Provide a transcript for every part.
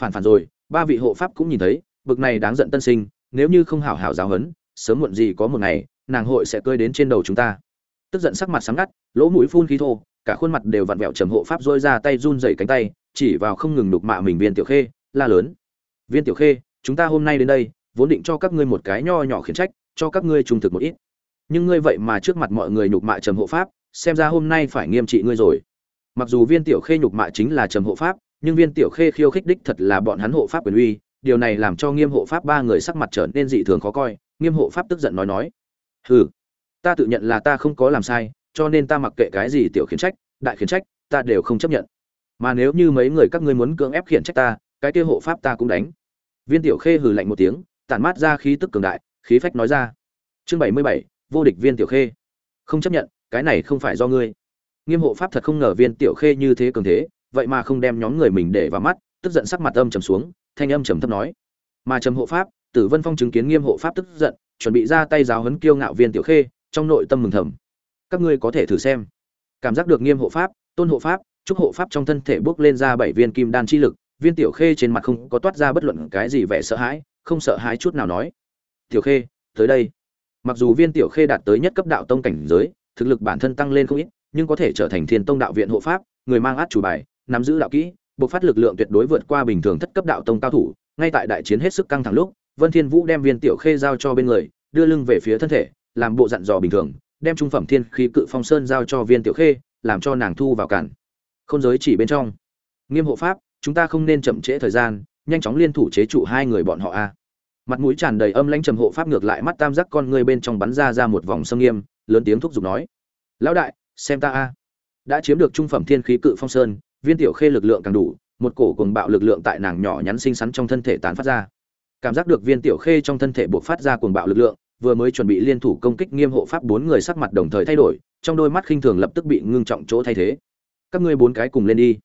phản phản rồi, ba vị hộ pháp cũng nhìn thấy, bực này đáng giận tân sinh, nếu như không hảo hảo giáo hấn sớm muộn gì có một ngày, nàng hội sẽ cơi đến trên đầu chúng ta. Tức giận sắc mặt sáng ngắt, lỗ mũi phun khí thô, cả khuôn mặt đều vặn vẹo trầm hộ pháp dôi ra tay run dày cánh tay, chỉ vào không ngừng đục mạ mình viên tiểu khê, la lớn. Viên tiểu khê, chúng ta hôm nay đến đây, vốn định cho các ngươi một cái nho nhỏ khiển trách, cho các ngươi trung thực một ít. Nhưng ngươi vậy mà trước mặt mọi người nhục mạ trầm hộ pháp, xem ra hôm nay phải nghiêm trị ngươi rồi. Mặc dù viên tiểu khê nhục mạ chính là trầm hộ pháp nhưng viên tiểu khê khiêu khích đích thật là bọn hắn hộ pháp quyền uy, điều này làm cho nghiêm hộ pháp ba người sắc mặt trở nên dị thường khó coi, nghiêm hộ pháp tức giận nói nói, hừ, ta tự nhận là ta không có làm sai, cho nên ta mặc kệ cái gì tiểu khiến trách, đại khiến trách, ta đều không chấp nhận. Mà nếu như mấy người các ngươi muốn cưỡng ép khiển trách ta, cái kia hộ pháp ta cũng đánh. Viên tiểu khê hừ lạnh một tiếng, tản mát ra khí tức cường đại, khí phách nói ra, chương bảy mươi bảy, vô địch viên tiểu khê. Không chấp nhận, cái này không phải do ngươi. Nghiêm hộ pháp thật không ngờ viên tiểu khê như thế cường thế vậy mà không đem nhóm người mình để vào mắt, tức giận sắc mặt âm trầm xuống, thanh âm trầm thấp nói. Mà trầm hộ pháp, tử vân phong chứng kiến nghiêm hộ pháp tức giận, chuẩn bị ra tay giáo huấn kiêu ngạo viên tiểu khê, trong nội tâm mừng thầm. Các ngươi có thể thử xem. Cảm giác được nghiêm hộ pháp, tôn hộ pháp chúc hộ pháp trong thân thể bước lên ra bảy viên kim đan chi lực, viên tiểu khê trên mặt không có toát ra bất luận cái gì vẻ sợ hãi, không sợ hãi chút nào nói. Tiểu khê, tới đây. Mặc dù viên tiểu khê đạt tới nhất cấp đạo tông cảnh giới, thực lực bản thân tăng lên không ít, nhưng có thể trở thành thiên tông đạo viện hộ pháp, người mang át chủ bài nắm giữ đạo kỹ bộc phát lực lượng tuyệt đối vượt qua bình thường thất cấp đạo tông cao thủ. Ngay tại đại chiến hết sức căng thẳng lúc, vân thiên vũ đem viên tiểu khê giao cho bên người, đưa lưng về phía thân thể, làm bộ dặn dò bình thường, đem trung phẩm thiên khí cự phong sơn giao cho viên tiểu khê, làm cho nàng thu vào cản. Không giới chỉ bên trong. Nghiêm hộ pháp, chúng ta không nên chậm trễ thời gian, nhanh chóng liên thủ chế trụ hai người bọn họ a. Mặt mũi tràn đầy âm lãnh trầm hộ pháp ngược lại mắt tam giác con ngươi bên trong bắn ra ra một vòng sâm nghiêm, lớn tiếng thúc giục nói. Lão đại, xem ta a. Đã chiếm được trung phẩm thiên khí cự phong sơn viên tiểu khê lực lượng càng đủ, một cổ cùng bạo lực lượng tại nàng nhỏ nhắn xinh xắn trong thân thể tán phát ra. Cảm giác được viên tiểu khê trong thân thể buộc phát ra cuồng bạo lực lượng, vừa mới chuẩn bị liên thủ công kích nghiêm hộ pháp bốn người sắc mặt đồng thời thay đổi, trong đôi mắt khinh thường lập tức bị ngưng trọng chỗ thay thế. Các ngươi bốn cái cùng lên đi.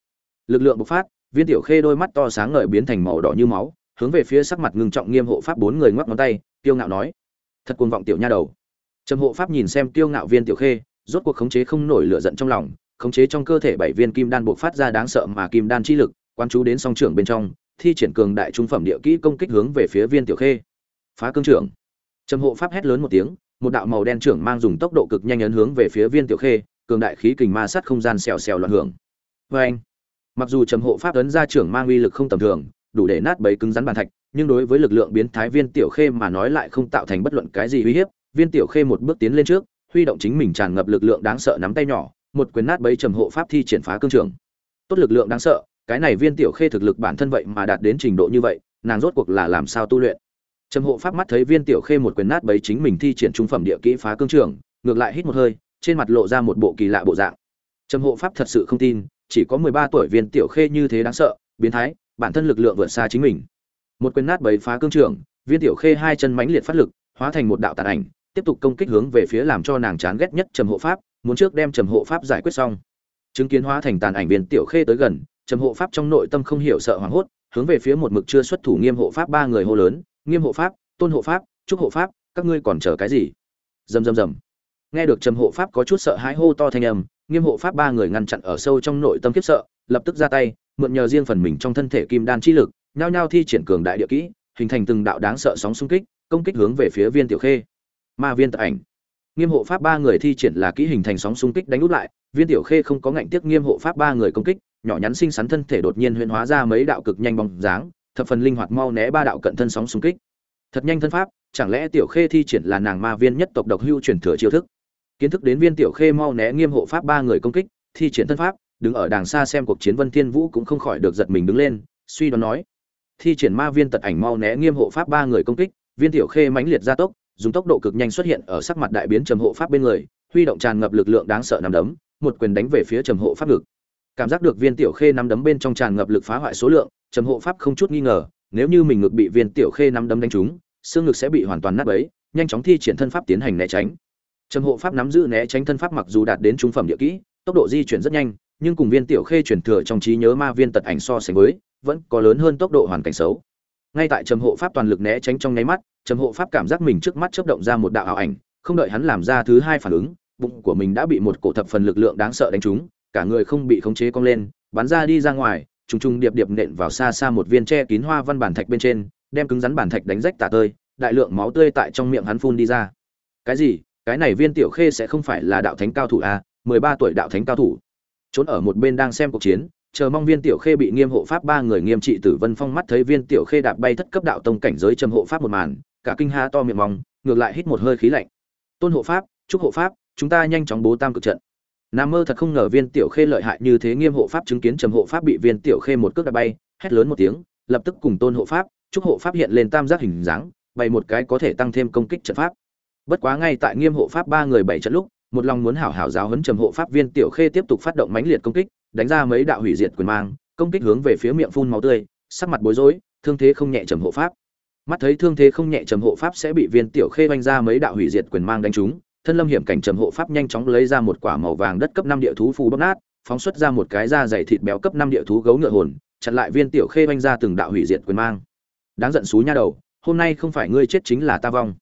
Lực lượng bộc phát, viên tiểu khê đôi mắt to sáng ngời biến thành màu đỏ như máu, hướng về phía sắc mặt ngưng trọng nghiêm hộ pháp bốn người ngoắc ngón tay tiêu ngạo nói, thật cuồng vọng tiểu nha đầu. Trầm hộ pháp nhìn xem tiêu ngạo viên tiểu khê, rốt cuộc khống chế không nổi lửa giận trong lòng khống chế trong cơ thể bảy viên kim đan bộc phát ra đáng sợ mà kim đan chi lực quan chú đến song trưởng bên trong, thi triển cường đại trung phẩm địa kỹ công kích hướng về phía viên tiểu khê. Phá cương trưởng. Trầm hộ pháp hét lớn một tiếng, một đạo màu đen trưởng mang dùng tốc độ cực nhanh ấn hướng về phía viên tiểu khê, cường đại khí kình ma sát không gian xèo xèo loạn hưởng. Vê anh, mặc dù trầm hộ pháp ấn ra trưởng mang uy lực không tầm thường, đủ để nát bấy cứng rắn bàn thạch, nhưng đối với lực lượng biến thái viên tiểu khê mà nói lại không tạo thành bất luận cái gì uy hiếp, viên tiểu khê một bước tiến lên trước, huy động chính mình tràn ngập lực lượng đáng sợ nắm tay nhỏ một quyền nát bấy trầm hộ pháp thi triển phá cương trường. Tốt lực lượng đáng sợ, cái này viên tiểu khê thực lực bản thân vậy mà đạt đến trình độ như vậy, nàng rốt cuộc là làm sao tu luyện? Trầm hộ pháp mắt thấy viên tiểu khê một quyền nát bấy chính mình thi triển trung phẩm địa kỹ phá cương trường, ngược lại hít một hơi, trên mặt lộ ra một bộ kỳ lạ bộ dạng. Trầm hộ pháp thật sự không tin, chỉ có mười ba tuổi viên tiểu khê như thế đáng sợ, biến thái, bản thân lực lượng vượt xa chính mình. Một quyền nát bấy phá cương trường, viên tiểu khê hai chân mãnh liệt phát lực, hóa thành một đạo tàn ảnh, tiếp tục công kích hướng về phía làm cho nàng chán ghét nhất trầm hộ pháp muốn trước đem trầm hộ pháp giải quyết xong. Chứng kiến hóa thành tàn ảnh viên tiểu khê tới gần, trầm hộ pháp trong nội tâm không hiểu sợ hoảng hốt, hướng về phía một mực chưa xuất thủ nghiêm hộ pháp ba người hô lớn, nghiêm hộ pháp, tôn hộ pháp trúc hộ pháp, các ngươi còn chờ cái gì? Rầm rầm rầm. Nghe được trầm hộ pháp có chút sợ hãi hô to thanh âm, nghiêm hộ pháp ba người ngăn chặn ở sâu trong nội tâm kiếp sợ, lập tức ra tay, mượn nhờ riêng phần mình trong thân thể kim đan chi lực, nhao nhao thi triển cường đại địa kỹ, hình thành từng đạo đáng sợ sóng xung kích, công kích hướng về phía viên tiểu khê. Ma viên tập ảnh nghiêm hộ pháp ba người thi triển là kỹ hình thành sóng xung kích đánh úp lại, viên tiểu khê không có ngạnh tiếc nghiêm hộ pháp ba người công kích, nhỏ nhắn xinh xắn thân thể đột nhiên huyễn hóa ra mấy đạo cực nhanh bóng dáng, thập phần linh hoạt mau né ba đạo cận thân sóng xung kích. Thật nhanh thân pháp, chẳng lẽ tiểu khê thi triển là nàng ma viên nhất tộc độc hưu truyền thừa chiêu thức? Kiến thức đến viên tiểu khê mau né nghiêm hộ pháp ba người công kích, thi triển thân pháp, đứng ở đàng xa xem cuộc chiến vân thiên vũ cũng không khỏi được giật mình đứng lên, suy đoán nói, thi triển ma viên tật ảnh mau né nghiêm hộ pháp ba người công kích, viên tiểu khê mãnh liệt gia tốc dùng tốc độ cực nhanh xuất hiện ở sắc mặt đại biến trầm hộ pháp bên người, huy động tràn ngập lực lượng đáng sợ nằm đấm, một quyền đánh về phía trầm hộ pháp ngực. Cảm giác được viên tiểu khê nắm đấm bên trong tràn ngập lực phá hoại số lượng, trầm hộ pháp không chút nghi ngờ, nếu như mình ngực bị viên tiểu khê nắm đấm đánh trúng, xương ngực sẽ bị hoàn toàn nát bấy, nhanh chóng thi triển thân pháp tiến hành né tránh. Trầm hộ pháp nắm giữ né tránh thân pháp mặc dù đạt đến trung phẩm địa kỹ, tốc độ di chuyển rất nhanh, nhưng cùng viên tiểu khê chuyển thừa trong trí nhớ ma viên tật ảnh so sánh với, vẫn có lớn hơn tốc độ hoàn cảnh xấu ngay tại trầm hộ pháp toàn lực né tránh trong nháy mắt, trầm hộ pháp cảm giác mình trước mắt chớp động ra một đạo ảo ảnh, không đợi hắn làm ra thứ hai phản ứng, bụng của mình đã bị một cổ thập phần lực lượng đáng sợ đánh trúng, cả người không bị khống chế cong lên, bắn ra đi ra ngoài, trùng trùng điệp điệp nện vào xa xa một viên tre kín hoa văn bản thạch bên trên, đem cứng rắn bản thạch đánh rách tả tơi, đại lượng máu tươi tại trong miệng hắn phun đi ra. Cái gì? Cái này viên tiểu khê sẽ không phải là đạo thánh cao thủ à? Mười ba tuổi đạo thánh cao thủ. Trốn ở một bên đang xem cuộc chiến chờ mong viên tiểu khê bị nghiêm hộ pháp ba người nghiêm trị tử vân phong mắt thấy viên tiểu khê đạp bay thất cấp đạo tông cảnh giới trầm hộ pháp một màn, cả kinh ha to miệng mong, ngược lại hít một hơi khí lạnh. Tôn hộ pháp, chúc hộ pháp, chúng ta nhanh chóng bố tam cực trận. Nam mơ thật không ngờ viên tiểu khê lợi hại như thế nghiêm hộ pháp chứng kiến trầm hộ pháp bị viên tiểu khê một cước đạp bay, hét lớn một tiếng, lập tức cùng tôn hộ pháp, chúc hộ pháp hiện lên tam giác hình dáng, bày một cái có thể tăng thêm công kích trận pháp. Bất quá ngay tại nghiêm hộ pháp ba người bảy trận lúc, một lòng muốn hảo hảo giáo huấn trầm hộ pháp viên tiểu khê tiếp tục phát động mãnh liệt công kích đánh ra mấy đạo hủy diệt quyền mang, công kích hướng về phía miệng phun máu tươi, sắc mặt bối rối, thương thế không nhẹ trầm hộ pháp. Mắt thấy thương thế không nhẹ trầm hộ pháp sẽ bị viên tiểu khê vanh ra mấy đạo hủy diệt quyền mang đánh trúng, thân lâm hiểm cảnh trầm hộ pháp nhanh chóng lấy ra một quả màu vàng đất cấp năm địa thú phù bóc nát, phóng xuất ra một cái da dày thịt béo cấp năm địa thú gấu ngựa hồn, chặn lại viên tiểu khê vanh ra từng đạo hủy diệt quyền mang. Đáng giận xú nha đầu, hôm nay không phải ngươi chết chính là ta vong.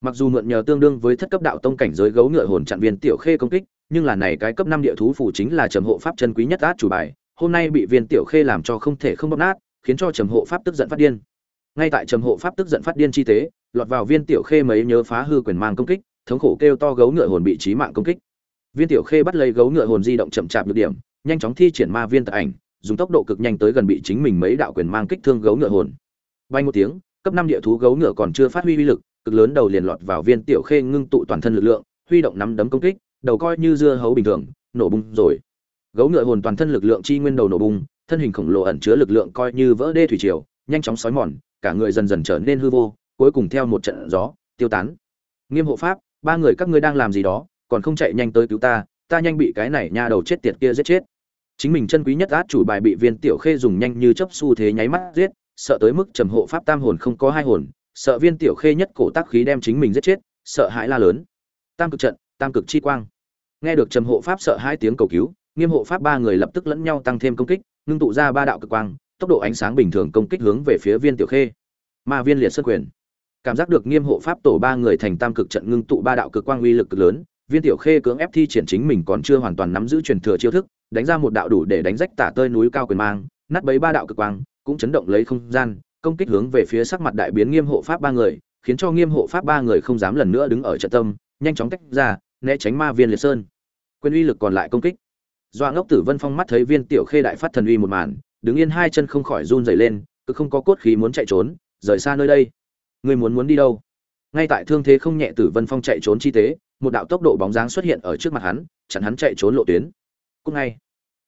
Mặc dù mượn nhờ tương đương với thất cấp đạo tông cảnh giới gấu ngựa hồn chặn viên tiểu khê công kích nhưng là này cái cấp năm địa thú phù chính là trầm hộ pháp chân quý nhất át chủ bài, hôm nay bị viên tiểu khê làm cho không thể không bóp nát, khiến cho trầm hộ pháp tức giận phát điên. Ngay tại trầm hộ pháp tức giận phát điên chi tế, lọt vào viên tiểu khê mấy nhớ phá hư quyền mang công kích, thống khổ kêu to gấu ngựa hồn bị trí mạng công kích. Viên tiểu khê bắt lấy gấu ngựa hồn di động chậm chạp nhược điểm, nhanh chóng thi triển ma viên tật ảnh, dùng tốc độ cực nhanh tới gần bị chính mình mấy đạo quyền mang kích thương gấu ngựa hồn. Bay một tiếng, cấp năm địa thú gấu ngựa còn chưa phát huy uy lực, cực lớn đầu liền lọt vào viên tiểu khê ngưng tụ toàn thân lực lượng, huy động nắm đấm công kích đầu coi như dưa hấu bình thường, nổ bung rồi. Gấu ngựa hồn toàn thân lực lượng chi nguyên đầu nổ bung, thân hình khổng lồ ẩn chứa lực lượng coi như vỡ đê thủy triều, nhanh chóng sói mòn, cả người dần dần trở nên hư vô, cuối cùng theo một trận gió, tiêu tán. Nghiêm hộ pháp, ba người các ngươi đang làm gì đó, còn không chạy nhanh tới cứu ta ta nhanh bị cái này nha đầu chết tiệt kia giết chết. Chính mình chân quý nhất át chủ bài bị viên tiểu khê dùng nhanh như chấp xu thế nháy mắt giết, sợ tới mức trầm hộ pháp tam hồn không có hai hồn, sợ viên tiểu khê nhất cổ tác khí đem chính mình giết chết, sợ hãi la lớn. Tam cực trận, tam cực chi quang nghe được trầm hộ pháp sợ hai tiếng cầu cứu, nghiêm hộ pháp ba người lập tức lẫn nhau tăng thêm công kích, ngưng tụ ra ba đạo cực quang, tốc độ ánh sáng bình thường công kích hướng về phía viên tiểu khê. Ma viên liệt sơn quyền. Cảm giác được nghiêm hộ pháp tổ ba người thành tam cực trận ngưng tụ ba đạo cực quang uy lực cực lớn, viên tiểu khê cưỡng ép thi triển chính mình còn chưa hoàn toàn nắm giữ truyền thừa chiêu thức, đánh ra một đạo đủ để đánh rách tả tơi núi cao quyền mang, nát bấy ba đạo cực quang, cũng chấn động lấy không gian, công kích hướng về phía sắc mặt đại biến nghiêm hộ pháp ba người, khiến cho nghiêm hộ pháp ba người không dám lần nữa đứng ở trận tâm, nhanh chóng tách ra, né tránh ma viên liệt sơn quyền uy lực còn lại công kích. Doa ngốc tử vân phong mắt thấy viên tiểu khê đại phát thần uy một màn, đứng yên hai chân không khỏi run rẩy lên, cứ không có cốt khí muốn chạy trốn, rời xa nơi đây. Người muốn muốn đi đâu? Ngay tại thương thế không nhẹ tử vân phong chạy trốn chi tế, một đạo tốc độ bóng dáng xuất hiện ở trước mặt hắn, chặn hắn chạy trốn lộ tuyến. Cũng ngay,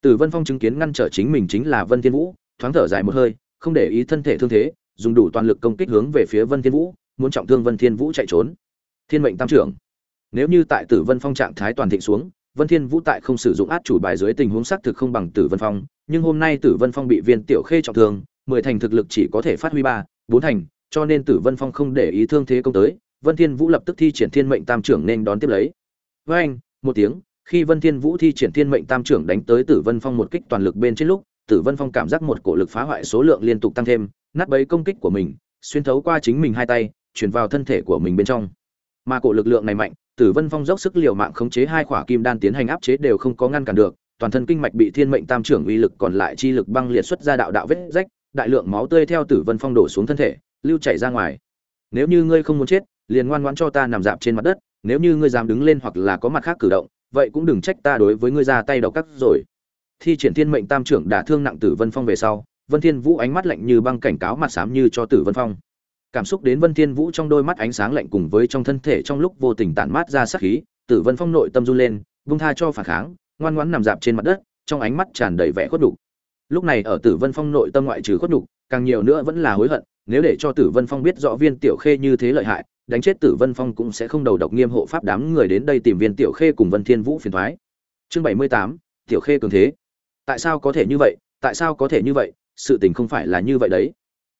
tử vân phong chứng kiến ngăn trở chính mình chính là vân thiên vũ, thoáng thở dài một hơi, không để ý thân thể thương thế, dùng đủ toàn lực công kích hướng về phía vân thiên vũ, muốn trọng thương vân thiên vũ chạy trốn. Thiên mệnh tam trưởng. Nếu như tại tử vân phong trạng thái toàn thịnh xuống vân thiên vũ tại không sử dụng át chủ bài dưới tình huống xác thực không bằng tử vân phong, nhưng hôm nay tử vân phong bị viên tiểu khê trọng thương, mười thành thực lực chỉ có thể phát huy ba, bốn thành, cho nên tử vân phong không để ý thương thế công tới, vân thiên vũ lập tức thi triển thiên mệnh tam trưởng nên đón tiếp lấy. Với anh, một tiếng, khi vân thiên vũ thi triển thiên mệnh tam trưởng đánh tới tử vân phong một kích toàn lực bên trên lúc, tử vân phong cảm giác một cổ lực phá hoại số lượng liên tục tăng thêm, nát bấy công kích của mình, xuyên thấu qua chính mình hai tay truyền vào thân thể của mình bên trong. Mà cổ lực lượng này mạnh tử vân phong dốc sức liều mạng khống chế hai khỏa kim đan tiến hành áp chế đều không có ngăn cản được, toàn thân kinh mạch bị thiên mệnh tam trưởng uy lực còn lại chi lực băng liệt xuất ra đạo đạo vết rách, đại lượng máu tươi theo tử vân phong đổ xuống thân thể, lưu chảy ra ngoài. Nếu như ngươi không muốn chết, liền ngoan ngoãn cho ta nằm dạp trên mặt đất, nếu như ngươi dám đứng lên hoặc là có mặt khác cử động, vậy cũng đừng trách ta đối với ngươi ra tay độc cắt rồi. Thi triển thiên mệnh tam trưởng đả thương nặng tử vân phong về sau, vân thiên vũ ánh mắt lạnh như băng cảnh cáo mặt xám như cho tử vân phong cảm xúc đến vân thiên vũ trong đôi mắt ánh sáng lạnh cùng với trong thân thể trong lúc vô tình tản mát ra sát khí, tử vân phong nội tâm run lên, vung tha cho phản kháng, ngoan ngoãn nằm dạp trên mặt đất, trong ánh mắt tràn đầy vẻ khuất nhục. Lúc này ở tử vân phong nội tâm ngoại trừ khuất nhục, càng nhiều nữa vẫn là hối hận, nếu để cho tử vân phong biết rõ viên tiểu khê như thế lợi hại, đánh chết tử vân phong cũng sẽ không đầu độc nghiêm hộ pháp đám người đến đây tìm viên tiểu khê cùng vân thiên vũ phiền thoái. Chương bảy mươi tám, tiểu khê cường thế. Tại sao có thể như vậy? Tại sao có thể như vậy? Sự tình không phải là như vậy đấy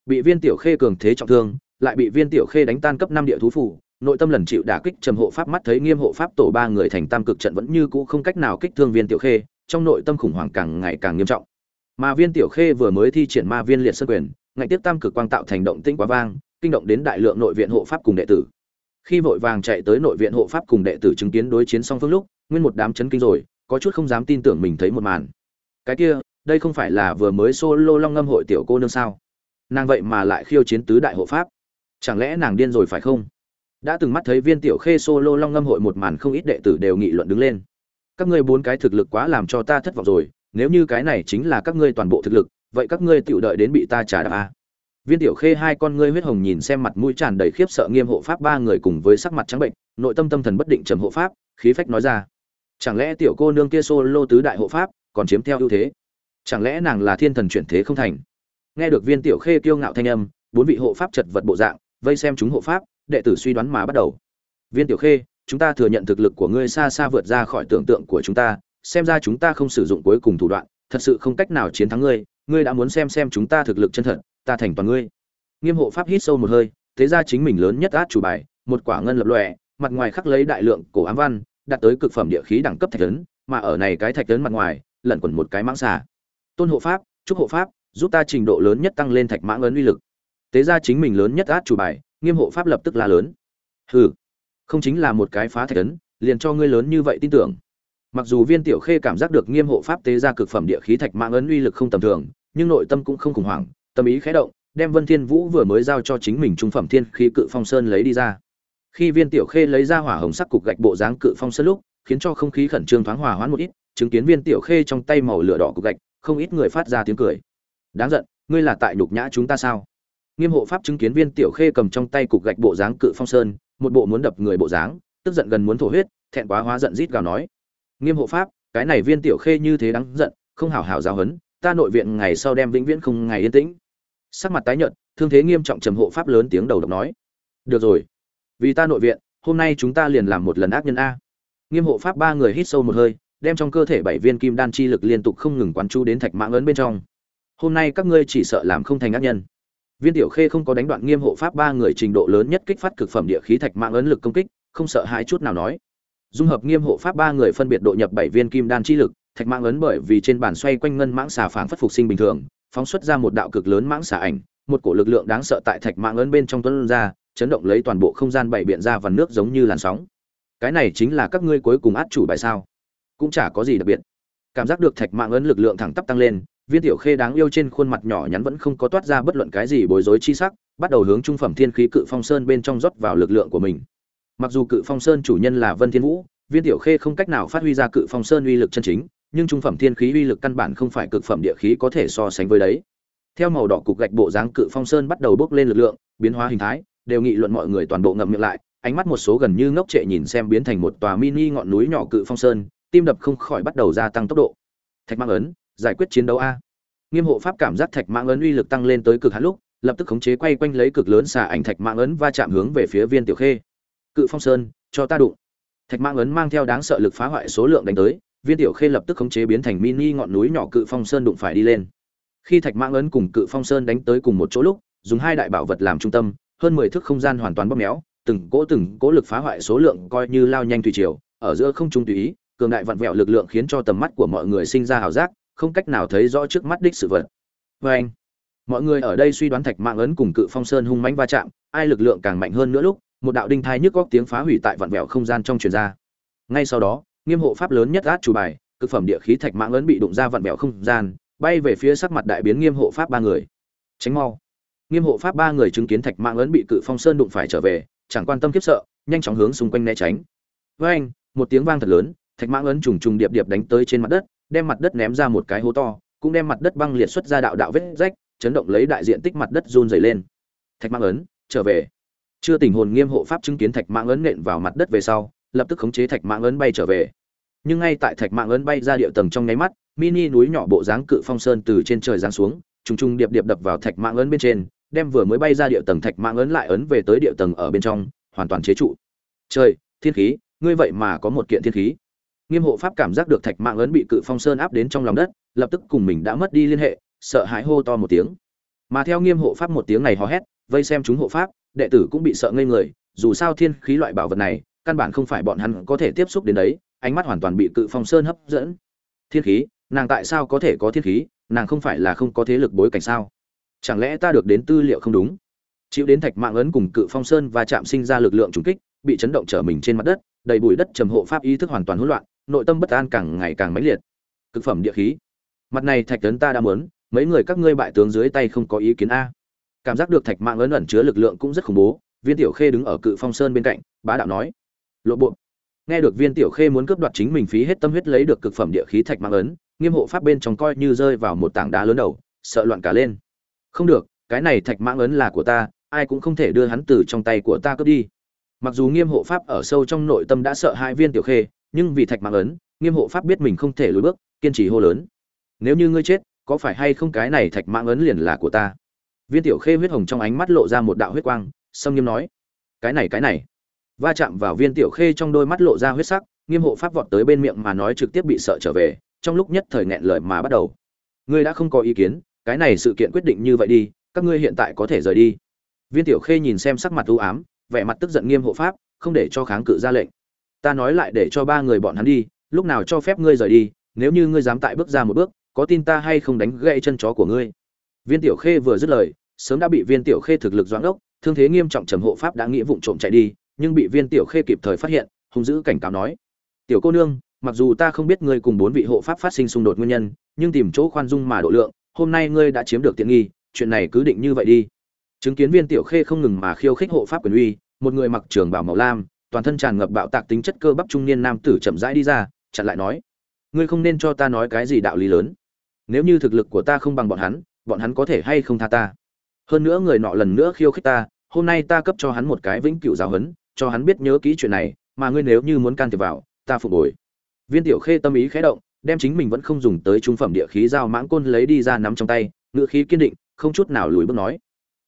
bị viên tiểu khê cường thế trọng thương, lại bị viên tiểu khê đánh tan cấp năm địa thú phủ, nội tâm lần chịu đả kích trầm hộ pháp mắt thấy nghiêm hộ pháp tổ ba người thành tam cực trận vẫn như cũ không cách nào kích thương viên tiểu khê, trong nội tâm khủng hoảng càng ngày càng nghiêm trọng. Mà viên tiểu khê vừa mới thi triển ma viên liệt sơn quyền, ngạnh tiếp tam cực quang tạo thành động tĩnh quá vang, kinh động đến đại lượng nội viện hộ pháp cùng đệ tử. Khi vội vàng chạy tới nội viện hộ pháp cùng đệ tử chứng kiến đối chiến song phương lúc, nguyên một đám chấn kinh rồi, có chút không dám tin tưởng mình thấy một màn. Cái kia, đây không phải là vừa mới solo long ngâm hội tiểu cô nương sao? Nàng vậy mà lại khiêu chiến tứ đại hộ pháp. Chẳng lẽ nàng điên rồi phải không? Đã từng mắt thấy viên tiểu khê solo long ngâm hội một màn không ít đệ tử đều nghị luận đứng lên. Các ngươi bốn cái thực lực quá làm cho ta thất vọng rồi, nếu như cái này chính là các ngươi toàn bộ thực lực, vậy các ngươi tự đợi đến bị ta trả đạp à. viên tiểu khê hai con ngươi huyết hồng nhìn xem mặt mũi tràn đầy khiếp sợ nghiêm hộ pháp ba người cùng với sắc mặt trắng bệnh, nội tâm tâm thần bất định trầm hộ pháp, khí phách nói ra. Chẳng lẽ tiểu cô nương kia solo tứ đại hộ pháp còn chiếm theo ưu thế? Chẳng lẽ nàng là thiên thần chuyển thế không thành? Nghe được viên tiểu khê kiêu ngạo thanh âm, bốn vị hộ pháp chật vật bộ dạng, vây xem chúng hộ pháp, đệ tử suy đoán mà bắt đầu. Viên tiểu khê, chúng ta thừa nhận thực lực của ngươi xa xa vượt ra khỏi tưởng tượng của chúng ta, xem ra chúng ta không sử dụng cuối cùng thủ đoạn, thật sự không cách nào chiến thắng ngươi ngươi đã muốn xem xem chúng ta thực lực chân thật, ta thành toàn ngươi. Nghiêm hộ pháp hít sâu một hơi, thế ra chính mình lớn nhất át chủ bài, một quả ngân lập lòe, mặt ngoài khắc lấy đại lượng cổ ám văn, đạt tới cực phẩm địa khí đẳng cấp thạch tấn mà ở này cái thạch tấn mặt ngoài, lẩn quẩn một cái mãng xà. Tôn hộ pháp, chúc hộ pháp giúp ta trình độ lớn nhất tăng lên thạch mãng ấn uy lực. Tế ra chính mình lớn nhất át chủ bài, nghiêm hộ pháp lập tức la lớn. Hừ, không chính là một cái phá thạch ấn, liền cho ngươi lớn như vậy tin tưởng. Mặc dù viên tiểu khê cảm giác được nghiêm hộ pháp tế ra cực phẩm địa khí thạch mãng ấn uy lực không tầm thường, nhưng nội tâm cũng không khủng hoảng, tâm ý khẽ động, đem vân thiên vũ vừa mới giao cho chính mình trung phẩm thiên khí cự phong sơn lấy đi ra. Khi viên tiểu khê lấy ra hỏa hồng sắc cục gạch bộ dáng cự phong sơn lúc, khiến cho không khí khẩn trương thoáng hòa hoãn một ít, chứng kiến viên tiểu khê trong tay màu lửa đỏ cục gạch, không ít người phát ra tiếng cười đáng giận, ngươi là tại nhục nhã chúng ta sao? Nghiêm hộ pháp chứng kiến viên tiểu khê cầm trong tay cục gạch bộ dáng cự phong sơn, một bộ muốn đập người bộ dáng, tức giận gần muốn thổ huyết, thẹn quá hóa giận rít gào nói. Nghiêm hộ pháp, cái này viên tiểu khê như thế đáng giận, không hảo hảo giáo hấn ta nội viện ngày sau đem vĩnh viễn không ngày yên tĩnh. Sắc mặt tái nhợt, thương thế nghiêm trọng trầm hộ pháp lớn tiếng đầu độc nói. Được rồi, vì ta nội viện, hôm nay chúng ta liền làm một lần ác nhân a. Nghiêm hộ pháp ba người hít sâu một hơi, đem trong cơ thể bảy viên kim đan chi lực liên tục không ngừng quán chú đến thạch mãng ấn bên trong hôm nay các ngươi chỉ sợ làm không thành ác nhân. Viên tiểu khê không có đánh đoạn nghiêm hộ pháp ba người trình độ lớn nhất kích phát cực phẩm địa khí thạch mạng ấn lực công kích, không sợ hãi chút nào nói. Dung hợp nghiêm hộ pháp ba người phân biệt độ nhập bảy viên kim đan chi lực, thạch mạng ấn bởi vì trên bàn xoay quanh ngân mãng xà phảng phất phục sinh bình thường, phóng xuất ra một đạo cực lớn mãng xà ảnh, một cổ lực lượng đáng sợ tại thạch mạng ấn bên trong tuấn ra, chấn động lấy toàn bộ không gian bảy biện ra và nước giống như làn sóng. Cái này chính là các ngươi cuối cùng át chủ bài sao? Cũng chả có gì đặc biệt. Cảm giác được thạch mạng ấn lực lượng thẳng tắp tăng lên viên tiểu khê đáng yêu trên khuôn mặt nhỏ nhắn vẫn không có toát ra bất luận cái gì bối rối chi sắc, bắt đầu hướng trung phẩm thiên khí cự phong sơn bên trong rót vào lực lượng của mình. Mặc dù cự phong sơn chủ nhân là vân thiên vũ, viên tiểu khê không cách nào phát huy ra cự phong sơn uy lực chân chính, nhưng trung phẩm thiên khí uy lực căn bản không phải cực phẩm địa khí có thể so sánh với đấy. Theo màu đỏ cục gạch bộ dáng cự phong sơn bắt đầu bốc lên lực lượng, biến hóa hình thái, đều nghị luận mọi người toàn bộ ngậm miệng lại, ánh mắt một số gần như ngốc trệ nhìn xem biến thành một tòa mini ngọn núi nhỏ cự phong sơn, tim đập không khỏi bắt đầu gia tăng tốc độ. Thạch mang ấn giải quyết chiến đấu a. Nghiêm hộ pháp cảm giác thạch mạng ấn uy lực tăng lên tới cực hạn lúc, lập tức khống chế quay quanh lấy cực lớn xả ảnh thạch mạng ấn va chạm hướng về phía viên tiểu khê. Cự phong sơn, cho ta đụng. Thạch mạng ấn mang theo đáng sợ lực phá hoại số lượng đánh tới, viên tiểu khê lập tức khống chế biến thành mini ngọn núi nhỏ cự phong sơn đụng phải đi lên. Khi thạch mạng ấn cùng cự phong sơn đánh tới cùng một chỗ lúc, dùng hai đại bảo vật làm trung tâm, hơn mười thước không gian hoàn toàn bóp méo, từng cỗ từng cỗ lực phá hoại số lượng coi như lao nhanh tùy chiều ở giữa không trung tùy ý, cường đại vặn vẹo lực lượng khiến cho tầm mắt của mọi người sinh ra hào giác không cách nào thấy rõ trước mắt đích sự vật. Và anh, mọi người ở đây suy đoán thạch mạng ấn cùng cự phong sơn hung mãnh va chạm, ai lực lượng càng mạnh hơn nữa lúc, một đạo đinh thai nhức góc tiếng phá hủy tại vạn vẹo không gian trong truyền ra. Ngay sau đó, nghiêm hộ pháp lớn nhất át chủ bài, cực phẩm địa khí thạch mạng ấn bị đụng ra vạn vẹo không gian, bay về phía sắc mặt đại biến nghiêm hộ pháp ba người. Tránh mau. Nghiêm hộ pháp ba người chứng kiến thạch mạng ấn bị cự phong sơn đụng phải trở về, chẳng quan tâm kiếp sợ, nhanh chóng hướng xung quanh né tránh. Với anh, một tiếng vang thật lớn, thạch mạng ấn trùng trùng điệp điệp đánh tới trên mặt đất đem mặt đất ném ra một cái hố to, cũng đem mặt đất băng liệt xuất ra đạo đạo vết rách, chấn động lấy đại diện tích mặt đất run dày lên. Thạch mãng ấn, trở về. Chưa tình hồn nghiêm hộ pháp chứng kiến thạch mãng ấn nện vào mặt đất về sau, lập tức khống chế thạch mãng ấn bay trở về. Nhưng ngay tại thạch mãng ấn bay ra địa tầng trong nháy mắt, mini núi nhỏ bộ dáng cự phong sơn từ trên trời giáng xuống, trùng trùng điệp điệp đập vào thạch mãng ấn bên trên, đem vừa mới bay ra địa tầng thạch mãng ấn lại ấn về tới địa tầng ở bên trong, hoàn toàn chế trụ. Trời, thiên khí, ngươi vậy mà có một kiện thiên khí nghiêm hộ pháp cảm giác được thạch mạng ấn bị cự phong sơn áp đến trong lòng đất, lập tức cùng mình đã mất đi liên hệ, sợ hãi hô to một tiếng. Mà theo nghiêm hộ pháp một tiếng này hò hét, vây xem chúng hộ pháp, đệ tử cũng bị sợ ngây người, dù sao thiên khí loại bảo vật này, căn bản không phải bọn hắn có thể tiếp xúc đến đấy, ánh mắt hoàn toàn bị cự phong sơn hấp dẫn. Thiên khí, nàng tại sao có thể có thiên khí, nàng không phải là không có thế lực bối cảnh sao? Chẳng lẽ ta được đến tư liệu không đúng? Chịu đến thạch mạng ấn cùng cự phong sơn và chạm sinh ra lực lượng trùng kích, bị chấn động trở mình trên mặt đất, đầy bụi đất trầm hộ pháp ý thức hoàn toàn hỗn loạn nội tâm bất an càng ngày càng mãnh liệt. Cực phẩm địa khí. Mặt này thạch tấn ta đã muốn, mấy người các ngươi bại tướng dưới tay không có ý kiến a. Cảm giác được thạch mạng ấn ẩn chứa lực lượng cũng rất khủng bố, viên tiểu khê đứng ở cự phong sơn bên cạnh, bá đạo nói. Lộ bộ. Nghe được viên tiểu khê muốn cướp đoạt chính mình phí hết tâm huyết lấy được cực phẩm địa khí thạch mạng ấn, nghiêm hộ pháp bên trong coi như rơi vào một tảng đá lớn đầu, sợ loạn cả lên. Không được, cái này thạch mạng ấn là của ta, ai cũng không thể đưa hắn từ trong tay của ta cướp đi. Mặc dù nghiêm hộ pháp ở sâu trong nội tâm đã sợ hai viên tiểu khê nhưng vì thạch mạng ấn, nghiêm hộ pháp biết mình không thể lùi bước, kiên trì hô lớn. Nếu như ngươi chết, có phải hay không cái này thạch mạng ấn liền là của ta? Viên tiểu khê huyết hồng trong ánh mắt lộ ra một đạo huyết quang, sâm nghiêm nói. Cái này cái này. Va chạm vào viên tiểu khê trong đôi mắt lộ ra huyết sắc, nghiêm hộ pháp vọt tới bên miệng mà nói trực tiếp bị sợ trở về, trong lúc nhất thời nghẹn lời mà bắt đầu. Ngươi đã không có ý kiến, cái này sự kiện quyết định như vậy đi, các ngươi hiện tại có thể rời đi. Viên tiểu khê nhìn xem sắc mặt u ám, vẻ mặt tức giận nghiêm hộ pháp, không để cho kháng cự ra lệnh ta nói lại để cho ba người bọn hắn đi, lúc nào cho phép ngươi rời đi, nếu như ngươi dám tại bước ra một bước, có tin ta hay không đánh gãy chân chó của ngươi? Viên tiểu khê vừa dứt lời, sớm đã bị viên tiểu khê thực lực doãn ốc, thương thế nghiêm trọng trầm hộ pháp đã nghĩ vụng trộm chạy đi, nhưng bị viên tiểu khê kịp thời phát hiện, hung dữ cảnh cáo nói, tiểu cô nương, mặc dù ta không biết ngươi cùng bốn vị hộ pháp phát sinh xung đột nguyên nhân, nhưng tìm chỗ khoan dung mà độ lượng, hôm nay ngươi đã chiếm được tiện nghi, chuyện này cứ định như vậy đi. Chứng kiến viên tiểu khê không ngừng mà khiêu khích hộ pháp quyền uy, một người mặc trường bảo màu lam toàn thân tràn ngập bạo tạc tính chất cơ bắp trung niên nam tử chậm rãi đi ra, chặn lại nói, ngươi không nên cho ta nói cái gì đạo lý lớn. Nếu như thực lực của ta không bằng bọn hắn bọn hắn có thể hay không tha ta? Hơn nữa người nọ lần nữa khiêu khích ta, hôm nay ta cấp cho hắn một cái vĩnh cửu giáo huấn, cho hắn biết nhớ kỹ chuyện này, mà ngươi nếu như muốn can thiệp vào, ta phục hồi. Viên tiểu khê tâm ý khẽ động, đem chính mình vẫn không dùng tới trung phẩm địa khí giao mãng côn lấy đi ra nắm trong tay ngựa khí kiên định, không chút nào lùi bước nói,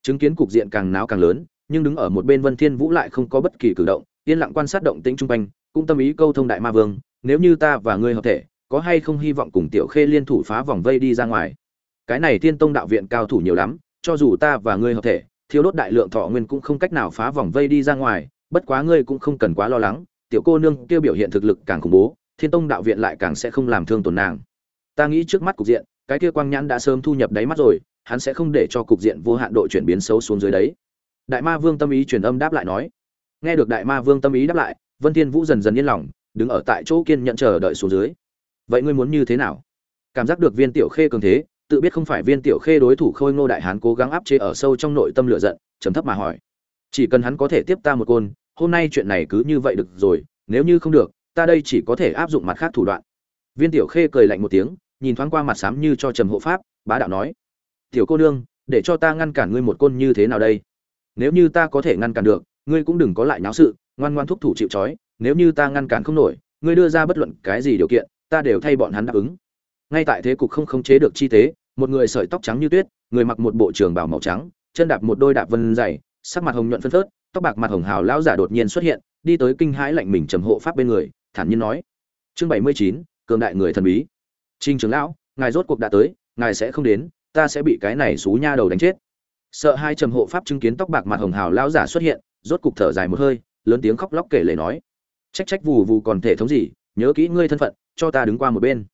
chứng kiến cục diện càng náo càng lớn nhưng đứng ở một bên vân thiên vũ lại không có bất kỳ cử động, yên lặng quan sát động tĩnh trung quanh, cũng tâm ý câu thông đại ma vương, nếu như ta và ngươi hợp thể, có hay không hy vọng cùng tiểu khê liên thủ phá vòng vây đi ra ngoài? Cái này tiên tông đạo viện cao thủ nhiều lắm, cho dù ta và ngươi hợp thể thiếu đốt đại lượng thọ nguyên cũng không cách nào phá vòng vây đi ra ngoài, bất quá ngươi cũng không cần quá lo lắng, tiểu cô nương kêu biểu hiện thực lực càng khủng bố, thiên tông đạo viện lại càng sẽ không làm thương tổn nàng. Ta nghĩ trước mắt cục diện, cái kia quang nhãn đã sớm thu nhập đáy mắt rồi, hắn sẽ không để cho cục diện vô hạn độ chuyển biến xấu xuống dưới đấy đại ma vương tâm ý truyền âm đáp lại nói. Nghe được đại ma vương tâm ý đáp lại, vân thiên vũ dần dần yên lòng, đứng ở tại chỗ kiên nhận chờ đợi xuống dưới. Vậy ngươi muốn như thế nào? Cảm giác được viên tiểu khê cường thế, tự biết không phải viên tiểu khê đối thủ khôi ngô đại hán cố gắng áp chế ở sâu trong nội tâm lửa giận, trầm thấp mà hỏi. Chỉ cần hắn có thể tiếp ta một côn, hôm nay chuyện này cứ như vậy được rồi, nếu như không được, ta đây chỉ có thể áp dụng mặt khác thủ đoạn. Viên tiểu khê cười lạnh một tiếng, nhìn thoáng qua mặt sám như cho trầm hộ pháp, bá đạo nói. Tiểu cô nương, để cho ta ngăn cản ngươi một côn như thế nào đây? Nếu như ta có thể ngăn cản được, ngươi cũng đừng có lại nháo sự, ngoan ngoan thúc thủ chịu trói. Nếu như ta ngăn cản không nổi, ngươi đưa ra bất luận cái gì điều kiện, ta đều thay bọn hắn đáp ứng. Ngay tại thế cục không khống chế được chi tế, một người sợi tóc trắng như tuyết, người mặc một bộ trường bảo màu trắng, chân đạp một đôi đạp vân dày, sắc mặt hồng nhuận phân phớt, tóc bạc mặt hồng hào lão giả đột nhiên xuất hiện, đi tới kinh hãi lạnh mình trầm hộ pháp bên người, thản nhiên nói, chương bảy mươi chín, cường đại người thần bí. Trinh trưởng lão, ngài rốt cuộc đã tới, ngài sẽ không đến, ta sẽ bị cái này xú nha đầu đánh chết sợ hai trầm hộ pháp chứng kiến tóc bạc mặt hồng hào lão giả xuất hiện rốt cục thở dài một hơi lớn tiếng khóc lóc kể lể nói trách trách vù vù còn thể thống gì nhớ kỹ ngươi thân phận cho ta đứng qua một bên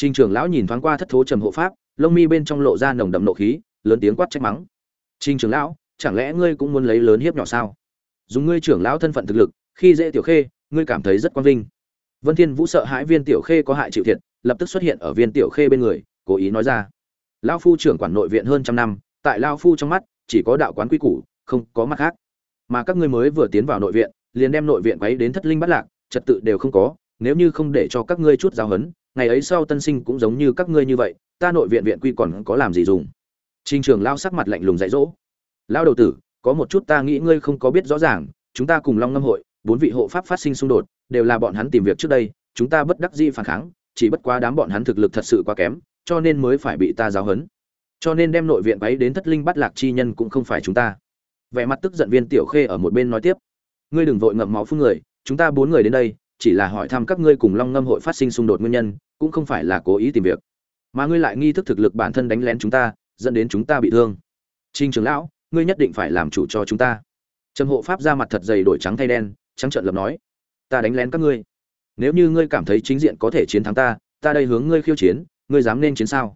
Trình trưởng lão nhìn thoáng qua thất thố trầm hộ pháp, lông mi bên trong lộ ra nồng đậm nộ khí, lớn tiếng quát trách mắng. Trình trưởng lão, chẳng lẽ ngươi cũng muốn lấy lớn hiếp nhỏ sao? Dùng ngươi trưởng lão thân phận thực lực, khi dễ tiểu khê, ngươi cảm thấy rất quan vinh. Vân Thiên Vũ sợ hãi Viên Tiểu Khê có hại chịu thiệt, lập tức xuất hiện ở Viên Tiểu Khê bên người, cố ý nói ra: "Lão phu trưởng quản nội viện hơn trăm năm, tại lão phu trong mắt, chỉ có đạo quán quy củ, không có mặt khác. Mà các ngươi mới vừa tiến vào nội viện, liền đem nội viện quấy đến thất linh bất lạc, trật tự đều không có, nếu như không để cho các ngươi chút giáo huấn, ngày ấy sau tân sinh cũng giống như các ngươi như vậy ta nội viện viện quy còn có làm gì dùng? Trình trường lao sắc mặt lạnh lùng dạy dỗ. Lao đầu tử có một chút ta nghĩ ngươi không có biết rõ ràng chúng ta cùng long ngâm hội bốn vị hộ pháp phát sinh xung đột đều là bọn hắn tìm việc trước đây chúng ta bất đắc dĩ phản kháng chỉ bất quá đám bọn hắn thực lực thật sự quá kém cho nên mới phải bị ta giáo hấn cho nên đem nội viện bấy đến thất linh bắt lạc chi nhân cũng không phải chúng ta. Vẻ mặt tức giận viên tiểu khê ở một bên nói tiếp. Ngươi đừng vội ngậm máu phun người, chúng ta bốn người đến đây, chỉ là hỏi thăm các ngươi cùng long ngâm hội phát sinh xung đột nguyên nhân, cũng không phải là cố ý tìm việc. Mà ngươi lại nghi thức thực lực bản thân đánh lén chúng ta, dẫn đến chúng ta bị thương. Trinh trưởng lão, ngươi nhất định phải làm chủ cho chúng ta. Trầm hộ pháp ra mặt thật dày đổi trắng thay đen, trắng trợn lập nói. Ta đánh lén các ngươi. Nếu như ngươi cảm thấy chính diện có thể chiến thắng ta ta đây hướng ngươi khiêu chiến, ngươi dám nên chiến sao?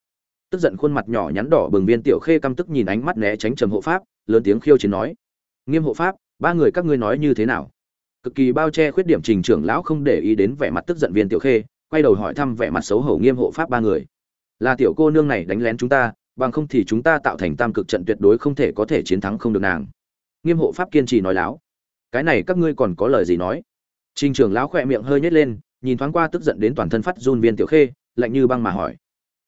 Tức giận khuôn mặt nhỏ nhắn đỏ bừng viên tiểu khê căm tức nhìn ánh mắt né tránh trầm hộ pháp, lớn tiếng khiêu chiến nói. Nghiêm hộ pháp, ba người các ngươi nói như thế nào? Cực kỳ bao che khuyết điểm trình trưởng lão không để ý đến vẻ mặt tức giận viên tiểu khê, quay đầu hỏi thăm vẻ mặt xấu hổ nghiêm hộ pháp ba người. Là tiểu cô nương này đánh lén chúng ta, bằng không thì chúng ta tạo thành tam cực trận tuyệt đối không thể có thể chiến thắng không được nàng. Nghiêm hộ pháp kiên trì nói láo. Cái này các ngươi còn có lời gì nói? Trình trưởng lão khỏe miệng hơi nhếch lên, nhìn thoáng qua tức giận đến toàn thân phát run viên tiểu khê, lạnh như băng mà hỏi.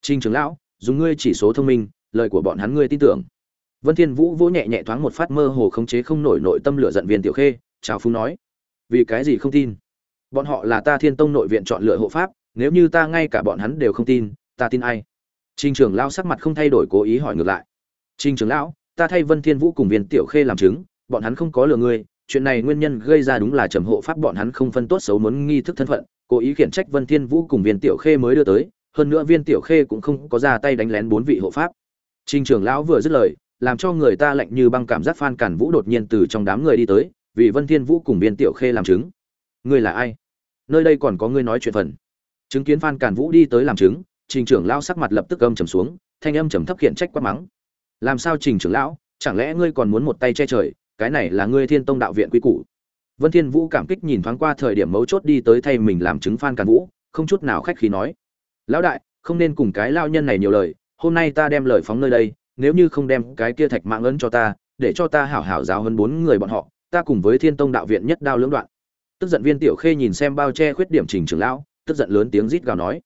Trình trưởng lão dùng ngươi chỉ số thông minh, lời của bọn hắn ngươi tin tưởng. Vân thiên vũ vỗ nhẹ nhẹ thoáng một phát mơ hồ khống chế không nổi nội tâm lửa giận viên tiểu khê, chào phúng nói, vì cái gì không tin? Bọn họ là ta thiên tông nội viện chọn lựa hộ pháp, nếu như ta ngay cả bọn hắn đều không tin, ta tin ai? Trình trưởng lão sắc mặt không thay đổi cố ý hỏi ngược lại. Trình trưởng lão, ta thay vân thiên vũ cùng viên tiểu khê làm chứng, bọn hắn không có lừa ngươi, chuyện này nguyên nhân gây ra đúng là trầm hộ pháp bọn hắn không phân tốt xấu muốn nghi thức thân phận, cố ý khiển trách vân thiên vũ cùng viên tiểu khê mới đưa tới hơn nữa viên tiểu khê cũng không có ra tay đánh lén bốn vị hộ pháp. Trình trưởng lão vừa dứt lời, làm cho người ta lạnh như băng cảm giác phan cản vũ đột nhiên từ trong đám người đi tới, vì vân thiên vũ cùng viên tiểu khê làm chứng. Ngươi là ai? Nơi đây còn có ngươi nói chuyện phần. Chứng kiến phan cản vũ đi tới làm chứng, trình trưởng lão sắc mặt lập tức âm trầm xuống, thanh âm trầm thấp khiển trách quát mắng. Làm sao trình trưởng lão? Chẳng lẽ ngươi còn muốn một tay che trời? Cái này là ngươi thiên tông đạo viện quy củ. Vân thiên vũ cảm kích nhìn thoáng qua thời điểm mấu chốt đi tới thay mình làm chứng phan cản vũ, không chút nào khách khí nói lão đại, không nên cùng cái lao nhân này nhiều lời, hôm nay ta đem lời phóng nơi đây, nếu như không đem cái kia thạch mạng ấn cho ta, để cho ta hảo hảo giáo hơn bốn người bọn họ, ta cùng với thiên tông đạo viện nhất đao lưỡng đoạn. Tức giận viên tiểu khê nhìn xem bao che khuyết điểm trình trưởng lão, tức giận lớn tiếng rít gào nói.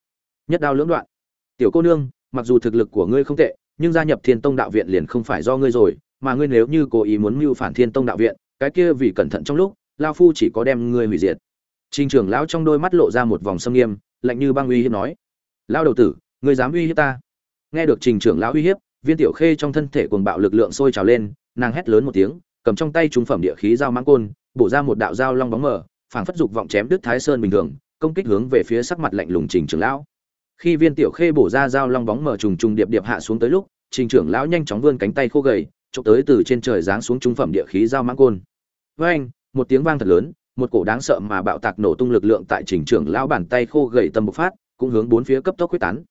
Nhất đao lưỡng đoạn. Tiểu cô nương, mặc dù thực lực của ngươi không tệ, nhưng gia nhập thiên tông đạo viện liền không phải do ngươi rồi, mà ngươi nếu như cố ý muốn mưu phản thiên tông đạo viện, cái kia vì cẩn thận trong lúc, lao phu chỉ có đem ngươi hủy diệt. Trình trưởng lão trong đôi mắt lộ ra một vòng sâm nghiêm, lạnh như băng uy hiếp nói lao đầu tử người dám uy hiếp ta? Nghe được trình trưởng lão uy hiếp, viên tiểu khê trong thân thể cuồng bạo lực lượng sôi trào lên, nàng hét lớn một tiếng, cầm trong tay trung phẩm địa khí dao mãng côn, bổ ra một đạo dao long bóng mờ, phảng phất dục vọng chém đứt thái sơn bình thường, công kích hướng về phía sắc mặt lạnh lùng trình trưởng lão. Khi viên tiểu khê bổ ra dao long bóng mờ trùng trùng điệp điệp hạ xuống tới lúc, trình trưởng lão nhanh chóng vươn cánh tay khô gầy, chụp tới từ trên trời giáng xuống trung phẩm địa khí dao mãng côn. Với anh một tiếng vang thật lớn, một cổ đáng sợ mà bạo tạc nổ tung lực lượng tại trình trưởng lão bàn tay khô gầy tâm bộc phát cũng hướng bốn phía cấp tốc quyết tán.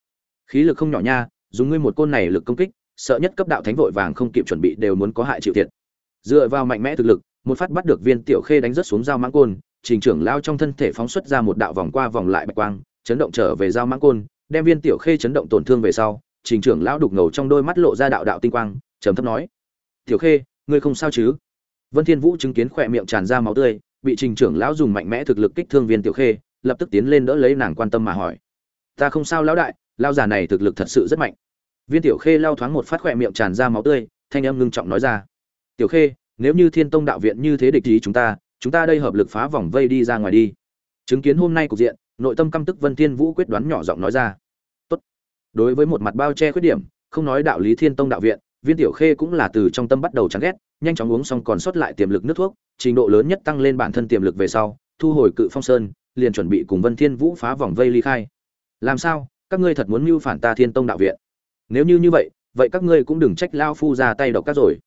Khí lực không nhỏ nha, dùng ngươi một côn này lực công kích, sợ nhất cấp đạo thánh vội vàng không kịp chuẩn bị đều muốn có hại chịu thiệt. Dựa vào mạnh mẽ thực lực, một phát bắt được viên tiểu khê đánh rất xuống dao mãng côn, trình trưởng lao trong thân thể phóng xuất ra một đạo vòng qua vòng lại bạch quang, chấn động trở về dao mãng côn, đem viên tiểu khê chấn động tổn thương về sau, trình trưởng lão đục ngầu trong đôi mắt lộ ra đạo đạo tinh quang, trầm thấp nói, tiểu khê, ngươi không sao chứ? Vân thiên vũ chứng kiến khỏe miệng tràn ra máu tươi, bị trình trưởng lão dùng mạnh mẽ thực lực kích thương viên tiểu khê, lập tức tiến lên đỡ lấy nàng quan tâm mà hỏi ta không sao lão đại lao già này thực lực thật sự rất mạnh. Viên tiểu khê lao thoáng một phát khỏe miệng tràn ra máu tươi, thanh âm ngưng trọng nói ra. Tiểu khê, nếu như thiên tông đạo viện như thế địch ý chúng ta chúng ta đây hợp lực phá vòng vây đi ra ngoài đi. Chứng kiến hôm nay cục diện, nội tâm căm tức vân thiên vũ quyết đoán nhỏ giọng nói ra. Tốt. Đối với một mặt bao che khuyết điểm, không nói đạo lý thiên tông đạo viện, viên tiểu khê cũng là từ trong tâm bắt đầu chán ghét, nhanh chóng uống xong còn sót lại tiềm lực nước thuốc, trình độ lớn nhất tăng lên bản thân tiềm lực về sau, thu hồi cự phong sơn, liền chuẩn bị cùng vân thiên vũ phá vòng vây ly khai làm sao các ngươi thật muốn mưu phản ta thiên tông đạo viện nếu như như vậy vậy các ngươi cũng đừng trách lao phu ra tay độc các rồi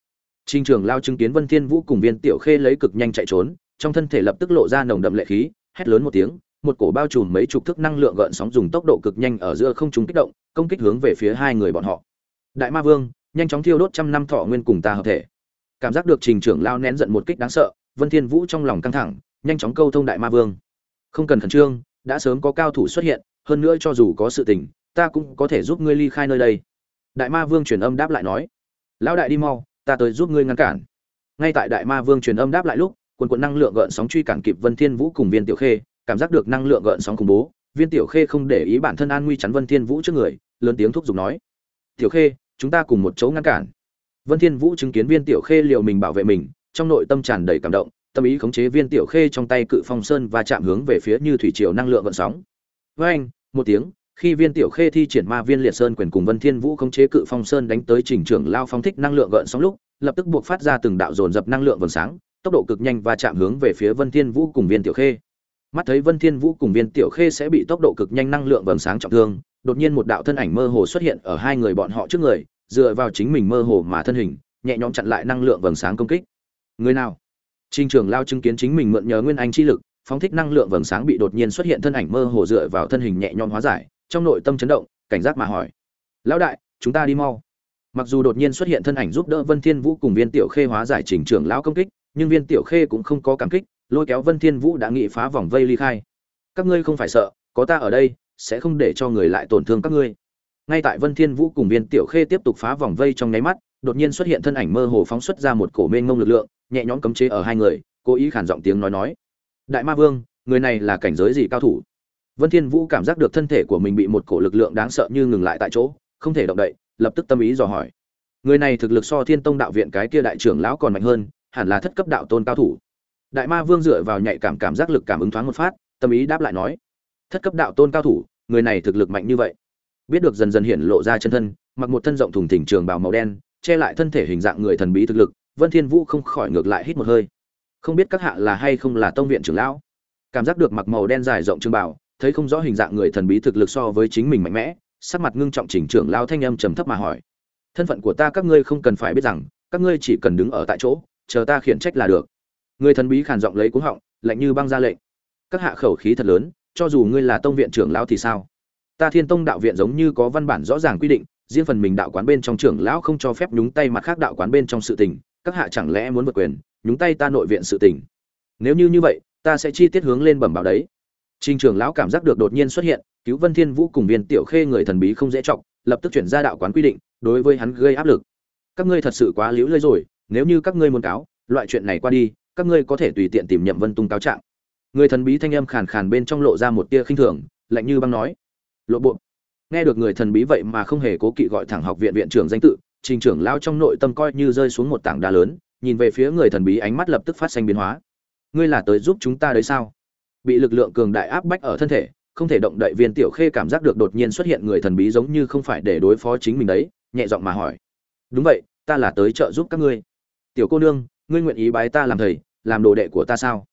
Trình trưởng lao chứng kiến Vân Thiên Vũ cùng Viên Tiểu Khê lấy cực nhanh chạy trốn, trong thân thể lập tức lộ ra nồng đậm lệ khí, hét lớn một tiếng, một cổ bao trùm mấy chục thước năng lượng gợn sóng dùng tốc độ cực nhanh ở giữa không trung kích động, công kích hướng về phía hai người bọn họ. Đại Ma Vương, nhanh chóng thiêu đốt trăm năm thọ nguyên cùng ta hợp thể. Cảm giác được Trình trưởng lao nén giận một kích đáng sợ, Vân Thiên Vũ trong lòng căng thẳng, nhanh chóng câu thông Đại Ma Vương. Không cần khẩn trương, đã sớm có cao thủ xuất hiện, hơn nữa cho dù có sự tình, ta cũng có thể giúp ngươi ly khai nơi đây. Đại Ma Vương truyền âm đáp lại nói: "Lão đại đi mau, ta tới giúp ngươi ngăn cản." Ngay tại Đại Ma Vương truyền âm đáp lại lúc, quần quần năng lượng gợn sóng truy cản kịp Vân Thiên Vũ cùng Viên Tiểu Khê, cảm giác được năng lượng gợn sóng khủng bố, Viên Tiểu Khê không để ý bản thân an nguy chắn Vân Thiên Vũ trước người, lớn tiếng thúc giục nói: "Tiểu Khê, chúng ta cùng một chỗ ngăn cản." Vân Thiên Vũ chứng kiến Viên Tiểu Khê liều mình bảo vệ mình, trong nội tâm tràn đầy cảm động, tâm ý khống chế Viên Tiểu Khê trong tay cự phong sơn và chạm hướng về phía như thủy triều năng lượng gợn sóng. Với anh, một tiếng, khi viên tiểu khê thi triển ma viên liệt sơn quyền cùng vân thiên vũ khống chế cự phong sơn đánh tới trình trưởng lao phong thích năng lượng gợn sóng lúc lập tức buộc phát ra từng đạo dồn dập năng lượng vầng sáng tốc độ cực nhanh và chạm hướng về phía vân thiên vũ cùng viên tiểu khê. Mắt thấy vân thiên vũ cùng viên tiểu khê sẽ bị tốc độ cực nhanh năng lượng vầng sáng trọng thương đột nhiên một đạo thân ảnh mơ hồ xuất hiện ở hai người bọn họ trước người dựa vào chính mình mơ hồ mà thân hình nhẹ nhõm chặn lại năng lượng vầng sáng công kích. Người nào? Trình trưởng lao chứng kiến chính mình mượn nhờ nguyên anh chi lực phóng thích năng lượng vầng sáng bị đột nhiên xuất hiện thân ảnh mơ hồ dựa vào thân hình nhẹ nhõm hóa giải, trong nội tâm chấn động, cảnh giác mà hỏi. Lão đại, chúng ta đi mau. Mặc dù đột nhiên xuất hiện thân ảnh giúp đỡ vân thiên vũ cùng viên tiểu khê hóa giải trình trưởng lão công kích, nhưng viên tiểu khê cũng không có cảm kích, lôi kéo vân thiên vũ đã nghị phá vòng vây ly khai. Các ngươi không phải sợ, có ta ở đây, sẽ không để cho người lại tổn thương các ngươi. Ngay tại vân thiên vũ cùng viên tiểu khê tiếp tục phá vòng vây trong nháy mắt, đột nhiên xuất hiện thân ảnh mơ hồ phóng xuất ra một cổ mênh mông lực lượng, nhẹ nhõm cấm chế ở hai người, cố ý khản giọng tiếng nói nói đại ma vương, người này là cảnh giới gì cao thủ? Vân thiên vũ cảm giác được thân thể của mình bị một cổ lực lượng đáng sợ như ngừng lại tại chỗ, không thể động đậy, lập tức tâm ý dò hỏi. Người này thực lực so thiên tông đạo viện cái kia đại trưởng lão còn mạnh hơn, hẳn là thất cấp đạo tôn cao thủ. Đại ma vương dựa vào nhạy cảm cảm giác lực cảm ứng thoáng một phát, tâm ý đáp lại nói, thất cấp đạo tôn cao thủ, người này thực lực mạnh như vậy. Biết được dần dần hiện lộ ra chân thân, mặc một thân rộng thùng thỉnh trường bào màu đen, che lại thân thể hình dạng người thần bí thực lực, vân thiên vũ không khỏi ngược lại hít một hơi không biết các hạ là hay không là tông viện trưởng lão. Cảm giác được mặc màu đen dài rộng trường bảo, thấy không rõ hình dạng người thần bí thực lực so với chính mình mạnh mẽ sắc mặt ngưng trọng chỉnh trưởng lão thanh âm trầm thấp mà hỏi. Thân phận của ta các ngươi không cần phải biết rằng các ngươi chỉ cần đứng ở tại chỗ chờ ta khiển trách là được. Người thần bí khàn giọng lấy cuống họng lạnh như băng ra lệnh. Các hạ khẩu khí thật lớn cho dù ngươi là tông viện trưởng lão thì sao? Ta thiên tông đạo viện giống như có văn bản rõ ràng quy định riêng phần mình đạo quán bên trong trưởng lão không cho phép nhúng tay mặt khác đạo quán bên trong sự tình các hạ chẳng lẽ muốn vượt quyền? Nhúng tay ta nội viện sự tình. Nếu như như vậy, ta sẽ chi tiết hướng lên bẩm báo đấy. Trình trưởng lão cảm giác được đột nhiên xuất hiện, cứu vân thiên vũ cùng viên tiểu khê người thần bí không dễ trọng lập tức chuyển ra đạo quán quy định, đối với hắn gây áp lực. Các ngươi thật sự quá liễu lơi rồi, nếu như các ngươi muốn cáo, loại chuyện này qua đi, các ngươi có thể tùy tiện tìm nhậm vân tung cáo trạng. Người thần bí thanh âm khàn khàn bên trong lộ ra một tia khinh thường, lạnh như băng nói, lộ bộ. Nghe được người thần bí vậy mà không hề cố kỵ gọi thẳng học viện viện trưởng danh tự, trình trưởng lao trong nội tâm coi như rơi xuống một tảng đá lớn nhìn về phía người thần bí ánh mắt lập tức phát sinh biến hóa. Ngươi là tới giúp chúng ta đấy sao? Bị lực lượng cường đại áp bách ở thân thể, không thể động đậy viên tiểu khê cảm giác được đột nhiên xuất hiện người thần bí giống như không phải để đối phó chính mình đấy, nhẹ giọng mà hỏi. Đúng vậy, ta là tới trợ giúp các ngươi. Tiểu cô nương, ngươi nguyện ý bái ta làm thầy, làm đồ đệ của ta sao?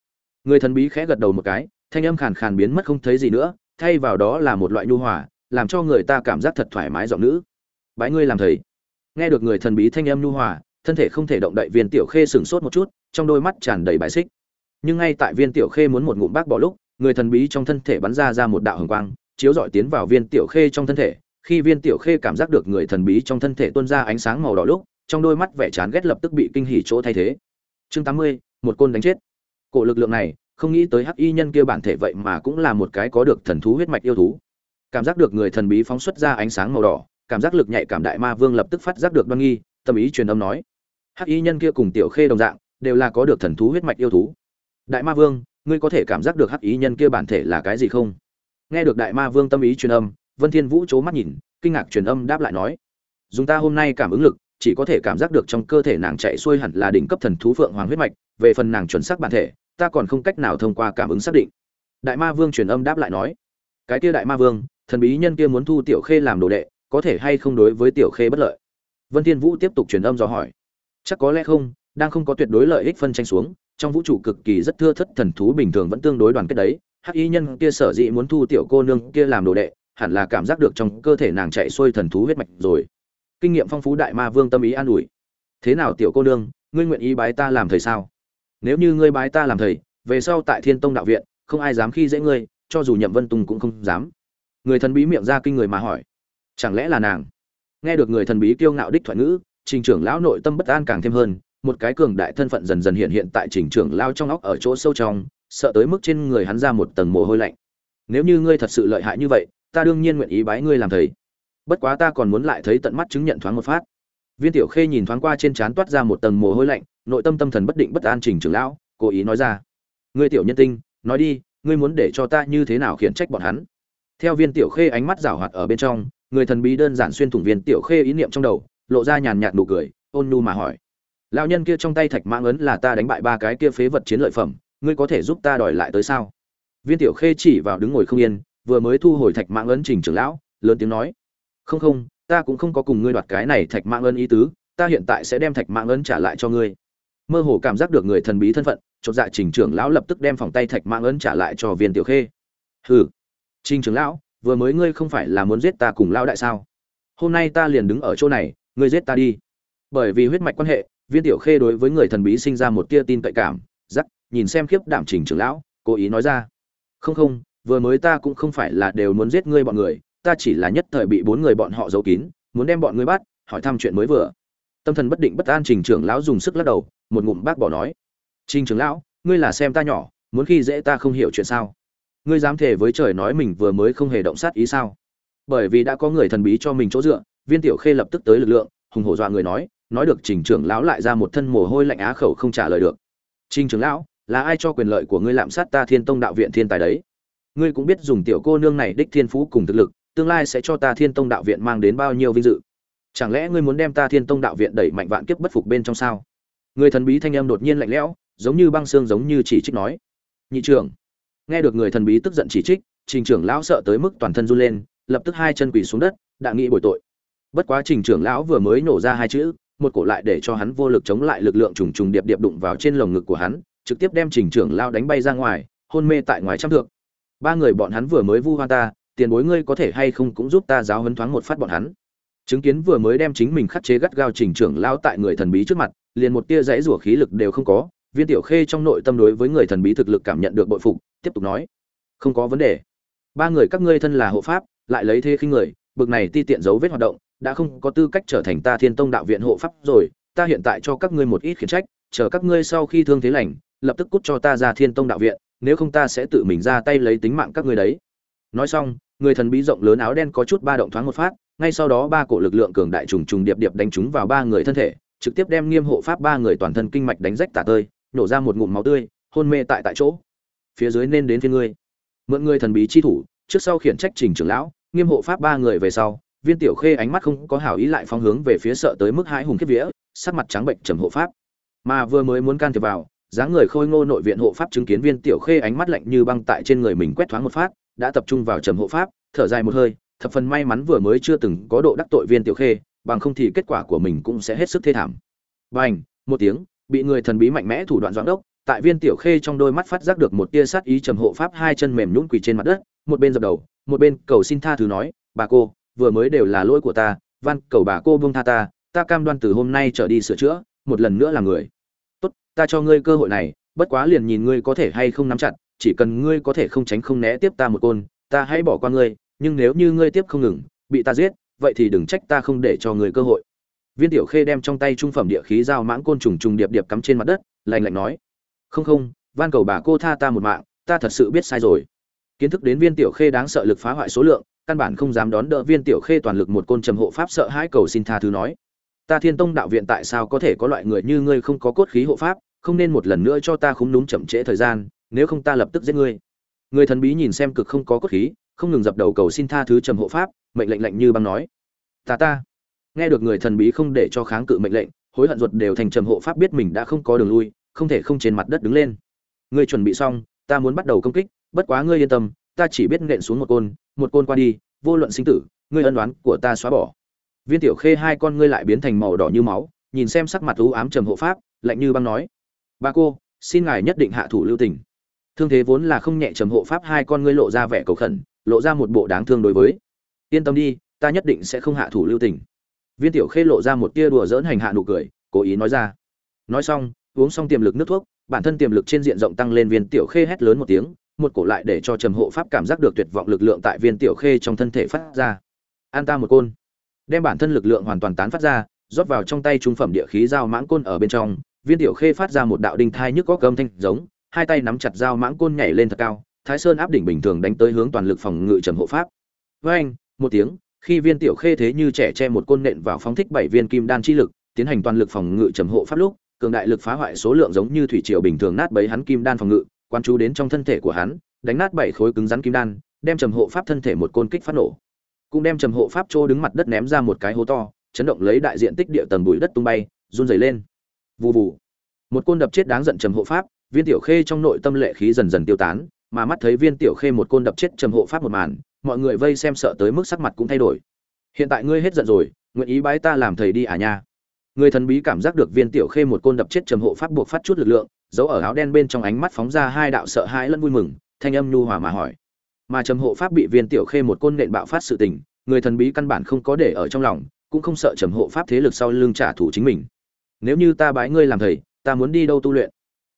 Người thần bí khẽ gật đầu một cái, thanh âm khàn khàn biến mất không thấy gì nữa, thay vào đó là một loại nhu hòa, làm cho người ta cảm giác thật thoải mái giọng nữ. Bái ngươi làm thầy. Nghe được người thần bí thanh âm nhu hòa thân thể không thể động đậy viên tiểu khê sửng sốt một chút, trong đôi mắt tràn đầy bài xích. Nhưng ngay tại viên tiểu khê muốn một ngụm bác bỏ lúc, người thần bí trong thân thể bắn ra ra một đạo hồng quang, chiếu dọi tiến vào viên tiểu khê trong thân thể. Khi viên tiểu khê cảm giác được người thần bí trong thân thể tuôn ra ánh sáng màu đỏ lúc, trong đôi mắt vẻ chán ghét lập tức bị kinh hỉ chỗ thay thế. Chương tám mươi, một côn đánh chết. Cổ lực lượng này, không nghĩ tới hắc y nhân kia bản thể vậy mà cũng là một cái có được thần thú huyết mạch yêu thú. Cảm giác được người thần bí phóng xuất ra ánh sáng màu đỏ, cảm giác lực nhạy cảm đại ma vương lập tức phát giác được đoan nghi, tâm ý truyền âm nói hắc y nhân kia cùng tiểu khê đồng dạng, đều là có được thần thú huyết mạch yêu thú. Đại ma vương, ngươi có thể cảm giác được hắc y nhân kia bản thể là cái gì không? Nghe được đại ma vương tâm ý truyền âm, vân thiên vũ c mắt nhìn, kinh ngạc truyền âm đáp lại nói, dùng ta hôm nay cảm ứng lực, chỉ có thể cảm giác được trong cơ thể nàng chạy xuôi hẳn là đỉnh cấp thần thú phượng hoàng huyết mạch, về phần nàng chuẩn xác bản thể, ta còn không cách nào thông qua cảm ứng xác định. Đại ma vương truyền âm đáp lại nói, cái kia đại ma vương, thần bí nhân kia muốn thu tiểu khê làm đồ đệ, có thể hay không đối với tiểu khê bất lợi? Vân thiên vũ tiếp tục truyền âm dò hỏi chắc có lẽ không, đang không có tuyệt đối lợi ích phân tranh xuống, trong vũ trụ cực kỳ rất thưa thất thần thú bình thường vẫn tương đối đoàn kết đấy. Hắc y nhân kia sở dĩ muốn thu tiểu cô nương kia làm đồ đệ, hẳn là cảm giác được trong cơ thể nàng chạy xuôi thần thú huyết mạch rồi. Kinh nghiệm phong phú đại ma vương tâm ý an ủi. Thế nào tiểu cô nương, ngươi nguyện ý bái ta làm thầy sao? Nếu như ngươi bái ta làm thầy, về sau tại thiên tông đạo viện, không ai dám khi dễ ngươi, cho dù nhậm vân tùng cũng không dám. Người thần bí miệng ra kinh người mà hỏi. Chẳng lẽ là nàng? Nghe được người thần bí kiêu ngạo đích thoại ngữ trình trưởng lão nội tâm bất an càng thêm hơn, một cái cường đại thân phận dần dần hiện hiện tại trình trưởng lao trong óc ở chỗ sâu trong, sợ tới mức trên người hắn ra một tầng mồ hôi lạnh. Nếu như ngươi thật sự lợi hại như vậy, ta đương nhiên nguyện ý bái ngươi làm thầy. Bất quá ta còn muốn lại thấy tận mắt chứng nhận thoáng một phát. Viên tiểu khê nhìn thoáng qua trên trán toát ra một tầng mồ hôi lạnh, nội tâm tâm thần bất định bất an trình trưởng lão, cố ý nói ra. Ngươi tiểu nhân tinh, nói đi, ngươi muốn để cho ta như thế nào khiển trách bọn hắn? Theo viên tiểu khê ánh mắt rảo hoạt ở bên trong, người thần bí đơn giản xuyên thủng viên tiểu khê ý niệm trong đầu lộ ra nhàn nhạt nụ cười, ôn nhu mà hỏi. Lão nhân kia trong tay thạch mãng ấn là ta đánh bại ba cái kia phế vật chiến lợi phẩm, ngươi có thể giúp ta đòi lại tới sao? Viên tiểu khê chỉ vào đứng ngồi không yên, vừa mới thu hồi thạch mãng ấn trình trưởng lão, lớn tiếng nói. Không không, ta cũng không có cùng ngươi đoạt cái này thạch mãng ấn ý tứ, ta hiện tại sẽ đem thạch mãng ấn trả lại cho ngươi. Mơ hồ cảm giác được người thần bí thân phận, chột dạ trình trưởng lão lập tức đem phòng tay thạch mãng ấn trả lại cho viên tiểu khê. Hừ. Trình trưởng lão, vừa mới ngươi không phải là muốn giết ta cùng lão đại sao? Hôm nay ta liền đứng ở chỗ này ngươi giết ta đi. Bởi vì huyết mạch quan hệ, viên tiểu khê đối với người thần bí sinh ra một tia tin cậy cảm giắc nhìn xem khiếp đảm trình trưởng lão, cố ý nói ra. Không không, vừa mới ta cũng không phải là đều muốn giết ngươi bọn người, ta chỉ là nhất thời bị bốn người bọn họ giấu kín, muốn đem bọn ngươi bắt, hỏi thăm chuyện mới vừa. Tâm thần bất định bất an trình trưởng lão dùng sức lắc đầu, một ngụm bác bỏ nói. Trình trưởng lão, ngươi là xem ta nhỏ, muốn khi dễ ta không hiểu chuyện sao? Ngươi dám thề với trời nói mình vừa mới không hề động sát ý sao? Bởi vì đã có người thần bí cho mình chỗ dựa viên tiểu khê lập tức tới lực lượng, hùng hổ dọa người nói nói được trình trưởng lão lại ra một thân mồ hôi lạnh á khẩu không trả lời được. Trình trưởng lão, là ai cho quyền lợi của ngươi lạm sát ta thiên tông đạo viện thiên tài đấy? Ngươi cũng biết dùng tiểu cô nương này đích thiên phú cùng thực lực, tương lai sẽ cho ta thiên tông đạo viện mang đến bao nhiêu vinh dự? Chẳng lẽ ngươi muốn đem ta thiên tông đạo viện đẩy mạnh vạn kiếp bất phục bên trong sao? Người thần bí thanh âm đột nhiên lạnh lẽo, giống như băng xương giống như chỉ trích nói. Nhị trưởng, nghe được người thần bí tức giận chỉ trích, trình trưởng lão sợ tới mức toàn thân run lên, lập tức hai chân quỳ xuống đất, đã nghĩ bồi tội bất quá trình trưởng lão vừa mới nổ ra hai chữ, một cổ lại để cho hắn vô lực chống lại lực lượng trùng trùng điệp điệp đụng vào trên lồng ngực của hắn, trực tiếp đem trình trưởng lão đánh bay ra ngoài, hôn mê tại ngoài trăm thượng ba người bọn hắn vừa mới vu hoa ta, tiền bối ngươi có thể hay không cũng giúp ta giáo hấn thoáng một phát bọn hắn. Chứng kiến vừa mới đem chính mình khắt chế gắt gao trình trưởng lão tại người thần bí trước mặt, liền một tia dãy rủa khí lực đều không có, viên tiểu khê trong nội tâm đối với người thần bí thực lực cảm nhận được bội phục, tiếp tục nói, không có vấn đề. Ba người các ngươi thân là hộ pháp, lại lấy thế khinh người, bực này ti tiện dấu vết hoạt động đã không có tư cách trở thành ta thiên tông đạo viện hộ pháp rồi, ta hiện tại cho các ngươi một ít khiển trách, chờ các ngươi sau khi thương thế lành, lập tức cút cho ta ra thiên tông đạo viện, nếu không ta sẽ tự mình ra tay lấy tính mạng các ngươi đấy. Nói xong, người thần bí rộng lớn áo đen có chút ba động thoáng một phát, ngay sau đó ba cổ lực lượng cường đại trùng trùng điệp điệp đánh trúng vào ba người thân thể, trực tiếp đem nghiêm hộ pháp ba người toàn thân kinh mạch đánh rách tả tơi, nổ ra một ngụm máu tươi, hôn mê tại tại chỗ. Phía dưới nên đến phía ngươi. Mượn người thần bí chi thủ, trước sau khiển trách trình trưởng lão, nghiêm hộ pháp ba người về sau viên tiểu khê ánh mắt không có hảo ý lại phong hướng về phía sợ tới mức hãi hùng kiếp vía, sắc mặt trắng bệnh trầm hộ pháp. Mà vừa mới muốn can thiệp vào, dáng người khôi ngô nội viện hộ pháp chứng kiến viên tiểu khê ánh mắt lạnh như băng tại trên người mình quét thoáng một phát, đã tập trung vào trầm hộ pháp, thở dài một hơi, thập phần may mắn vừa mới chưa từng có độ đắc tội viên tiểu khê, bằng không thì kết quả của mình cũng sẽ hết sức thê thảm. Bành, một tiếng, bị người thần bí mạnh mẽ thủ đoạn doãn đốc, tại viên tiểu khê trong đôi mắt phát giác được một tia sát ý trầm hộ pháp hai chân mềm nhũn quỳ trên mặt đất, một bên dập đầu, một bên cầu xin tha thứ nói, bà cô vừa mới đều là lỗi của ta, van, cầu bà cô buông tha ta ta cam đoan từ hôm nay trở đi sửa chữa, một lần nữa là người. Tốt, ta cho ngươi cơ hội này, bất quá liền nhìn ngươi có thể hay không nắm chặt, chỉ cần ngươi có thể không tránh không né tiếp ta một côn, ta hãy bỏ qua ngươi, nhưng nếu như ngươi tiếp không ngừng, bị ta giết, vậy thì đừng trách ta không để cho ngươi cơ hội. Viên tiểu khê đem trong tay trung phẩm địa khí dao mãng côn trùng trùng điệp điệp cắm trên mặt đất, lạnh lạnh nói. Không không, van, cầu bà cô tha ta một mạng, ta thật sự biết sai rồi. Kiến thức đến viên tiểu khê đáng sợ lực phá hoại số lượng căn bản không dám đón đỡ viên tiểu khê toàn lực một côn trầm hộ pháp sợ hãi cầu xin tha thứ nói. Ta thiên tông đạo viện tại sao có thể có loại người như ngươi không có cốt khí hộ pháp, không nên một lần nữa cho ta khúng núm chậm trễ thời gian, nếu không ta lập tức giết ngươi. Người thần bí nhìn xem cực không có cốt khí, không ngừng dập đầu cầu xin tha thứ trầm hộ pháp, mệnh lệnh lệnh như băng nói. Ta ta. Nghe được người thần bí không để cho kháng cự mệnh lệnh, hối hận ruột đều thành trầm hộ pháp biết mình đã không có đường lui, không thể không trên mặt đất đứng lên. Ngươi chuẩn bị xong, ta muốn bắt đầu công kích, bất quá ngươi yên tâm ta chỉ biết nện xuống một côn một côn qua đi, vô luận sinh tử, ngươi ân đoán của ta xóa bỏ. Viên tiểu khê hai con ngươi lại biến thành màu đỏ như máu, nhìn xem sắc mặt u ám trầm hộ pháp, lạnh như băng nói. Ba cô, xin ngài nhất định hạ thủ lưu tình. Thương thế vốn là không nhẹ trầm hộ pháp hai con ngươi lộ ra vẻ cầu khẩn, lộ ra một bộ đáng thương đối với. Yên tâm đi, ta nhất định sẽ không hạ thủ lưu tình. Viên tiểu khê lộ ra một tia đùa dỡn hành hạ nụ cười, cố ý nói ra. Nói xong, uống xong tiềm lực nước thuốc, bản thân tiềm lực trên diện rộng tăng lên, viên tiểu khê hét lớn một tiếng một cổ lại để cho trầm hộ pháp cảm giác được tuyệt vọng lực lượng tại viên tiểu khê trong thân thể phát ra. An ta một côn. Đem bản thân lực lượng hoàn toàn tán phát ra, rót vào trong tay trung phẩm địa khí dao mãng côn ở bên trong, viên tiểu khê phát ra một đạo đinh thai nhức có cơm thanh giống, hai tay nắm chặt dao mãng côn nhảy lên thật cao, thái sơn áp đỉnh bình thường đánh tới hướng toàn lực phòng ngự trầm hộ pháp. Với anh một tiếng, khi viên tiểu khê thế như trẻ che một côn nện vào phóng thích bảy viên kim đan chi lực, tiến hành toàn lực phòng ngự trầm hộ pháp lúc, cường đại lực phá hoại số lượng giống như thủy triều bình thường nát bấy hắn kim đan phòng ngự quan chú đến trong thân thể của hắn, đánh nát bảy khối cứng rắn kim đan, đem trầm hộ pháp thân thể một côn kích phát nổ. Cũng đem trầm hộ pháp trô đứng mặt đất ném ra một cái hố to, chấn động lấy đại diện tích địa tầng bụi đất tung bay, run rẩy lên. Vù vù. Một côn đập chết đáng giận trầm hộ pháp, viên tiểu khê trong nội tâm lệ khí dần dần tiêu tán, mà mắt thấy viên tiểu khê một côn đập chết trầm hộ pháp một màn, mọi người vây xem sợ tới mức sắc mặt cũng thay đổi. Hiện tại ngươi hết giận rồi, nguyện ý bái ta làm thầy đi à nha. Người thần bí cảm giác được viên tiểu khê một côn đập chết trầm hộ pháp buộc phát chút lực lượng dấu ở áo đen bên trong ánh mắt phóng ra hai đạo sợ hãi lẫn vui mừng, thanh âm nhu hòa mà hỏi. Mà trầm hộ pháp bị viên tiểu khê một côn nện bạo phát sự tình, người thần bí căn bản không có để ở trong lòng, cũng không sợ trầm hộ pháp thế lực sau lưng trả thù chính mình. Nếu như ta bái ngươi làm thầy, ta muốn đi đâu tu luyện?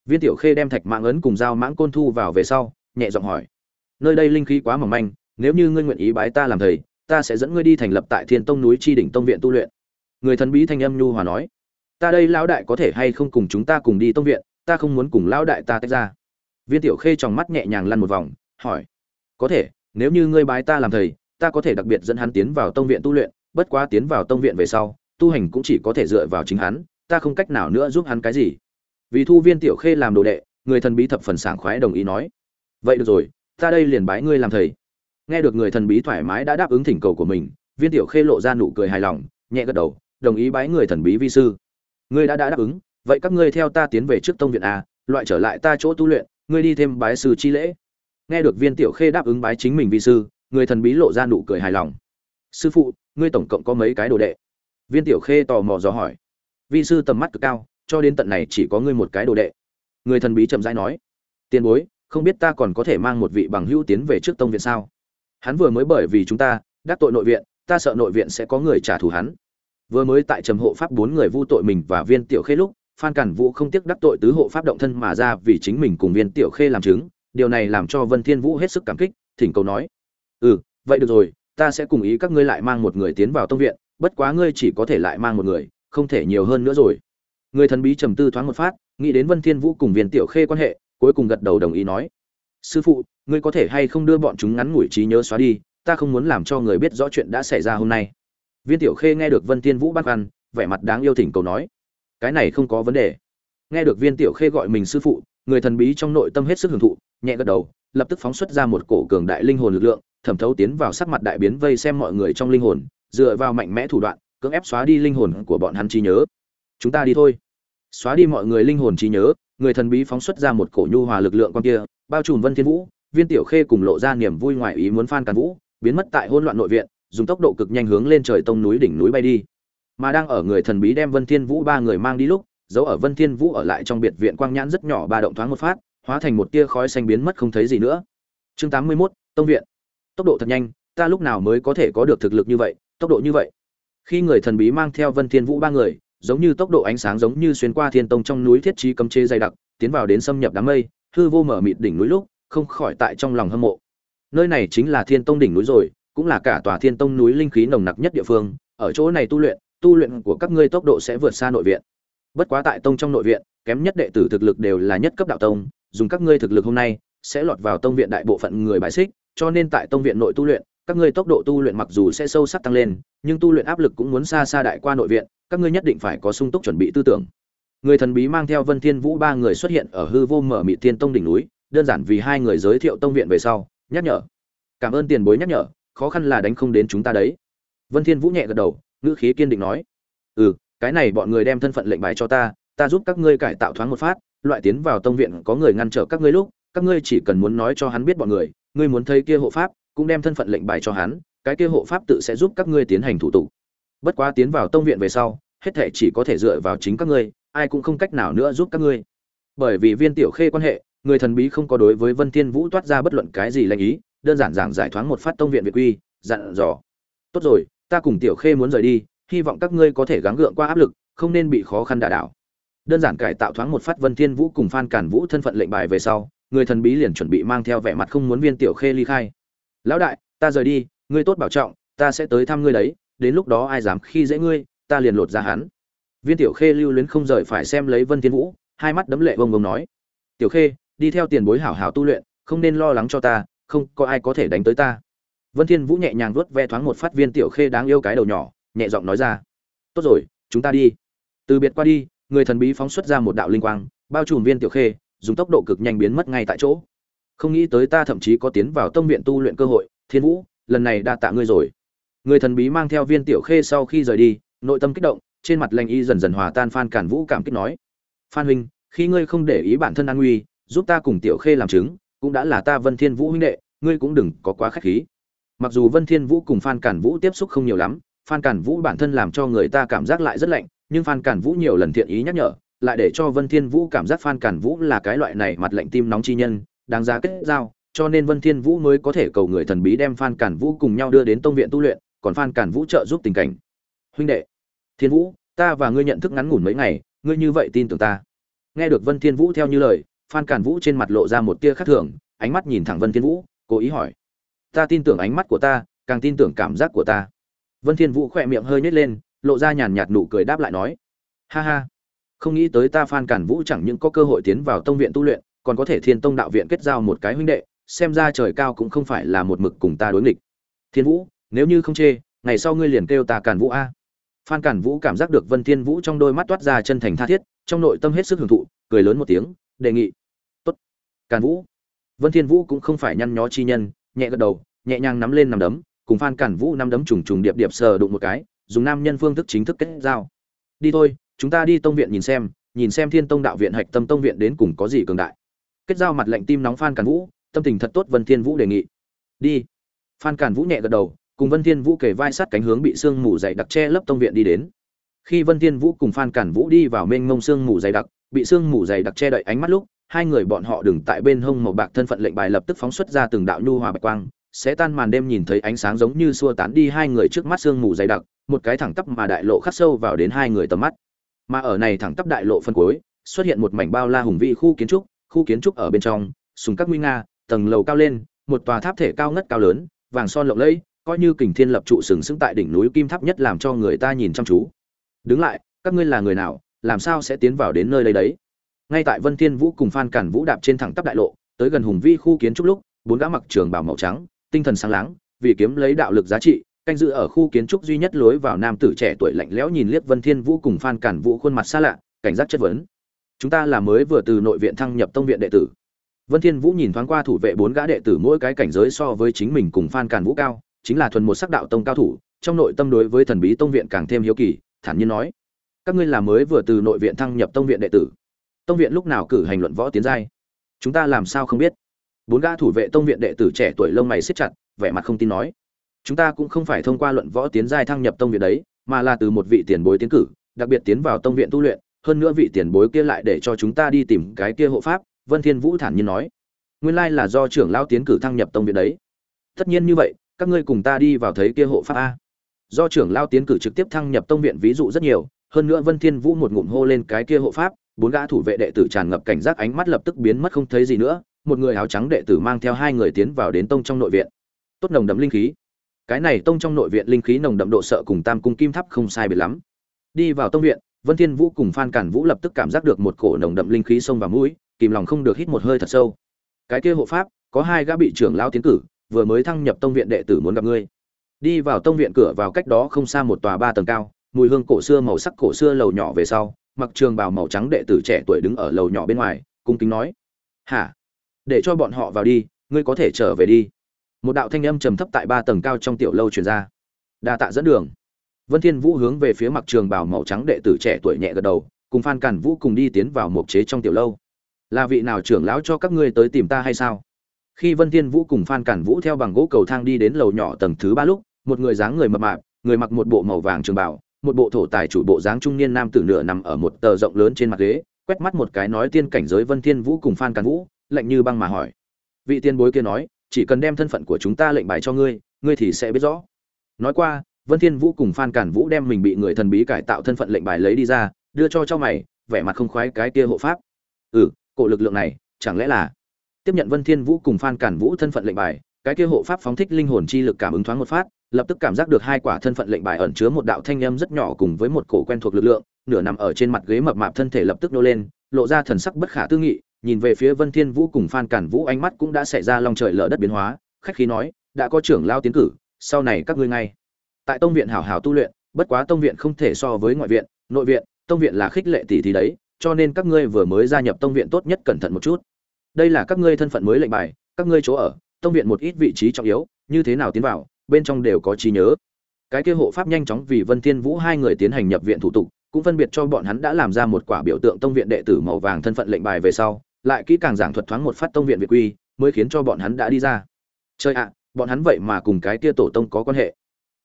Viên tiểu khê đem thạch mạng ấn cùng dao mãng côn thu vào về sau, nhẹ giọng hỏi. Nơi đây linh khí quá mỏng manh, nếu như ngươi nguyện ý bái ta làm thầy, ta sẽ dẫn ngươi đi thành lập tại thiên tông núi tri đỉnh tông viện tu luyện. Người thần bí thanh âm nhu hòa nói. Ta đây lão đại có thể hay không cùng chúng ta cùng đi tông viện? Ta không muốn cùng lão đại ta tách ra. Viên tiểu khê trong mắt nhẹ nhàng lăn một vòng, hỏi, có thể, nếu như ngươi bái ta làm thầy, ta có thể đặc biệt dẫn hắn tiến vào tông viện tu luyện, bất quá tiến vào tông viện về sau, tu hành cũng chỉ có thể dựa vào chính hắn, ta không cách nào nữa giúp hắn cái gì. Vì thu viên tiểu khê làm đồ đệ, người thần bí thập phần sảng khoái đồng ý nói, vậy được rồi, ta đây liền bái ngươi làm thầy. Nghe được người thần bí thoải mái đã đáp ứng thỉnh cầu của mình, viên tiểu khê lộ ra nụ cười hài lòng, nhẹ gật đầu, đồng ý bái người thần bí vi sư. Ngươi đã đã đáp ứng vậy các ngươi theo ta tiến về trước tông viện a, loại trở lại ta chỗ tu luyện, ngươi đi thêm bái sư chi lễ. Nghe được viên tiểu khê đáp ứng bái chính mình vi sư, người thần bí lộ ra nụ cười hài lòng. Sư phụ, ngươi tổng cộng có mấy cái đồ đệ? Viên tiểu khê tò mò dò hỏi. Vi sư tầm mắt cực cao, cho đến tận này chỉ có ngươi một cái đồ đệ. Người thần bí chậm rãi nói. Tiền bối, không biết ta còn có thể mang một vị bằng hữu tiến về trước tông viện sao? Hắn vừa mới bởi vì chúng ta, đắc tội nội viện, ta sợ nội viện sẽ có người trả thù hắn. Vừa mới tại trầm hộ pháp bốn người vu tội mình và viên tiểu khê lúc phan cản vũ không tiếc đắc tội tứ hộ pháp động thân mà ra vì chính mình cùng viên tiểu khê làm chứng, điều này làm cho vân thiên vũ hết sức cảm kích, thỉnh cầu nói ừ vậy được rồi, ta sẽ cùng ý các ngươi lại mang một người tiến vào tông viện, bất quá ngươi chỉ có thể lại mang một người, không thể nhiều hơn nữa rồi. Người thần bí trầm tư thoáng một phát, nghĩ đến vân thiên vũ cùng viên tiểu khê quan hệ, cuối cùng gật đầu đồng ý nói, sư phụ, ngươi có thể hay không đưa bọn chúng ngắn ngủi trí nhớ xóa đi, ta không muốn làm cho người biết rõ chuyện đã xảy ra hôm nay. Viên tiểu khê nghe được vân thiên vũ băn khoăn, vẻ mặt đáng yêu thỉnh cầu nói cái này không có vấn đề. Nghe được viên tiểu khê gọi mình sư phụ, người thần bí trong nội tâm hết sức hưởng thụ, nhẹ gật đầu, lập tức phóng xuất ra một cổ cường đại linh hồn lực lượng, thẩm thấu tiến vào sắc mặt đại biến vây xem mọi người trong linh hồn, dựa vào mạnh mẽ thủ đoạn, cưỡng ép xóa đi linh hồn của bọn hắn trí nhớ. Chúng ta đi thôi. Xóa đi mọi người linh hồn trí nhớ, người thần bí phóng xuất ra một cổ nhu hòa lực lượng con kia, bao trùm vân thiên vũ, viên tiểu khê cùng lộ ra niềm vui ngoài ý muốn phan càn vũ, biến mất tại hỗn loạn nội viện, dùng tốc độ cực nhanh hướng lên trời tông núi đỉnh núi bay đi mà đang ở người thần bí đem vân thiên vũ ba người mang đi lúc giấu ở vân thiên vũ ở lại trong biệt viện quang nhãn rất nhỏ ba động thoáng một phát hóa thành một tia khói xanh biến mất không thấy gì nữa. Chương 81, tông viện. Tốc độ thật nhanh ta lúc nào mới có thể có được thực lực như vậy tốc độ như vậy? Khi người thần bí mang theo vân thiên vũ ba người giống như tốc độ ánh sáng giống như xuyên qua thiên tông trong núi thiết trí cấm chế dày đặc tiến vào đến xâm nhập đám mây hư vô mở mịt đỉnh núi lúc không khỏi tại trong lòng hâm mộ. Nơi này chính là thiên tông đỉnh núi rồi cũng là cả tòa thiên tông núi linh khí nồng nặc nhất địa phương ở chỗ này tu luyện tu luyện của các ngươi tốc độ sẽ vượt xa nội viện. Bất quá tại tông trong nội viện, kém nhất đệ tử thực lực đều là nhất cấp đạo tông, dùng các ngươi thực lực hôm nay, sẽ lọt vào tông viện đại bộ phận người bại xích, cho nên tại tông viện nội tu luyện, các ngươi tốc độ tu luyện mặc dù sẽ sâu sắc tăng lên, nhưng tu luyện áp lực cũng muốn xa xa đại qua nội viện, các ngươi nhất định phải có sung túc chuẩn bị tư tưởng. Người thần bí mang theo vân thiên vũ ba người xuất hiện ở hư vô mở mị thiên tông đỉnh núi, đơn giản vì hai người giới thiệu tông viện về sau, nhắc nhở. Cảm ơn tiền bối nhắc nhở, khó khăn là đánh không đến chúng ta đấy. Vân thiên vũ nhẹ gật đầu ngữ khí kiên định nói ừ cái này bọn người đem thân phận lệnh bài cho ta ta giúp các ngươi cải tạo thoáng một phát, loại tiến vào tông viện có người ngăn trở các ngươi lúc, các ngươi chỉ cần muốn nói cho hắn biết bọn người, ngươi muốn thấy kia hộ pháp, cũng đem thân phận lệnh bài cho hắn, cái kia hộ pháp tự sẽ giúp các ngươi tiến hành thủ tục. Bất quá tiến vào tông viện về sau, hết thể chỉ có thể dựa vào chính các ngươi, ai cũng không cách nào nữa giúp các ngươi. Bởi vì viên tiểu khê quan hệ, người thần bí không có đối với vân thiên vũ toát ra bất luận cái gì lệnh ý, đơn giản giảng giải thoáng một phát tông viện việt quy dặn dò. Tốt rồi ta cùng tiểu khê muốn rời đi, hy vọng các ngươi có thể gắng gượng qua áp lực, không nên bị khó khăn đả đảo. Đơn giản cải tạo thoáng một phát vân thiên vũ cùng phan cản vũ thân phận lệnh bài về sau, người thần bí liền chuẩn bị mang theo vẻ mặt không muốn viên tiểu khê ly khai. Lão đại, ta rời đi, ngươi tốt bảo trọng, ta sẽ tới thăm ngươi đấy, đến lúc đó ai dám khi dễ ngươi, ta liền lột ra hắn. Viên tiểu khê lưu luyến không rời phải xem lấy vân thiên vũ, hai mắt đấm lệ bông bông nói. Tiểu khê, đi theo tiền bối hảo hảo tu luyện, không nên lo lắng cho ta, không có ai có thể đánh tới ta vân thiên vũ nhẹ nhàng vuốt ve thoáng một phát viên tiểu khê đáng yêu cái đầu nhỏ, nhẹ giọng nói ra, tốt rồi, chúng ta đi. Từ biệt qua đi, người thần bí phóng xuất ra một đạo linh quang, bao trùm viên tiểu khê, dùng tốc độ cực nhanh biến mất ngay tại chỗ. Không nghĩ tới ta thậm chí có tiến vào tông viện tu luyện cơ hội, thiên vũ, lần này đa tạ ngươi rồi. Người thần bí mang theo viên tiểu khê sau khi rời đi, nội tâm kích động, trên mặt lành y dần dần hòa tan phan cản vũ cảm kích nói, phan huynh, khi ngươi không để ý bản thân an nguy, giúp ta cùng tiểu khê làm chứng, cũng đã là ta vân thiên vũ huynh đệ, ngươi cũng đừng có quá khách khí mặc dù vân thiên vũ cùng phan cản vũ tiếp xúc không nhiều lắm, phan cản vũ bản thân làm cho người ta cảm giác lại rất lạnh, nhưng phan cản vũ nhiều lần thiện ý nhắc nhở, lại để cho vân thiên vũ cảm giác phan cản vũ là cái loại này mặt lạnh tim nóng chi nhân, đáng giá kết giao, cho nên vân thiên vũ mới có thể cầu người thần bí đem phan cản vũ cùng nhau đưa đến tông viện tu luyện, còn phan cản vũ trợ giúp tình cảnh. Huynh đệ, thiên vũ, ta và ngươi nhận thức ngắn ngủn mấy ngày, ngươi như vậy tin tưởng ta. Nghe được vân thiên vũ theo như lời, phan cản vũ trên mặt lộ ra một tia khác thường, ánh mắt nhìn thẳng vân thiên vũ, cố ý hỏi ta tin tưởng ánh mắt của ta, càng tin tưởng cảm giác của ta. Vân thiên vũ khỏe miệng hơi nhếch lên, lộ ra nhàn nhạt nụ cười đáp lại nói, ha ha, không nghĩ tới ta phan cản vũ chẳng những có cơ hội tiến vào tông viện tu luyện, còn có thể thiên tông đạo viện kết giao một cái huynh đệ, xem ra trời cao cũng không phải là một mực cùng ta đối nghịch. Thiên vũ, nếu như không chê, ngày sau ngươi liền kêu ta cản vũ a. Phan cản vũ cảm giác được vân thiên vũ trong đôi mắt toát ra chân thành tha thiết, trong nội tâm hết sức hưởng thụ, cười lớn một tiếng, đề nghị, tốt, cản vũ. Vân thiên vũ cũng không phải nhăn nhó chi nhân nhẹ gật đầu, nhẹ nhàng nắm lên nắm đấm, cùng phan Cản vũ nắm đấm trùng trùng điệp điệp sờ đụng một cái, dùng nam nhân phương thức chính thức kết giao. Đi thôi, chúng ta đi tông viện nhìn xem nhìn xem thiên tông đạo viện hạch tâm tông viện đến cùng có gì cường đại. Kết giao mặt lạnh tim nóng phan Cản vũ, tâm tình thật tốt vân thiên vũ đề nghị. Đi. Phan Cản vũ nhẹ gật đầu, cùng vân thiên vũ kề vai sát cánh hướng bị sương mù dày đặc che lấp tông viện đi đến. Khi vân thiên vũ cùng phan Cản vũ đi vào mênh mông sương mù dày đặc, bị sương mù dày đặc che đậy ánh mắt lúc hai người bọn họ đứng tại bên hông màu bạc thân phận lệnh bài lập tức phóng xuất ra từng đạo nhu hòa bạch quang, sẽ tan màn đêm nhìn thấy ánh sáng giống như xua tán đi hai người trước mắt sương mù dày đặc, một cái thẳng tắp mà đại lộ khắc sâu vào đến hai người tầm mắt. Mà ở này thẳng tắp đại lộ phân cuối, xuất hiện một mảnh bao la hùng vĩ khu kiến trúc, khu kiến trúc ở bên trong súng các nguy nga, tầng lầu cao lên, một tòa tháp thể cao ngất cao lớn, vàng son lộng lẫy, coi như kình thiên lập trụ sừng sững tại đỉnh núi kim tháp nhất làm cho người ta nhìn chăm chú. Đứng lại, các ngươi là người nào, làm sao sẽ tiến vào đến nơi đây đấy? Ngay tại vân thiên vũ cùng phan cản vũ đạp trên thẳng tắp đại lộ, tới gần hùng vi khu kiến trúc lúc, bốn gã mặc trường bào màu trắng, tinh thần sáng láng, vì kiếm lấy đạo lực giá trị, canh giữ ở khu kiến trúc duy nhất lối vào nam tử trẻ tuổi lạnh lẽo nhìn liếc vân thiên vũ cùng phan cản vũ khuôn mặt xa lạ, cảnh giác chất vấn. Chúng ta là mới vừa từ nội viện thăng nhập tông viện đệ tử. Vân thiên vũ nhìn thoáng qua thủ vệ bốn gã đệ tử mỗi cái cảnh giới so với chính mình cùng phan cản vũ cao, chính là thuần một sắc đạo tông cao thủ, trong nội tâm đối với thần bí tông viện càng thêm hiếu kỳ, thản nhiên nói, các ngươi là mới vừa từ nội viện thăng nhập tông viện đệ tử tông viện lúc nào cử hành luận võ tiến giai? Chúng ta làm sao không biết? Bốn gã thủ vệ tông viện đệ tử trẻ tuổi lông mày xếp chặt, vẻ mặt không tin nói. Chúng ta cũng không phải thông qua luận võ tiến giai thăng nhập tông viện đấy, mà là từ một vị tiền bối tiến cử, đặc biệt tiến vào tông viện tu luyện. Hơn nữa vị tiền bối kia lại để cho chúng ta đi tìm cái kia hộ pháp, vân thiên vũ thản nhiên nói. Nguyên lai là do trưởng lão tiến cử thăng nhập tông viện đấy. Tất nhiên như vậy, các ngươi cùng ta đi vào thấy kia hộ pháp a. Do trưởng lão tiến cử trực tiếp thăng nhập tông viện ví dụ rất nhiều, hơn nữa vân thiên vũ một ngụm hô lên cái kia hộ pháp bốn gã thủ vệ đệ tử tràn ngập cảnh giác ánh mắt lập tức biến mất không thấy gì nữa, một người áo trắng đệ tử mang theo hai người tiến vào đến tông trong nội viện. Tốt nồng đậm linh khí. Cái này tông trong nội viện linh khí nồng đậm độ sợ cùng tam cung kim tháp không sai biệt lắm. Đi vào tông viện, vân thiên vũ cùng phan cản vũ lập tức cảm giác được một cổ nồng đậm linh khí xông vào mũi, kìm lòng không được hít một hơi thật sâu. Cái kia hộ pháp, có hai gã bị trưởng lão tiến cử, vừa mới thăng nhập tông viện đệ tử muốn gặp ngươi. Đi vào tông viện cửa vào cách đó không xa một tòa ba tầng cao, mùi hương cổ xưa màu sắc cổ xưa lầu nhỏ về sau mặc trường bào màu trắng đệ tử trẻ tuổi đứng ở lầu nhỏ bên ngoài, cung kính nói, hả? Để cho bọn họ vào đi, ngươi có thể trở về đi. Một đạo thanh âm trầm thấp tại ba tầng cao trong tiểu lâu truyền ra. Đa tạ dẫn đường. Vân thiên vũ hướng về phía mặc trường bào màu trắng đệ tử trẻ tuổi nhẹ gật đầu, cùng phan cản vũ cùng đi tiến vào một chế trong tiểu lâu. Là vị nào trưởng lão cho các ngươi tới tìm ta hay sao? Khi vân thiên vũ cùng phan cản vũ theo bằng gỗ cầu thang đi đến lầu nhỏ tầng thứ ba lúc, một người dáng người mập mạp, người mặc một bộ màu vàng trường bào một bộ thổ tài chủ bộ dáng trung niên nam tử nửa nằm ở một tờ rộng lớn trên mặt ghế, quét mắt một cái nói tiên cảnh giới vân thiên vũ cùng phan cản vũ, lạnh như băng mà hỏi. Vị tiên bối kia nói, chỉ cần đem thân phận của chúng ta lệnh bài cho ngươi ngươi thì sẽ biết rõ. Nói qua, vân thiên vũ cùng phan cản vũ đem mình bị người thần bí cải tạo thân phận lệnh bài lấy đi ra, đưa cho cho mày, vẻ mặt không khoái cái kia hộ pháp. Ừ cổ lực lượng này, chẳng lẽ là tiếp nhận vân thiên vũ cùng phan cản vũ thân phận lệnh bài, cái kia hộ pháp phóng thích linh hồn chi lực cảm ứng thoáng một phát lập tức cảm giác được hai quả thân phận lệnh bài ẩn chứa một đạo thanh âm rất nhỏ cùng với một cổ quen thuộc lực lượng, nửa nằm ở trên mặt ghế mập mạp thân thể lập tức nô lên, lộ ra thần sắc bất khả tư nghị, nhìn về phía vân thiên vũ cùng phan cản vũ ánh mắt cũng đã xảy ra long trời lở đất biến hóa, khách khí nói, đã có trưởng lao tiến cử, sau này các ngươi ngay. Tại tông viện hảo hảo tu luyện, bất quá tông viện không thể so với ngoại viện, nội viện, tông viện là khích lệ tỷ thí đấy, cho nên các ngươi vừa mới gia nhập tông viện tốt nhất cẩn thận một chút. Đây là các ngươi thân phận mới lệnh bài, các ngươi chỗ ở, tông viện một ít vị trí trọng yếu, như thế nào tiến vào bên trong đều có trí nhớ. Cái kia hộ pháp nhanh chóng vì vân thiên vũ hai người tiến hành nhập viện thủ tục, cũng phân biệt cho bọn hắn đã làm ra một quả biểu tượng tông viện đệ tử màu vàng thân phận lệnh bài về sau, lại kỹ càng giảng thuật thoáng một phát tông viện việt quy, mới khiến cho bọn hắn đã đi ra. Chơi ạ, bọn hắn vậy mà cùng cái kia tổ tông có quan hệ.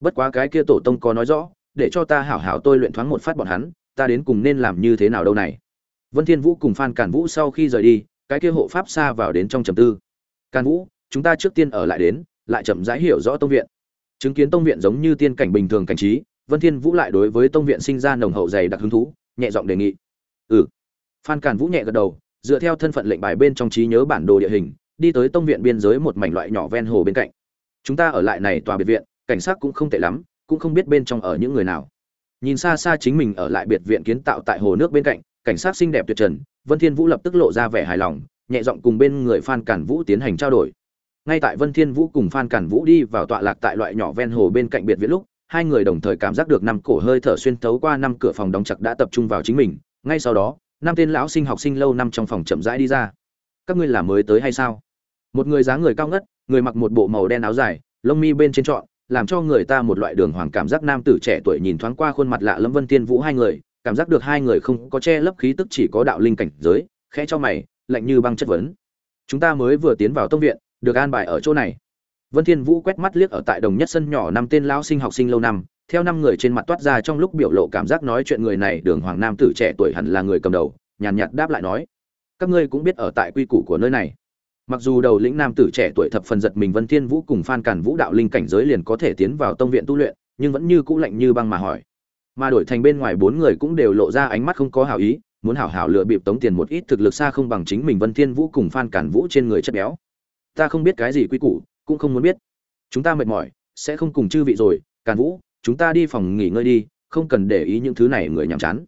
Bất quá cái kia tổ tông có nói rõ, để cho ta hảo hảo tôi luyện thoáng một phát bọn hắn, ta đến cùng nên làm như thế nào đâu này. Vân thiên vũ cùng phan cản vũ sau khi rời đi, cái kia hộ pháp xa vào đến trong trầm tư. Càn vũ, chúng ta trước tiên ở lại đến, lại chậm rãi hiểu rõ tông viện chứng kiến tông viện giống như tiên cảnh bình thường cảnh trí, vân thiên vũ lại đối với tông viện sinh ra nồng hậu dày đặc hứng thú, nhẹ giọng đề nghị. Ừ. Phan càn vũ nhẹ gật đầu, dựa theo thân phận lệnh bài bên trong trí nhớ bản đồ địa hình, đi tới tông viện biên giới một mảnh loại nhỏ ven hồ bên cạnh. Chúng ta ở lại này tòa biệt viện, cảnh sát cũng không tệ lắm, cũng không biết bên trong ở những người nào. Nhìn xa xa chính mình ở lại biệt viện kiến tạo tại hồ nước bên cạnh, cảnh sát xinh đẹp tuyệt trần, vân thiên vũ lập tức lộ ra vẻ hài lòng, nhẹ giọng cùng bên người phan cản vũ tiến hành trao đổi ngay tại vân thiên vũ cùng phan cản vũ đi vào tọa lạc tại loại nhỏ ven hồ bên cạnh biệt viện lúc, hai người đồng thời cảm giác được năm cổ hơi thở xuyên thấu qua năm cửa phòng đóng chặt đã tập trung vào chính mình. Ngay sau đó, năm tên lão sinh học sinh lâu năm trong phòng chậm rãi đi ra. Các ngươi là mới tới hay sao? Một người dáng người cao ngất, người mặc một bộ màu đen áo dài, lông mi bên trên trọn, làm cho người ta một loại đường hoàng cảm giác nam tử trẻ tuổi nhìn thoáng qua khuôn mặt lạ lẫm vân tiên vũ hai người, cảm giác được hai người không có che lấp khí tức chỉ có đạo linh cảnh giới, khẽ cho mày, lạnh như băng chất vấn. Chúng ta mới vừa tiến vào tông viện được an bài ở chỗ này. Vân thiên vũ quét mắt liếc ở tại đồng nhất sân nhỏ năm tên lão sinh học sinh lâu năm, theo năm người trên mặt toát ra trong lúc biểu lộ cảm giác nói chuyện người này đường hoàng nam tử trẻ tuổi hẳn là người cầm đầu, nhàn nhạt đáp lại nói, các ngươi cũng biết ở tại quy củ của nơi này. Mặc dù đầu lĩnh nam tử trẻ tuổi thập phần giật mình, vân thiên vũ cùng phan cản vũ đạo linh cảnh giới liền có thể tiến vào tông viện tu luyện, nhưng vẫn như cũ lạnh như băng mà hỏi. Mà đổi thành bên ngoài bốn người cũng đều lộ ra ánh mắt không có hảo ý, muốn hảo hảo lựa bịp tống tiền một ít thực lực xa không bằng chính mình, vân thiên vũ cùng phan cản vũ trên người chất béo ta không biết cái gì quy củ, cũng không muốn biết. Chúng ta mệt mỏi, sẽ không cùng chư vị rồi, càn vũ, chúng ta đi phòng nghỉ ngơi đi, không cần để ý những thứ này người nhàm chán.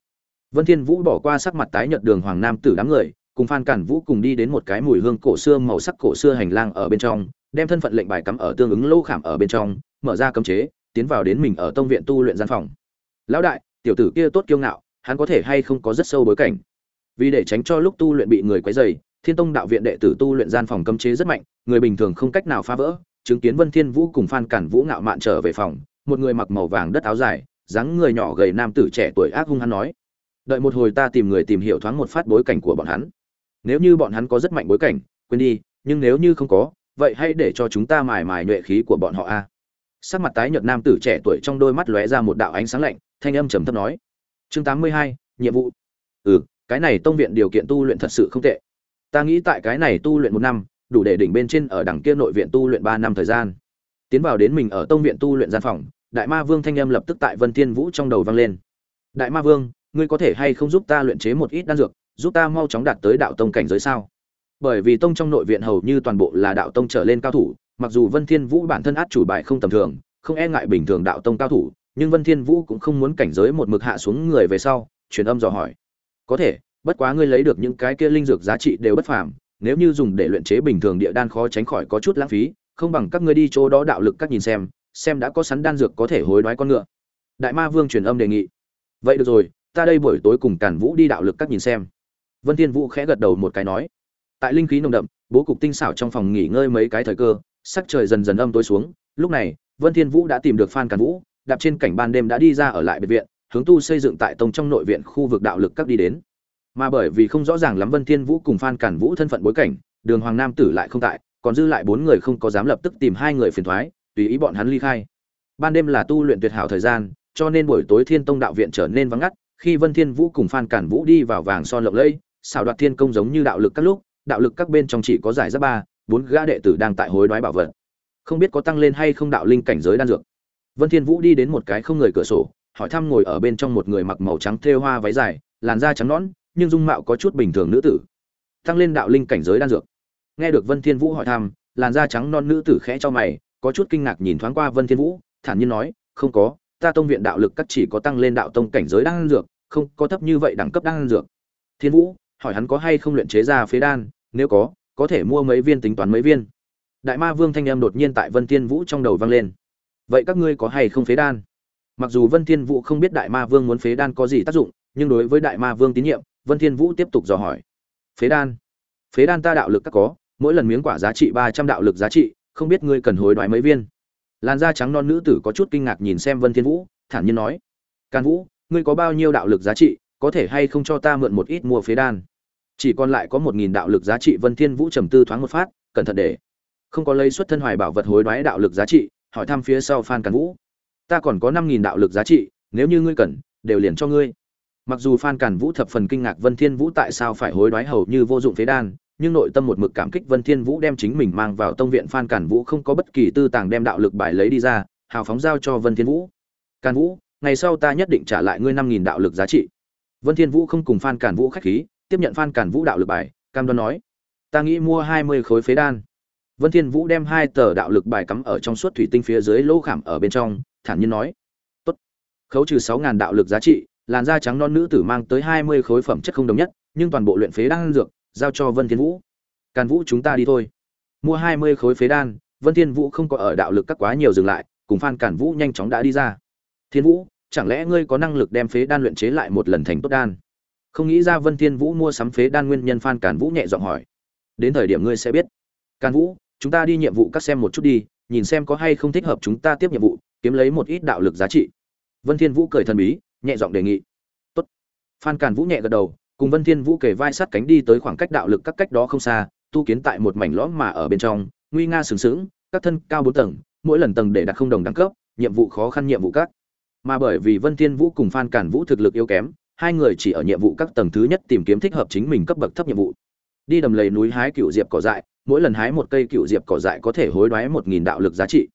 Vân thiên vũ bỏ qua sắc mặt tái nhợt đường hoàng nam tử đám người, cùng phan càn vũ cùng đi đến một cái mùi hương cổ xưa màu sắc cổ xưa hành lang ở bên trong, đem thân phận lệnh bài cắm ở tương ứng lô khảm ở bên trong, mở ra cấm chế, tiến vào đến mình ở tông viện tu luyện gian phòng. Lão đại, tiểu tử kia tốt kiêu ngạo, hắn có thể hay không có rất sâu bối cảnh. Vì để tránh cho lúc tu luyện bị người quấy rầy thiên tông đạo viện đệ tử tu luyện gian phòng cấm chế rất mạnh người bình thường không cách nào phá vỡ. Chứng kiến vân thiên vũ cùng phan cản vũ ngạo mạn trở về phòng một người mặc màu vàng đất áo dài dáng người nhỏ gầy nam tử trẻ tuổi ác hung hắn nói đợi một hồi ta tìm người tìm hiểu thoáng một phát bối cảnh của bọn hắn. Nếu như bọn hắn có rất mạnh bối cảnh quên đi nhưng nếu như không có vậy hãy để cho chúng ta mài mài nhuệ khí của bọn họ a. Sắc mặt tái nhợt nam tử trẻ tuổi trong đôi mắt lóe ra một đạo ánh sáng lạnh thanh âm trầm thấp nói chương 82, nhiệm vụ. Ừ cái này tông viện điều kiện tu luyện thật sự không tệ ta nghĩ tại cái này tu luyện một năm, đủ để đỉnh bên trên ở đằng kia nội viện tu luyện ba năm thời gian. Tiến vào đến mình ở tông viện tu luyện gian phòng, đại ma vương thanh âm lập tức tại vân thiên vũ trong đầu vang lên. Đại ma vương, ngươi có thể hay không giúp ta luyện chế một ít đan dược, giúp ta mau chóng đạt tới đạo tông cảnh giới sao? Bởi vì tông trong nội viện hầu như toàn bộ là đạo tông trở lên cao thủ, mặc dù vân thiên vũ bản thân át chủ bài không tầm thường, không e ngại bình thường đạo tông cao thủ, nhưng vân thiên vũ cũng không muốn cảnh giới một mực hạ xuống người về sau, truyền âm dò hỏi. Có thể bất quá ngươi lấy được những cái kia linh dược giá trị đều bất phàm, nếu như dùng để luyện chế bình thường địa đan khó tránh khỏi có chút lãng phí, không bằng các ngươi đi chỗ đó đạo lực các nhìn xem xem đã có sẵn đan dược có thể hối đoái con ngựa. Đại ma vương truyền âm đề nghị. Vậy được rồi, ta đây buổi tối cùng càn vũ đi đạo lực các nhìn xem. Vân thiên vũ khẽ gật đầu một cái nói. Tại linh khí nồng đậm, bố cục tinh xảo trong phòng nghỉ ngơi mấy cái thời cơ, sắc trời dần dần âm tối xuống, lúc này, vân thiên vũ đã tìm được phan càn vũ, đạp trên cảnh ban đêm đã đi ra ở lại biệt viện, hướng tu xây dựng tại tông trong nội viện khu vực đạo lực các đi đến mà bởi vì không rõ ràng lắm vân thiên vũ cùng phan cản vũ thân phận bối cảnh, đường hoàng nam tử lại không tại, còn dư lại bốn người không có dám lập tức tìm hai người phiền thoái, tùy ý bọn hắn ly khai. Ban đêm là tu luyện tuyệt hảo thời gian, cho nên buổi tối thiên tông đạo viện trở nên vắng ngắt, khi vân thiên vũ cùng phan cản vũ đi vào vàng son lộng lẫy, xảo đoạt thiên công giống như đạo lực các lúc, đạo lực các bên trong chỉ có giải giáp ba, bốn gã đệ tử đang tại hối đoái bảo vật. Không biết có tăng lên hay không đạo linh cảnh giới đan dược. Vân thiên vũ đi đến một cái không người cửa sổ, hỏi thăm ngồi ở bên trong một người mặc màu trắng thêu hoa váy dài, làn da trắng nõn nhưng dung mạo có chút bình thường nữ tử. Tăng lên đạo linh cảnh giới đan dược. Nghe được vân thiên vũ hỏi thăm, làn da trắng non nữ tử khẽ cho mày, có chút kinh ngạc nhìn thoáng qua vân thiên vũ, thản nhiên nói, không có, ta tông viện đạo lực cắt chỉ có tăng lên đạo tông cảnh giới đan dược, không có thấp như vậy đẳng cấp đan dược. Thiên vũ hỏi hắn có hay không luyện chế ra phế đan, nếu có có thể mua mấy viên tính toán mấy viên. Đại ma vương thanh âm đột nhiên tại vân thiên vũ trong đầu vang lên. Vậy các ngươi có hay không phế đan? Mặc dù vân thiên vũ không biết đại ma vương muốn phế đan có gì tác dụng, nhưng đối với đại ma vương tín nhiệm vân thiên vũ tiếp tục dò hỏi. Phế đan. Phế đan ta đạo lực các có, mỗi lần miếng quả giá trị ba trăm đạo lực giá trị, không biết ngươi cần hối đoái mấy viên. Làn da trắng non nữ tử có chút kinh ngạc nhìn xem vân thiên vũ, thản nhiên nói. Càn vũ, ngươi có bao nhiêu đạo lực giá trị, có thể hay không cho ta mượn một ít mua phế đan? Chỉ còn lại có một nghìn đạo lực giá trị, vân thiên vũ trầm tư thoáng một phát, cẩn thận để. Không có lấy xuất thân hoài bảo vật hối đoái đạo lực giá trị, hỏi thăm phía sau phan càn vũ. Ta còn có năm nghìn đạo lực giá trị, nếu như ngươi cần, đều liền cho ngươi mặc dù phan càn vũ thập phần kinh ngạc vân thiên vũ tại sao phải hối đoái hầu như vô dụng phế đan, nhưng nội tâm một mực cảm kích vân thiên vũ đem chính mình mang vào tông viện phan càn vũ không có bất kỳ tư tàng đem đạo lực bài lấy đi ra, hào phóng giao cho vân thiên vũ. Càn vũ, ngày sau ta nhất định trả lại ngươi năm nghìn đạo lực giá trị. Vân thiên vũ không cùng phan càn vũ khách khí, tiếp nhận phan càn vũ đạo lực bài, cam đoan nói, ta nghĩ mua hai mươi khối phế đan. Vân thiên vũ đem hai tờ đạo lực bài cắm ở trong suốt thủy tinh phía dưới lỗ khảm ở bên trong, thản nhiên nói, tốt, khấu trừ sáu ngàn đạo lực giá trị làn da trắng non nữ tử mang tới hai mươi khối phẩm chất không đồng nhất, nhưng toàn bộ luyện phế đang dược giao cho vân thiên vũ. Càn vũ chúng ta đi thôi. Mua hai mươi khối phế đan, vân thiên vũ không có ở đạo lực các quá nhiều dừng lại, cùng phan cản vũ nhanh chóng đã đi ra. Thiên vũ, chẳng lẽ ngươi có năng lực đem phế đan luyện chế lại một lần thành tốt đan? Không nghĩ ra vân thiên vũ mua sắm phế đan nguyên nhân, phan cản vũ nhẹ giọng hỏi. Đến thời điểm ngươi sẽ biết. Càn vũ, chúng ta đi nhiệm vụ các xem một chút đi, nhìn xem có hay không thích hợp chúng ta tiếp nhiệm vụ, kiếm lấy một ít đạo lực giá trị. Vân thiên vũ cười thần bí nhẹ giọng đề nghị. Tốt. Phan Càn vũ nhẹ gật đầu, cùng vân thiên vũ kề vai sát cánh đi tới khoảng cách đạo lực các cách đó không xa, tu kiến tại một mảnh lõm mà ở bên trong, nguy nga sừng sững, các thân cao bốn tầng, mỗi lần tầng để đặt không đồng đẳng cấp, nhiệm vụ khó khăn nhiệm vụ các. Mà bởi vì vân thiên vũ cùng phan Càn vũ thực lực yếu kém, hai người chỉ ở nhiệm vụ các tầng thứ nhất tìm kiếm thích hợp chính mình cấp bậc thấp nhiệm vụ. Đi đầm lầy núi hái cựu diệp cỏ dại, mỗi lần hái một cây cựu diệp cỏ dại có thể hối đoái một nghìn đạo lực giá trị.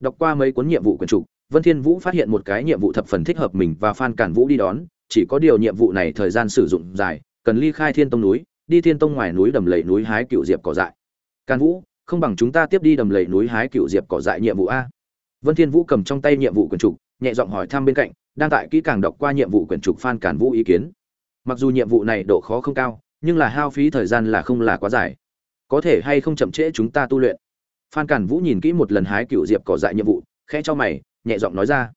Đọc qua mấy cuốn nhiệm vụ quyển trục vân thiên vũ phát hiện một cái nhiệm vụ thập phần thích hợp mình và phan cản vũ đi đón, chỉ có điều nhiệm vụ này thời gian sử dụng dài, cần ly khai thiên tông núi, đi thiên tông ngoài núi đầm lầy núi hái cựu diệp cỏ dại. Cản vũ, không bằng chúng ta tiếp đi đầm lầy núi hái cựu diệp cỏ dại nhiệm vụ a. Vân thiên vũ cầm trong tay nhiệm vụ quyển trục, nhẹ giọng hỏi thăm bên cạnh, đang tại kỹ càng đọc qua nhiệm vụ quyển trục phan cản vũ ý kiến. Mặc dù nhiệm vụ này độ khó không cao, nhưng là hao phí thời gian là không là quá dài. Có thể hay không chậm trễ chúng ta tu luyện? Phan cản vũ nhìn kỹ một lần hái cựu diệp cỏ dại nhiệm vụ, khẽ cho mày nhẹ giọng nói ra.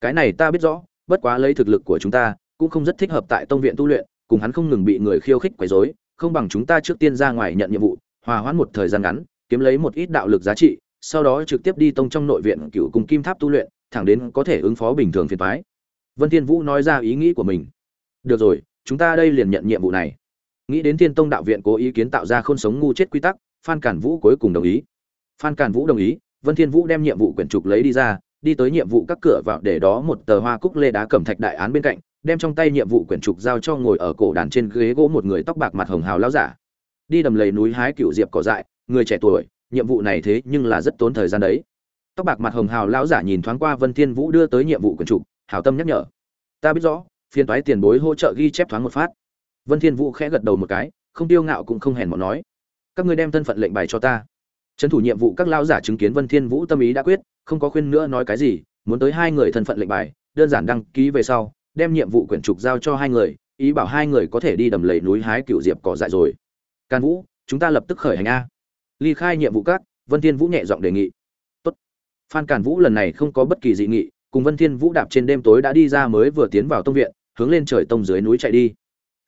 Cái này ta biết rõ, bất quá lấy thực lực của chúng ta, cũng không rất thích hợp tại tông viện tu luyện, cùng hắn không ngừng bị người khiêu khích quấy rối, không bằng chúng ta trước tiên ra ngoài nhận nhiệm vụ, hòa hoãn một thời gian ngắn, kiếm lấy một ít đạo lực giá trị, sau đó trực tiếp đi tông trong nội viện cựu cùng kim tháp tu luyện, thẳng đến có thể ứng phó bình thường phiền toái. Vân thiên vũ nói ra ý nghĩ của mình. Được rồi, chúng ta đây liền nhận nhiệm vụ này. Nghĩ đến thiên tông đạo viện cố ý kiến tạo ra khôn sống ngu chết quy tắc, phan cản vũ cuối cùng đồng ý. Phan cản vũ đồng ý, vân thiên vũ đem nhiệm vụ quyển trục lấy đi ra đi tới nhiệm vụ các cửa vào để đó một tờ hoa cúc lê đá cẩm thạch đại án bên cạnh, đem trong tay nhiệm vụ quyển trục giao cho ngồi ở cổ đàn trên ghế gỗ một người tóc bạc mặt hồng hào lão giả. Đi đầm lầy núi hái cựu diệp cỏ dại, người trẻ tuổi, nhiệm vụ này thế nhưng là rất tốn thời gian đấy. Tóc bạc mặt hồng hào lão giả nhìn thoáng qua vân thiên vũ đưa tới nhiệm vụ quyển trục hảo tâm nhắc nhở. Ta biết rõ phiên toái tiền bối hỗ trợ ghi chép thoáng một phát. Vân thiên vũ khẽ gật đầu một cái, không tiêu ngạo cũng không hèn mọn nói. Các ngươi đem thân phận lệnh bài cho ta. Trấn thủ nhiệm vụ các lão giả chứng kiến vân thiên vũ tâm ý đã quyết không có khuyên nữa nói cái gì, muốn tới hai người thân phận lệnh bài, đơn giản đăng ký về sau, đem nhiệm vụ quyển trục giao cho hai người, ý bảo hai người có thể đi đầm lầy núi hái cựu diệp cỏ dại rồi. Can vũ, chúng ta lập tức khởi hành a. Ly khai nhiệm vụ các, vân thiên vũ nhẹ giọng đề nghị. Tốt. Phan càn vũ lần này không có bất kỳ dị nghị, cùng vân thiên vũ đạp trên đêm tối đã đi ra mới vừa tiến vào tông viện, hướng lên trời tông dưới núi chạy đi.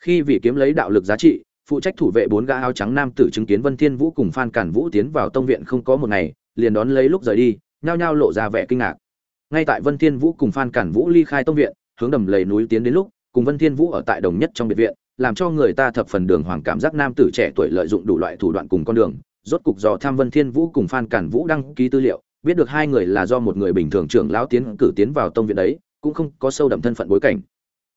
Khi vì kiếm lấy đạo lực giá trị, phụ trách thủ vệ bốn gã áo trắng nam tử chứng kiến vân thiên vũ cùng phan càn vũ tiến vào tông viện không có một ngày, liền đón lấy lúc rời đi nhao nhao lộ ra vẻ kinh ngạc. Ngay tại vân thiên vũ cùng phan Cản vũ ly khai tông viện, hướng đầm lầy núi tiến đến lúc, cùng vân thiên vũ ở tại đồng nhất trong biệt viện, làm cho người ta thập phần đường hoàng cảm giác nam tử trẻ tuổi lợi dụng đủ loại thủ đoạn cùng con đường. Rốt cục dò tham vân thiên vũ cùng phan cản vũ đăng ký tư liệu, biết được hai người là do một người bình thường trưởng lão tiến cử tiến vào tông viện đấy, cũng không có sâu đậm thân phận bối cảnh.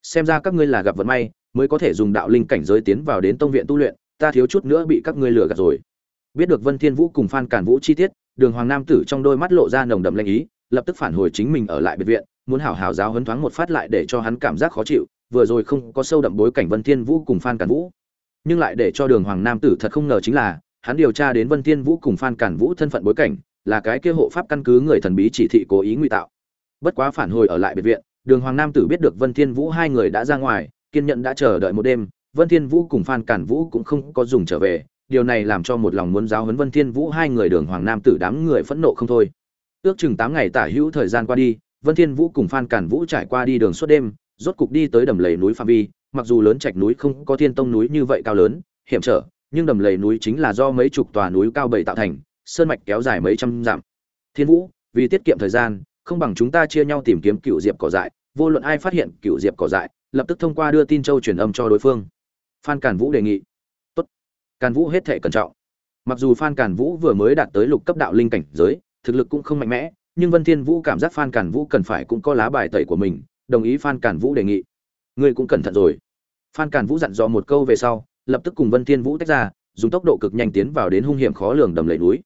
Xem ra các ngươi là gặp vận may, mới có thể dùng đạo linh cảnh giới tiến vào đến tông viện tu luyện, ta thiếu chút nữa bị các ngươi lừa gạt rồi. Biết được vân thiên vũ cùng phan cản vũ chi tiết đường hoàng nam tử trong đôi mắt lộ ra nồng đậm lanh ý, lập tức phản hồi chính mình ở lại biệt viện, muốn hảo hảo giáo hấn thoáng một phát lại để cho hắn cảm giác khó chịu, vừa rồi không có sâu đậm bối cảnh vân thiên vũ cùng phan cản vũ. Nhưng lại để cho đường hoàng nam tử thật không ngờ chính là, hắn điều tra đến vân thiên vũ cùng phan cản vũ thân phận bối cảnh, là cái kia hộ pháp căn cứ người thần bí chỉ thị cố ý ngụy tạo. Bất quá phản hồi ở lại biệt viện, đường hoàng nam tử biết được vân thiên vũ hai người đã ra ngoài, kiên nhẫn đã chờ đợi một đêm, vân thiên vũ cùng phan cản vũ cũng không có dùng trở về điều này làm cho một lòng muốn giáo huấn vân thiên vũ hai người đường hoàng nam tử đám người phẫn nộ không thôi. Ước chừng tám ngày tả hữu thời gian qua đi, vân thiên vũ cùng phan cản vũ trải qua đi đường suốt đêm, rốt cục đi tới đầm lầy núi phạm vi, mặc dù lớn trạch núi không có thiên tông núi như vậy cao lớn, hiểm trở, nhưng đầm lầy núi chính là do mấy chục tòa núi cao bảy tạo thành, sơn mạch kéo dài mấy trăm dặm. Thiên vũ, vì tiết kiệm thời gian, không bằng chúng ta chia nhau tìm kiếm cựu diệp cỏ dại, vô luận ai phát hiện cựu diệp cỏ dại, lập tức thông qua đưa tin châu truyền âm cho đối phương. Phan Cản vũ đề nghị càn vũ hết thể cẩn trọng. Mặc dù phan càn vũ vừa mới đạt tới lục cấp đạo linh cảnh giới, thực lực cũng không mạnh mẽ, nhưng vân thiên vũ cảm giác phan càn vũ cần phải cũng có lá bài tẩy của mình, đồng ý phan càn vũ đề nghị. Ngươi cũng cẩn thận rồi. Phan càn vũ dặn dò một câu về sau, lập tức cùng vân thiên vũ tách ra, dùng tốc độ cực nhanh tiến vào đến hung hiểm khó lường đầm lầy núi.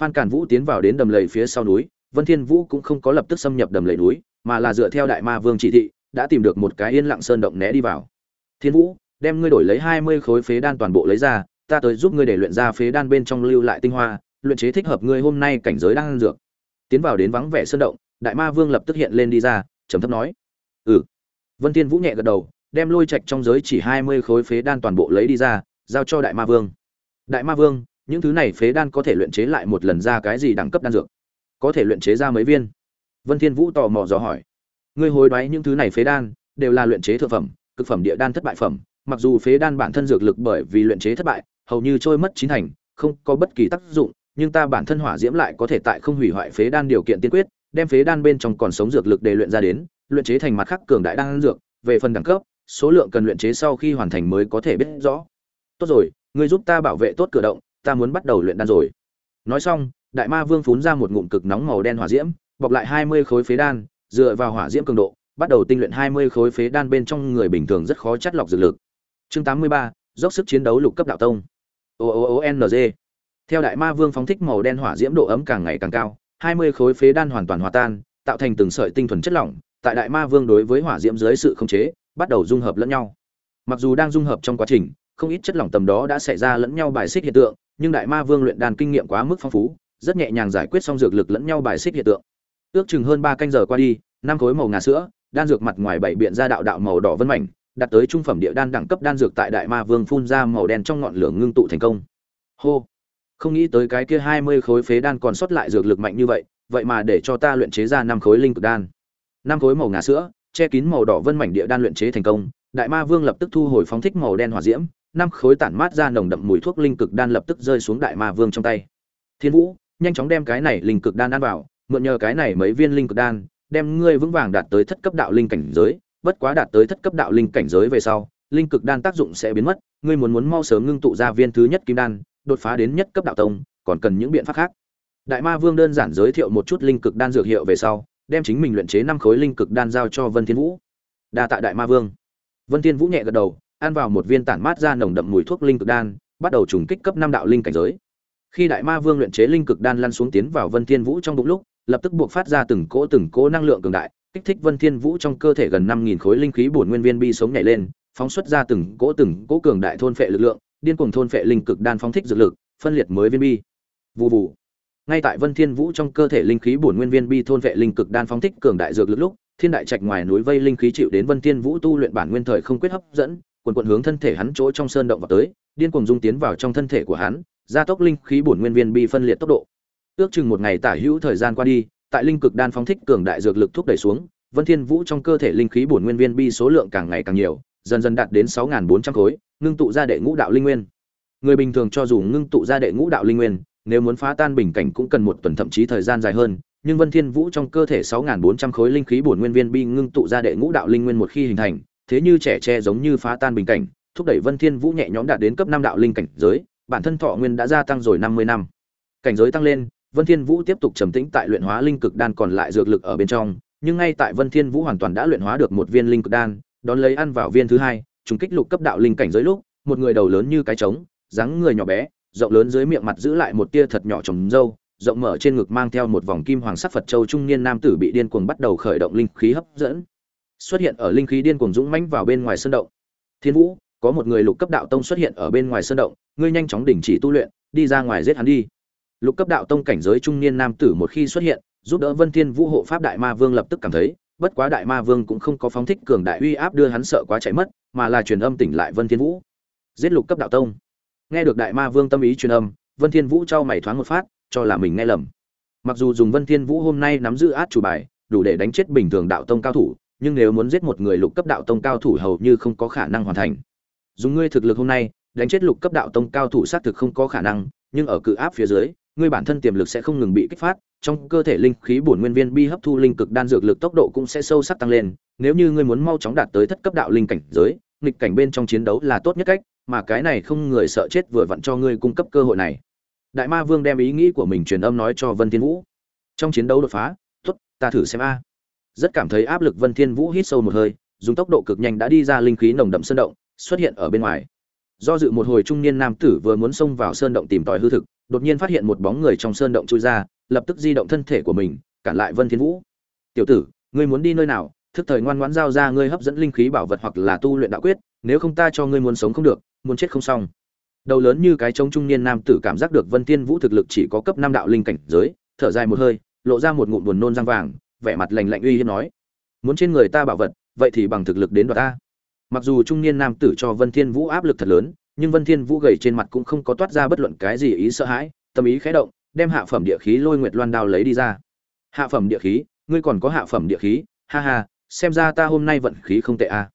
Phan càn vũ tiến vào đến đầm lầy phía sau núi, vân thiên vũ cũng không có lập tức xâm nhập đầm lầy núi, mà là dựa theo đại ma vương chỉ thị, đã tìm được một cái yên lặng sơn động né đi vào. Thiên vũ, đem ngươi đổi lấy 20 khối phế đan toàn bộ lấy ra ta tới giúp ngươi để luyện ra phế đan bên trong lưu lại tinh hoa, luyện chế thích hợp ngươi hôm nay cảnh giới đang dược. Tiến vào đến vắng vẻ sơn động, đại ma vương lập tức hiện lên đi ra, trầm thấp nói ừ. Vân thiên vũ nhẹ gật đầu, đem lôi trạch trong giới chỉ hai mươi khối phế đan toàn bộ lấy đi ra, giao cho đại ma vương. Đại ma vương, những thứ này phế đan có thể luyện chế lại một lần ra cái gì đẳng cấp đan dược? Có thể luyện chế ra mấy viên. Vân thiên vũ tò mò dò hỏi, ngươi hối đoái những thứ này phế đan, đều là luyện chế thượng phẩm, cực phẩm địa đan thất bại phẩm, mặc dù phế đan bản thân dược lực bởi vì luyện chế thất bại hầu như trôi mất chín thành, không có bất kỳ tác dụng, nhưng ta bản thân hỏa diễm lại có thể tại không hủy hoại phế đan điều kiện tiên quyết, đem phế đan bên trong còn sống dược lực để luyện ra đến, luyện chế thành mặt khắc cường đại đan dược, về phần đẳng cấp, số lượng cần luyện chế sau khi hoàn thành mới có thể biết rõ. Tốt rồi, ngươi giúp ta bảo vệ tốt cửa động, ta muốn bắt đầu luyện đan rồi. Nói xong, đại ma vương phun ra một ngụm cực nóng màu đen hỏa diễm, bọc lại hai mươi khối phế đan, dựa vào hỏa diễm cường độ, bắt đầu tinh luyện hai mươi khối phế đan bên trong người bình thường rất khó chắt lọc dược lực. Chương tám mươi ba, dốc sức chiến đấu lục cấp đạo tông o o o n g. Theo đại ma vương phóng thích màu đen hỏa diễm độ ấm càng ngày càng cao, hai mươi khối phế đan hoàn toàn hòa tan, tạo thành từng sợi tinh thuần chất lỏng, tại đại ma vương đối với hỏa diễm dưới sự khống chế, bắt đầu dung hợp lẫn nhau. Mặc dù đang dung hợp trong quá trình, không ít chất lỏng tầm đó đã xảy ra lẫn nhau bài xích hiện tượng, nhưng đại ma vương luyện đan kinh nghiệm quá mức phong phú, rất nhẹ nhàng giải quyết xong dược lực lẫn nhau bài xích hiện tượng. Ước chừng hơn ba canh giờ qua đi, năm khối màu ngà sữa, đan dược mặt ngoài bảy biện ra đạo đạo màu đỏ vân mảnh đạt tới trung phẩm địa đan đẳng cấp đan dược tại đại ma vương phun ra màu đen trong ngọn lửa ngưng tụ thành công. Hô! Không nghĩ tới cái kia hai mươi khối phế đan còn sót lại dược lực mạnh như vậy vậy mà để cho ta luyện chế ra năm khối linh cực đan. Năm khối màu ngà sữa, che kín màu đỏ vân mảnh địa đan luyện chế thành công, đại ma vương lập tức thu hồi phóng thích màu đen hỏa diễm, năm khối tản mát ra nồng đậm mùi thuốc linh cực đan lập tức rơi xuống đại ma vương trong tay. Thiên vũ, nhanh chóng đem cái này linh cực đan ăn vào, mượn nhờ cái này mấy viên linh cực đan, đem ngươi vững vàng đạt tới thất cấp đạo linh cảnh giới bất quá đạt tới thất cấp đạo linh cảnh giới về sau, linh cực đan tác dụng sẽ biến mất, ngươi muốn muốn mau sớm ngưng tụ ra viên thứ nhất kim đan, đột phá đến nhất cấp đạo tông, còn cần những biện pháp khác. Đại ma vương đơn giản giới thiệu một chút linh cực đan dược hiệu về sau, đem chính mình luyện chế năm khối linh cực đan giao cho vân thiên vũ. Đa tạ đại ma vương. Vân thiên vũ nhẹ gật đầu, ăn vào một viên tản mát ra nồng đậm mùi thuốc linh cực đan, bắt đầu trùng kích cấp năm đạo linh cảnh giới. Khi đại ma vương luyện chế linh cực đan lăn xuống tiến vào vân thiên vũ trong bụng lúc, lập tức buộc phát ra từng cỗ từng cỗ năng lượng cường đại kích thích vân thiên vũ trong cơ thể gần năm nghìn khối linh khí bổn nguyên viên bi sống nhảy lên, phóng xuất ra từng cỗ từng cỗ cường đại thôn phệ lực lượng, điên cuồng thôn phệ linh cực đan phóng thích dược lực, phân liệt mới viên bi. Vù vù. Ngay tại vân thiên vũ trong cơ thể linh khí bổn nguyên viên bi thôn phệ linh cực đan phóng thích cường đại dược lực lúc, thiên đại trạch ngoài núi vây linh khí chịu đến vân thiên vũ tu luyện bản nguyên thời không quyết hấp dẫn, quần quần hướng thân thể hắn chỗ trong sơn động vào tới, điên cuồng dung tiến vào trong thân thể của hắn, gia tốc linh khí bổn nguyên viên bi phân liệt tốc độ. Ước chừng một ngày tả hữu thời gian qua đi tại linh cực đan phóng thích cường đại dược lực thúc đẩy xuống, vân thiên vũ trong cơ thể linh khí bổn nguyên viên bi số lượng càng ngày càng nhiều, dần dần đạt đến 6.400 khối, ngưng tụ ra đệ ngũ đạo linh nguyên. Người bình thường cho dù ngưng tụ ra đệ ngũ đạo linh nguyên, nếu muốn phá tan bình cảnh cũng cần một tuần thậm chí thời gian dài hơn, nhưng vân thiên vũ trong cơ thể 6.400 khối linh khí bổn nguyên viên bi ngưng tụ ra đệ ngũ đạo linh nguyên một khi hình thành, thế như trẻ tre giống như phá tan bình cảnh, thúc đẩy vân thiên vũ nhẹ nhõm đạt đến cấp năm đạo linh cảnh giới, bản thân thọ nguyên đã gia tăng rồi 50 năm. Cảnh giới tăng lên vân thiên vũ tiếp tục trầm tĩnh tại luyện hóa linh cực đan còn lại dược lực ở bên trong, nhưng ngay tại vân thiên vũ hoàn toàn đã luyện hóa được một viên linh cực đan, đón lấy ăn vào viên thứ hai, trùng kích lục cấp đạo linh cảnh giới lúc, một người đầu lớn như cái trống, dáng người nhỏ bé, rộng lớn dưới miệng mặt giữ lại một tia thật nhỏ trồng râu rộng mở trên ngực mang theo một vòng kim hoàng sắc phật châu trung niên nam tử bị điên cuồng bắt đầu khởi động linh khí hấp dẫn. Xuất hiện ở linh khí điên cuồng dũng mãnh vào bên ngoài sơn động. Thiên vũ, có một người lục cấp đạo tông xuất hiện ở bên ngoài sơn động, ngươi nhanh chóng đình chỉ tu luyện, đi ra ngoài giết hắn đi lục cấp đạo tông cảnh giới trung niên nam tử một khi xuất hiện, giúp đỡ vân thiên vũ hộ pháp đại ma vương lập tức cảm thấy, bất quá đại ma vương cũng không có phóng thích cường đại uy áp đưa hắn sợ quá chạy mất, mà là truyền âm tỉnh lại vân thiên vũ. Giết lục cấp đạo tông. Nghe được đại ma vương tâm ý truyền âm, vân thiên vũ trao mày thoáng một phát, cho là mình nghe lầm. Mặc dù dùng vân thiên vũ hôm nay nắm giữ át chủ bài, đủ để đánh chết bình thường đạo tông cao thủ, nhưng nếu muốn giết một người lục cấp đạo tông cao thủ hầu như không có khả năng hoàn thành. Dùng ngươi thực lực hôm nay, đánh chết lục cấp đạo tông cao thủ xác thực không có khả năng, nhưng ở cự áp phía dưới ngươi bản thân tiềm lực sẽ không ngừng bị kích phát, trong cơ thể linh khí bổn nguyên viên bi hấp thu linh cực đan dược lực tốc độ cũng sẽ sâu sắc tăng lên, nếu như ngươi muốn mau chóng đạt tới thất cấp đạo linh cảnh giới, nghịch cảnh bên trong chiến đấu là tốt nhất cách, mà cái này không người sợ chết vừa vặn cho ngươi cung cấp cơ hội này. Đại ma vương đem ý nghĩ của mình truyền âm nói cho vân thiên vũ. Trong chiến đấu đột phá, tốt, ta thử xem a. Rất cảm thấy áp lực vân thiên vũ hít sâu một hơi, dùng tốc độ cực nhanh đã đi ra linh khí nồng đậm sơn động, xuất hiện ở bên ngoài do dự một hồi trung niên nam tử vừa muốn xông vào sơn động tìm tòi hư thực, đột nhiên phát hiện một bóng người trong sơn động chui ra, lập tức di động thân thể của mình, cản lại vân thiên vũ. Tiểu tử, ngươi muốn đi nơi nào? Thức thời ngoan ngoãn giao ra ngươi hấp dẫn linh khí bảo vật hoặc là tu luyện đạo quyết, nếu không ta cho ngươi muốn sống không được, muốn chết không xong. Đầu lớn như cái trống trung niên nam tử cảm giác được vân thiên vũ thực lực chỉ có cấp năm đạo linh cảnh giới, thở dài một hơi, lộ ra một ngụm buồn nôn răng vàng, vẻ mặt lạnh lạnh uy hiếp nói, muốn trên người ta bảo vật, vậy thì bằng thực lực đến đoạt ta mặc dù trung niên nam tử cho vân thiên vũ áp lực thật lớn nhưng Vân Thiên Vũ gầy trên mặt cũng không có toát ra bất luận cái gì ý sợ hãi, tâm ý khẽ động, đem hạ phẩm địa khí Lôi Nguyệt Loan đao lấy đi ra. Hạ phẩm địa khí, ngươi còn có hạ phẩm địa khí, ha ha, xem ra ta hôm nay vận khí không tệ a. À.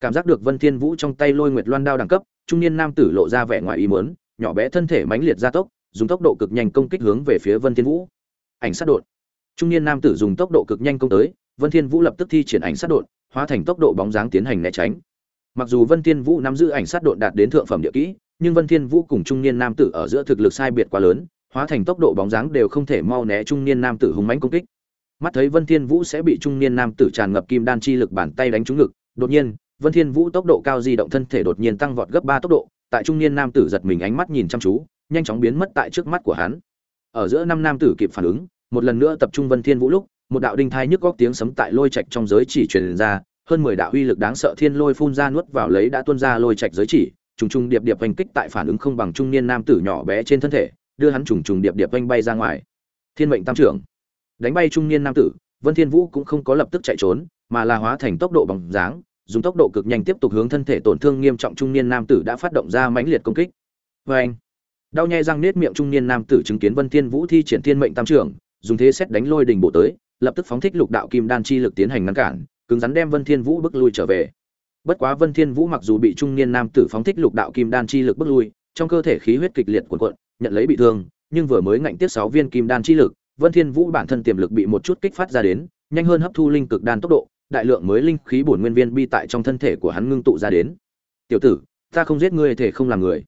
Cảm giác được Vân Thiên Vũ trong tay Lôi Nguyệt Loan đao đẳng cấp, trung niên nam tử lộ ra vẻ ngoài ý muốn, nhỏ bé thân thể mãnh liệt gia tốc, dùng tốc độ cực nhanh công kích hướng về phía Vân Thiên Vũ. Ảnh sát đột. Trung niên nam tử dùng tốc độ cực nhanh công tới, Vân Thiên Vũ lập tức thi triển ảnh sát đột, hóa thành tốc độ bóng dáng tiến hành né tránh. Mặc dù Vân Thiên Vũ nắm giữ ảnh sát độn đạt đến thượng phẩm địa kỹ, nhưng Vân Thiên Vũ cùng trung niên nam tử ở giữa thực lực sai biệt quá lớn, hóa thành tốc độ bóng dáng đều không thể mau né trung niên nam tử hung mãnh công kích. Mắt thấy Vân Thiên Vũ sẽ bị trung niên nam tử tràn ngập kim đan chi lực bàn tay đánh trúng ngực, đột nhiên, Vân Thiên Vũ tốc độ cao di động thân thể đột nhiên tăng vọt gấp 3 tốc độ, tại trung niên nam tử giật mình ánh mắt nhìn chăm chú, nhanh chóng biến mất tại trước mắt của hắn. Ở giữa năm nam tử kịp phản ứng, một lần nữa tập trung Vân Thiên Vũ lúc, một đạo đinh thai nhức góc tiếng sấm tại lôi trạch trong giới chỉ truyền ra, hơn mười đạo uy lực đáng sợ thiên lôi phun ra nuốt vào lấy đã tuôn ra lôi trạch giới chỉ, trùng trùng điệp điệp hành kích tại phản ứng không bằng trung niên nam tử nhỏ bé trên thân thể, đưa hắn trùng trùng điệp điệp vanh bay ra ngoài. Thiên mệnh tam trưởng, đánh bay trung niên nam tử, Vân Thiên Vũ cũng không có lập tức chạy trốn, mà là hóa thành tốc độ bằng dáng, dùng tốc độ cực nhanh tiếp tục hướng thân thể tổn thương nghiêm trọng trung niên nam tử đã phát động ra mãnh liệt công kích. Vâng. anh, đau nhè răng nết miệng trung niên nam tử chứng kiến Vân Thiên Vũ thi triển thiên mệnh tam trưởng, dùng thế xét đánh lôi đỉnh bộ tới, lập tức phóng thích lục đạo kim đan chi lực tiến hành ngăn cản, cứng rắn đem Vân Thiên Vũ bức lui trở về. Bất quá Vân Thiên Vũ mặc dù bị trung niên nam tử phóng thích lục đạo kim đan chi lực bức lui, trong cơ thể khí huyết kịch liệt cuộn cuộn, nhận lấy bị thương, nhưng vừa mới ngạnh tiếp 6 viên kim đan chi lực, Vân Thiên Vũ bản thân tiềm lực bị một chút kích phát ra đến, nhanh hơn hấp thu linh cực đan tốc độ, đại lượng mới linh khí bổn nguyên viên bi tại trong thân thể của hắn ngưng tụ ra đến. "Tiểu tử, ta không giết ngươi thể không làm người."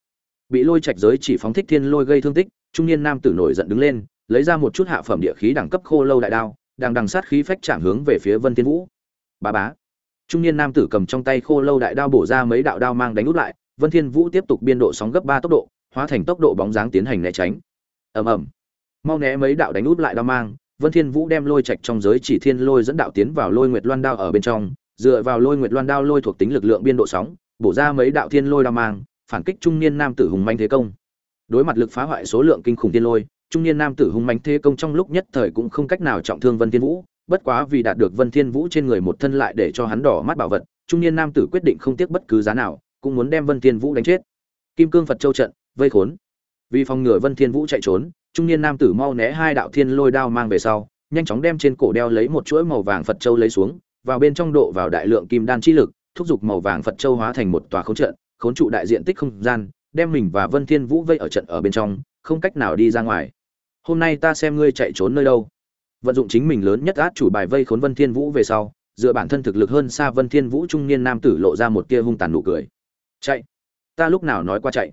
Bị lôi trạch giới chỉ phóng thích thiên lôi gây thương tích, trung niên nam tử nổi giận đứng lên, lấy ra một chút hạ phẩm địa khí đẳng cấp khô lâu đại đao, đang đằng sát khí phách chạm hướng về phía Vân Thiên Vũ bá bá. Trung niên nam tử cầm trong tay khô lâu đại đao bổ ra mấy đạo đao mang đánh út lại, vân thiên vũ tiếp tục biên độ sóng gấp ba tốc độ, hóa thành tốc độ bóng dáng tiến hành né tránh. Ầm ầm. Mau né mấy đạo đánh út lại đao mang, vân thiên vũ đem lôi trạch trong giới chỉ thiên lôi dẫn đạo tiến vào lôi nguyệt loan đao ở bên trong, dựa vào lôi nguyệt loan đao lôi thuộc tính lực lượng biên độ sóng, bổ ra mấy đạo thiên lôi đao mang, phản kích trung niên nam tử hùng manh thế công. Đối mặt lực phá hoại số lượng kinh khủng thiên lôi, trung niên nam tử hùng manh thế công trong lúc nhất thời cũng không cách nào trọng thương vân thiên vũ bất quá vì đạt được Vân Thiên Vũ trên người một thân lại để cho hắn đỏ mắt bảo vật, trung niên nam tử quyết định không tiếc bất cứ giá nào, cũng muốn đem Vân Thiên Vũ đánh chết. Kim Cương Phật Châu trận, vây khốn. Vì phòng ngừa Vân Thiên Vũ chạy trốn, trung niên nam tử mau né hai đạo thiên lôi đao mang về sau, nhanh chóng đem trên cổ đeo lấy một chuỗi màu vàng Phật Châu lấy xuống, vào bên trong độ vào đại lượng kim đan chi lực, thúc giục màu vàng Phật Châu hóa thành một tòa khốn trận, khốn trụ đại diện tích không gian, đem mình và Vân Thiên Vũ vây ở trận ở bên trong, không cách nào đi ra ngoài. Hôm nay ta xem ngươi chạy trốn nơi đâu vận dụng chính mình lớn nhất át chủ bài vây khốn Vân Thiên Vũ về sau, dựa bản thân thực lực hơn xa Vân Thiên Vũ trung niên nam tử lộ ra một tia hung tàn nụ cười. Chạy! Ta lúc nào nói qua chạy?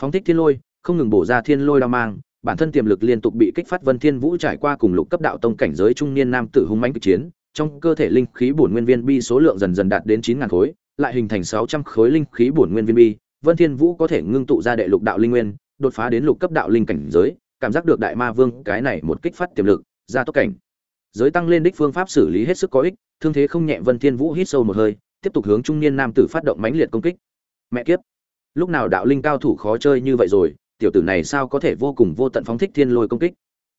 Phóng thích thiên lôi, không ngừng bổ ra thiên lôi đao mang, bản thân tiềm lực liên tục bị kích phát Vân Thiên Vũ trải qua cùng lục cấp đạo tông cảnh giới trung niên nam tử hung mãnh cực chiến, trong cơ thể linh khí bổn nguyên viên bi số lượng dần dần đạt đến 9000 khối, lại hình thành 600 khối linh khí bổn nguyên viên bi, Vân Thiên Vũ có thể ngưng tụ ra đệ lục đạo linh nguyên, đột phá đến lục cấp đạo linh cảnh giới, cảm giác được đại ma vương cái này một kích phát tiềm lực, ra tốc cảnh. Giới tăng lên đích phương pháp xử lý hết sức có ích, thương thế không nhẹ vân thiên vũ hít sâu một hơi, tiếp tục hướng trung niên nam tử phát động mãnh liệt công kích. Mẹ kiếp! Lúc nào đạo linh cao thủ khó chơi như vậy rồi, tiểu tử này sao có thể vô cùng vô tận phóng thích thiên lôi công kích?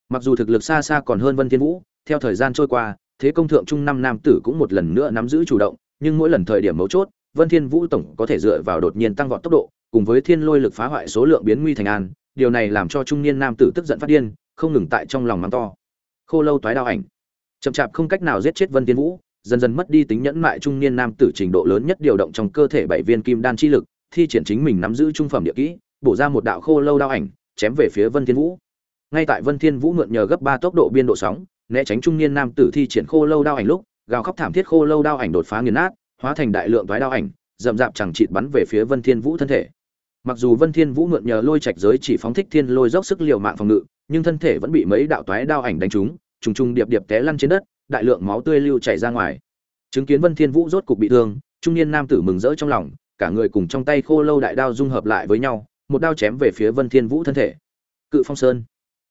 Mặc dù thực lực xa xa còn hơn vân thiên vũ, theo thời gian trôi qua, thế công thượng trung năm nam tử cũng một lần nữa nắm giữ chủ động, nhưng mỗi lần thời điểm mấu chốt, vân thiên vũ tổng có thể dựa vào đột nhiên tăng vọt tốc độ, cùng với thiên lôi lực phá hoại số lượng biến nguy thành an, điều này làm cho trung niên nam tử tức giận phát điên, không ngừng tại trong lòng mắng to khô lâu toái đao ảnh. Chậm chạp không cách nào giết chết vân tiên vũ, dần dần mất đi tính nhẫn mại trung niên nam tử trình độ lớn nhất điều động trong cơ thể bảy viên kim đan chi lực, thi triển chính mình nắm giữ trung phẩm địa kỹ, bổ ra một đạo khô lâu đao ảnh, chém về phía vân thiên vũ. Ngay tại vân thiên vũ mượn nhờ gấp ba tốc độ biên độ sóng, né tránh trung niên nam tử thi triển khô lâu đao ảnh lúc, gào khóc thảm thiết khô lâu đao ảnh đột phá nghiền nát, hóa thành đại lượng toái đao ảnh dậm dạp chẳng chịt bắn về phía vân thiên vũ thân thể. Mặc dù vân thiên vũ mượn nhờ lôi trạch giới chỉ phóng thích thiên lôi dốc sức liều mạng phòng ngự nhưng thân thể vẫn bị mấy đạo toái đao ảnh đánh trúng trùng trùng điệp điệp té lăn trên đất, đại lượng máu tươi lưu chảy ra ngoài. Chứng kiến Vân Thiên Vũ rốt cục bị thương, trung niên nam tử mừng rỡ trong lòng, cả người cùng trong tay khô lâu đại đao dung hợp lại với nhau, một đao chém về phía Vân Thiên Vũ thân thể. Cự Phong Sơn.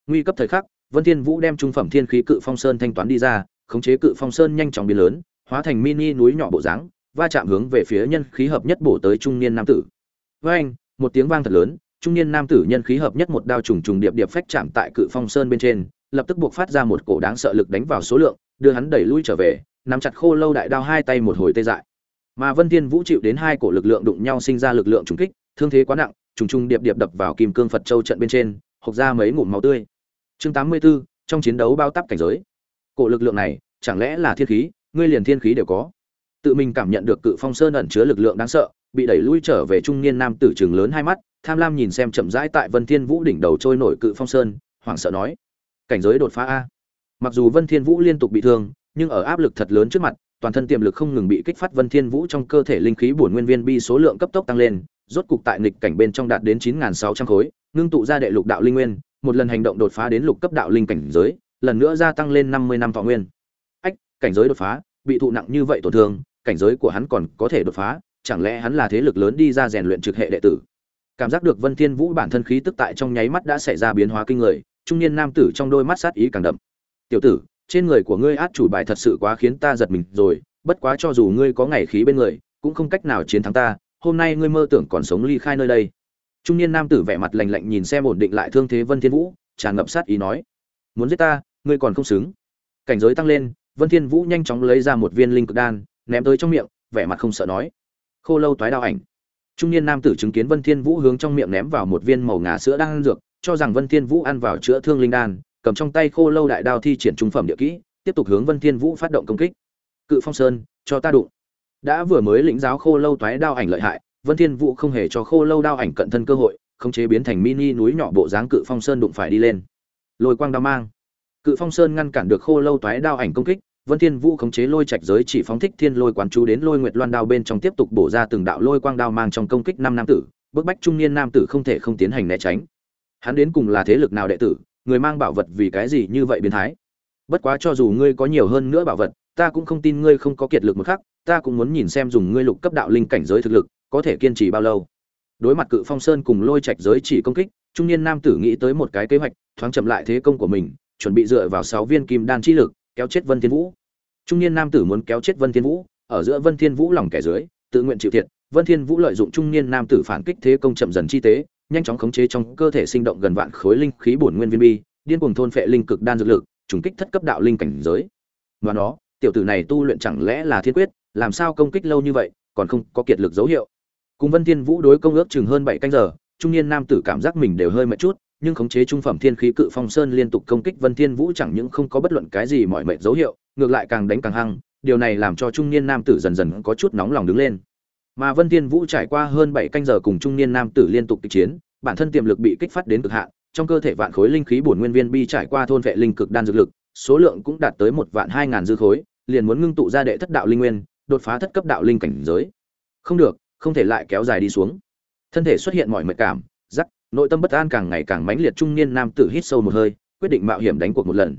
Nguy cấp thời khắc, Vân Thiên Vũ đem trung phẩm thiên khí Cự Phong Sơn thanh toán đi ra, khống chế Cự Phong Sơn nhanh chóng biến lớn, hóa thành mini núi nhỏ bộ dáng, va chạm hướng về phía nhân khí hợp nhất bổ tới trung niên nam tử. Với anh, một tiếng vang thật lớn, trung niên nam tử nhân khí hợp nhất một đao trùng trùng điệp điệp phách chạm tại Cự Phong Sơn bên trên, lập tức buộc phát ra một cổ đáng sợ lực đánh vào số lượng, đưa hắn đẩy lui trở về, nắm chặt khô lâu đại đao hai tay một hồi tê dại. Mà Vân Thiên Vũ chịu đến hai cổ lực lượng đụng nhau sinh ra lực lượng trùng kích, thương thế quá nặng trùng trùng điệp điệp đập vào kim cương phật châu trận bên trên hộc ra mấy ngụm máu tươi. Chương 84, trong chiến đấu bao tấp cảnh giới. Cổ lực lượng này chẳng lẽ là thiên khí? Ngươi liền thiên khí đều có. Tự mình cảm nhận được cự phong sơn ẩn chứa lực lượng đáng sợ bị đẩy lui trở về trung niên nam tử trường lớn hai mắt, tham lam nhìn xem chậm rãi tại vân thiên vũ đỉnh đầu trôi nổi cự phong sơn, hoảng sợ nói, cảnh giới đột phá a. Mặc dù vân thiên vũ liên tục bị thương, nhưng ở áp lực thật lớn trước mặt, toàn thân tiềm lực không ngừng bị kích phát vân thiên vũ trong cơ thể linh khí bổn nguyên viên bi số lượng cấp tốc tăng lên, rốt cục tại nghịch cảnh bên trong đạt đến 9.600 khối, ngưng tụ ra đệ lục đạo linh nguyên, một lần hành động đột phá đến lục cấp đạo linh cảnh giới, lần nữa gia tăng lên 50 năm thọ nguyên. Ách, cảnh giới đột phá, bị thụ nặng như vậy tổn thương, cảnh giới của hắn còn có thể đột phá chẳng lẽ hắn là thế lực lớn đi ra rèn luyện trực hệ đệ tử? Cảm giác được vân thiên vũ bản thân khí tức tại trong nháy mắt đã xảy ra biến hóa kinh người, trung niên nam tử trong đôi mắt sát ý càng đậm. Tiểu tử, trên người của ngươi át chủ bài thật sự quá khiến ta giật mình rồi, bất quá cho dù ngươi có ngày khí bên người, cũng không cách nào chiến thắng ta, hôm nay ngươi mơ tưởng còn sống ly khai nơi đây. Trung niên nam tử vẻ mặt lạnh lạnh nhìn xem ổn định lại thương thế vân thiên vũ, tràn ngập sát ý nói, muốn giết ta, ngươi còn không xứng. Cảnh giới tăng lên, vân thiên vũ nhanh chóng lấy ra một viên linh cực đan, ném tới trong miệng, vẻ mặt không sợ nói khô lâu toái đao ảnh. Trung niên nam tử chứng kiến vân thiên vũ hướng trong miệng ném vào một viên màu ngà sữa đang ăn dược, cho rằng vân thiên vũ ăn vào chữa thương linh đan, cầm trong tay khô lâu đại đao thi triển trung phẩm địa kỹ, tiếp tục hướng vân thiên vũ phát động công kích. Cự phong sơn, cho ta đụng. Đã vừa mới lĩnh giáo khô lâu toái đao ảnh lợi hại, vân thiên vũ không hề cho khô lâu đao ảnh cận thân cơ hội không chế biến thành mini núi nhỏ bộ dáng cự phong sơn đụng phải đi lên. Lôi quang đao mang. Cự phong sơn ngăn cản được khô lâu toái đao ảnh công kích Vân Thiên Vũ khống chế lôi trạch giới chỉ phóng thích thiên lôi quán chú đến lôi nguyệt loan đao bên trong tiếp tục bổ ra từng đạo lôi quang đao mang trong công kích năm nam tử, bước bách trung niên nam tử không thể không tiến hành né tránh. Hắn đến cùng là thế lực nào đệ tử, người mang bảo vật vì cái gì như vậy biến thái? Bất quá cho dù ngươi có nhiều hơn nữa bảo vật, ta cũng không tin ngươi không có kiệt lực một khắc, ta cũng muốn nhìn xem dùng ngươi lục cấp đạo linh cảnh giới thực lực, có thể kiên trì bao lâu. Đối mặt cự phong sơn cùng lôi trạch giới chỉ công kích, trung niên nam tử nghĩ tới một cái kế hoạch, thoáng chậm lại thế công của mình, chuẩn bị dựa vào 6 viên kim đan chi lực, kéo chết Vân Thiên Vũ. Trung niên nam tử muốn kéo chết Vân Thiên Vũ, ở giữa Vân Thiên Vũ lòng kẻ dưới, tự nguyện chịu thiệt, Vân Thiên Vũ lợi dụng trung niên nam tử phản kích thế công chậm dần chi tế, nhanh chóng khống chế trong cơ thể sinh động gần vạn khối linh khí bổn nguyên viên bi, điên cuồng thôn phệ linh cực đan dược lực, trùng kích thất cấp đạo linh cảnh giới. Và nó, tiểu tử này tu luyện chẳng lẽ là thiên quyết, làm sao công kích lâu như vậy, còn không có kiệt lực dấu hiệu. Cùng Vân Thiên Vũ đối công ước chừng hơn 7 canh giờ, trung niên nam tử cảm giác mình đều hơi mệt chút, nhưng khống chế trung phẩm thiên khí cự phong sơn liên tục công kích Vân Thiên Vũ chẳng những không có bất luận cái gì mỏi mệt dấu hiệu, ngược lại càng đánh càng hăng, điều này làm cho trung niên nam tử dần dần có chút nóng lòng đứng lên. Mà Vân Thiên Vũ trải qua hơn 7 canh giờ cùng trung niên nam tử liên tục kịch chiến, bản thân tiềm lực bị kích phát đến cực hạn, trong cơ thể vạn khối linh khí bổn nguyên viên bi trải qua thôn vệ linh cực đan dược lực, số lượng cũng đạt tới một vạn 2000 dư khối, liền muốn ngưng tụ ra đệ thất đạo linh nguyên, đột phá thất cấp đạo linh cảnh giới. Không được, không thể lại kéo dài đi xuống. Thân thể xuất hiện mọi mệt cảm, nội tâm bất an càng ngày càng mãnh liệt trung niên nam tử hít sâu một hơi, quyết định mạo hiểm đánh cuộc một lần.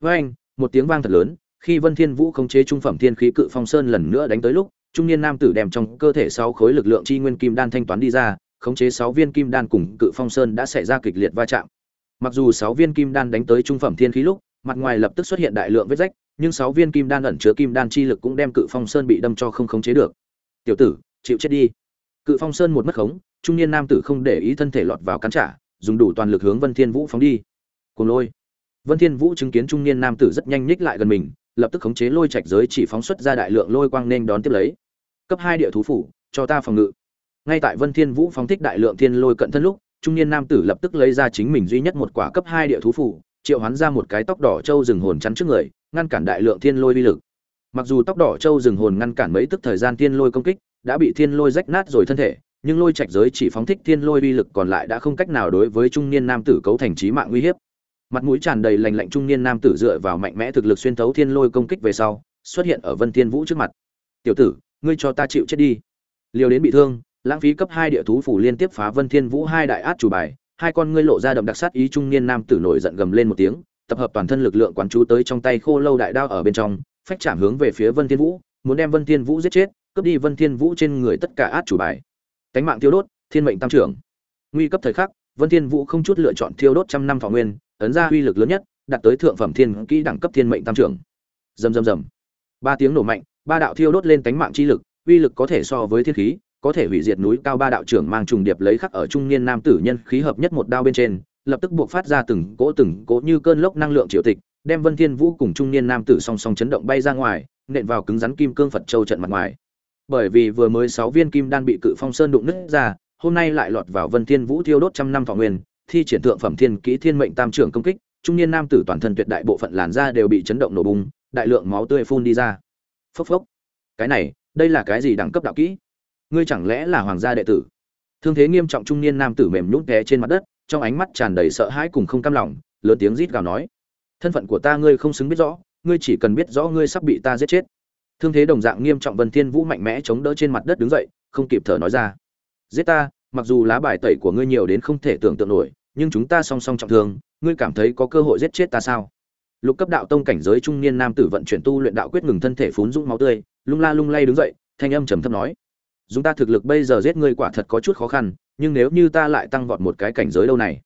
Với anh, một tiếng vang thật lớn, khi Vân Thiên Vũ khống chế trung phẩm thiên khí cự phong sơn lần nữa đánh tới lúc, trung niên nam tử đem trong cơ thể sáu khối lực lượng chi nguyên kim đan thanh toán đi ra, khống chế sáu viên kim đan cùng cự phong sơn đã xảy ra kịch liệt va chạm. Mặc dù sáu viên kim đan đánh tới trung phẩm thiên khí lúc, mặt ngoài lập tức xuất hiện đại lượng vết rách, nhưng sáu viên kim đan ẩn chứa kim đan chi lực cũng đem cự phong sơn bị đâm cho không khống chế được. "Tiểu tử, chịu chết đi." Cự phong sơn một mất khống, trung niên nam tử không để ý thân thể lọt vào cắn trả, dùng đủ toàn lực hướng Vân Thiên Vũ phóng đi. Cùng lôi. Vân Thiên Vũ chứng kiến trung niên nam tử rất nhanh nhích lại gần mình, lập tức khống chế lôi trạch giới chỉ phóng xuất ra đại lượng lôi quang nên đón tiếp lấy. Cấp hai địa thú phủ, cho ta phòng ngự. Ngay tại Vân Thiên Vũ phóng thích đại lượng thiên lôi cận thân lúc, trung niên nam tử lập tức lấy ra chính mình duy nhất một quả cấp hai địa thú phủ, triệu hoán ra một cái tóc đỏ châu rừng hồn chắn trước người, ngăn cản đại lượng thiên lôi vi lực. Mặc dù tóc đỏ châu rừng hồn ngăn cản mấy tức thời gian thiên lôi công kích, đã bị thiên lôi rách nát rồi thân thể, nhưng lôi trạch giới chỉ phóng thích thiên lôi uy lực còn lại đã không cách nào đối với trung niên nam tử cấu thành trí mạng uy hiếp. Mặt mũi tràn đầy lành lạnh trung niên nam tử dựa vào mạnh mẽ thực lực xuyên thấu thiên lôi công kích về sau, xuất hiện ở vân thiên vũ trước mặt. Tiểu tử, ngươi cho ta chịu chết đi. Liều đến bị thương, lãng phí cấp hai địa thú phủ liên tiếp phá vân thiên vũ hai đại át chủ bài, hai con ngươi lộ ra đậm đặc sát ý trung niên nam tử nổi giận gầm lên một tiếng, tập hợp toàn thân lực lượng quán chú tới trong tay khô lâu đại đao ở bên trong, phách chạm hướng về phía vân thiên vũ, muốn đem vân thiên vũ giết chết, cướp đi vân thiên vũ trên người tất cả át chủ bài cánh mạng tiêu đốt, thiên mệnh tam trưởng. Nguy cấp thời khắc, vân thiên vũ không chút lựa chọn thiêu đốt trăm năm thọ nguyên, ấn ra uy lực lớn nhất, đạt tới thượng phẩm thiên kỹ đẳng cấp thiên mệnh tam trưởng. Rầm rầm rầm. Ba tiếng nổ mạnh, ba đạo thiêu đốt lên cánh mạng chi lực, uy lực có thể so với thiên khí, có thể hủy diệt núi cao ba đạo trưởng mang trùng điệp lấy khắc ở trung niên nam tử nhân khí hợp nhất một đao bên trên, lập tức buộc phát ra từng cỗ từng cỗ như cơn lốc năng lượng triệu tịch, đem vân thiên vũ cùng trung niên nam tử song song chấn động bay ra ngoài, nện vào cứng rắn kim cương phật châu trận mặt ngoài bởi vì vừa mới sáu viên kim đan bị cự phong sơn đụng nứt ra hôm nay lại lọt vào Vân Thiên Vũ thiêu đốt trăm năm thọ nguyên, thi triển thượng phẩm thiên kỹ thiên mệnh tam trưởng công kích, trung niên nam tử toàn thân tuyệt đại bộ phận làn da đều bị chấn động nổ bung, đại lượng máu tươi phun đi ra. Phốc phốc. Cái này, đây là cái gì đẳng cấp đạo kỹ? Ngươi chẳng lẽ là hoàng gia đệ tử? Thương thế nghiêm trọng trung niên nam tử mềm nhũn té trên mặt đất, trong ánh mắt tràn đầy sợ hãi cùng không cam lòng, lớn tiếng rít gào nói: "Thân phận của ta ngươi không xứng biết rõ, ngươi chỉ cần biết rõ ngươi sắp bị ta giết chết." Thương thế đồng dạng nghiêm trọng Vân Thiên Vũ mạnh mẽ chống đỡ trên mặt đất đứng dậy, không kịp thở nói ra: "Giết ta, mặc dù lá bài tẩy của ngươi nhiều đến không thể tưởng tượng nổi, nhưng chúng ta song song trọng thương, ngươi cảm thấy có cơ hội giết chết ta sao?" Lục cấp đạo tông cảnh giới trung niên nam tử vận chuyển tu luyện đạo quyết ngừng thân thể phún dũng máu tươi, lung la lung lay đứng dậy, thanh âm trầm thấp nói: "Chúng ta thực lực bây giờ giết ngươi quả thật có chút khó khăn, nhưng nếu như ta lại tăng vọt một cái cảnh giới đâu này?"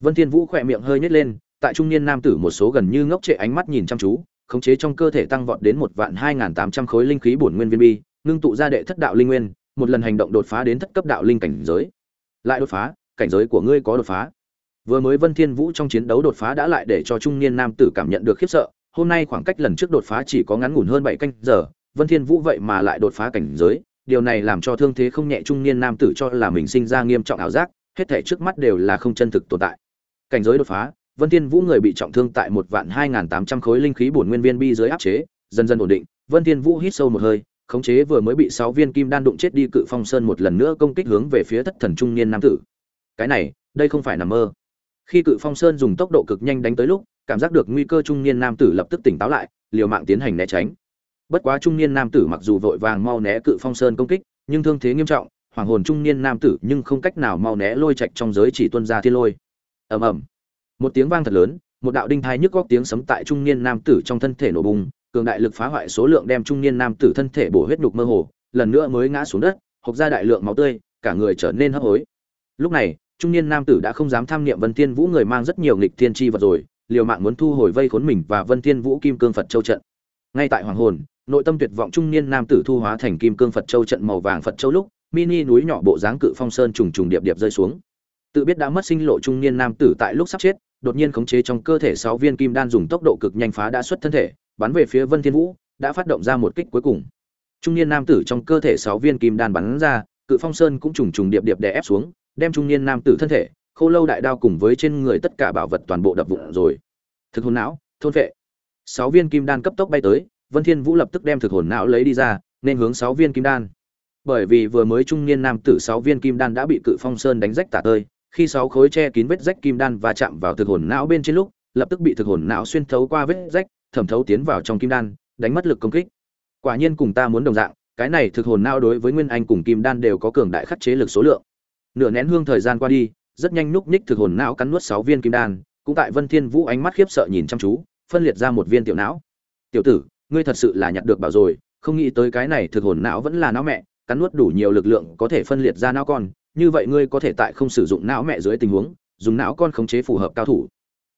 Vân Thiên Vũ khoe miệng hơi nhếch lên, tại trung niên nam tử một số gần như ngốc trệ ánh mắt nhìn chăm chú, khống chế trong cơ thể tăng vọt đến một vạn hai tám trăm khối linh khí bổn nguyên viên bi, ngưng tụ ra đệ thất đạo linh nguyên, một lần hành động đột phá đến thất cấp đạo linh cảnh giới. Lại đột phá, cảnh giới của ngươi có đột phá. Vừa mới Vân Thiên Vũ trong chiến đấu đột phá đã lại để cho trung niên nam tử cảm nhận được khiếp sợ, hôm nay khoảng cách lần trước đột phá chỉ có ngắn ngủn hơn bảy canh giờ, Vân Thiên Vũ vậy mà lại đột phá cảnh giới, điều này làm cho thương thế không nhẹ trung niên nam tử cho là mình sinh ra nghiêm trọng ảo giác, hết thảy trước mắt đều là không chân thực tồn tại. Cảnh giới đột phá, Vân Thiên Vũ người bị trọng thương tại một vạn 2800 khối linh khí bổn nguyên viên bi dưới áp chế, dần dần ổn định, Vân Thiên Vũ hít sâu một hơi, khống chế vừa mới bị 6 viên kim đan đụng chết đi cự phong sơn một lần nữa công kích hướng về phía thất thần trung niên nam tử. Cái này, đây không phải nằm mơ. Khi cự phong sơn dùng tốc độ cực nhanh đánh tới lúc, cảm giác được nguy cơ trung niên nam tử lập tức tỉnh táo lại, liều mạng tiến hành né tránh. Bất quá trung niên nam tử mặc dù vội vàng mau né cự phong sơn công kích, nhưng thương thế nghiêm trọng, hoàng hồn trung niên nam tử nhưng không cách nào mau né lôi trạch trong giới chỉ tuân ra thiên lôi. Ầm ầm một tiếng vang thật lớn, một đạo đinh thai nhức góc tiếng sấm tại trung niên nam tử trong thân thể nổ bùng, cường đại lực phá hoại số lượng đem trung niên nam tử thân thể bổ huyết nhục mơ hồ, lần nữa mới ngã xuống đất, hộc ra đại lượng máu tươi, cả người trở nên hấp hối. Lúc này, trung niên nam tử đã không dám tham niệm vân thiên vũ người mang rất nhiều nghịch thiên chi vật rồi, liều mạng muốn thu hồi vây khốn mình và vân thiên vũ kim cương phật châu trận. Ngay tại hoàng hồn, nội tâm tuyệt vọng trung niên nam tử thu hóa thành kim cương phật châu trận màu vàng phật châu lúc, mini núi nhỏ bộ dáng cự phong sơn trùng trùng điệp điệp rơi xuống. Tự biết đã mất sinh lộ trung niên nam tử tại lúc sắp chết đột nhiên khống chế trong cơ thể sáu viên kim đan dùng tốc độ cực nhanh phá đã xuất thân thể, bắn về phía Vân Thiên Vũ, đã phát động ra một kích cuối cùng. Trung niên nam tử trong cơ thể sáu viên kim đan bắn ra, Cự Phong Sơn cũng trùng trùng điệp điệp đè ép xuống, đem trung niên nam tử thân thể, Khô Lâu đại đao cùng với trên người tất cả bảo vật toàn bộ đập vụn rồi. Thực hồn não, thôn vệ. Sáu viên kim đan cấp tốc bay tới, Vân Thiên Vũ lập tức đem thực hồn não lấy đi ra, nên hướng sáu viên kim đan. Bởi vì vừa mới trung niên nam tử sáu viên kim đan đã bị Cự Phong Sơn đánh rách tả tơi, khi sáu khối che kín vết rách kim đan và chạm vào thực hồn não bên trên lúc, lập tức bị thực hồn não xuyên thấu qua vết rách, thẩm thấu tiến vào trong kim đan, đánh mất lực công kích. Quả nhiên cùng ta muốn đồng dạng, cái này thực hồn não đối với nguyên anh cùng kim đan đều có cường đại khắc chế lực số lượng. Nửa nén hương thời gian qua đi, rất nhanh núc ních thực hồn não cắn nuốt sáu viên kim đan, cũng tại vân thiên vũ ánh mắt khiếp sợ nhìn chăm chú, phân liệt ra một viên tiểu não. Tiểu tử, ngươi thật sự là nhặt được bảo rồi, không nghĩ tới cái này thực hồn não vẫn là não mẹ, cắn nuốt đủ nhiều lực lượng có thể phân liệt ra não con như vậy ngươi có thể tại không sử dụng não mẹ dưới tình huống, dùng não con khống chế phù hợp cao thủ.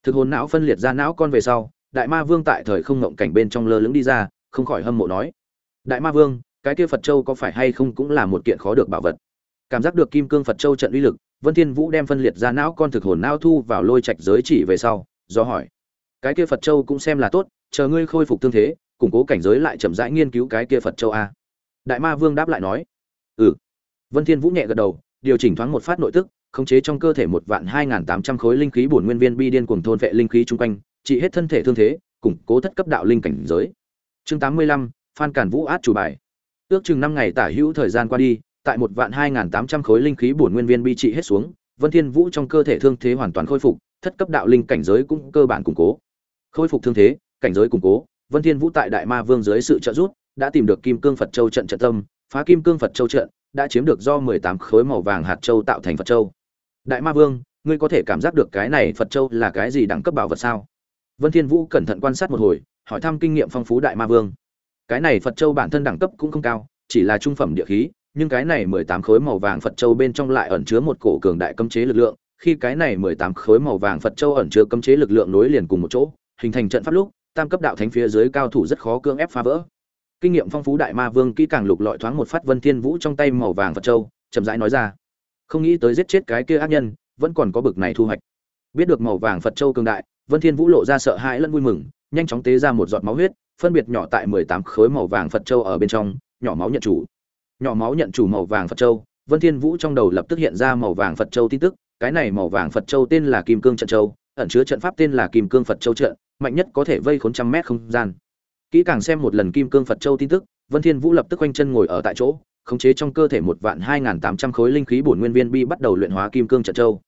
Thực hồn não phân liệt ra não con về sau, đại ma vương tại thời không ngộng cảnh bên trong lơ lửng đi ra, không khỏi hâm mộ nói, đại ma vương, cái kia phật châu có phải hay không cũng là một kiện khó được bảo vật? Cảm giác được kim cương phật châu trận uy lực, vân thiên vũ đem phân liệt ra não con thực hồn não thu vào lôi trạch giới chỉ về sau, do hỏi, cái kia phật châu cũng xem là tốt, chờ ngươi khôi phục tương thế, củng cố cảnh giới lại chậm rãi nghiên cứu cái kia phật châu a. Đại ma vương đáp lại nói ừ. Vân thiên vũ nhẹ gật đầu điều chỉnh thoáng một phát nội tức, khống chế trong cơ thể một vạn hai tám trăm khối linh khí bổn nguyên viên bi điên cuồng thôn vệ linh khí chung quanh, trị hết thân thể thương thế, củng cố thất cấp đạo linh cảnh giới. Chương tám mươi lăm, Phan Cản Vũ át chủ bài. Ước chừng năm ngày tả hữu thời gian qua đi, tại một vạn hai tám trăm khối linh khí bổn nguyên viên bi trị hết xuống, Vân Thiên Vũ trong cơ thể thương thế hoàn toàn khôi phục, thất cấp đạo linh cảnh giới cũng cơ bản củng cố. Khôi phục thương thế, cảnh giới củng cố, Vân Thiên Vũ tại Đại Ma Vương dưới sự trợ giúp, đã tìm được Kim Cương Phật Châu trận trận tâm, phá Kim Cương Phật Châu trận, đã chiếm được do 18 khối màu vàng hạt châu tạo thành Phật châu. Đại Ma Vương, ngươi có thể cảm giác được cái này Phật châu là cái gì đẳng cấp bảo vật sao? Vân Thiên Vũ cẩn thận quan sát một hồi, hỏi thăm kinh nghiệm phong phú Đại Ma Vương. Cái này Phật châu bản thân đẳng cấp cũng không cao, chỉ là trung phẩm địa khí, nhưng cái này 18 khối màu vàng Phật châu bên trong lại ẩn chứa một cổ cường đại cấm chế lực lượng, khi cái này 18 khối màu vàng Phật châu ẩn chứa cấm chế lực lượng nối liền cùng một chỗ, hình thành trận pháp lúc, tam cấp đạo thánh phía dưới cao thủ rất khó cưỡng ép phá vỡ kinh nghiệm phong phú đại ma vương kỹ càng lục lọi thoáng một phát vân thiên vũ trong tay màu vàng phật châu chậm rãi nói ra. Không nghĩ tới giết chết cái kia ác nhân vẫn còn có bực này thu hoạch. Biết được màu vàng phật châu cường đại vân thiên vũ lộ ra sợ hãi lẫn vui mừng nhanh chóng tế ra một giọt máu huyết phân biệt nhỏ tại 18 khối màu vàng phật châu ở bên trong nhỏ máu nhận chủ. Nhỏ máu nhận chủ màu vàng phật châu Vân Thiên Vũ trong đầu lập tức hiện ra màu vàng Phật Châu tin tức, cái này màu vàng Phật Châu tên là Kim Cương Trận Châu, ẩn chứa trận pháp tên là Kim Cương Phật Châu trận, mạnh nhất có thể vây khốn trăm mét không gian. Kỹ càng xem một lần Kim Cương Phật Châu tin tức, Vân Thiên Vũ lập tức quanh chân ngồi ở tại chỗ, khống chế trong cơ thể một vạn hai tám trăm khối linh khí bổn nguyên viên bi bắt đầu luyện hóa Kim Cương Trận Châu.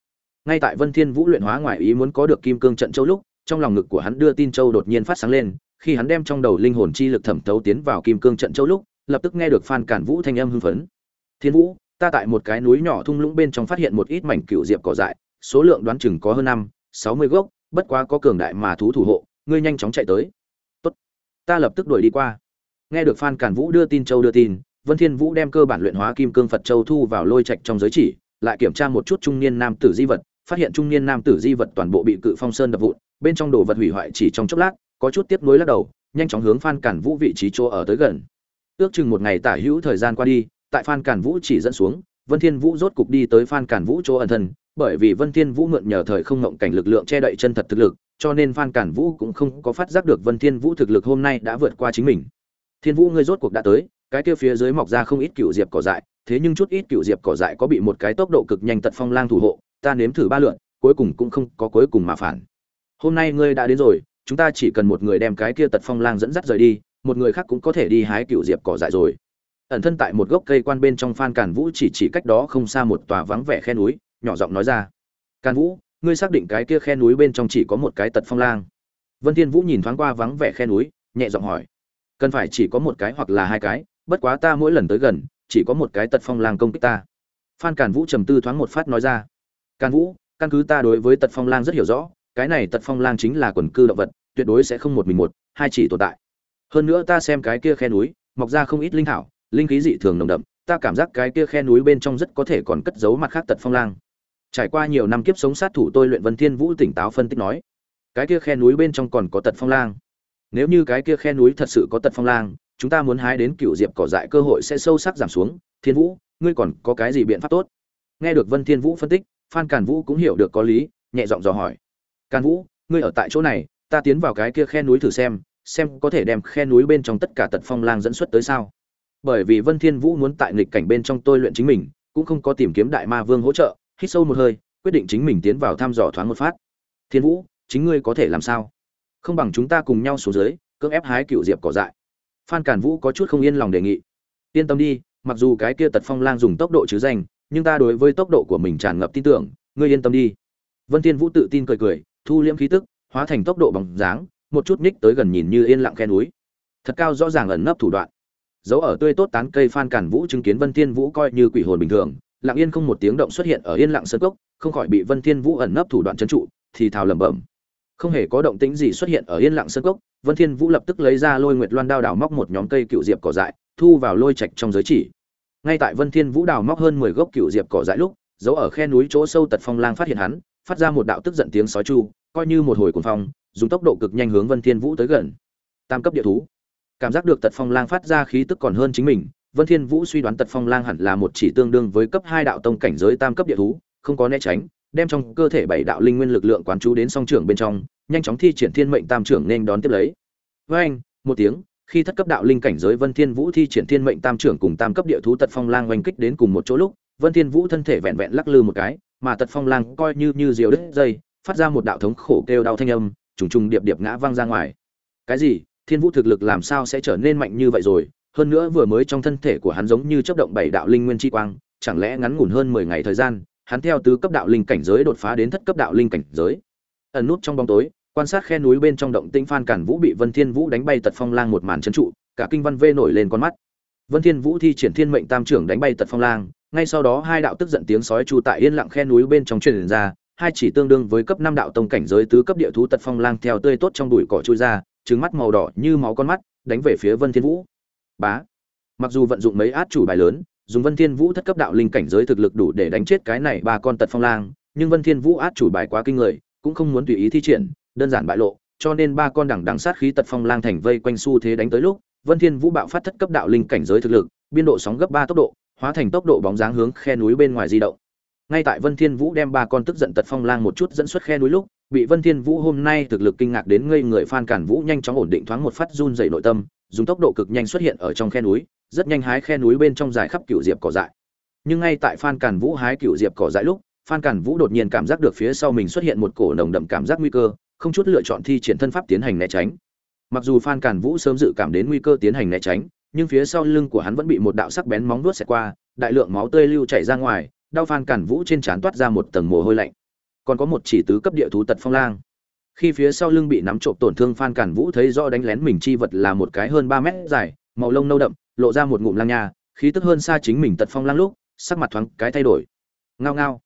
Ngay tại Vân Thiên Vũ luyện hóa ngoài ý muốn có được Kim Cương Trận Châu lúc, trong lòng ngực của hắn đưa tin châu đột nhiên phát sáng lên, khi hắn đem trong đầu linh hồn chi lực thẩm thấu tiến vào Kim Cương Trận Châu lúc, lập tức nghe được Phan Cản Vũ thanh âm hưng phấn. "Thiên Vũ, ta tại một cái núi nhỏ thung lũng bên trong phát hiện một ít mảnh cựu diệp cỏ dại, số lượng đoán chừng có hơn năm, sáu mươi gốc, bất quá có cường đại mà thú thủ hộ, ngươi nhanh chóng chạy tới." Ta lập tức đuổi đi qua. Nghe được Phan Cản Vũ đưa tin châu đưa tin, Vân Thiên Vũ đem cơ bản luyện hóa kim cương Phật châu thu vào lôi trạch trong giới chỉ, lại kiểm tra một chút trung niên nam tử di vật, phát hiện trung niên nam tử di vật toàn bộ bị cự phong sơn đập vụn, bên trong đồ vật hủy hoại chỉ trong chốc lát, có chút tiếp nối lắc đầu, nhanh chóng hướng Phan Cản Vũ vị trí chỗ ở tới gần. Ước chừng một ngày tả hữu thời gian qua đi, tại Phan Cản Vũ chỉ dẫn xuống, Vân Thiên Vũ rốt cục đi tới Phan Cản Vũ chỗ ẩn thân, bởi vì Vân Thiên Vũ mượn nhờ thời không ngọng cảnh lực lượng che đậy chân thật thực lực, cho nên Phan Cản Vũ cũng không có phát giác được Vân Thiên Vũ thực lực hôm nay đã vượt qua chính mình. Thiên Vũ ngươi rốt cuộc đã tới, cái kia phía dưới mọc ra không ít cựu diệp cỏ dại, thế nhưng chút ít cựu diệp cỏ dại có bị một cái tốc độ cực nhanh tật phong lang thủ hộ, ta nếm thử ba lượt, cuối cùng cũng không có cuối cùng mà phản. Hôm nay ngươi đã đến rồi, chúng ta chỉ cần một người đem cái kia tật phong lang dẫn dắt rời đi, một người khác cũng có thể đi hái cựu diệp cỏ dại rồi. Ẩn thân tại một gốc cây quan bên trong Phan Cản Vũ chỉ chỉ cách đó không xa một tòa vắng vẻ khe núi, nhỏ giọng nói ra: "Cản Vũ, ngươi xác định cái kia khe núi bên trong chỉ có một cái tật phong lang?" Vân Thiên Vũ nhìn thoáng qua vắng vẻ khe núi, nhẹ giọng hỏi: "Cần phải chỉ có một cái hoặc là hai cái, bất quá ta mỗi lần tới gần chỉ có một cái tật phong lang công kích ta. Phan càn vũ trầm tư thoáng một phát nói ra càn vũ căn cứ ta đối với tật phong lang rất hiểu rõ cái này tật phong lang chính là quần cư động vật tuyệt đối sẽ không một mình một hai chỉ tồn tại. Hơn nữa ta xem cái kia khe núi mọc ra không ít linh thảo linh khí dị thường nồng đậm ta cảm giác cái kia khe núi bên trong rất có thể còn cất giấu mặt khác tật phong lang trải qua nhiều năm kiếp sống sát thủ tôi luyện vân thiên vũ tỉnh táo phân tích nói, cái kia khe núi bên trong còn có tật phong lang. Nếu như cái kia khe núi thật sự có tật phong lang, chúng ta muốn hái đến cựu diệp cỏ dại cơ hội sẽ sâu sắc giảm xuống. Thiên vũ, ngươi còn có cái gì biện pháp tốt? Nghe được vân thiên vũ phân tích, phan càn vũ cũng hiểu được có lý, nhẹ giọng dò hỏi. Càn vũ, ngươi ở tại chỗ này, ta tiến vào cái kia khe núi thử xem xem có thể đem khe núi bên trong tất cả tật phong lang dẫn xuất tới sao. Bởi vì vân thiên vũ muốn tại nghịch cảnh bên trong tôi luyện chính mình, cũng không có tìm kiếm đại ma vương hỗ trợ hít sâu một hơi, quyết định chính mình tiến vào thăm dò thoáng một phát. Thiên vũ, chính ngươi có thể làm sao? Không bằng chúng ta cùng nhau xuống dưới, cưỡng ép hái cựu diệp cỏ dại. Phan cản vũ có chút không yên lòng đề nghị. Yên tâm đi, mặc dù cái kia tật phong lang dùng tốc độ chứ danh, nhưng ta đối với tốc độ của mình tràn ngập tin tưởng, ngươi yên tâm đi. Vân thiên vũ tự tin cười cười, thu liễm khí tức, hóa thành tốc độ bằng dáng, một chút ních tới gần nhìn như yên lặng khe núi. Thật cao rõ ràng ẩn nấp thủ đoạn. Dấu ở tươi tốt tán cây phan cản vũ chứng kiến vân thiên vũ coi như quỷ hồn bình thường lặng yên không một tiếng động xuất hiện ở yên lặng sơn cốc, không khỏi bị vân thiên vũ ẩn nấp thủ đoạn chấn trụ, thì thào lẩm bẩm. Không hề có động tĩnh gì xuất hiện ở yên lặng sơn cốc, vân thiên vũ lập tức lấy ra lôi nguyệt loan đao đào móc một nhóm cây cựu diệp cỏ dại, thu vào lôi trạch trong giới chỉ. Ngay tại vân thiên vũ đào móc hơn 10 gốc cựu diệp cỏ dại lúc giấu ở khe núi chỗ sâu tật phong lang phát hiện hắn, phát ra một đạo tức giận tiếng sói chu, coi như một hồi cuồng phong, dùng tốc độ cực nhanh hướng vân thiên vũ tới gần. Tam cấp địa thú. Cảm giác được tật phong lang phát ra khí tức còn hơn chính mình vân thiên vũ suy đoán tật phong lang hẳn là một chỉ tương đương với cấp hai đạo tông cảnh giới tam cấp địa thú, không có né tránh, đem trong cơ thể bảy đạo linh nguyên lực lượng quán chú đến song trưởng bên trong, nhanh chóng thi triển thiên mệnh tam trưởng nên đón tiếp lấy. Với anh, một tiếng, khi thất cấp đạo linh cảnh giới vân thiên vũ thi triển thiên mệnh tam trưởng cùng tam cấp địa thú tật phong lang oanh kích đến cùng một chỗ lúc, vân thiên vũ thân thể vẹn vẹn lắc lư một cái, mà tật phong lang coi như như diều đứt dây, phát ra một đạo thống khổ kêu đau thanh âm, trùng trùng điệp điệp ngã văng ra ngoài. Cái gì? Thiên vũ thực lực làm sao sẽ trở nên mạnh như vậy rồi? Hơn nữa vừa mới trong thân thể của hắn giống như chớp động bảy đạo linh nguyên chi quang, chẳng lẽ ngắn ngủn hơn 10 ngày thời gian, hắn theo tứ cấp đạo linh cảnh giới đột phá đến thất cấp đạo linh cảnh giới. Ẩn nút trong bóng tối, quan sát khe núi bên trong động tĩnh phan cản vũ bị vân thiên vũ đánh bay tật phong lang một màn chấn trụ, cả kinh văn vê nổi lên con mắt. Vân thiên vũ thi triển thiên mệnh tam trưởng đánh bay tật phong lang, ngay sau đó hai đạo tức giận tiếng sói tru tại yên lặng khe núi bên trong truyền ra, hai chỉ tương đương với cấp năm đạo tông cảnh giới tứ cấp địa thú tật phong lang theo tươi tốt trong bụi cỏ chui ra trứng mắt màu đỏ như máu con mắt, đánh về phía vân thiên vũ bá mặc dù vận dụng mấy át chủ bài lớn dùng vân thiên vũ thất cấp đạo linh cảnh giới thực lực đủ để đánh chết cái này ba con tật phong lang nhưng vân thiên vũ át chủ bài quá kinh người cũng không muốn tùy ý thi triển đơn giản bại lộ, cho nên ba con đằng đằng sát khí tật phong lang thành vây quanh xu thế đánh tới lúc, Vân Thiên Vũ bạo phát thất cấp đạo linh cảnh giới thực lực, biên độ sóng gấp ba tốc độ, hóa thành tốc độ bóng dáng hướng khe núi bên ngoài di động. Ngay tại Vân Thiên Vũ đem ba con tức giận tật phong lang một chút dẫn xuất khe núi lúc, bị Vân Thiên Vũ hôm nay thực lực kinh ngạc đến ngây người Phan Cản Vũ nhanh chóng ổn định thoáng một phát run dậy nội tâm, dùng tốc độ cực nhanh xuất hiện ở trong khe núi, rất nhanh hái khe núi bên trong dài khắp cựu diệp cỏ dại. nhưng ngay tại phan càn vũ hái cựu diệp cỏ dại lúc phan càn vũ đột nhiên cảm giác được phía sau mình xuất hiện một cổ nồng đậm cảm giác nguy cơ không chút lựa chọn thi triển thân pháp tiến hành né tránh. Mặc dù phan càn vũ sớm dự cảm đến nguy cơ tiến hành né tránh nhưng phía sau lưng của hắn vẫn bị một đạo sắc bén móng vuốt xẹt qua đại lượng máu tươi lưu chảy ra ngoài đau phan càn vũ trên trán toát ra một tầng mồ hôi lạnh. Còn có một chỉ tứ cấp địa thú tật phong lang khi phía sau lưng bị nắm trộm tổn thương phan cản vũ thấy rõ đánh lén mình chi vật là một cái hơn ba mét dài, màu lông nâu đậm, lộ ra một ngụm lang nha, khí tức hơn xa chính mình tật phong lang lúc, sắc mặt thoáng cái thay đổi. Ngao ngao.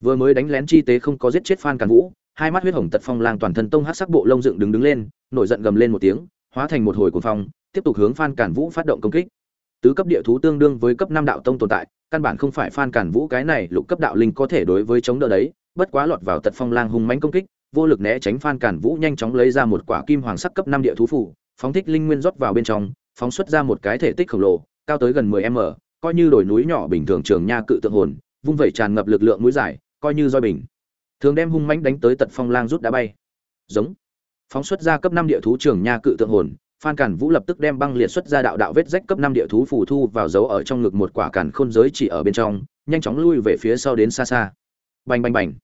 Vừa mới đánh lén chi tế không có giết chết phan cản vũ, hai mắt huyết hồng tật phong lang toàn thân tông hát sắc bộ lông dựng đứng đứng lên, nổi giận gầm lên một tiếng, hóa thành một hồi cuồng phong, tiếp tục hướng phan cản vũ phát động công kích. Tứ cấp địa thú tương đương với cấp năm đạo tông tồn tại, căn bản không phải phan cản vũ cái này lục cấp đạo linh có thể đối với chống đỡ đấy, bất quá lọt vào tật phong lang hung mãnh công kích vô lực né tránh phan cản vũ nhanh chóng lấy ra một quả kim hoàng sắc cấp năm địa thú phủ phóng thích linh nguyên rót vào bên trong, phóng xuất ra một cái thể tích khổng lồ, cao tới gần 10 m, coi như đồi núi nhỏ bình thường trường nha cự tượng hồn, vung vẩy tràn ngập lực lượng mũi dài coi như roi bình. Thường đem hung mãnh đánh tới tận phong lang rút đã bay. Giống. Phóng xuất ra cấp năm địa thú trường nha cự tượng hồn, phan cản vũ lập tức đem băng liệt xuất ra đạo đạo vết rách cấp năm địa thú phù thu vào dấu ở trong ngực một quả cản khôn giới chỉ ở bên trong, nhanh chóng lui về phía sau đến xa xa. Bành bành bành.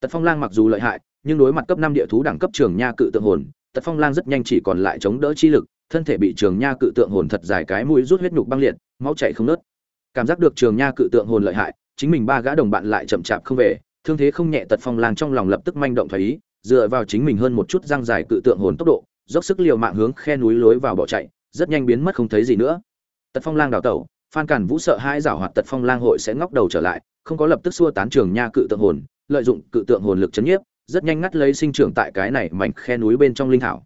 Tật phong lang mặc dù lợi hại nhưng đối mặt cấp năm địa thú đẳng cấp trường nha cự tượng hồn tật phong lang rất nhanh chỉ còn lại chống đỡ chi lực thân thể bị trường nha cự tượng hồn thật dài cái mũi rút huyết nhục băng liệt máu chảy không nớt. Cảm giác được trường nha cự tượng hồn lợi hại chính mình ba gã đồng bạn lại chậm chạp không về thương thế không nhẹ tật phong lang trong lòng lập tức manh động thấy, ý dựa vào chính mình hơn một chút răng dài cự tượng hồn tốc độ dốc sức liều mạng hướng khe núi lối vào bỏ chạy rất nhanh biến mất không thấy gì nữa. Tật phong lang đào tẩu phan cản vũ sợ hai giảo hoạt tật phong lang hội sẽ ngóc đầu trở lại không có lập tức xua tán trường nha cự tượng hồn lợi dụng cự tượng hồn lực chấn nhiếp rất nhanh ngắt lấy sinh trưởng tại cái này mảnh khe núi bên trong linh thảo.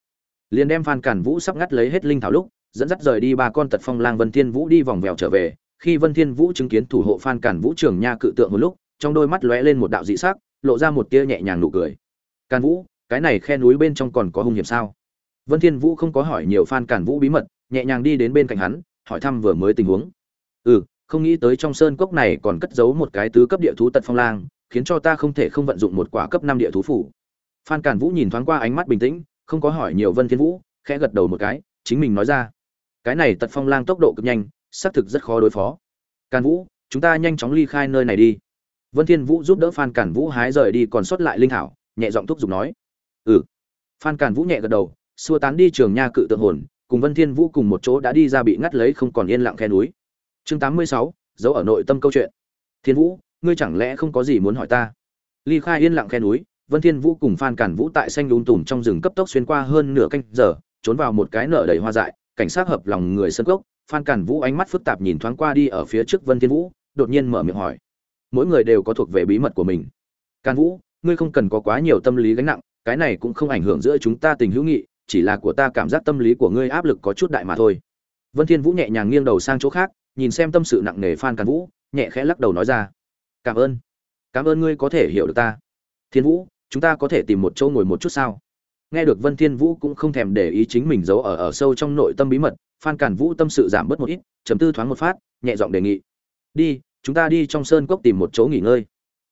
Liền đem phan cản vũ sắp ngắt lấy hết linh thảo lúc, dẫn dắt rời đi ba con tật phong lang vân thiên vũ đi vòng vèo trở về. Khi vân thiên vũ chứng kiến thủ hộ phan cản vũ trường nha cự tượng một lúc, trong đôi mắt lóe lên một đạo dị sắc, lộ ra một tia nhẹ nhàng nụ cười. Cản vũ, cái này khe núi bên trong còn có hung hiểm sao? Vân thiên vũ không có hỏi nhiều phan cản vũ bí mật, nhẹ nhàng đi đến bên cạnh hắn, hỏi thăm vừa mới tình huống. Ừ không nghĩ tới trong sơn cốc này còn cất giấu một cái tứ cấp địa thú tật phong lang khiến cho ta không thể không vận dụng một quả cấp năm địa thú phủ. Phan càn vũ nhìn thoáng qua ánh mắt bình tĩnh không có hỏi nhiều vân thiên vũ khẽ gật đầu một cái chính mình nói ra. Cái này tật phong lang tốc độ cực nhanh xác thực rất khó đối phó. Càn vũ chúng ta nhanh chóng ly khai nơi này đi. Vân thiên vũ giúp đỡ phan càn vũ hái rời đi còn sót lại linh thảo nhẹ giọng thúc giục nói. Ừ. Phan càn vũ nhẹ gật đầu xua tán đi trường nha cự tượng hồn cùng vân thiên vũ cùng một chỗ đã đi ra bị ngắt lấy không còn yên lặng khe núi. Chương 86, dấu ở nội tâm câu chuyện. Thiên vũ ngươi chẳng lẽ không có gì muốn hỏi ta? Ly khai yên lặng khe núi, vân thiên vũ cùng phan cản vũ tại xanh lún tùm trong rừng cấp tốc xuyên qua hơn nửa canh giờ, trốn vào một cái nở đầy hoa dại, cảnh sát hợp lòng người sân cốc, phan cản vũ ánh mắt phức tạp nhìn thoáng qua đi ở phía trước vân thiên vũ, đột nhiên mở miệng hỏi. Mỗi người đều có thuộc về bí mật của mình. Can vũ, ngươi không cần có quá nhiều tâm lý gánh nặng, cái này cũng không ảnh hưởng giữa chúng ta tình hữu nghị, chỉ là của ta cảm giác tâm lý của ngươi áp lực có chút đại mà thôi. Vân thiên vũ nhẹ nhàng nghiêng đầu sang chỗ khác, nhìn xem tâm sự nặng nề phan càn vũ, nhẹ khẽ lắc đầu nói ra cảm ơn. Cảm ơn ngươi có thể hiểu được ta. Thiên vũ, chúng ta có thể tìm một chỗ ngồi một chút sao? Nghe được vân thiên vũ cũng không thèm để ý chính mình giấu ở ở sâu trong nội tâm bí mật, phan cản vũ tâm sự giảm bớt một ít chấm tư thoáng một phát, nhẹ giọng đề nghị. Đi, chúng ta đi trong sơn cốc tìm một chỗ nghỉ ngơi.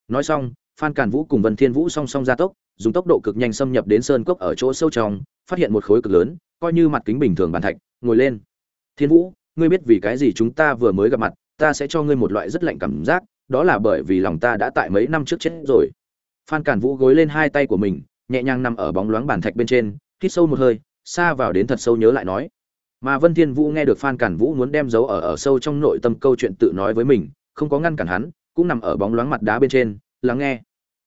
Nói xong, phan cản vũ cùng vân thiên vũ song song ra tốc, dùng tốc độ cực nhanh xâm nhập đến sơn cốc ở chỗ sâu trong, phát hiện một khối cực lớn, coi như mặt kính bình thường bàn thạch, ngồi lên. Thiên vũ, ngươi biết vì cái gì chúng ta vừa mới gặp mặt, ta sẽ cho ngươi một loại rất lạnh cảm giác đó là bởi vì lòng ta đã tại mấy năm trước chết rồi. Phan Cản vũ gối lên hai tay của mình, nhẹ nhàng nằm ở bóng loáng bàn thạch bên trên, hít sâu một hơi, xa vào đến thật sâu nhớ lại nói. Mà vân thiên vũ nghe được phan Cản vũ muốn đem giấu ở ở sâu trong nội tâm câu chuyện tự nói với mình, không có ngăn cản hắn, cũng nằm ở bóng loáng mặt đá bên trên, lắng nghe.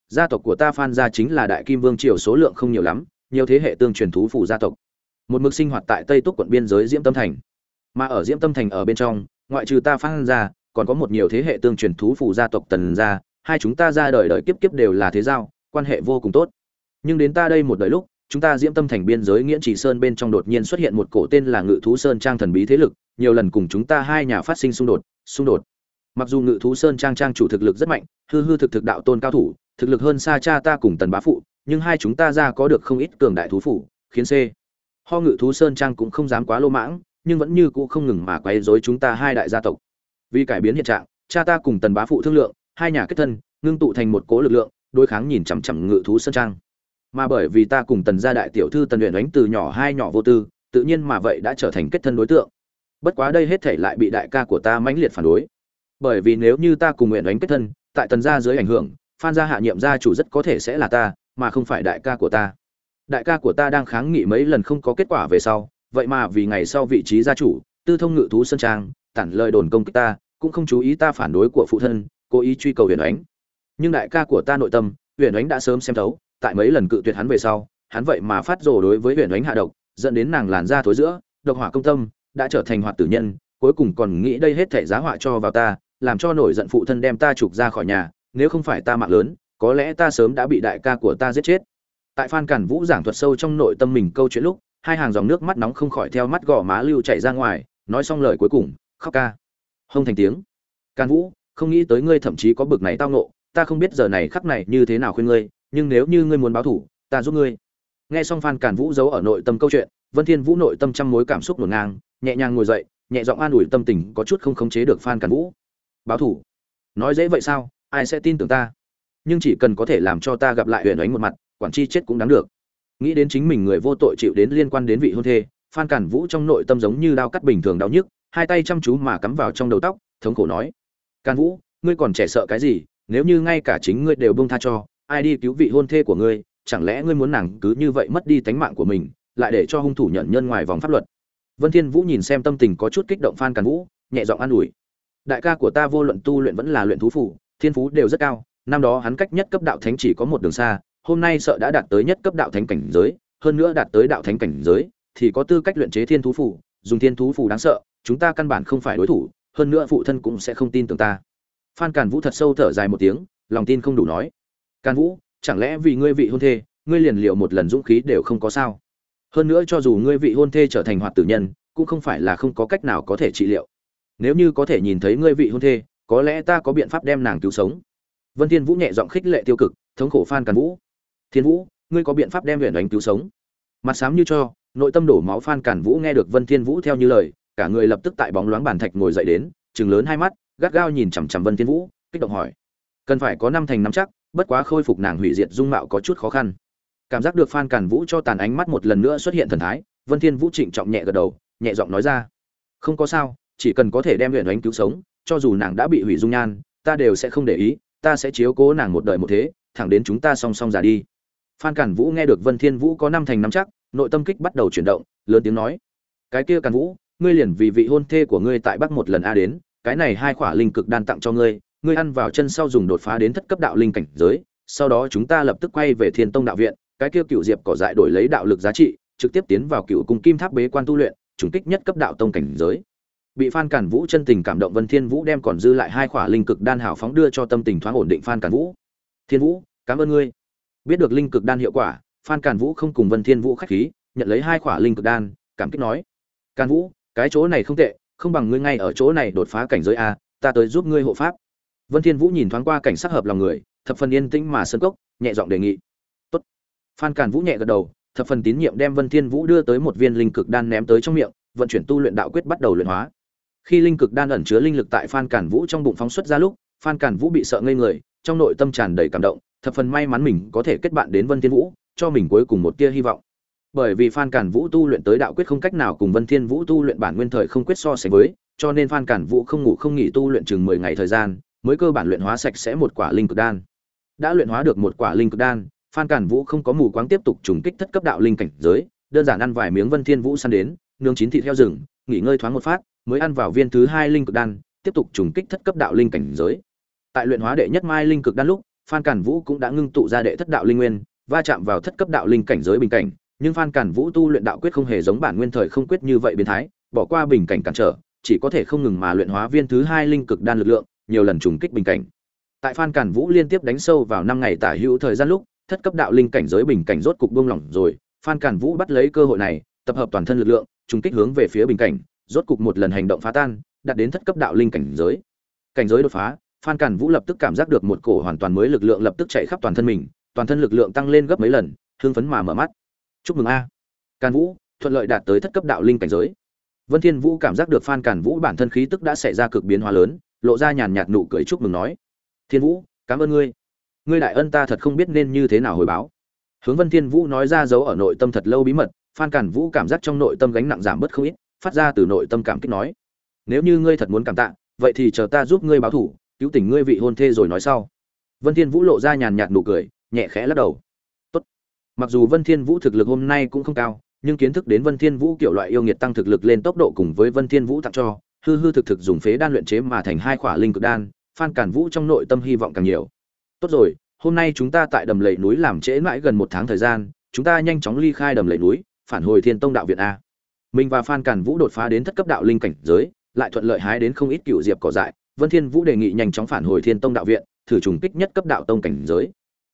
Gia tộc của ta phan gia chính là đại kim vương triều số lượng không nhiều lắm, nhiều thế hệ tương truyền thú phủ gia tộc. Một mực sinh hoạt tại tây túc quận biên giới diễm tâm thành. Mà ở diễm tâm thành ở bên trong, ngoại trừ ta phan gia còn có một nhiều thế hệ tương truyền thú phụ gia tộc tần gia, hai chúng ta ra đời đời kiếp kiếp đều là thế giao, quan hệ vô cùng tốt. Nhưng đến ta đây một đời lúc, chúng ta diễm tâm thành biên giới nghĩa chỉ sơn bên trong đột nhiên xuất hiện một cổ tên là ngự thú sơn trang thần bí thế lực, nhiều lần cùng chúng ta hai nhà phát sinh xung đột xung đột. Mặc dù ngự thú sơn trang trang chủ thực lực rất mạnh, hư hư thực thực đạo tôn cao thủ, thực lực hơn xa cha ta cùng tần bá phụ, nhưng hai chúng ta ra có được không ít cường đại thú phủ khiến c. Ho ngự thú sơn trang cũng không dám quá lô mãng, nhưng vẫn như cũ không ngừng mà quấy rối chúng ta hai đại gia tộc vì cải biến hiện trạng, cha ta cùng tần bá phụ thương lượng, hai nhà kết thân, ngưng tụ thành một cố lực lượng, đối kháng nhìn chằm chằm ngự thú sơn trang. Mà bởi vì ta cùng tần gia đại tiểu thư tần luyện đánh từ nhỏ hai nhỏ vô tư, tự nhiên mà vậy đã trở thành kết thân đối tượng. Bất quá đây hết thể lại bị đại ca của ta mãnh liệt phản đối. Bởi vì nếu như ta cùng nguyện đánh kết thân, tại tần gia dưới ảnh hưởng, phan gia hạ nhiệm gia chủ rất có thể sẽ là ta, mà không phải đại ca của ta. Đại ca của ta đang kháng nghị mấy lần không có kết quả về sau, vậy mà vì ngày sau vị trí gia chủ, tư thông ngự thú sân trang, tản lời đồn công kích ta cũng không chú ý ta phản đối của phụ thân, cố ý truy cầu huyền ánh. Nhưng đại ca của ta nội tâm, huyền ánh đã sớm xem thấu, tại mấy lần cự tuyệt hắn về sau, hắn vậy mà phát rồ đối với huyền ánh hạ độc, dẫn đến nàng làn da thối giữa, độc hỏa công tâm, đã trở thành hoạt tử nhân, cuối cùng còn nghĩ đây hết thể giá họa cho vào ta, làm cho nổi giận phụ thân đem ta trục ra khỏi nhà, nếu không phải ta mạng lớn, có lẽ ta sớm đã bị đại ca của ta giết chết. Tại phan cản vũ giảng thuật sâu trong nội tâm mình câu chuyện lúc, hai hàng dòng nước mắt nóng không khỏi theo mắt gò má lưu chảy ra ngoài, nói xong lời cuối cùng, khóc ca hông thành tiếng. Can vũ, không nghĩ tới ngươi thậm chí có bực này tao nộ ta không biết giờ này khắc này như thế nào khuyên ngươi, nhưng nếu như ngươi muốn báo thủ, ta giúp ngươi. Nghe xong phan càn vũ giấu ở nội tâm câu chuyện, vân thiên vũ nội tâm trăm mối cảm xúc ngổn ngang, nhẹ nhàng ngồi dậy, nhẹ giọng an ủi tâm tình có chút không khống chế được phan càn vũ. Báo thủ? Nói dễ vậy sao? Ai sẽ tin tưởng ta? Nhưng chỉ cần có thể làm cho ta gặp lại huyền ánh một mặt, quản chi chết cũng đáng được. Nghĩ đến chính mình người vô tội chịu đến liên quan đến vị hôn thê, phan cản vũ trong nội tâm giống như đao cắt bình thường đau nhức hai tay chăm chú mà cắm vào trong đầu tóc, thống khổ nói Can vũ, ngươi còn trẻ sợ cái gì? Nếu như ngay cả chính ngươi đều bông tha cho, ai đi cứu vị hôn thê của ngươi, chẳng lẽ ngươi muốn nàng cứ như vậy mất đi tánh mạng của mình, lại để cho hung thủ nhận nhân ngoài vòng pháp luật? Vân thiên vũ nhìn xem tâm tình có chút kích động phan càn vũ, nhẹ giọng an ủi, đại ca của ta vô luận tu luyện vẫn là luyện thú phủ thiên phú đều rất cao, năm đó hắn cách nhất cấp đạo thánh chỉ có một đường xa, hôm nay sợ đã đạt tới nhất cấp đạo thánh cảnh giới, hơn nữa đạt tới đạo thánh cảnh giới, thì có tư cách luyện chế thiên thú phủ dùng thiên thú phủ đáng sợ chúng ta căn bản không phải đối thủ, hơn nữa phụ thân cũng sẽ không tin tưởng ta. Phan càn vũ thật sâu thở dài một tiếng, lòng tin không đủ nói. Càn vũ, chẳng lẽ vì ngươi vị hôn thê, ngươi liền liệu một lần dũng khí đều không có sao? Hơn nữa cho dù ngươi vị hôn thê trở thành hoạt tử nhân, cũng không phải là không có cách nào có thể trị liệu. Nếu như có thể nhìn thấy ngươi vị hôn thê, có lẽ ta có biện pháp đem nàng cứu sống. Vân thiên vũ nhẹ giọng khích lệ tiêu cực, thống khổ phan càn vũ. Thiên vũ, ngươi có biện pháp đem huyền đánh cứu sống? Mặt sám như cho, nội tâm đổ máu phan càn vũ nghe được vân thiên vũ theo như lời cả người lập tức tại bóng loáng bàn thạch ngồi dậy đến, trừng lớn hai mắt, gắt gao nhìn chằm chằm vân thiên vũ, kích động hỏi, cần phải có năm thành năm chắc, bất quá khôi phục nàng hủy diệt dung mạo có chút khó khăn. Cảm giác được phan càn vũ cho tàn ánh mắt một lần nữa xuất hiện thần thái, vân thiên vũ trịnh trọng nhẹ gật đầu, nhẹ giọng nói ra, không có sao, chỉ cần có thể đem huyền đánh cứu sống, cho dù nàng đã bị hủy dung nhan, ta đều sẽ không để ý, ta sẽ chiếu cố nàng một đời một thế, thẳng đến chúng ta song song già đi. Phan cản vũ nghe được vân thiên vũ có năm thành năm chắc, nội tâm kích bắt đầu chuyển động, lớn tiếng nói, cái kia cản vũ ngươi liền vì vị hôn thê của ngươi tại bắc một lần a đến, cái này hai khỏa linh cực đan tặng cho ngươi ngươi ăn vào chân sau dùng đột phá đến thất cấp đạo linh cảnh giới, sau đó chúng ta lập tức quay về thiên tông đạo viện, cái kia cựu diệp cỏ dại đổi lấy đạo lực giá trị, trực tiếp tiến vào cựu cung kim tháp bế quan tu luyện, trùng kích nhất cấp đạo tông cảnh giới. Bị phan cản vũ chân tình cảm động vân thiên vũ đem còn dư lại hai khỏa linh cực đan hảo phóng đưa cho tâm tình thoáng ổn định phan cản vũ. Thiên vũ, cảm ơn ngươi. Biết được linh cực đan hiệu quả, phan cản vũ không cùng vân thiên vũ khách khí, nhận lấy hai khỏa linh cực đan, cảm kích nói, "Cản vũ cái chỗ này không tệ, không bằng ngươi ngay ở chỗ này đột phá cảnh giới a, ta tới giúp ngươi hộ pháp. Vân thiên vũ nhìn thoáng qua cảnh sắc hợp lòng người, thập phần yên tĩnh mà sơn cốc, nhẹ giọng đề nghị. Tốt. Phan càn vũ nhẹ gật đầu, thập phần tín nhiệm đem vân thiên vũ đưa tới một viên linh cực đan ném tới trong miệng, vận chuyển tu luyện đạo quyết bắt đầu luyện hóa. Khi linh cực đan ẩn chứa linh lực tại phan càn vũ trong bụng phóng xuất ra lúc, phan càn vũ bị sợ ngây người, trong nội tâm tràn đầy cảm động, thập phần may mắn mình có thể kết bạn đến vân thiên vũ, cho mình cuối cùng một tia hy vọng bởi vì phan cản vũ tu luyện tới đạo quyết không cách nào cùng vân thiên vũ tu luyện bản nguyên thời không quyết so sánh với, cho nên phan cản vũ không ngủ không nghỉ tu luyện chừng 10 ngày thời gian, mới cơ bản luyện hóa sạch sẽ một quả linh cực đan. Đã luyện hóa được một quả linh cực đan, phan cản vũ không có mù quáng tiếp tục trùng kích thất cấp đạo linh cảnh giới, đơn giản ăn vài miếng vân thiên vũ săn đến, nướng chín thịt theo rừng, nghỉ ngơi thoáng một phát, mới ăn vào viên thứ hai linh cực đan, tiếp tục trùng kích thất cấp đạo linh cảnh giới. Tại luyện hóa đệ nhất mai linh cực đan lúc, phan cản vũ cũng đã ngưng tụ ra đệ thất đạo linh nguyên, va chạm vào thất cấp đạo linh cảnh giới bình cảnh nhưng phan Cản vũ tu luyện đạo quyết không hề giống bản nguyên thời không quyết như vậy biến thái, bỏ qua bình cảnh cản trở, chỉ có thể không ngừng mà luyện hóa viên thứ hai linh cực đan lực lượng, nhiều lần trùng kích bình cảnh. Tại phan Cản vũ liên tiếp đánh sâu vào năm ngày tả hữu thời gian lúc, thất cấp đạo linh cảnh giới bình cảnh rốt cục buông lỏng rồi, phan Cản vũ bắt lấy cơ hội này, tập hợp toàn thân lực lượng, trùng kích hướng về phía bình cảnh, rốt cục một lần hành động phá tan, đạt đến thất cấp đạo linh cảnh giới. Cảnh giới đột phá, phan Cản vũ lập tức cảm giác được một cổ hoàn toàn mới lực lượng lập tức chạy khắp toàn thân mình, toàn thân lực lượng tăng lên gấp mấy lần thương phấn mà mở mắt chúc mừng a. Càn vũ, thuận lợi đạt tới thất cấp đạo linh cảnh giới. Vân thiên vũ cảm giác được phan càn vũ bản thân khí tức đã xảy ra cực biến hóa lớn, lộ ra nhàn nhạt nụ cười chúc mừng nói. Thiên vũ, cảm ơn ngươi. Ngươi đại ân ta thật không biết nên như thế nào hồi báo. Hướng vân thiên vũ nói ra giấu ở nội tâm thật lâu bí mật, phan càn vũ cảm giác trong nội tâm gánh nặng giảm bớt không ít, phát ra từ nội tâm cảm kích nói. Nếu như ngươi thật muốn cảm tạ, vậy thì chờ ta giúp ngươi báo thủ, cứu tỉnh ngươi vị hôn thê rồi nói sau. Vân thiên vũ lộ ra nhàn nhạt nụ cười, nhẹ khẽ lắc đầu mặc dù vân thiên vũ thực lực hôm nay cũng không cao, nhưng kiến thức đến vân thiên vũ kiểu loại yêu nghiệt tăng thực lực lên tốc độ cùng với vân thiên vũ tặng cho, hư hư thực thực dùng phế đan luyện chế mà thành hai khỏa linh cực đan, phan cản vũ trong nội tâm hy vọng càng nhiều. Tốt rồi, hôm nay chúng ta tại đầm lầy núi làm trễ mãi gần một tháng thời gian, chúng ta nhanh chóng ly khai đầm lầy núi, phản hồi thiên tông đạo viện a. Mình và phan cản vũ đột phá đến thất cấp đạo linh cảnh giới, lại thuận lợi hái đến không ít cựu diệp cỏ dại, vân thiên vũ đề nghị nhanh chóng phản hồi thiên tông đạo viện, thử trùng kích nhất cấp đạo tông cảnh giới.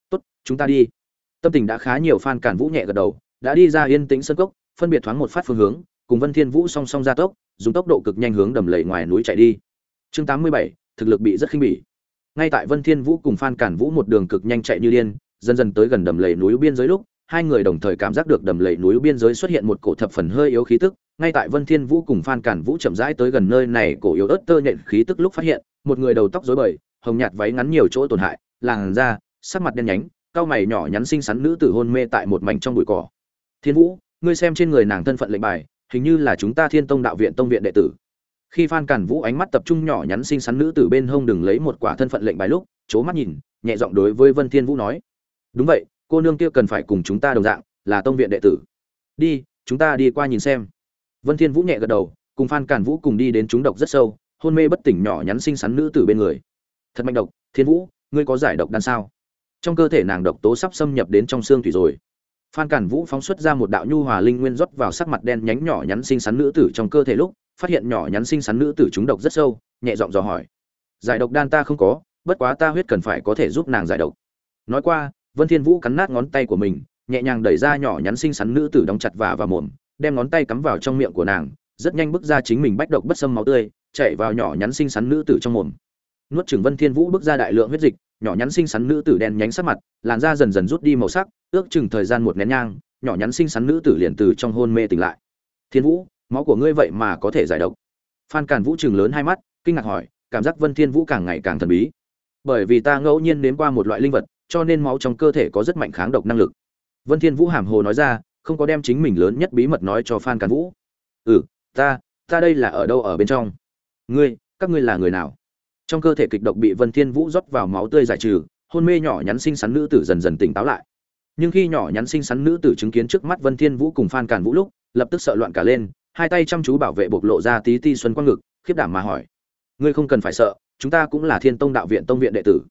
Tốt, chúng ta đi tâm tình đã khá nhiều phan cản vũ nhẹ gật đầu đã đi ra yên tĩnh sân cốc phân biệt thoáng một phát phương hướng cùng vân thiên vũ song song ra tốc dùng tốc độ cực nhanh hướng đầm lầy ngoài núi chạy đi. Chương 87, thực lực bị rất khinh bỉ. Ngay tại vân thiên vũ cùng phan cản vũ một đường cực nhanh chạy như điên dần dần tới gần đầm lầy núi biên giới lúc hai người đồng thời cảm giác được đầm lầy núi biên giới xuất hiện một cổ thập phần hơi yếu khí tức. Ngay tại vân thiên vũ cùng phan cản vũ chậm rãi tới gần nơi này cổ yếu ớt tơ nhện khí tức lúc phát hiện một người đầu tóc rối bời hồng nhạt váy ngắn nhiều chỗ tổn hại làn da sắc mặt đen nhánh cao mày nhỏ nhắn xinh xắn nữ tử hôn mê tại một mảnh trong bụi cỏ. Thiên vũ, ngươi xem trên người nàng thân phận lệnh bài, hình như là chúng ta thiên tông đạo viện tông viện đệ tử. Khi phan cản vũ ánh mắt tập trung nhỏ nhắn xinh xắn nữ tử bên hông đừng lấy một quả thân phận lệnh bài lúc, c mắt nhìn, nhẹ giọng đối với vân thiên vũ nói, đúng vậy, cô nương kia cần phải cùng chúng ta đồng dạng, là tông viện đệ tử. Đi, chúng ta đi qua nhìn xem. Vân thiên vũ nhẹ gật đầu, cùng phan cản vũ cùng đi đến chúng độc rất sâu, hôn mê bất tỉnh nhỏ nhắn xinh xắn nữ tử bên người. Thật mạnh độc, thiên vũ, ngươi có giải độc đan sao? Trong cơ thể nàng độc tố sắp xâm nhập đến trong xương thủy rồi. Phan cản vũ phóng xuất ra một đạo nhu hòa linh nguyên rót vào sắc mặt đen nhánh nhỏ nhắn xinh xắn nữ tử trong cơ thể lúc, phát hiện nhỏ nhắn xinh xắn nữ tử chúng độc rất sâu, nhẹ giọng dò hỏi. Giải độc đan ta không có, bất quá ta huyết cần phải có thể giúp nàng giải độc. Nói qua, vân thiên vũ cắn nát ngón tay của mình, nhẹ nhàng đẩy ra nhỏ nhắn xinh xắn nữ tử đóng chặt và vào mồm, đem ngón tay cắm vào trong miệng của nàng, rất nhanh bước ra chính mình bách độc bất xâm máu tươi, chạy vào nhỏ nhắn xinh xắn nữ tử trong mồm. Nuốt chửng vân thiên vũ bước ra đại lượng huyết dịch nhỏ nhắn xinh xắn nữ tử đen nhánh sắc mặt, làn da dần dần rút đi màu sắc, ước chừng thời gian một nén nhang, nhỏ nhắn xinh xắn nữ tử liền từ trong hôn mê tỉnh lại. Thiên vũ, máu của ngươi vậy mà có thể giải độc? Phan càn vũ chừng lớn hai mắt, kinh ngạc hỏi, cảm giác vân thiên vũ càng ngày càng thần bí. Bởi vì ta ngẫu nhiên nếm qua một loại linh vật, cho nên máu trong cơ thể có rất mạnh kháng độc năng lực. Vân thiên vũ hàm hồ nói ra, không có đem chính mình lớn nhất bí mật nói cho phan càn vũ. Ừ ta ta đây là ở đâu ở bên trong? Ngươi, các ngươi là người nào? Trong cơ thể kịch độc bị vân thiên vũ rót vào máu tươi giải trừ, hôn mê nhỏ nhắn xinh xắn nữ tử dần dần tỉnh táo lại. Nhưng khi nhỏ nhắn xinh xắn nữ tử chứng kiến trước mắt vân thiên vũ cùng phan càn vũ lúc, lập tức sợ loạn cả lên, hai tay chăm chú bảo vệ bộc lộ ra tí ti xuân quang ngực, khiếp đảm mà hỏi, ngươi không cần phải sợ, chúng ta cũng là thiên tông đạo viện tông viện đệ tử.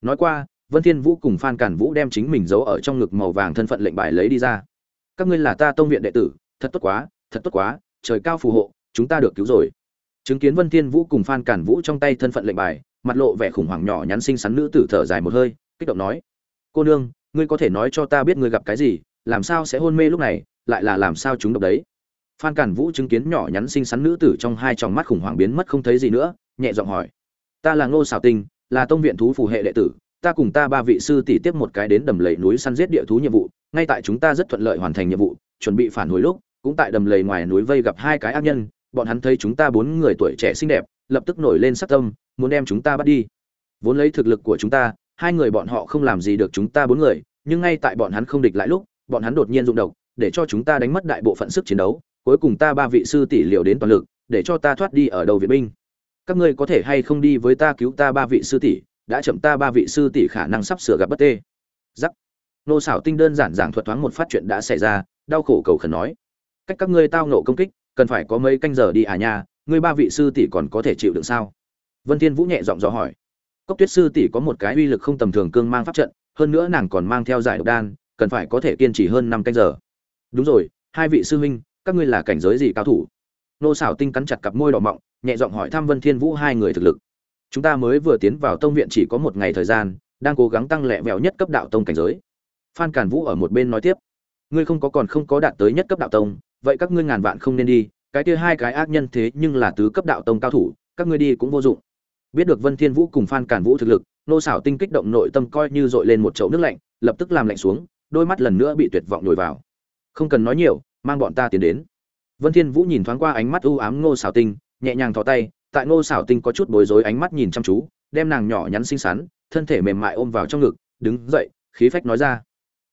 Nói qua, vân thiên vũ cùng phan càn vũ đem chính mình giấu ở trong ngực màu vàng thân phận lệnh bài lấy đi ra. Các ngươi là ta tông viện đệ tử, thật tốt quá, thật tốt quá, trời cao phù hộ, chúng ta được cứu rồi chứng kiến vân thiên vũ cùng phan cản vũ trong tay thân phận lệnh bài, mặt lộ vẻ khủng hoảng nhỏ nhắn xinh xắn nữ tử thở dài một hơi, kích động nói, cô nương, ngươi có thể nói cho ta biết ngươi gặp cái gì, làm sao sẽ hôn mê lúc này, lại là làm sao chúng độc đấy? Phan cản vũ chứng kiến nhỏ nhắn xinh xắn nữ tử trong hai tròng mắt khủng hoảng biến mất không thấy gì nữa, nhẹ giọng hỏi, ta là ngô xảo tinh là tông viện thú phù hệ đệ tử, ta cùng ta ba vị sư tỷ tiếp một cái đến đầm lầy núi săn giết địa thú nhiệm vụ, ngay tại chúng ta rất thuận lợi hoàn thành nhiệm vụ, chuẩn bị phản hồi lúc, cũng tại đầm lầy ngoài núi vây gặp hai cái ác nhân bọn hắn thấy chúng ta bốn người tuổi trẻ xinh đẹp, lập tức nổi lên sắc tâm, muốn đem chúng ta bắt đi. Vốn lấy thực lực của chúng ta, hai người bọn họ không làm gì được chúng ta bốn người, nhưng ngay tại bọn hắn không địch lại lúc, bọn hắn đột nhiên rụng độc, để cho chúng ta đánh mất đại bộ phận sức chiến đấu, cuối cùng ta ba vị sư tỷ liều đến toàn lực, để cho ta thoát đi ở đầu viện binh. Các ngươi có thể hay không đi với ta cứu ta ba vị sư tỷ, đã chậm ta ba vị sư tỷ khả năng sắp sửa gặp bất tê. Giắc. Nô xảo tinh đơn giản giảng thuật thoáng một phát chuyện đã xảy ra, đau khổ cầu khẩn nói. Cách các ngươi tao nộ công kích cần phải có mấy canh giờ đi à nha, ngươi ba vị sư tỷ còn có thể chịu đựng sao? Vân thiên vũ nhẹ giọng dò hỏi. Cốc tuyết sư tỷ có một cái uy lực không tầm thường cương mang pháp trận, hơn nữa nàng còn mang theo giải độc đan, cần phải có thể kiên trì hơn năm canh giờ. Đúng rồi, hai vị sư huynh, các ngươi là cảnh giới gì cao thủ? Nô xảo tinh cắn chặt cặp môi đỏ mọng, nhẹ giọng hỏi thăm vân thiên vũ hai người thực lực. Chúng ta mới vừa tiến vào tông viện chỉ có một ngày thời gian, đang cố gắng tăng lẹ vẹo nhất cấp đạo tông cảnh giới. Phan càn vũ ở một bên nói tiếp. Ngươi không có còn không có đạt tới nhất cấp đạo tông vậy các ngươi ngàn vạn không nên đi, cái kia hai cái ác nhân thế nhưng là tứ cấp đạo tông cao thủ, các ngươi đi cũng vô dụng. Biết được vân thiên vũ cùng phan cản vũ thực lực, nô xảo tinh kích động nội tâm coi như dội lên một chậu nước lạnh, lập tức làm lạnh xuống, đôi mắt lần nữa bị tuyệt vọng nhồi vào. Không cần nói nhiều, mang bọn ta tiến đến. Vân thiên vũ nhìn thoáng qua ánh mắt u ám nô xảo tinh, nhẹ nhàng thò tay, tại nô xảo tinh có chút bối rối ánh mắt nhìn chăm chú, đem nàng nhỏ nhắn xinh xắn, thân thể mềm mại ôm vào trong ngực, đứng dậy, khí phách nói ra.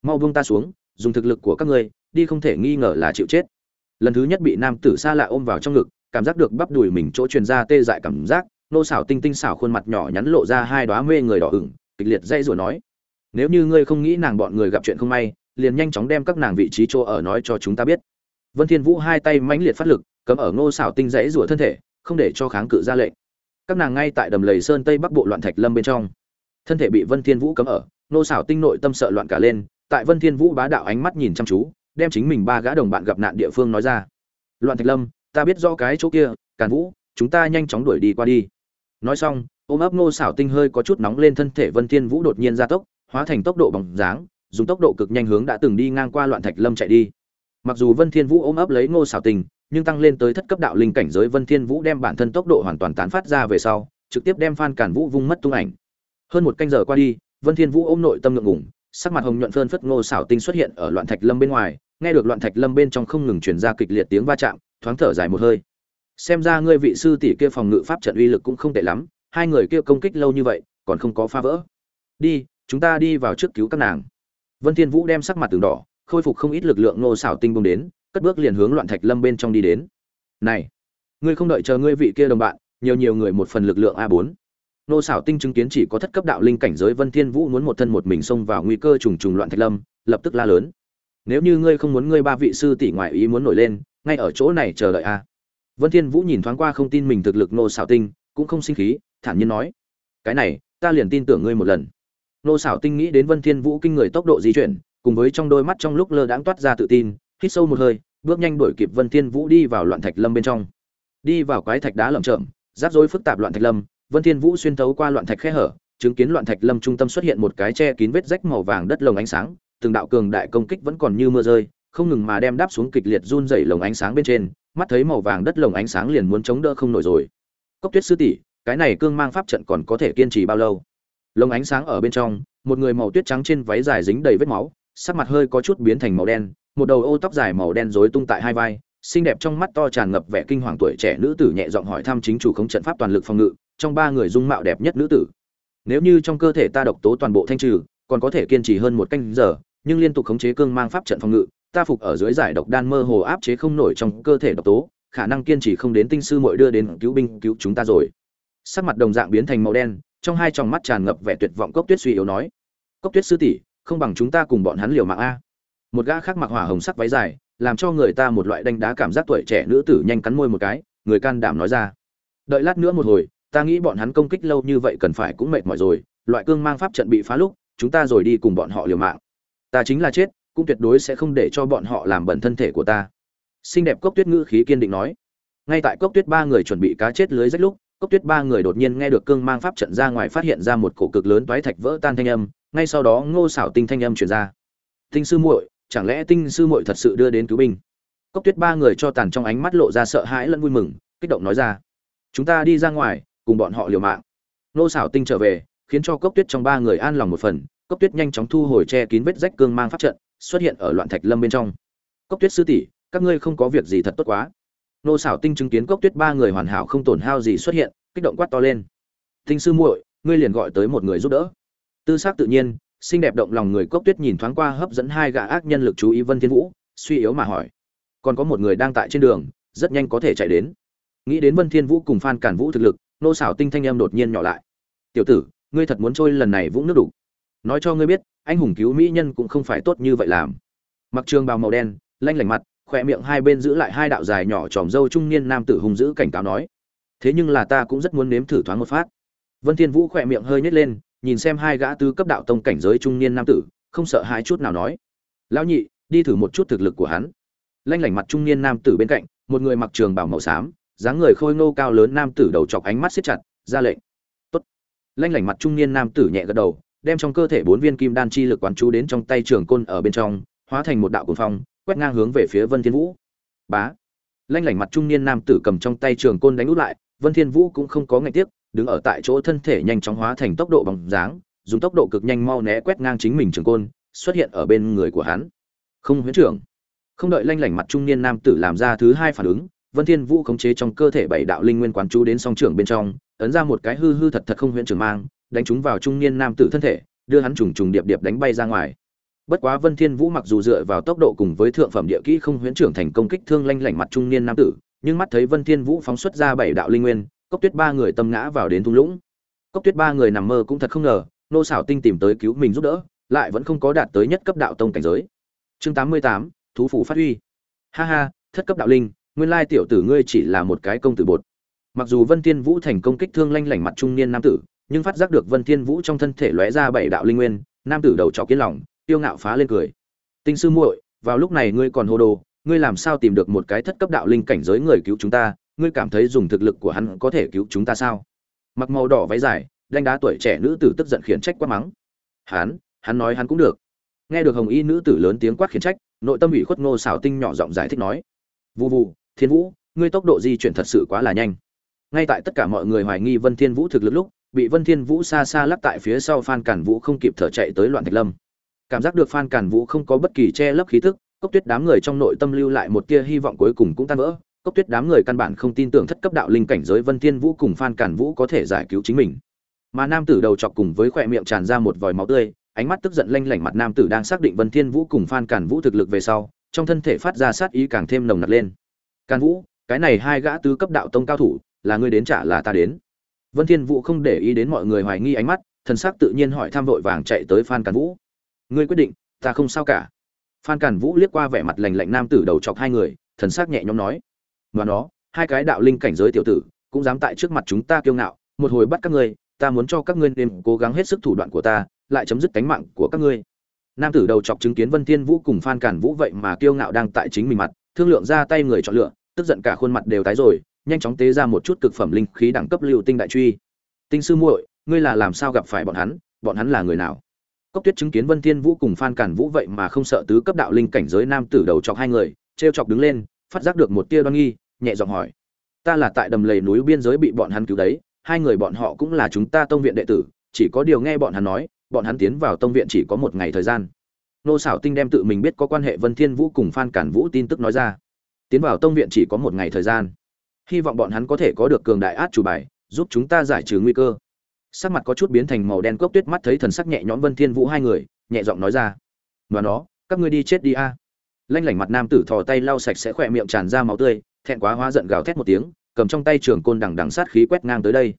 Mau buông ta xuống, dùng thực lực của các ngươi, đi không thể nghi ngờ là chịu chết lần thứ nhất bị nam tử xa lạ ôm vào trong ngực, cảm giác được bắp đùi mình chỗ truyền ra tê dại cảm giác, nô xảo tinh tinh xảo khuôn mặt nhỏ nhắn lộ ra hai đóa mê người đỏ ửng, kịch liệt dây rủa nói, nếu như ngươi không nghĩ nàng bọn người gặp chuyện không may, liền nhanh chóng đem các nàng vị trí chỗ ở nói cho chúng ta biết. Vân thiên vũ hai tay mãnh liệt phát lực, cấm ở ngô xảo tinh dãy rủa thân thể, không để cho kháng cự ra lệnh. Các nàng ngay tại đầm lầy sơn tây bắc bộ loạn thạch lâm bên trong. Thân thể bị vân thiên vũ cấm ở ngô xảo tinh nội tâm sợ loạn cả lên, tại vân thiên vũ bá đạo ánh mắt nhìn chăm chú đem chính mình ba gã đồng bạn gặp nạn địa phương nói ra. Loạn thạch lâm, ta biết rõ cái chỗ kia, càn vũ, chúng ta nhanh chóng đuổi đi qua đi. Nói xong, ôm ấp ngô xảo tinh hơi có chút nóng lên thân thể vân thiên vũ đột nhiên gia tốc, hóa thành tốc độ bóng dáng, dùng tốc độ cực nhanh hướng đã từng đi ngang qua loạn thạch lâm chạy đi. Mặc dù vân thiên vũ ôm ấp lấy ngô xảo tinh, nhưng tăng lên tới thất cấp đạo linh cảnh giới vân thiên vũ đem bản thân tốc độ hoàn toàn tán phát ra về sau, trực tiếp đem phan cản vũ vung mất tung ảnh. Hơn một canh giờ qua đi, vân thiên vũ ôm nội tâm ngượng ngùng, sắc mặt hồng nhuận phơn phất ngô xảo tinh xuất hiện ở loạn thạch lâm bên ngoài nghe được loạn thạch lâm bên trong không ngừng truyền ra kịch liệt tiếng va chạm, thoáng thở dài một hơi. Xem ra ngươi vị sư tỷ kia phòng ngự pháp trận uy lực cũng không tệ lắm, hai người kia công kích lâu như vậy, còn không có phá vỡ. Đi, chúng ta đi vào trước cứu các nàng. Vân thiên vũ đem sắc mặt từng đỏ, khôi phục không ít lực lượng ngô xảo tinh bông đến, cất bước liền hướng loạn thạch lâm bên trong đi đến. Này, ngươi không đợi chờ ngươi vị kia đồng bạn, nhiều nhiều người một phần lực lượng a 4 nô xảo tinh chứng kiến chỉ có thất cấp đạo linh cảnh giới vân thiên vũ muốn một thân một mình xông vào nguy cơ trùng trùng loạn thạch lâm, lập tức la lớn nếu như ngươi không muốn ngươi ba vị sư tỷ ngoại ý muốn nổi lên, ngay ở chỗ này chờ đợi a vân thiên vũ nhìn thoáng qua không tin mình thực lực nô xảo tinh, cũng không sinh khí, thản nhiên nói, cái này, ta liền tin tưởng ngươi một lần. Nô xảo tinh nghĩ đến vân thiên vũ kinh người tốc độ di chuyển, cùng với trong đôi mắt trong lúc lơ đãng toát ra tự tin, hít sâu một hơi, bước nhanh đuổi kịp vân thiên vũ đi vào loạn thạch lâm bên trong. Đi vào quái thạch đá lởm chởm, rắc rối phức tạp loạn thạch lâm, vân thiên vũ xuyên thấu qua loạn thạch khe hở, chứng kiến loạn thạch lâm trung tâm xuất hiện một cái che kín vết rách màu vàng đất lồng ánh sáng từng đạo cường đại công kích vẫn còn như mưa rơi, không ngừng mà đem đáp xuống kịch liệt run rẩy lồng ánh sáng bên trên, mắt thấy màu vàng đất lồng ánh sáng liền muốn chống đỡ không nổi rồi. Cốc tuyết sư tỷ, cái này cương mang pháp trận còn có thể kiên trì bao lâu? Lồng ánh sáng ở bên trong, một người màu tuyết trắng trên váy dài dính đầy vết máu, sắc mặt hơi có chút biến thành màu đen, một đầu ô tóc dài màu đen rối tung tại hai vai, xinh đẹp trong mắt to tràn ngập vẻ kinh hoàng tuổi trẻ nữ tử nhẹ giọng hỏi thăm chính chủ không trận pháp toàn lực phòng ngự, trong ba người dung mạo đẹp nhất nữ tử. Nếu như trong cơ thể ta độc tố toàn bộ thanh trừ, còn có thể kiên trì hơn một canh giờ nhưng liên tục khống chế cương mang pháp trận phòng ngự, ta phục ở dưới giải độc đan mơ hồ áp chế không nổi trong cơ thể độc tố, khả năng kiên trì không đến tinh sư muội đưa đến cứu binh cứu chúng ta rồi. Sắc mặt đồng dạng biến thành màu đen, trong hai tròng mắt tràn ngập vẻ tuyệt vọng cốc tuyết suy yếu nói, cốc tuyết sư tỷ, không bằng chúng ta cùng bọn hắn liều mạng a. Một gã khác mặc hỏa hồng sắc váy dài, làm cho người ta một loại đánh đá cảm giác tuổi trẻ nữ tử nhanh cắn môi một cái, người can đảm nói ra, đợi lát nữa một hồi, ta nghĩ bọn hắn công kích lâu như vậy cần phải cũng mệt mỏi rồi, loại cương mang pháp trận bị phá lúc, chúng ta rồi đi cùng bọn họ liều mạng ta chính là chết, cũng tuyệt đối sẽ không để cho bọn họ làm bẩn thân thể của ta. Xinh đẹp cốc tuyết ngữ khí kiên định nói. Ngay tại cốc tuyết ba người chuẩn bị cá chết lưới rách lúc, cốc tuyết ba người đột nhiên nghe được cương mang pháp trận ra ngoài phát hiện ra một cổ cực lớn toái thạch vỡ tan thanh âm, ngay sau đó ngô xảo tinh thanh âm truyền ra. Tinh sư muội, chẳng lẽ tinh sư muội thật sự đưa đến cứu binh? Cốc tuyết ba người cho tàn trong ánh mắt lộ ra sợ hãi lẫn vui mừng, kích động nói ra. Chúng ta đi ra ngoài, cùng bọn họ liều mạng. Ngô xảo tinh trở về, khiến cho cốc tuyết trong ba người an lòng một phần cốc tuyết nhanh chóng thu hồi che kín vết rách cương mang pháp trận, xuất hiện ở loạn thạch lâm bên trong. Cốc tuyết sư tỷ, các ngươi không có việc gì thật tốt quá. Nô xảo tinh chứng kiến cốc tuyết ba người hoàn hảo không tổn hao gì xuất hiện, kích động quát to lên. Tinh sư muội, ngươi liền gọi tới một người giúp đỡ. Tư xác tự nhiên, xinh đẹp động lòng người cốc tuyết nhìn thoáng qua hấp dẫn hai gã ác nhân lực chú ý vân thiên vũ, suy yếu mà hỏi. Còn có một người đang tại trên đường, rất nhanh có thể chạy đến. Nghĩ đến vân thiên vũ cùng phan cản vũ thực lực, nô xảo tinh thanh em đột nhiên nhỏ lại. Tiểu tử, ngươi thật muốn trôi lần này vũng nước đủ nói cho ngươi biết, anh hùng cứu mỹ nhân cũng không phải tốt như vậy làm. Mặc trường bào màu đen, lanh lảnh mặt, khỏe miệng hai bên giữ lại hai đạo dài nhỏ tròm dâu trung niên nam tử hung dữ cảnh cáo nói, thế nhưng là ta cũng rất muốn nếm thử thoáng một phát. Vân thiên vũ khỏe miệng hơi nhếch lên, nhìn xem hai gã tứ cấp đạo tông cảnh giới trung niên nam tử, không sợ hãi chút nào nói, lão nhị, đi thử một chút thực lực của hắn. Lanh lảnh mặt trung niên nam tử bên cạnh, một người mặc trường bào màu xám, dáng người khôi ngô cao lớn nam tử đầu chọc ánh mắt siết chặt, ra lệnh. Tốt. Lanh lảnh mặt trung niên nam tử nhẹ gật đầu đem trong cơ thể bốn viên kim đan chi lực quán chú đến trong tay trường côn ở bên trong, hóa thành một đạo cuồng phong, quét ngang hướng về phía vân thiên vũ. Bá! Lanh lảnh mặt trung niên nam tử cầm trong tay trường côn đánh út lại, vân thiên vũ cũng không có ngại tiếc đứng ở tại chỗ thân thể nhanh chóng hóa thành tốc độ bằng dáng, dùng tốc độ cực nhanh mau né quét ngang chính mình trường côn, xuất hiện ở bên người của hắn. Không, huyễn trưởng. Không đợi lanh lảnh mặt trung niên nam tử làm ra thứ hai phản ứng, vân thiên vũ khống chế trong cơ thể bảy đạo linh nguyên quán chú đến song trưởng bên trong, ấn ra một cái hư hư thật thật không huyễn trưởng mang đánh chúng vào trung niên nam tử thân thể, đưa hắn trùng trùng điệp điệp đánh bay ra ngoài. Bất quá vân thiên vũ mặc dù dựa vào tốc độ cùng với thượng phẩm địa kỹ không huyễn trưởng thành công kích thương lanh lảnh mặt trung niên nam tử, nhưng mắt thấy vân thiên vũ phóng xuất ra bảy đạo linh nguyên, cốc tuyết ba người tâm ngã vào đến thung lũng. Cốc tuyết ba người nằm mơ cũng thật không ngờ, nô xảo tinh tìm tới cứu mình giúp đỡ, lại vẫn không có đạt tới nhất cấp đạo tông cảnh giới. Chương tám mươi tám, thú phủ phát huy. Ha ha, thất cấp đạo linh, nguyên lai tiểu tử ngươi chỉ là một cái công tử bột. Mặc dù vân thiên vũ thành công kích thương lanh lảnh mặt trung niên nam tử nhưng phát giác được vân thiên vũ trong thân thể lóe ra bảy đạo linh nguyên, nam tử đầu trọc kiến lòng, tiêu ngạo phá lên cười. Tinh sư muội, vào lúc này ngươi còn hồ đồ, ngươi làm sao tìm được một cái thất cấp đạo linh cảnh giới người cứu chúng ta, ngươi cảm thấy dùng thực lực của hắn có thể cứu chúng ta sao? Mặc màu đỏ váy dài, đánh đá tuổi trẻ nữ tử tức giận khiển trách quá mắng. Hắn hắn nói hắn cũng được. Nghe được hồng y nữ tử lớn tiếng quát khiển trách, nội tâm ủy khuất ngô xảo tinh nhỏ giọng giải thích nói. Vù vù, thiên vũ, ngươi tốc độ di chuyển thật sự quá là nhanh. Ngay tại tất cả mọi người hoài nghi vân thiên vũ thực lực lúc bị vân thiên vũ xa xa lắc tại phía sau phan cản vũ không kịp thở chạy tới loạn thạch lâm. Cảm giác được phan cản vũ không có bất kỳ che lấp khí tức, cốc tuyết đám người trong nội tâm lưu lại một tia hy vọng cuối cùng cũng tan vỡ. Cốc tuyết đám người căn bản không tin tưởng thất cấp đạo linh cảnh giới vân thiên vũ cùng phan cản vũ có thể giải cứu chính mình. Mà nam tử đầu chọc cùng với khóe miệng tràn ra một vòi máu tươi, ánh mắt tức giận lanh lảnh mặt nam tử đang xác định vân thiên vũ cùng phan cản vũ thực lực về sau, trong thân thể phát ra sát ý càng thêm nồng nặc lên. Càn vũ, cái này hai gã tứ cấp đạo tông cao thủ, là ngươi đến trả là ta đến vân thiên vũ không để ý đến mọi người hoài nghi ánh mắt, thần sắc tự nhiên hỏi tham vội vàng chạy tới phan càn vũ. Ngươi quyết định, ta không sao cả. Phan càn vũ liếc qua vẻ mặt lạnh lạnh nam tử đầu chọc hai người, thần sắc nhẹ nhõm nói. Và nó, hai cái đạo linh cảnh giới tiểu tử, cũng dám tại trước mặt chúng ta kiêu ngạo, một hồi bắt các ngươi, ta muốn cho các ngươi nên cố gắng hết sức thủ đoạn của ta, lại chấm dứt cánh mạng của các ngươi. Nam tử đầu chọc chứng kiến vân thiên vũ cùng phan càn vũ vậy mà kiêu ngạo đang tại chính mình mặt, thương lượng ra tay người chọn lựa, tức giận cả khuôn mặt đều tái rồi nhanh chóng tế ra một chút cực phẩm linh khí đẳng cấp lưu tinh đại truy. Tinh sư muội, ngươi là làm sao gặp phải bọn hắn? Bọn hắn là người nào? Cốc tuyết chứng kiến vân thiên vũ cùng phan cản vũ vậy mà không sợ tứ cấp đạo linh cảnh giới nam tử đầu chọc hai người treo chọc đứng lên, phát giác được một tia đoan nghi, nhẹ giọng hỏi. Ta là tại đầm lầy núi biên giới bị bọn hắn cứu đấy, hai người bọn họ cũng là chúng ta tông viện đệ tử, chỉ có điều nghe bọn hắn nói, bọn hắn tiến vào tông viện chỉ có một ngày thời gian. Nô xảo tinh đem tự mình biết có quan hệ vân thiên vũ cùng phan cản vũ tin tức nói ra. Tiến vào tông viện chỉ có một ngày thời gian hy vọng bọn hắn có thể có được cường đại át chủ bài, giúp chúng ta giải trừ nguy cơ. Sắc mặt có chút biến thành màu đen cốc tuyết mắt thấy thần sắc nhẹ nhõm vân thiên vũ hai người, nhẹ giọng nói ra. Và nó, các ngươi đi chết đi a. Lanh lảnh mặt nam tử thò tay lau sạch sẽ khỏe miệng tràn ra máu tươi, thẹn quá hóa giận gào thét một tiếng, cầm trong tay trường côn đằng đằng sát khí quét ngang tới đây.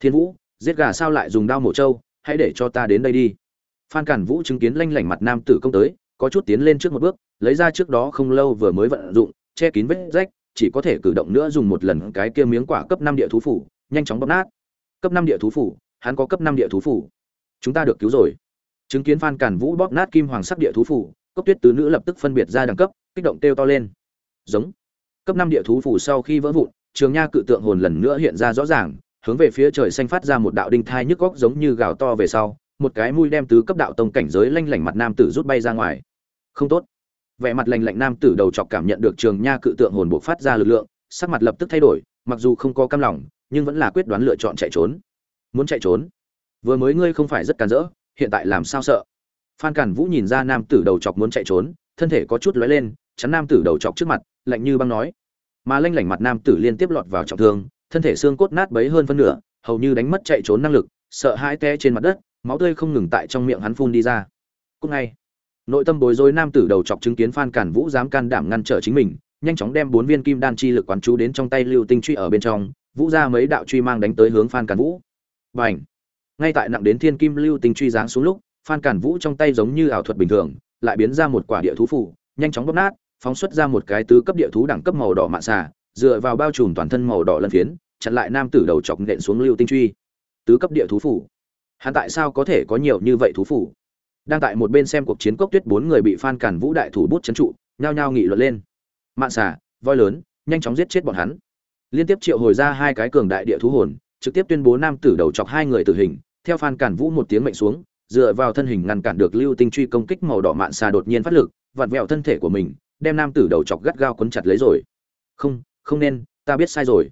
Thiên vũ, giết gà sao lại dùng đao mổ trâu, hãy để cho ta đến đây đi. Phan cản vũ chứng kiến lanh lảnh mặt nam tử công tới, có chút tiến lên trước một bước, lấy ra trước đó không lâu vừa mới vận dụng, che kín vết rách chỉ có thể cử động nữa dùng một lần cái kia miếng quả cấp năm địa thú phủ, nhanh chóng bóp nát. Cấp năm địa thú phủ, hắn có cấp năm địa thú phủ. Chúng ta được cứu rồi. Chứng kiến phan cản vũ bóp nát kim hoàng sắc địa thú phủ, cốc tuyết tứ nữ lập tức phân biệt ra đẳng cấp, kích động kêu to lên. Giống. Cấp năm địa thú phủ sau khi vỡ vụn, trường nha cự tượng hồn lần nữa hiện ra rõ ràng, hướng về phía trời xanh phát ra một đạo đinh thai nhức góc giống như gào to về sau, một cái mũi đem tứ cấp đạo tông cảnh giới lanh lảnh mặt nam tử rút bay ra ngoài. Không tốt vẻ mặt lạnh lạnh nam tử đầu chọc cảm nhận được trường nha cự tượng hồn buộc phát ra lực lượng, sắc mặt lập tức thay đổi, mặc dù không có cam lòng, nhưng vẫn là quyết đoán lựa chọn chạy trốn. Muốn chạy trốn? Vừa mới ngươi không phải rất càn rỡ, hiện tại làm sao sợ? Phan càn vũ nhìn ra nam tử đầu chọc muốn chạy trốn, thân thể có chút lóe lên, chắn nam tử đầu chọc trước mặt, lạnh như băng nói. Mà lanh lảnh mặt nam tử liên tiếp lọt vào trọng thương, thân thể xương cốt nát bấy hơn phân nửa, hầu như đánh mất chạy trốn năng lực, sợ hãi té trên mặt đất, máu tươi không ngừng tại trong miệng hắn phun đi ra. Cúc ngay nội tâm bối rối nam tử đầu chọc chứng kiến phan cản vũ dám can đảm ngăn trở chính mình, nhanh chóng đem bốn viên kim đan chi lực quán chú đến trong tay lưu tinh truy ở bên trong, vũ ra mấy đạo truy mang đánh tới hướng phan cản vũ. Và ảnh ngay tại nặng đến thiên kim lưu tinh truy giáng xuống lúc, phan cản vũ trong tay giống như ảo thuật bình thường, lại biến ra một quả địa thú phủ, nhanh chóng bóp nát, phóng xuất ra một cái tứ cấp địa thú đẳng cấp màu đỏ mạ xà, dựa vào bao trùm toàn thân màu đỏ lân phiến, chặn lại nam tử đầu chọc nện xuống lưu tinh truy. Tứ cấp địa thú phủ. Hắn tại sao có thể có nhiều như vậy thú phủ? Đang tại một bên xem cuộc chiến cốc tuyết bốn người bị phan cản vũ đại thủ bút chấn trụ, nhao nhao nghị luận lên. Mạn xà, voi lớn, nhanh chóng giết chết bọn hắn. Liên tiếp triệu hồi ra hai cái cường đại địa thú hồn, trực tiếp tuyên bố nam tử đầu chọc hai người tử hình, theo phan cản vũ một tiếng mệnh xuống, dựa vào thân hình ngăn cản được lưu tinh truy công kích màu đỏ mạn xà đột nhiên phát lực, vặn vẹo thân thể của mình, đem nam tử đầu chọc gắt gao cuốn chặt lấy rồi. Không không nên, ta biết sai rồi.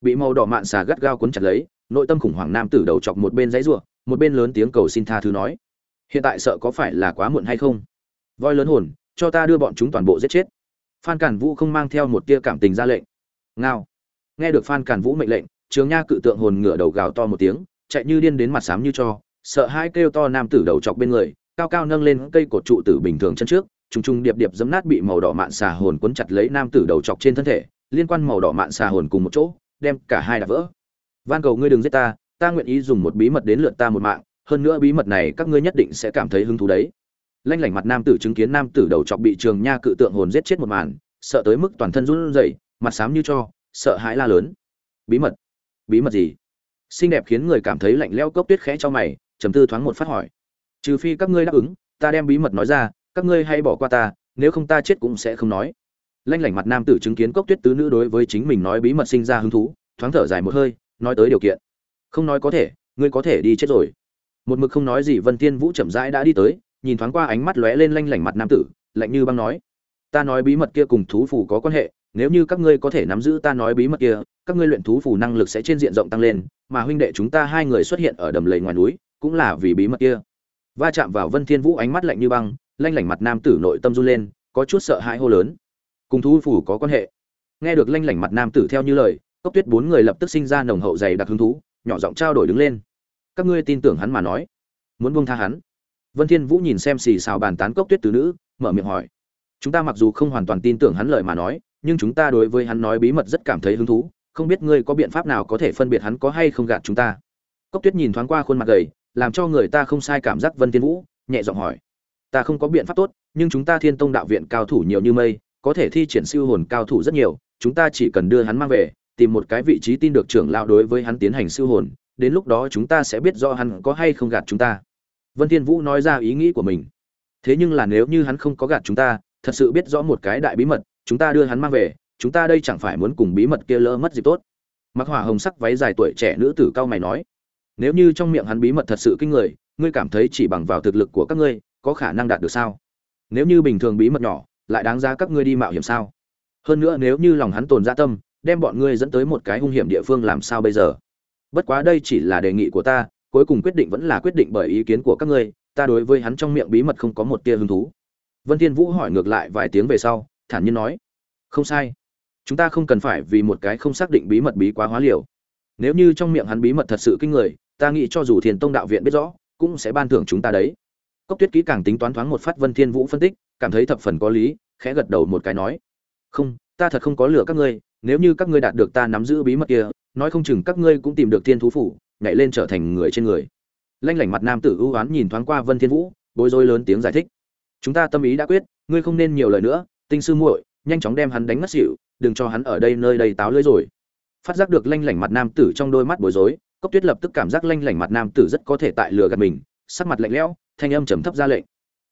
Bị màu đỏ mạn xà gắt gao cuốn chặt lấy, nội tâm khủng hoảng nam tử đầu chọc một bên dãy rủa, một bên lớn tiếng cầu xin tha thứ nói hiện tại sợ có phải là quá muộn hay không? Voi lớn hồn, cho ta đưa bọn chúng toàn bộ giết chết. Phan cản vũ không mang theo một tia cảm tình ra lệnh. Ngao. Nghe được phan cản vũ mệnh lệnh, trường nha cự tượng hồn ngửa đầu gào to một tiếng, chạy như điên đến mặt xám như cho, sợ hai kêu to nam tử đầu chọc bên người, cao cao nâng lên cây cột trụ tử bình thường chân trước, trùng trùng điệp điệp giấm nát bị màu đỏ mạn xà hồn quấn chặt lấy nam tử đầu chọc trên thân thể, liên quan màu đỏ mạn xà hồn cùng một chỗ, đem cả hai đã vỡ. Van cầu ngươi đừng giết ta ta nguyện ý dùng một bí mật đến lượt ta một mạng hơn nữa bí mật này các ngươi nhất định sẽ cảm thấy hứng thú đấy. Lanh lảnh mặt nam tử chứng kiến nam tử đầu chọc bị trường nha cự tượng hồn giết chết một màn, sợ tới mức toàn thân run rẩy, mặt xám như cho, sợ hãi la lớn. Bí mật? Bí mật gì? Xinh đẹp khiến người cảm thấy lạnh lẽo cốc tuyết khẽ cho mày, trầm tư thoáng một phát hỏi. Trừ phi các ngươi đáp ứng, ta đem bí mật nói ra, các ngươi hay bỏ qua ta, nếu không ta chết cũng sẽ không nói. Lanh lảnh mặt nam tử chứng kiến cốc tuyết tứ nữ đối với chính mình nói bí mật sinh ra hứng thú, thoáng thở dài một hơi, nói tới điều kiện. Không nói có thể, ngươi có thể đi chết rồi một mực không nói gì, vân tiên vũ chậm rãi đã đi tới, nhìn thoáng qua ánh mắt lóe lên lanh lảnh mặt nam tử, lạnh như băng nói, ta nói bí mật kia cùng thú phù có quan hệ, nếu như các ngươi có thể nắm giữ ta nói bí mật kia, các ngươi luyện thú phù năng lực sẽ trên diện rộng tăng lên, mà huynh đệ chúng ta hai người xuất hiện ở đầm lầy ngoài núi, cũng là vì bí mật kia. Va chạm vào vân thiên vũ ánh mắt lạnh như băng, lanh lảnh mặt nam tử nội tâm run lên, có chút sợ hãi hô lớn, cùng thú phù có quan hệ? Nghe được lanh lảnh mặt nam tử theo như lời, cốc tuyết bốn người lập tức sinh ra nồng hậu dày đặc hứng thú, nhỏ giọng trao đổi đứng lên các ngươi tin tưởng hắn mà nói. Muốn buông tha hắn? Vân thiên vũ nhìn xem xì xào bàn tán cốc tuyết tứ nữ, mở miệng hỏi. Chúng ta mặc dù không hoàn toàn tin tưởng hắn lời mà nói, nhưng chúng ta đối với hắn nói bí mật rất cảm thấy hứng thú, không biết ngươi có biện pháp nào có thể phân biệt hắn có hay không gạt chúng ta. Cốc tuyết nhìn thoáng qua khuôn mặt gầy, làm cho người ta không sai cảm giác vân thiên vũ, nhẹ giọng hỏi. Ta không có biện pháp tốt, nhưng chúng ta thiên tông đạo viện cao thủ nhiều như mây, có thể thi triển siêu hồn cao thủ rất nhiều, chúng ta chỉ cần đưa hắn mang về, tìm một cái vị trí tin được trưởng lão đối với hắn tiến hành siêu hồn đến lúc đó chúng ta sẽ biết rõ hắn có hay không gạt chúng ta. Vân thiên vũ nói ra ý nghĩ của mình. Thế nhưng là nếu như hắn không có gạt chúng ta, thật sự biết rõ một cái đại bí mật, chúng ta đưa hắn mang về, chúng ta đây chẳng phải muốn cùng bí mật kia lỡ mất gì tốt. Mặc hỏa hồng sắc váy dài tuổi trẻ nữ tử cao mày nói, nếu như trong miệng hắn bí mật thật sự kinh người, ngươi cảm thấy chỉ bằng vào thực lực của các ngươi, có khả năng đạt được sao? Nếu như bình thường bí mật nhỏ, lại đáng giá các ngươi đi mạo hiểm sao? Hơn nữa nếu như lòng hắn tồn dạ tâm, đem bọn ngươi dẫn tới một cái hung hiểm địa phương làm sao bây giờ? Bất quá đây chỉ là đề nghị của ta, cuối cùng quyết định vẫn là quyết định bởi ý kiến của các ngươi, ta đối với hắn trong miệng bí mật không có một tia hứng thú. Vân thiên vũ hỏi ngược lại vài tiếng về sau, thản nhiên nói, không sai. Chúng ta không cần phải vì một cái không xác định bí mật bí quá hóa liều. Nếu như trong miệng hắn bí mật thật sự kinh người, ta nghĩ cho dù thiền tông đạo viện biết rõ, cũng sẽ ban thưởng chúng ta đấy. Cốc tuyết kỹ càng tính toán thoáng một phát vân thiên vũ phân tích, cảm thấy thập phần có lý, khẽ gật đầu một cái nói, không, ta thật không có lừa các ngươi, nếu như các ngươi đạt được ta nắm giữ bí mật kia nói không chừng các ngươi cũng tìm được thiên thú phủ, nhảy lên trở thành người trên người. Lanh lảnh mặt nam tử ưu oán nhìn thoáng qua vân thiên vũ, bối rối lớn tiếng giải thích. Chúng ta tâm ý đã quyết, ngươi không nên nhiều lời nữa, tinh sư muội, nhanh chóng đem hắn đánh mất xỉu, đừng cho hắn ở đây nơi đầy táo lưỡi rồi. Phát giác được lanh lảnh mặt nam tử trong đôi mắt bối rối, cốc tuyết lập tức cảm giác lanh lảnh mặt nam tử rất có thể tại lừa gạt mình, sắc mặt lạnh lẽo, thanh âm trầm thấp ra lệnh.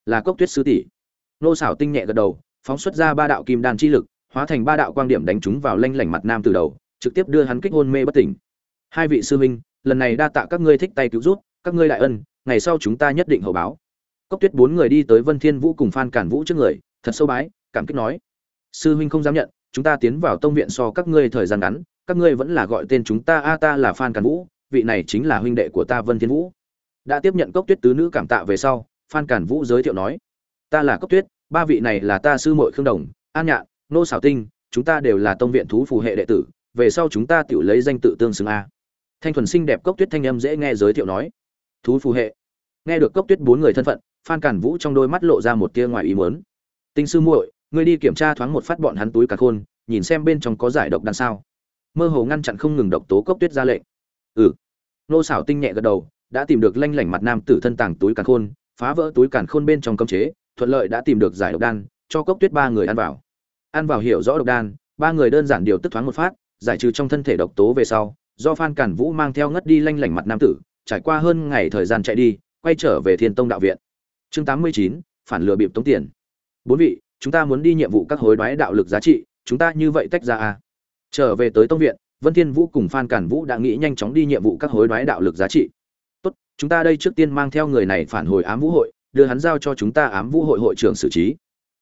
Là cốc tuyết sư tỷ. Nô xảo tinh nhẹ gật đầu, phóng xuất ra ba đạo kim đan chi lực, hóa thành ba đạo quang điểm đánh trúng vào lanh lảnh mặt nam tử đầu trực tiếp đưa hắn kích hôn mê bất tỉnh. Hai vị sư huynh, lần này đa tạ các ngươi thích tay cứu rút các ngươi đại ân, ngày sau chúng ta nhất định hậu báo. Cốc tuyết bốn người đi tới vân thiên vũ cùng phan cản vũ trước người, thật sâu bái, cảm kích nói. Sư huynh không dám nhận, chúng ta tiến vào tông viện so các ngươi thời gian ngắn, các ngươi vẫn là gọi tên chúng ta, a ta là phan cản vũ, vị này chính là huynh đệ của ta vân thiên vũ. Đã tiếp nhận cốc tuyết tứ nữ cảm tạ về sau, phan cản vũ giới thiệu nói. Ta là cốc tuyết, ba vị này là ta sư muội khương đồng, an nhạn, nô xảo tinh, chúng ta đều là tông viện thú phù hệ đệ tử về sau chúng ta tự lấy danh tự tương xứng a. Thanh thuần xinh đẹp cốc tuyết thanh âm dễ nghe giới thiệu nói. Thú phù hệ. Nghe được cốc tuyết bốn người thân phận, phan cản vũ trong đôi mắt lộ ra một tia ngoài ý muốn. Tinh sư muội, ngươi đi kiểm tra thoáng một phát bọn hắn túi cả khôn, nhìn xem bên trong có giải độc đan sao. Mơ hồ ngăn chặn không ngừng độc tố cốc tuyết ra lệnh. Ừ. Nô xảo tinh nhẹ gật đầu, đã tìm được lanh lảnh mặt nam tử thân tàng túi càn khôn, phá vỡ túi càn khôn bên trong cấm chế, thuận lợi đã tìm được giải độc đan, cho cốc tuyết ba người ăn vào. Ăn vào hiểu rõ độc đan, ba người đơn giản điều tức thoáng một phát giải trừ trong thân thể độc tố về sau, do phan cản vũ mang theo ngất đi lanh lảnh mặt nam tử, trải qua hơn ngày thời gian chạy đi, quay trở về thiên tông đạo viện. Chương tám mươi chín, phản lừa bịp tống tiền. Bốn vị, chúng ta muốn đi nhiệm vụ các hối đoái đạo lực giá trị, chúng ta như vậy tách ra à? Trở về tới tông viện, vân thiên vũ cùng phan cản vũ đã nghĩ nhanh chóng đi nhiệm vụ các hối đoái đạo lực giá trị. Tốt, chúng ta đây trước tiên mang theo người này phản hồi ám vũ hội, đưa hắn giao cho chúng ta ám vũ hội hội trưởng xử trí.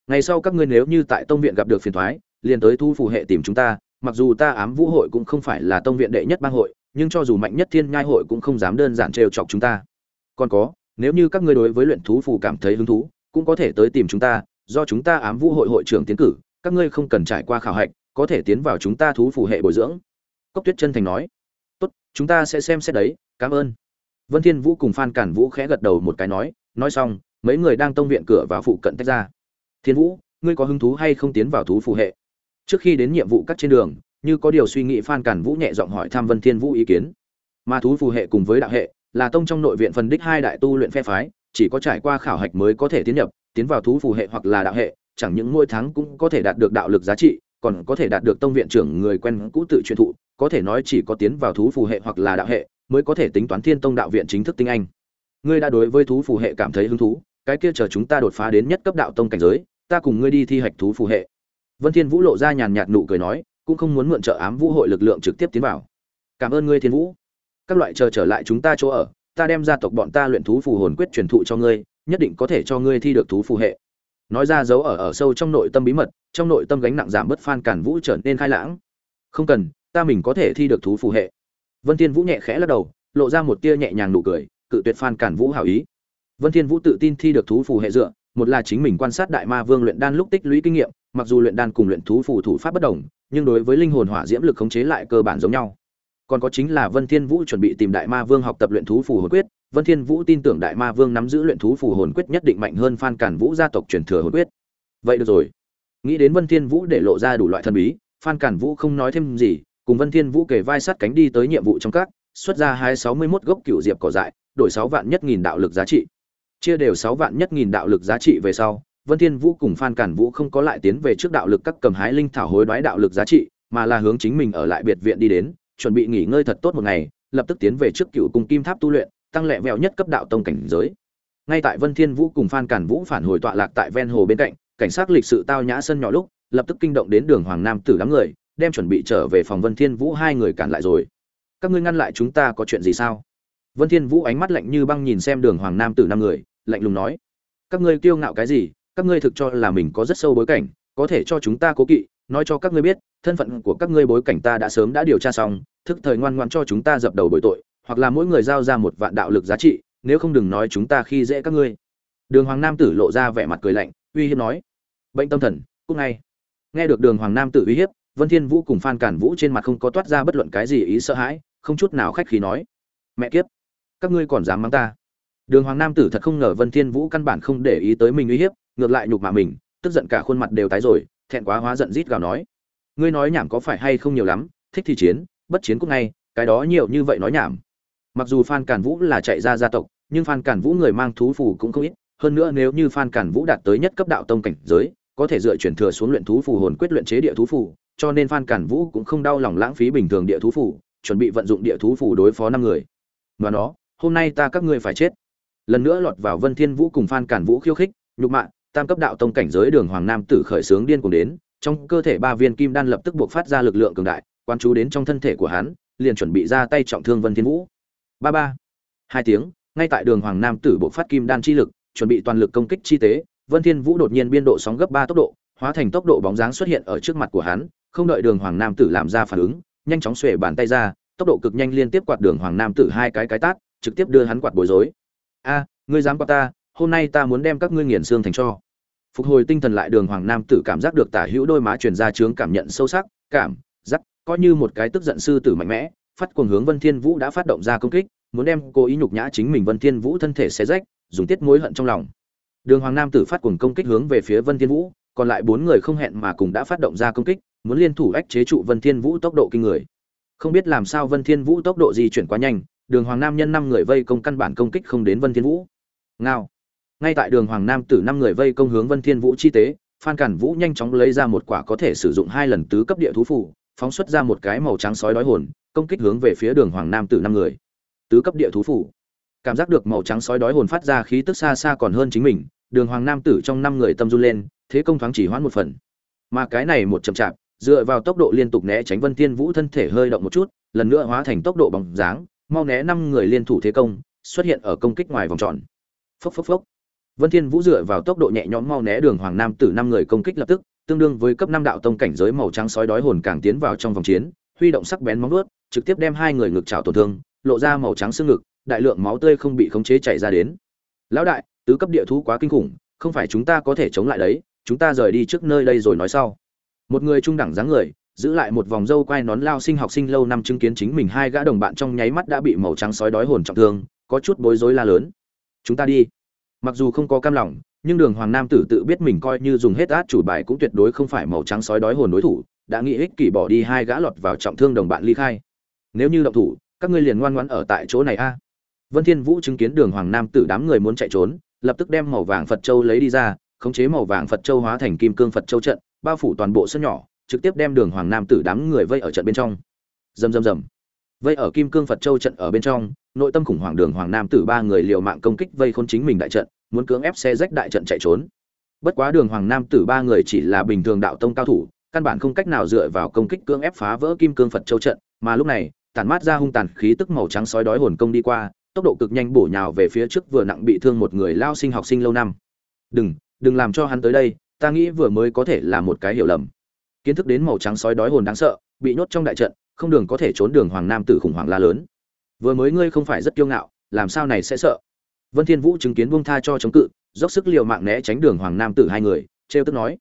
Ngày sau các ngươi nếu như tại tông viện gặp được phiền thoái, liền tới thu phù hệ tìm chúng ta mặc dù ta ám vũ hội cũng không phải là tông viện đệ nhất bang hội, nhưng cho dù mạnh nhất thiên nhai hội cũng không dám đơn giản trêu chọc chúng ta. Còn có, nếu như các ngươi đối với luyện thú phù cảm thấy hứng thú, cũng có thể tới tìm chúng ta, do chúng ta ám vũ hội hội trưởng tiến cử, các ngươi không cần trải qua khảo hạch, có thể tiến vào chúng ta thú phù hệ bồi dưỡng. Cốc tuyết chân thành nói. Tốt, chúng ta sẽ xem xét đấy, cảm ơn. Vân thiên vũ cùng phan cản vũ khẽ gật đầu một cái nói. Nói xong, mấy người đang tông viện cửa vào phụ cận tách ra. Thiên vũ, ngươi có hứng thú hay không tiến vào thú phù hệ? Trước khi đến nhiệm vụ các trên đường, như có điều suy nghĩ phan cản vũ nhẹ giọng hỏi tham vân thiên vũ ý kiến. Ma thú phù hệ cùng với đạo hệ, là tông trong nội viện phần đích hai đại tu luyện phe phái, chỉ có trải qua khảo hạch mới có thể tiến nhập, tiến vào thú phù hệ hoặc là đạo hệ, chẳng những mỗi tháng cũng có thể đạt được đạo lực giá trị, còn có thể đạt được tông viện trưởng người quen cũ tự truyền thụ, có thể nói chỉ có tiến vào thú phù hệ hoặc là đạo hệ, mới có thể tính toán thiên tông đạo viện chính thức tinh anh. Ngươi đã đối với thú phù hệ cảm thấy hứng thú, cái kia chờ chúng ta đột phá đến nhất cấp đạo tông cảnh giới, ta cùng ngươi đi thi hạch thú phù hệ vân thiên vũ lộ ra nhàn nhạt nụ cười nói, cũng không muốn mượn trợ ám vũ hội lực lượng trực tiếp tiến vào. Cảm ơn ngươi, thiên vũ. Các loại chờ trở lại chúng ta chỗ ở, ta đem gia tộc bọn ta luyện thú phù hồn quyết truyền thụ cho ngươi, nhất định có thể cho ngươi thi được thú phù hệ. Nói ra dấu ở ở sâu trong nội tâm bí mật, trong nội tâm gánh nặng giảm bớt phan cản vũ trở nên khai lãng. Không cần, ta mình có thể thi được thú phù hệ. Vân thiên vũ nhẹ khẽ lắc đầu, lộ ra một tia nhẹ nhàng nụ cười, cự tuyệt phan cản vũ hảo ý. Vân thiên vũ tự tin thi được thú phù hệ dựa một là chính mình quan sát đại ma vương luyện đan lúc tích lũy kinh nghiệm, mặc dù luyện đan cùng luyện thú phù thủ pháp bất đồng, nhưng đối với linh hồn hỏa diễm lực khống chế lại cơ bản giống nhau. Còn có chính là vân thiên vũ chuẩn bị tìm đại ma vương học tập luyện thú phù hồn quyết, vân thiên vũ tin tưởng đại ma vương nắm giữ luyện thú phù hồn quyết nhất định mạnh hơn phan cản vũ gia tộc truyền thừa hồn quyết. Vậy được rồi. Nghĩ đến vân thiên vũ để lộ ra đủ loại thần bí, phan cản vũ không nói thêm gì, cùng vân thiên vũ kề vai sát cánh đi tới nhiệm vụ trong các, xuất ra hai sáu mươi 261 gốc cửu diệp cỏ dại, đổi sáu vạn nhất nghìn đạo lực giá trị chia đều sáu vạn nhất nghìn đạo lực giá trị về sau, vân thiên vũ cùng phan cản vũ không có lại tiến về trước đạo lực các cầm hái linh thảo hối đoái đạo lực giá trị, mà là hướng chính mình ở lại biệt viện đi đến, chuẩn bị nghỉ ngơi thật tốt một ngày, lập tức tiến về trước cựu cung kim tháp tu luyện, tăng lẹ vẹo nhất cấp đạo tông cảnh giới. Ngay tại vân thiên vũ cùng phan cản vũ phản hồi tọa lạc tại ven hồ bên cạnh, cảnh sát lịch sự tao nhã sân nhỏ lúc, lập tức kinh động đến đường hoàng nam tử đám người, đem chuẩn bị trở về phòng vân thiên vũ hai người cản lại rồi. Các ngươi ngăn lại chúng ta có chuyện gì sao? Vân thiên vũ ánh mắt lạnh như băng nhìn xem đường hoàng nam tử năm người lạnh lùng nói, các ngươi kiêu ngạo cái gì? Các ngươi thực cho là mình có rất sâu bối cảnh, có thể cho chúng ta cố kỵ, nói cho các ngươi biết, thân phận của các ngươi bối cảnh ta đã sớm đã điều tra xong, thức thời ngoan ngoan cho chúng ta dập đầu bồi tội, hoặc là mỗi người giao ra một vạn đạo lực giá trị, nếu không đừng nói chúng ta khi dễ các ngươi. Đường hoàng nam tử lộ ra vẻ mặt cười lạnh, uy hiếp nói, bệnh tâm thần cúc ngay. Nghe được đường hoàng nam tử uy hiếp, vân thiên vũ cùng phan cản vũ trên mặt không có toát ra bất luận cái gì ý sợ hãi, không chút nào khách khí nói, mẹ kiếp, các ngươi còn dám mắng ta? Đường hoàng nam tử thật không ngờ vân thiên vũ căn bản không để ý tới mình uy hiếp, ngược lại nhục mạ mình, tức giận cả khuôn mặt đều tái rồi, thẹn quá hóa giận rít gào nói. Ngươi nói nhảm có phải hay không nhiều lắm, thích thì chiến, bất chiến cũng ngay, cái đó nhiều như vậy nói nhảm. Mặc dù phan cản vũ là chạy ra gia tộc, nhưng phan cản vũ người mang thú phù cũng không ít, hơn nữa nếu như phan cản vũ đạt tới nhất cấp đạo tông cảnh giới, có thể dựa chuyển thừa xuống luyện thú phù hồn quyết luyện chế địa thú phù, cho nên phan cản vũ cũng không đau lòng lãng phí bình thường địa thú phù, chuẩn bị vận dụng địa thú phù đối phó năm người. Ngoài nó, hôm nay ta các ngươi phải chết lần nữa lọt vào vân thiên vũ cùng phan cản vũ khiêu khích, nhục mạ, tam cấp đạo tông cảnh giới đường hoàng nam tử khởi sướng điên cuồng đến, trong cơ thể ba viên kim đan lập tức buộc phát ra lực lượng cường đại, quan chú đến trong thân thể của hắn, liền chuẩn bị ra tay trọng thương vân thiên vũ. Ba ba. Hai tiếng, ngay tại đường hoàng nam tử buộc phát kim đan chi lực, chuẩn bị toàn lực công kích chi tế, vân thiên vũ đột nhiên biên độ sóng gấp ba tốc độ, hóa thành tốc độ bóng dáng xuất hiện ở trước mặt của hắn, không đợi đường hoàng nam tử làm ra phản ứng, nhanh chóng xuề bàn tay ra, tốc độ cực nhanh liên tiếp quạt đường hoàng nam tử hai cái cái tát, trực tiếp đưa hắn quạt bối rối a, ngươi dám qua ta, hôm nay ta muốn đem các ngươi nghiền xương thành cho. Phục hồi tinh thần lại đường hoàng nam tử cảm giác được tả hữu đôi má truyền ra trướng cảm nhận sâu sắc, cảm, giác, coi như một cái tức giận sư tử mạnh mẽ, phát cuồng hướng vân thiên vũ đã phát động ra công kích, muốn đem cô ý nhục nhã chính mình vân thiên vũ thân thể xé rách, dùng tiết mối hận trong lòng. Đường hoàng nam tử phát cuồng công kích hướng về phía vân thiên vũ, còn lại bốn người không hẹn mà cùng đã phát động ra công kích, muốn liên thủ ách chế trụ vân thiên vũ tốc độ kinh người. Không biết làm sao vân thiên vũ tốc độ di chuyển quá nhanh đường hoàng nam nhân năm người vây công căn bản công kích không đến vân thiên vũ. Ngao. Ngay tại đường hoàng nam tử năm người vây công hướng vân thiên vũ chi tế, phan cản vũ nhanh chóng lấy ra một quả có thể sử dụng hai lần tứ cấp địa thú phủ phóng xuất ra một cái màu trắng sói đói hồn, công kích hướng về phía đường hoàng nam tử năm người. Tứ cấp địa thú phủ cảm giác được màu trắng sói đói hồn phát ra khí tức xa xa còn hơn chính mình, đường hoàng nam tử trong năm người tâm run lên, thế công thoáng chỉ hoãn một phần. Mà cái này một chậm chạp, dựa vào tốc độ liên tục né tránh vân thiên vũ thân thể hơi động một chút, lần nữa hóa thành tốc độ bóng dáng mau né năm người liên thủ thế công xuất hiện ở công kích ngoài vòng tròn phốc phốc phốc Vân Thiên Vũ dựa vào tốc độ nhẹ nhõm mau né đường Hoàng Nam tử năm người công kích lập tức, tương đương với cấp 5 đạo tông cảnh giới màu trắng sói đói hồn càng tiến vào trong vòng chiến, huy động sắc bén móng vuốt, trực tiếp đem hai người ngực chảo tổn thương, lộ ra màu trắng xương ngực, đại lượng máu tươi không bị khống chế chảy ra đến. Lão đại, tứ cấp địa thú quá kinh khủng, không phải chúng ta có thể chống lại đấy, chúng ta rời đi trước nơi đây rồi nói sau. Một người trung đẳng dáng người, giữ lại một vòng râu quai nón lao sinh học sinh lâu năm chứng kiến chính mình hai gã đồng bạn trong nháy mắt đã bị màu trắng sói đói hồn trọng thương, có chút bối rối la lớn. Chúng ta đi. Mặc dù không có cam lòng nhưng đường hoàng nam tử tự biết mình coi như dùng hết át chủ bài cũng tuyệt đối không phải màu trắng sói đói hồn đối thủ đã nghĩ ích kỷ bỏ đi hai gã lọt vào trọng thương đồng bạn ly khai. Nếu như động thủ các ngươi liền ngoan ngoãn ở tại chỗ này a. Vân thiên vũ chứng kiến đường hoàng nam tử đám người muốn chạy trốn lập tức đem màu vàng phật châu lấy đi ra khống chế màu vàng phật châu hóa thành kim cương phật châu trận bao phủ toàn bộ sân nhỏ trực tiếp đem đường hoàng nam tử đám người vây ở trận bên trong. Rầm rầm rầm. Vây ở kim cương phật châu trận ở bên trong, nội tâm khủng hoảng đường hoàng nam tử ba người liều mạng công kích vây khôn chính mình đại trận, muốn cưỡng ép xe rách đại trận chạy trốn. Bất quá đường hoàng nam tử ba người chỉ là bình thường đạo tông cao thủ, căn bản không cách nào dựa vào công kích cưỡng ép phá vỡ kim cương phật châu trận, mà lúc này, tản mát ra hung tàn khí tức màu trắng sói đói hồn công đi qua, tốc độ cực nhanh bổ nhào về phía trước vừa nặng bị thương một người lao sinh học sinh lâu năm. Đừng đừng làm cho hắn tới đây, ta nghĩ vừa mới có thể là một cái hiểu lầm kiến thức đến màu trắng sói đói hồn đáng sợ, bị nhốt trong đại trận, không đường có thể trốn đường hoàng nam tử khủng hoảng la lớn. Vừa mới ngươi không phải rất kiêu ngạo, làm sao này sẽ sợ? Vân thiên vũ chứng kiến buông tha cho chống cự, dốc sức liều mạng né tránh đường hoàng nam tử hai người treo tức nói,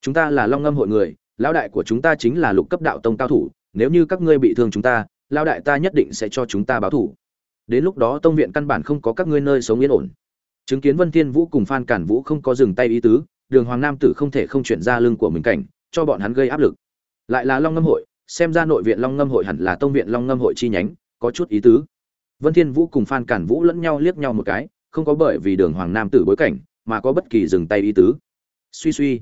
chúng ta là long ngâm hội người, lão đại của chúng ta chính là lục cấp đạo tông cao thủ, nếu như các ngươi bị thương chúng ta, lão đại ta nhất định sẽ cho chúng ta báo thủ đến lúc đó tông viện căn bản không có các ngươi nơi sống yên ổn. Chứng kiến vân thiên vũ cùng phan cản vũ không có dừng tay ý tứ, đường hoàng nam tử không thể không chuyển ra lưng của mình cảnh cho bọn hắn gây áp lực. Lại là long ngâm hội, xem ra nội viện long ngâm hội hẳn là tông viện long ngâm hội chi nhánh, có chút ý tứ. Vân thiên vũ cùng phan cản vũ lẫn nhau liếc nhau một cái, không có bởi vì đường hoàng nam tử bối cảnh, mà có bất kỳ dừng tay ý tứ. Suy suy.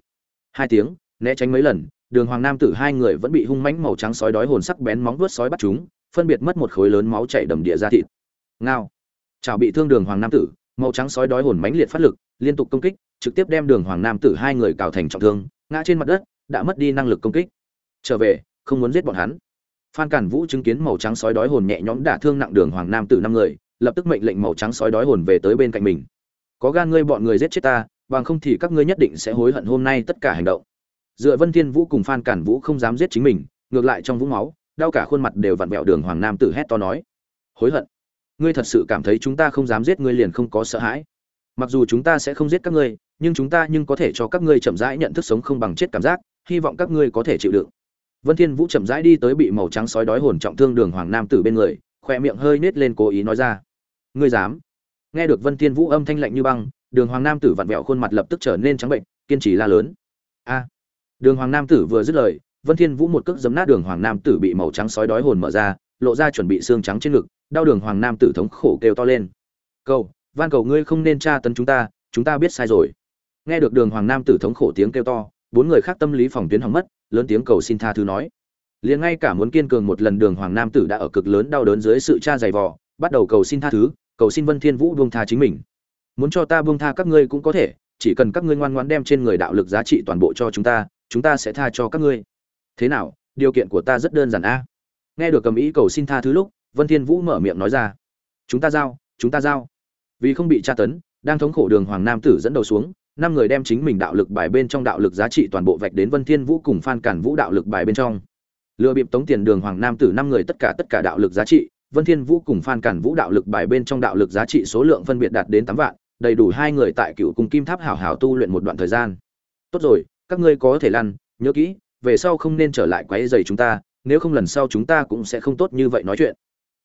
Hai tiếng, né tránh mấy lần, đường hoàng nam tử hai người vẫn bị hung mãnh màu trắng sói đói hồn sắc bén móng vuốt sói bắt chúng, phân biệt mất một khối lớn máu chảy đầm địa ra thịt. Ngao. Chảo bị thương đường hoàng nam tử, màu trắng sói đói hồn mãnh liệt phát lực, liên tục công kích, trực tiếp đem đường hoàng nam tử hai người cào thành trọng thương, ngã trên mặt đất đã mất đi năng lực công kích. Trở về, không muốn giết bọn hắn. Phan cản vũ chứng kiến màu trắng sói đói hồn nhẹ nhõm đả thương nặng đường hoàng nam tử năm người, lập tức mệnh lệnh màu trắng sói đói hồn về tới bên cạnh mình. Có gan ngươi bọn người giết chết ta, bằng không thì các ngươi nhất định sẽ hối hận hôm nay tất cả hành động. Dựa vân thiên vũ cùng phan cản vũ không dám giết chính mình, ngược lại trong vũng máu, đau cả khuôn mặt đều vặn vẹo đường hoàng nam tử hét to nói, hối hận! Ngươi thật sự cảm thấy chúng ta không dám giết ngươi liền không có sợ hãi. Mặc dù chúng ta sẽ không giết các ngươi, nhưng chúng ta nhưng có thể cho các ngươi chậm rãi nhận thức sống không bằng chết cảm giác hy vọng các ngươi có thể chịu đựng. Vân thiên vũ chậm rãi đi tới bị màu trắng sói đói hồn trọng thương đường hoàng nam tử bên người khoe miệng hơi nết lên cố ý nói ra. Ngươi dám? Nghe được vân thiên vũ âm thanh lạnh như băng, đường hoàng nam tử vặn vẹo khuôn mặt lập tức trở nên trắng bệnh, kiên trì la lớn. A! Đường hoàng nam tử vừa dứt lời, vân thiên vũ một cước giấm nát đường hoàng nam tử bị màu trắng sói đói hồn mở ra, lộ ra chuẩn bị xương trắng trên ngực, đau đường hoàng nam tử thống khổ kêu to lên. Cầu, van cầu ngươi không nên tra tấn chúng ta chúng ta biết sai rồi. Nghe được đường hoàng nam tử thống khổ tiếng kêu to bốn người khác tâm lý phòng tuyến hỏng mất, lớn tiếng cầu xin tha thứ nói. Liền ngay cả muốn kiên cường một lần đường hoàng nam tử đã ở cực lớn đau đớn dưới sự tra dày vò, bắt đầu cầu xin tha thứ, cầu xin vân thiên vũ buông tha chính mình. Muốn cho ta buông tha các ngươi cũng có thể, chỉ cần các ngươi ngoan ngoãn đem trên người đạo lực giá trị toàn bộ cho chúng ta chúng ta sẽ tha cho các ngươi. Thế nào, điều kiện của ta rất đơn giản a. Nghe được cầm ý cầu xin tha thứ lúc, vân thiên vũ mở miệng nói ra. Chúng ta giao, chúng ta giao. Vì không bị tra tấn, đang thống khổ đường hoàng nam tử dẫn đầu xuống năm người đem chính mình đạo lực bài bên trong đạo lực giá trị toàn bộ vạch đến vân thiên vũ cùng phan cản vũ đạo lực bài bên trong. Lừa bịp tống tiền đường hoàng nam tử năm người tất cả tất cả đạo lực giá trị, vân thiên vũ cùng phan cản vũ đạo lực bài bên trong đạo lực giá trị số lượng phân biệt đạt đến tám vạn, đầy đủ hai người tại cựu cung kim tháp hảo hảo tu luyện một đoạn thời gian. Tốt rồi, các ngươi có thể lăn, nhớ kỹ, về sau không nên trở lại quấy rầy chúng ta, nếu không lần sau chúng ta cũng sẽ không tốt như vậy nói chuyện.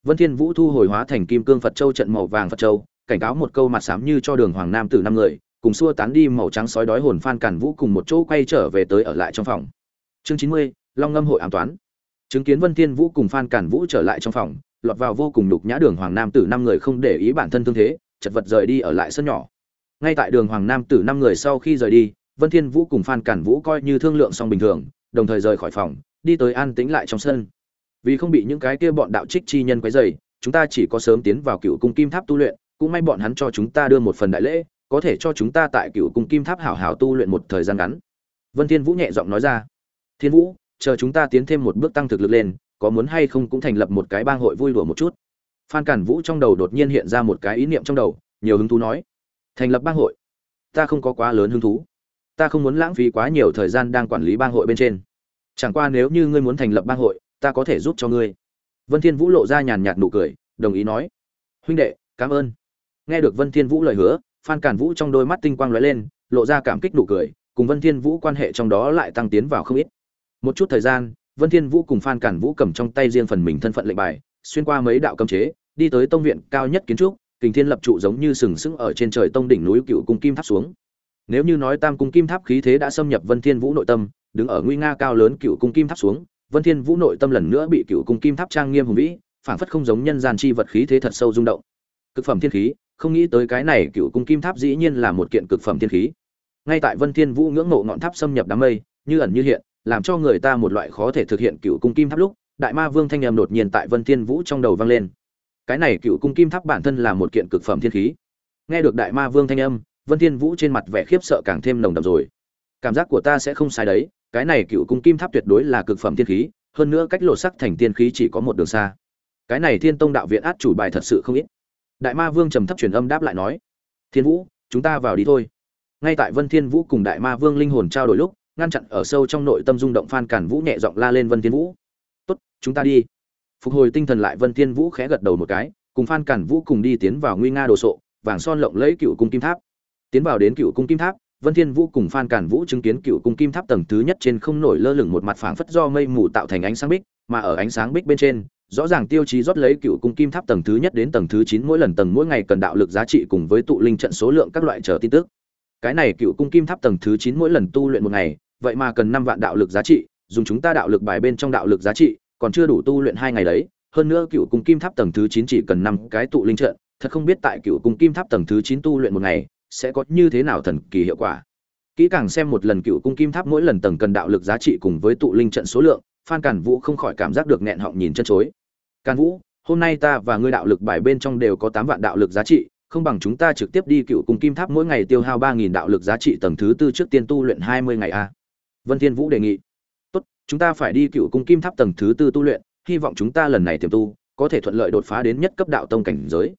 Vân thiên vũ thu hồi hóa thành kim cương phật châu trận màu vàng phật châu, cảnh cáo một câu mặt sám như cho đường hoàng nam tử năm người cùng xua tán đi màu trắng sói đói hồn phan cản vũ cùng một chỗ quay trở về tới ở lại trong phòng. Chương chín mươi, long ngâm hội ám toán. Chứng kiến vân thiên vũ cùng phan cản vũ trở lại trong phòng, lọt vào vô cùng đục nhã đường hoàng nam tử năm người không để ý bản thân thương thế, chật vật rời đi ở lại sân nhỏ. Ngay tại đường hoàng nam tử năm người sau khi rời đi, vân thiên vũ cùng phan cản vũ coi như thương lượng xong bình thường, đồng thời rời khỏi phòng, đi tới an tĩnh lại trong sân. Vì không bị những cái kia bọn đạo trích chi nhân quấy rầy, chúng ta chỉ có sớm tiến vào cựu cung kim tháp tu luyện, cũng may bọn hắn cho chúng ta đưa một phần đại lễ có thể cho chúng ta tại cựu cung kim tháp hảo hảo tu luyện một thời gian ngắn. Vân thiên vũ nhẹ giọng nói ra. Thiên vũ, chờ chúng ta tiến thêm một bước tăng thực lực lên, có muốn hay không cũng thành lập một cái bang hội vui đùa một chút. Phan cản vũ trong đầu đột nhiên hiện ra một cái ý niệm trong đầu, nhiều hứng thú nói. Thành lập bang hội. Ta không có quá lớn hứng thú. Ta không muốn lãng phí quá nhiều thời gian đang quản lý bang hội bên trên. Chẳng qua nếu như ngươi muốn thành lập bang hội, ta có thể giúp cho ngươi. Vân thiên vũ lộ ra nhàn nhạt nụ cười, đồng ý nói. Huynh đệ, cảm ơn. Nghe được vân thiên vũ lời hứa phan cản vũ trong đôi mắt tinh quang lóe lên, lộ ra cảm kích nụ cười, cùng vân thiên vũ quan hệ trong đó lại tăng tiến vào không ít. Một chút thời gian, vân thiên vũ cùng phan cản vũ cầm trong tay riêng phần mình thân phận lệnh bài, xuyên qua mấy đạo cấm chế, đi tới tông viện cao nhất kiến trúc, kình thiên lập trụ giống như sừng sững ở trên trời tông đỉnh núi cựu cung kim tháp xuống. Nếu như nói tam cung kim tháp khí thế đã xâm nhập vân thiên vũ nội tâm, đứng ở nguy nga cao lớn cựu cung kim tháp xuống, vân thiên vũ nội tâm lần nữa bị cựu cung kim tháp trang nghiêm hùng vĩ, phảng phất không giống nhân gian chi vật khí thế thật sâu rung động. Cực phẩm thiên khí không nghĩ tới cái này cựu cung kim tháp dĩ nhiên là một kiện cực phẩm thiên khí. Ngay tại vân thiên vũ ngưỡng mộ ngọn tháp xâm nhập đám mây, như ẩn như hiện, làm cho người ta một loại khó thể thực hiện cựu cung kim tháp lúc, đại ma vương thanh âm đột nhiên tại vân thiên vũ trong đầu vang lên. Cái này cựu cung kim tháp bản thân là một kiện cực phẩm thiên khí. Nghe được đại ma vương thanh âm, vân thiên vũ trên mặt vẻ khiếp sợ càng thêm nồng đậm rồi. Cảm giác của ta sẽ không sai đấy, cái này cựu cung kim tháp tuyệt đối là cực phẩm thiên khí, hơn nữa cách lộ sắc thành tiên khí chỉ có một đường xa. Cái này thiên tông đạo viện át chủ bài thật sự không ít đại ma vương trầm thấp truyền âm đáp lại nói, thiên vũ, chúng ta vào đi thôi. Ngay tại vân thiên vũ cùng đại ma vương linh hồn trao đổi lúc, ngăn chặn ở sâu trong nội tâm rung động phan cản vũ nhẹ giọng la lên vân thiên vũ, tốt, chúng ta đi. Phục hồi tinh thần lại, vân thiên vũ khẽ gật đầu một cái, cùng phan cản vũ cùng đi tiến vào nguy nga đồ sộ, vàng son lộng lẫy cựu cung kim tháp. Tiến vào đến cựu cung kim tháp, vân thiên vũ cùng phan cản vũ chứng kiến cựu cung kim tháp tầng thứ nhất trên không nổi lơ lửng một mặt phảng phất do mây mù tạo thành ánh sáng bích, mà ở ánh sáng bích bên trên rõ ràng tiêu chí rót lấy cựu cung kim tháp tầng thứ nhất đến tầng thứ chín mỗi lần tầng mỗi ngày cần đạo lực giá trị cùng với tụ linh trận số lượng các loại chờ tin tức. Cái này cựu cung kim tháp tầng thứ chín mỗi lần tu luyện một ngày, vậy mà cần năm vạn đạo lực giá trị, dùng chúng ta đạo lực bài bên trong đạo lực giá trị, còn chưa đủ tu luyện hai ngày đấy, hơn nữa cựu cung kim tháp tầng thứ chín chỉ cần năm cái tụ linh trận, thật không biết tại cựu cung kim tháp tầng thứ chín tu luyện một ngày, sẽ có như thế nào thần kỳ hiệu quả. Kỹ càng xem một lần cựu cung kim tháp mỗi lần tầng cần đạo lực giá trị cùng với tụ linh trận số lượng phan cản vũ không khỏi cảm giác được nghẹn họng nhìn chân chối. Càn vũ, hôm nay ta và ngươi đạo lực bài bên trong đều có tám vạn đạo lực giá trị, không bằng chúng ta trực tiếp đi cựu cung kim tháp mỗi ngày tiêu hao ba nghìn đạo lực giá trị tầng thứ tư trước tiên tu luyện hai mươi ngày a. Vân thiên vũ đề nghị. Tốt, chúng ta phải đi cựu cung kim tháp tầng thứ tư tu luyện, hy vọng chúng ta lần này tiềm tu, có thể thuận lợi đột phá đến nhất cấp đạo tông cảnh giới.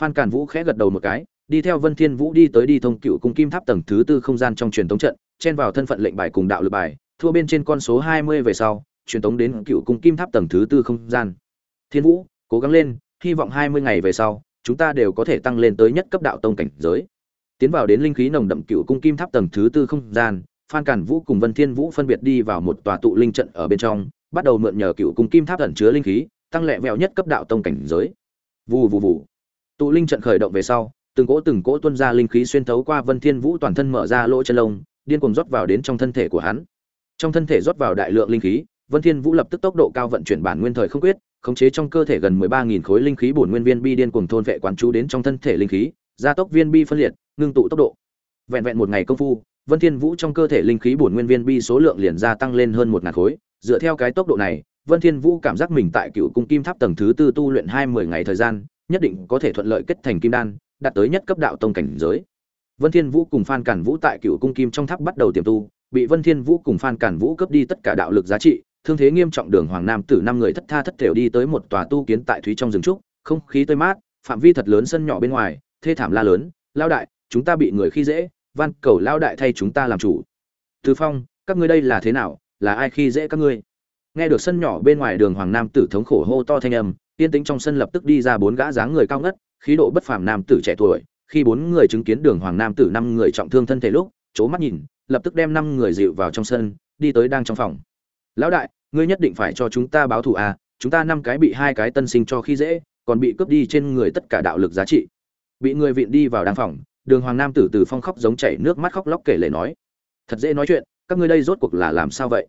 Phan càn vũ khẽ gật đầu một cái, đi theo vân thiên vũ đi tới đi thông cựu cung kim tháp tầng thứ tư không gian trong truyền thống trận, chen vào thân phận lệnh bài cùng đạo lực bài, thua bên trên con số hai mươi về sau truyền tống đến cựu cung kim tháp tầng thứ tư không gian. Thiên vũ, cố gắng lên, hy vọng hai mươi ngày về sau, chúng ta đều có thể tăng lên tới nhất cấp đạo tông cảnh giới. Tiến vào đến linh khí nồng đậm cựu cung kim tháp tầng thứ tư không gian, phan cản vũ cùng vân thiên vũ phân biệt đi vào một tòa tụ linh trận ở bên trong, bắt đầu mượn nhờ cựu cung kim tháp ẩn chứa linh khí, tăng lẹ vẹo nhất cấp đạo tông cảnh giới. Vù vù vù. Tụ linh trận khởi động về sau, từng cỗ từng cỗ tuôn ra linh khí xuyên thấu qua vân thiên vũ toàn thân mở ra lỗ chân lông, điên cuồng rót vào đến trong thân thể của hắn. Trong thân thể rót vào đại lượng linh khí vân thiên vũ lập tức tốc độ cao vận chuyển bản nguyên thời không quyết khống chế trong cơ thể gần 13.000 khối linh khí bổn nguyên viên bi điên cuồng thôn vệ quán chú đến trong thân thể linh khí, gia tốc viên bi phân liệt, ngưng tụ tốc độ. Vẹn vẹn một ngày công phu, Vân Thiên Vũ trong cơ thể linh khí bổn nguyên viên bi số lượng liền gia tăng lên hơn 1000 khối, dựa theo cái tốc độ này, Vân Thiên Vũ cảm giác mình tại Cựu Cung Kim Tháp tầng thứ tư tu luyện 20 ngày thời gian, nhất định có thể thuận lợi kết thành kim đan, đạt tới nhất cấp đạo tông cảnh giới. Vân Thiên Vũ cùng Phan Cản Vũ tại Cựu Cung Kim trong tháp bắt đầu tiềm tu, bị Vân Thiên Vũ cùng Phan Cản Vũ cướp đi tất cả đạo lực giá trị, thương thế nghiêm trọng đường hoàng nam tử năm người thất tha thất thểu đi tới một tòa tu kiến tại thúy trong rừng trúc, không khí tươi mát, phạm vi thật lớn sân nhỏ bên ngoài, thê thảm la lớn lao đại, chúng ta bị người khi dễ, van cầu lao đại thay chúng ta làm chủ. Từ phong, các ngươi đây là thế nào, là ai khi dễ các ngươi? Nghe được sân nhỏ bên ngoài đường hoàng nam tử thống khổ hô to thanh âm tiên tính trong sân lập tức đi ra bốn gã dáng người cao ngất, khí độ bất phàm nam tử trẻ tuổi. Khi bốn người chứng kiến đường hoàng nam tử năm người trọng thương thân thể lúc c mắt nhìn, lập tức đem năm người dịu vào trong sân, đi tới đang trong phòng lão đại, ngươi nhất định phải cho chúng ta báo thù à chúng ta năm cái bị hai cái tân sinh cho khi dễ, còn bị cướp đi trên người tất cả đạo lực giá trị. Bị người viện đi vào đàng phòng, đường hoàng nam tử từ phong khóc giống chảy nước mắt khóc lóc kể lể nói. Thật dễ nói chuyện, các ngươi đây rốt cuộc là làm sao vậy?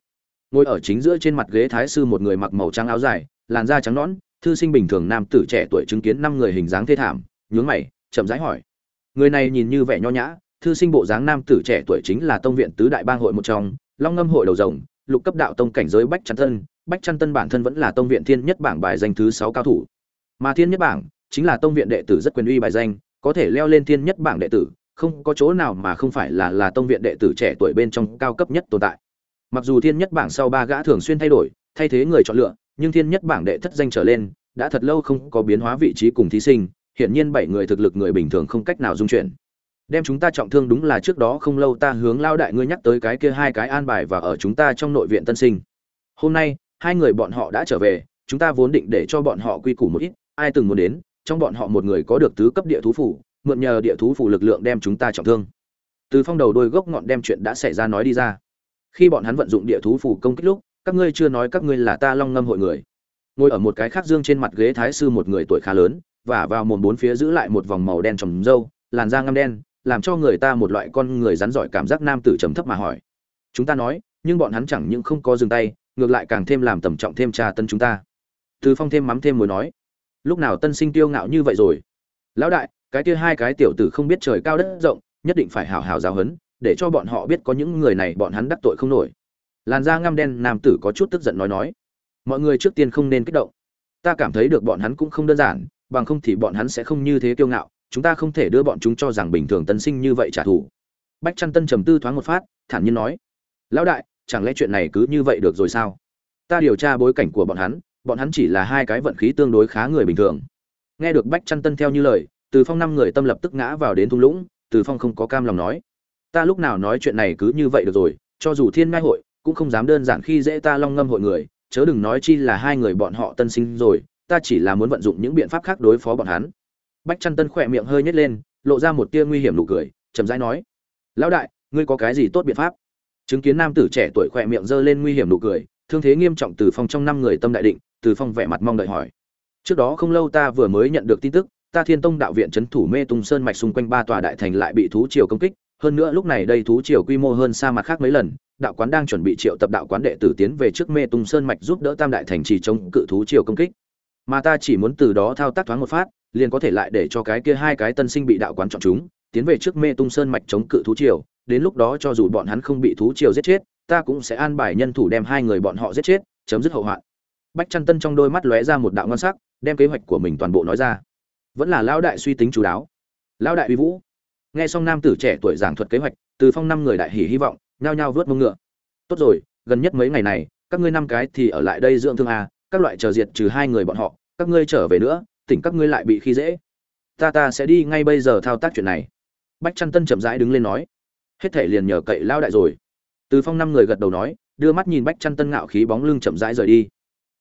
Ngồi ở chính giữa trên mặt ghế thái sư một người mặc màu trắng áo dài, làn da trắng nõn, thư sinh bình thường nam tử trẻ tuổi chứng kiến năm người hình dáng thê thảm, nhướng mày, chậm rãi hỏi. Người này nhìn như vẻ nho nhã, thư sinh bộ dáng nam tử trẻ tuổi chính là tông viện tứ đại bang hội một trong, long ngâm hội đầu rồng lục cấp đạo tông cảnh giới bách chăn tân bách chăn tân bản thân vẫn là tông viện thiên nhất bảng bài danh thứ sáu cao thủ. Mà thiên nhất bảng chính là tông viện đệ tử rất quyền uy bài danh, có thể leo lên thiên nhất bảng đệ tử, không có chỗ nào mà không phải là là tông viện đệ tử trẻ tuổi bên trong cao cấp nhất tồn tại. Mặc dù thiên nhất bảng sau ba gã thường xuyên thay đổi, thay thế người chọn lựa, nhưng thiên nhất bảng đệ thất danh trở lên, đã thật lâu không có biến hóa vị trí cùng thí sinh, hiển nhiên bảy người thực lực người bình thường không cách nào dung chuyển đem chúng ta trọng thương đúng là trước đó không lâu ta hướng lao đại ngươi nhắc tới cái kia hai cái an bài và ở chúng ta trong nội viện tân sinh. Hôm nay, hai người bọn họ đã trở về, chúng ta vốn định để cho bọn họ quy củ một ít, ai từng muốn đến, trong bọn họ một người có được tứ cấp địa thú phủ, mượn nhờ địa thú phủ lực lượng đem chúng ta trọng thương. Từ phong đầu đôi gốc ngọn đem chuyện đã xảy ra nói đi ra. Khi bọn hắn vận dụng địa thú phủ công kích lúc, các ngươi chưa nói các ngươi là ta long ngâm hội người. Ngồi ở một cái khác dương trên mặt ghế thái sư một người tuổi khá lớn và vào mồm bốn phía giữ lại một vòng màu đen trồng râu, làn da ngăm đen làm cho người ta một loại con người rắn giỏi cảm giác nam tử trầm thấp mà hỏi. Chúng ta nói, nhưng bọn hắn chẳng những không có dừng tay, ngược lại càng thêm làm tầm trọng thêm tra tân chúng ta. Từ phong thêm mắm thêm mùi nói, lúc nào tân sinh tiêu ngạo như vậy rồi? Lão đại, cái kia hai cái tiểu tử không biết trời cao đất rộng, nhất định phải hào hào giáo hấn để cho bọn họ biết có những người này bọn hắn đắc tội không nổi. Làn da ngăm đen nam tử có chút tức giận nói nói, mọi người trước tiên không nên kích động. Ta cảm thấy được bọn hắn cũng không đơn giản, bằng không thì bọn hắn sẽ không như thế kiêu ngạo chúng ta không thể đưa bọn chúng cho rằng bình thường tân sinh như vậy trả thù. Bách chăn tân trầm tư thoáng một phát, thản nhiên nói, lão đại, chẳng lẽ chuyện này cứ như vậy được rồi sao? Ta điều tra bối cảnh của bọn hắn bọn hắn chỉ là hai cái vận khí tương đối khá người bình thường. Nghe được bách chăn tân theo như lời, từ phong năm người tâm lập tức ngã vào đến thung lũng, từ phong không có cam lòng nói, ta lúc nào nói chuyện này cứ như vậy được rồi, cho dù thiên ngai hội, cũng không dám đơn giản khi dễ ta long ngâm hội người, chớ đừng nói chi là hai người bọn họ tân sinh rồi, ta chỉ là muốn vận dụng những biện pháp khác đối phó bọn hắn bách chăn tân khỏe miệng hơi nhếch lên, lộ ra một tia nguy hiểm nụ cười, chậm rãi nói, lão đại, ngươi có cái gì tốt biện pháp? Chứng kiến nam tử trẻ tuổi khỏe miệng giơ lên nguy hiểm nụ cười, thương thế nghiêm trọng từ phong trong năm người tâm đại định, từ phong vẻ mặt mong đợi hỏi, trước đó không lâu ta vừa mới nhận được tin tức, ta thiên tông đạo viện trấn thủ mê tung sơn mạch xung quanh ba tòa đại thành lại bị thú triều công kích, hơn nữa lúc này đây thú triều quy mô hơn xa mặt khác mấy lần, đạo quán đang chuẩn bị triệu tập đạo quán đệ tử tiến về trước mê tung sơn mạch giúp đỡ tam đại thành trì chống cự thú triều công kích. Mà ta chỉ muốn từ đó thao tác thoáng một phát liền có thể lại để cho cái kia hai cái tân sinh bị đạo quán chọn chúng, tiến về trước mê tung sơn mạch chống cự thú triều, đến lúc đó cho dù bọn hắn không bị thú triều giết chết, ta cũng sẽ an bài nhân thủ đem hai người bọn họ giết chết, chấm dứt hậu hoạn. Bách chân tân trong đôi mắt lóe ra một đạo ngon sắc, đem kế hoạch của mình toàn bộ nói ra. Vẫn là lão đại suy tính chú đáo. Lão đại uy vũ. Nghe xong nam tử trẻ tuổi giảng thuật kế hoạch, từ phong năm người đại hỉ hy vọng, nhao nhao vớt mông ngựa. Tốt rồi, gần nhất mấy ngày này, các ngươi năm cái thì ở lại đây dưỡng thương a, các loại chờ diệt trừ hai người bọn họ, các ngươi trở về nữa tỉnh các ngươi lại bị khi dễ. Ta ta sẽ đi ngay bây giờ thao tác chuyện này. Bách chăn tân chậm rãi đứng lên nói. Hết thể liền nhờ cậy lao đại rồi. Từ phong năm người gật đầu nói, đưa mắt nhìn bách chăn tân ngạo khí bóng lưng chậm rãi rời đi.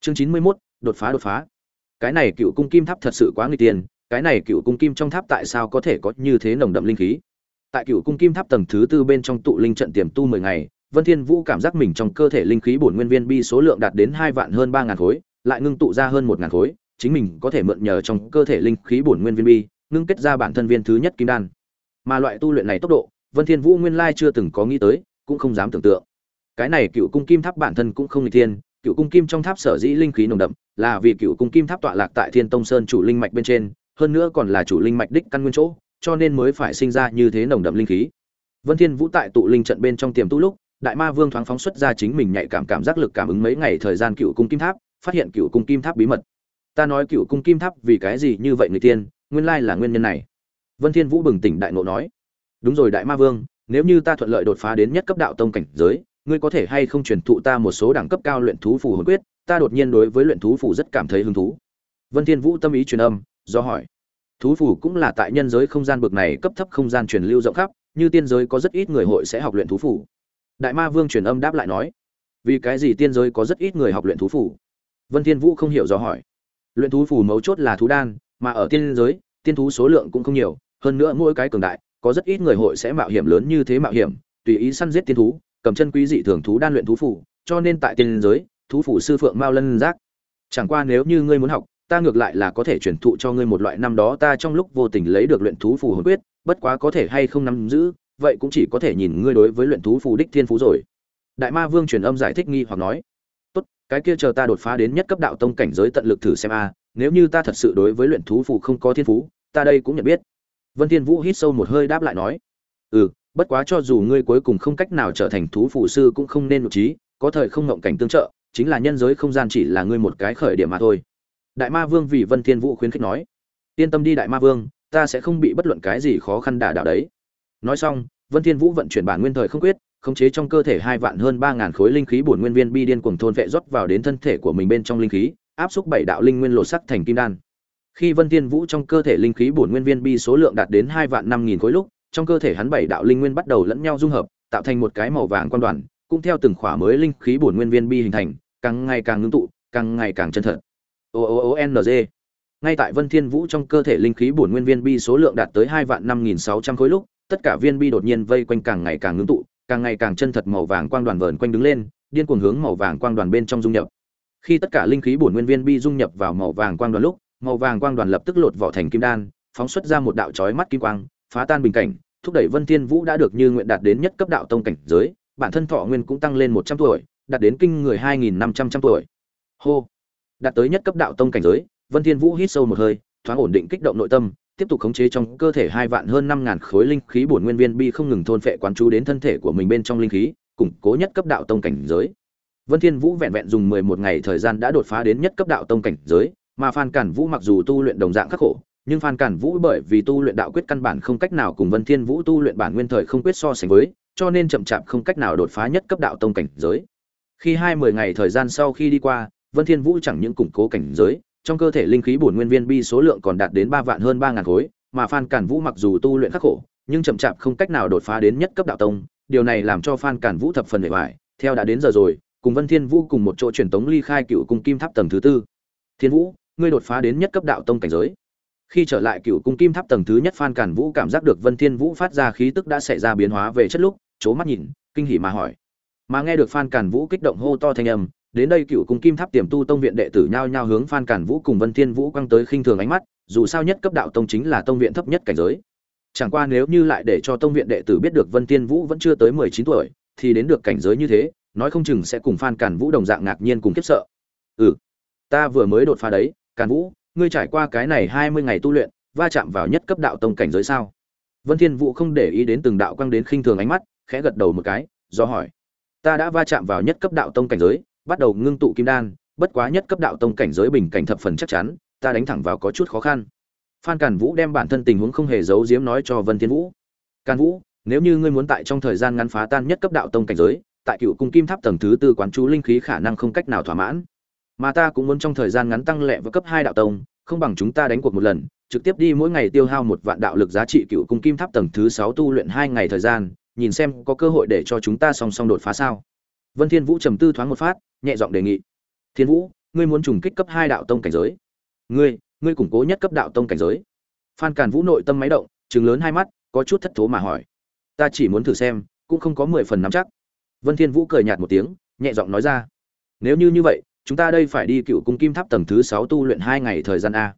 Chương chín mươi mốt, đột phá đột phá. Cái này cựu cung kim tháp thật sự quá người tiền, cái này cựu cung kim trong tháp tại sao có thể có như thế nồng đậm linh khí? Tại cựu cung kim tháp tầng thứ tư bên trong tụ linh trận tiềm tu mười ngày, vân thiên vũ cảm giác mình trong cơ thể linh khí bổn nguyên viên bi số lượng đạt đến hai vạn hơn ba ngàn khối, lại ngưng tụ ra hơn một ngàn khối chính mình có thể mượn nhờ trong cơ thể linh khí bổn nguyên viên bi, ngưng kết ra bản thân viên thứ nhất kim đan. Mà loại tu luyện này tốc độ, vân thiên vũ nguyên lai chưa từng có nghĩ tới, cũng không dám tưởng tượng. Cái này cựu cung kim tháp bản thân cũng không nghịch thiên, cựu cung kim trong tháp sở dĩ linh khí nồng đậm, là vì cựu cung kim tháp tọa lạc tại thiên tông sơn chủ linh mạch bên trên, hơn nữa còn là chủ linh mạch đích căn nguyên chỗ, cho nên mới phải sinh ra như thế nồng đậm linh khí. Vân thiên vũ tại tụ linh trận bên trong tiềm tu lúc, đại ma vương thoáng phóng xuất ra chính mình nhạy cảm cảm giác lực cảm ứng mấy ngày thời gian cựu cung kim tháp, phát hiện cựu cung kim tháp bí mật ta nói cựu cung kim tháp vì cái gì như vậy người tiên, nguyên lai là nguyên nhân này. Vân thiên vũ bừng tỉnh đại ngộ nói, đúng rồi đại ma vương, nếu như ta thuận lợi đột phá đến nhất cấp đạo tông cảnh giới, ngươi có thể hay không truyền thụ ta một số đẳng cấp cao luyện thú phù hồn quyết, ta đột nhiên đối với luyện thú phù rất cảm thấy hứng thú. Vân thiên vũ tâm ý truyền âm, do hỏi, thú phù cũng là tại nhân giới không gian bực này cấp thấp không gian truyền lưu rộng khắp, như tiên giới có rất ít người hội sẽ học luyện thú phù. Đại ma vương truyền âm đáp lại nói, vì cái gì tiên giới có rất ít người học luyện thú phù? Vân thiên vũ không hiểu do hỏi luyện thú phù mấu chốt là thú đan, mà ở tiên giới, tiên thú số lượng cũng không nhiều, hơn nữa mỗi cái cường đại, có rất ít người hội sẽ mạo hiểm lớn như thế mạo hiểm, tùy ý săn giết tiên thú, cầm chân quý dị thường thú đan luyện thú phủ cho nên tại tiên giới, thú phủ sư phượng mao lân giác. Chẳng qua nếu như ngươi muốn học, ta ngược lại là có thể truyền thụ cho ngươi một loại năm đó ta trong lúc vô tình lấy được luyện thú phù hồn quyết, bất quá có thể hay không nắm giữ, vậy cũng chỉ có thể nhìn ngươi đối với luyện thú phù đích thiên phú rồi. Đại ma vương truyền âm giải thích nghi hoặc nói cái kia chờ ta đột phá đến nhất cấp đạo tông cảnh giới tận lực thử xem a, nếu như ta thật sự đối với luyện thú phù không có thiên phú, ta đây cũng nhận biết. Vân thiên vũ hít sâu một hơi đáp lại nói ừ bất quá cho dù ngươi cuối cùng không cách nào trở thành thú phụ sư cũng không nên nội trí, có thời không ngộng cảnh tương trợ, chính là nhân giới không gian chỉ là ngươi một cái khởi điểm mà thôi. Đại ma vương vì vân thiên vũ khuyến khích nói, yên tâm đi đại ma vương, ta sẽ không bị bất luận cái gì khó khăn đả đảo đấy. Nói xong, vân thiên vũ vận chuyển bản nguyên thời không quyết khống chế trong cơ thể hai vạn hơn ba ngàn khối linh khí bổn nguyên viên bi điên cuồng thôn vệ rót vào đến thân thể của mình bên trong linh khí áp xúc bảy đạo linh nguyên lộ sắc thành kim đan khi Vân Thiên Vũ trong cơ thể linh khí bổn nguyên viên bi số lượng đạt đến hai vạn năm nghìn khối lúc, trong cơ thể hắn bảy đạo linh nguyên bắt đầu lẫn nhau dung hợp, tạo thành một cái màu vàng quan đoàn, cũng theo từng khỏa mới linh khí bổn nguyên viên bi hình thành, càng ngày càng ngưng tụ, càng ngày càng chân thật. O O O N G. Ngay tại Vân Thiên Vũ trong cơ thể linh khí bổn nguyên viên bi số lượng đạt tới hai vạn năm nghìn sáu trăm khối lúc, tất cả viên bi đột nhiên vây quanh càng ngày càng ngưng tụ, càng ngày càng chân thật màu vàng quang đoàn vờn quanh đứng lên, điên cuồng hướng màu vàng quang đoàn bên trong dung nhập. Khi tất cả linh khí bổn nguyên viên bi dung nhập vào màu vàng quang đoàn lúc, màu vàng quang đoàn lập tức lột vỏ thành kim đan, phóng xuất ra một đạo chói mắt kim quang, phá tan bình cảnh, thúc đẩy Vân Thiên Vũ đã được như nguyện đạt đến nhất cấp đạo tông cảnh giới, bản thân thọ nguyên cũng tăng lên 100 tuổi, đạt đến kinh người 2500 trăm tuổi. Hô. đạt tới nhất cấp đạo tông cảnh giới vân thiên vũ hít sâu một hơi thoáng ổn định kích động nội tâm tiếp tục khống chế trong cơ thể hai vạn hơn năm ngàn khối linh khí bổn nguyên viên bi không ngừng thôn phệ quán chú đến thân thể của mình bên trong linh khí, củng cố nhất cấp đạo tông cảnh giới. Vân thiên vũ vẹn vẹn dùng 11 ngày thời gian đã đột phá đến nhất cấp đạo tông cảnh giới, mà phan cản vũ mặc dù tu luyện đồng dạng khắc khổ, nhưng phan cản vũ bởi vì tu luyện đạo quyết căn bản không cách nào cùng vân thiên vũ tu luyện bản nguyên thời không quyết so sánh với, cho nên chậm chạp không cách nào đột phá nhất cấp đạo tông cảnh giới. Khi hai mười ngày thời gian sau khi đi qua, vân thiên vũ chẳng những củng cố cảnh giới trong cơ thể linh khí bổn nguyên viên bi số lượng còn đạt đến ba vạn hơn ba ngàn khối, mà phan cản vũ mặc dù tu luyện khắc khổ, nhưng chậm chạp không cách nào đột phá đến nhất cấp đạo tông, điều này làm cho phan cản vũ thập phần bề bại. theo đã đến giờ rồi, cùng vân thiên vũ cùng một chỗ truyền tống ly khai cựu cung kim tháp tầng thứ tư. Thiên vũ, ngươi đột phá đến nhất cấp đạo tông cảnh giới. Khi trở lại cựu cung kim tháp tầng thứ nhất, phan cản vũ cảm giác được vân thiên vũ phát ra khí tức đã xảy ra biến hóa về chất lúc, chố mắt nhìn, kinh hỉ mà hỏi. Mà nghe được phan cản vũ kích động hô to thanh âm đến đây cựu cung kim tháp tiềm tu tông viện đệ tử nhao nhao hướng phan cản vũ cùng vân thiên vũ quăng tới khinh thường ánh mắt, dù sao nhất cấp đạo tông chính là tông viện thấp nhất cảnh giới. Chẳng qua nếu như lại để cho tông viện đệ tử biết được vân thiên vũ vẫn chưa tới mười chín tuổi, thì đến được cảnh giới như thế, nói không chừng sẽ cùng phan cản vũ đồng dạng ngạc nhiên cùng kiếp sợ. Ừ ta vừa mới đột phá đấy cản vũ, ngươi trải qua cái này hai mươi ngày tu luyện, va chạm vào nhất cấp đạo tông cảnh giới sao? Vân thiên vũ không để ý đến từng đạo quăng đến khinh thường ánh mắt, khẽ gật đầu một cái, do hỏi. Ta đã va chạm vào nhất cấp đạo tông cảnh giới bắt đầu ngưng tụ kim đan, bất quá nhất cấp đạo tông cảnh giới bình cảnh thập phần chắc chắn, ta đánh thẳng vào có chút khó khăn. Phan càn vũ đem bản thân tình huống không hề giấu giếm nói cho vân thiên vũ. Càn vũ, nếu như ngươi muốn tại trong thời gian ngắn phá tan nhất cấp đạo tông cảnh giới, tại cựu cung kim tháp tầng thứ tư quán chú linh khí khả năng không cách nào thỏa mãn. Mà ta cũng muốn trong thời gian ngắn tăng lệ vào cấp hai đạo tông, không bằng chúng ta đánh cuộc một lần, trực tiếp đi mỗi ngày tiêu hao một vạn đạo lực giá trị cựu cung kim tháp tầng thứ sáu tu luyện hai ngày thời gian, nhìn xem có cơ hội để cho chúng ta song song đột phá sao. Vân thiên vũ trầm tư thoáng một phát nhẹ giọng đề nghị. Thiên vũ, ngươi muốn trùng kích cấp hai đạo tông cảnh giới. Ngươi ngươi củng cố nhất cấp đạo tông cảnh giới. Phan càn vũ nội tâm máy động, trừng lớn hai mắt, có chút thất thố mà hỏi. Ta chỉ muốn thử xem, cũng không có mười phần nắm chắc. Vân thiên vũ cười nhạt một tiếng, nhẹ giọng nói ra. Nếu như như vậy, chúng ta đây phải đi cựu cung kim tháp tầng thứ sáu tu luyện hai ngày thời gian a.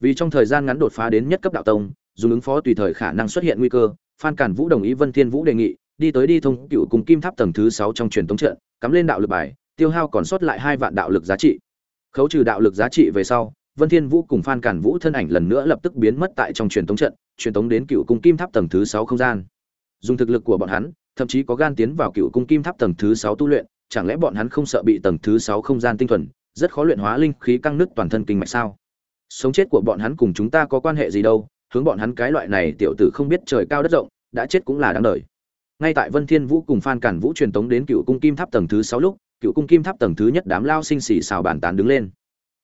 Vì trong thời gian ngắn đột phá đến nhất cấp đạo tông, dùng ứng phó tùy thời khả năng xuất hiện nguy cơ, phan càn vũ đồng ý vân thiên vũ đề nghị, đi tới đi thông cựu cung kim tháp tầng thứ sáu trong truyền tống trận, cắm lên đạo lực bài tiêu hao còn sót lại hai vạn đạo lực giá trị. Khấu trừ đạo lực giá trị về sau, vân thiên vũ cùng phan Cản vũ thân ảnh lần nữa lập tức biến mất tại trong truyền tống trận, truyền tống đến cựu cung kim tháp tầng thứ sáu không gian. Dùng thực lực của bọn hắn, thậm chí có gan tiến vào cựu cung kim tháp tầng thứ sáu tu luyện, chẳng lẽ bọn hắn không sợ bị tầng thứ sáu không gian tinh thuần, rất khó luyện hóa linh khí căng nứt toàn thân kinh mạch sao? Sống chết của bọn hắn cùng chúng ta có quan hệ gì đâu, hướng bọn hắn cái loại này tiểu tử không biết trời cao đất rộng, đã chết cũng là đáng đời. Ngay tại vân thiên vũ cùng phan cản vũ truyền tống đến cựu cung kim tháp tầng thứ sáu lúc cựu cung kim tháp tầng thứ nhất đám lao sinh xì xào bàn tán đứng lên.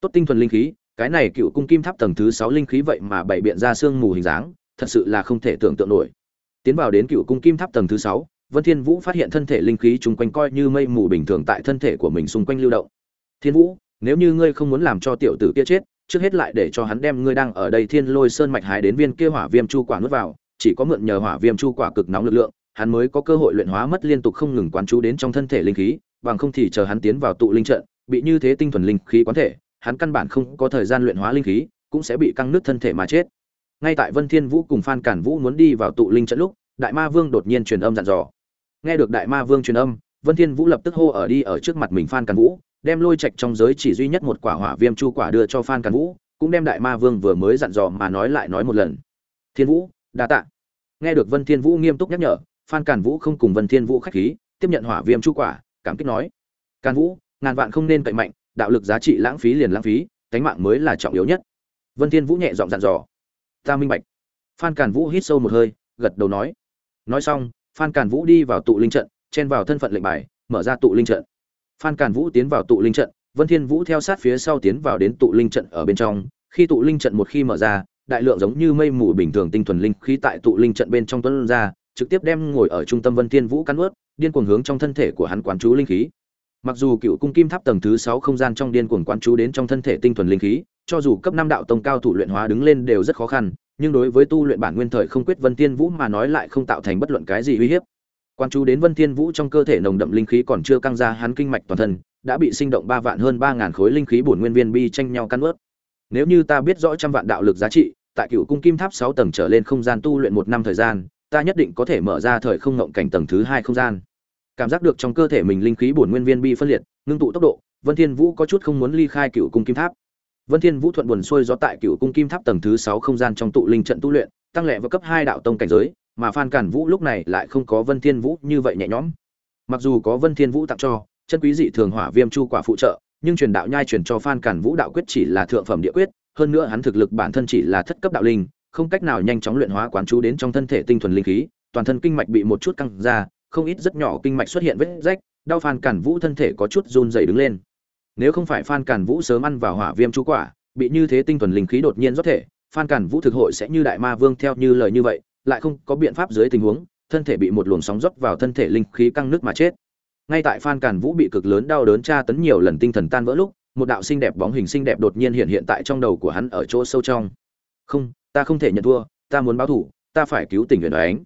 Tốt tinh thuần linh khí, cái này cựu cung kim tháp tầng thứ sáu linh khí vậy mà bảy biện ra sương mù hình dáng, thật sự là không thể tưởng tượng nổi. Tiến vào đến cựu cung kim tháp tầng thứ sáu, vân thiên vũ phát hiện thân thể linh khí chung quanh coi như mây mù bình thường tại thân thể của mình xung quanh lưu động. Thiên vũ, nếu như ngươi không muốn làm cho tiểu tử kia chết, trước hết lại để cho hắn đem ngươi đang ở đây thiên lôi sơn mạch hái đến viên kia hỏa viêm chu quả nuốt vào, chỉ có mượn nhờ hỏa viêm chu quả cực nóng lực lượng, hắn mới có cơ hội luyện hóa mất liên tục không ngừng quán chú đến trong thân thể linh khí bằng không thì chờ hắn tiến vào tụ linh trận, bị như thế tinh thuần linh khí quán thể, hắn căn bản không có thời gian luyện hóa linh khí, cũng sẽ bị căng nứt thân thể mà chết. Ngay tại vân thiên vũ cùng phan cản vũ muốn đi vào tụ linh trận lúc, đại ma vương đột nhiên truyền âm dặn dò. Nghe được đại ma vương truyền âm, vân thiên vũ lập tức hô ở đi ở trước mặt mình phan cản vũ, đem lôi trạch trong giới chỉ duy nhất một quả hỏa viêm chu quả đưa cho phan cản vũ, cũng đem đại ma vương vừa mới dặn dò mà nói lại nói một lần. Thiên vũ, đa tạ. Nghe được vân thiên vũ nghiêm túc nhắc nhở, phan cản vũ không cùng vân thiên vũ khách khí, tiếp nhận hỏa viêm chu quả cảm kích nói. Can vũ, ngàn vạn không nên cậy mạnh, đạo lực giá trị lãng phí liền lãng phí, cánh mạng mới là trọng yếu nhất. Vân thiên vũ nhẹ giọng dặn dò. Ta minh bạch. Phan càn vũ hít sâu một hơi, gật đầu nói. Nói xong, phan càn vũ đi vào tụ linh trận, chen vào thân phận lệnh bài, mở ra tụ linh trận. Phan càn vũ tiến vào tụ linh trận, vân thiên vũ theo sát phía sau tiến vào đến tụ linh trận ở bên trong. Khi tụ linh trận một khi mở ra, đại lượng giống như mây mù bình thường tinh thuần linh khí tại tụ linh trận bên trong tuấn ra, trực tiếp đem ngồi ở trung tâm vân thiên vũ cắn ướt điên cuồng hướng trong thân thể của hắn quán chú linh khí. Mặc dù cựu cung kim tháp tầng thứ sáu không gian trong điên cuồng quán chú đến trong thân thể tinh thuần linh khí, cho dù cấp năm đạo tông cao thủ luyện hóa đứng lên đều rất khó khăn, nhưng đối với tu luyện bản nguyên thời không quyết vân tiên vũ mà nói lại không tạo thành bất luận cái gì uy hiếp. Quan chú đến vân tiên vũ trong cơ thể nồng đậm linh khí còn chưa căng ra, hắn kinh mạch toàn thân đã bị sinh động ba vạn hơn ba ngàn khối linh khí bổn nguyên viên bi tranh nhau căn nuốt. nếu như ta biết rõ trăm vạn đạo lực giá trị, tại cựu cung kim tháp sáu tầng trở lên không gian tu luyện một năm thời gian, ta nhất định có thể mở ra thời không ngộng cảnh tầng thứ hai không gian cảm giác được trong cơ thể mình linh khí bổn nguyên viên bi phân liệt, ngưng tụ tốc độ, vân thiên vũ có chút không muốn ly khai cựu cung kim tháp. Vân thiên vũ thuận buồn xuôi gió tại cựu cung kim tháp tầng thứ sáu không gian trong tụ linh trận tu luyện, tăng lệ vào cấp hai đạo tông cảnh giới, mà phan cản vũ lúc này lại không có vân thiên vũ như vậy nhẹ nhõm. Mặc dù có vân thiên vũ tặng cho, chân quý dị thường hỏa viêm chu quả phụ trợ, nhưng truyền đạo nhai truyền cho phan cản vũ đạo quyết chỉ là thượng phẩm địa quyết, hơn nữa hắn thực lực bản thân chỉ là thất cấp đạo linh, không cách nào nhanh chóng luyện hóa quán chú đến trong thân thể tinh thuần linh khí, toàn thân kinh mạch bị một chút căng ra không ít rất nhỏ kinh mạch xuất hiện vết rách, đau phan cản vũ thân thể có chút run rẩy đứng lên. Nếu không phải phan cản vũ sớm ăn vào hỏa viêm chu quả, bị như thế tinh thuần linh khí đột nhiên rót thể, phan cản vũ thực hội sẽ như đại ma vương theo như lời như vậy, lại không có biện pháp dưới tình huống, thân thể bị một luồng sóng rót vào thân thể linh khí căng nước mà chết. Ngay tại phan cản vũ bị cực lớn đau đớn tra tấn nhiều lần tinh thần tan vỡ lúc, một đạo xinh đẹp bóng hình xinh đẹp đột nhiên hiện hiện tại trong đầu của hắn ở chỗ sâu trong. Không, ta không thể nhận thua, ta muốn báo thủ, ta phải cứu Tình huyền ánh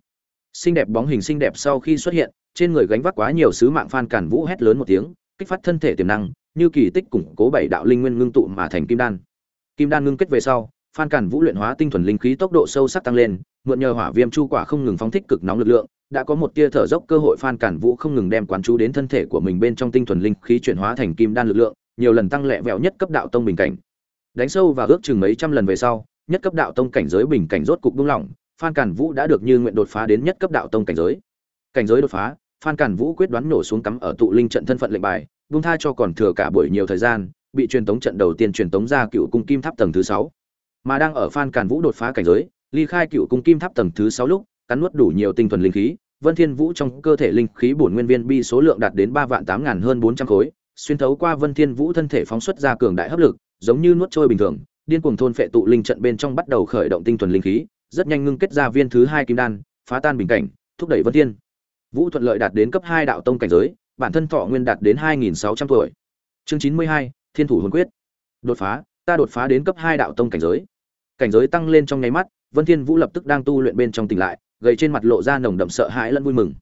xinh đẹp bóng hình xinh đẹp sau khi xuất hiện, trên người gánh vác quá nhiều sứ mạng phan cản vũ hét lớn một tiếng, kích phát thân thể tiềm năng, như kỳ tích củng cố bảy đạo linh nguyên ngưng tụ mà thành kim đan. Kim đan ngưng kết về sau, phan cản vũ luyện hóa tinh thuần linh khí tốc độ sâu sắc tăng lên, mượn nhờ hỏa viêm chu quả không ngừng phóng thích cực nóng lực lượng, đã có một tia thở dốc cơ hội phan cản vũ không ngừng đem quán chú đến thân thể của mình bên trong tinh thuần linh khí chuyển hóa thành kim đan lực lượng, nhiều lần tăng lẹ vẹo nhất cấp đạo tông bình cảnh. Đánh sâu và ước chừng mấy trăm lần về sau, nhất cấp đạo tông cảnh giới bình cảnh rốt cục buông lỏng phan cản vũ đã được như nguyện đột phá đến nhất cấp đạo tông cảnh giới. Cảnh giới đột phá, phan cản vũ quyết đoán nổ xuống cắm ở tụ linh trận thân phận lệnh bài, buông tha cho còn thừa cả buổi nhiều thời gian, bị truyền tống trận đầu tiên truyền tống ra cựu cung kim tháp tầng thứ sáu. Mà đang ở phan cản vũ đột phá cảnh giới, ly khai cựu cung kim tháp tầng thứ sáu lúc, cắn nuốt đủ nhiều tinh thuần linh khí, vân thiên vũ trong cơ thể linh khí bổn nguyên viên bi số lượng đạt đến ba vạn tám ngàn hơn bốn trăm khối, xuyên thấu qua vân thiên vũ thân thể phóng xuất ra cường đại hấp lực, giống như nuốt trôi bình thường, điên cuồng thôn phệ tụ linh trận bên trong bắt đầu khởi động tinh thuần linh khí rất nhanh ngưng kết ra viên thứ hai kim đan, phá tan bình cảnh, thúc đẩy vân thiên. Vũ thuận lợi đạt đến cấp hai đạo tông cảnh giới, bản thân thọ nguyên đạt đến hai nghìn sáu trăm tuổi. Chương chín mươi hai, thiên thủ hồn quyết. Đột phá, ta đột phá đến cấp hai đạo tông cảnh giới. Cảnh giới tăng lên trong nháy mắt, vân thiên vũ lập tức đang tu luyện bên trong tỉnh lại, gầy trên mặt lộ ra nồng đậm sợ hãi lẫn vui mừng.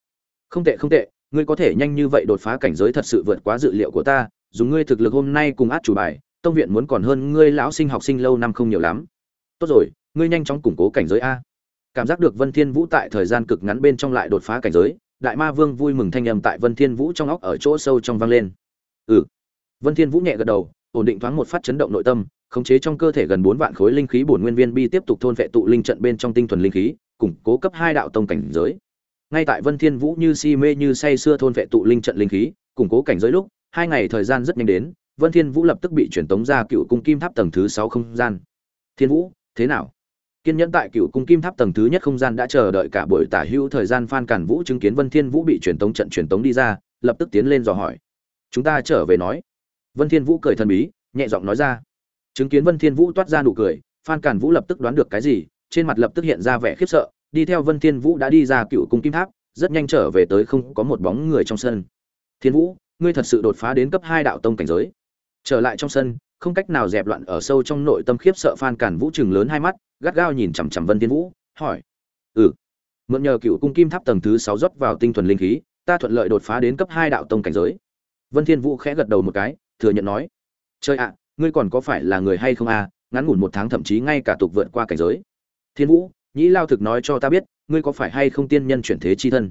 Không tệ không tệ, ngươi có thể nhanh như vậy đột phá cảnh giới thật sự vượt quá dự liệu của ta, dùng ngươi thực lực hôm nay cùng át chủ bài, tông viện muốn còn hơn ngươi lão sinh học sinh lâu năm không nhiều lắm. Tốt rồi ngươi nhanh chóng củng cố cảnh giới a. Cảm giác được vân thiên vũ tại thời gian cực ngắn bên trong lại đột phá cảnh giới, đại ma vương vui mừng thanh âm tại vân thiên vũ trong óc ở chỗ sâu trong vang lên. Ừ. Vân thiên vũ nhẹ gật đầu, ổn định thoáng một phát chấn động nội tâm, khống chế trong cơ thể gần 4 vạn khối linh khí bổn nguyên viên bi tiếp tục thôn vệ tụ linh trận bên trong tinh thuần linh khí, củng cố cấp hai đạo tông cảnh giới. Ngay tại vân thiên vũ như si mê như say xưa thôn vệ tụ linh trận linh khí, củng cố cảnh giới lúc, hai ngày thời gian rất nhanh đến, vân thiên vũ lập tức bị chuyển tống ra cựu cung kim tháp tầng thứ sáu không gian. Thiên vũ, thế nào? Kiên nhẫn tại cựu cung kim tháp tầng thứ nhất không gian đã chờ đợi cả buổi tả hữu thời gian phan cản vũ chứng kiến vân thiên vũ bị truyền tống trận truyền tống đi ra, lập tức tiến lên dò hỏi. Chúng ta trở về nói. Vân thiên vũ cười thần bí, nhẹ giọng nói ra. Chứng kiến vân thiên vũ toát ra nụ cười, phan cản vũ lập tức đoán được cái gì, trên mặt lập tức hiện ra vẻ khiếp sợ, đi theo vân thiên vũ đã đi ra cựu cung kim tháp, rất nhanh trở về tới không có một bóng người trong sân. Thiên vũ, ngươi thật sự đột phá đến cấp hai đạo tông cảnh giới. Trở lại trong sân không cách nào dẹp loạn ở sâu trong nội tâm khiếp sợ phan cản vũ chừng lớn hai mắt, gắt gao nhìn chằm chằm vân thiên vũ, hỏi. Ừ. Mượn nhờ cựu cung kim tháp tầng thứ sáu rót vào tinh thuần linh khí, ta thuận lợi đột phá đến cấp hai đạo tông cảnh giới. Vân thiên vũ khẽ gật đầu một cái, thừa nhận nói. Trời ạ, ngươi còn có phải là người hay không à ngắn ngủn một tháng thậm chí ngay cả tục vượt qua cảnh giới. Thiên vũ, nhĩ lao thực nói cho ta biết, ngươi có phải hay không tiên nhân chuyển thế chi thân?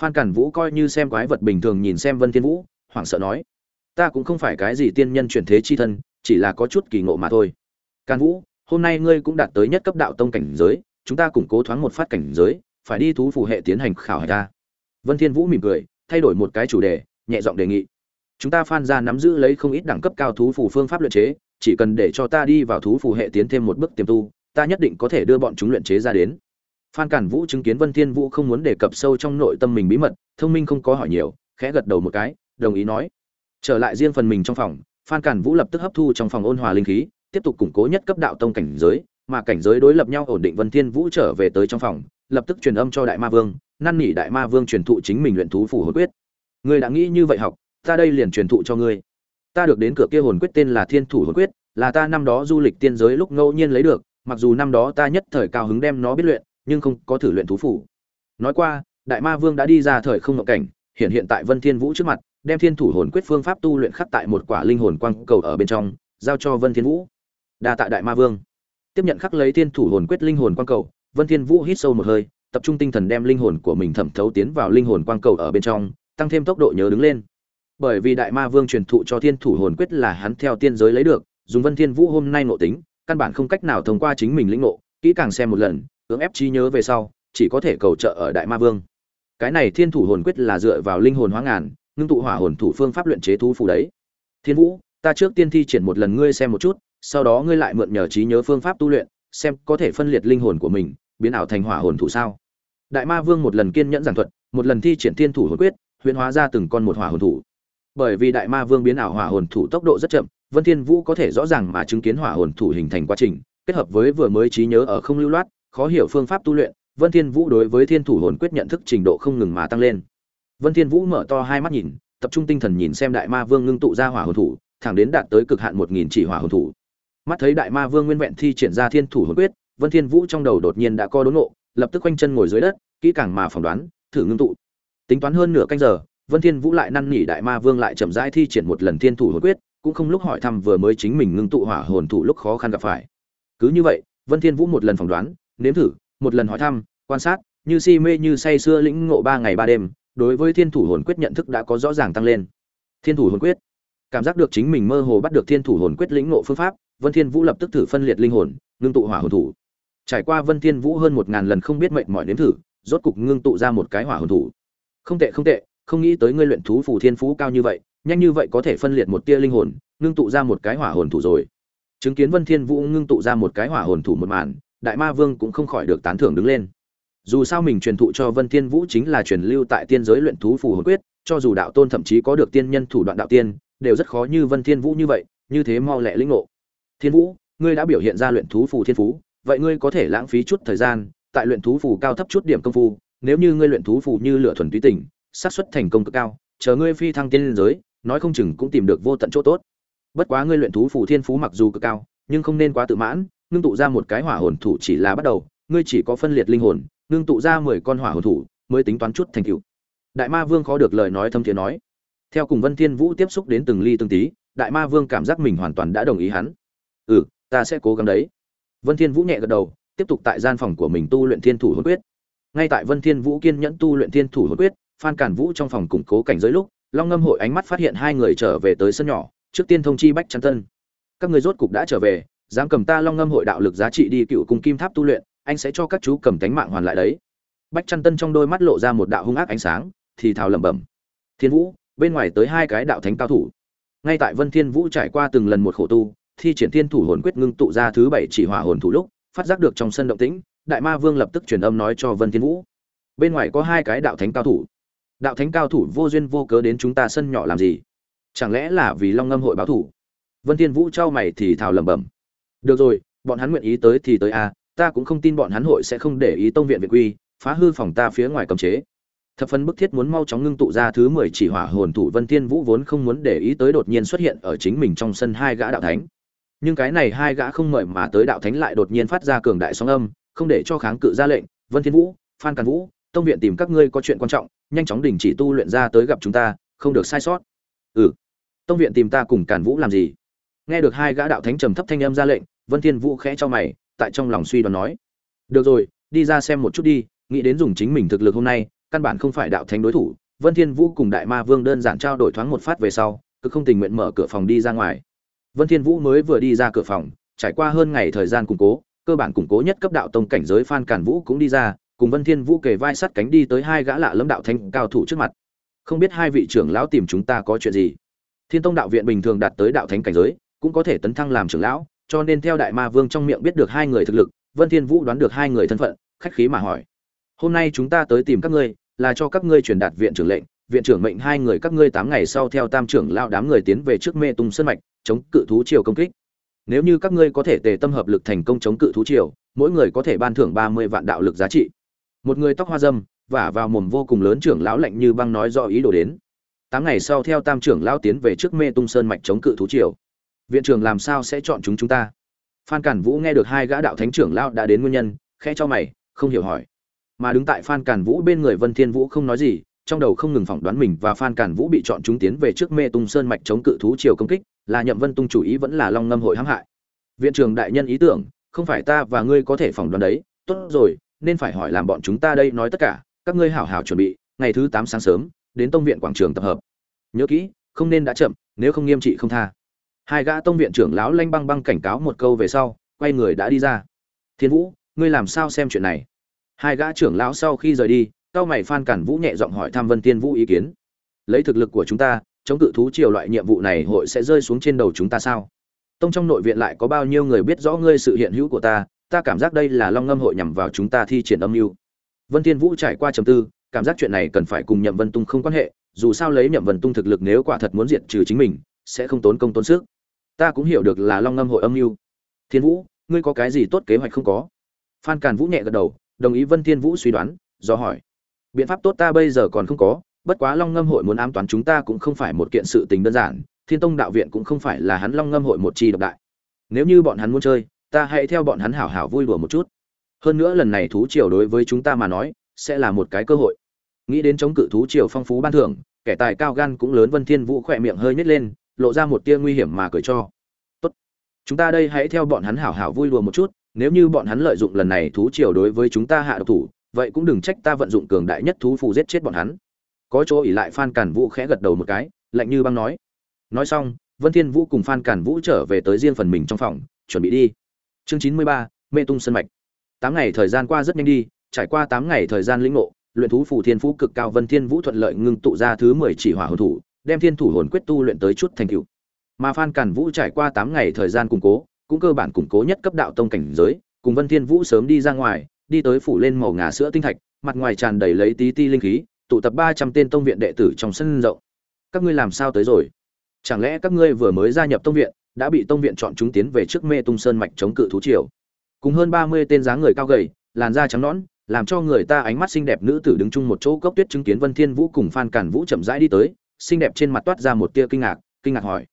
Phan cản vũ coi như xem quái vật bình thường nhìn xem vân thiên vũ, hoảng sợ nói. Ta cũng không phải cái gì tiên nhân chuyển thế chi thân chỉ là có chút kỳ ngộ mà thôi. Càn vũ, hôm nay ngươi cũng đạt tới nhất cấp đạo tông cảnh giới, chúng ta củng cố thoáng một phát cảnh giới, phải đi thú phù hệ tiến hành khảo hạch ta. Vân thiên vũ mỉm cười, thay đổi một cái chủ đề, nhẹ giọng đề nghị. Chúng ta phan gia nắm giữ lấy không ít đẳng cấp cao thú phù phương pháp luyện chế, chỉ cần để cho ta đi vào thú phù hệ tiến thêm một bước tiềm tu, ta nhất định có thể đưa bọn chúng luyện chế ra đến. Phan cản vũ chứng kiến vân thiên vũ không muốn đề cập sâu trong nội tâm mình bí mật, thông minh không có hỏi nhiều, khẽ gật đầu một cái, đồng ý nói. Trở lại riêng phần mình trong phòng phan cản vũ lập tức hấp thu trong phòng ôn hòa linh khí, tiếp tục củng cố nhất cấp đạo tông cảnh giới, mà cảnh giới đối lập nhau ổn định vân thiên vũ trở về tới trong phòng, lập tức truyền âm cho đại ma vương, năn nỉ đại ma vương truyền thụ chính mình luyện thú phủ hồn quyết. Ngươi đã nghĩ như vậy học, ta đây liền truyền thụ cho ngươi. Ta được đến cửa kia hồn quyết tên là thiên thủ hồn quyết, là ta năm đó du lịch tiên giới lúc ngẫu nhiên lấy được, mặc dù năm đó ta nhất thời cao hứng đem nó biết luyện, nhưng không có thử luyện thú phủ nói qua, đại ma vương đã đi ra thời không ngộ cảnh, hiện hiện tại vân thiên vũ trước mặt đem thiên thủ hồn quyết phương pháp tu luyện khắc tại một quả linh hồn quang cầu ở bên trong, giao cho vân thiên vũ. Đa tạ đại ma vương. Tiếp nhận khắc lấy thiên thủ hồn quyết linh hồn quang cầu, vân thiên vũ hít sâu một hơi, tập trung tinh thần đem linh hồn của mình thẩm thấu tiến vào linh hồn quang cầu ở bên trong, tăng thêm tốc độ nhớ đứng lên. Bởi vì đại ma vương truyền thụ cho thiên thủ hồn quyết là hắn theo tiên giới lấy được, dùng vân thiên vũ hôm nay nội tính, căn bản không cách nào thông qua chính mình lĩnh ngộ, kỹ càng xem một lần, cưỡng ép trí nhớ về sau, chỉ có thể cầu trợ ở đại ma vương. Cái này thiên thủ hồn quyết là dựa vào linh hồn hóa ngàn ngưng tụ hỏa hồn thủ phương pháp luyện chế thú phù đấy. Thiên vũ, ta trước tiên thi triển một lần ngươi xem một chút, sau đó ngươi lại mượn nhờ trí nhớ phương pháp tu luyện, xem có thể phân liệt linh hồn của mình, biến ảo thành hỏa hồn thủ sao? Đại ma vương một lần kiên nhẫn giảng thuật, một lần thi triển thiên thủ hồn quyết, huyễn hóa ra từng con một hỏa hồn thủ. Bởi vì đại ma vương biến ảo hỏa hồn thủ tốc độ rất chậm, vân thiên vũ có thể rõ ràng mà chứng kiến hỏa hồn thủ hình thành quá trình, kết hợp với vừa mới trí nhớ ở không lưu loát, khó hiểu phương pháp tu luyện, vân thiên vũ đối với thiên thủ hồn quyết nhận thức trình độ không ngừng mà tăng lên vân thiên vũ mở to hai mắt nhìn, tập trung tinh thần nhìn xem đại ma vương ngưng tụ ra hỏa hồn thủ, thẳng đến đạt tới cực hạn một nghìn chỉ hỏa hồn thủ. Mắt thấy đại ma vương nguyên vẹn thi triển ra thiên thủ hồn quyết, vân thiên vũ trong đầu đột nhiên đã co đốn ngộ, lập tức quanh chân ngồi dưới đất, kỹ càng mà phỏng đoán, thử ngưng tụ. Tính toán hơn nửa canh giờ, vân thiên vũ lại năn nỉ đại ma vương lại chậm rãi thi triển một lần thiên thủ hồn quyết, cũng không lúc hỏi thăm vừa mới chính mình ngưng tụ hỏa hồn thủ lúc khó khăn gặp phải. Cứ như vậy, vân thiên vũ một lần phỏng đoán, nếm thử, một lần hỏi thăm, quan sát, như si mê như say sưa lĩnh ngộ ba ngày ba đêm đối với thiên thủ hồn quyết nhận thức đã có rõ ràng tăng lên. Thiên thủ hồn quyết. Cảm giác được chính mình mơ hồ bắt được thiên thủ hồn quyết lĩnh ngộ phương pháp, vân thiên vũ lập tức thử phân liệt linh hồn, ngưng tụ hỏa hồn thủ. Trải qua vân thiên vũ hơn một ngàn lần không biết mệnh mọi nếm thử, rốt cục ngưng tụ ra một cái hỏa hồn thủ. Không tệ không tệ, không nghĩ tới ngươi luyện thú phù thiên phú cao như vậy, nhanh như vậy có thể phân liệt một tia linh hồn, ngưng tụ ra một cái hỏa hồn thủ rồi. Chứng kiến vân thiên vũ ngưng tụ ra một cái hỏa hồn thủ một màn, đại ma vương cũng không khỏi được tán thưởng đứng lên dù sao mình truyền thụ cho vân thiên vũ chính là truyền lưu tại tiên giới luyện thú phù hồn quyết, cho dù đạo tôn thậm chí có được tiên nhân thủ đoạn đạo tiên, đều rất khó như vân thiên vũ như vậy, như thế mau lẹ linh ngộ. Thiên vũ, ngươi đã biểu hiện ra luyện thú phù thiên phú, vậy ngươi có thể lãng phí chút thời gian, tại luyện thú phù cao thấp chút điểm công phu, nếu như ngươi luyện thú phù như lửa thuần túy tình, xác suất thành công cực cao, chờ ngươi phi thăng tiên giới, nói không chừng cũng tìm được vô tận chỗ tốt. Bất quá ngươi luyện thú phù thiên phú mặc dù cực cao, nhưng không nên quá tự mãn, ngưng tụ ra một cái hỏa hồn thủ chỉ là bắt đầu, ngươi chỉ có phân liệt linh hồn ngưng tụ ra mười con hỏa hồn thủ, mới tính toán chút thành tựu. Đại ma vương khó được lời nói thâm thiện nói. Theo cùng vân thiên vũ tiếp xúc đến từng ly từng tí, đại ma vương cảm giác mình hoàn toàn đã đồng ý hắn. Ừ ta sẽ cố gắng đấy. Vân thiên vũ nhẹ gật đầu, tiếp tục tại gian phòng của mình tu luyện thiên thủ hồn quyết. Ngay tại vân thiên vũ kiên nhẫn tu luyện thiên thủ hồn quyết, phan cản vũ trong phòng củng cố cảnh giới lúc, long ngâm hội ánh mắt phát hiện hai người trở về tới sân nhỏ, trước tiên thông chi bách trăn tân. Các người rốt cục đã trở về, dám cầm ta long ngâm hội đạo lực giá trị đi cựu cùng kim tháp tu luyện anh sẽ cho các chú cầm tánh mạng hoàn lại đấy. Bách chăn tân trong đôi mắt lộ ra một đạo hung ác ánh sáng, thì thào lẩm bẩm. Thiên vũ, bên ngoài tới hai cái đạo thánh cao thủ. Ngay tại vân thiên vũ trải qua từng lần một khổ tu, thi triển thiên thủ hồn quyết ngưng tụ ra thứ bảy chỉ hỏa hồn thủ lúc, phát giác được trong sân động tĩnh, đại ma vương lập tức truyền âm nói cho vân thiên vũ. Bên ngoài có hai cái đạo thánh cao thủ. Đạo thánh cao thủ vô duyên vô cớ đến chúng ta sân nhỏ làm gì? Chẳng lẽ là vì long ngâm hội báo thủ? Vân thiên vũ trao mày thì thào lẩm bẩm. Được rồi, bọn hắn nguyện ý tới thì tới a ta cũng không tin bọn hắn hội sẽ không để ý tông viện viện quy, phá hư phòng ta phía ngoài cấm chế. Thập phân bức thiết muốn mau chóng ngưng tụ ra thứ mười chỉ hỏa hồn thủ vân thiên vũ vốn không muốn để ý tới đột nhiên xuất hiện ở chính mình trong sân hai gã đạo thánh. Nhưng cái này hai gã không mời mà tới đạo thánh lại đột nhiên phát ra cường đại sóng âm, không để cho kháng cự ra lệnh, vân thiên vũ, phan càn vũ, tông viện tìm các ngươi có chuyện quan trọng, nhanh chóng đình chỉ tu luyện ra tới gặp chúng ta, không được sai sót. Ừ tông viện tìm ta cùng càn vũ làm gì? Nghe được hai gã đạo thánh trầm thấp thanh âm ra lệnh, vân thiên vũ khẽ cho mày tại trong lòng suy đoán nói. Được rồi, đi ra xem một chút đi, nghĩ đến dùng chính mình thực lực hôm nay, căn bản không phải đạo thánh đối thủ, vân thiên vũ cùng đại ma vương đơn giản trao đổi thoáng một phát về sau, cứ không tình nguyện mở cửa phòng đi ra ngoài. Vân thiên vũ mới vừa đi ra cửa phòng, trải qua hơn ngày thời gian củng cố, cơ bản củng cố nhất cấp đạo tông cảnh giới phan cản vũ cũng đi ra, cùng vân thiên vũ kề vai sát cánh đi tới hai gã lạ lẫm đạo thánh cao thủ trước mặt. Không biết hai vị trưởng lão tìm chúng ta có chuyện gì? Thiên tông đạo viện bình thường đạt tới đạo thánh cảnh giới, cũng có thể tấn thăng làm trưởng lão cho nên theo đại ma vương trong miệng biết được hai người thực lực, vân thiên vũ đoán được hai người thân phận, khách khí mà hỏi. Hôm nay chúng ta tới tìm các ngươi, là cho các ngươi truyền đạt viện trưởng lệnh, viện trưởng mệnh hai người các ngươi tám ngày sau theo tam trưởng lão đám người tiến về trước mê tung sơn mạch, chống cự thú triều công kích. Nếu như các ngươi có thể tề tâm hợp lực thành công chống cự thú triều, mỗi người có thể ban thưởng ba mươi vạn đạo lực giá trị. Một người tóc hoa dâm, vả vào mồm vô cùng lớn trưởng lão lạnh như băng nói do ý đồ đến. Tám ngày sau theo tam trưởng lão tiến về trước mê tung sơn mạch chống cự thú triều viện trưởng làm sao sẽ chọn chúng chúng ta? Phan cản vũ nghe được hai gã đạo thánh trưởng lao đã đến nguyên nhân, khẽ cho mày, không hiểu hỏi. Mà đứng tại phan cản vũ bên người vân thiên vũ không nói gì, trong đầu không ngừng phỏng đoán mình và phan cản vũ bị chọn chúng tiến về trước mê tung sơn mạch chống cự thú triều công kích, là nhậm vân tung chủ ý vẫn là long ngâm hội hãm hại. Viện trưởng đại nhân ý tưởng, không phải ta và ngươi có thể phỏng đoán đấy, tốt rồi, nên phải hỏi làm bọn chúng ta đây nói tất cả, các ngươi hảo hảo chuẩn bị, ngày thứ tám sáng sớm, đến tông viện quảng trường tập hợp. Nhớ kỹ, không nên đã chậm, nếu không nghiêm trị không tha hai gã tông viện trưởng lão lanh băng băng cảnh cáo một câu về sau, quay người đã đi ra. Thiên vũ, ngươi làm sao xem chuyện này? Hai gã trưởng lão sau khi rời đi, cao mày phan cản vũ nhẹ giọng hỏi thăm vân tiên vũ ý kiến. Lấy thực lực của chúng ta, chống cự thú triều loại nhiệm vụ này hội sẽ rơi xuống trên đầu chúng ta sao? Tông trong nội viện lại có bao nhiêu người biết rõ ngươi sự hiện hữu của ta ta cảm giác đây là long ngâm hội nhằm vào chúng ta thi triển âm mưu. Vân tiên vũ trải qua trầm tư, cảm giác chuyện này cần phải cùng nhậm vân tung không quan hệ, dù sao lấy nhậm vân tung thực lực nếu quả thật muốn diệt trừ chính mình sẽ không tốn công tốn sức. Ta cũng hiểu được là long ngâm hội âm mưu. Thiên vũ, ngươi có cái gì tốt kế hoạch không có? Phan càn vũ nhẹ gật đầu, đồng ý vân thiên vũ suy đoán, do hỏi. Biện pháp tốt ta bây giờ còn không có, bất quá long ngâm hội muốn ám toán chúng ta cũng không phải một kiện sự tình đơn giản, thiên tông đạo viện cũng không phải là hắn long ngâm hội một chi độc đại. Nếu như bọn hắn muốn chơi, ta hãy theo bọn hắn hảo hảo vui đùa một chút. Hơn nữa lần này thú triều đối với chúng ta mà nói, sẽ là một cái cơ hội. Nghĩ đến chống cự thú triều phong phú ban thưởng, kẻ tài cao gan cũng lớn vân thiên vũ khỏe miệng hơi nhếch lên lộ ra một tia nguy hiểm mà cười cho. Tốt, chúng ta đây hãy theo bọn hắn hảo hảo vui đùa một chút, nếu như bọn hắn lợi dụng lần này thú triều đối với chúng ta hạ độc thủ, vậy cũng đừng trách ta vận dụng cường đại nhất thú phù giết chết bọn hắn. Có chỗ ỉ lại phan cản vũ khẽ gật đầu một cái, lạnh như băng nói. Nói xong, vân thiên vũ cùng phan cản vũ trở về tới riêng phần mình trong phòng, chuẩn bị đi. Chương chín mươi ba, mê tung sân mạch. Tám ngày thời gian qua rất nhanh đi, trải qua tám ngày thời gian lĩnh ngộ, luyện thú phù thiên phú cực cao vân thiên vũ thuận lợi ngưng tụ ra thứ mười chỉ hỏa hồn thủ đem thiên thủ hồn quyết tu luyện tới chút thành tựu. Mà phan cản vũ trải qua tám ngày thời gian củng cố, cũng cơ bản củng cố nhất cấp đạo tông cảnh giới, cùng vân thiên vũ sớm đi ra ngoài, đi tới phủ lên màu ngà sữa tinh thạch, mặt ngoài tràn đầy lấy tí ti linh khí, tụ tập ba trăm tên tông viện đệ tử trong sân rộng. Các ngươi làm sao tới rồi? Chẳng lẽ các ngươi vừa mới gia nhập tông viện, đã bị tông viện chọn chúng tiến về trước mê tung sơn mạch chống cự thú triều? Cùng hơn ba mươi tên dáng người cao gầy, làn da trắng nõn, làm cho người ta ánh mắt xinh đẹp nữ tử đứng chung một chỗ cốc tuyết chứng kiến vân thiên vũ cùng phan cản vũ chậm rãi đi tới xinh đẹp trên mặt toát ra một tia kinh ngạc kinh ngạc hỏi.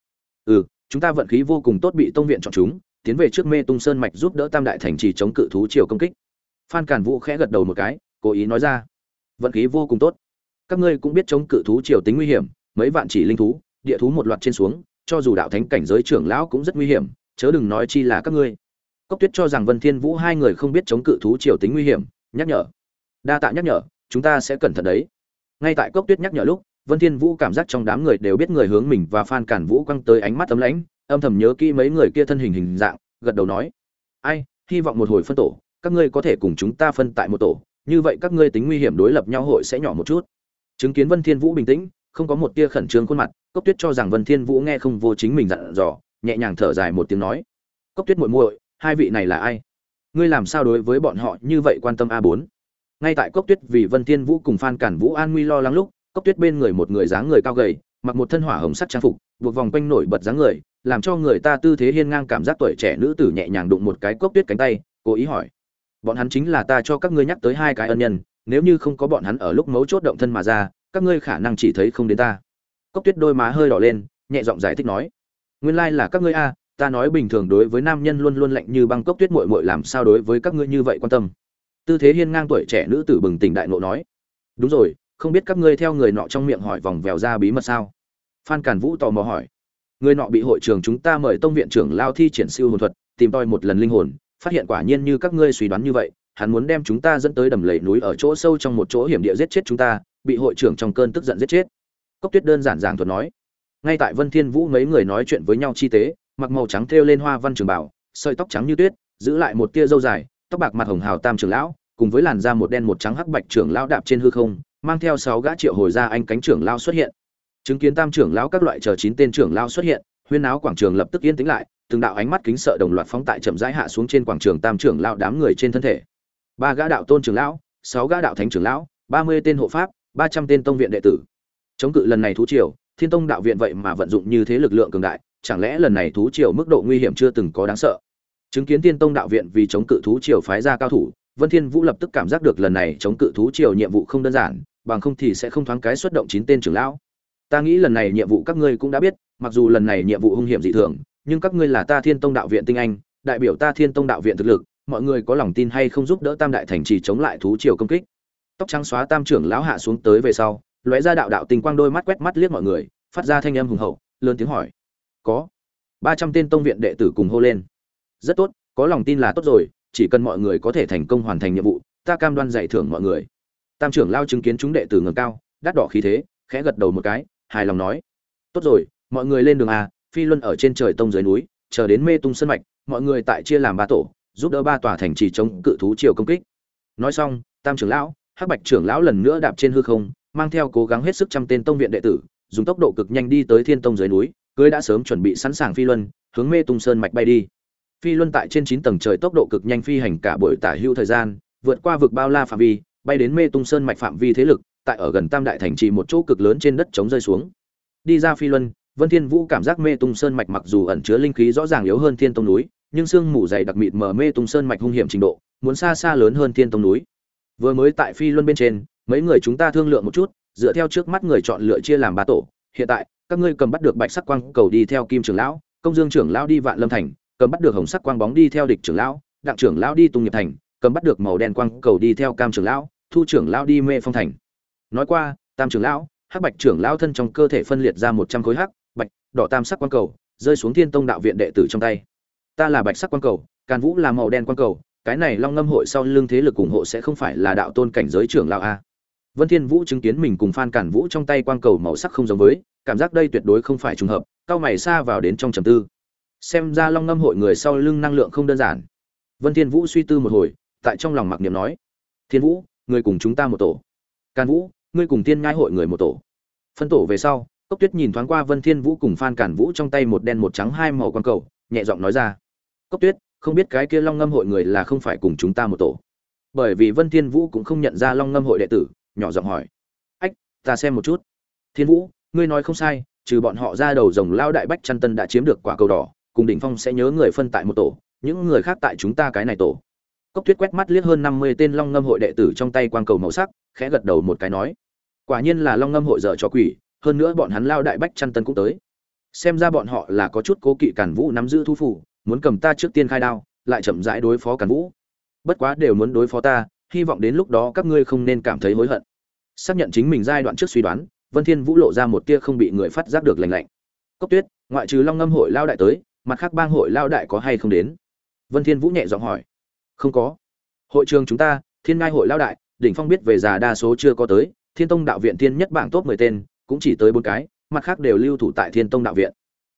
Ừ chúng ta vận khí vô cùng tốt bị tông viện chọn chúng, tiến về trước mê tung sơn mạch giúp đỡ tam đại thành trì chống cự thú triều công kích. Phan cản vũ khẽ gật đầu một cái, cố ý nói ra. Vận khí vô cùng tốt. Các ngươi cũng biết chống cự thú triều tính nguy hiểm, mấy vạn chỉ linh thú, địa thú một loạt trên xuống, cho dù đạo thánh cảnh giới trưởng lão cũng rất nguy hiểm, chớ đừng nói chi là các ngươi. Cốc tuyết cho rằng vân thiên vũ hai người không biết chống cự thú triều tính nguy hiểm, nhắc nhở. Đa tạ nhắc nhở, chúng ta sẽ cẩn thận đấy. Ngay tại cốc tuyết nhắc nhở lúc vân thiên vũ cảm giác trong đám người đều biết người hướng mình và phan cản vũ quăng tới ánh mắt ấm lãnh, âm thầm nhớ kỹ mấy người kia thân hình hình dạng, gật đầu nói, ai, hy vọng một hồi phân tổ, các ngươi có thể cùng chúng ta phân tại một tổ, như vậy các ngươi tính nguy hiểm đối lập nhau hội sẽ nhỏ một chút. Chứng kiến vân thiên vũ bình tĩnh, không có một tia khẩn trương khuôn mặt, cốc tuyết cho rằng vân thiên vũ nghe không vô chính mình dặn dò, nhẹ nhàng thở dài một tiếng nói, cốc tuyết muội muội, hai vị này là ai? Ngươi làm sao đối với bọn họ như vậy quan tâm a 4 ngay tại cốc tuyết vì vân thiên vũ cùng phan cản vũ an nguy lo lắng lúc cốc tuyết bên người một người dáng người cao gầy, mặc một thân hỏa hồng sắt trang phục, buộc vòng quanh nổi bật dáng người, làm cho người ta tư thế hiên ngang cảm giác tuổi trẻ nữ tử nhẹ nhàng đụng một cái cốc tuyết cánh tay, cố ý hỏi. Bọn hắn chính là ta cho các ngươi nhắc tới hai cái ân nhân, nếu như không có bọn hắn ở lúc mấu chốt động thân mà ra, các ngươi khả năng chỉ thấy không đến ta. Cốc tuyết đôi má hơi đỏ lên, nhẹ giọng giải thích nói. Nguyên lai là các ngươi a, ta nói bình thường đối với nam nhân luôn luôn lạnh như băng cốc tuyết muội muội làm sao đối với các ngươi như vậy quan tâm. Tư thế hiên ngang tuổi trẻ nữ tử bừng tỉnh đại ngộ nói. Đúng rồi không biết các ngươi theo người nọ trong miệng hỏi vòng vèo ra bí mật sao? Phan cản vũ tò mò hỏi. Người nọ bị hội trường chúng ta mời tông viện trưởng lao thi triển siêu hồn thuật, tìm tòi một lần linh hồn, phát hiện quả nhiên như các ngươi suy đoán như vậy, hắn muốn đem chúng ta dẫn tới đầm lầy núi ở chỗ sâu trong một chỗ hiểm địa giết chết chúng ta, bị hội trưởng trong cơn tức giận giết chết. Cốc tuyết đơn giản giảng thuật nói. Ngay tại vân thiên vũ mấy người nói chuyện với nhau chi tế, mặc màu trắng thêu lên hoa văn trường bảo, sợi tóc trắng như tuyết, giữ lại một tia râu dài, tóc bạc mặt hồng hào tam trưởng lão, cùng với làn da một đen một trắng hắc bạch trưởng lão đạp trên hư không mang theo sáu gã triệu hồi ra anh cánh trưởng lão xuất hiện. Chứng kiến tam trưởng lão các loại chờ chín tên trưởng lão xuất hiện, huyên áo quảng trường lập tức yên tĩnh lại, từng đạo ánh mắt kính sợ đồng loạt phóng tại chậm rãi hạ xuống trên quảng trường tam trưởng lão đám người trên thân thể. Ba gã đạo tôn trưởng lão, sáu gã đạo thánh trưởng lão, ba mươi tên hộ pháp, ba trăm tên tông viện đệ tử. Chống cự lần này thú triều, thiên tông đạo viện vậy mà vận dụng như thế lực lượng cường đại, chẳng lẽ lần này thú triều mức độ nguy hiểm chưa từng có đáng sợ? Chứng kiến thiên tông đạo viện vì chống cự thú triều phái ra cao thủ, vân thiên vũ lập tức cảm giác được lần này chống cự thú triều nhiệm vụ không đơn giản bằng không thì sẽ không thoáng cái xuất động chín tên trưởng lão. Ta nghĩ lần này nhiệm vụ các ngươi cũng đã biết, mặc dù lần này nhiệm vụ hung hiểm dị thường, nhưng các ngươi là ta thiên tông đạo viện tinh anh, đại biểu ta thiên tông đạo viện thực lực, mọi người có lòng tin hay không giúp đỡ tam đại thành trì chống lại thú triều công kích. Tóc trắng xóa tam trưởng lão hạ xuống tới về sau, lóe ra đạo đạo tình quang đôi mắt quét mắt liếc mọi người, phát ra thanh âm hùng hậu, lớn tiếng hỏi. Có. Ba trăm tên tông viện đệ tử cùng hô lên. Rất tốt, có lòng tin là tốt rồi, chỉ cần mọi người có thể thành công hoàn thành nhiệm vụ, ta cam đoan dạy thưởng mọi người tam trưởng lao chứng kiến chúng đệ tử ngầm cao, đắt đỏ khí thế, khẽ gật đầu một cái, hài lòng nói, tốt rồi, mọi người lên đường à? phi luân ở trên trời tông dưới núi, chờ đến mê tung sân mạch, mọi người tại chia làm ba tổ, giúp đỡ ba tòa thành trì chống cự thú triều công kích nói xong, tam trưởng lão, hắc bạch trưởng lão lần nữa đạp trên hư không, mang theo cố gắng hết sức trăm tên tông viện đệ tử, dùng tốc độ cực nhanh đi tới thiên tông dưới núi, cưới đã sớm chuẩn bị sẵn sàng phi luân, hướng mê tung sơn mạch bay đi phi luân tại trên chín tầng trời tốc độ cực nhanh phi hành cả buổi tả hữu thời gian, vượt qua vực bao la phạm vi bay đến mê tung sơn mạch phạm vi thế lực, tại ở gần tam đại thành trì một chỗ cực lớn trên đất chống rơi xuống. Đi ra phi luân, vân thiên vũ cảm giác mê tung sơn mạch mặc dù ẩn chứa linh khí rõ ràng yếu hơn thiên tông núi, nhưng sương mù dày đặc mịt mờ mê tung sơn mạch hung hiểm trình độ, muốn xa xa lớn hơn thiên tông núi. Vừa mới tại phi luân bên trên, mấy người chúng ta thương lượng một chút, dựa theo trước mắt người chọn lựa chia làm ba tổ. Hiện tại, các ngươi cầm bắt được bạch sắc quang cầu đi theo kim trưởng lão, công dương trưởng lão đi vạn lâm thành, cầm bắt được hồng sắc quang bóng đi theo địch trưởng lão, đặng trưởng lão đi tung nghiệp thành, cầm bắt được màu đen quang cầu đi theo cam trưởng lão thu trưởng lão đi mê phong thành. Nói qua, tam trưởng lão, hắc bạch trưởng lão thân trong cơ thể phân liệt ra một trăm khối hắc, bạch, đỏ tam sắc quang cầu, rơi xuống thiên tông đạo viện đệ tử trong tay. Ta là bạch sắc quang cầu, càn vũ là màu đen quang cầu, cái này long ngâm hội sau lưng thế lực ủng hộ sẽ không phải là đạo tôn cảnh giới trưởng lão a. Vân thiên vũ chứng kiến mình cùng phan càn vũ trong tay quang cầu màu sắc không giống với, cảm giác đây tuyệt đối không phải trùng hợp, cao mày xa vào đến trong trầm tư. Xem ra long ngâm hội người sau lưng năng lượng không đơn giản. Vân thiên vũ suy tư một hồi, tại trong lòng mặc niệm nói, thiên vũ người cùng chúng ta một tổ. Càn vũ, ngươi cùng thiên ngai hội người một tổ. Phân tổ về sau, cốc tuyết nhìn thoáng qua vân thiên vũ cùng phan càn vũ trong tay một đen một trắng hai màu quang cầu, nhẹ giọng nói ra, cốc tuyết, không biết cái kia long ngâm hội người là không phải cùng chúng ta một tổ? Bởi vì vân thiên vũ cũng không nhận ra long ngâm hội đệ tử, nhỏ giọng hỏi, ách, ta xem một chút. Thiên vũ, ngươi nói không sai, trừ bọn họ ra đầu rồng lao đại bách chăn tân đã chiếm được quả cầu đỏ, cùng đỉnh phong sẽ nhớ người phân tại một tổ, những người khác tại chúng ta cái này tổ cốc tuyết quét mắt liếc hơn năm mươi tên long ngâm hội đệ tử trong tay quang cầu màu sắc, khẽ gật đầu một cái nói, quả nhiên là long ngâm hội dở cho quỷ, hơn nữa bọn hắn lao đại bách chăn tân cũng tới. Xem ra bọn họ là có chút cố kỵ cản vũ nắm giữ thu phủ, muốn cầm ta trước tiên khai đao, lại chậm rãi đối phó cản vũ. Bất quá đều muốn đối phó ta, hy vọng đến lúc đó các ngươi không nên cảm thấy hối hận. Xác nhận chính mình giai đoạn trước suy đoán, vân thiên vũ lộ ra một tia không bị người phát giác được lành lạnh. Cốc tuyết, ngoại trừ long ngâm hội lao đại tới, mặt khác bang hội lao đại có hay không đến? Vân thiên vũ nhẹ giọng hỏi không có. Hội trường chúng ta, thiên ngai hội lao đại, đỉnh phong biết về già đa số chưa có tới, thiên tông đạo viện thiên nhất bảng top 10 tên, cũng chỉ tới bốn cái, mặt khác đều lưu thủ tại thiên tông đạo viện.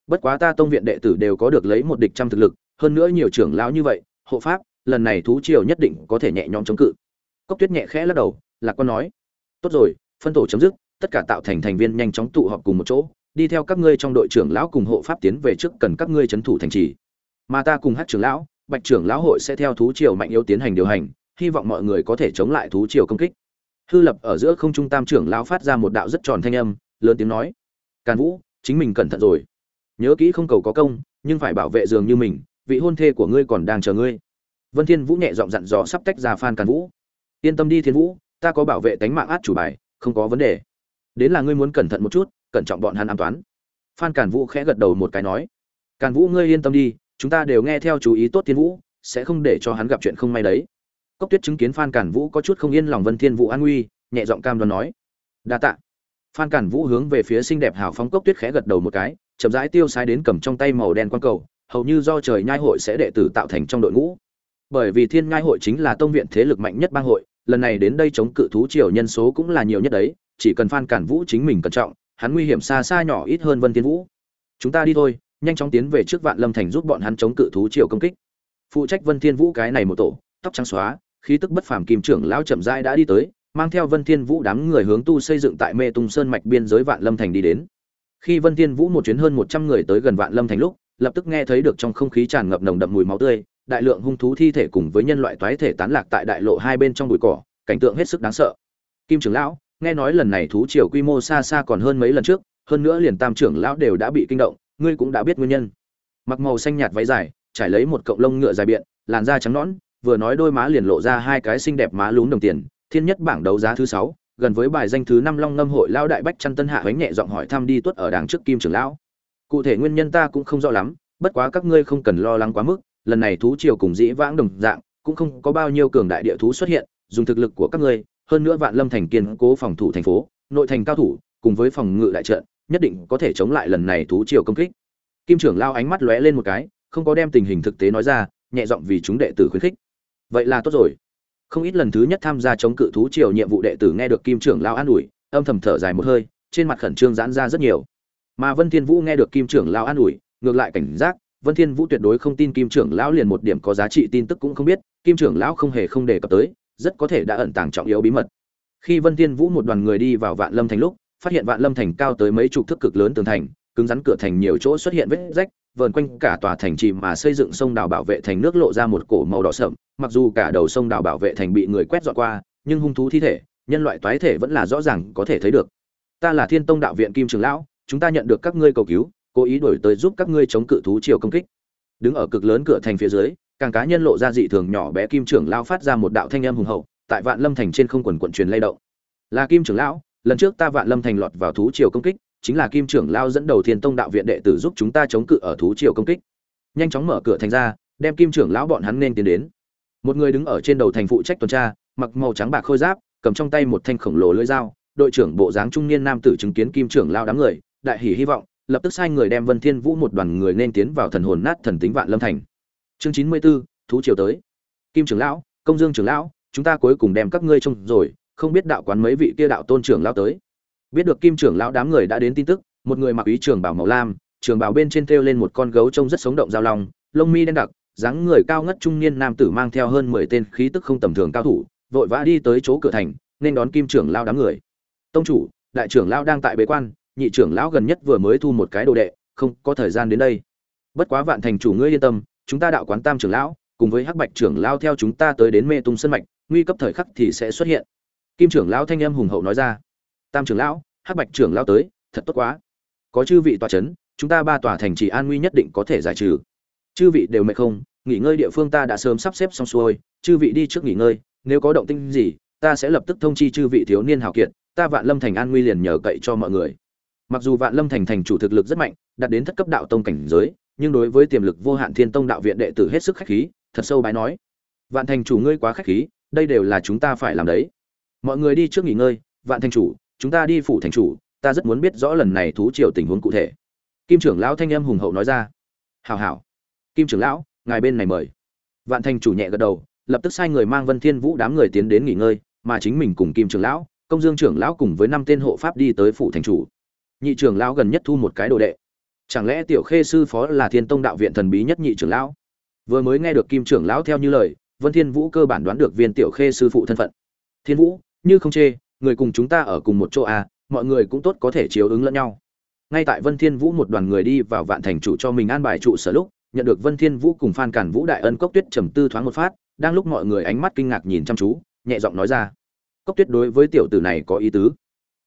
Bất quá ta tông viện đệ tử đều có được lấy một địch trăm thực lực, hơn nữa nhiều trưởng lão như vậy, hộ pháp, lần này thú triều nhất định có thể nhẹ nhõm chống cự. Cốc tuyết nhẹ khẽ lắc đầu, lạc quan nói, tốt rồi, phân tổ chấm dứt, tất cả tạo thành thành viên nhanh chóng tụ họp cùng một chỗ, đi theo các ngươi trong đội trưởng lão cùng hộ pháp tiến về trước cần các ngươi trấn thủ thành trì. Mà ta cùng hát trưởng lão bạch trưởng lão hội sẽ theo thú triều mạnh yếu tiến hành điều hành, hy vọng mọi người có thể chống lại thú triều công kích. Hư lập ở giữa không trung tam trưởng lão phát ra một đạo rất tròn thanh âm, lớn tiếng nói, càn vũ, chính mình cẩn thận rồi. Nhớ kỹ không cầu có công, nhưng phải bảo vệ giường như mình, vị hôn thê của ngươi còn đang chờ ngươi. Vân thiên vũ nhẹ giọng dặn dò sắp tách ra phan càn vũ, yên tâm đi thiên vũ, ta có bảo vệ tánh mạng át chủ bài, không có vấn đề. Đến là ngươi muốn cẩn thận một chút, cẩn trọng bọn hắn an toán phan càn vũ khẽ gật đầu một cái nói, càn vũ ngươi yên tâm đi chúng ta đều nghe theo chú ý tốt thiên vũ, sẽ không để cho hắn gặp chuyện không may đấy. Cốc tuyết chứng kiến phan cản vũ có chút không yên lòng vân thiên vũ an nguy, nhẹ giọng cam đoan nói. Đa tạ. Phan cản vũ hướng về phía xinh đẹp hào phóng cốc tuyết khẽ gật đầu một cái, chậm rãi tiêu sai đến cầm trong tay màu đen quan cầu, hầu như do trời nhai hội sẽ đệ tử tạo thành trong đội ngũ. Bởi vì thiên nhai hội chính là tông viện thế lực mạnh nhất bang hội, lần này đến đây chống cự thú triều nhân số cũng là nhiều nhất đấy, chỉ cần phan cản vũ chính mình cẩn trọng, hắn nguy hiểm xa xa nhỏ ít hơn vân thiên vũ. Chúng ta đi thôi nhanh chóng tiến về trước vạn lâm thành giúp bọn hắn chống cự thú triều công kích. Phụ trách vân thiên vũ cái này một tổ, tóc trắng xóa, khí tức bất phàm kim trưởng lão chậm rãi đã đi tới, mang theo vân thiên vũ đám người hướng tu xây dựng tại mê tung sơn mạch biên giới vạn lâm thành đi đến. Khi vân thiên vũ một chuyến hơn 100 người tới gần vạn lâm thành lúc, lập tức nghe thấy được trong không khí tràn ngập nồng đậm mùi máu tươi, đại lượng hung thú thi thể cùng với nhân loại toái thể tán lạc tại đại lộ hai bên trong bụi cỏ, cảnh tượng hết sức đáng sợ. Kim trưởng lão, nghe nói lần này thú triều quy mô xa xa còn hơn mấy lần trước, hơn nữa liền tam trưởng lão đều đã bị kinh động ngươi cũng đã biết nguyên nhân. Mặc màu xanh nhạt váy dài, trải lấy một cộng lông ngựa dài biện, làn da trắng nõn, vừa nói đôi má liền lộ ra hai cái xinh đẹp má lún đồng tiền, thiên nhất bảng đấu giá thứ sáu, gần với bài danh thứ năm long ngâm hội lao đại bách chăn tân hạ bánh nhẹ giọng hỏi thăm đi tuất ở đằng trước kim trưởng lão. Cụ thể nguyên nhân ta cũng không rõ lắm, bất quá các ngươi không cần lo lắng quá mức, lần này thú triều cùng dĩ vãng đồng dạng, cũng không có bao nhiêu cường đại địa thú xuất hiện, dùng thực lực của các ngươi, hơn nữa vạn lâm thành kiên cố phòng thủ thành phố, nội thành cao thủ, cùng với phòng ngự đại trận nhất định có thể chống lại lần này thú triều công kích. Kim trưởng lao ánh mắt lóe lên một cái, không có đem tình hình thực tế nói ra, nhẹ giọng vì chúng đệ tử khuyến khích. Vậy là tốt rồi. Không ít lần thứ nhất tham gia chống cự thú triều nhiệm vụ đệ tử nghe được kim trưởng lao an ủi, âm thầm thở dài một hơi, trên mặt khẩn trương giãn ra rất nhiều. Mà vân thiên vũ nghe được kim trưởng lao an ủi, ngược lại cảnh giác, vân thiên vũ tuyệt đối không tin kim trưởng lão liền một điểm có giá trị tin tức cũng không biết, kim trưởng lão không hề không đề cập tới, rất có thể đã ẩn tàng trọng yếu bí mật. Khi vân thiên vũ một đoàn người đi vào vạn lâm thành lúc phát hiện vạn lâm thành cao tới mấy chục thước cực lớn tường thành, cứng rắn cửa thành nhiều chỗ xuất hiện vết rách, vờn quanh cả tòa thành trì mà xây dựng sông đào bảo vệ thành nước lộ ra một cổ màu đỏ sậm, mặc dù cả đầu sông đào bảo vệ thành bị người quét dọn qua, nhưng hung thú thi thể, nhân loại toái thể vẫn là rõ ràng có thể thấy được. Ta là thiên tông đạo viện kim trường lão, chúng ta nhận được các ngươi cầu cứu, cố ý đổi tới giúp các ngươi chống cự thú triều công kích. Đứng ở cực lớn cửa thành phía dưới, càng cá nhân lộ ra dị thường nhỏ bé kim trưởng lão phát ra một đạo thanh âm hùng hậu, tại vạn lâm thành trên không quần quận truyền lay động. Là kim trưởng lão lần trước ta vạn lâm thành lọt vào thú triều công kích chính là kim trưởng lão dẫn đầu thiên tông đạo viện đệ tử giúp chúng ta chống cự ở thú triều công kích. Nhanh chóng mở cửa thành ra đem kim trưởng lão bọn hắn nên tiến đến. Một người đứng ở trên đầu thành phụ trách tuần tra mặc màu trắng bạc khôi giáp cầm trong tay một thanh khổng lồ lưỡi dao đội trưởng bộ dáng trung niên nam tử chứng kiến kim trưởng lao đám người đại hỉ hy vọng lập tức sai người đem vân thiên vũ một đoàn người nên tiến vào thần hồn nát thần tính vạn lâm thành. Chương chín mươi 94, thú triều tới. Kim trưởng lão công dương trưởng lão chúng ta cuối cùng đem các ngươi trông rồi không biết đạo quán mấy vị kia đạo tôn trưởng lão tới. Biết được kim trưởng lão đám người đã đến tin tức, một người mặc ý trưởng bảo màu lam, trường bảo bên trên treo lên một con gấu trông rất sống động giao long, lông mi đen đặc, dáng người cao ngất trung niên nam tử mang theo hơn mười tên khí tức không tầm thường cao thủ, vội vã đi tới chỗ cửa thành, nên đón kim trưởng lão đám người. Tông chủ, đại trưởng lão đang tại bế quan, nhị trưởng lão gần nhất vừa mới thu một cái đồ đệ, không có thời gian đến đây. Bất quá vạn thành chủ ngươi yên tâm, chúng ta đạo quán tam trưởng lão, cùng với hắc bạch trưởng lão theo chúng ta tới đến mê tung sân mạch, nguy cấp thời khắc thì sẽ xuất hiện kim trưởng lão thanh âm hùng hậu nói ra. Tam trưởng lão, hắc bạch trưởng lão tới, thật tốt quá. Có chư vị tòa chấn, chúng ta ba tòa thành trì an nguy nhất định có thể giải trừ. Chư vị đều mệt không? Nghỉ ngơi địa phương ta đã sớm sắp xếp xong xuôi. Chư vị đi trước nghỉ ngơi, nếu có động tĩnh gì, ta sẽ lập tức thông chi chư vị thiếu niên hào kiệt. Ta vạn lâm thành an nguy liền nhờ cậy cho mọi người. Mặc dù vạn lâm thành thành chủ thực lực rất mạnh, đạt đến thất cấp đạo tông cảnh giới, nhưng đối với tiềm lực vô hạn thiên tông đạo viện đệ tử hết sức khách khí, thật sâu bái nói. Vạn thành chủ ngươi quá khách khí, đây đều là chúng ta phải làm đấy mọi người đi trước nghỉ ngơi, vạn thanh chủ, chúng ta đi phủ thành chủ, ta rất muốn biết rõ lần này thú triều tình huống cụ thể. Kim trưởng lão thanh em hùng hậu nói ra. Hào hào kim trưởng lão, ngài bên này mời. Vạn thanh chủ nhẹ gật đầu, lập tức sai người mang vân thiên vũ đám người tiến đến nghỉ ngơi, mà chính mình cùng kim trưởng lão, công dương trưởng lão cùng với năm tên hộ pháp đi tới phủ thành chủ. Nhị trưởng lão gần nhất thu một cái đồ đệ. Chẳng lẽ tiểu khê sư phó là thiên tông đạo viện thần bí nhất nhị trưởng lão? Vừa mới nghe được kim trưởng lão theo như lời, vân thiên vũ cơ bản đoán được viên tiểu khê sư phụ thân phận. Thiên vũ như không chê, người cùng chúng ta ở cùng một chỗ à mọi người cũng tốt có thể chiếu ứng lẫn nhau. Ngay tại vân thiên vũ một đoàn người đi vào vạn thành chủ cho mình an bài trụ sở lúc, nhận được vân thiên vũ cùng phan cản vũ đại ân cốc tuyết trầm tư thoáng một phát, đang lúc mọi người ánh mắt kinh ngạc nhìn chăm chú, nhẹ giọng nói ra, cốc tuyết đối với tiểu tử này có ý tứ.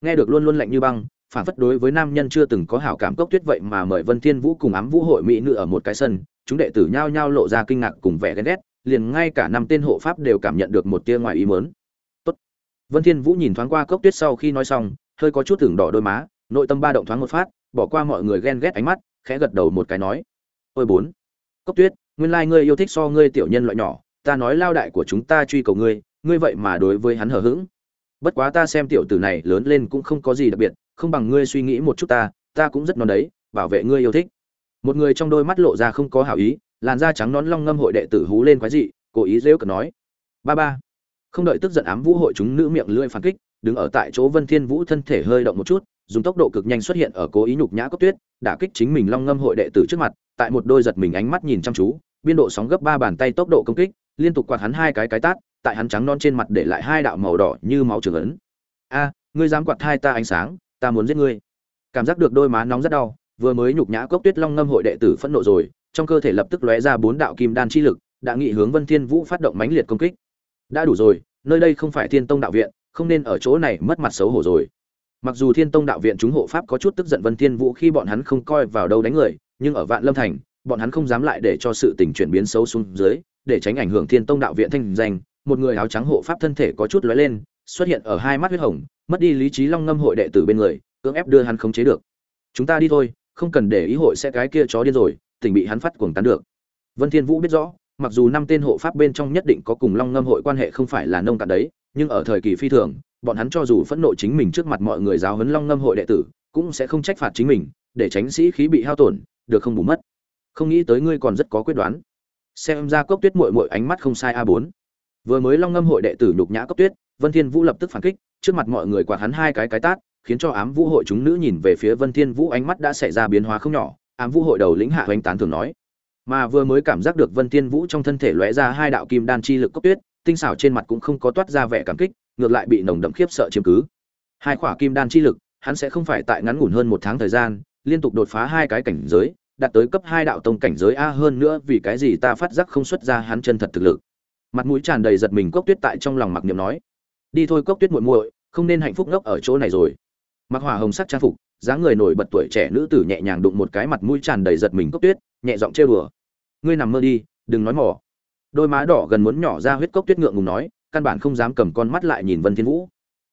Nghe được luôn luôn lạnh như băng, phản phất đối với nam nhân chưa từng có hảo cảm cốc tuyết vậy mà mời vân thiên vũ cùng ám vũ hội mỹ nữ ở một cái sân, chúng đệ tử nhao nhao lộ ra kinh ngạc cùng vẻ ghen ghét, liền ngay cả năm tên hộ pháp đều cảm nhận được một tia ngoài ý muốn vân thiên vũ nhìn thoáng qua cốc tuyết sau khi nói xong, hơi có chút tưởng đỏ đôi má, nội tâm ba động thoáng một phát, bỏ qua mọi người ghen ghét ánh mắt, khẽ gật đầu một cái nói, ôi bốn, cốc tuyết, nguyên lai like ngươi yêu thích so ngươi tiểu nhân loại nhỏ, ta nói lao đại của chúng ta truy cầu ngươi ngươi vậy mà đối với hắn hờ hững. Bất quá ta xem tiểu tử này lớn lên cũng không có gì đặc biệt, không bằng ngươi suy nghĩ một chút ta ta cũng rất non đấy, bảo vệ ngươi yêu thích. Một người trong đôi mắt lộ ra không có hảo ý, làn da trắng nón long ngâm hội đệ tử hú lên quái dị, cố ý giễu cợt nói, ba ba không đợi tức giận ám vũ hội chúng nữ miệng lưỡi phản kích, đứng ở tại chỗ vân thiên vũ thân thể hơi động một chút, dùng tốc độ cực nhanh xuất hiện ở cố ý nhục nhã cốc tuyết, đả kích chính mình long ngâm hội đệ tử trước mặt, tại một đôi giật mình ánh mắt nhìn chăm chú, biên độ sóng gấp ba bàn tay tốc độ công kích, liên tục quạt hắn hai cái cái tát, tại hắn trắng non trên mặt để lại hai đạo màu đỏ như máu trường ấn. A, ngươi dám quạt hai ta ánh sáng, ta muốn giết ngươi. Cảm giác được đôi má nóng rất đau, vừa mới nhục nhã cốc tuyết long ngâm hội đệ tử phẫn nộ rồi, trong cơ thể lập tức lóe ra bốn đạo kim đan chi lực, đã nghị hướng vân thiên vũ phát động mãnh liệt công kích đã đủ rồi, nơi đây không phải thiên tông đạo viện, không nên ở chỗ này mất mặt xấu hổ rồi. Mặc dù thiên tông đạo viện chúng hộ pháp có chút tức giận vân thiên vũ khi bọn hắn không coi vào đâu đánh người, nhưng ở vạn lâm thành, bọn hắn không dám lại để cho sự tình chuyển biến xấu xuống dưới, để tránh ảnh hưởng thiên tông đạo viện thanh danh. Một người áo trắng hộ pháp thân thể có chút lóe lên, xuất hiện ở hai mắt huyết hồng, mất đi lý trí long ngâm hội đệ tử bên người, cưỡng ép đưa hắn khống chế được. Chúng ta đi thôi, không cần để ý hội sẽ cái kia chó điên rồi, tỉnh bị hắn phát cuồng tán được. Vân thiên vũ biết rõ mặc dù năm tên hộ pháp bên trong nhất định có cùng long ngâm hội quan hệ không phải là nông cạn đấy, nhưng ở thời kỳ phi thường, bọn hắn cho dù phẫn nộ chính mình trước mặt mọi người giáo huấn long ngâm hội đệ tử, cũng sẽ không trách phạt chính mình, để tránh sĩ khí bị hao tổn, được không bù mất không nghĩ tới ngươi còn rất có quyết đoán xem ra cốc tuyết muội muội ánh mắt không sai a bốn. vừa mới long ngâm hội đệ tử nhục nhã cốc tuyết, vân thiên vũ lập tức phản kích, trước mặt mọi người quạt hắn hai cái cái tát, khiến cho ám vũ hội chúng nữ nhìn về phía vân thiên vũ ánh mắt đã xảy ra biến hóa không nhỏ, ám vũ hội đầu lĩnh hạ hoành tán thường nói mà vừa mới cảm giác được vân thiên vũ trong thân thể lóe ra hai đạo kim đan chi lực cốc tuyết, tinh xảo trên mặt cũng không có toát ra vẻ cảm kích, ngược lại bị nồng đậm khiếp sợ chiếm cứ. Hai khỏa kim đan chi lực, hắn sẽ không phải tại ngắn ngủn hơn một tháng thời gian, liên tục đột phá hai cái cảnh giới, đạt tới cấp hai đạo tông cảnh giới a hơn nữa vì cái gì ta phát giác không xuất ra hắn chân thật thực lực. Mặt mũi tràn đầy giật mình cốc tuyết tại trong lòng mặc niệm nói, đi thôi cốc tuyết muội muội, không nên hạnh phúc ngốc ở chỗ này rồi. Mặc hỏa hồng sắc trang phục, dáng người nổi bật tuổi trẻ nữ tử nhẹ nhàng đụng một cái mặt mũi tràn đầy giật mình cốc tuyết, nhẹ giọng trêu đùa ngươi nằm mơ đi, đừng nói mỏ đôi má đỏ gần muốn nhỏ ra huyết cốc tuyết ngượng ngùng nói, căn bản không dám cầm con mắt lại nhìn vân thiên vũ.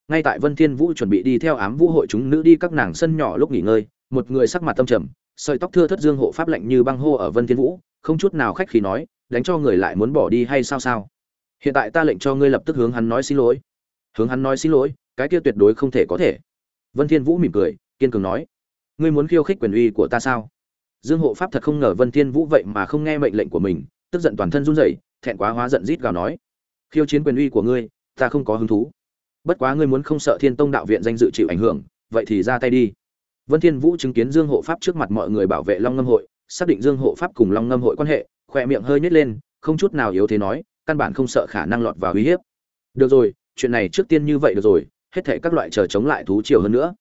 Ngay tại vân thiên vũ chuẩn bị đi theo ám vũ hội chúng nữ đi các nàng sân nhỏ lúc nghỉ ngơi, một người sắc mặt tâm trầm, sợi tóc thưa thất dương hộ pháp lạnh như băng hô ở vân thiên vũ, không chút nào khách khí nói, đánh cho người lại muốn bỏ đi hay sao sao? Hiện tại ta lệnh cho ngươi lập tức hướng hắn nói xin lỗi. Hướng hắn nói xin lỗi, cái kia tuyệt đối không thể có thể. Vân thiên vũ mỉm cười, kiên cường nói, ngươi muốn khiêu khích quyền uy của ta sao? Dương hộ pháp thật không ngờ vân thiên vũ vậy mà không nghe mệnh lệnh của mình, tức giận toàn thân run rẩy, thẹn quá hóa giận rít gào nói, khiêu chiến quyền uy của ngươi, ta không có hứng thú. Bất quá ngươi muốn không sợ thiên tông đạo viện danh dự chịu ảnh hưởng, vậy thì ra tay đi. Vân thiên vũ chứng kiến dương hộ pháp trước mặt mọi người bảo vệ long ngâm hội, xác định dương hộ pháp cùng long ngâm hội quan hệ khoe miệng hơi nhếch lên, không chút nào yếu thế nói, căn bản không sợ khả năng lọt vào uy hiếp. Được rồi, chuyện này trước tiên như vậy được rồi, hết thảy các loại chờ chống lại thú triều hơn nữa.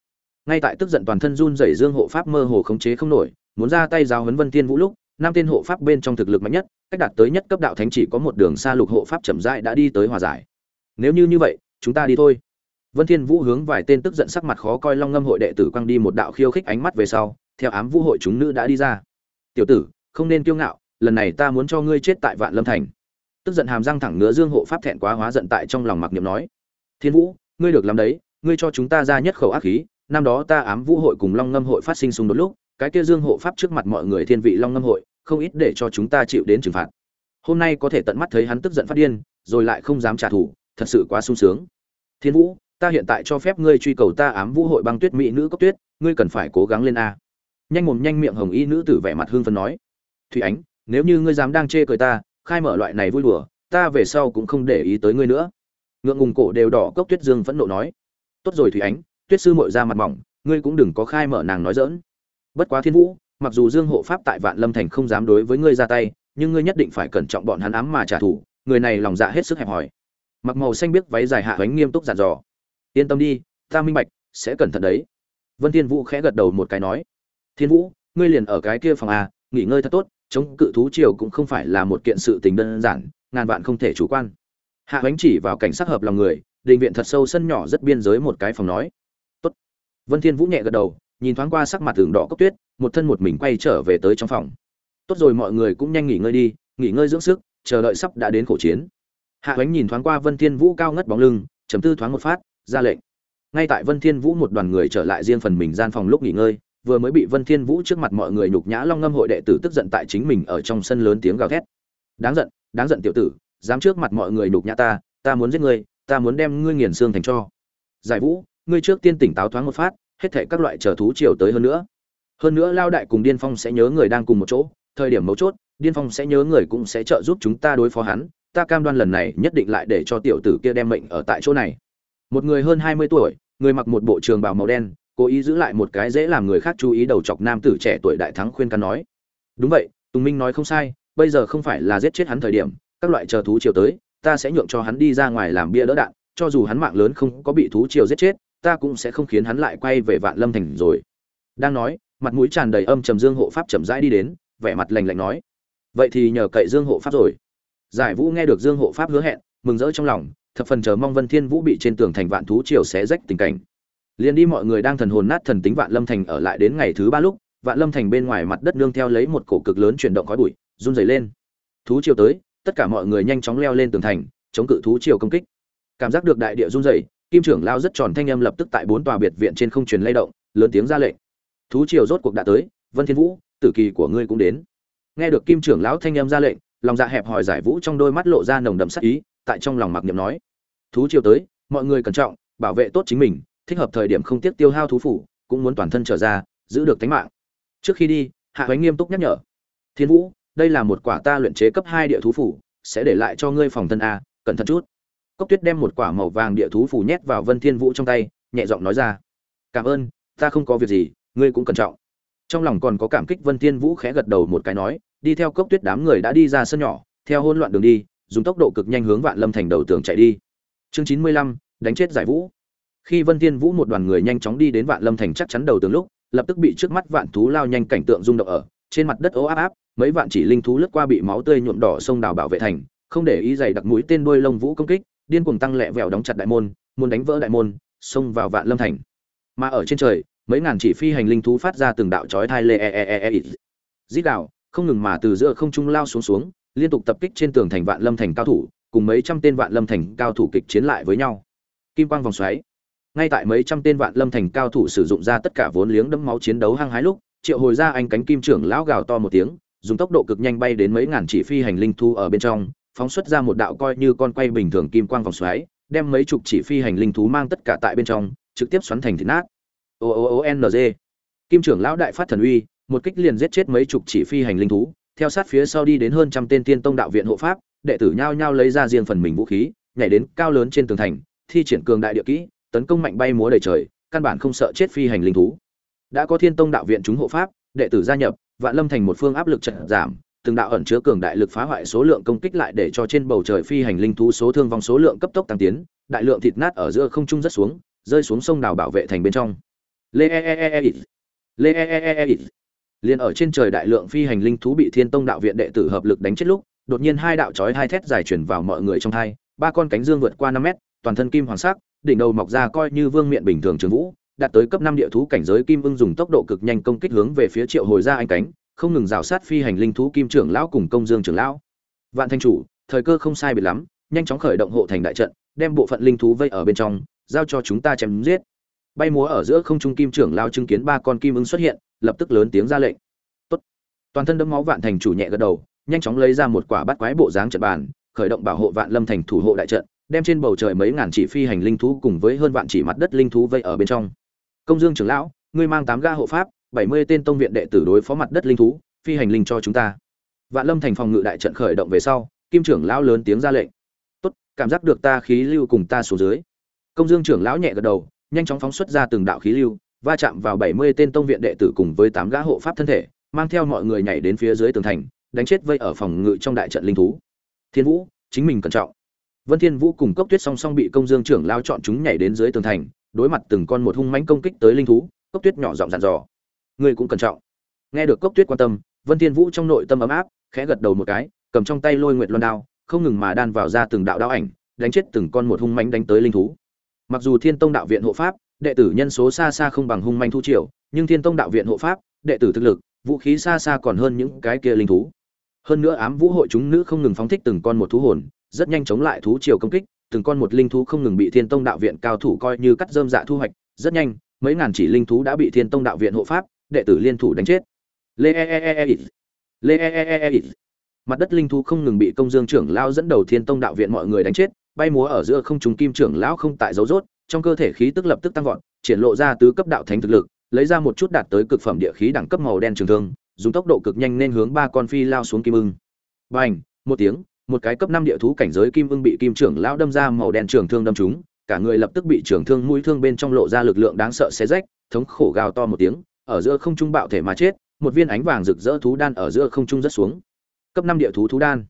Ngay tại tức giận toàn thân run rẩy, dương hộ pháp mơ hồ khống chế không nổi muốn ra tay giáo huấn vân thiên vũ lúc, năm tên hộ pháp bên trong thực lực mạnh nhất, cách đạt tới nhất cấp đạo thánh chỉ có một đường xa lục hộ pháp chậm rãi đã đi tới hòa giải. Nếu như như vậy, chúng ta đi thôi. Vân thiên vũ hướng vài tên tức giận sắc mặt khó coi long ngâm hội đệ tử quăng đi một đạo khiêu khích ánh mắt về sau, theo ám vũ hội chúng nữ đã đi ra. Tiểu tử, không nên kiêu ngạo, lần này ta muốn cho ngươi chết tại vạn lâm thành. Tức giận hàm răng thẳng ngứa dương hộ pháp thẹn quá hóa giận tại trong lòng mặc niệm nói. Thiên vũ, ngươi được làm đấy, ngươi cho chúng ta ra nhất khẩu ác khí, năm đó ta ám vũ hội cùng long ngâm hội phát sinh xung đột lúc cái kia dương hộ pháp trước mặt mọi người thiên vị long ngâm hội, không ít để cho chúng ta chịu đến trừng phạt. Hôm nay có thể tận mắt thấy hắn tức giận phát điên, rồi lại không dám trả thù, thật sự quá sung sướng. Thiên vũ, ta hiện tại cho phép ngươi truy cầu ta ám vũ hội băng tuyết mỹ nữ cốc tuyết, ngươi cần phải cố gắng lên a. Nhanh mồm nhanh miệng hồng y nữ tử vẻ mặt hương phân nói. Thủy ánh, nếu như ngươi dám đang chê cười ta, khai mở loại này vui đùa, ta về sau cũng không để ý tới ngươi nữa. Ngượng ngùng cổ đều đỏ cốc tuyết dương phẫn nộ nói. Tốt rồi thủy ánh, tuyết sư mội ra mặt mỏng, ngươi cũng đừng có khai mở nàng nói dỡn bất quá thiên vũ, mặc dù dương hộ pháp tại vạn lâm thành không dám đối với ngươi ra tay, nhưng ngươi nhất định phải cẩn trọng bọn hắn ám mà trả thù, người này lòng dạ hết sức hẹp hòi. Mặc màu xanh biếc váy dài hạ bánh nghiêm túc dặn dò. Yên tâm đi, ta minh bạch, sẽ cẩn thận đấy. Vân thiên vũ khẽ gật đầu một cái nói. Thiên vũ, ngươi liền ở cái kia phòng a, nghỉ ngơi thật tốt, chống cự thú triều cũng không phải là một kiện sự tình đơn giản, ngàn vạn không thể chủ quan. Hạ bánh chỉ vào cảnh sát hợp lòng người đình viện thật sâu sân nhỏ rất biên giới một cái phòng nói. Tốt. Vân thiên vũ nhẹ gật đầu nhìn thoáng qua sắc mặt tường đỏ cốc tuyết, một thân một mình quay trở về tới trong phòng. Tốt rồi mọi người cũng nhanh nghỉ ngơi đi, nghỉ ngơi dưỡng sức, chờ đợi sắp đã đến khổ chiến. Hạ bánh nhìn thoáng qua vân thiên vũ cao ngất bóng lưng chấm tư thoáng một phát, ra lệnh. Ngay tại vân thiên vũ một đoàn người trở lại riêng phần mình gian phòng lúc nghỉ ngơi, vừa mới bị vân thiên vũ trước mặt mọi người nhục nhã long ngâm hội đệ tử tức giận tại chính mình ở trong sân lớn tiếng gào thét. Đáng giận đáng giận tiểu tử, dám trước mặt mọi người nhục nhã ta ta muốn giết ngươi, ta muốn đem ngươi nghiền xương thành cho. Giải vũ, ngươi trước tiên tỉnh táo thoáng một phát hết thảy các loại chờ thú chiều tới hơn nữa. Hơn nữa lao đại cùng điên phong sẽ nhớ người đang cùng một chỗ, thời điểm mấu chốt, điên phong sẽ nhớ người cũng sẽ trợ giúp chúng ta đối phó hắn, ta cam đoan lần này nhất định lại để cho tiểu tử kia đem mệnh ở tại chỗ này. Một người hơn hai mươi tuổi, người mặc một bộ trường bào màu đen, cố ý giữ lại một cái dễ làm người khác chú ý đầu chọc nam tử trẻ tuổi đại thắng khuyên can nói. Đúng vậy, tùng minh nói không sai, bây giờ không phải là giết chết hắn thời điểm, các loại chờ thú chiều tới, ta sẽ nhượng cho hắn đi ra ngoài làm bia đỡ đạn, cho dù hắn mạng lớn không có bị thú chiều giết chết ta cũng sẽ không khiến hắn lại quay về vạn lâm thành rồi. Đang nói, mặt mũi tràn đầy âm trầm dương hộ pháp chậm rãi đi đến, vẻ mặt lành lạnh nói. Vậy thì nhờ cậy dương hộ pháp rồi. Giải vũ nghe được dương hộ pháp hứa hẹn, mừng rỡ trong lòng, thập phần chờ mong vân thiên vũ bị trên tường thành vạn thú triều xé rách tình cảnh. Liền đi mọi người đang thần hồn nát thần tính vạn lâm thành ở lại đến ngày thứ ba lúc, vạn lâm thành bên ngoài mặt đất nương theo lấy một cổ cực lớn chuyển động khói bụi, run rẩy lên. Thú triều tới, tất cả mọi người nhanh chóng leo lên tường thành, chống cự thú triều công kích. Cảm giác được đại địa run rẩy kim trưởng lao rất tròn thanh âm lập tức tại bốn tòa biệt viện trên không truyền lay động, lớn tiếng ra lệnh. Thú triều rốt cuộc đã tới, vân thiên vũ, tử kỳ của ngươi cũng đến. Nghe được kim trưởng lão thanh âm ra lệnh, lòng dạ hẹp hòi giải vũ trong đôi mắt lộ ra nồng đậm sắc ý, tại trong lòng mặc niệm nói. Thú triều tới, mọi người cẩn trọng, bảo vệ tốt chính mình, thích hợp thời điểm không tiếc tiêu hao thú phủ, cũng muốn toàn thân trở ra, giữ được tính mạng. Trước khi đi, hạ hoánh nghiêm túc nhắc nhở. Thiên vũ, đây là một quả ta luyện chế cấp hai địa thú phủ, sẽ để lại cho ngươi phòng thân a, cẩn thận chút cốc tuyết đem một quả màu vàng địa thú phủ nhét vào vân thiên vũ trong tay, nhẹ giọng nói ra. Cảm ơn, ta không có việc gì, ngươi cũng cẩn trọng. Trong lòng còn có cảm kích, vân thiên vũ khẽ gật đầu một cái nói, đi theo cốc tuyết đám người đã đi ra sân nhỏ, theo hỗn loạn đường đi, dùng tốc độ cực nhanh hướng vạn lâm thành đầu tường chạy đi. Chương chín mươi lăm, đánh chết giải vũ. Khi vân thiên vũ một đoàn người nhanh chóng đi đến vạn lâm thành chắc chắn đầu tường lúc, lập tức bị trước mắt vạn thú lao nhanh cảnh tượng rung động ở, trên mặt đất ố áp áp, mấy vạn chỉ linh thú lướt qua bị máu tươi nhuộm đỏ sông đào bảo vệ thành, không để ý dày đặc mũi tên đuôi lông vũ công kích điên cuồng tăng lẹ vẹo đóng chặt đại môn, muốn đánh vỡ đại môn, xông vào vạn lâm thành. Mà ở trên trời, mấy ngàn chỉ phi hành linh thú phát ra từng đạo chói thai lê e e e e, e. dít đạo không ngừng mà từ giữa không trung lao xuống xuống, liên tục tập kích trên tường thành vạn lâm thành cao thủ, cùng mấy trăm tên vạn lâm thành cao thủ kịch chiến lại với nhau. Kim quang vòng xoáy. Ngay tại mấy trăm tên vạn lâm thành cao thủ sử dụng ra tất cả vốn liếng đẫm máu chiến đấu hăng hái lúc, triệu hồi ra anh cánh kim trưởng lão gào to một tiếng, dùng tốc độ cực nhanh bay đến mấy ngàn chỉ phi hành linh thú ở bên trong phóng xuất ra một đạo coi như con quay bình thường kim quang vòng xoáy, đem mấy chục chỉ phi hành linh thú mang tất cả tại bên trong, trực tiếp xoắn thành thịt nát. O o o n g. Kim trưởng lão đại phát thần uy, một kích liền giết chết mấy chục chỉ phi hành linh thú, theo sát phía sau đi đến hơn trăm tên tiên tông đạo viện hộ pháp, đệ tử nhao nhao lấy ra riêng phần mình vũ khí, nhảy đến cao lớn trên tường thành, thi triển cường đại địa kỹ, tấn công mạnh bay múa đầy trời, căn bản không sợ chết phi hành linh thú. Đã có thiên tông đạo viện chúng hộ pháp, đệ tử gia nhập, vạn lâm thành một phương áp lực trận giảm từng đạo ẩn chứa cường đại lực phá hoại số lượng công kích lại để cho trên bầu trời phi hành linh thú số thương vong số lượng cấp tốc tăng tiến, đại lượng thịt nát ở giữa không trung rất xuống, rơi xuống sông đào bảo vệ thành bên trong. Lê e e e e, e. lê e, e e e e Liên ở trên trời đại lượng phi hành linh thú bị thiên tông đạo viện đệ tử hợp lực đánh chết lúc, đột nhiên hai đạo chói hai thét dài truyền vào mọi người trong hai, ba con cánh dương vượt qua năm mét, toàn thân kim hoàng sắc, đỉnh đầu mọc ra coi như vương miện bình thường trường vũ, đạt tới cấp năm địa thú cảnh giới kim ưng dùng tốc độ cực nhanh công kích hướng về phía triệu hồi ra anh cánh không ngừng rào sát phi hành linh thú kim trưởng lão cùng công dương trưởng lão. Vạn thanh chủ, thời cơ không sai biệt lắm, nhanh chóng khởi động hộ thành đại trận, đem bộ phận linh thú vây ở bên trong, giao cho chúng ta chém giết. Bay múa ở giữa không trung kim trưởng lao chứng kiến ba con kim ưng xuất hiện, lập tức lớn tiếng ra lệnh. Tốt. toàn thân đấm máu vạn thành chủ nhẹ gật đầu, nhanh chóng lấy ra một quả bắt quái bộ dáng trận bàn, khởi động bảo hộ vạn lâm thành thủ hộ đại trận, đem trên bầu trời mấy ngàn chỉ phi hành linh thú cùng với hơn vạn chỉ mặt đất linh thú vây ở bên trong. Công dương trưởng lão, ngươi mang tám ga hộ pháp bảy mươi tên tông viện đệ tử đối phó mặt đất linh thú, phi hành linh cho chúng ta. Vạn lâm thành phòng ngự đại trận khởi động về sau, kim trưởng lão lớn tiếng ra lệnh. Tốt, cảm giác được ta khí lưu cùng ta xuống dưới. Công dương trưởng lão nhẹ gật đầu, nhanh chóng phóng xuất ra từng đạo khí lưu, va chạm vào bảy mươi tên tông viện đệ tử cùng với tám gã hộ pháp thân thể, mang theo mọi người nhảy đến phía dưới tường thành, đánh chết vây ở phòng ngự trong đại trận linh thú. Thiên vũ, chính mình cẩn trọng. Vân thiên vũ cùng cốc tuyết song song bị công dương trưởng lao chọn chúng nhảy đến dưới tường thành, đối mặt từng con một hung mãnh công kích tới linh thú, cốc tuyết nhỏ giọng dặn dò ngươi cũng cẩn trọng. Nghe được cốc tuyết quan tâm, vân thiên vũ trong nội tâm ấm áp, khẽ gật đầu một cái, cầm trong tay lôi nguyệt loan đao, không ngừng mà đan vào ra từng đạo đao ảnh, đánh chết từng con một hung mãnh đánh tới linh thú. Mặc dù thiên tông đạo viện hộ pháp, đệ tử nhân số xa xa không bằng hung manh thu triều, nhưng thiên tông đạo viện hộ pháp, đệ tử thực lực, vũ khí xa xa còn hơn những cái kia linh thú. Hơn nữa ám vũ hội chúng nữ không ngừng phóng thích từng con một thú hồn, rất nhanh chống lại thú triều công kích, từng con một linh thú không ngừng bị thiên tông đạo viện cao thủ coi như cắt dơm dạ thu hoạch, rất nhanh, mấy ngàn chỉ linh thú đã bị thiên tông đạo viện hộ pháp đệ tử liên thủ đánh chết. Lê e e e e, e. lê e, e e e e mặt đất linh thú không ngừng bị công dương trưởng lao dẫn đầu thiên tông đạo viện mọi người đánh chết, bay múa ở giữa không trung kim trưởng lão không tại dấu rốt, trong cơ thể khí tức lập tức tăng vọt, triển lộ ra tứ cấp đạo thánh thực lực, lấy ra một chút đạt tới cực phẩm địa khí đẳng cấp màu đen trường thương, dùng tốc độ cực nhanh nên hướng ba con phi lao xuống kim ưng. Bành, một tiếng, một cái cấp năm địa thú cảnh giới kim ưng bị kim trưởng lão đâm ra màu đen trường thương đâm trúng, cả người lập tức bị trường thương mũi thương bên trong lộ ra lực lượng đáng sợ xé rách, thống khổ gào to một tiếng ở giữa không trung bạo thể mà chết một viên ánh vàng rực rỡ thú đan ở giữa không trung rất xuống cấp năm địa thú thú đan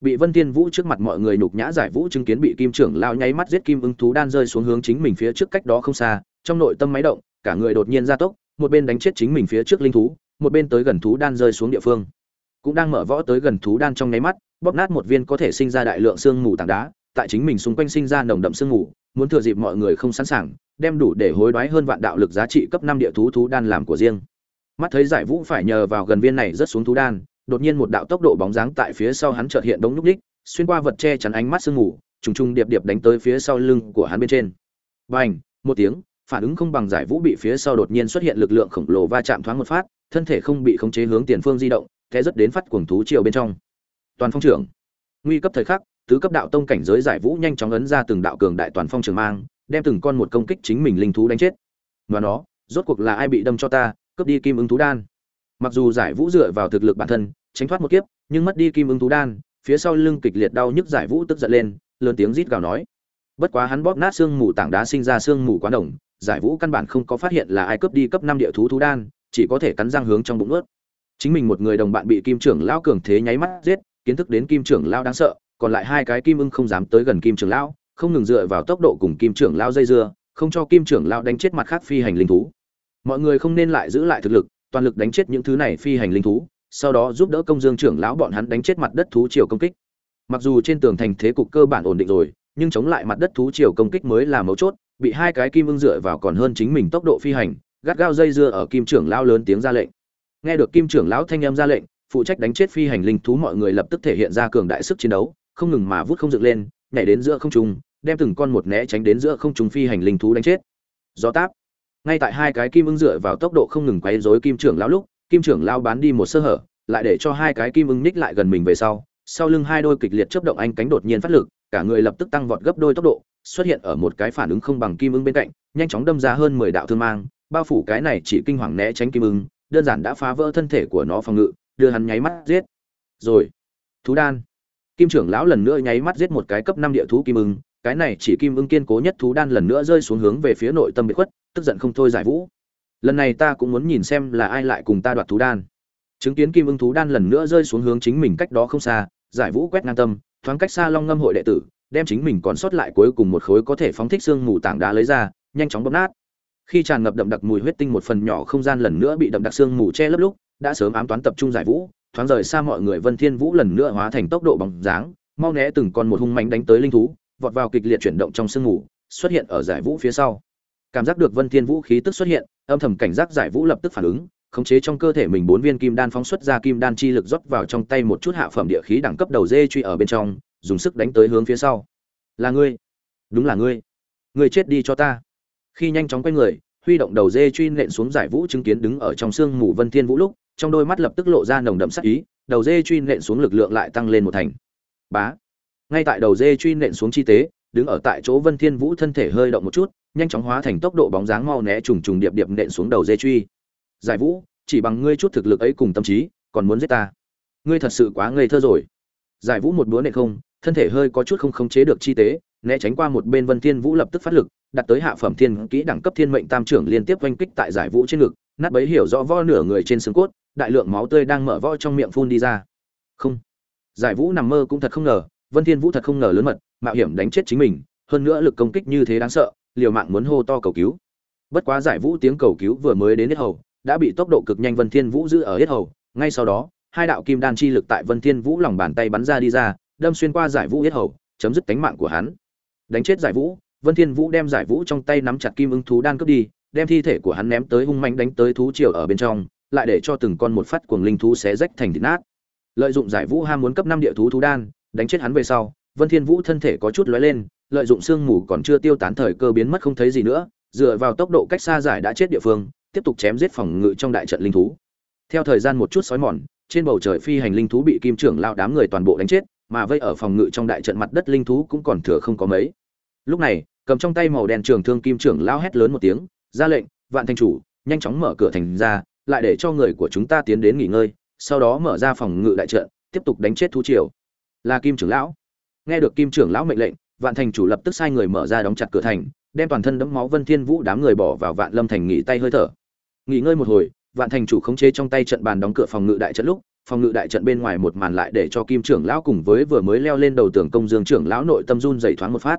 bị Vân Tiên Vũ trước mặt mọi người nhục nhã giải vũ chứng kiến bị Kim trưởng lao nháy mắt giết Kim ưng thú đan rơi xuống hướng chính mình phía trước cách đó không xa, trong nội tâm máy động, cả người đột nhiên gia tốc, một bên đánh chết chính mình phía trước linh thú, một bên tới gần thú đan rơi xuống địa phương. Cũng đang mở võ tới gần thú đan trong nháy mắt, bóp nát một viên có thể sinh ra đại lượng xương mù tảng đá, tại chính mình xung quanh sinh ra nồng đậm xương mù, muốn thừa dịp mọi người không sẵn sàng, đem đủ để hối đoái hơn vạn đạo lực giá trị cấp năm địa thú thú đan làm của riêng. Mắt thấy giải vũ phải nhờ vào gần viên này rất xuống thú đan, đột nhiên một đạo tốc độ bóng dáng tại phía sau hắn chợt hiện đống lúc đích, xuyên qua vật che chắn ánh mắt sương mù, trùng trùng điệp điệp đánh tới phía sau lưng của hắn bên trên. Bành, một tiếng, phản ứng không bằng giải vũ bị phía sau đột nhiên xuất hiện lực lượng khổng lồ va chạm thoáng một phát, thân thể không bị khống chế hướng tiền phương di động, té rất đến phát cuồng thú triều bên trong. Toàn phong trưởng, nguy cấp thời khắc, tứ cấp đạo tông cảnh giới giải vũ nhanh chóng ấn ra từng đạo cường đại toàn phong trường mang, đem từng con một công kích chính mình linh thú đánh chết. Và nó, rốt cuộc là ai bị đâm cho ta, cướp đi kim ứng thú đan. Mặc dù giải vũ dựa vào thực lực bản thân, tránh thoát một kiếp, nhưng mất đi kim ứng thú đan, phía sau lưng kịch liệt đau nhức giải vũ tức giận lên, lớn tiếng rít gào nói. Bất quá hắn bóp nát xương mù tảng đá sinh ra xương mù quá đồng, giải vũ căn bản không có phát hiện là ai cướp đi cấp năm địa thú thú đan chỉ có thể cắn răng hướng trong bụng ướt chính mình một người đồng bạn bị kim trưởng lão cường thế nháy mắt giết kiến thức đến kim trưởng lão đáng sợ còn lại hai cái kim ưng không dám tới gần kim trưởng lão không ngừng dựa vào tốc độ cùng kim trưởng lão dây dưa, không cho kim trưởng lão đánh chết mặt khác phi hành linh thú. Mọi người không nên lại giữ lại thực lực, toàn lực đánh chết những thứ này phi hành linh thú, sau đó giúp đỡ công dương trưởng lão bọn hắn đánh chết mặt đất thú triều công kích. Mặc dù trên tường thành thế cục cơ bản ổn định rồi, nhưng chống lại mặt đất thú triều công kích mới là mấu chốt, bị hai cái kim ưng dựa vào còn hơn chính mình tốc độ phi hành, gắt gao dây dưa ở kim trưởng lão lớn tiếng ra lệnh. Nghe được kim trưởng lão thanh âm ra lệnh, phụ trách đánh chết phi hành linh thú mọi người lập tức thể hiện ra cường đại sức chiến đấu, không ngừng mà vút không dựng lên, nhảy đến giữa không trung đem từng con một né tránh đến giữa không trung phi hành linh thú đánh chết. Gió táp. Ngay tại hai cái kim ưng dựa vào tốc độ không ngừng quấy rối kim trưởng lão lúc, kim trưởng lão bán đi một sơ hở, lại để cho hai cái kim ưng ních lại gần mình về sau. Sau lưng hai đôi kịch liệt chớp động anh cánh đột nhiên phát lực, cả người lập tức tăng vọt gấp đôi tốc độ, xuất hiện ở một cái phản ứng không bằng kim ưng bên cạnh, nhanh chóng đâm ra hơn mười đạo thương mang, bao phủ cái này chỉ kinh hoàng né tránh kim ưng, đơn giản đã phá vỡ thân thể của nó phòng ngự, đưa hắn nháy mắt giết. Rồi, thú đan. Kim trưởng lão lần nữa nháy mắt giết một cái cấp năm địa thú kim ưng cái này chỉ kim ưng kiên cố nhất thú đan lần nữa rơi xuống hướng về phía nội tâm bị khuất, tức giận không thôi giải vũ. Lần này ta cũng muốn nhìn xem là ai lại cùng ta đoạt thú đan. Chứng kiến kim ưng thú đan lần nữa rơi xuống hướng chính mình cách đó không xa, giải vũ quét ngang tâm, thoáng cách xa long ngâm hội đệ tử, đem chính mình còn sót lại cuối cùng một khối có thể phóng thích xương mù tảng đá lấy ra, nhanh chóng bóp nát. Khi tràn ngập đậm đặc mùi huyết tinh một phần nhỏ không gian lần nữa bị đậm đặc xương mù che lấp lúc, đã sớm ám toán tập trung giải vũ, thoáng rời xa mọi người vân thiên vũ lần nữa hóa thành tốc độ bóng dáng, mau né từng con một hung mãnh đánh tới linh thú vọt vào kịch liệt chuyển động trong sương mù, xuất hiện ở giải vũ phía sau. Cảm giác được vân thiên vũ khí tức xuất hiện, âm thầm cảnh giác giải vũ lập tức phản ứng, khống chế trong cơ thể mình bốn viên kim đan phóng xuất ra kim đan chi lực rót vào trong tay một chút hạ phẩm địa khí đẳng cấp đầu dê truy ở bên trong, dùng sức đánh tới hướng phía sau. Là ngươi. Đúng là ngươi. Ngươi chết đi cho ta. Khi nhanh chóng quay người, huy động đầu dê truy nện xuống giải vũ chứng kiến đứng ở trong sương mù vân thiên vũ lúc, trong đôi mắt lập tức lộ ra nồng đậm sắc ý, đầu dê truy nện xuống lực lượng lại tăng lên một thành. Bá ngay tại đầu dê truy nện xuống chi tế, đứng ở tại chỗ vân thiên vũ thân thể hơi động một chút, nhanh chóng hóa thành tốc độ bóng dáng mau né trùng trùng điệp điệp nện xuống đầu dê truy. Giải vũ, chỉ bằng ngươi chút thực lực ấy cùng tâm trí, còn muốn giết ta? Ngươi thật sự quá ngây thơ rồi. Giải vũ một búa nện không, thân thể hơi có chút không khống chế được chi tế, né tránh qua một bên vân thiên vũ lập tức phát lực, đặt tới hạ phẩm thiên kỹ đẳng cấp thiên mệnh tam trưởng liên tiếp oanh kích tại giải vũ trên ngực, nát bấy hiểu rõ võ nửa người trên xương cốt, đại lượng máu tươi đang mở võ trong miệng phun đi ra. Không. Giải vũ nằm mơ cũng thật không ngờ vân thiên vũ thật không ngờ lớn mật, mạo hiểm đánh chết chính mình, hơn nữa lực công kích như thế đáng sợ, liều mạng muốn hô to cầu cứu. Bất quá giải vũ tiếng cầu cứu vừa mới đến hết hầu, đã bị tốc độ cực nhanh vân thiên vũ giữ ở hết hầu. Ngay sau đó, hai đạo kim đan chi lực tại vân thiên vũ lòng bàn tay bắn ra đi ra, đâm xuyên qua giải vũ hết hầu, chấm dứt tính mạng của hắn. Đánh chết giải vũ, vân thiên vũ đem giải vũ trong tay nắm chặt kim ưng thú đan cướp đi, đem thi thể của hắn ném tới hung mãnh đánh tới thú triều ở bên trong, lại để cho từng con một phát cuồng linh thú xé rách thành thịt nát. Lợi dụng giải vũ ham muốn cấp năm địa thú thú đan đánh chết hắn về sau, vân thiên vũ thân thể có chút lóe lên, lợi dụng xương mù còn chưa tiêu tán thời cơ biến mất không thấy gì nữa, dựa vào tốc độ cách xa giải đã chết địa phương, tiếp tục chém giết phòng ngự trong đại trận linh thú. Theo thời gian một chút sói mòn, trên bầu trời phi hành linh thú bị kim trưởng lao đám người toàn bộ đánh chết, mà vây ở phòng ngự trong đại trận mặt đất linh thú cũng còn thừa không có mấy. Lúc này, cầm trong tay màu đen trường thương kim trưởng lao hét lớn một tiếng, ra lệnh, vạn thành chủ, nhanh chóng mở cửa thành ra, lại để cho người của chúng ta tiến đến nghỉ ngơi, sau đó mở ra phòng ngự đại trận, tiếp tục đánh chết thú triều là kim trưởng lão. Nghe được kim trưởng lão mệnh lệnh, vạn thành chủ lập tức sai người mở ra đóng chặt cửa thành, đem toàn thân đẫm máu vân thiên vũ đám người bỏ vào vạn lâm thành nghỉ tay hơi thở. Nghỉ ngơi một hồi, vạn thành chủ khống chế trong tay trận bàn đóng cửa phòng ngự đại trận lúc, phòng ngự đại trận bên ngoài một màn lại để cho kim trưởng lão cùng với vừa mới leo lên đầu tường công dương trưởng lão nội tâm run dày thoáng một phát.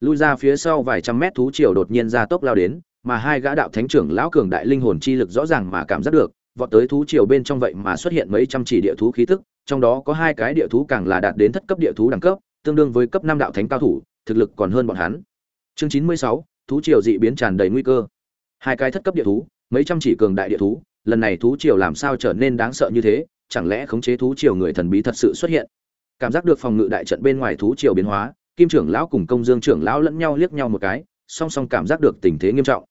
Lui ra phía sau vài trăm mét thú triều đột nhiên ra tốc lao đến, mà hai gã đạo thánh trưởng lão cường đại linh hồn chi lực rõ ràng mà cảm giác được vọt tới thú triều bên trong vậy mà xuất hiện mấy trăm chỉ địa thú khí tức, trong đó có hai cái địa thú càng là đạt đến thất cấp địa thú đẳng cấp, tương đương với cấp năm đạo thánh cao thủ, thực lực còn hơn bọn hắn. Chương chín mươi sáu, thú triều dị biến tràn đầy nguy cơ. Hai cái thất cấp địa thú, mấy trăm chỉ cường đại địa thú, lần này thú triều làm sao trở nên đáng sợ như thế, chẳng lẽ khống chế thú triều người thần bí thật sự xuất hiện? Cảm giác được phòng ngự đại trận bên ngoài thú triều biến hóa, kim trưởng lão cùng công dương trưởng lão lẫn nhau liếc nhau một cái, song song cảm giác được tình thế nghiêm trọng.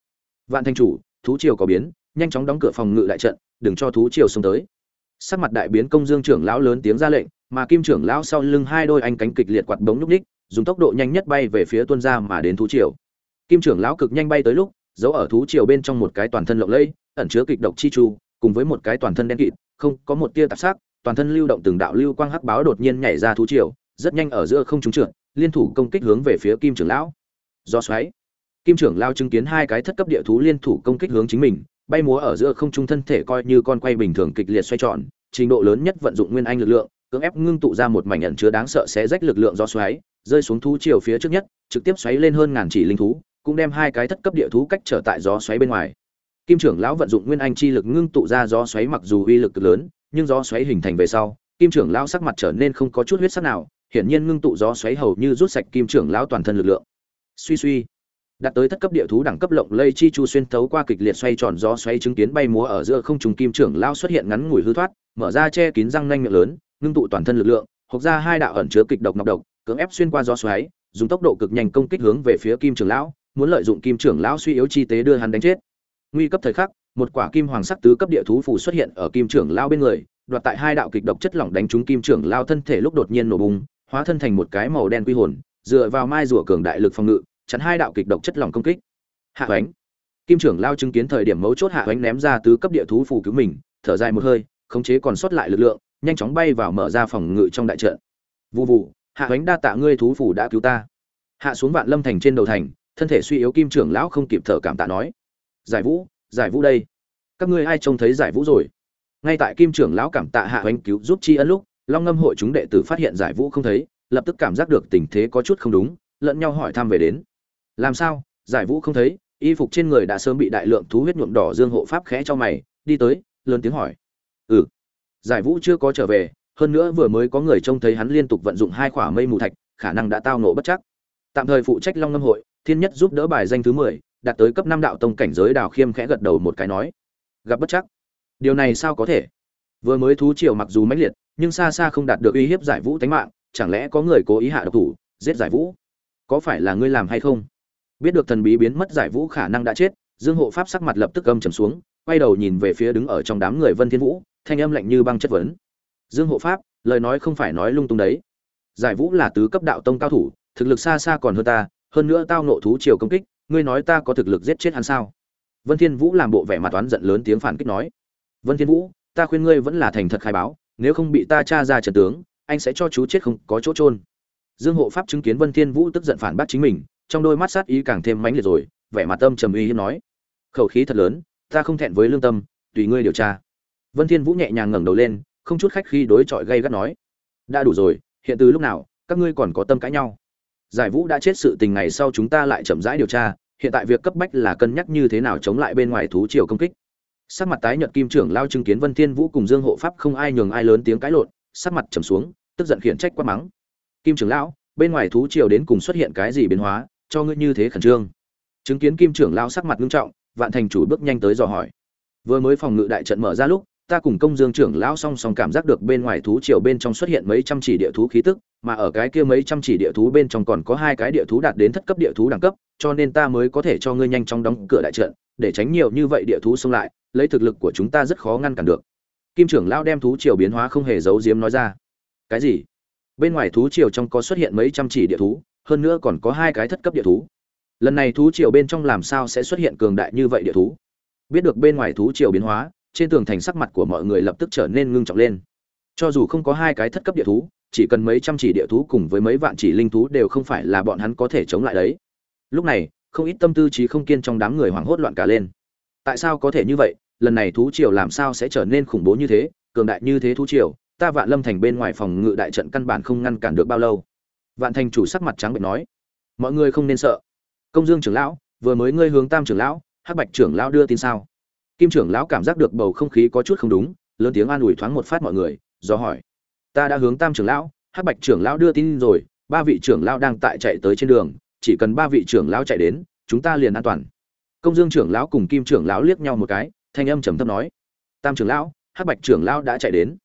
Vạn thanh chủ, thú triều có biến, nhanh chóng đóng cửa phòng ngự đại trận đừng cho thú triều xông tới. Sắc mặt đại biến công dương trưởng lão lớn tiếng ra lệnh, mà kim trưởng lão sau lưng hai đôi anh cánh kịch liệt quạt bóng nhúc ních, dùng tốc độ nhanh nhất bay về phía tuân ra mà đến thú triều. Kim trưởng lão cực nhanh bay tới lúc, giấu ở thú triều bên trong một cái toàn thân lộng lẫy, ẩn chứa kịch độc chi chu, cùng với một cái toàn thân đen kịt, không có một tia tạp sắc, toàn thân lưu động từng đạo lưu quang hắc báo đột nhiên nhảy ra thú triều, rất nhanh ở giữa không trúng trượt, liên thủ công kích hướng về phía kim trưởng lão. Do xoáy. Kim trưởng lao chứng kiến hai cái thất cấp địa thú liên thủ công kích hướng chính mình bay múa ở giữa không trung thân thể coi như con quay bình thường kịch liệt xoay tròn, trình độ lớn nhất vận dụng nguyên anh lực lượng, cưỡng ép ngưng tụ ra một mảnh ẩn chứa đáng sợ sẽ rách lực lượng do xoáy, rơi xuống thú chiều phía trước nhất, trực tiếp xoáy lên hơn ngàn chỉ linh thú, cũng đem hai cái thất cấp địa thú cách trở tại gió xoáy bên ngoài. Kim trưởng lão vận dụng nguyên anh chi lực ngưng tụ ra gió xoáy mặc dù uy lực cực lớn, nhưng gió xoáy hình thành về sau, kim trưởng lão sắc mặt trở nên không có chút huyết sắc nào, hiển nhiên ngưng tụ gió xoáy hầu như rút sạch kim trưởng lão toàn thân lực lượng. Suy suy đạt tới thất cấp địa thú đẳng cấp lộng lây chi chu xuyên thấu qua kịch liệt xoay tròn gió xoáy chứng kiến bay múa ở giữa không trùng kim trưởng lão xuất hiện ngắn ngủi hư thoát, mở ra che kín răng nanh miệng lớn, ngưng tụ toàn thân lực lượng hoặc ra hai đạo ẩn chứa kịch độc nọc độc, cưỡng ép xuyên qua gió xoáy, dùng tốc độ cực nhanh công kích hướng về phía kim trưởng lão, muốn lợi dụng kim trưởng lão suy yếu chi tế đưa hắn đánh chết. Nguy cấp thời khắc, một quả kim hoàng sắc tứ cấp địa thú phù xuất hiện ở kim trưởng lão bên người, đoạt tại hai đạo kịch độc chất lỏng đánh trúng kim trưởng lão thân thể lúc đột nhiên nổ bùng, hóa thân thành một cái màu đen quy hồn, dựa vào mai rùa cường đại lực phòng ngự chắn hai đạo kịch độc chất lỏng công kích. Hạ hoánh. Kim trưởng lao chứng kiến thời điểm mấu chốt hạ hoánh ném ra tứ cấp địa thú phù cứu mình, thở dài một hơi, khống chế còn sót lại lực lượng, nhanh chóng bay vào mở ra phòng ngự trong đại trận. Vụ vụ hạ hoánh đa tạ ngươi thú phù đã cứu ta. Hạ xuống vạn lâm thành trên đầu thành, thân thể suy yếu kim trưởng lão không kịp thở cảm tạ nói. Giải vũ giải vũ đây. Các ngươi ai trông thấy giải vũ rồi? Ngay tại kim trưởng lão cảm tạ hạ hoánh cứu giúp tri ân lúc, long ngâm hội chúng đệ tử phát hiện giải vũ không thấy, lập tức cảm giác được tình thế có chút không đúng, lẫn nhau hỏi thăm về đến làm sao? Giải vũ không thấy, y phục trên người đã sớm bị đại lượng thú huyết nhuộm đỏ dương hộ pháp khẽ cho mày, đi tới, lớn tiếng hỏi. Ừ. Giải vũ chưa có trở về, hơn nữa vừa mới có người trông thấy hắn liên tục vận dụng hai khỏa mây mù thạch, khả năng đã tao nổ bất chắc. Tạm thời phụ trách long ngâm hội, thiên nhất giúp đỡ bài danh thứ mười, đạt tới cấp năm đạo tông cảnh giới đào khiêm khẽ gật đầu một cái nói. Gặp bất chắc. Điều này sao có thể? Vừa mới thú triều mặc dù mãnh liệt, nhưng xa xa không đạt được uy hiếp giải vũ tánh mạng, chẳng lẽ có người cố ý hạ độc thủ, giết giải vũ? Có phải là ngươi làm hay không? Biết được thần bí biến mất giải vũ khả năng đã chết, dương hộ pháp sắc mặt lập tức âm trầm xuống, quay đầu nhìn về phía đứng ở trong đám người vân thiên vũ, thanh âm lạnh như băng chất vấn. Dương hộ pháp, lời nói không phải nói lung tung đấy. Giải vũ là tứ cấp đạo tông cao thủ, thực lực xa xa còn hơn ta, hơn nữa tao nộ thú triều công kích, ngươi nói ta có thực lực giết chết hắn sao? Vân thiên vũ làm bộ vẻ mặt toán giận lớn tiếng phản kích nói. Vân thiên vũ, ta khuyên ngươi vẫn là thành thật khai báo, nếu không bị ta tra ra trận tướng, anh sẽ cho chú chết không có chỗ trôn dương hộ pháp chứng kiến vân thiên vũ tức giận phản bác chính mình trong đôi mắt sát ý càng thêm mãnh liệt rồi, vẻ mặt tâm trầm uy hiếp nói, khẩu khí thật lớn, ta không thẹn với lương tâm, tùy ngươi điều tra. Vân thiên vũ nhẹ nhàng ngẩng đầu lên, không chút khách khi đối chọi gay gắt nói, đã đủ rồi, hiện từ lúc nào, các ngươi còn có tâm cãi nhau? Giải vũ đã chết sự tình ngày sau chúng ta lại chậm rãi điều tra, hiện tại việc cấp bách là cân nhắc như thế nào chống lại bên ngoài thú triều công kích. Sắc mặt tái nhợt kim trưởng lao chứng kiến vân thiên vũ cùng dương hộ pháp không ai nhường ai lớn tiếng cãi lộn, sắc mặt trầm xuống, tức giận khiển trách quát mắng. Kim trưởng lão, bên ngoài thú triều đến cùng xuất hiện cái gì biến hóa? Cho ngươi như thế khẩn trương. Chứng kiến kim trưởng lão sắc mặt nghiêm trọng, vạn thành chủ bước nhanh tới dò hỏi. Vừa mới phòng ngự đại trận mở ra lúc, ta cùng công dương trưởng lão song song cảm giác được bên ngoài thú triều bên trong xuất hiện mấy trăm chỉ địa thú khí tức, mà ở cái kia mấy trăm chỉ địa thú bên trong còn có hai cái địa thú đạt đến thất cấp địa thú đẳng cấp, cho nên ta mới có thể cho ngươi nhanh chóng đóng cửa đại trận, để tránh nhiều như vậy địa thú xông lại, lấy thực lực của chúng ta rất khó ngăn cản được. Kim trưởng lão đem thú triều biến hóa không hề giấu giếm nói ra. Cái gì? Bên ngoài thú triều trong có xuất hiện mấy trăm chỉ địa thú hơn nữa còn có hai cái thất cấp địa thú. Lần này thú triều bên trong làm sao sẽ xuất hiện cường đại như vậy địa thú? Biết được bên ngoài thú triều biến hóa, trên tường thành sắc mặt của mọi người lập tức trở nên ngưng trọng lên. Cho dù không có hai cái thất cấp địa thú, chỉ cần mấy trăm chỉ địa thú cùng với mấy vạn chỉ linh thú đều không phải là bọn hắn có thể chống lại đấy. Lúc này, không ít tâm tư trí không kiên trong đám người hoảng hốt loạn cả lên. Tại sao có thể như vậy? Lần này thú triều làm sao sẽ trở nên khủng bố như thế? Cường đại như thế thú triều, ta vạn lâm thành bên ngoài phòng ngự đại trận căn bản không ngăn cản được bao lâu vạn thành chủ sắc mặt trắng bệnh nói, mọi người không nên sợ. Công dương trưởng lão, vừa mới ngươi hướng tam trưởng lão, hắc bạch trưởng lão đưa tin sao? Kim trưởng lão cảm giác được bầu không khí có chút không đúng, lớn tiếng an ủi thoáng một phát mọi người, do hỏi, ta đã hướng tam trưởng lão, hắc bạch trưởng lão đưa tin rồi, ba vị trưởng lão đang tại chạy tới trên đường, chỉ cần ba vị trưởng lão chạy đến, chúng ta liền an toàn. Công dương trưởng lão cùng kim trưởng lão liếc nhau một cái, thanh âm trầm thấp nói, tam trưởng lão, hắc bạch trưởng lão đã chạy đến.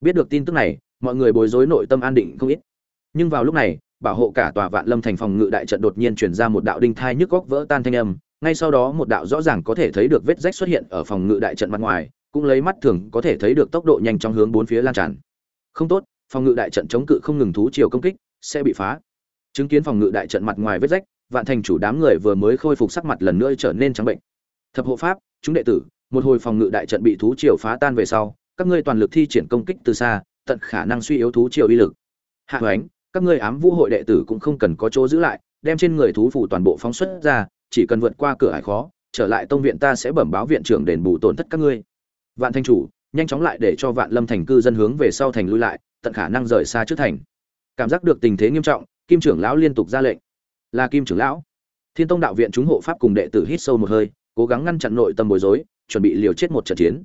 Biết được tin tức này, mọi người bối rối nội tâm an định không ít nhưng vào lúc này, bảo hộ cả tòa vạn lâm thành phòng ngự đại trận đột nhiên chuyển ra một đạo đinh thai nhức góc vỡ tan thanh âm, ngay sau đó một đạo rõ ràng có thể thấy được vết rách xuất hiện ở phòng ngự đại trận mặt ngoài, cũng lấy mắt thường có thể thấy được tốc độ nhanh trong hướng bốn phía lan tràn. Không tốt, phòng ngự đại trận chống cự không ngừng thú chiều công kích, sẽ bị phá. Chứng kiến phòng ngự đại trận mặt ngoài vết rách, vạn thành chủ đám người vừa mới khôi phục sắc mặt lần nữa trở nên trắng bệnh. Thập hộ pháp, chúng đệ tử, một hồi phòng ngự đại trận bị thú triều phá tan về sau, các ngươi toàn lực thi triển công kích từ xa, tận khả năng suy yếu thú triều uy lực. Hạ hoánh các ngươi ám vũ hội đệ tử cũng không cần có chỗ giữ lại, đem trên người thú phủ toàn bộ phóng xuất ra, chỉ cần vượt qua cửa hải khó, trở lại tông viện ta sẽ bẩm báo viện trưởng đền bù tổn thất các ngươi. Vạn thanh chủ, nhanh chóng lại để cho vạn lâm thành cư dân hướng về sau thành lui lại, tận khả năng rời xa trước thành. Cảm giác được tình thế nghiêm trọng, kim trưởng lão liên tục ra lệnh. Là kim trưởng lão. Thiên tông đạo viện chúng hộ pháp cùng đệ tử hít sâu một hơi, cố gắng ngăn chặn nội tâm bối rối, chuẩn bị liều chết một trận chiến.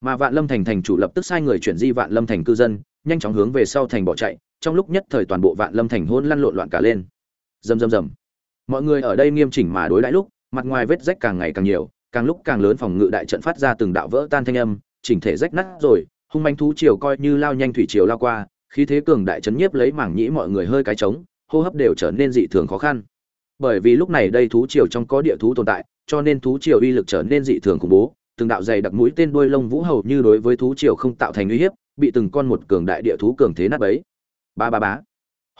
Mà vạn lâm thành thành chủ lập tức sai người chuyển di vạn lâm thành cư dân, nhanh chóng hướng về sau thành bỏ chạy trong lúc nhất thời toàn bộ vạn lâm thành hôn lăn lộn loạn cả lên. Rầm rầm rầm. Mọi người ở đây nghiêm chỉnh mà đối đãi lúc, mặt ngoài vết rách càng ngày càng nhiều, càng lúc càng lớn phòng ngự đại trận phát ra từng đạo vỡ tan thanh âm, chỉnh thể rách nát rồi, hung manh thú triều coi như lao nhanh thủy triều lao qua, khí thế cường đại chấn nhiếp lấy mảng nhĩ mọi người hơi cái trống, hô hấp đều trở nên dị thường khó khăn. Bởi vì lúc này đây thú triều trong có địa thú tồn tại, cho nên thú triều uy lực trở nên dị thường khủng bố, từng đạo dày đặc mũi tên đuôi lông vũ hầu như đối với thú triều không tạo thành uy hiếp, bị từng con một cường đại địa thú cường thế nát bấy ba ba bá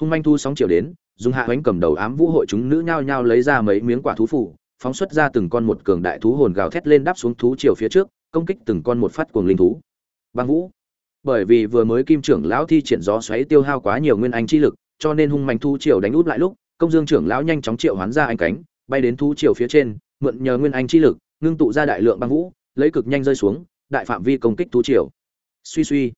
hung manh thu sóng triều đến dùng hạ bánh cầm đầu ám vũ hội chúng nữ nhao nhao lấy ra mấy miếng quả thú phủ, phóng xuất ra từng con một cường đại thú hồn gào thét lên đáp xuống thú triều phía trước, công kích từng con một phát cuồng linh thú. Băng vũ. Bởi vì vừa mới kim trưởng lão thi triển gió xoáy tiêu hao quá nhiều nguyên anh chi lực, cho nên hung manh thú triều đánh út lại lúc, công dương trưởng lão nhanh chóng triệu hoán ra anh cánh, bay đến thú triều phía trên, mượn nhờ nguyên anh chi lực, ngưng tụ ra đại lượng băng vũ, lấy cực nhanh rơi xuống, đại phạm vi công kích thú triều suy suy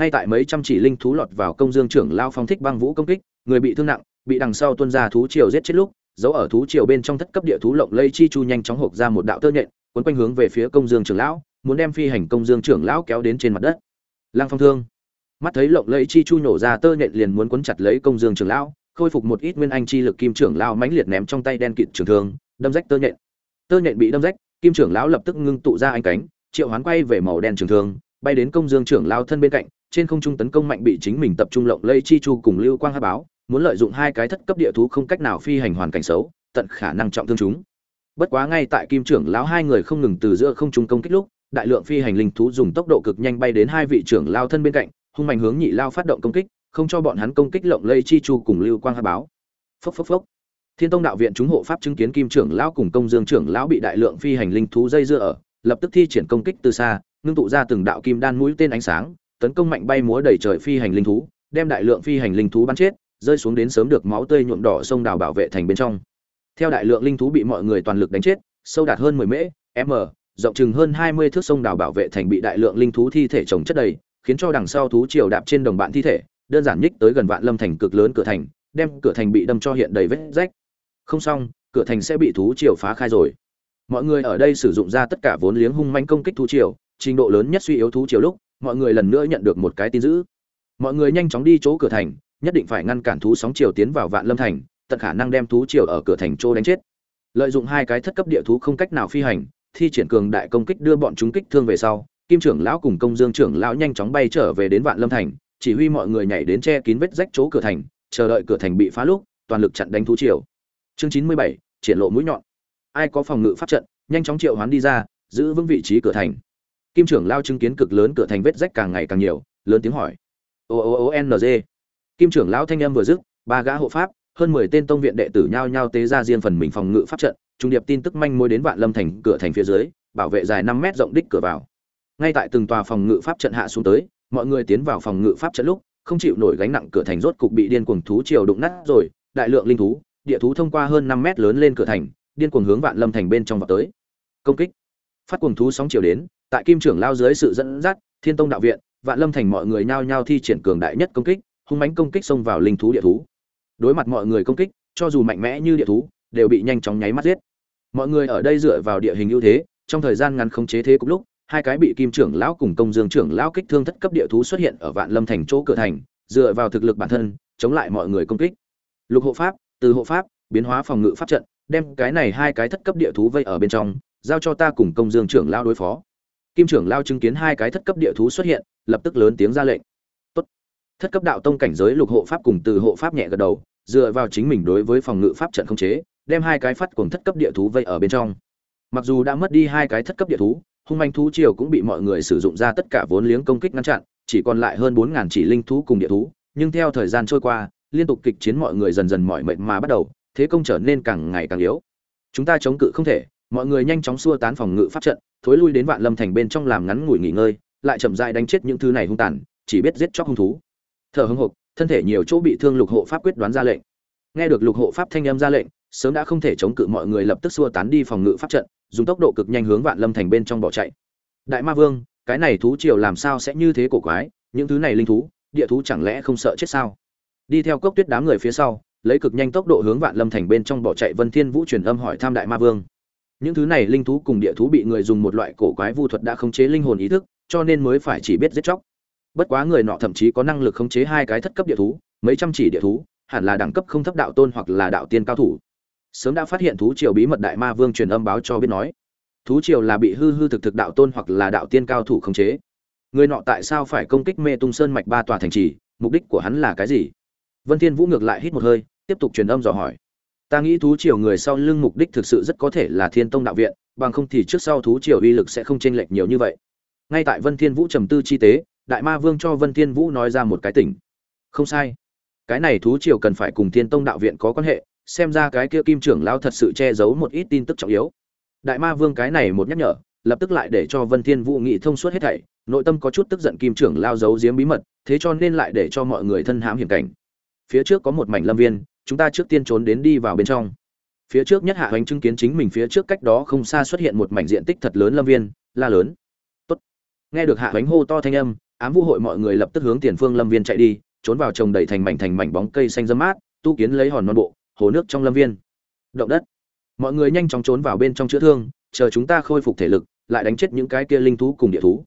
ngay tại mấy trăm chỉ linh thú lọt vào công dương trưởng lão phong thích băng vũ công kích, người bị thương nặng, bị đằng sau tuân ra thú triều giết chết lúc, giấu ở thú triều bên trong thất cấp địa thú lộng lây chi chu nhanh chóng hộp ra một đạo tơ nhện quấn quanh hướng về phía công dương trưởng lão, muốn đem phi hành công dương trưởng lão kéo đến trên mặt đất. Lang phong thương. Mắt thấy lộng lẫy chi chu nhổ ra tơ nhện liền muốn quấn chặt lấy công dương trưởng lão, khôi phục một ít nguyên anh chi lực kim trưởng lão mãnh liệt ném trong tay đen kịt trường thương, đâm rách tơ nhện. Tơ nhện bị đâm rách, kim trưởng lão lập tức ngưng tụ ra anh cánh, triệu hoán quay về màu đen trường thương, bay đến công dương trưởng lão thân bên cạnh trên không trung tấn công mạnh bị chính mình tập trung lộng lây chi chu cùng lưu quang hát báo, muốn lợi dụng hai cái thất cấp địa thú không cách nào phi hành hoàn cảnh xấu, tận khả năng trọng thương chúng. Bất quá ngay tại kim trưởng lão hai người không ngừng từ giữa không trung công kích lúc, đại lượng phi hành linh thú dùng tốc độ cực nhanh bay đến hai vị trưởng lao thân bên cạnh, hung mạnh hướng nhị lao phát động công kích, không cho bọn hắn công kích lộng lây chi chu cùng lưu quang hát báo. Phốc phốc phốc. Thiên tông đạo viện chúng hộ pháp chứng kiến kim trưởng lão cùng công dương trưởng lão bị đại lượng phi hành linh thú dây dưa ở, lập tức thi triển công kích từ xa, ngưng tụ ra từng đạo kim đan mũi tên ánh sáng tấn công mạnh bay múa đầy trời phi hành linh thú, đem đại lượng phi hành linh thú bắn chết, rơi xuống đến sớm được máu tươi nhuộm đỏ sông đào bảo vệ thành bên trong. Theo đại lượng linh thú bị mọi người toàn lực đánh chết, sâu đạt hơn 10 mễ, m, rộng chừng hơn 20 thước sông đào bảo vệ thành bị đại lượng linh thú thi thể chồng chất đầy, khiến cho đằng sau thú triều đạp trên đồng bạn thi thể, đơn giản nhích tới gần vạn lâm thành cực lớn cửa thành, đem cửa thành bị đâm cho hiện đầy vết rách. Không xong, cửa thành sẽ bị thú triều phá khai rồi. Mọi người ở đây sử dụng ra tất cả vốn liếng hung manh công kích thú triều, trình độ lớn nhất suy yếu thú triều lúc mọi người lần nữa nhận được một cái tin dữ. Mọi người nhanh chóng đi chỗ cửa thành, nhất định phải ngăn cản thú sóng triều tiến vào vạn lâm thành, tận khả năng đem thú triều ở cửa thành chỗ đánh chết. Lợi dụng hai cái thất cấp địa thú không cách nào phi hành, thi triển cường đại công kích đưa bọn chúng kích thương về sau, kim trưởng lão cùng công dương trưởng lão nhanh chóng bay trở về đến vạn lâm thành, chỉ huy mọi người nhảy đến che kín vết rách chỗ cửa thành, chờ đợi cửa thành bị phá lúc, toàn lực chặn đánh thú triều chương chín mươi bảy, triển lộ mũi nhọn. Ai có phòng ngự pháp trận, nhanh chóng triệu hoán đi ra, giữ vững vị trí cửa thành kim trưởng lao chứng kiến cực lớn cửa thành vết rách càng ngày càng nhiều, lớn tiếng hỏi. O o o, n g. Kim trưởng lão thanh âm vừa dứt, ba gã hộ pháp, hơn mười tên tông viện đệ tử nhao nhao tế ra riêng phần mình phòng ngự pháp trận, trung điệp tin tức manh mối đến vạn lâm thành cửa thành phía dưới, bảo vệ dài năm mét rộng đích cửa vào. Ngay tại từng tòa phòng ngự pháp trận hạ xuống tới, mọi người tiến vào phòng ngự pháp trận lúc, không chịu nổi gánh nặng cửa thành rốt cục bị điên cuồng thú triều đụng nát rồi, đại lượng linh thú, địa thú thông qua hơn năm mét lớn lên cửa thành, điên cuồng hướng vạn lâm thành bên trong vào tới. Công kích. Phát cuồng thú sóng chiều đến tại kim trưởng lao dưới sự dẫn dắt, thiên tông đạo viện, vạn lâm thành mọi người nhao nhao thi triển cường đại nhất công kích, hung mãnh công kích xông vào linh thú địa thú. Đối mặt mọi người công kích, cho dù mạnh mẽ như địa thú, đều bị nhanh chóng nháy mắt giết. Mọi người ở đây dựa vào địa hình ưu thế, trong thời gian ngắn không chế thế cục lúc, hai cái bị kim trưởng lão cùng công dương trưởng lão kích thương thất cấp địa thú xuất hiện ở vạn lâm thành chỗ cửa thành, dựa vào thực lực bản thân, chống lại mọi người công kích. Lục hộ pháp, từ hộ pháp, biến hóa phòng ngự pháp trận, đem cái này hai cái thất cấp địa thú vây ở bên trong, giao cho ta cùng công dương trưởng lão đối phó kim trưởng lao chứng kiến hai cái thất cấp địa thú xuất hiện, lập tức lớn tiếng ra lệnh. Tốt. thất cấp đạo tông cảnh giới lục hộ pháp cùng từ hộ pháp nhẹ gật đầu, dựa vào chính mình đối với phòng ngự pháp trận không chế, đem hai cái phát cùng thất cấp địa thú vây ở bên trong. Mặc dù đã mất đi hai cái thất cấp địa thú, hung manh thú triều cũng bị mọi người sử dụng ra tất cả vốn liếng công kích ngăn chặn, chỉ còn lại hơn bốn ngàn chỉ linh thú cùng địa thú, nhưng theo thời gian trôi qua, liên tục kịch chiến mọi người dần dần mỏi mệt mà bắt đầu, thế công trở nên càng ngày càng yếu. Chúng ta chống cự không thể mọi người nhanh chóng xua tán phòng ngự pháp trận, thối lui đến vạn lâm thành bên trong làm ngắn ngủi nghỉ ngơi, lại chậm rãi đánh chết những thứ này hung tàn, chỉ biết giết chóc hung thú. Thở hưng hộc, thân thể nhiều chỗ bị thương lục hộ pháp quyết đoán ra lệnh. Nghe được lục hộ pháp thanh âm ra lệnh, sớm đã không thể chống cự mọi người lập tức xua tán đi phòng ngự pháp trận, dùng tốc độ cực nhanh hướng vạn lâm thành bên trong bỏ chạy. Đại ma vương, cái này thú triều làm sao sẽ như thế cổ quái, những thứ này linh thú, địa thú chẳng lẽ không sợ chết sao? Đi theo cốc tuyết đám người phía sau, lấy cực nhanh tốc độ hướng vạn lâm thành bên trong bỏ chạy vân thiên vũ truyền âm hỏi tham đại ma vương những thứ này linh thú cùng địa thú bị người dùng một loại cổ quái vu thuật đã khống chế linh hồn ý thức, cho nên mới phải chỉ biết giết chóc. Bất quá người nọ thậm chí có năng lực khống chế hai cái thất cấp địa thú, mấy trăm chỉ địa thú, hẳn là đẳng cấp không thấp đạo tôn hoặc là đạo tiên cao thủ. Sớm đã phát hiện thú triều bí mật đại ma vương truyền âm báo cho biết nói, thú triều là bị hư hư thực thực đạo tôn hoặc là đạo tiên cao thủ khống chế. Người nọ tại sao phải công kích mê tung sơn mạch ba tòa thành trì, mục đích của hắn là cái gì? Vân thiên vũ ngược lại hít một hơi, tiếp tục truyền âm dò hỏi ta nghĩ thú triều người sau lưng mục đích thực sự rất có thể là thiên tông đạo viện, bằng không thì trước sau thú triều uy lực sẽ không chênh lệch nhiều như vậy. Ngay tại vân thiên vũ trầm tư chi tế, đại ma vương cho vân thiên vũ nói ra một cái tỉnh không sai. Cái này thú triều cần phải cùng thiên tông đạo viện có quan hệ, xem ra cái kia kim trưởng lão thật sự che giấu một ít tin tức trọng yếu. Đại ma vương cái này một nhắc nhở, lập tức lại để cho vân thiên vũ nghĩ thông suốt hết thảy, nội tâm có chút tức giận kim trưởng lao giấu giếm bí mật, thế cho nên lại để cho mọi người thân hãm hiểm cảnh. Phía trước có một mảnh lâm viên chúng ta trước tiên trốn đến đi vào bên trong. Phía trước nhất hạ hoành chứng kiến chính mình phía trước cách đó không xa xuất hiện một mảnh diện tích thật lớn lâm viên, la lớn. Tốt. nghe được hạ hoành hô to thanh âm, ám vũ hội mọi người lập tức hướng tiền phương lâm viên chạy đi, trốn vào trồng đầy thành mảnh thành mảnh bóng cây xanh dâm mát, tu kiến lấy hòn non bộ, hồ nước trong lâm viên. Động đất. Mọi người nhanh chóng trốn vào bên trong chữa thương, chờ chúng ta khôi phục thể lực, lại đánh chết những cái kia linh thú cùng địa thú.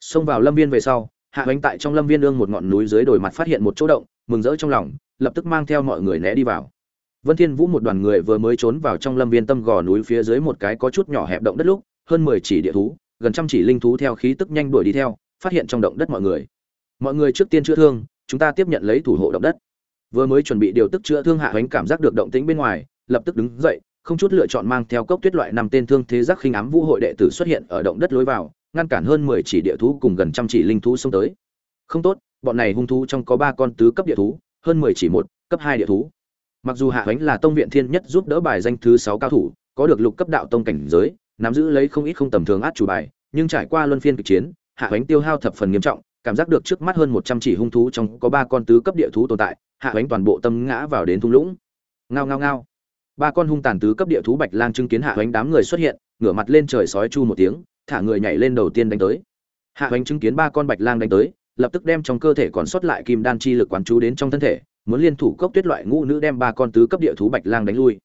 Xông vào lâm viên về sau, hạ hoành tại trong lâm viên ương một ngọn núi dưới đồi mặt phát hiện một chỗ động, mừng rỡ trong lòng lập tức mang theo mọi người né đi vào. Vân thiên vũ một đoàn người vừa mới trốn vào trong lâm viên tâm gò núi phía dưới một cái có chút nhỏ hẹp động đất lúc, hơn 10 chỉ địa thú, gần trăm chỉ linh thú theo khí tức nhanh đuổi đi theo, phát hiện trong động đất mọi người. Mọi người trước tiên chữa thương, chúng ta tiếp nhận lấy thủ hộ động đất. Vừa mới chuẩn bị điều tức chữa thương hạ hoánh cảm giác được động tĩnh bên ngoài, lập tức đứng dậy, không chút lựa chọn mang theo cốc tuyết loại năm tên thương thế giác khinh ám vũ hội đệ tử xuất hiện ở động đất lối vào, ngăn cản hơn 10 chỉ địa thú cùng gần trăm chỉ linh thú xông tới. Không tốt, bọn này hung thú trong có ba con tứ cấp địa thú hơn 10 chỉ một, cấp hai địa thú. Mặc dù hạ hoánh là tông viện thiên nhất giúp đỡ bài danh thứ sáu cao thủ, có được lục cấp đạo tông cảnh giới, nắm giữ lấy không ít không tầm thường át chủ bài, nhưng trải qua luân phiên kịch chiến, hạ hoánh tiêu hao thập phần nghiêm trọng, cảm giác được trước mắt hơn một trăm chỉ hung thú trong có ba con tứ cấp địa thú tồn tại, hạ hoánh toàn bộ tâm ngã vào đến thung lũng. Ngao ngao ngao. Ba con hung tàn tứ cấp địa thú bạch lang chứng kiến hạ hoánh đám người xuất hiện, ngửa mặt lên trời sói chu một tiếng, thả người nhảy lên đầu tiên đánh tới. Hạ hoánh chứng kiến ba con bạch lang đánh tới lập tức đem trong cơ thể còn sót lại kim đan chi lực quán chú đến trong thân thể, muốn liên thủ cốc tuyết loại ngũ nữ đem ba con tứ cấp địa thú bạch lang đánh lui.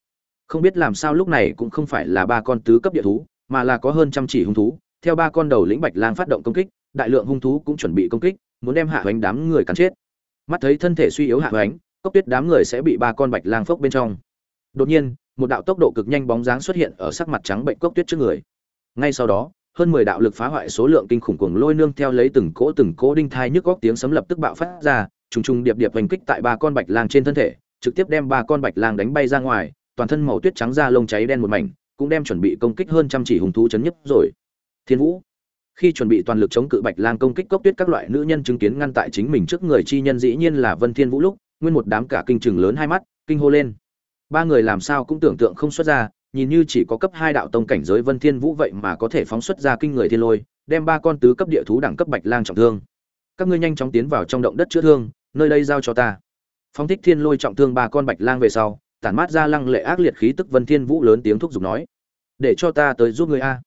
Không biết làm sao lúc này cũng không phải là ba con tứ cấp địa thú, mà là có hơn trăm chỉ hung thú. Theo ba con đầu lĩnh bạch lang phát động công kích, đại lượng hung thú cũng chuẩn bị công kích, muốn đem hạ hoánh đám người cắn chết. Mắt thấy thân thể suy yếu hạ hoánh, cốc tuyết đám người sẽ bị ba con bạch lang phốc bên trong. Đột nhiên, một đạo tốc độ cực nhanh bóng dáng xuất hiện ở sắc mặt trắng bệnh cốc tuyết trước người. Ngay sau đó hơn mười đạo lực phá hoại số lượng kinh khủng cuồng lôi nương theo lấy từng cỗ từng cỗ đinh thai nhức góc tiếng sấm lập tức bạo phát ra, trùng trùng điệp điệp hành kích tại ba con bạch lang trên thân thể, trực tiếp đem ba con bạch lang đánh bay ra ngoài, toàn thân màu tuyết trắng da lông cháy đen một mảnh, cũng đem chuẩn bị công kích hơn trăm chỉ hùng thú chấn nhấp rồi. Thiên vũ, khi chuẩn bị toàn lực chống cự bạch lang công kích cốc tuyết các loại nữ nhân chứng kiến ngăn tại chính mình trước người chi nhân dĩ nhiên là vân thiên vũ lúc, nguyên một đám cả kinh trừng lớn hai mắt, kinh hô lên. Ba người làm sao cũng tưởng tượng không xuất ra nhìn như chỉ có cấp hai đạo tông cảnh giới vân thiên vũ vậy mà có thể phóng xuất ra kinh người thiên lôi, đem ba con tứ cấp địa thú đẳng cấp bạch lang trọng thương. Các ngươi nhanh chóng tiến vào trong động đất chữa thương, nơi đây giao cho ta. Phóng thích thiên lôi trọng thương ba con bạch lang về sau, tản mát ra lăng lệ ác liệt khí tức vân thiên vũ lớn tiếng thúc giục nói. Để cho ta tới giúp ngươi a.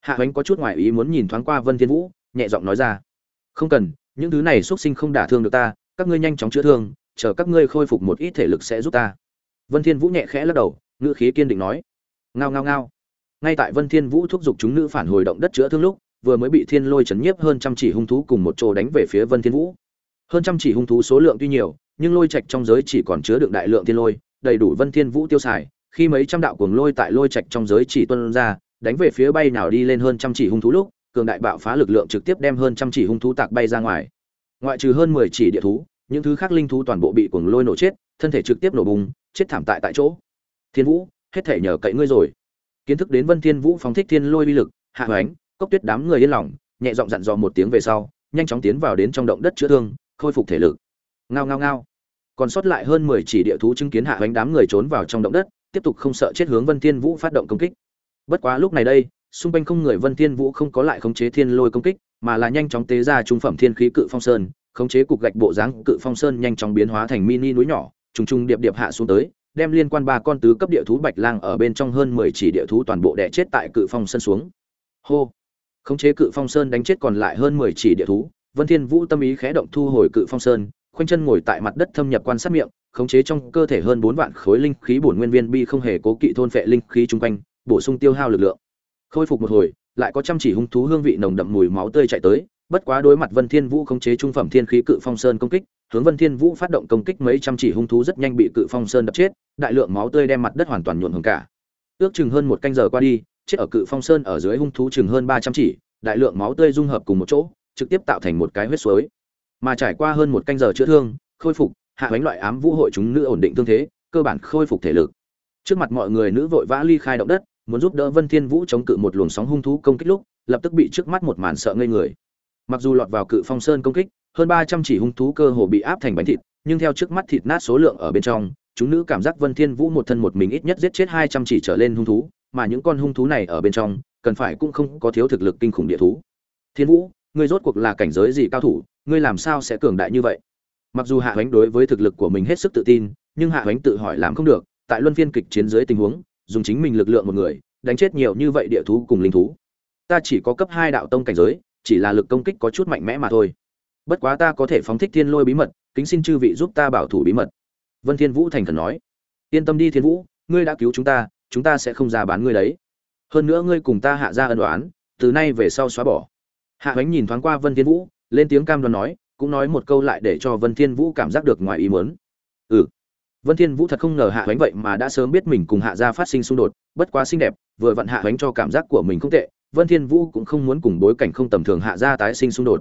Hạ hoánh có chút ngoài ý muốn nhìn thoáng qua vân thiên vũ, nhẹ giọng nói ra. Không cần, những thứ này xuất sinh không đả thương được ta, các ngươi nhanh chóng chữa thương, chờ các ngươi khôi phục một ít thể lực sẽ giúp ta. Vân thiên vũ nhẹ khẽ lắc đầu, ngữ khí kiên định nói ngao ngao ngao. Ngay tại vân thiên vũ thúc giục chúng nữ phản hồi động đất chữa thương lúc, vừa mới bị thiên lôi chấn nhiếp hơn trăm chỉ hung thú cùng một chỗ đánh về phía vân thiên vũ. Hơn trăm chỉ hung thú số lượng tuy nhiều, nhưng lôi trạch trong giới chỉ còn chứa đựng đại lượng thiên lôi, đầy đủ vân thiên vũ tiêu xài, khi mấy trăm đạo cuồng lôi tại lôi trạch trong giới chỉ tuôn ra, đánh về phía bay nào đi lên hơn trăm chỉ hung thú lúc, cường đại bạo phá lực lượng trực tiếp đem hơn trăm chỉ hung thú tạc bay ra ngoài. Ngoại trừ hơn mười chỉ địa thú, những thứ khác linh thú toàn bộ bị cuồng lôi nổ chết, thân thể trực tiếp nổ bùng, chết thảm tại tại chỗ. Thiên vũ hết thể nhờ cậy ngươi rồi. Kiến thức đến vân thiên vũ phóng thích thiên lôi uy lực, hạ hoánh, cốc tuyết đám người yên lòng, nhẹ giọng dặn dò một tiếng về sau, nhanh chóng tiến vào đến trong động đất chữa thương, khôi phục thể lực. Ngao ngao ngao. Còn sót lại hơn mười chỉ địa thú chứng kiến hạ hoánh đám người trốn vào trong động đất, tiếp tục không sợ chết hướng vân thiên vũ phát động công kích. Bất quá lúc này đây, xung quanh không người vân thiên vũ không có lại khống chế thiên lôi công kích, mà là nhanh chóng tế ra trung phẩm thiên khí cự phong sơn, khống chế cục gạch bộ dáng cự phong sơn nhanh chóng biến hóa thành mini núi nhỏ, trùng trùng điệp điệp hạ xuống tới đem liên quan ba con tứ cấp địa thú bạch lang ở bên trong hơn mười chỉ địa thú toàn bộ đè chết tại cự phong sơn xuống. Hô! Khống chế cự phong sơn đánh chết còn lại hơn mười chỉ địa thú, vân thiên vũ tâm ý khẽ động thu hồi cự phong sơn, khoanh chân ngồi tại mặt đất thâm nhập quan sát miệng, khống chế trong cơ thể hơn bốn vạn khối linh khí bổn nguyên viên bi không hề cố kỵ thôn phệ linh khí chung quanh, bổ sung tiêu hao lực lượng. Khôi phục một hồi, lại có trăm chỉ hung thú hương vị nồng đậm mùi máu tươi chạy tới, bất quá đối mặt vân thiên vũ khống chế trung phẩm thiên khí cự phong sơn công kích hướng vân thiên vũ phát động công kích mấy trăm chỉ hung thú rất nhanh bị cự phong sơn đập chết, đại lượng máu tươi đem mặt đất hoàn toàn nhuộm hồng cả. Ước chừng hơn một canh giờ qua đi, chết ở cự phong sơn ở dưới hung thú chừng hơn ba trăm chỉ, đại lượng máu tươi dung hợp cùng một chỗ, trực tiếp tạo thành một cái huyết suối. Mà trải qua hơn một canh giờ chữa thương, khôi phục, hạ bánh loại ám vũ hội chúng nữ ổn định thương thế, cơ bản khôi phục thể lực. Trước mặt mọi người nữ vội vã ly khai động đất, muốn giúp đỡ vân thiên vũ chống cự một luồng sóng hung thú công kích lúc, lập tức bị trước mắt một màn sợ ngây người. Mặc dù lọt vào cự phong sơn công kích hơn ba trăm chỉ hung thú cơ hồ bị áp thành bánh thịt, nhưng theo trước mắt thịt nát số lượng ở bên trong, chúng nữ cảm giác vân thiên vũ một thân một mình ít nhất giết chết hai trăm chỉ trở lên hung thú, mà những con hung thú này ở bên trong, cần phải cũng không có thiếu thực lực kinh khủng địa thú. Thiên vũ, ngươi rốt cuộc là cảnh giới gì cao thủ, ngươi làm sao sẽ cường đại như vậy? Mặc dù hạ hoánh đối với thực lực của mình hết sức tự tin, nhưng hạ hoánh tự hỏi làm không được, tại luân phiên kịch chiến dưới tình huống, dùng chính mình lực lượng một người, đánh chết nhiều như vậy địa thú cùng linh thú. Ta chỉ có cấp hai đạo tông cảnh giới, chỉ là lực công kích có chút mạnh mẽ mà thôi bất quá ta có thể phóng thích thiên lôi bí mật, kính xin chư vị giúp ta bảo thủ bí mật. Vân thiên vũ thành khẩn nói. Yên tâm đi thiên vũ, ngươi đã cứu chúng ta chúng ta sẽ không ra bán ngươi đấy. Hơn nữa ngươi cùng ta hạ ra ân đoán từ nay về sau xóa bỏ. Hạ Huấn nhìn thoáng qua vân thiên vũ, lên tiếng cam đoan nói, cũng nói một câu lại để cho vân thiên vũ cảm giác được ngoài ý muốn. Ừ. Vân thiên vũ thật không ngờ hạ Huấn vậy mà đã sớm biết mình cùng hạ gia phát sinh xung đột, bất quá xinh đẹp, vừa vặn hạ Huấn cho cảm giác của mình không tệ, vân thiên vũ cũng không muốn cùng bối cảnh không tầm thường hạ gia tái sinh xung đột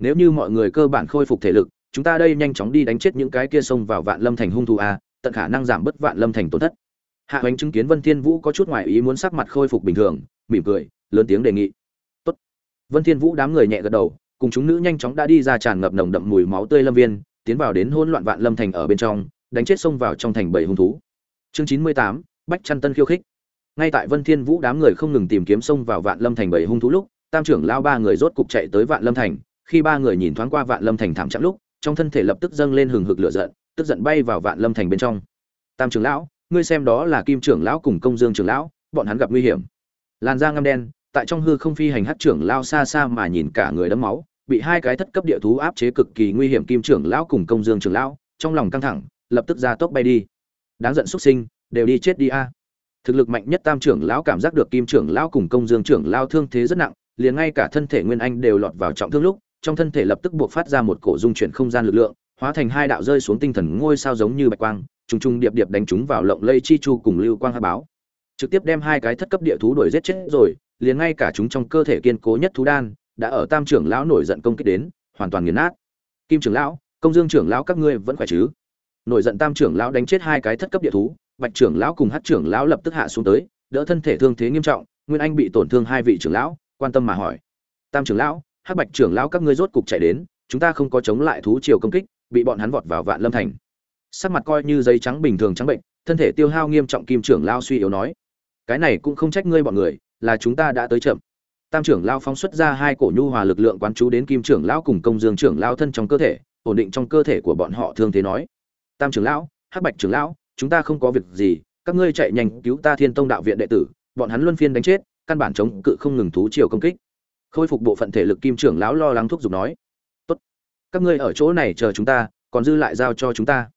nếu như mọi người cơ bản khôi phục thể lực, chúng ta đây nhanh chóng đi đánh chết những cái kia xông vào vạn lâm thành hung thủ a, tận khả năng giảm bớt vạn lâm thành tổn thất. Hạ Hoành chứng kiến vân thiên vũ có chút ngoài ý muốn sắc mặt khôi phục bình thường, mỉm cười, lớn tiếng đề nghị. Tốt. Vân thiên vũ đám người nhẹ gật đầu, cùng chúng nữ nhanh chóng đã đi ra tràn ngập nồng đậm mùi máu tươi lâm viên, tiến vào đến hỗn loạn vạn lâm thành ở bên trong, đánh chết xông vào trong thành bảy hung thú. Chương chín mươi tám, bách chăn tân khiêu khích. Ngay tại vân thiên vũ đám người không ngừng tìm kiếm xông vào vạn lâm thành bảy hung thú lúc, tam trưởng lao ba người rốt cục chạy tới vạn lâm thành khi ba người nhìn thoáng qua vạn lâm thành thảm trạng lúc, trong thân thể lập tức dâng lên hừng hực lửa giận, tức giận bay vào vạn lâm thành bên trong. Tam trưởng lão, ngươi xem đó là kim trưởng lão cùng công dương trưởng lão, bọn hắn gặp nguy hiểm. Làn da ngăm đen, tại trong hư không phi hành hát trưởng lao xa xa mà nhìn cả người đấm máu, bị hai cái thất cấp địa thú áp chế cực kỳ nguy hiểm kim trưởng lão cùng công dương trưởng lão, trong lòng căng thẳng, lập tức ra tốc bay đi. Đáng giận xuất sinh, đều đi chết đi a. Thực lực mạnh nhất tam trưởng lão cảm giác được kim trưởng lão cùng công dương trưởng lão thương thế rất nặng, liền ngay cả thân thể nguyên anh đều lọt vào trọng thương lúc trong thân thể lập tức buộc phát ra một cổ dung chuyển không gian lực lượng, hóa thành hai đạo rơi xuống tinh thần ngôi sao giống như bạch quang, trùng trùng điệp điệp đánh chúng vào lộng lây chi chu cùng lưu quang hạ báo. Trực tiếp đem hai cái thất cấp địa thú đuổi giết chết rồi, liền ngay cả chúng trong cơ thể kiên cố nhất thú đan đã ở tam trưởng lão nổi giận công kích đến, hoàn toàn nghiền nát. Kim trưởng lão, công dương trưởng lão các ngươi vẫn khỏe chứ? Nổi giận tam trưởng lão đánh chết hai cái thất cấp địa thú, bạch trưởng lão cùng hát trưởng lão lập tức hạ xuống tới, đỡ thân thể thương thế nghiêm trọng, nguyên anh bị tổn thương hai vị trưởng lão, quan tâm mà hỏi. Tam trưởng lão hắc bạch trưởng lão các ngươi rốt cục chạy đến, chúng ta không có chống lại thú triều công kích, bị bọn hắn vọt vào vạn lâm thành. Sắc mặt coi như giấy trắng bình thường trắng bệnh, thân thể tiêu hao nghiêm trọng kim trưởng lão suy yếu nói. Cái này cũng không trách ngươi bọn người, là chúng ta đã tới chậm. Tam trưởng lão phóng xuất ra hai cổ nhu hòa lực lượng quán chú đến kim trưởng lão cùng công dương trưởng lão thân trong cơ thể, ổn định trong cơ thể của bọn họ thương thế nói. Tam trưởng lão, hắc bạch trưởng lão, chúng ta không có việc gì, các ngươi chạy nhanh cứu ta thiên tông đạo viện đệ tử, bọn hắn luân phiên đánh chết, căn bản chống cự không ngừng thú chiều công kích khôi phục bộ phận thể lực kim trưởng lão lo lắng thúc giục nói. Tốt, các ngươi ở chỗ này chờ chúng ta, còn dư lại giao cho chúng ta.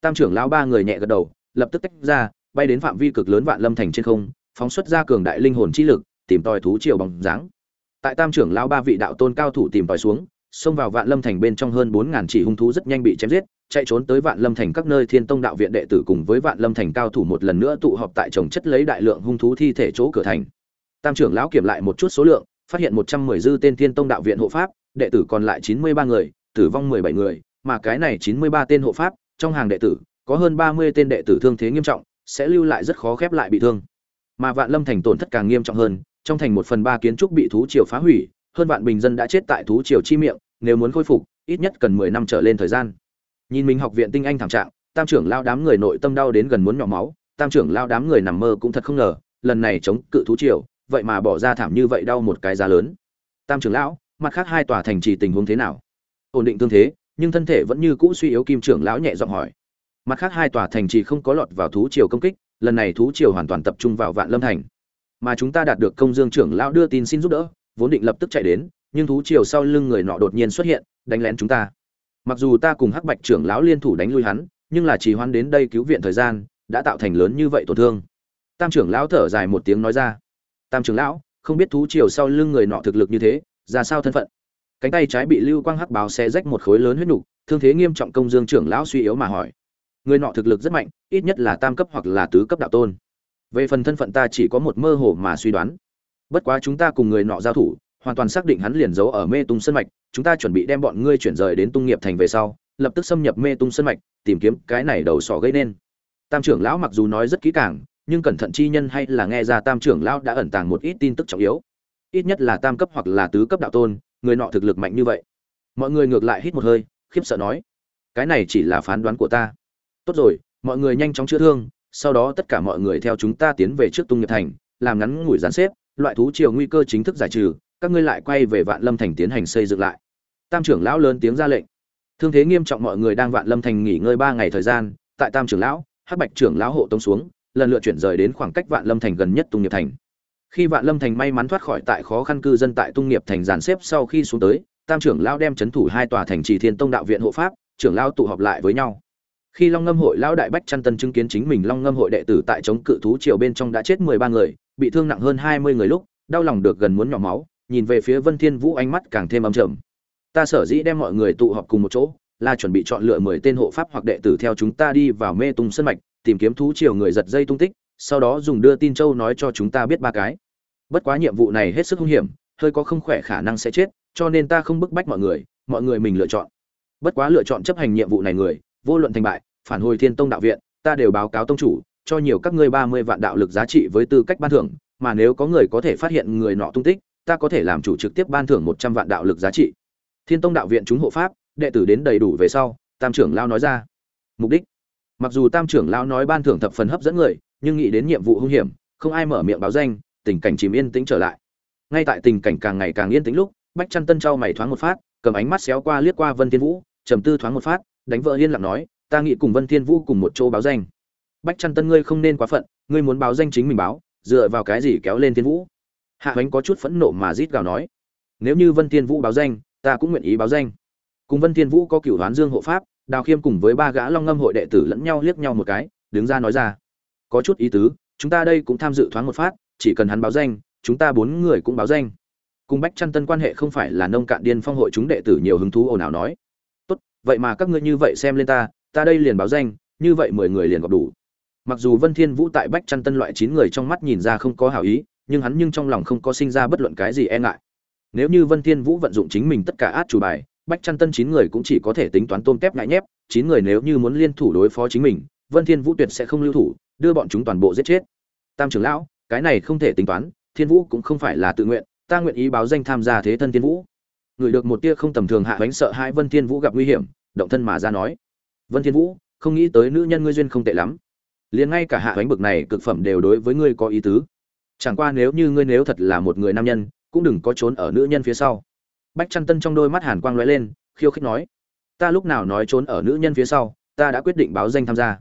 Tam trưởng lão ba người nhẹ gật đầu, lập tức tách ra, bay đến phạm vi cực lớn vạn lâm thành trên không, phóng xuất ra cường đại linh hồn chi lực, tìm tòi thú triều bằng dáng. Tại tam trưởng lão ba vị đạo tôn cao thủ tìm tòi xuống, xông vào vạn lâm thành bên trong hơn bốn ngàn chỉ hung thú rất nhanh bị chém giết, chạy trốn tới vạn lâm thành các nơi thiên tông đạo viện đệ tử cùng với vạn lâm thành cao thủ một lần nữa tụ họp tại trồng chất lấy đại lượng hung thú thi thể chỗ cửa thành. Tam trưởng lão kiểm lại một chút số lượng phát hiện một trăm mười dư tên thiên tông đạo viện hộ pháp, đệ tử còn lại chín mươi ba người, tử vong mười bảy người, mà cái này chín mươi ba tên hộ pháp, trong hàng đệ tử, có hơn ba mươi tên đệ tử thương thế nghiêm trọng, sẽ lưu lại rất khó khép lại bị thương. Mà vạn lâm thành tổn thất càng nghiêm trọng hơn, trong thành một phần ba kiến trúc bị thú triều phá hủy, hơn vạn bình dân đã chết tại thú triều chi miệng, nếu muốn khôi phục, ít nhất cần mười năm trở lên thời gian. Nhìn mình học viện tinh anh thảm trạng, tam trưởng lao đám người nội tâm đau đến gần muốn nhỏ máu, tam trưởng lao đám người nằm mơ cũng thật không ngờ, lần này chống cự thú triều vậy mà bỏ ra thảm như vậy đau một cái giá lớn. Tam trưởng lão, mặt khác hai tòa thành trì tình huống thế nào? Ổn định tương thế, nhưng thân thể vẫn như cũ suy yếu kim trưởng lão nhẹ giọng hỏi. Mặt khác hai tòa thành trì không có lọt vào thú triều công kích, lần này thú triều hoàn toàn tập trung vào vạn lâm thành. Mà chúng ta đạt được công dương trưởng lão đưa tin xin giúp đỡ, vốn định lập tức chạy đến, nhưng thú triều sau lưng người nọ đột nhiên xuất hiện, đánh lén chúng ta. Mặc dù ta cùng hắc bạch trưởng lão liên thủ đánh lui hắn, nhưng là chỉ hoan đến đây cứu viện thời gian, đã tạo thành lớn như vậy tổn thương. Tam trưởng lão thở dài một tiếng nói ra tam trưởng lão, không biết thú triều sau lưng người nọ thực lực như thế, ra sao thân phận. Cánh tay trái bị lưu quang hắc báo xé rách một khối lớn huyết nhục thương thế nghiêm trọng công dương trưởng lão suy yếu mà hỏi. Người nọ thực lực rất mạnh, ít nhất là tam cấp hoặc là tứ cấp đạo tôn. Về phần thân phận ta chỉ có một mơ hồ mà suy đoán. Bất quá chúng ta cùng người nọ giao thủ, hoàn toàn xác định hắn liền giấu ở mê tung sân mạch, chúng ta chuẩn bị đem bọn ngươi chuyển rời đến tung nghiệp thành về sau, lập tức xâm nhập mê tung sân mạch, tìm kiếm cái này đầu sỏ gây nên. Tam trưởng lão mặc dù nói rất kỹ càng nhưng cẩn thận chi nhân hay là nghe ra tam trưởng lão đã ẩn tàng một ít tin tức trọng yếu. Ít nhất là tam cấp hoặc là tứ cấp đạo tôn, người nọ thực lực mạnh như vậy. Mọi người ngược lại hít một hơi, khiếp sợ nói, cái này chỉ là phán đoán của ta. Tốt rồi, mọi người nhanh chóng chữa thương, sau đó tất cả mọi người theo chúng ta tiến về trước tung nghiệp thành, làm ngắn ngủi gián xếp, loại thú triều nguy cơ chính thức giải trừ, các ngươi lại quay về vạn lâm thành tiến hành xây dựng lại. Tam trưởng lão lớn tiếng ra lệnh. Thương thế nghiêm trọng mọi người đang vạn lâm thành nghỉ ngơi ba ngày thời gian, tại tam trưởng lão, hắc bạch trưởng lão hộ tống xuống lần lượt chuyển rời đến khoảng cách vạn lâm thành gần nhất tung nghiệp thành. Khi vạn lâm thành may mắn thoát khỏi tại khó khăn cư dân tại tung nghiệp thành dàn xếp sau khi xuống tới, tam trưởng lão đem chấn thủ hai tòa thành trì thiên tông đạo viện hộ pháp, trưởng lão tụ họp lại với nhau. Khi long ngâm hội lão đại bách chân tân chứng kiến chính mình long ngâm hội đệ tử tại chống cự thú triều bên trong đã chết mười ba người, bị thương nặng hơn hai mươi người lúc, đau lòng được gần muốn nhỏ máu, nhìn về phía vân thiên vũ ánh mắt càng thêm âm trầm. Ta sở dĩ đem mọi người tụ họp cùng một chỗ, là chuẩn bị chọn lựa mười tên hộ pháp hoặc đệ tử theo chúng ta đi vào mê tung sân mạch tìm kiếm thú triều người giật dây tung tích, sau đó dùng đưa tin châu nói cho chúng ta biết ba cái. Bất quá nhiệm vụ này hết sức hung hiểm, hơi có không khỏe khả năng sẽ chết, cho nên ta không bức bách mọi người mọi người mình lựa chọn. Bất quá lựa chọn chấp hành nhiệm vụ này người, vô luận thành bại, phản hồi thiên tông đạo viện, ta đều báo cáo tông chủ, cho nhiều các ngươi ba mươi vạn đạo lực giá trị với tư cách ban thưởng, mà nếu có người có thể phát hiện người nọ tung tích, ta có thể làm chủ trực tiếp ban thưởng một trăm vạn đạo lực giá trị. Thiên tông đạo viện chúng hộ pháp, đệ tử đến đầy đủ về sau, tam trưởng lao nói ra. Mục đích? Mặc dù tam trưởng lão nói ban thưởng thập phần hấp dẫn người, nhưng nghĩ đến nhiệm vụ hung hiểm, không ai mở miệng báo danh, tình cảnh chìm yên tĩnh trở lại. Ngay tại tình cảnh càng ngày càng yên tĩnh lúc, bách chăn tân trao mày thoáng một phát, cầm ánh mắt xéo qua liếc qua vân thiên vũ, trầm tư thoáng một phát, đánh vợ yên lặng nói, ta nghĩ cùng vân thiên vũ cùng một chỗ báo danh. Bách chăn tân, ngươi không nên quá phận, ngươi muốn báo danh chính mình báo, dựa vào cái gì kéo lên thiên vũ? Hạ ánh có chút phẫn nộ mà rít gào nói, nếu như vân thiên vũ báo danh, ta cũng nguyện ý báo danh. Cùng vân thiên vũ có cửu đoán dương hộ pháp đào khiêm cùng với ba gã long ngâm hội đệ tử lẫn nhau liếc nhau một cái, đứng ra nói ra. Có chút ý tứ, chúng ta đây cũng tham dự thoáng một phát, chỉ cần hắn báo danh, chúng ta bốn người cũng báo danh. Cùng bách chăn tân quan hệ không phải là nông cạn điên phong hội chúng đệ tử nhiều hứng thú ồn ào nói. Tốt, vậy mà các ngươi như vậy xem lên ta ta đây liền báo danh, như vậy mười người liền gặp đủ. Mặc dù vân thiên vũ tại bách chăn tân loại chín người trong mắt nhìn ra không có hảo ý, nhưng hắn nhưng trong lòng không có sinh ra bất luận cái gì e ngại. Nếu như vân thiên vũ vận dụng chính mình tất cả át chủ bài bách chăn tân chín người cũng chỉ có thể tính toán tôm tép ngại nhép, chín người nếu như muốn liên thủ đối phó chính mình, vân thiên vũ tuyệt sẽ không lưu thủ, đưa bọn chúng toàn bộ giết chết. Tam trưởng lão, cái này không thể tính toán, thiên vũ cũng không phải là tự nguyện, ta nguyện ý báo danh tham gia thế thân thiên vũ. Người được một tia không tầm thường hạ bánh sợ hai vân thiên vũ gặp nguy hiểm, động thân mà ra nói, vân thiên vũ, không nghĩ tới nữ nhân ngươi duyên không tệ lắm. Liền ngay cả hạ bánh bực này cực phẩm đều đối với ngươi có ý tứ. Chẳng qua nếu như ngươi nếu thật là một người nam nhân, cũng đừng có trốn ở nữ nhân phía sau bách chăn tân trong đôi mắt hàn quang lóe lên, khiêu khích nói, ta lúc nào nói trốn ở nữ nhân phía sau, ta đã quyết định báo danh tham gia.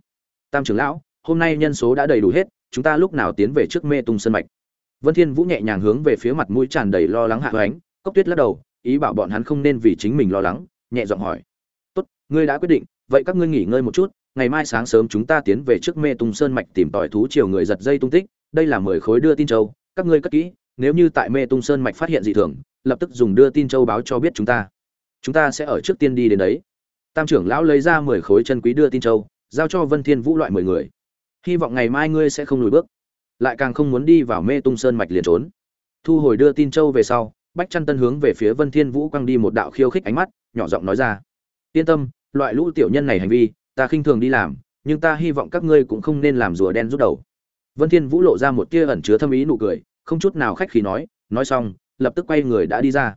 Tam trưởng lão, hôm nay nhân số đã đầy đủ hết, chúng ta lúc nào tiến về trước mê tung sân mạch? Vân thiên vũ nhẹ nhàng hướng về phía mặt mũi tràn đầy lo lắng hạ hoánh cốc tuyết lắc đầu, ý bảo bọn hắn không nên vì chính mình lo lắng, nhẹ giọng hỏi, tốt, ngươi đã quyết định, vậy các ngươi nghỉ ngơi một chút, ngày mai sáng sớm chúng ta tiến về trước mê tung sơn mạch tìm tỏi thú chiều người giật dây tung tích, đây là mười khối đưa tin châu, các ngươi cất kỹ, nếu như tại mê tung sơn mạch phát hiện dị thường lập tức dùng đưa tin châu báo cho biết chúng ta. Chúng ta sẽ ở trước tiên đi đến đấy. Tam trưởng lão lấy ra mười khối chân quý đưa tin châu, giao cho vân thiên vũ loại mười người. Hy vọng ngày mai ngươi sẽ không lùi bước. Lại càng không muốn đi vào mê tung sơn mạch liền trốn. Thu hồi đưa tin châu về sau, bách chăn tân hướng về phía vân thiên vũ quăng đi một đạo khiêu khích ánh mắt, nhỏ giọng nói ra. Yên tâm, loại lũ tiểu nhân này hành vi, ta khinh thường đi làm, nhưng ta hy vọng các ngươi cũng không nên làm rùa đen rút đầu. Vân thiên vũ lộ ra một tia ẩn chứa thâm ý nụ cười, không chút nào khách khí nói nói xong lập tức quay người đã đi ra.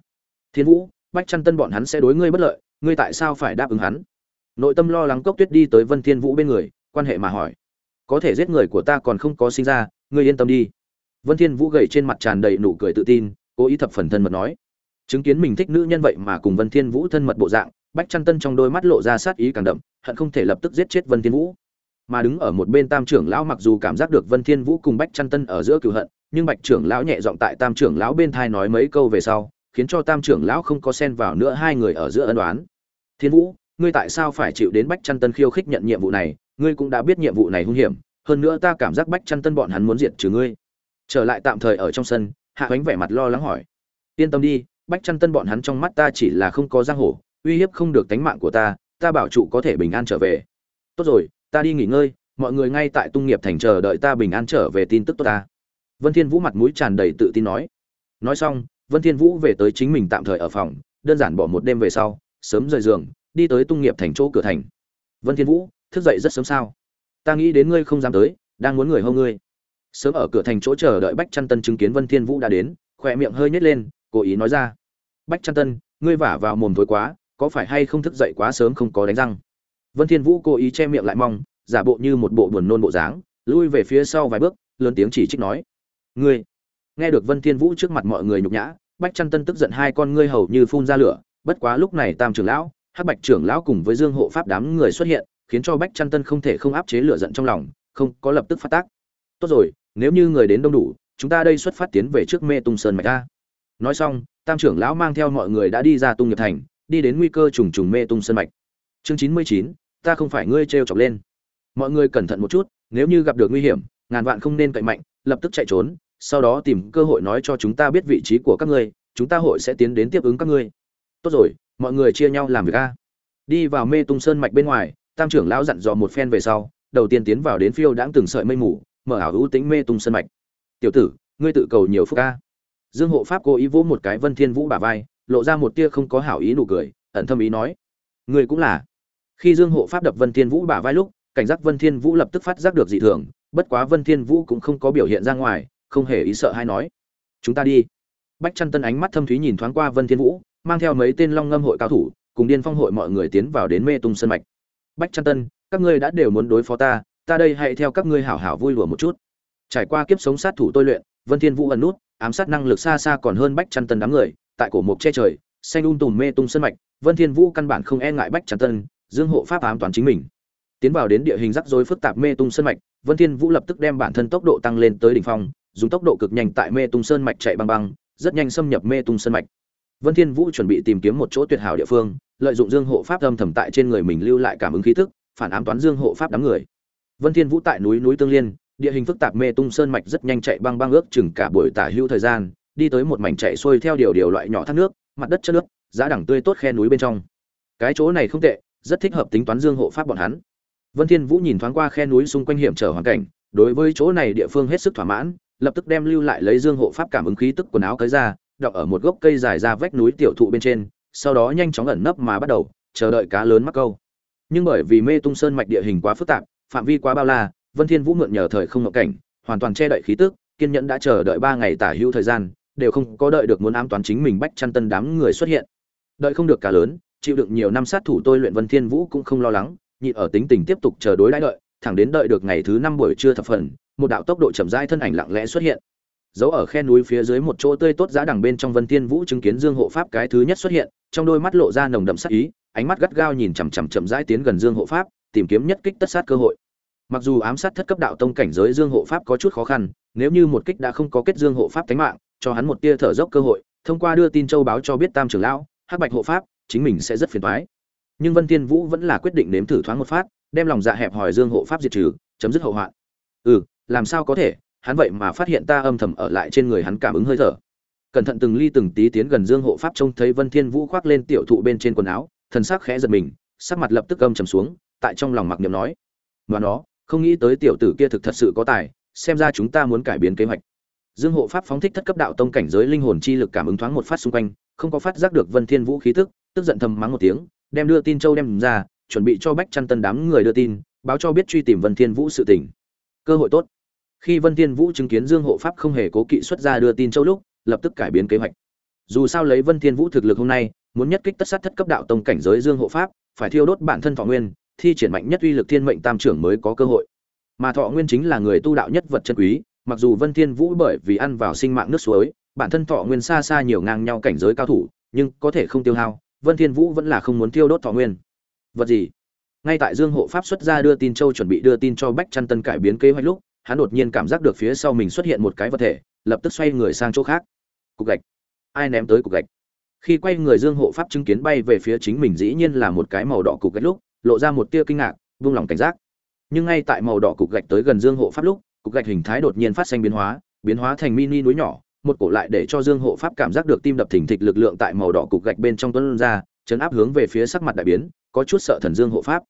Thiên vũ bách chăn tân bọn hắn sẽ đối ngươi bất lợi ngươi tại sao phải đáp ứng hắn? Nội tâm lo lắng cốc tuyết đi tới vân thiên vũ bên người quan hệ mà hỏi. Có thể giết người của ta còn không có sinh ra ngươi yên tâm đi. Vân thiên vũ gầy trên mặt tràn đầy nụ cười tự tin cố ý thập phần thân mật nói. Chứng kiến mình thích nữ nhân vậy mà cùng vân thiên vũ thân mật bộ dạng bách chăn tân trong đôi mắt lộ ra sát ý càng đậm hận không thể lập tức giết chết Vân Thiên Vũ. Mà đứng ở một bên Tam trưởng lão mặc dù cảm giác được Vân Thiên Vũ cùng Bách Chân Tân ở giữa cừu hận, nhưng Bạch trưởng lão nhẹ giọng tại Tam trưởng lão bên thai nói mấy câu về sau, khiến cho Tam trưởng lão không có xen vào nữa hai người ở giữa ân đoán. Thiên Vũ, ngươi tại sao phải chịu đến Bách Chân Tân khiêu khích nhận nhiệm vụ này, ngươi cũng đã biết nhiệm vụ này hung hiểm, hơn nữa ta cảm giác Bách Chân Tân bọn hắn muốn diệt trừ ngươi. Trở lại tạm thời ở trong sân, Hạ ánh vẻ mặt lo lắng hỏi: "Yên tâm đi, Bách Chân Tân bọn hắn trong mắt ta chỉ là không có giang hồ, uy hiếp không được tính mạng của ta, ta bảo trụ có thể bình an trở về." "Tốt rồi, ta đi nghỉ ngơi, mọi người ngay tại Tung Nghiệp thành chờ đợi ta bình an trở về tin tức tốt ta." Vân Thiên Vũ mặt mũi tràn đầy tự tin nói. Nói xong, Vân Thiên Vũ về tới chính mình tạm thời ở phòng, đơn giản bỏ một đêm về sau, sớm rời giường, đi tới Tung Nghiệp thành chỗ cửa thành. Vân Thiên Vũ, thức dậy rất sớm sao? Ta nghĩ đến ngươi không dám tới, đang muốn người hô ngươi. Sớm ở cửa thành chỗ chờ đợi Bách Chân Tân chứng kiến Vân Thiên Vũ đã đến, khóe miệng hơi nhếch lên, cố ý nói ra: "Bách Chân Tân, ngươi vả vào mồm thối quá, có phải hay không thức dậy quá sớm không có đánh răng?" Vân Thiên Vũ cố ý che miệng lại mong, giả bộ như một bộ buồn nôn bộ dáng, lui về phía sau vài bước, lớn tiếng chỉ trích nói: "Ngươi!" Nghe được Vân Thiên Vũ trước mặt mọi người nhục nhã, Bách Chân Tân tức giận hai con ngươi hầu như phun ra lửa, bất quá lúc này Tam trưởng lão, Hắc Bạch trưởng lão cùng với Dương hộ pháp đám người xuất hiện, khiến cho Bách Chân Tân không thể không áp chế lửa giận trong lòng, không có lập tức phát tác. Tốt rồi, nếu như người đến đông đủ, chúng ta đây xuất phát tiến về trước Mê Tung Sơn mạch ta Nói xong, Tam trưởng lão mang theo mọi người đã đi ra Tung Nghiệp thành, đi đến nguy cơ trùng trùng Mê Tung Sơn mạch. Chương chín mươi chín, ta không phải ngươi trêu chọc lên. Mọi người cẩn thận một chút, nếu như gặp được nguy hiểm, ngàn vạn không nên cậy mạnh, lập tức chạy trốn, sau đó tìm cơ hội nói cho chúng ta biết vị trí của các ngươi, chúng ta hội sẽ tiến đến tiếp ứng các ngươi. Tốt rồi, mọi người chia nhau làm việc a. Đi vào Mê Tung Sơn mạch bên ngoài, Tam trưởng lão dặn dò một phen về sau, đầu tiên tiến vào đến phiêu đãng từng sợi mây mù, mở ảo ưu tính Mê Tung Sơn mạch. "Tiểu tử, ngươi tự cầu nhiều phúc a." Dương Hộ Pháp cố ý vỗ một cái Vân Thiên Vũ bả vai, lộ ra một tia không có hảo ý nụ cười, ẩn thâm ý nói: "Ngươi cũng là." Khi Dương Hộ Pháp đập Vân Thiên Vũ bả vai lúc, cảnh giác Vân Thiên Vũ lập tức phát giác được dị thường, bất quá Vân Thiên Vũ cũng không có biểu hiện ra ngoài, không hề ý sợ hay nói. Chúng ta đi. Bách chân tân ánh mắt thâm thúy nhìn thoáng qua vân thiên vũ, mang theo mấy tên long ngâm hội cao thủ, cùng điên phong hội mọi người tiến vào đến mê tung sân mạch. Bách chân tân, các ngươi đã đều muốn đối phó ta ta đây hãy theo các ngươi hảo hảo vui lùa một chút. Trải qua kiếp sống sát thủ tôi luyện, vân thiên vũ ẩn nút, ám sát năng lực xa xa còn hơn bách chân tân đám người, tại cổ mục che trời, xanh un tùm mê tung sân mạch, vân thiên vũ căn bản không e ngại bách chân tân, dương hộ pháp ám toàn chính mình. Tiến vào đến địa hình rắc rối phức tạp mê tung sân mạch, vân thiên vũ lập tức đem bản thân tốc độ tăng lên tới đỉnh phong dùng tốc độ cực nhanh tại mê tung sơn mạch chạy băng băng, rất nhanh xâm nhập mê tung sơn mạch. Vân thiên vũ chuẩn bị tìm kiếm một chỗ tuyệt hảo địa phương, lợi dụng dương hộ pháp âm thầm tại trên người mình lưu lại cảm ứng khí tức phản ám toán dương hộ pháp đám người. Vân thiên vũ tại núi núi tương liên, địa hình phức tạp mê tung sơn mạch rất nhanh chạy băng băng ước chừng cả buổi tả hữu thời gian, đi tới một mảnh chạy xuôi theo điều điều loại nhỏ thác nước, mặt đất chất nước, giá đẳng tươi tốt khe núi bên trong. Cái chỗ này không tệ, rất thích hợp tính toán dương hộ pháp bọn hắn. Vân thiên vũ nhìn thoáng qua khe núi xung quanh hiểm trở hoàn cảnh, đối với chỗ này địa phương hết sức thỏa mãn lập tức đem lưu lại lấy dương hộ pháp cảm ứng khí tức quần áo cấy ra, đọc ở một gốc cây dài ra vách núi tiểu thụ bên trên, sau đó nhanh chóng ẩn nấp mà bắt đầu, chờ đợi cá lớn mắc câu. Nhưng bởi vì mê tung sơn mạch địa hình quá phức tạp, phạm vi quá bao la, vân thiên vũ mượn nhờ thời không ngộ cảnh, hoàn toàn che đậy khí tức, kiên nhẫn đã chờ đợi ba ngày tả hữu thời gian, đều không có đợi được muốn ám toán chính mình bách chăn tân đám người xuất hiện. Đợi không được cá lớn, chịu đựng nhiều năm sát thủ tôi luyện vân thiên vũ cũng không lo lắng, nhịn ở tính tình tiếp tục chờ đối đãi đợi, thẳng đến đợi được ngày thứ năm buổi trưa thập phần một đạo tốc độ chậm rãi thân ảnh lặng lẽ xuất hiện. Giấu ở khe núi phía dưới một chỗ tươi tốt giá đằng bên trong vân tiên vũ chứng kiến dương hộ pháp cái thứ nhất xuất hiện, trong đôi mắt lộ ra nồng đậm sát ý, ánh mắt gắt gao nhìn chằm chằm chậm rãi tiến gần dương hộ pháp, tìm kiếm nhất kích tất sát cơ hội. Mặc dù ám sát thất cấp đạo tông cảnh giới dương hộ pháp có chút khó khăn, nếu như một kích đã không có kết dương hộ pháp thánh mạng, cho hắn một tia thở dốc cơ hội, thông qua đưa tin châu báo cho biết tam trưởng lão, hắc bạch hộ pháp, chính mình sẽ rất phiền toái. Nhưng vân tiên vũ vẫn là quyết định nếm thử thoáng một phát, đem lòng dạ hẹp hòi dương hộ pháp diệt trừ, chấm dứt hậu hoạn. Ừ sao có thể, hắn vậy mà phát hiện ta âm thầm ở lại trên người hắn cảm ứng hơi thở. Cẩn thận từng ly từng tí tiến gần dương hộ pháp trông thấy vân thiên vũ khoác lên tiểu thụ bên trên quần áo, thần sắc khẽ giật mình, sắc mặt lập tức âm trầm xuống, tại trong lòng mặc niệm nói và nó, không nghĩ tới tiểu tử kia thực thật sự có tài, xem ra chúng ta muốn cải biến kế hoạch. Dương hộ pháp phóng thích thất cấp đạo tông cảnh giới linh hồn chi lực cảm ứng thoáng một phát xung quanh, không có phát giác được vân thiên vũ khí tức tức giận thầm mắng một tiếng, đem đưa tin châu đem ra, chuẩn bị cho bách chăn tân đám người đưa tin, báo cho biết truy tìm vân thiên vũ sự tình. Cơ hội tốt khi vân thiên vũ chứng kiến dương hộ pháp không hề cố kỵ xuất ra đưa tin châu lúc, lập tức cải biến kế hoạch. Dù sao lấy vân thiên vũ thực lực hôm nay, muốn nhất kích tất sát thất cấp đạo tông cảnh giới dương hộ pháp, phải thiêu đốt bản thân thọ nguyên, thi triển mạnh nhất uy lực thiên mệnh tam trưởng mới có cơ hội. Mà thọ nguyên chính là người tu đạo nhất vật chân quý, mặc dù vân thiên vũ bởi vì ăn vào sinh mạng nước suối, bản thân thọ nguyên xa xa nhiều ngang nhau cảnh giới cao thủ, nhưng có thể không tiêu hao, vân thiên vũ vẫn là không muốn tiêu đốt thọ nguyên. Vật gì? Ngay tại dương hộ pháp xuất ra đưa tin châu chuẩn bị đưa tin cho bách chăn tân cải biến kế hoạch lúc hắn đột nhiên cảm giác được phía sau mình xuất hiện một cái vật thể, lập tức xoay người sang chỗ khác. Cục gạch. Ai ném tới cục gạch? Khi quay người dương hộ pháp chứng kiến bay về phía chính mình dĩ nhiên là một cái màu đỏ cục gạch lúc, lộ ra một tia kinh ngạc, vung lòng cảnh giác. Nhưng ngay tại màu đỏ cục gạch tới gần dương hộ pháp lúc, cục gạch hình thái đột nhiên phát sinh biến hóa biến hóa thành mini núi nhỏ, một cổ lại để cho dương hộ pháp cảm giác được tim đập thình thịch lực lượng tại màu đỏ cục gạch bên trong tuấn ra, chấn áp hướng về phía sắc mặt đại biến, có chút sợ thần dương hộ pháp.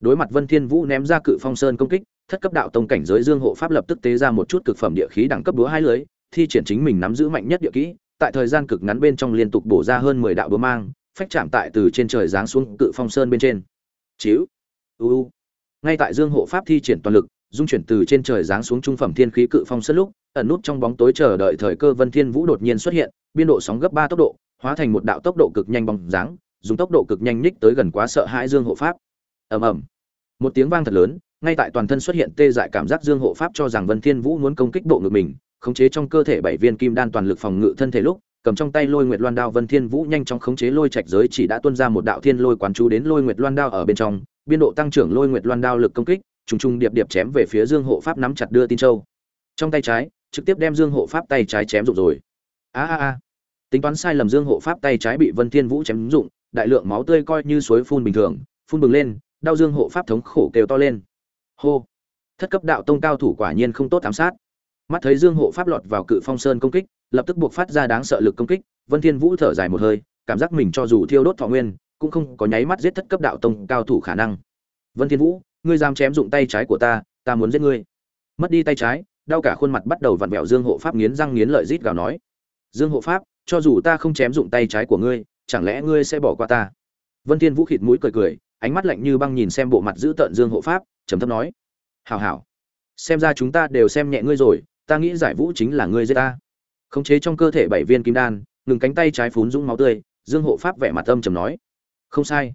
Đối mặt vân thiên vũ ném ra cự phong sơn công kích thất cấp đạo tông cảnh giới dương hộ pháp lập tức tế ra một chút cực phẩm địa khí đẳng cấp búa hai lưới, thi triển chính mình nắm giữ mạnh nhất địa kỹ, tại thời gian cực ngắn bên trong liên tục bổ ra hơn 10 đạo búa mang, phách chạm tại từ trên trời giáng xuống cự phong sơn bên trên. Chiếu u. Ngay tại dương hộ pháp thi triển toàn lực, dung chuyển từ trên trời giáng xuống trung phẩm thiên khí cự phong sơn lúc, ẩn nút trong bóng tối chờ đợi thời cơ vân thiên vũ đột nhiên xuất hiện, biên độ sóng gấp ba tốc độ, hóa thành một đạo tốc độ cực nhanh bóng dáng, dùng tốc độ cực nhanh nhích tới gần quá sợ hãi dương hộ pháp. Ầm ầm. Một tiếng vang thật lớn ngay tại toàn thân xuất hiện tê dại cảm giác dương hộ pháp cho rằng vân thiên vũ muốn công kích bộ ngực mình, khống chế trong cơ thể bảy viên kim đan toàn lực phòng ngự thân thể lúc, cầm trong tay lôi nguyệt loan đao vân thiên vũ nhanh chóng khống chế lôi trạch giới chỉ đã tuôn ra một đạo thiên lôi quán chú đến lôi nguyệt loan đao ở bên trong, biên độ tăng trưởng lôi nguyệt loan đao lực công kích, trùng trùng điệp điệp chém về phía dương hộ pháp nắm chặt đưa tin châu. Trong tay trái, trực tiếp đem dương hộ pháp tay trái chém rụng rồi. A a a. Tính toán sai lầm dương hộ pháp tay trái bị vân thiên vũ chém rụng, đại lượng máu tươi coi như suối phun bình thường, phun bừng lên đau dương hộ pháp thống khổ kêu to lên hô. Thất cấp đạo tông cao thủ quả nhiên không tốt ám sát. Mắt thấy dương hộ pháp lọt vào cự phong sơn công kích, lập tức buộc phát ra đáng sợ lực công kích, vân thiên vũ thở dài một hơi, cảm giác mình cho dù thiêu đốt thọ nguyên, cũng không có nháy mắt giết thất cấp đạo tông cao thủ khả năng. Vân thiên vũ, ngươi dám chém dụng tay trái của ta ta muốn giết ngươi. Mất đi tay trái, đau cả khuôn mặt bắt đầu vặn vẹo dương hộ pháp nghiến răng nghiến lợi rít gào nói. Dương hộ pháp, cho dù ta không chém dụng tay trái của ngươi, chẳng lẽ ngươi sẽ bỏ qua ta? Vân thiên vũ khịt mũi cười cười, ánh mắt lạnh như băng nhìn xem bộ mặt dữ tợn dương hộ pháp trầm thấp nói, hảo hảo, xem ra chúng ta đều xem nhẹ ngươi rồi, ta nghĩ giải vũ chính là ngươi giết ta. Khống chế trong cơ thể bảy viên kim đan, ngừng cánh tay trái phún dũng máu tươi, dương hộ pháp vẻ mặt âm trầm nói, không sai,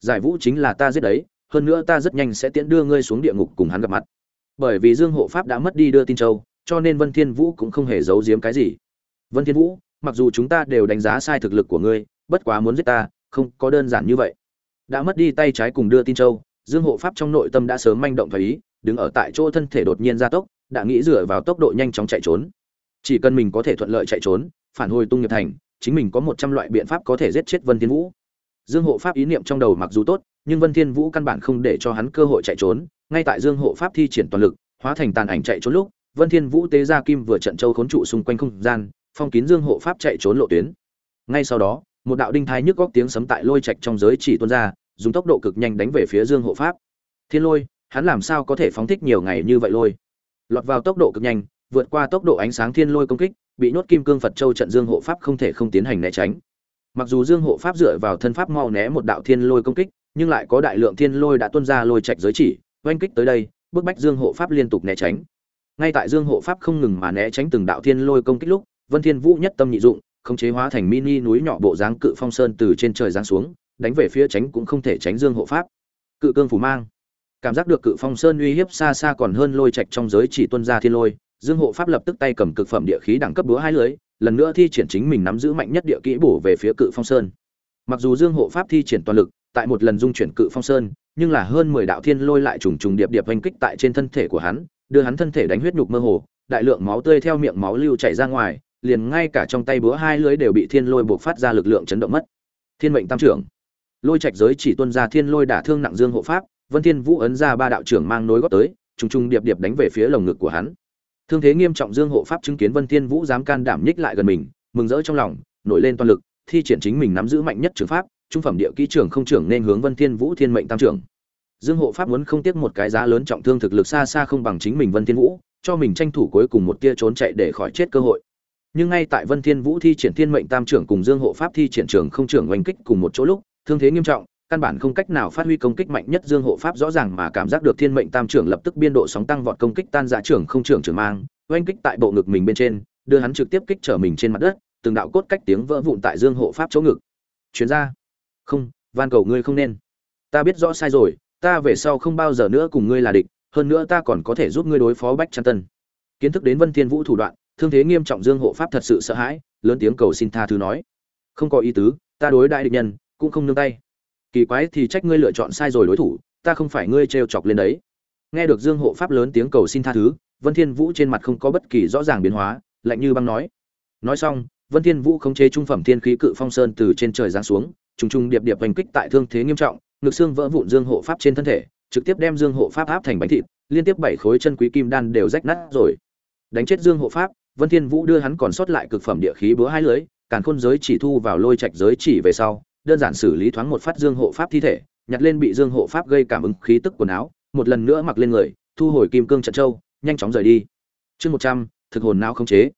giải vũ chính là ta giết đấy, hơn nữa ta rất nhanh sẽ tiễn đưa ngươi xuống địa ngục cùng hắn gặp mặt. Bởi vì dương hộ pháp đã mất đi đưa tin châu, cho nên vân thiên vũ cũng không hề giấu giếm cái gì. Vân thiên vũ, mặc dù chúng ta đều đánh giá sai thực lực của ngươi, bất quá muốn giết ta, không có đơn giản như vậy. Đã mất đi tay trái cùng đưa tin châu dương hộ pháp trong nội tâm đã sớm manh động thấy ý, đứng ở tại chỗ thân thể đột nhiên gia tốc, đã nghĩ dựa vào tốc độ nhanh chóng chạy trốn. Chỉ cần mình có thể thuận lợi chạy trốn, phản hồi tung nghiệp thành, chính mình có một trăm loại biện pháp có thể giết chết vân thiên vũ. Dương hộ pháp ý niệm trong đầu mặc dù tốt, nhưng vân thiên vũ căn bản không để cho hắn cơ hội chạy trốn, ngay tại dương hộ pháp thi triển toàn lực, hóa thành tàn ảnh chạy trốn lúc, vân thiên vũ tế ra kim vừa trận châu khốn trụ xung quanh không gian, phong kín dương hộ pháp chạy trốn lộ tuyến. Ngay sau đó, một đạo đinh thai nhức góc tiếng sấm tại lôi trạch trong giới chỉ tuôn ra dùng tốc độ cực nhanh đánh về phía dương hộ pháp. Thiên lôi, hắn làm sao có thể phóng thích nhiều ngày như vậy lôi? Lọt vào tốc độ cực nhanh, vượt qua tốc độ ánh sáng thiên lôi công kích, bị nhốt kim cương phật châu trận dương hộ pháp không thể không tiến hành né tránh. Mặc dù dương hộ pháp dựa vào thân pháp mau né một đạo thiên lôi công kích, nhưng lại có đại lượng thiên lôi đã tuôn ra lôi trạch giới chỉ, oanh kích tới đây, bức bách dương hộ pháp liên tục né tránh. Ngay tại dương hộ pháp không ngừng mà né tránh từng đạo thiên lôi công kích lúc, vân thiên vũ nhất tâm nhị dụng, khống chế hóa thành mini núi nhỏ bộ dáng cự phong sơn từ trên trời giáng xuống đánh về phía tránh cũng không thể tránh dương hộ pháp. Cự cương phủ mang. Cảm giác được cự phong sơn uy hiếp xa xa còn hơn lôi trạch trong giới chỉ tuân ra thiên lôi, dương hộ pháp lập tức tay cầm cực phẩm địa khí đẳng cấp búa hai lưới, lần nữa thi triển chính mình nắm giữ mạnh nhất địa kỹ bổ về phía cự phong sơn. Mặc dù dương hộ pháp thi triển toàn lực, tại một lần dung chuyển cự phong sơn, nhưng là hơn mười đạo thiên lôi lại trùng trùng điệp điệp oanh kích tại trên thân thể của hắn, đưa hắn thân thể đánh huyết nhục mơ hồ, đại lượng máu tươi theo miệng máu lưu chảy ra ngoài, liền ngay cả trong tay búa hai lưới đều bị thiên lôi buộc phát ra lực lượng chấn động mất. Thiên mệnh tam trưởng lôi trạch giới chỉ tuân ra thiên lôi đả thương nặng dương hộ pháp, vân thiên vũ ấn ra ba đạo trưởng mang nối gót tới, trùng trùng điệp điệp đánh về phía lồng ngực của hắn. Thương thế nghiêm trọng dương hộ pháp chứng kiến vân thiên vũ dám can đảm nhích lại gần mình, mừng rỡ trong lòng, nổi lên toàn lực, thi triển chính mình nắm giữ mạnh nhất trường pháp, trung phẩm địa kỹ trưởng không trưởng nên hướng vân thiên vũ thiên mệnh tam trưởng. Dương hộ pháp muốn không tiếc một cái giá lớn trọng thương thực lực xa xa không bằng chính mình vân thiên vũ, cho mình tranh thủ cuối cùng một tia trốn chạy để khỏi chết cơ hội. Nhưng ngay tại vân thiên vũ thi triển thiên mệnh tam trưởng cùng dương hộ pháp thi triển trường không trưởng oanh kích cùng một chỗ lúc thương thế nghiêm trọng, căn bản không cách nào phát huy công kích mạnh nhất dương hộ pháp rõ ràng mà cảm giác được thiên mệnh tam trưởng lập tức biên độ sóng tăng vọt công kích tan dạ trưởng không trưởng trưởng mang, oanh kích tại bộ ngực mình bên trên, đưa hắn trực tiếp kích trở mình trên mặt đất, từng đạo cốt cách tiếng vỡ vụn tại dương hộ pháp chỗ ngực. Chuyến ra không, van cầu ngươi không nên. Ta biết rõ sai rồi, ta về sau không bao giờ nữa cùng ngươi là địch, hơn nữa ta còn có thể giúp ngươi đối phó bách trăn tân. Kiến thức đến vân thiên vũ thủ đoạn, thương thế nghiêm trọng dương hộ pháp thật sự sợ hãi, lớn tiếng cầu xin tha thứ nói. Không có ý tứ, ta đối đại địch nhân cũng không nương tay. Kỳ quái thì trách ngươi lựa chọn sai rồi đối thủ, ta không phải ngươi trêu chọc lên đấy. Nghe được dương hộ pháp lớn tiếng cầu xin tha thứ, vân thiên vũ trên mặt không có bất kỳ rõ ràng biến hóa, lạnh như băng nói. Nói xong, vân thiên vũ khống chế trung phẩm thiên khí cự phong sơn từ trên trời giáng xuống, trùng trùng điệp điệp hành kích tại thương thế nghiêm trọng, ngực xương vỡ vụn dương hộ pháp trên thân thể, trực tiếp đem dương hộ pháp áp thành bánh thịt, liên tiếp bảy khối chân quý kim đan đều rách nát rồi. Đánh chết dương hộ pháp, vân thiên vũ đưa hắn còn sót lại cực phẩm địa khí búa hai lưới, càn khôn giới chỉ thu vào lôi trạch giới chỉ về sau đơn giản xử lý thoáng một phát dương hộ pháp thi thể, nhặt lên bị dương hộ pháp gây cảm ứng khí tức quần áo, một lần nữa mặc lên người, thu hồi kim cương trận châu, nhanh chóng rời đi. Chương một trăm, thực hồn não không chế.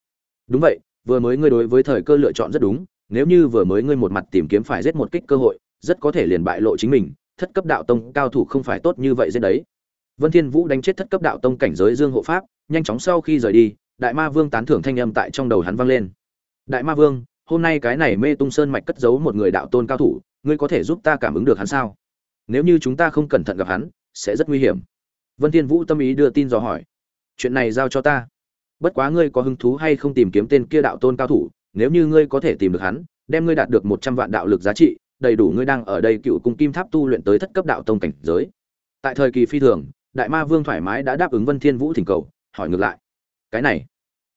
Đúng vậy, vừa mới ngươi đối với thời cơ lựa chọn rất đúng, nếu như vừa mới ngươi một mặt tìm kiếm phải giết một kích cơ hội, rất có thể liền bại lộ chính mình, thất cấp đạo tông cao thủ không phải tốt như vậy giết đấy. Vân thiên vũ đánh chết thất cấp đạo tông cảnh giới dương hộ pháp, nhanh chóng sau khi rời đi, đại ma vương tán thưởng thanh âm tại trong đầu hắn vang lên. Đại ma vương hôm nay cái này mê tung sơn mạch cất giấu một người đạo tôn cao thủ, ngươi có thể giúp ta cảm ứng được hắn sao? Nếu như chúng ta không cẩn thận gặp hắn, sẽ rất nguy hiểm. Vân thiên vũ tâm ý đưa tin dò hỏi. Chuyện này giao cho ta. Bất quá ngươi có hứng thú hay không tìm kiếm tên kia đạo tôn cao thủ, nếu như ngươi có thể tìm được hắn, đem ngươi đạt được một trăm vạn đạo lực giá trị, đầy đủ ngươi đang ở đây cựu cung kim tháp tu luyện tới thất cấp đạo tông cảnh giới. Tại thời kỳ phi thường, đại ma vương thoải mái đã đáp ứng vân thiên vũ thỉnh cầu, hỏi ngược lại. Cái này,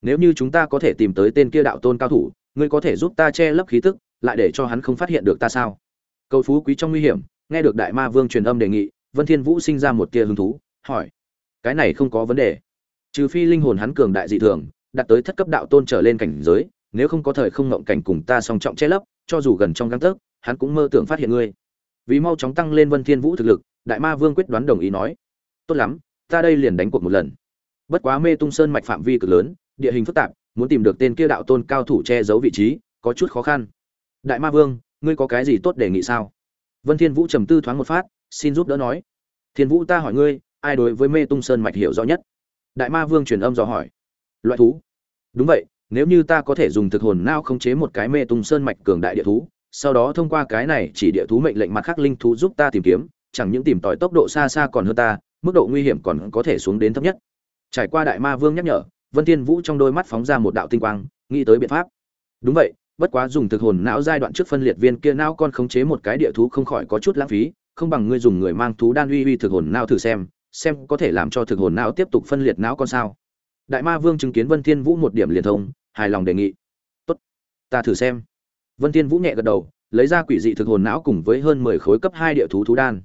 nếu như chúng ta có thể tìm tới tên kia đạo tôn cao thủ ngươi có thể giúp ta che lấp khí tức, lại để cho hắn không phát hiện được ta sao? Cầu phú quý trong nguy hiểm, nghe được đại ma vương truyền âm đề nghị, vân thiên vũ sinh ra một tia hứng thú, hỏi, cái này không có vấn đề. Trừ phi linh hồn hắn cường đại dị thường, đạt tới thất cấp đạo tôn trở lên cảnh giới, nếu không có thời không ngộng cảnh cùng ta song trọng che lấp, cho dù gần trong găng tấc, hắn cũng mơ tưởng phát hiện ngươi. Vì mau chóng tăng lên vân thiên vũ thực lực, đại ma vương quyết đoán đồng ý nói, tốt lắm, ta đây liền đánh cuộc một lần. Bất quá mê tung sơn mạch phạm vi cực lớn, địa hình phức tạp muốn tìm được tên kia đạo tôn cao thủ che giấu vị trí, có chút khó khăn. Đại ma vương, ngươi có cái gì tốt đề nghị sao? Vân thiên vũ trầm tư thoáng một phát, xin giúp đỡ nói. Thiên vũ ta hỏi ngươi, ai đối với mê tung sơn mạch hiểu rõ nhất? Đại ma vương truyền âm dò hỏi. Loại thú. Đúng vậy, nếu như ta có thể dùng thực hồn nao khống chế một cái mê tung sơn mạch cường đại địa thú, sau đó thông qua cái này chỉ địa thú mệnh lệnh mặt khác linh thú giúp ta tìm kiếm, chẳng những tìm tòi tốc độ xa xa còn hơn ta, mức độ nguy hiểm còn có thể xuống đến thấp nhất. Trải qua đại ma vương nhắc nhở vân thiên vũ trong đôi mắt phóng ra một đạo tinh quang, nghĩ tới biện pháp. Đúng vậy, bất quá dùng thực hồn não giai đoạn trước phân liệt viên kia não con khống chế một cái địa thú không khỏi có chút lãng phí, không bằng ngươi dùng người mang thú đan uy uy thực hồn não thử xem xem có thể làm cho thực hồn não tiếp tục phân liệt não con sao. Đại ma vương chứng kiến vân thiên vũ một điểm liền thông, hài lòng đề nghị. Tốt, ta thử xem. Vân thiên vũ nhẹ gật đầu, lấy ra quỷ dị thực hồn não cùng với hơn 10 khối cấp 2 địa thú thú đan.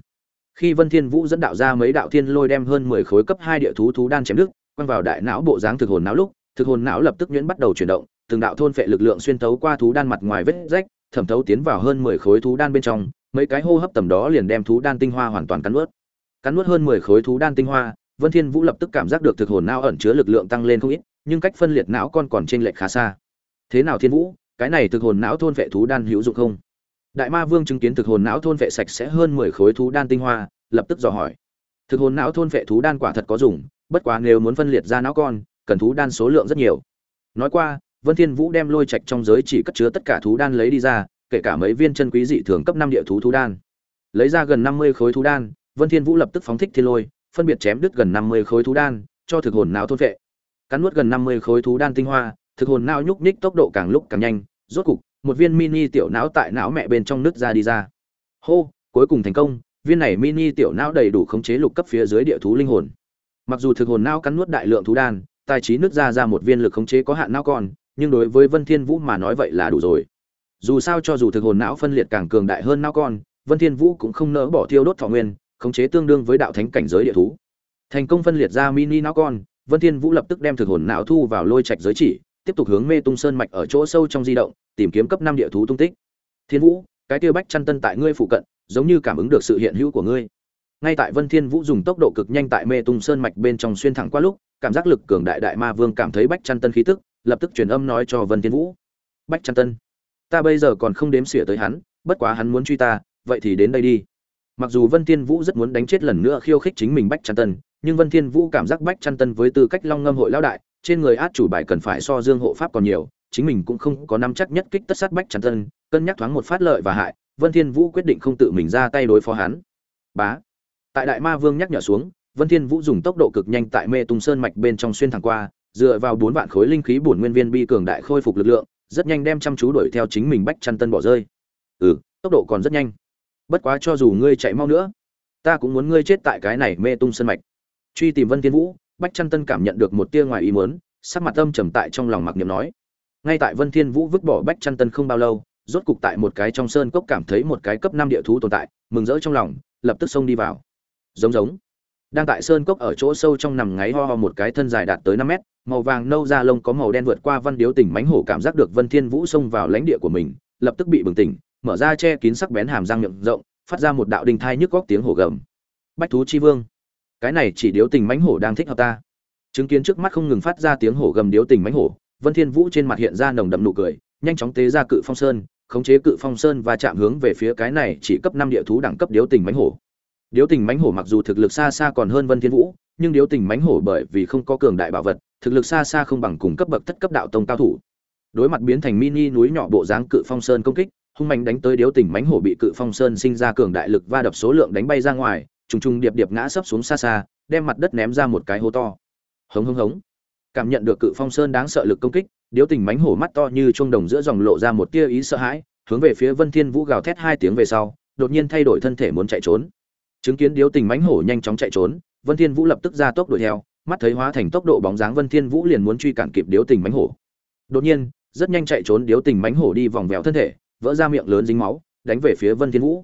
Khi vân thiên vũ dẫn đạo ra mấy đạo thiên lôi đem hơn 10 khối cấp 2 địa thú thú đan chém đứt quăng vào đại não bộ dáng thực hồn não lúc, thực hồn não lập tức nhuyễn bắt đầu chuyển động, từng đạo thôn phệ lực lượng xuyên thấu qua thú đan mặt ngoài vết rách, thẩm thấu tiến vào hơn 10 khối thú đan bên trong, mấy cái hô hấp tầm đó liền đem thú đan tinh hoa hoàn toàn cắn nuốt. Cắn nuốt hơn 10 khối thú đan tinh hoa, vân thiên vũ lập tức cảm giác được thực hồn não ẩn chứa lực lượng tăng lên không ít, nhưng cách phân liệt não con còn trên lệch khá xa. Thế nào thiên vũ, cái này thực hồn não thôn phệ thú đan hữu dụng không? Đại ma vương chứng kiến thực hồn não thôn phệ sạch sẽ hơn 10 khối thú đan tinh hoa, lập tức dò hỏi. Thực hồn não thôn phệ thú đan quả thật có dùng bất quá nếu muốn phân liệt ra não con, cần thú đan số lượng rất nhiều. Nói qua, vân thiên vũ đem lôi trạch trong giới chỉ cất chứa tất cả thú đan lấy đi ra, kể cả mấy viên chân quý dị thường cấp năm địa thú thú đan. Lấy ra gần 50 khối thú đan, vân thiên vũ lập tức phóng thích thiên lôi, phân biệt chém đứt gần 50 khối thú đan, cho thực hồn não thôn phệ. Cắn nuốt gần 50 khối thú đan tinh hoa, thực hồn não nhúc nhích tốc độ càng lúc càng nhanh, rốt cục, một viên mini tiểu não tại não mẹ bên trong nứt ra đi ra. Hô, cuối cùng thành công, viên này mini tiểu não đầy đủ khống chế lục cấp phía dưới địa thú linh hồn mặc dù thực hồn não cắn nuốt đại lượng thú đan, tài trí nước ra ra một viên lực khống chế có hạn não còn, nhưng đối với vân thiên vũ mà nói vậy là đủ rồi. Dù sao cho dù thực hồn não phân liệt càng cường đại hơn não con vân thiên vũ cũng không nỡ bỏ thiêu đốt thọ nguyên, khống chế tương đương với đạo thánh cảnh giới địa thú. Thành công phân liệt ra mini não con vân thiên vũ lập tức đem thực hồn não thu vào lôi trạch giới chỉ, tiếp tục hướng mê tung sơn mạch ở chỗ sâu trong di động, tìm kiếm cấp năm địa thú tung tích. Thiên vũ, cái tiêu bách chăn tân tại ngươi phụ cận, giống như cảm ứng được sự hiện hữu của ngươi ngay tại vân thiên vũ dùng tốc độ cực nhanh tại mê tung sơn mạch bên trong xuyên thẳng qua lúc, cảm giác lực cường đại đại ma vương cảm thấy bách chăn tân khí tức, lập tức truyền âm nói cho vân thiên vũ. Bách chăn tân, ta bây giờ còn không đếm xỉa tới hắn, bất quá hắn muốn truy ta, vậy thì đến đây đi. Mặc dù vân thiên vũ rất muốn đánh chết lần nữa khiêu khích chính mình bách chăn tân, nhưng vân thiên vũ cảm giác bách chăn tân với tư cách long ngâm hội lão đại, trên người át chủ bài cần phải so dương hộ pháp còn nhiều, chính mình cũng không có nắm chắc nhất kích tất sát bách chăn tân, cân nhắc thoáng một phát lợi và hại, vân thiên vũ quyết định không tự mình ra tay đối phó hắn. Bá tại đại ma vương nhắc nhở xuống, vân thiên vũ dùng tốc độ cực nhanh tại mê tung sơn mạch bên trong xuyên thẳng qua, dựa vào bốn vạn khối linh khí bổn nguyên viên bi cường đại khôi phục lực lượng, rất nhanh đem chăm chú đuổi theo chính mình bách chăn tân bỏ rơi. Ừ tốc độ còn rất nhanh. Bất quá cho dù ngươi chạy mau nữa, ta cũng muốn ngươi chết tại cái này mê tung sơn mạch. Truy tìm vân thiên vũ, bách chân tân cảm nhận được một tia ngoài ý muốn, sắc mặt âm trầm tại trong lòng mặc niệm nói. Ngay tại vân thiên vũ vứt bỏ bách chân tân không bao lâu, rốt cục tại một cái trong sơn cốc cảm thấy một cái cấp năm địa thú tồn tại, mừng rỡ trong lòng, lập tức xông đi vào giống giống. Đang tại sơn cốc ở chỗ sâu trong nằm ngáy ho ho một cái thân dài đạt tới năm mét, màu vàng nâu da lông có màu đen vượt qua văn điếu tỉnh mánh hổ cảm giác được vân thiên vũ xông vào lãnh địa của mình, lập tức bị bừng tỉnh, mở ra che kín sắc bén hàm răng miệng rộng, phát ra một đạo đinh thai nhức góc tiếng hổ gầm. Bách thú chi vương, cái này chỉ điếu tình mánh hổ đang thích hợp ta. Chứng kiến trước mắt không ngừng phát ra tiếng hổ gầm điếu tình mánh hổ, vân thiên vũ trên mặt hiện ra nồng đậm nụ cười, nhanh chóng tế ra cự phong sơn, khống chế cự phong sơn và chạm hướng về phía cái này chỉ cấp năm địa thú đẳng cấp điếu tình mánh hổ điếu tình mánh hổ mặc dù thực lực xa xa còn hơn vân thiên vũ, nhưng điếu tình mánh hổ bởi vì không có cường đại bảo vật, thực lực xa xa không bằng cùng cấp bậc thất cấp đạo tông cao thủ. Đối mặt biến thành mini núi nhỏ bộ dáng cự phong sơn công kích, hung mạnh đánh tới điếu tình mánh hổ bị cự phong sơn sinh ra cường đại lực va đập số lượng đánh bay ra ngoài, trùng trùng điệp điệp ngã sấp xuống xa xa, đem mặt đất ném ra một cái hố to. Hống hống hống. Cảm nhận được cự phong sơn đáng sợ lực công kích, điếu tình mánh hổ mắt to như chuông đồng giữa dòng lộ ra một tia ý sợ hãi, hướng về phía vân thiên vũ gào thét hai tiếng về sau, đột nhiên thay đổi thân thể muốn chạy trốn chứng kiến điếu tình mánh hổ nhanh chóng chạy trốn, vân thiên vũ lập tức ra tốc đuổi theo, mắt thấy hóa thành tốc độ bóng dáng vân thiên vũ liền muốn truy cản kịp điếu tình mánh hổ. Đột nhiên, rất nhanh chạy trốn điếu tình mánh hổ đi vòng vèo thân thể, vỡ ra miệng lớn dính máu, đánh về phía vân thiên vũ.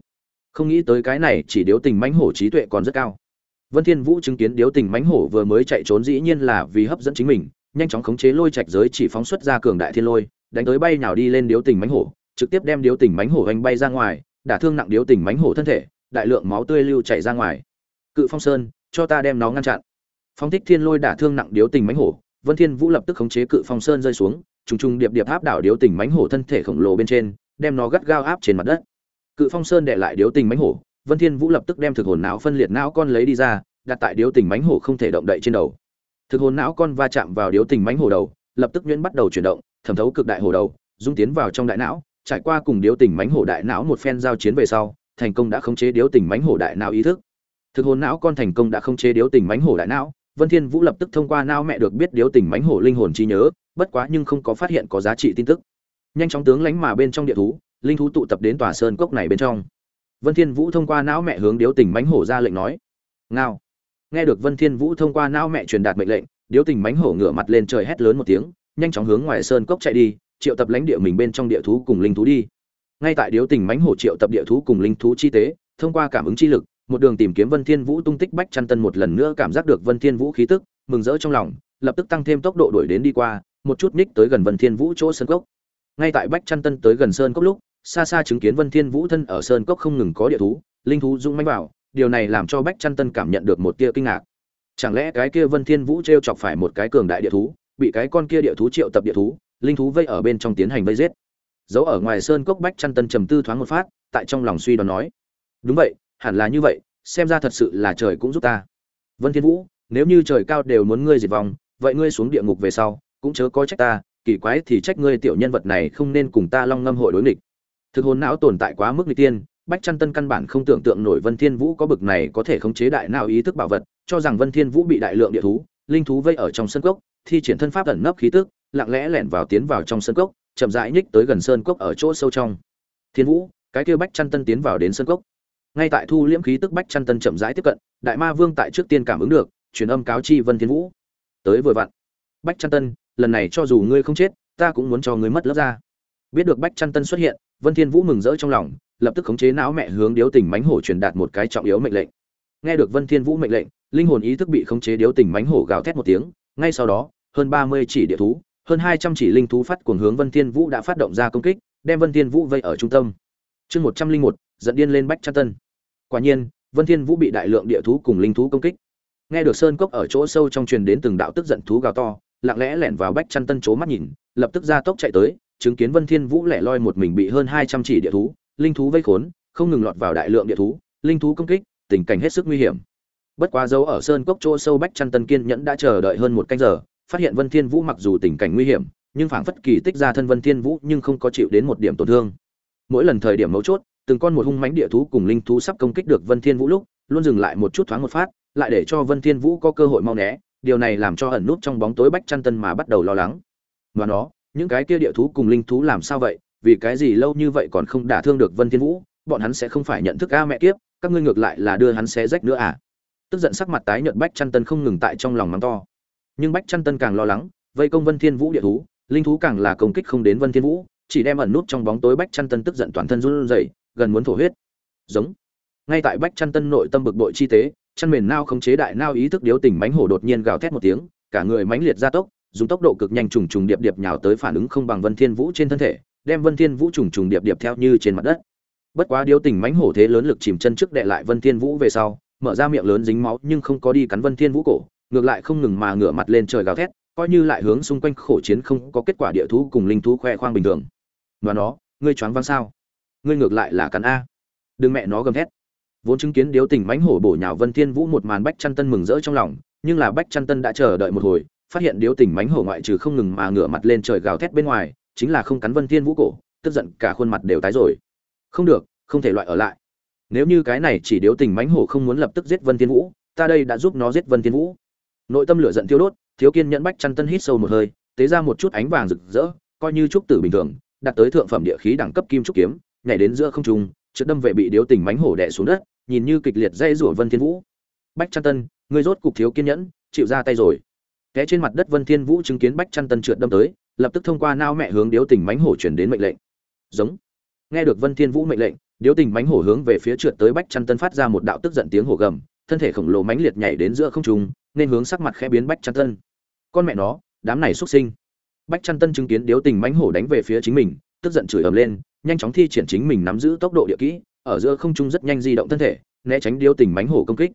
Không nghĩ tới cái này chỉ điếu tình mánh hổ trí tuệ còn rất cao. Vân thiên vũ chứng kiến điếu tình mánh hổ vừa mới chạy trốn dĩ nhiên là vì hấp dẫn chính mình, nhanh chóng khống chế lôi trạch giới chỉ phóng xuất ra cường đại thiên lôi, đánh tới bay nhào đi lên điếu tình mánh hổ, trực tiếp đem điếu tình mánh hổ anh bay ra ngoài, đả thương nặng điếu tình mánh hổ thân thể đại lượng máu tươi lưu chảy ra ngoài. Cự phong sơn, cho ta đem nó ngăn chặn. Phong thích thiên lôi đả thương nặng điếu tình mánh hổ, vân thiên vũ lập tức khống chế cự phong sơn rơi xuống, trùng trùng điệp điệp áp đảo điếu tình mánh hổ thân thể khổng lồ bên trên, đem nó gắt gao áp trên mặt đất. Cự phong sơn đè lại điếu tình mánh hổ, vân thiên vũ lập tức đem thực hồn não phân liệt não con lấy đi ra, đặt tại điếu tình mánh hổ không thể động đậy trên đầu. Thực hồn não con va chạm vào điếu tình mánh hổ đầu, lập tức nhuyễn bắt đầu chuyển động, thẩm thấu cực đại hổ đầu, dung tiến vào trong đại não, trải qua cùng điếu tình mánh hổ đại não một phen giao chiến về sau thành công đã khống chế điếu tình mánh hổ đại não ý thức. Thực hồn não con thành công đã khống chế điếu tình mánh hổ đại não vân thiên vũ lập tức thông qua não mẹ được biết điếu tình mánh hổ linh hồn trí nhớ, bất quá nhưng không có phát hiện có giá trị tin tức. Nhanh chóng tướng lánh mà bên trong địa thú, linh thú tụ tập đến tòa sơn cốc này bên trong. Vân thiên vũ thông qua não mẹ hướng điếu tình mánh hổ ra lệnh nói, ngao. Nghe được vân thiên vũ thông qua não mẹ truyền đạt mệnh lệnh, điếu tình mánh hổ ngửa mặt lên trời hét lớn một tiếng, nhanh chóng hướng ngoài sơn cốc chạy đi, triệu tập lãnh địa mình bên trong địa thú cùng linh thú đi ngay tại điếu tình mánh hổ triệu tập địa thú cùng linh thú chi tế, thông qua cảm ứng chi lực, một đường tìm kiếm vân thiên vũ tung tích bách chăn tân một lần nữa cảm giác được vân thiên vũ khí tức, mừng rỡ trong lòng, lập tức tăng thêm tốc độ đuổi đến đi qua, một chút ních tới gần vân thiên vũ chỗ sơn cốc. Ngay tại bách chăn tân tới gần sơn cốc lúc, xa xa chứng kiến vân thiên vũ thân ở sơn cốc không ngừng có địa thú, linh thú dũng mãnh vào, điều này làm cho bách chăn tân cảm nhận được một tia kinh ngạc. Chẳng lẽ cái kia vân thiên vũ treo chọc phải một cái cường đại địa thú, bị cái con kia địa thú triệu tập địa thú, linh thú vây ở bên trong tiến hành vây giết? Giấu ở ngoài sơn cốc bách chăn tân trầm tư thoáng một phát, tại trong lòng suy đoán nói, đúng vậy, hẳn là như vậy, xem ra thật sự là trời cũng giúp ta. Vân thiên vũ, nếu như trời cao đều muốn ngươi diệt vong, vậy ngươi xuống địa ngục về sau, cũng chớ có trách ta, kỳ quái thì trách ngươi tiểu nhân vật này không nên cùng ta long ngâm hội đối nghịch. Thực hồn não tồn tại quá mức n tiên, bách chăn tân căn bản không tưởng tượng nổi vân thiên vũ có bực này có thể khống chế đại não ý thức bảo vật, cho rằng vân thiên vũ bị đại lượng địa thú, linh thú vây ở trong sân cốc, thi triển thân pháp ẩn nấp khí tức, lặng lẽ lẻn vào tiến vào trong sân cốc chậm rãi nhích tới gần sơn cốc ở chỗ sâu trong. Thiên vũ, cái kia bách chăn tân tiến vào đến sơn cốc. Ngay tại thu liễm khí tức bách chăn tân chậm rãi tiếp cận, đại ma vương tại trước tiên cảm ứng được, truyền âm cáo chi vân thiên vũ. Tới vừa vặn. Bách chăn tân, lần này cho dù ngươi không chết, ta cũng muốn cho ngươi mất lớp ra biết được bách chăn tân xuất hiện, vân thiên vũ mừng rỡ trong lòng, lập tức khống chế não mẹ hướng điếu tình mánh hổ truyền đạt một cái trọng yếu mệnh lệnh. Nghe được vân thiên vũ mệnh lệnh, linh hồn ý thức bị khống chế điếu tình mánh hổ gào thét một tiếng, ngay sau đó, hơn 30 chỉ địa thú hơn 200 chỉ linh thú phát cuồng hướng vân thiên vũ đã phát động ra công kích đem vân thiên vũ vây ở trung tâm. Chương 101, giận điên lên bách chân tân. Quả nhiên vân thiên vũ bị đại lượng địa thú cùng linh thú công kích. Nghe được sơn cốc ở chỗ sâu trong truyền đến từng đạo tức giận thú gào to lặng lẽ lẻn vào bách chân tân chố mắt nhìn lập tức ra tốc chạy tới chứng kiến vân thiên vũ lẻ loi một mình bị hơn 200 chỉ địa thú linh thú vây khốn không ngừng lọt vào đại lượng địa thú linh thú công kích tình cảnh hết sức nguy hiểm. Bất quá dấu ở sơn cốc chỗ sâu bách chân tân kiên nhẫn đã chờ đợi hơn một canh giờ phát hiện vân thiên vũ mặc dù tình cảnh nguy hiểm, nhưng phảng phất kỳ tích ra thân vân thiên vũ nhưng không có chịu đến một điểm tổn thương. Mỗi lần thời điểm mấu chốt, từng con một hung mãnh địa thú cùng linh thú sắp công kích được vân thiên vũ lúc, luôn dừng lại một chút thoáng một phát, lại để cho vân thiên vũ có cơ hội mau né, điều này làm cho ẩn nút trong bóng tối bách Chân tân mà bắt đầu lo lắng. Và nó, những cái kia địa thú cùng linh thú làm sao vậy, vì cái gì lâu như vậy còn không đả thương được vân thiên vũ, bọn hắn sẽ không phải nhận thức a mẹ kiếp, các ngươi ngược lại là đưa hắn xé rách nữa à? Tức giận sắc mặt tái nhợt bách Chân tân không ngừng tại trong lòng mắng to nhưng bách chăn tân càng lo lắng, vây công vân thiên vũ địa thú, linh thú càng là công kích không đến vân thiên vũ, chỉ đem ẩn nút trong bóng tối bách chăn tân tức giận toàn thân run rẩy, gần muốn thổ huyết. Giống. Ngay tại bách chăn tân nội tâm bực bội chi tế, chăn mền nao không chế đại nao ý thức điếu tỉnh mánh hổ đột nhiên gào thét một tiếng, cả người mãnh liệt gia tốc, dùng tốc độ cực nhanh trùng trùng điệp điệp nhào tới phản ứng không bằng vân thiên vũ trên thân thể, đem vân thiên vũ trùng trùng điệp điệp theo như trên mặt đất. Bất quá điếu tỉnh mánh hổ thế lớn lực chìm chân trước đệ lại vân thiên vũ về sau, mở ra miệng lớn dính máu nhưng không có đi cắn vân thiên vũ cổ ngược lại không ngừng mà ngửa mặt lên trời gào thét, coi như lại hướng xung quanh khổ chiến không có kết quả địa thú cùng linh thú khoe khoang bình thường. Và nó, ngươi choáng văng sao? Ngươi ngược lại là cắn a. Đừng mẹ nó gầm thét. Vốn chứng kiến điếu tình mãnh hổ bổ nhào vân thiên vũ một màn bách chăn tân mừng rỡ trong lòng, nhưng là bách chăn tân đã chờ đợi một hồi, phát hiện điếu tình mãnh hổ ngoại trừ không ngừng mà ngửa mặt lên trời gào thét bên ngoài, chính là không cắn vân thiên vũ cổ, tức giận cả khuôn mặt đều tái rồi. Không được, không thể loại ở lại. Nếu như cái này chỉ điếu tình mãnh hổ không muốn lập tức giết vân thiên vũ, ta đây đã giúp nó giết vân thiên vũ nội tâm lửa giận tiêu đốt, thiếu kiên nhẫn bách chăn tân hít sâu một hơi, tế ra một chút ánh vàng rực rỡ, coi như trúc tử bình thường đạt tới thượng phẩm địa khí đẳng cấp kim trúc kiếm, nhảy đến giữa không trung trước đâm vệ bị điếu tình mãnh hổ đè xuống đất, nhìn như kịch liệt dây rủa vân thiên vũ. Bách chăn tân, ngươi rốt cục thiếu kiên nhẫn, chịu ra tay rồi. Té trên mặt đất vân thiên vũ chứng kiến bách chăn tân trượt đâm tới, lập tức thông qua nao mẹ hướng điếu tình mãnh hổ chuyển đến mệnh lệnh. Giống. Nghe được vân thiên vũ mệnh lệnh, điếu tình mãnh hổ hướng về phía trượt tới bách chăn tân phát ra một đạo tức giận tiếng hổ gầm, thân thể khổng lồ mãnh liệt nhảy đến giữa không trung nên hướng sắc mặt khẽ biến bách chăn tân. Con mẹ nó, đám này xuất sinh. Bách chăn tân chứng kiến điếu tình mãnh hổ đánh về phía chính mình, tức giận chửi ầm lên, nhanh chóng thi triển chính mình nắm giữ tốc độ địa kỹ, ở giữa không trung rất nhanh di động thân thể, né tránh điếu tình mãnh hổ công kích.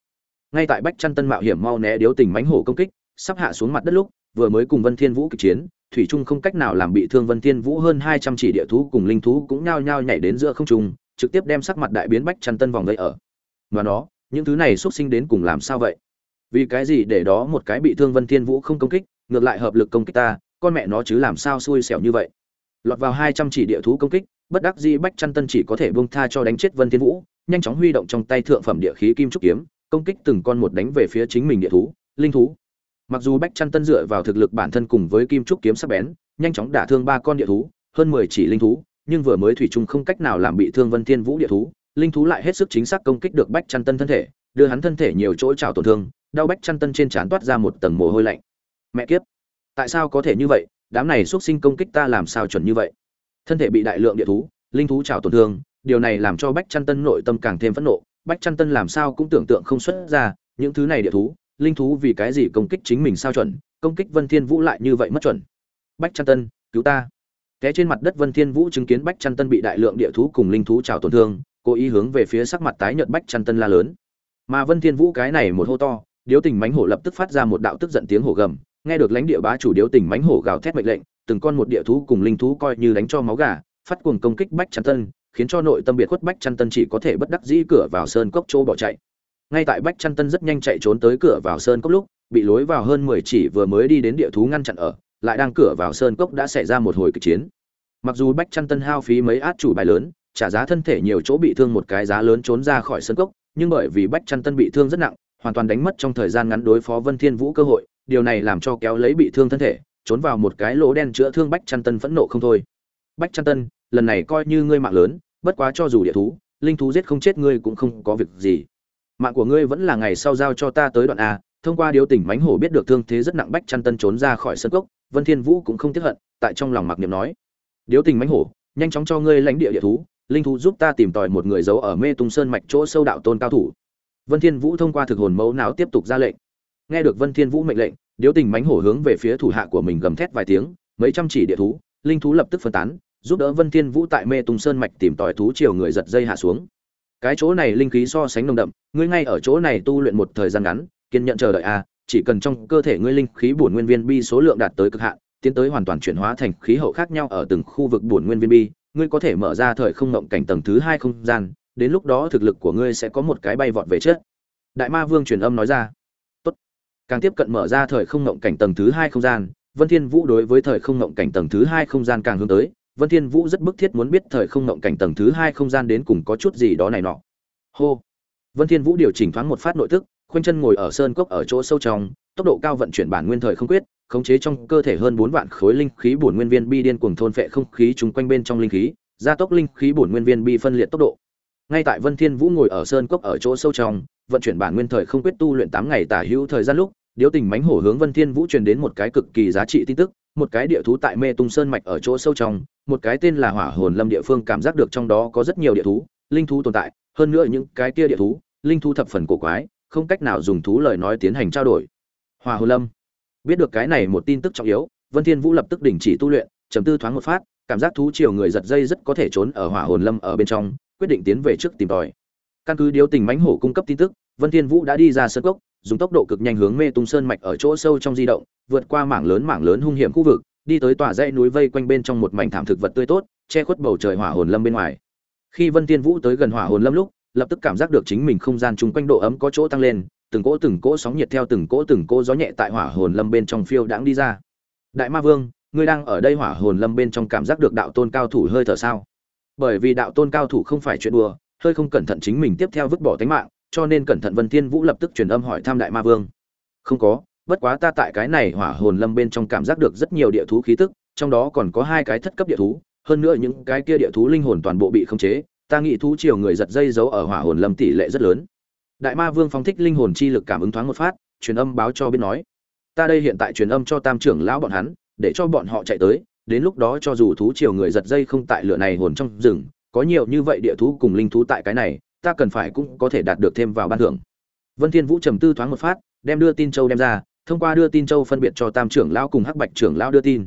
Ngay tại bách chăn tân mạo hiểm mau né điếu tình mãnh hổ công kích, sắp hạ xuống mặt đất lúc, vừa mới cùng vân thiên vũ kịch chiến, thủy trung không cách nào làm bị thương vân thiên vũ hơn 200 chỉ địa thú cùng linh thú cũng nhao nhao nhảy đến giữa không trung, trực tiếp đem sắc mặt đại biến bách chăn tân vòng vây ở. Và nó, những thứ này xuất sinh đến cùng làm sao vậy? Vì cái gì để đó một cái bị thương vân thiên vũ không công kích, ngược lại hợp lực công kích ta, con mẹ nó chứ làm sao xui xẻo như vậy. Lọt vào 200 chỉ địa thú công kích, bất đắc dĩ bách chăn tân chỉ có thể buông tha cho đánh chết vân thiên vũ, nhanh chóng huy động trong tay thượng phẩm địa khí kim trúc kiếm, công kích từng con một đánh về phía chính mình địa thú, linh thú. Mặc dù bách chăn tân dựa vào thực lực bản thân cùng với kim trúc kiếm sắc bén, nhanh chóng đả thương ba con địa thú, hơn mười chỉ linh thú, nhưng vừa mới thủy chung không cách nào làm bị thương vân thiên vũ địa thú, linh thú lại hết sức chính xác công kích được bách chăn tân thân thể, đưa hắn thân thể nhiều chỗ trào tổn thương đau bách chăn tân trên trán toát ra một tầng mồ hôi lạnh. Mẹ kiếp, tại sao có thể như vậy? Đám này xuất sinh công kích ta làm sao chuẩn như vậy? Thân thể bị đại lượng địa thú, linh thú trào tổn thương, điều này làm cho bách chăn tân nội tâm càng thêm phẫn nộ. Bách chăn tân làm sao cũng tưởng tượng không xuất ra những thứ này địa thú, linh thú vì cái gì công kích chính mình sao chuẩn? Công kích vân thiên vũ lại như vậy mất chuẩn. Bách chăn tân, cứu ta. Té trên mặt đất vân thiên vũ chứng kiến bách chăn tân bị đại lượng địa thú cùng linh thú trào tổn thương, cố ý hướng về phía sắc mặt tái nhợt bách chăn tân la lớn. Mà vân thiên vũ cái này một hô to điếu tình mánh hổ lập tức phát ra một đạo tức giận tiếng hổ gầm, nghe được lãnh địa bá chủ điếu tình mánh hổ gào thét mệnh lệnh, từng con một địa thú cùng linh thú coi như đánh cho máu gà, phát cuồng công kích bách chăn tân, khiến cho nội tâm biệt khuất bách chăn tân chỉ có thể bất đắc dĩ cửa vào sơn cốc chỗ bỏ chạy. Ngay tại bách chăn tân rất nhanh chạy trốn tới cửa vào sơn cốc lúc, bị lối vào hơn mười chỉ vừa mới đi đến địa thú ngăn chặn ở, lại đang cửa vào sơn cốc đã xảy ra một hồi kịch chiến. Mặc dù bách chăn tân hao phí mấy át chủ bài lớn, trả giá thân thể nhiều chỗ bị thương một cái giá lớn trốn ra khỏi sơn cốc, nhưng bởi vì bách chăn tân bị thương rất nặng hoàn toàn đánh mất trong thời gian ngắn đối phó vân thiên vũ cơ hội, điều này làm cho kéo lấy bị thương thân thể, trốn vào một cái lỗ đen chữa thương bách Chân tân phẫn nộ không thôi. Bách Chân tân, lần này coi như ngươi mạng lớn, bất quá cho dù địa thú, linh thú giết không chết ngươi cũng không có việc gì. Mạng của ngươi vẫn là ngày sau giao cho ta tới đoạn a, thông qua điều tỉnh mánh hổ biết được thương thế rất nặng bách Chân tân trốn ra khỏi sân cốc, vân thiên vũ cũng không tiếc hận, tại trong lòng mặc niệm nói. Điếu tình mánh hổ, nhanh chóng cho ngươi lãnh địa địa thú, linh thú giúp ta tìm tòi một người giấu ở mê tung sơn mạch chỗ sâu đạo tôn cao thủ vân thiên vũ thông qua thực hồn mẫu não tiếp tục ra lệnh. Nghe được vân thiên vũ mệnh lệnh, điếu tình mánh hổ hướng về phía thủ hạ của mình gầm thét vài tiếng, mấy trăm chỉ địa thú, linh thú lập tức phân tán, giúp đỡ vân thiên vũ tại mê tung sơn mạch tìm tòi thú chiều người giật dây hạ xuống. Cái chỗ này linh khí so sánh nồng đậm, ngươi ngay ở chỗ này tu luyện một thời gian ngắn, kiên nhẫn chờ đợi a chỉ cần trong cơ thể ngươi linh khí bổn nguyên viên bi số lượng đạt tới cực hạn, tiến tới hoàn toàn chuyển hóa thành khí hậu khác nhau ở từng khu vực bổn nguyên viên bi, ngươi có thể mở ra thời không ngộng cảnh tầng thứ hai không gian đến lúc đó thực lực của ngươi sẽ có một cái bay vọt về chết đại ma vương truyền âm nói ra tốt càng tiếp cận mở ra thời không ngộng cảnh tầng thứ hai không gian vân thiên vũ đối với thời không ngộng cảnh tầng thứ hai không gian càng hướng tới Vân Thiên Vũ rất bức thiết muốn biết thời không ngộng cảnh tầng thứ hai không gian đến cùng có chút gì đó này nọ. Hô. Vân Thiên Vũ điều chỉnh thoáng một phát nội tức, khoanh chân ngồi ở sơn cốc ở chỗ sâu trong, tốc độ cao vận chuyển bản nguyên thời không quyết, khống chế trong cơ thể hơn 4 vạn khối linh khí bổn nguyên viên bi điên cuồng thôn phệ không khí chúng quanh bên trong linh khí, gia tốc linh khí bổn nguyên viên bi phân liệt tốc độ ngay tại vân thiên vũ ngồi ở sơn cốc ở chỗ sâu trong, vận chuyển bản nguyên thời không quyết tu luyện tám ngày tả hữu thời gian lúc, điếu tình mánh hổ hướng vân thiên vũ truyền đến một cái cực kỳ giá trị tin tức, một cái địa thú tại mê tung sơn mạch ở chỗ sâu trong, một cái tên là hỏa hồn lâm địa phương cảm giác được trong đó có rất nhiều địa thú, linh thú tồn tại, hơn nữa những cái kia địa thú, linh thú thập phần cổ quái, không cách nào dùng thú lời nói tiến hành trao đổi. Hỏa hồn lâm. Biết được cái này một tin tức trọng yếu, vân thiên vũ lập tức đình chỉ tu luyện, trầm tư thoáng một phát, cảm giác thú triều người giật dây rất có thể trốn ở hỏa hồn lâm ở bên trong quyết định tiến về trước tìm tòi. Căn cứ điếu tình mãnh hổ cung cấp tin tức, vân thiên vũ đã đi ra sơn cốc, dùng tốc độ cực nhanh hướng mê tung sơn mạch ở chỗ sâu trong di động, vượt qua mảng lớn mảng lớn hung hiểm khu vực, đi tới tòa dãy núi vây quanh bên trong một mảnh thảm thực vật tươi tốt, che khuất bầu trời hỏa hồn lâm bên ngoài. Khi vân thiên vũ tới gần hỏa hồn lâm lúc, lập tức cảm giác được chính mình không gian chung quanh độ ấm có chỗ tăng lên, từng cỗ từng cỗ sóng nhiệt theo từng cỗ từng cỗ gió nhẹ tại hỏa hồn lâm bên trong phiêu đãng đi ra. Đại ma vương, ngươi đang ở đây hỏa hồn lâm bên trong cảm giác được đạo tôn cao thủ hơi thở sao? Bởi vì đạo tôn cao thủ không phải chuyện đùa, hơi không cẩn thận chính mình tiếp theo vứt bỏ tính mạng, cho nên cẩn thận vân thiên vũ lập tức truyền âm hỏi tham đại ma vương. Không có, bất quá ta tại cái này hỏa hồn lâm bên trong cảm giác được rất nhiều địa thú khí tức, trong đó còn có hai cái thất cấp địa thú, hơn nữa những cái kia địa thú linh hồn toàn bộ bị khống chế, ta nghĩ thú triều người giật dây giấu ở hỏa hồn lâm tỷ lệ rất lớn. Đại ma vương phóng thích linh hồn chi lực cảm ứng thoáng một phát, truyền âm báo cho biết nói, ta đây hiện tại truyền âm cho tam trưởng lão bọn hắn, để cho bọn họ chạy tới đến lúc đó cho dù thú triều người giật dây không tại lửa này hồn trong rừng, có nhiều như vậy địa thú cùng linh thú tại cái này, ta cần phải cũng có thể đạt được thêm vào ban thưởng. Vân thiên vũ trầm tư thoáng một phát, đem đưa tin châu đem ra, thông qua đưa tin châu phân biệt cho tam trưởng lão cùng hắc bạch trưởng lão đưa tin.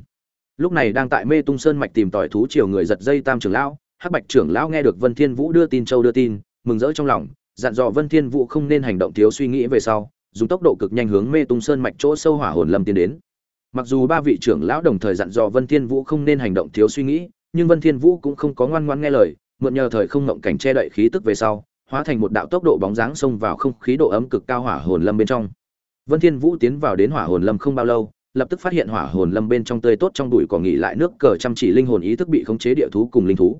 Lúc này đang tại mê tung sơn mạch tìm tỏi thú triều người giật dây tam trưởng lão, hắc bạch trưởng lão nghe được vân thiên vũ đưa tin châu đưa tin, mừng rỡ trong lòng, dặn dò vân thiên vũ không nên hành động thiếu suy nghĩ về sau, dùng tốc độ cực nhanh hướng mê tung sơn mạch chỗ sâu hỏa hồn lâm tiến đến mặc dù ba vị trưởng lão đồng thời dặn dò vân thiên vũ không nên hành động thiếu suy nghĩ, nhưng vân thiên vũ cũng không có ngoan ngoãn nghe lời, mượn nhờ thời không ngộng cảnh che đậy khí tức về sau, hóa thành một đạo tốc độ bóng dáng xông vào không khí độ ấm cực cao hỏa hồn lâm bên trong. Vân thiên vũ tiến vào đến hỏa hồn lâm không bao lâu, lập tức phát hiện hỏa hồn lâm bên trong tươi tốt trong bụi cỏ nghỉ lại nước cờ chăm chỉ linh hồn ý thức bị khống chế địa thú cùng linh thú.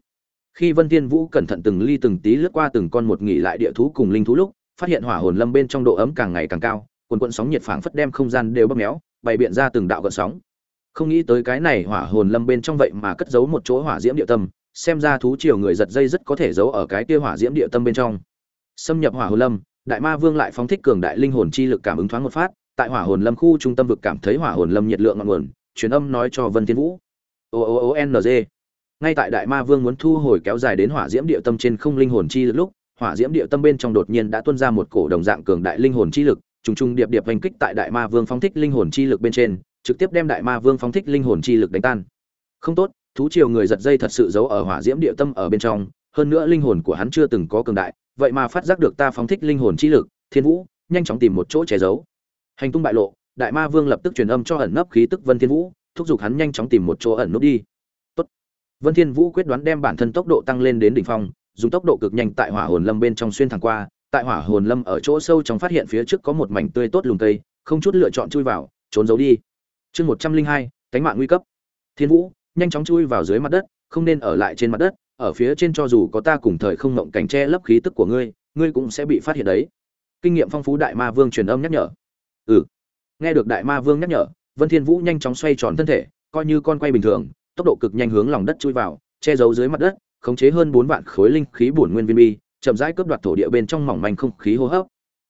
Khi vân thiên vũ cẩn thận từng ly từng tí lướt qua từng con một nghỉ lại địa thú cùng linh thú lúc, phát hiện hỏa hồn lâm bên trong độ ấm càng ngày càng cao, quần quần sóng nhiệt phảng phất đem không gian đều bóp méo bày biện ra từng đạo gợn sóng. Không nghĩ tới cái này hỏa hồn lâm bên trong vậy mà cất giấu một chỗ hỏa diễm địa tâm, xem ra thú triều người giật dây rất có thể giấu ở cái kia hỏa diễm địa tâm bên trong. Xâm nhập hỏa hồn lâm, đại ma vương lại phóng thích cường đại linh hồn chi lực cảm ứng thoáng một phát, tại hỏa hồn lâm khu trung tâm vực cảm thấy hỏa hồn lâm nhiệt lượng ngọn nguồn, truyền âm nói cho vân thiên vũ. O o o n g. Ngay tại đại ma vương muốn thu hồi kéo dài đến hỏa diễm địa tâm trên không linh hồn chi lực lúc, hỏa diễm địa tâm bên trong đột nhiên đã tuôn ra một cổ đồng dạng cường đại linh hồn chi lực trùng trùng điệp điệp hành kích tại đại ma vương phóng thích linh hồn chi lực bên trên, trực tiếp đem đại ma vương phóng thích linh hồn chi lực đánh tan. Không tốt, thú triều người giật dây thật sự giấu ở hỏa diễm địa tâm ở bên trong, hơn nữa linh hồn của hắn chưa từng có cường đại, vậy mà phát giác được ta phóng thích linh hồn chi lực, thiên vũ, nhanh chóng tìm một chỗ che giấu. Hành tung bại lộ, đại ma vương lập tức truyền âm cho ẩn nấp khí tức vân thiên vũ, thúc giục hắn nhanh chóng tìm một chỗ ẩn núp đi. Tốt. vân thiên vũ quyết đoán đem bản thân tốc độ tăng lên đến đỉnh phong, dùng tốc độ cực nhanh tại hỏa hồn lâm bên trong xuyên thẳng qua tại hỏa hồn lâm ở chỗ sâu trong phát hiện phía trước có một mảnh tươi tốt lùm cây, không chút lựa chọn chui vào, trốn giấu đi. Chương một trăm linh hai, cánh mạng nguy cấp. Thiên vũ, nhanh chóng chui vào dưới mặt đất, không nên ở lại trên mặt đất, ở phía trên cho dù có ta cùng thời không ngộng cảnh che lấp khí tức của ngươi ngươi cũng sẽ bị phát hiện đấy. Kinh nghiệm phong phú đại ma vương truyền âm nhắc nhở. Ừ. Nghe được đại ma vương nhắc nhở, vân thiên vũ nhanh chóng xoay tròn thân thể, coi như con quay bình thường, tốc độ cực nhanh hướng lòng đất chui vào, che giấu dưới mặt đất, khống chế hơn bốn vạn khối linh khí bổn nguyên viên bi chậm rãi cướp đoạt thổ địa bên trong mỏng manh không khí hô hấp.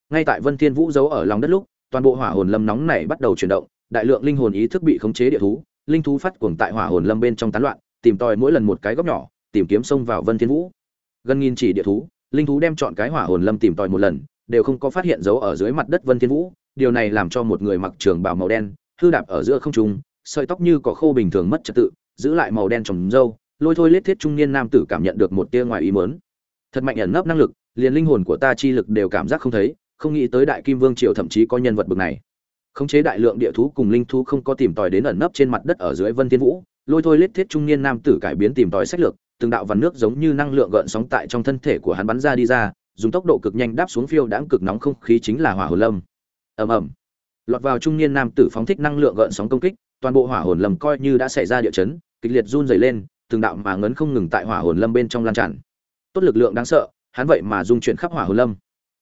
Ngay tại vân thiên vũ giấu ở lòng đất lúc, toàn bộ hỏa hồn lâm nóng này bắt đầu chuyển động, đại lượng linh hồn ý thức bị khống chế địa thú, linh thú phát cuồng tại hỏa hồn lâm bên trong tán loạn, tìm tòi mỗi lần một cái góc nhỏ, tìm kiếm xông vào vân thiên vũ. Gần nghìn chỉ địa thú, linh thú đem chọn cái hỏa hồn lâm tìm tòi một lần, đều không có phát hiện dấu ở dưới mặt đất vân thiên vũ, điều này làm cho một người mặc trường bào màu đen, hư đạp ở giữa không trung, sợi tóc như cỏ khô bình thường mất trật tự, giữ lại màu đen trồng râu, lôi thôi lết thiết trung niên nam tử cảm nhận được một tia ngoài ý mớn thật mạnh ẩn nấp năng lực, liền linh hồn của ta chi lực đều cảm giác không thấy, không nghĩ tới đại kim vương triều thậm chí có nhân vật bực này. Khống chế đại lượng địa thú cùng linh thú không có tìm tòi đến ẩn nấp trên mặt đất ở dưới vân thiên vũ, lôi thôi lết thiết trung niên nam tử cải biến tìm tòi sách lược, từng đạo vằn nước giống như năng lượng gợn sóng tại trong thân thể của hắn bắn ra đi ra, dùng tốc độ cực nhanh đáp xuống phiêu đãng cực nóng không khí chính là hỏa hồn lâm. Ầm ầm. Lọt vào trung niên nam tử phóng thích năng lượng gợn sóng công kích, toàn bộ hỏa hồn lâm coi như đã xảy ra địa chấn, kịch liệt run rẩy lên, từng đạo mà ngấn không ngừng tại hỏa hồn lâm bên trong lan tràn tốt lực lượng đáng sợ, hắn vậy mà dung chuyển khắp hỏa hồn lâm.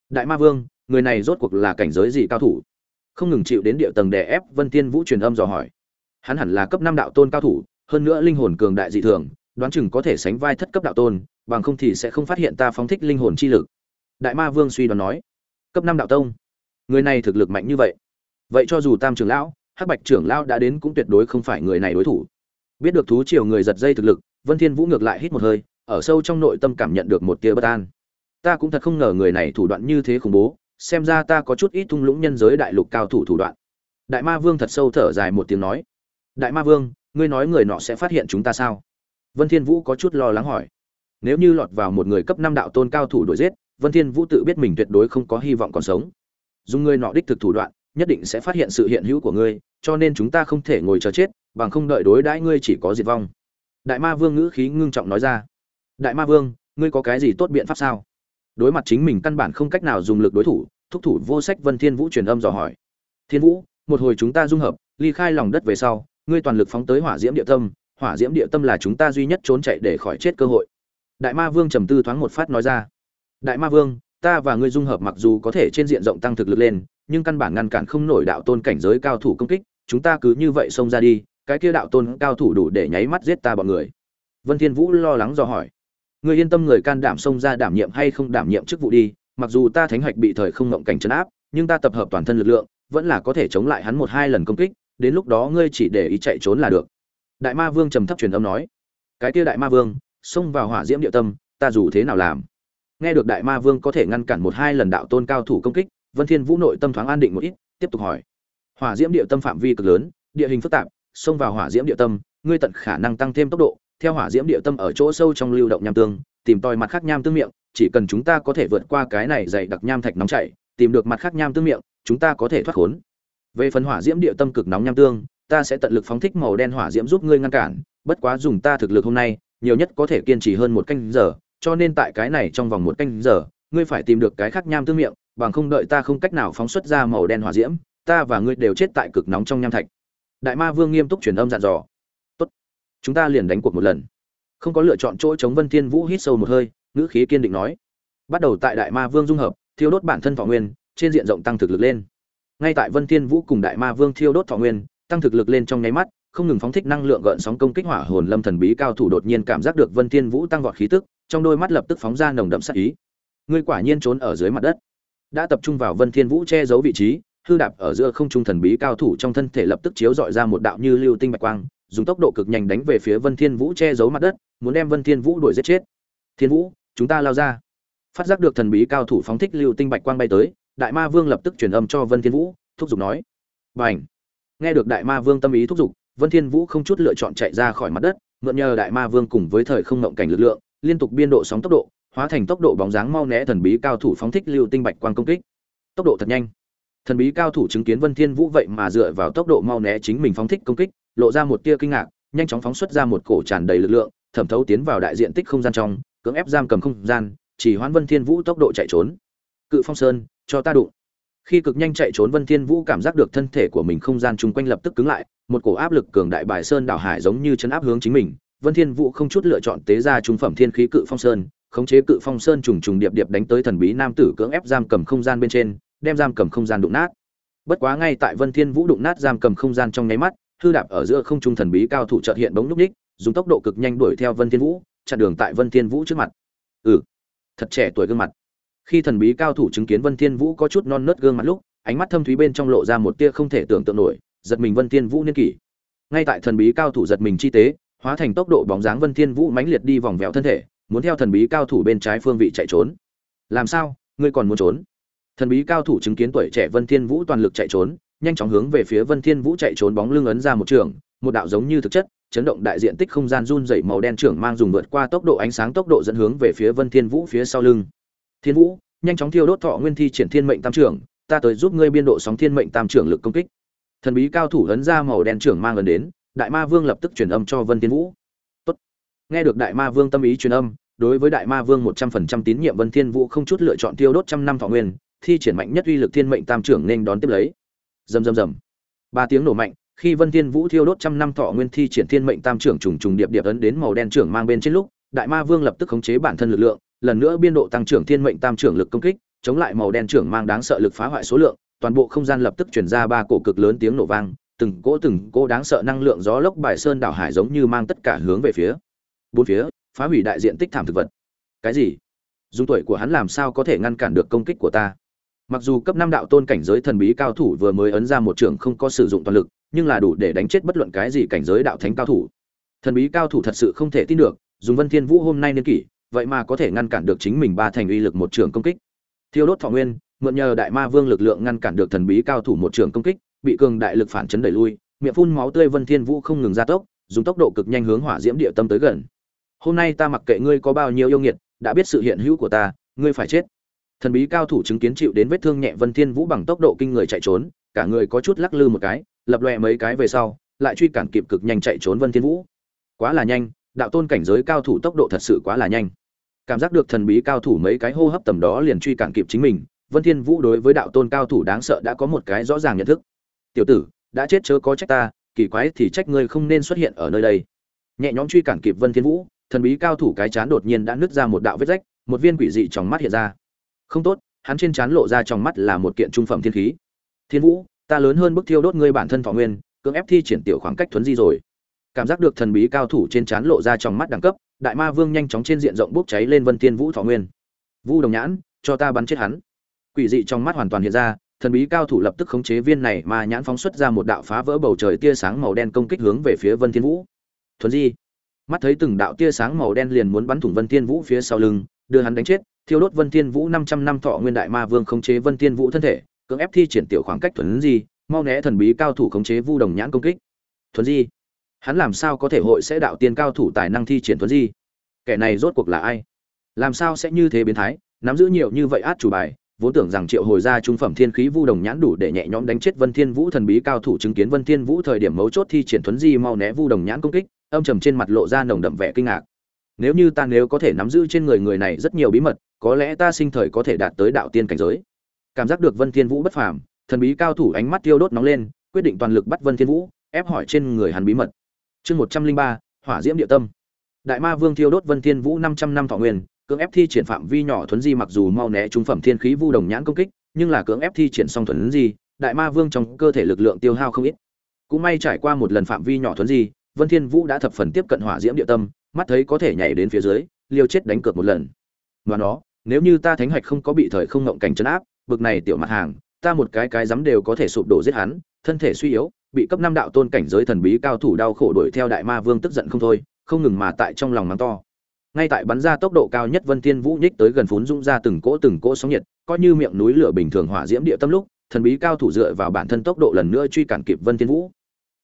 Đại ma vương, người này rốt cuộc là cảnh giới gì cao thủ? Không ngừng chịu đến địa tầng đè ép, vân tiên vũ truyền âm dò hỏi. Hắn hẳn là cấp năm đạo tôn cao thủ, hơn nữa linh hồn cường đại dị thường, đoán chừng có thể sánh vai thất cấp đạo tôn, bằng không thì sẽ không phát hiện ta phóng thích linh hồn chi lực. Đại ma vương suy đoán nói. Cấp năm đạo tông? Người này thực lực mạnh như vậy. Vậy cho dù tam trưởng lão, hắc bạch trưởng lão đã đến cũng tuyệt đối không phải người này đối thủ. Biết được thú triều người giật dây thực lực, vân thiên vũ ngược lại hít một hơi ở sâu trong nội tâm cảm nhận được một tia bất an. Ta cũng thật không ngờ người này thủ đoạn như thế khủng bố, xem ra ta có chút ít thung lũng nhân giới đại lục cao thủ thủ đoạn. Đại ma vương thật sâu thở dài một tiếng nói. Đại ma vương, ngươi nói người nọ sẽ phát hiện chúng ta sao? Vân thiên vũ có chút lo lắng hỏi. Nếu như lọt vào một người cấp năm đạo tôn cao thủ đuổi giết, vân thiên vũ tự biết mình tuyệt đối không có hy vọng còn sống. Dùng ngươi nọ đích thực thủ đoạn, nhất định sẽ phát hiện sự hiện hữu của ngươi, cho nên chúng ta không thể ngồi chờ chết, bằng không đợi đối đãi ngươi chỉ có diệt vong. Đại ma vương ngữ khí ngưng trọng nói ra đại ma vương, ngươi có cái gì tốt biện pháp sao? Đối mặt chính mình căn bản không cách nào dùng lực đối thủ, thúc thủ vô sách vân thiên vũ truyền âm dò hỏi. Thiên vũ, một hồi chúng ta dung hợp, ly khai lòng đất về sau, ngươi toàn lực phóng tới hỏa diễm địa tâm, hỏa diễm địa tâm là chúng ta duy nhất trốn chạy để khỏi chết cơ hội. Đại ma vương trầm tư thoáng một phát nói ra. Đại ma vương, ta và ngươi dung hợp mặc dù có thể trên diện rộng tăng thực lực lên, nhưng căn bản ngăn cản không nổi đạo tôn cảnh giới cao thủ công kích, chúng ta cứ như vậy xông ra đi, cái kia đạo tôn cao thủ đủ để nháy mắt giết ta bọn người. Vân thiên vũ lo lắng dò hỏi ngươi yên tâm người can đảm xông ra đảm nhiệm hay không đảm nhiệm chức vụ đi, mặc dù ta thánh hoạch bị thời không ngộng cảnh chấn áp, nhưng ta tập hợp toàn thân lực lượng, vẫn là có thể chống lại hắn một hai lần công kích, đến lúc đó ngươi chỉ để ý chạy trốn là được. Đại ma vương trầm thấp truyền âm nói. Cái kia đại ma vương, xông vào hỏa diễm địa tâm, ta dù thế nào làm? Nghe được đại ma vương có thể ngăn cản một hai lần đạo tôn cao thủ công kích, vân thiên vũ nội tâm thoáng an định một ít, tiếp tục hỏi. Hỏa diễm địa tâm phạm vi cực lớn, địa hình phức tạp, xông vào hỏa diễm địa tâm, ngươi tận khả năng tăng thêm tốc độ theo hỏa diễm địa tâm ở chỗ sâu trong lưu động nham tương, tìm tòi mặt khác nham tương miệng, chỉ cần chúng ta có thể vượt qua cái này dày đặc nham thạch nóng chảy, tìm được mặt khác nham tương miệng, chúng ta có thể thoát khốn. Về phần hỏa diễm địa tâm cực nóng nham tương, ta sẽ tận lực phóng thích màu đen hỏa diễm giúp ngươi ngăn cản, bất quá dùng ta thực lực hôm nay, nhiều nhất có thể kiên trì hơn một canh giờ, cho nên tại cái này trong vòng một canh giờ, ngươi phải tìm được cái khác nham tương miệng, bằng không đợi ta không cách nào phóng xuất ra màu đen hỏa diễm, ta và ngươi đều chết tại cực nóng trong nham thạch. Đại ma vương nghiêm túc truyền âm dặn dò chúng ta liền đánh cuộc một lần. Không có lựa chọn chỗ chống vân thiên vũ hít sâu một hơi, ngữ khí kiên định nói. Bắt đầu tại đại ma vương dung hợp, thiêu đốt bản thân thọ nguyên, trên diện rộng tăng thực lực lên. Ngay tại vân thiên vũ cùng đại ma vương thiêu đốt thọ nguyên, tăng thực lực lên trong nháy mắt, không ngừng phóng thích năng lượng gợn sóng công kích hỏa hồn lâm thần bí cao thủ đột nhiên cảm giác được vân thiên vũ tăng vọt khí tức, trong đôi mắt lập tức phóng ra nồng đậm sát ý. Ngươi quả nhiên trốn ở dưới mặt đất. Đã tập trung vào vân thiên vũ che giấu vị trí, hư đạp ở giữa không trung thần bí cao thủ trong thân thể lập tức chiếu dọi ra một đạo như lưu tinh bạch quang dùng tốc độ cực nhanh đánh về phía vân thiên vũ che giấu mặt đất, muốn đem vân thiên vũ đuổi giết chết. Thiên vũ, chúng ta lao ra. Phát giác được thần bí cao thủ phóng thích lưu tinh bạch quang bay tới, đại ma vương lập tức truyền âm cho vân thiên vũ, thúc giục nói bảnh nghe được đại ma vương tâm ý thúc giục, vân thiên vũ không chút lựa chọn chạy ra khỏi mặt đất, mượn nhờ đại ma vương cùng với thời không ngộng cảnh lực lượng, liên tục biên độ sóng tốc độ, hóa thành tốc độ bóng dáng mau né thần bí cao thủ phóng thích lưu tinh bạch quang công kích. Tốc độ thật nhanh. Thần bí cao thủ chứng kiến vân thiên vũ vậy mà dựa vào tốc độ mau né chính mình phóng thích công kích lộ ra một tia kinh ngạc, nhanh chóng phóng xuất ra một cổ tràn đầy lực lượng, thẩm thấu tiến vào đại diện tích không gian trong, cưỡng ép giam cầm không gian, chỉ hoãn vân thiên vũ tốc độ chạy trốn. Cự phong sơn, cho ta đụng. Khi cực nhanh chạy trốn vân thiên vũ cảm giác được thân thể của mình không gian chung quanh lập tức cứng lại, một cổ áp lực cường đại bài sơn đảo hải giống như chấn áp hướng chính mình. Vân thiên vũ không chút lựa chọn tế ra trung phẩm thiên khí cự phong sơn, khống chế cự phong sơn trùng trùng điệp điệp đánh tới thần bí nam tử cưỡng ép giam cầm không gian bên trên, đem giam cầm không gian đụng nát. Bất quá ngay tại vân thiên vũ đụng nát giam cầm không gian trong nháy mắt Thư đạp ở giữa không trung thần bí cao thủ chợt hiện bóng lúc ních, dùng tốc độ cực nhanh đuổi theo vân thiên vũ, chặn đường tại vân thiên vũ trước mặt. Ừ thật trẻ tuổi gương mặt. Khi thần bí cao thủ chứng kiến vân thiên vũ có chút non nớt gương mặt lúc, ánh mắt thâm thúy bên trong lộ ra một tia không thể tưởng tượng nổi, giật mình vân thiên vũ niên kỷ. Ngay tại thần bí cao thủ giật mình chi tế, hóa thành tốc độ bóng dáng vân thiên vũ mãnh liệt đi vòng vèo thân thể, muốn theo thần bí cao thủ bên trái phương vị chạy trốn. Làm sao? Ngươi còn muốn trốn? Thần bí cao thủ chứng kiến tuổi trẻ vân thiên vũ toàn lực chạy trốn nhanh chóng hướng về phía vân thiên vũ chạy trốn bóng lưng ấn ra một trường, một đạo giống như thực chất, chấn động đại diện tích không gian run rẩy màu đen trưởng mang dùng vượt qua tốc độ ánh sáng tốc độ dẫn hướng về phía vân thiên vũ phía sau lưng. Thiên vũ, nhanh chóng thiêu đốt thọ nguyên thi triển thiên mệnh tam trưởng, ta tới giúp ngươi biên độ sóng thiên mệnh tam trưởng lực công kích. Thần bí cao thủ ấn ra màu đen trưởng mang ấn đến, đại ma vương lập tức truyền âm cho vân thiên vũ. Tốt. nghe được đại ma vương tâm ý truyền âm, đối với đại ma vương một trăm phần trăm tín nhiệm vân thiên vũ không chút lựa chọn tiêu đốt trăm năm thọ nguyên, thi triển mạnh nhất uy lực thiên mệnh tam trưởng nên đón tiếp lấy rầm rầm rầm. Ba tiếng nổ mạnh, khi vân thiên vũ thiêu đốt trăm năm thọ nguyên thi triển thiên mệnh tam trưởng trùng trùng điệp điệp ấn đến màu đen trưởng mang bên trên lúc, đại ma vương lập tức khống chế bản thân lực lượng, lần nữa biên độ tăng trưởng thiên mệnh tam trưởng lực công kích, chống lại màu đen trưởng mang đáng sợ lực phá hoại số lượng, toàn bộ không gian lập tức truyền ra ba cổ cực lớn tiếng nổ vang, từng cỗ từng cỗ đáng sợ năng lượng gió lốc bài sơn đảo hải giống như mang tất cả hướng về phía. Bốn phía, phá hủy đại diện tích thảm thực vật. Cái gì? Dung tuổi của hắn làm sao có thể ngăn cản được công kích của ta? Mặc dù cấp năm đạo tôn cảnh giới thần bí cao thủ vừa mới ấn ra một trường không có sử dụng toàn lực, nhưng là đủ để đánh chết bất luận cái gì cảnh giới đạo thánh cao thủ. Thần bí cao thủ thật sự không thể tin được, dùng vân thiên vũ hôm nay niên kỷ, vậy mà có thể ngăn cản được chính mình ba thành uy lực một trường công kích. Thiêu đốt thọ nguyên, mượn nhờ đại ma vương lực lượng ngăn cản được thần bí cao thủ một trường công kích, bị cường đại lực phản chấn đẩy lui, miệng phun máu tươi vân thiên vũ không ngừng gia tốc, dùng tốc độ cực nhanh hướng hỏa diễm địa tâm tới gần. Hôm nay ta mặc kệ ngươi có bao nhiêu yêu nghiệt, đã biết sự hiện hữu của ta, ngươi phải chết thần bí cao thủ chứng kiến chịu đến vết thương nhẹ vân thiên vũ bằng tốc độ kinh người chạy trốn, cả người có chút lắc lư một cái, lập lòe mấy cái về sau, lại truy cản kịp cực nhanh chạy trốn vân thiên vũ. Quá là nhanh, đạo tôn cảnh giới cao thủ tốc độ thật sự quá là nhanh. Cảm giác được thần bí cao thủ mấy cái hô hấp tầm đó liền truy cản kịp chính mình, vân thiên vũ đối với đạo tôn cao thủ đáng sợ đã có một cái rõ ràng nhận thức. Tiểu tử, đã chết chớ có trách ta, kỳ quái thì trách ngươi không nên xuất hiện ở nơi đây. Nhẹ nhõm truy cản kịp vân thiên vũ, thần bí cao thủ cái chán đột nhiên đã nứt ra một đạo vết rách, một viên quỷ dị trong mắt hiện ra không tốt, hắn trên chán lộ ra trong mắt là một kiện trung phẩm thiên khí. Thiên vũ, ta lớn hơn bức thiêu đốt ngươi bản thân thọ nguyên, cưỡng ép thi triển tiểu khoảng cách thuấn di rồi. Cảm giác được thần bí cao thủ trên chán lộ ra trong mắt đẳng cấp, đại ma vương nhanh chóng trên diện rộng bốc cháy lên vân thiên vũ thọ nguyên. Vu đồng nhãn, cho ta bắn chết hắn. Quỷ dị trong mắt hoàn toàn hiện ra, thần bí cao thủ lập tức khống chế viên này mà nhãn phóng xuất ra một đạo phá vỡ bầu trời tia sáng màu đen công kích hướng về phía vân thiên vũ. Thuấn di. Mắt thấy từng đạo tia sáng màu đen liền muốn bắn thủng vân thiên vũ phía sau lưng, đưa hắn đánh chết thiêu đốt vân thiên vũ 500 năm thọ nguyên đại ma vương khống chế vân thiên vũ thân thể, cưỡng ép thi triển tiểu khoảng cách thuấn di, mau né thần bí cao thủ khống chế vu đồng nhãn công kích. Thuấn di? Hắn làm sao có thể hội sẽ đạo tiên cao thủ tài năng thi triển thuấn di? Kẻ này rốt cuộc là ai? Làm sao sẽ như thế biến thái? Nắm giữ nhiều như vậy át chủ bài, vốn tưởng rằng triệu hồi ra trung phẩm thiên khí vu đồng nhãn đủ để nhẹ nhõm đánh chết vân thiên vũ thần bí cao thủ chứng kiến vân thiên vũ thời điểm mấu chốt thi triển thuấn di mau né vu đồng nhãn công kích, âm trầm trên mặt lộ ra nồng đậm vẻ kinh ngạc. Nếu như ta nếu có thể nắm giữ trên người người này rất nhiều bí mật có lẽ ta sinh thời có thể đạt tới đạo tiên cảnh giới. Cảm giác được vân thiên vũ bất phàm, thần bí cao thủ ánh mắt tiêu đốt nóng lên, quyết định toàn lực bắt vân thiên vũ, ép hỏi trên người hắn bí mật. Chương một trăm linh ba, hỏa diễm địa tâm. Đại ma vương thiêu đốt vân thiên vũ năm trăm năm thọ nguyên, cưỡng ép thi triển phạm vi nhỏ thuấn di mặc dù mau né trung phẩm thiên khí vu đồng nhãn công kích, nhưng là cưỡng ép thi triển xong thuấn di, đại ma vương trong cơ thể lực lượng tiêu hao không ít. Cũng may trải qua một lần phạm vi nhỏ thuấn di, vân thiên vũ đã thập phần tiếp cận hỏa diễm địa tâm, mắt thấy có thể nhảy đến phía dưới, liều chết đánh cược một lần. Và nó nếu như ta thánh hoạch không có bị thời không ngộng cảnh chấn áp, bực này tiểu mặt hàng, ta một cái cái dám đều có thể sụp đổ giết hắn, thân thể suy yếu, bị cấp năm đạo tôn cảnh giới thần bí cao thủ đau khổ đuổi theo đại ma vương tức giận không thôi, không ngừng mà tại trong lòng mắng to. Ngay tại bắn ra tốc độ cao nhất vân thiên vũ nhích tới gần phún dũng ra từng cỗ từng cỗ sóng nhiệt, coi như miệng núi lửa bình thường hỏa diễm địa tâm lúc, thần bí cao thủ dựa vào bản thân tốc độ lần nữa truy cản kịp vân thiên vũ.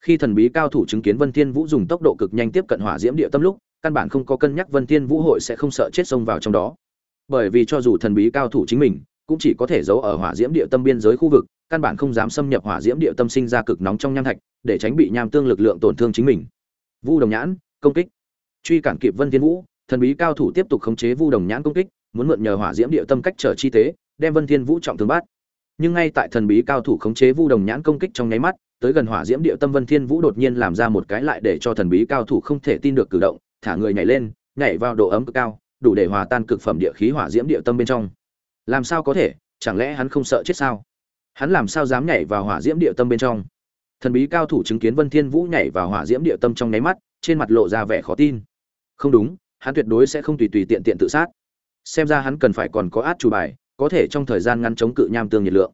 Khi thần bí cao thủ chứng kiến vân thiên vũ dùng tốc độ cực nhanh tiếp cận hỏa diễm địa tâm lúc, căn bản không có cân nhắc vân thiên vũ hội sẽ không sợ chết xông vào trong đó bởi vì cho dù thần bí cao thủ chính mình, cũng chỉ có thể giấu ở hỏa diễm địa tâm biên giới khu vực, căn bản không dám xâm nhập hỏa diễm địa tâm sinh ra cực nóng trong nham thạch, để tránh bị nham tương lực lượng tổn thương chính mình. Vu đồng nhãn, công kích. Truy cản kịp vân thiên vũ, thần bí cao thủ tiếp tục khống chế vu đồng nhãn công kích, muốn mượn nhờ hỏa diễm địa tâm cách trở chi tế, đem vân thiên vũ trọng thương bắt nhưng ngay tại thần bí cao thủ khống chế vu đồng nhãn công kích trong nháy mắt, tới gần hỏa diễm địa tâm vân thiên vũ đột nhiên làm ra một cái lại để cho thần bí cao thủ không thể tin được cử động, thả người nhảy lên, nhảy vào độ ấm cực cao đủ để hòa tan cực phẩm địa khí hỏa diễm địa tâm bên trong. Làm sao có thể? Chẳng lẽ hắn không sợ chết sao? Hắn làm sao dám nhảy vào hỏa diễm địa tâm bên trong? Thần bí cao thủ chứng kiến vân thiên vũ nhảy vào hỏa diễm địa tâm trong nháy mắt, trên mặt lộ ra vẻ khó tin. Không đúng, hắn tuyệt đối sẽ không tùy tùy tiện tiện tự sát. Xem ra hắn cần phải còn có át chủ bài, có thể trong thời gian ngắn chống cự nham tương nhiệt lượng.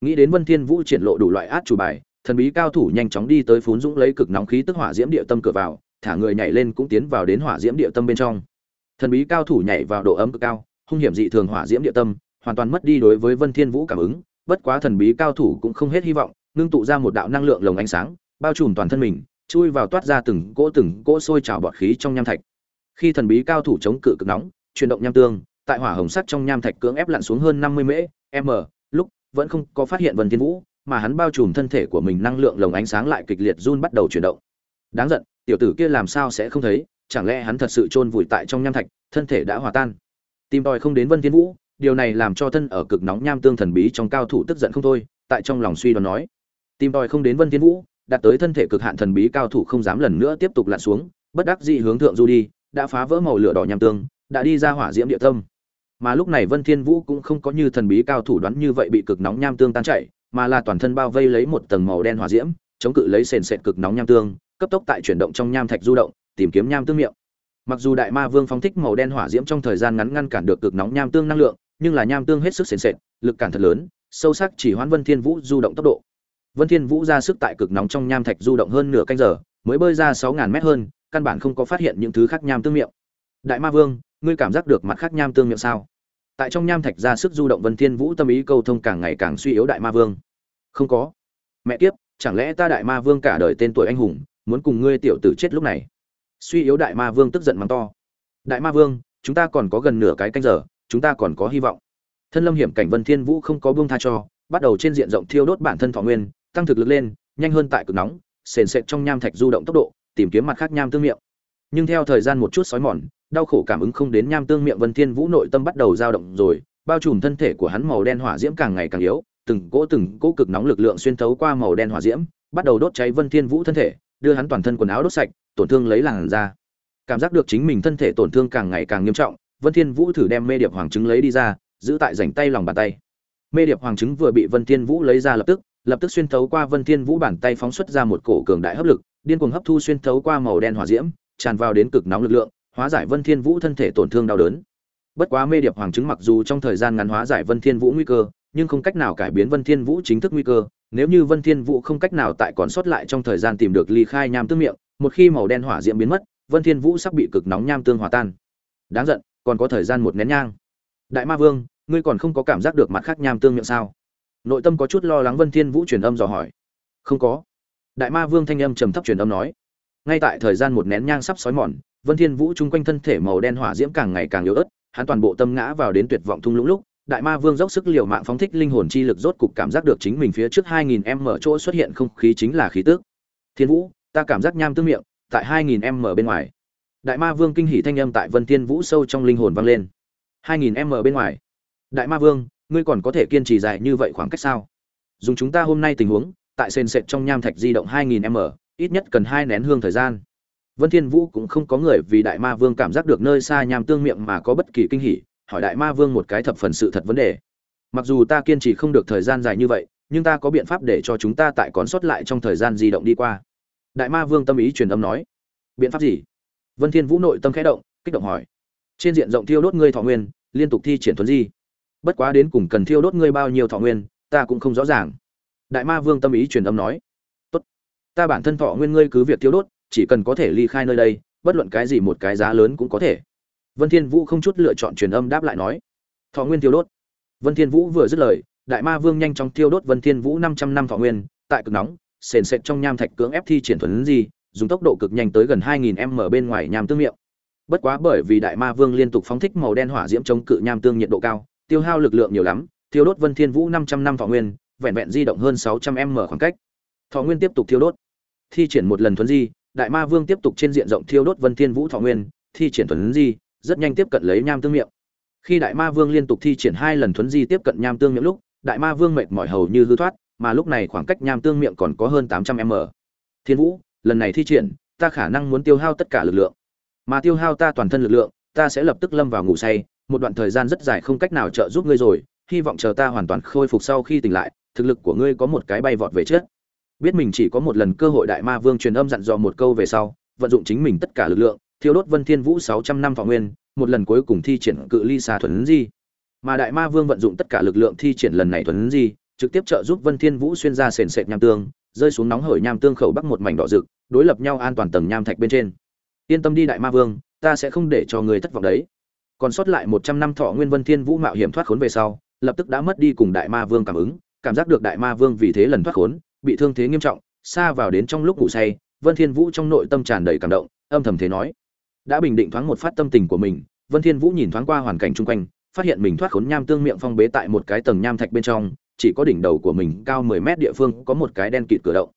Nghĩ đến vân thiên vũ triển lộ đủ loại át chủ bài, thần bí cao thủ nhanh chóng đi tới phún dũng lấy cực nóng khí tức hỏa diễm địa tâm cửa vào, thả người nhảy lên cũng tiến vào đến hỏa diễm địa tâm bên trong thần bí cao thủ nhảy vào độ ấm cực cao, hung hiểm dị thường hỏa diễm địa tâm, hoàn toàn mất đi đối với vân thiên vũ cảm ứng, bất quá thần bí cao thủ cũng không hết hy vọng nương tụ ra một đạo năng lượng lồng ánh sáng, bao trùm toàn thân mình, chui vào toát ra từng cỗ từng cỗ sôi trào bọt khí trong nham thạch. Khi thần bí cao thủ chống cự cực nóng, chuyển động nham tương, tại hỏa hồng sắc trong nham thạch cưỡng ép lặn xuống hơn 50 m m, lúc, vẫn không có phát hiện vân thiên vũ, mà hắn bao trùm thân thể của mình năng lượng lồng ánh sáng lại kịch liệt run bắt đầu chuyển động. Đáng giận, tiểu tử kia làm sao sẽ không thấy? Chẳng lẽ hắn thật sự chôn vùi tại trong nham thạch, thân thể đã hòa tan? Tìm đòi không đến vân thiên vũ, điều này làm cho thân ở cực nóng nham tương thần bí trong cao thủ tức giận không thôi, tại trong lòng suy đoán nói. Tìm đòi không đến vân thiên vũ, đạt tới thân thể cực hạn thần bí cao thủ không dám lần nữa tiếp tục lặn xuống, bất đắc dĩ hướng thượng du đi, đã phá vỡ màu lửa đỏ nham tương, đã đi ra hỏa diễm địa tâm. Mà lúc này vân thiên vũ cũng không có như thần bí cao thủ đoán như vậy bị cực nóng nham tương tan chảy, mà là toàn thân bao vây lấy một tầng màu đen hỏa diễm, chống cự lấy sền sệt cực nóng nham tương, cấp tốc tại chuyển động trong nham thạch du động tìm kiếm nham tương miệng. Mặc dù đại ma vương phóng thích màu đen hỏa diễm trong thời gian ngắn ngăn cản được cực nóng nham tương năng lượng, nhưng là nham tương hết sức sền sệt, lực cản thật lớn, sâu sắc chỉ hoãn vân thiên vũ du động tốc độ. Vân thiên vũ ra sức tại cực nóng trong nham thạch du động hơn nửa canh giờ, mới bơi ra sáu ngàn mét hơn, căn bản không có phát hiện những thứ khác nham tương miệng. Đại ma vương, ngươi cảm giác được mặt khác nham tương miệng sao? Tại trong nham thạch ra sức du động vân thiên vũ tâm ý câu thông càng ngày càng suy yếu đại ma vương. Không có. Mẹ kiếp, chẳng lẽ ta đại ma vương cả đời tên tuổi anh hùng, muốn cùng ngươi tiểu tử chết lúc này? Suy yếu đại ma vương tức giận mắng to. Đại ma vương, chúng ta còn có gần nửa cái canh giờ, chúng ta còn có hy vọng. Thân lâm hiểm cảnh vân thiên vũ không có buông tha cho, bắt đầu trên diện rộng thiêu đốt bản thân thọ nguyên, tăng thực lực lên, nhanh hơn tại cực nóng, sền sệt trong nham thạch du động tốc độ, tìm kiếm mặt khác nham tương miệng. Nhưng theo thời gian một chút sói mòn, đau khổ cảm ứng không đến nham tương miệng vân thiên vũ nội tâm bắt đầu dao động rồi, bao trùm thân thể của hắn màu đen hỏa diễm càng ngày càng yếu, từng cỗ từng cỗ cực nóng lực lượng xuyên thấu qua màu đen hỏa diễm, bắt đầu đốt cháy vân thiên vũ thân thể đưa hắn toàn thân quần áo đốt sạch, tổn thương lấy làn da. Cảm giác được chính mình thân thể tổn thương càng ngày càng nghiêm trọng, vân thiên vũ thử đem mê điệp hoàng trứng lấy đi ra, giữ tại rảnh tay lòng bàn tay. Mê điệp hoàng trứng vừa bị vân thiên vũ lấy ra lập tức lập tức xuyên thấu qua vân thiên vũ bàn tay phóng xuất ra một cổ cường đại hấp lực, điên cuồng hấp thu xuyên thấu qua màu đen hỏa diễm, tràn vào đến cực nóng lực lượng, hóa giải vân thiên vũ thân thể tổn thương đau đớn. Bất quá mê điệp hoàng trứng mặc dù trong thời gian ngắn hóa giải vân thiên vũ nguy cơ nhưng không cách nào cải biến vân thiên vũ chính thức nguy cơ. Nếu như vân thiên vũ không cách nào tại còn sót lại trong thời gian tìm được ly khai nham tương miệng, một khi màu đen hỏa diễm biến mất, vân thiên vũ sắp bị cực nóng nham tương hòa tan. Đáng giận, còn có thời gian một nén nhang. Đại ma vương, ngươi còn không có cảm giác được mặt khác nham tương miệng sao? Nội tâm có chút lo lắng vân thiên vũ truyền âm dò hỏi. Không có. Đại ma vương thanh âm trầm thấp truyền âm nói. Ngay tại thời gian một nén nhang sắp sói mòn, vân thiên vũ trung quanh thân thể màu đen hỏa diễm càng ngày càng yếu ớt, hắn toàn bộ tâm ngã vào đến tuyệt vọng thung lũng lúc đại ma vương dốc sức liều mạng phóng thích linh hồn chi lực rốt cục cảm giác được chính mình phía trước 2000 m mở chỗ xuất hiện không khí chính là khí tức. Thiên vũ, ta cảm giác nham tương miệng, tại 2000 m bên ngoài. Đại ma vương kinh hỉ thanh âm tại vân thiên vũ sâu trong linh hồn vang lên. 2000 m bên ngoài. Đại ma vương, ngươi còn có thể kiên trì dài như vậy khoảng cách sao? Dùng chúng ta hôm nay tình huống, tại sền sệt trong nham thạch di động 2000 m, ít nhất cần hai nén hương thời gian. Vân thiên vũ cũng không có người vì đại ma vương cảm giác được nơi xa nham tương miệng mà có bất kỳ kinh hỉ hỏi đại ma vương một cái thập phần sự thật vấn đề. Mặc dù ta kiên trì không được thời gian dài như vậy, nhưng ta có biện pháp để cho chúng ta tại còn sót lại trong thời gian di động đi qua. Đại ma vương tâm ý truyền âm nói. Biện pháp gì? Vân thiên vũ nội tâm khẽ động, kích động hỏi. Trên diện rộng thiêu đốt ngươi thọ nguyên, liên tục thi triển thuấn di. Bất quá đến cùng cần thiêu đốt ngươi bao nhiêu thọ nguyên, ta cũng không rõ ràng. Đại ma vương tâm ý truyền âm nói. Tốt. Ta bản thân thọ nguyên ngươi cứ việc thiêu đốt, chỉ cần có thể ly khai nơi đây, bất luận cái gì một cái giá lớn cũng có thể vân thiên vũ không chút lựa chọn truyền âm đáp lại nói, thọ nguyên thiêu đốt. Vân thiên vũ vừa dứt lời, đại ma vương nhanh chóng thiêu đốt vân thiên vũ 500 năm thọ nguyên, tại cực nóng, sền sệt trong nham thạch cưỡng ép thi triển thuần gì dùng tốc độ cực nhanh tới gần 2000 m bên ngoài nham tương miệng. Bất quá bởi vì đại ma vương liên tục phóng thích màu đen hỏa diễm chống cự nham tương nhiệt độ cao, tiêu hao lực lượng nhiều lắm, thiêu đốt vân thiên vũ 500 năm thọ nguyên, vẹn vẹn di động hơn 600 m khoảng cách. Thọ nguyên tiếp tục thiêu đốt, thi triển một lần thuần di, đại ma vương tiếp tục trên diện rộng thiêu đốt vân thiên vũ thọ nguyên, thi triển thuần di rất nhanh tiếp cận lấy nham tương miệng. Khi đại ma vương liên tục thi triển hai lần thuấn di tiếp cận nham tương miệng lúc, đại ma vương mệt mỏi hầu như hư thoát, mà lúc này khoảng cách nham tương miệng còn có hơn tám trăm m. Thiên vũ, lần này thi triển, ta khả năng muốn tiêu hao tất cả lực lượng. Mà tiêu hao ta toàn thân lực lượng, ta sẽ lập tức lâm vào ngủ say, một đoạn thời gian rất dài không cách nào trợ giúp ngươi rồi, hy vọng chờ ta hoàn toàn khôi phục sau khi tỉnh lại, thực lực của ngươi có một cái bay vọt về trước. Biết mình chỉ có một lần cơ hội đại ma vương truyền âm dặn dò một câu về sau, vận dụng chính mình tất cả lực lượng thiêu đốt vân thiên vũ 600 năm thọ nguyên, một lần cuối cùng thi triển cự ly xa thuần di. Mà đại ma vương vận dụng tất cả lực lượng thi triển lần này thuần di, trực tiếp trợ giúp vân thiên vũ xuyên ra sền sệt nham tương, rơi xuống nóng hởi nham tương khẩu bắc một mảnh đỏ rực, đối lập nhau an toàn tầng nham thạch bên trên. Yên tâm đi đại ma vương, ta sẽ không để cho người thất vọng đấy. Còn sót lại 100 năm thọ nguyên vân thiên vũ mạo hiểm thoát khốn về sau, lập tức đã mất đi cùng đại ma vương cảm ứng, cảm giác được đại ma vương vì thế lần thoát khốn, bị thương thế nghiêm trọng, xa vào đến trong lúc ngủ say, vân thiên vũ trong nội tâm tràn đầy cảm động, âm thầm thế nói đã bình định thoáng một phát tâm tình của mình, vân thiên vũ nhìn thoáng qua hoàn cảnh chung quanh, phát hiện mình thoát khốn nham tương miệng phong bế tại một cái tầng nham thạch bên trong, chỉ có đỉnh đầu của mình cao 10 mét địa phương có một cái đen kịt cửa động.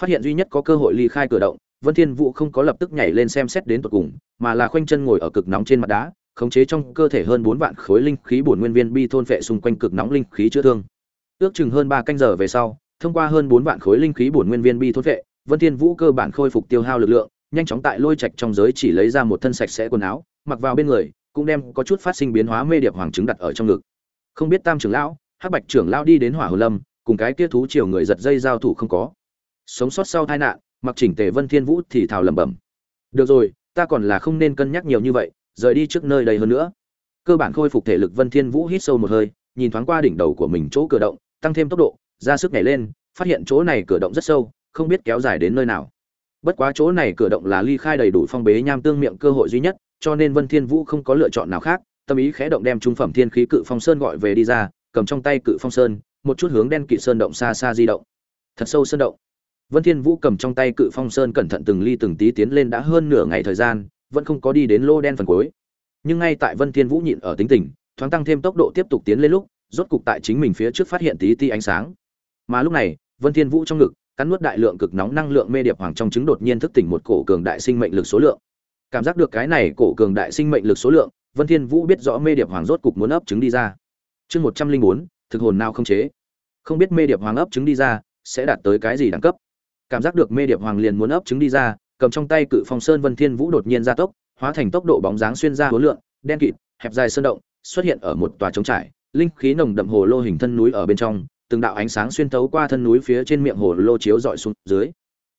Phát hiện duy nhất có cơ hội ly khai cửa động, vân thiên vũ không có lập tức nhảy lên xem xét đến tận cùng, mà là khoanh chân ngồi ở cực nóng trên mặt đá, khống chế trong cơ thể hơn 4 vạn khối linh khí bổn nguyên viên bi thôn phệ xung quanh cực nóng linh khí chữa thương. Ước chừng hơn 3 canh giờ về sau, thông qua hơn 4 vạn khối linh khí bổn nguyên viên bi thôn phệ vân thiên vũ cơ bản khôi phục tiêu hao lực lượng nhanh chóng tại lôi trạch trong giới chỉ lấy ra một thân sạch sẽ quần áo, mặc vào bên người, cũng đem có chút phát sinh biến hóa mê điệp hoàng trứng đặt ở trong ngực. Không biết tam trưởng lão, hắc bạch trưởng lão đi đến hỏa hồ lâm, cùng cái kia thú chiều người giật dây giao thủ không có. Sống sót sau tai nạn, mặc chỉnh tề vân thiên vũ thì thào lẩm bẩm. Được rồi, ta còn là không nên cân nhắc nhiều như vậy, rời đi trước nơi đây hơn nữa. Cơ bản khôi phục thể lực vân thiên vũ hít sâu một hơi, nhìn thoáng qua đỉnh đầu của mình chỗ cửa động, tăng thêm tốc độ, ra sức nhảy lên, phát hiện chỗ này cửa động rất sâu, không biết kéo dài đến nơi nào bất quá chỗ này cửa động là ly khai đầy đủ phong bế nham tương miệng cơ hội duy nhất, cho nên vân thiên vũ không có lựa chọn nào khác, tâm ý khẽ động đem trung phẩm thiên khí cự phong sơn gọi về đi ra, cầm trong tay cự phong sơn, một chút hướng đen kỵ sơn động xa xa di động. Thật sâu sơn động. Vân thiên vũ cầm trong tay cự phong sơn cẩn thận từng ly từng tí tiến lên đã hơn nửa ngày thời gian, vẫn không có đi đến lô đen phần cuối. Nhưng ngay tại vân thiên vũ nhịn ở tính tình, thoáng tăng thêm tốc độ tiếp tục tiến lên lúc, rốt cục tại chính mình phía trước phát hiện tí ti ánh sáng. Mà lúc này, vân thiên vũ trong ngực cắn nuốt đại lượng cực nóng năng lượng mê điệp hoàng trong trứng đột nhiên thức tỉnh một cổ cường đại sinh mệnh lực số lượng. Cảm giác được cái này cổ cường đại sinh mệnh lực số lượng, vân thiên vũ biết rõ mê điệp hoàng rốt cục muốn ấp trứng đi ra. Chương một trăm linh bốn, thực hồn nào không chế. Không biết mê điệp hoàng ấp trứng đi ra, sẽ đạt tới cái gì đẳng cấp. Cảm giác được mê điệp hoàng liền muốn ấp trứng đi ra, cầm trong tay cự phong sơn vân thiên vũ đột nhiên gia tốc, hóa thành tốc độ bóng dáng xuyên ra hối lượng, đen kịt, hẹp dài sơn động, xuất hiện ở một tòa trống trải, linh khí nồng đậm hồ lô hình thân núi ở bên trong từng đạo ánh sáng xuyên thấu qua thân núi phía trên miệng hồ lô chiếu dọi xuống dưới.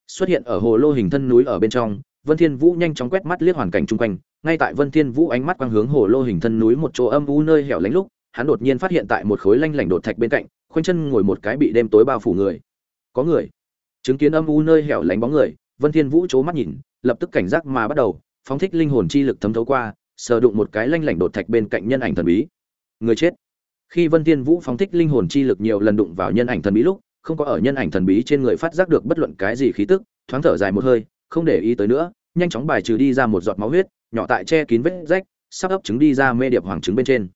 Xuất hiện ở hồ lô hình thân núi ở bên trong, vân thiên vũ nhanh chóng quét mắt liếc hoàn cảnh chung quanh. Ngay tại vân thiên vũ ánh mắt quang hướng hồ lô hình thân núi một chỗ âm u nơi hẻo lánh lúc, hắn đột nhiên phát hiện tại một khối lanh lảnh đột thạch bên cạnh, khoanh chân ngồi một cái bị đêm tối bao phủ người. Có người. Chứng kiến âm u nơi hẻo lánh bóng người, vân thiên vũ chố mắt nhìn, lập tức cảnh giác mà bắt đầu, phóng thích linh hồn chi lực thấm thấu qua, sờ đụng một cái lanh lảnh đột thạch bên cạnh nhân ảnh thần bí. Người chết khi vân thiên vũ phóng thích linh hồn chi lực nhiều lần đụng vào nhân ảnh thần bí lúc, không có ở nhân ảnh thần bí trên người phát giác được bất luận cái gì khí tức, thoáng thở dài một hơi, không để ý tới nữa, nhanh chóng bài trừ đi ra một giọt máu huyết, nhỏ tại che kín vết rách, sắp ấp trứng đi ra mê điệp hoàng trứng bên trên.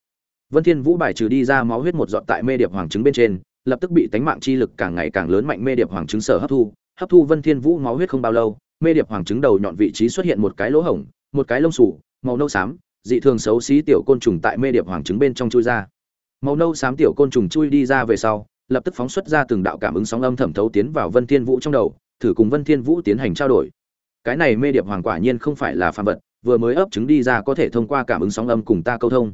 Vân thiên vũ bài trừ đi ra máu huyết một giọt tại mê điệp hoàng trứng bên trên, lập tức bị tánh mạng chi lực càng ngày càng lớn mạnh mê điệp hoàng trứng sở hấp thu hấp thu vân thiên vũ máu huyết không bao lâu, mê điệp hoàng trứng đầu nhọn vị trí xuất hiện một cái lỗ hổng, một cái lông sủ màu nâu xám, dị thường xấu xí tiểu côn trùng tại mê điệp hoàng trứng bên trong chui ra màu nâu xám tiểu côn trùng chui đi ra về sau, lập tức phóng xuất ra từng đạo cảm ứng sóng âm thẩm thấu tiến vào vân thiên vũ trong đầu, thử cùng vân thiên vũ tiến hành trao đổi. Cái này mê điệp hoàng quả nhiên không phải là phàm vật, vừa mới ấp trứng đi ra có thể thông qua cảm ứng sóng âm cùng ta câu thông.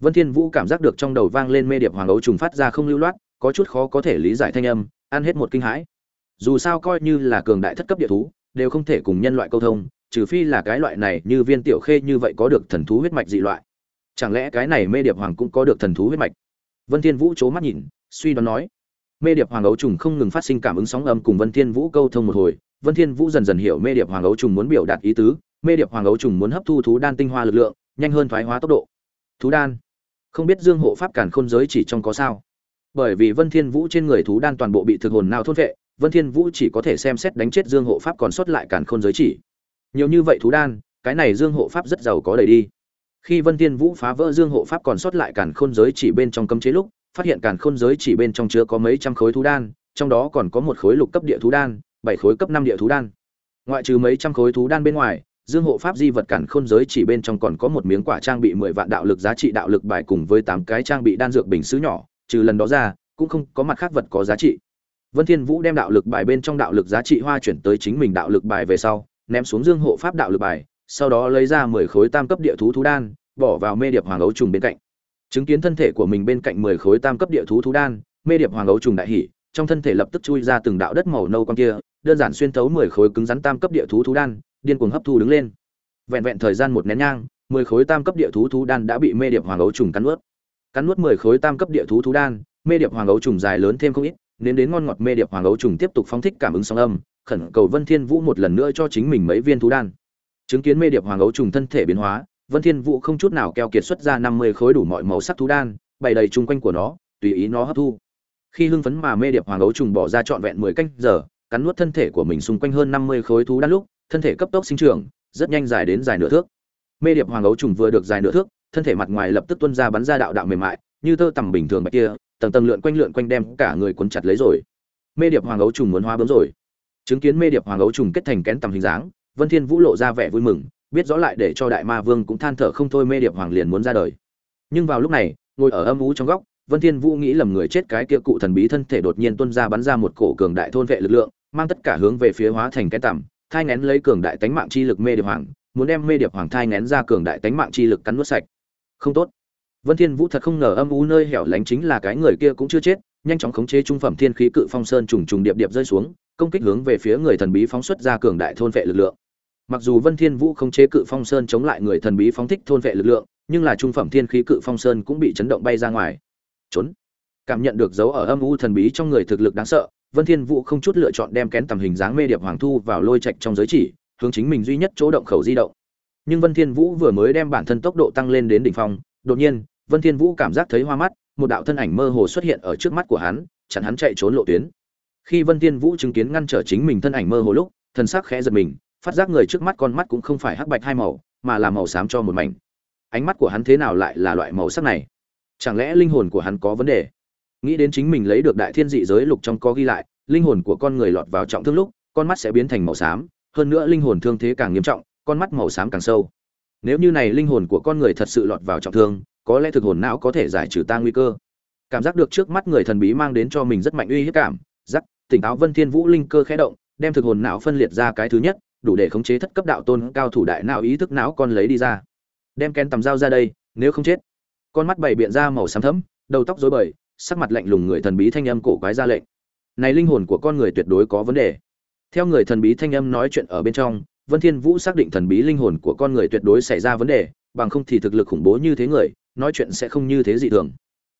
Vân thiên vũ cảm giác được trong đầu vang lên mê điệp hoàng ấu trùng phát ra không lưu loát, có chút khó có thể lý giải thanh âm, ăn hết một kinh hãi. Dù sao coi như là cường đại thất cấp địa thú, đều không thể cùng nhân loại câu thông, trừ phi là cái loại này như viên tiểu khê như vậy có được thần thú huyết mạch dị loại chẳng lẽ cái này mê điệp hoàng cũng có được thần thú huyết mạch? Vân thiên vũ c mắt nhìn, suy đoán nói. Mê điệp hoàng ấu trùng không ngừng phát sinh cảm ứng sóng âm cùng vân thiên vũ câu thông một hồi. Vân thiên vũ dần dần hiểu mê điệp hoàng ấu trùng muốn biểu đạt ý tứ. Mê điệp hoàng ấu trùng muốn hấp thu thú đan tinh hoa lực lượng, nhanh hơn thoái hóa tốc độ. Thú đan? Không biết dương hộ pháp cản khôn giới chỉ trong có sao? Bởi vì vân thiên vũ trên người thú đan toàn bộ bị thực hồn nào thôn vệ, vân thiên vũ chỉ có thể xem xét đánh chết dương hộ pháp còn sót lại cản khôn giới chỉ. Nhiều như vậy thú đan, cái này dương hộ pháp rất giàu có đầy đi khi vân thiên vũ phá vỡ dương hộ pháp còn sót lại cản khôn giới chỉ bên trong cấm chế lúc, phát hiện cản khôn giới chỉ bên trong chứa có mấy trăm khối thú đan, trong đó còn có một khối lục cấp địa thú đan, bảy khối cấp năm địa thú đan. Ngoại trừ mấy trăm khối thú đan bên ngoài, dương hộ pháp di vật cản khôn giới chỉ bên trong còn có một miếng quả trang bị mười vạn đạo lực giá trị đạo lực bài cùng với tám cái trang bị đan dược bình sứ nhỏ, trừ lần đó ra, cũng không có mặt khác vật có giá trị. Vân thiên vũ đem đạo lực bài bên trong đạo lực giá trị hoa chuyển tới chính mình đạo lực bài về sau, ném xuống dương hộ pháp đạo lực bài sau đó lấy ra mười khối tam cấp địa thú thú đan, bỏ vào mê điệp hoàng ấu trùng bên cạnh. Chứng kiến thân thể của mình bên cạnh mười khối tam cấp địa thú thú đan, mê điệp hoàng ấu trùng đại hỉ, trong thân thể lập tức chui ra từng đạo đất màu nâu con kia, đơn giản xuyên thấu mười khối cứng rắn tam cấp địa thú thú đan, điên cuồng hấp thu đứng lên. Vẹn vẹn thời gian một nén nhang, mười khối tam cấp địa thú thú đan đã bị mê điệp hoàng ấu trùng cắn nuốt. Cắn nuốt mười khối tam cấp địa thú thú đan, mê điệp hoàng ấu trùng dài lớn thêm không ít nếm đến ngon ngọt mê điệp hoàng ấu trùng tiếp tục phóng thích cảm ứng sóng âm, khẩn cầu vân thiên vũ một lần nữa cho chính mình mấy viên thú đan chứng kiến mê điệp hoàng ấu trùng thân thể biến hóa, vân thiên vũ không chút nào keo kiệt xuất ra năm mươi khối đủ mọi màu sắc thú đan, bày đầy chung quanh của nó, tùy ý nó hấp thu. Khi hưng phấn mà mê điệp hoàng ấu trùng bỏ ra trọn vẹn mười canh giờ, cắn nuốt thân thể của mình xung quanh hơn năm mươi khối thú đan lúc, thân thể cấp tốc sinh trưởng, rất nhanh dài đến dài nửa thước. Mê điệp hoàng ấu trùng vừa được dài nửa thước, thân thể mặt ngoài lập tức tuôn ra bắn ra đạo đạo mềm mại, như tơ tằm bình thường bạch kia, tầng tầng lượn quanh lượn quanh đem cả người cuốn chặt lấy rồi. Mê điệp hoàng ấu trùng muốn hóa bướm rồi. Chứng kiến mê điệp hoàng ấu trùng kết thành kén tầm hình dáng vân thiên vũ lộ ra vẻ vui mừng biết rõ lại để cho đại ma vương cũng than thở không thôi mê điệp hoàng liền muốn ra đời. Nhưng vào lúc này ngồi ở âm u trong góc vân thiên vũ nghĩ lầm người chết cái kia cụ thần bí thân thể đột nhiên tuôn ra bắn ra một cổ cường đại thôn vệ lực lượng mang tất cả hướng về phía hóa thành cái tẩm, thai nén lấy cường đại tánh mạng chi lực mê điệp hoàng muốn đem mê điệp hoàng thai nén ra cường đại tánh mạng chi lực cắn nuốt sạch. Không tốt. Vân thiên vũ thật không ngờ âm u nơi hẻo lánh chính là cái người kia cũng chưa chết nhanh chóng khống chế trung phẩm thiên khí cự phong sơn trùng trùng điệp điệp rơi xuống công kích hướng về phía người thần bí phóng xuất ra cường đại thôn vệ lực lượng mặc dù vân thiên vũ không chế cự phong sơn chống lại người thần bí phóng thích thôn vệ lực lượng, nhưng là trung phẩm thiên khí cự phong sơn cũng bị chấn động bay ra ngoài. Trốn. Cảm nhận được dấu ở âm u thần bí trong người thực lực đáng sợ, vân thiên vũ không chút lựa chọn đem kén tầm hình dáng mê điệp hoàng thu vào lôi trạch trong giới chỉ, hướng chính mình duy nhất chỗ động khẩu di động. Nhưng vân thiên vũ vừa mới đem bản thân tốc độ tăng lên đến đỉnh phong, đột nhiên, vân thiên vũ cảm giác thấy hoa mắt, một đạo thân ảnh mơ hồ xuất hiện ở trước mắt của hắn, chặn hắn chạy trốn lộ tuyến. Khi vân thiên vũ chứng kiến ngăn trở chính mình thân ảnh mơ hồ lúc, thần sắc khẽ giật mình phát giác người trước mắt con mắt cũng không phải hắc bạch hai màu, mà là màu xám cho một mảnh. Ánh mắt của hắn thế nào lại là loại màu sắc này? Chẳng lẽ linh hồn của hắn có vấn đề? Nghĩ đến chính mình lấy được đại thiên dị giới lục trong có ghi lại, linh hồn của con người lọt vào trọng thương lúc, con mắt sẽ biến thành màu xám, hơn nữa linh hồn thương thế càng nghiêm trọng, con mắt màu xám càng sâu. Nếu như này linh hồn của con người thật sự lọt vào trọng thương, có lẽ thực hồn não có thể giải trừ ta nguy cơ. Cảm giác được trước mắt người thần bí mang đến cho mình rất mạnh uy hiếp cảm, giác, tỉnh táo vân thiên vũ linh cơ khẽ động, đem thực hồn não phân liệt ra cái thứ nhất đủ để khống chế thất cấp đạo tôn cao thủ đại não ý thức não con lấy đi ra. Đem ken tầm dao ra đây, nếu không chết. Con mắt bảy biện ra màu xám thẫm, đầu tóc rối bời, sắc mặt lạnh lùng người thần bí thanh âm cổ quái ra lệnh. Này linh hồn của con người tuyệt đối có vấn đề. Theo người thần bí thanh âm nói chuyện ở bên trong, vân thiên vũ xác định thần bí linh hồn của con người tuyệt đối xảy ra vấn đề, bằng không thì thực lực khủng bố như thế người, nói chuyện sẽ không như thế dị thường.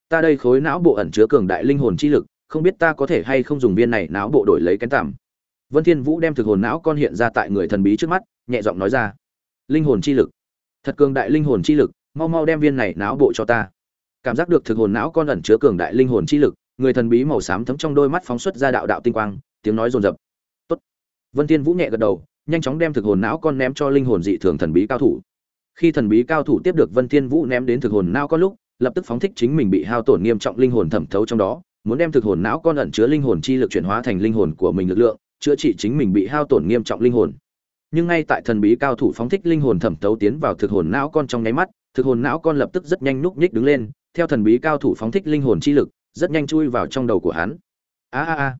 Ta đây khối não bộ ẩn chứa cường đại linh hồn chi lực, không biết ta có thể hay không dùng viên này não bộ đổi lấy cái tạm vân thiên vũ đem thực hồn não con hiện ra tại người thần bí trước mắt, nhẹ giọng nói ra. Linh hồn chi lực. Thật cường đại linh hồn chi lực, mau mau đem viên này não bộ cho ta. Cảm giác được thực hồn não con ẩn chứa cường đại linh hồn chi lực, người thần bí màu xám thấm trong đôi mắt phóng xuất ra đạo đạo tinh quang, tiếng nói rồn rập. Tốt. Vân thiên vũ nhẹ gật đầu, nhanh chóng đem thực hồn não con ném cho linh hồn dị thường thần bí cao thủ. Khi thần bí cao thủ tiếp được vân thiên vũ ném đến thực hồn não con lúc, lập tức phóng thích chính mình bị hao tổn nghiêm trọng linh hồn thẩm thấu trong đó, muốn đem thực hồn não con ẩn chứa linh hồn chi lực chuyển hóa thành linh hồn của mình lực lượng chữa trị chính mình bị hao tổn nghiêm trọng linh hồn. Nhưng ngay tại thần bí cao thủ phóng thích linh hồn thẩm thấu tiến vào thực hồn não con trong nháy mắt, thực hồn não con lập tức rất nhanh núp nhích đứng lên, theo thần bí cao thủ phóng thích linh hồn chi lực, rất nhanh chui vào trong đầu của hắn. A a a.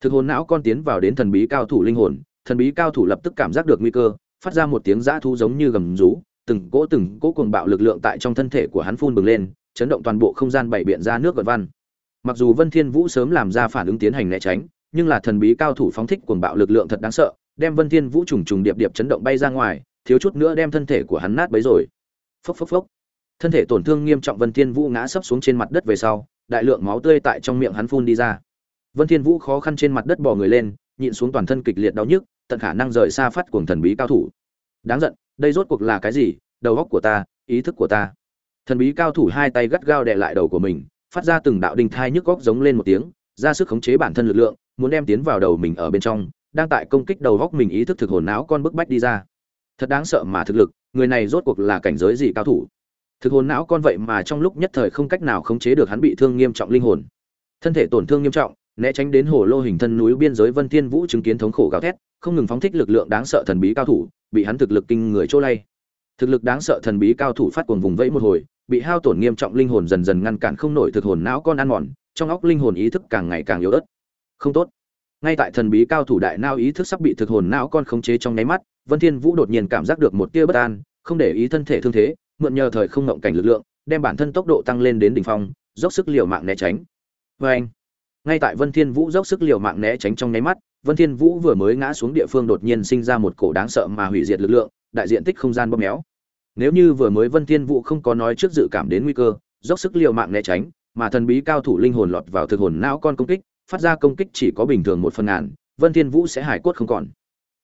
Thực hồn não con tiến vào đến thần bí cao thủ linh hồn, thần bí cao thủ lập tức cảm giác được nguy cơ, phát ra một tiếng dã thu giống như gầm rú, từng cỗ từng cỗ cuồng bạo lực lượng tại trong thân thể của hắn phun bừng lên, chấn động toàn bộ không gian bảy biện ra nước gợn văn mặc dù vân thiên vũ sớm làm ra phản ứng tiến hành né tránh nhưng là thần bí cao thủ phóng thích cuồng bạo lực lượng thật đáng sợ, đem vân thiên vũ trùng trùng điệp điệp chấn động bay ra ngoài, thiếu chút nữa đem thân thể của hắn nát bấy rồi. Phốc phốc phốc. Thân thể tổn thương nghiêm trọng vân thiên vũ ngã sấp xuống trên mặt đất về sau, đại lượng máu tươi tại trong miệng hắn phun đi ra. Vân thiên vũ khó khăn trên mặt đất bò người lên, nhịn xuống toàn thân kịch liệt đau nhức, tận khả năng rời xa phát cuồng thần bí cao thủ. Đáng giận, đây rốt cuộc là cái gì? Đầu óc của ta, ý thức của ta. Thần bí cao thủ hai tay gắt gao đè lại đầu của mình, phát ra từng đạo đinh thai nhức góc giống lên một tiếng, ra sức khống chế bản thân lực lượng muốn đem tiến vào đầu mình ở bên trong, đang tại công kích đầu góc mình ý thức thực hồn não con bức bách đi ra. Thật đáng sợ mà thực lực, người này rốt cuộc là cảnh giới gì cao thủ? Thực hồn não con vậy mà trong lúc nhất thời không cách nào khống chế được hắn bị thương nghiêm trọng linh hồn. Thân thể tổn thương nghiêm trọng, né tránh đến hồ lô hình thân núi biên giới vân thiên vũ chứng kiến thống khổ gào thét, không ngừng phóng thích lực lượng đáng sợ thần bí cao thủ, bị hắn thực lực kinh người chỗ lay. Thực lực đáng sợ thần bí cao thủ phát cuồng vùng vẫy một hồi, bị hao tổn nghiêm trọng linh hồn dần dần ngăn cản không nổi thực hồn não con ăn mòn, trong óc linh hồn ý thức càng ngày càng yếu ớt không tốt. Ngay tại thần bí cao thủ đại nao ý thức sắp bị thực hồn não con khống chế trong nháy mắt, vân thiên vũ đột nhiên cảm giác được một tia bất an, không để ý thân thể thương thế, mượn nhờ thời không ngọng cảnh lực lượng, đem bản thân tốc độ tăng lên đến đỉnh phong, dốc sức liều mạng né tránh. Với anh, ngay tại vân thiên vũ dốc sức liều mạng né tránh trong nháy mắt, vân thiên vũ vừa mới ngã xuống địa phương đột nhiên sinh ra một cổ đáng sợ mà hủy diệt lực lượng, đại diện tích không gian bóp méo. Nếu như vừa mới vân thiên vũ không có nói trước dự cảm đến nguy cơ, dốc sức liều mạng né tránh, mà thần bí cao thủ linh hồn lọt vào thực hồn não con công kích phát ra công kích chỉ có bình thường một phần ngàn, vân thiên vũ sẽ hải cốt không còn.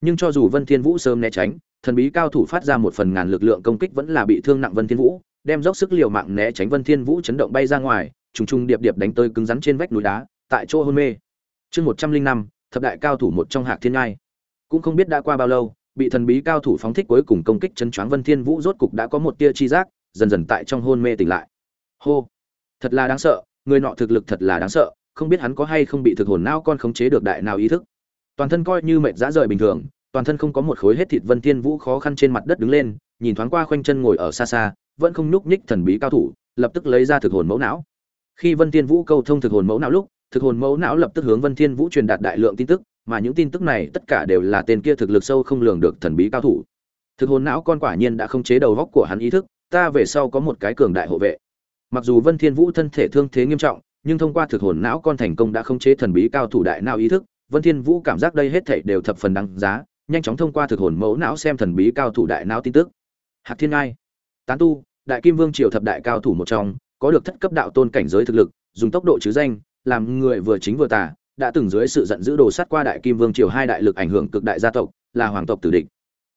Nhưng cho dù vân thiên vũ sớm né tránh, thần bí cao thủ phát ra một phần ngàn lực lượng công kích vẫn là bị thương nặng vân thiên vũ, đem dốc sức liều mạng né tránh vân thiên vũ chấn động bay ra ngoài, trùng trùng điệp điệp đánh tới cứng rắn trên vách núi đá, tại chỗ hôn mê. Chương một trăm linh năm, thập đại cao thủ một trong hạc thiên ngai cũng không biết đã qua bao lâu, bị thần bí cao thủ phóng thích cuối cùng công kích chấn choáng vân thiên vũ rốt cục đã có một tia chi giác, dần dần tại trong hôn mê tỉnh lại. Hô! Thật là đáng sợ, người nọ thực lực thật là đáng sợ không biết hắn có hay không bị thực hồn não con khống chế được đại nào ý thức. Toàn thân coi như mệt dã rời bình thường, toàn thân không có một khối hết thịt vân thiên vũ khó khăn trên mặt đất đứng lên, nhìn thoáng qua khoanh chân ngồi ở xa xa, vẫn không nhúc nhích thần bí cao thủ, lập tức lấy ra thực hồn mẫu não. Khi vân thiên vũ câu thông thực hồn mẫu não lúc, thực hồn mẫu não lập tức hướng vân thiên vũ truyền đạt đại lượng tin tức, mà những tin tức này tất cả đều là tên kia thực lực sâu không lường được thần bí cao thủ. Thực hồn não con quả nhiên đã không chế đầu góc của hắn ý thức, ta về sau có một cái cường đại hộ vệ. Mặc dù vân thiên vũ thân thể thương thế nghiêm trọng nhưng thông qua thực hồn não con thành công đã không chế thần bí cao thủ đại não ý thức, vân thiên vũ cảm giác đây hết thảy đều thập phần đáng giá, nhanh chóng thông qua thực hồn mẫu não xem thần bí cao thủ đại não tin tức. Hạc thiên ngai, tán tu, đại kim vương triều thập đại cao thủ một trong, có được thất cấp đạo tôn cảnh giới thực lực, dùng tốc độ chứ danh, làm người vừa chính vừa tà, đã từng dưới sự giận dữ đồ sát qua đại kim vương triều hai đại lực ảnh hưởng cực đại gia tộc, là hoàng tộc tử địch.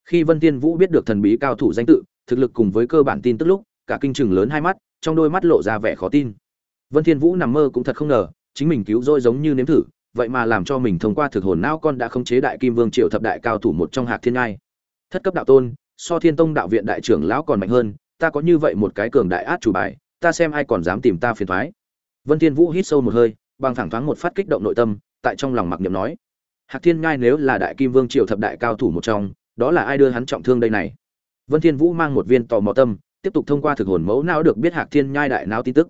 Khi vân Thiên vũ biết được thần bí cao thủ danh tự, thực lực cùng với cơ bản tin tức lúc, cả kinh chừng lớn hai mắt, trong đôi mắt lộ ra vẻ khó tin vân thiên vũ nằm mơ cũng thật không ngờ, chính mình cứu rỗi giống như nếm thử, vậy mà làm cho mình thông qua thực hồn não con đã khống chế đại kim vương triều thập đại cao thủ một trong hạc thiên ngai. Thất cấp đạo tôn, so thiên tông đạo viện đại trưởng lão còn mạnh hơn, ta có như vậy một cái cường đại át chủ bài, ta xem ai còn dám tìm ta phiền toái. vân thiên vũ hít sâu một hơi, bằng thẳng thoáng một phát kích động nội tâm, tại trong lòng mặc niệm nói, hạc thiên ngai nếu là đại kim vương triều thập đại cao thủ một trong, đó là ai đưa hắn trọng thương đây này? Vân thiên vũ mang một viên tò mò tâm, tiếp tục thông qua thực hồn mẫu não được biết hạc thiên nhai đại não tin tức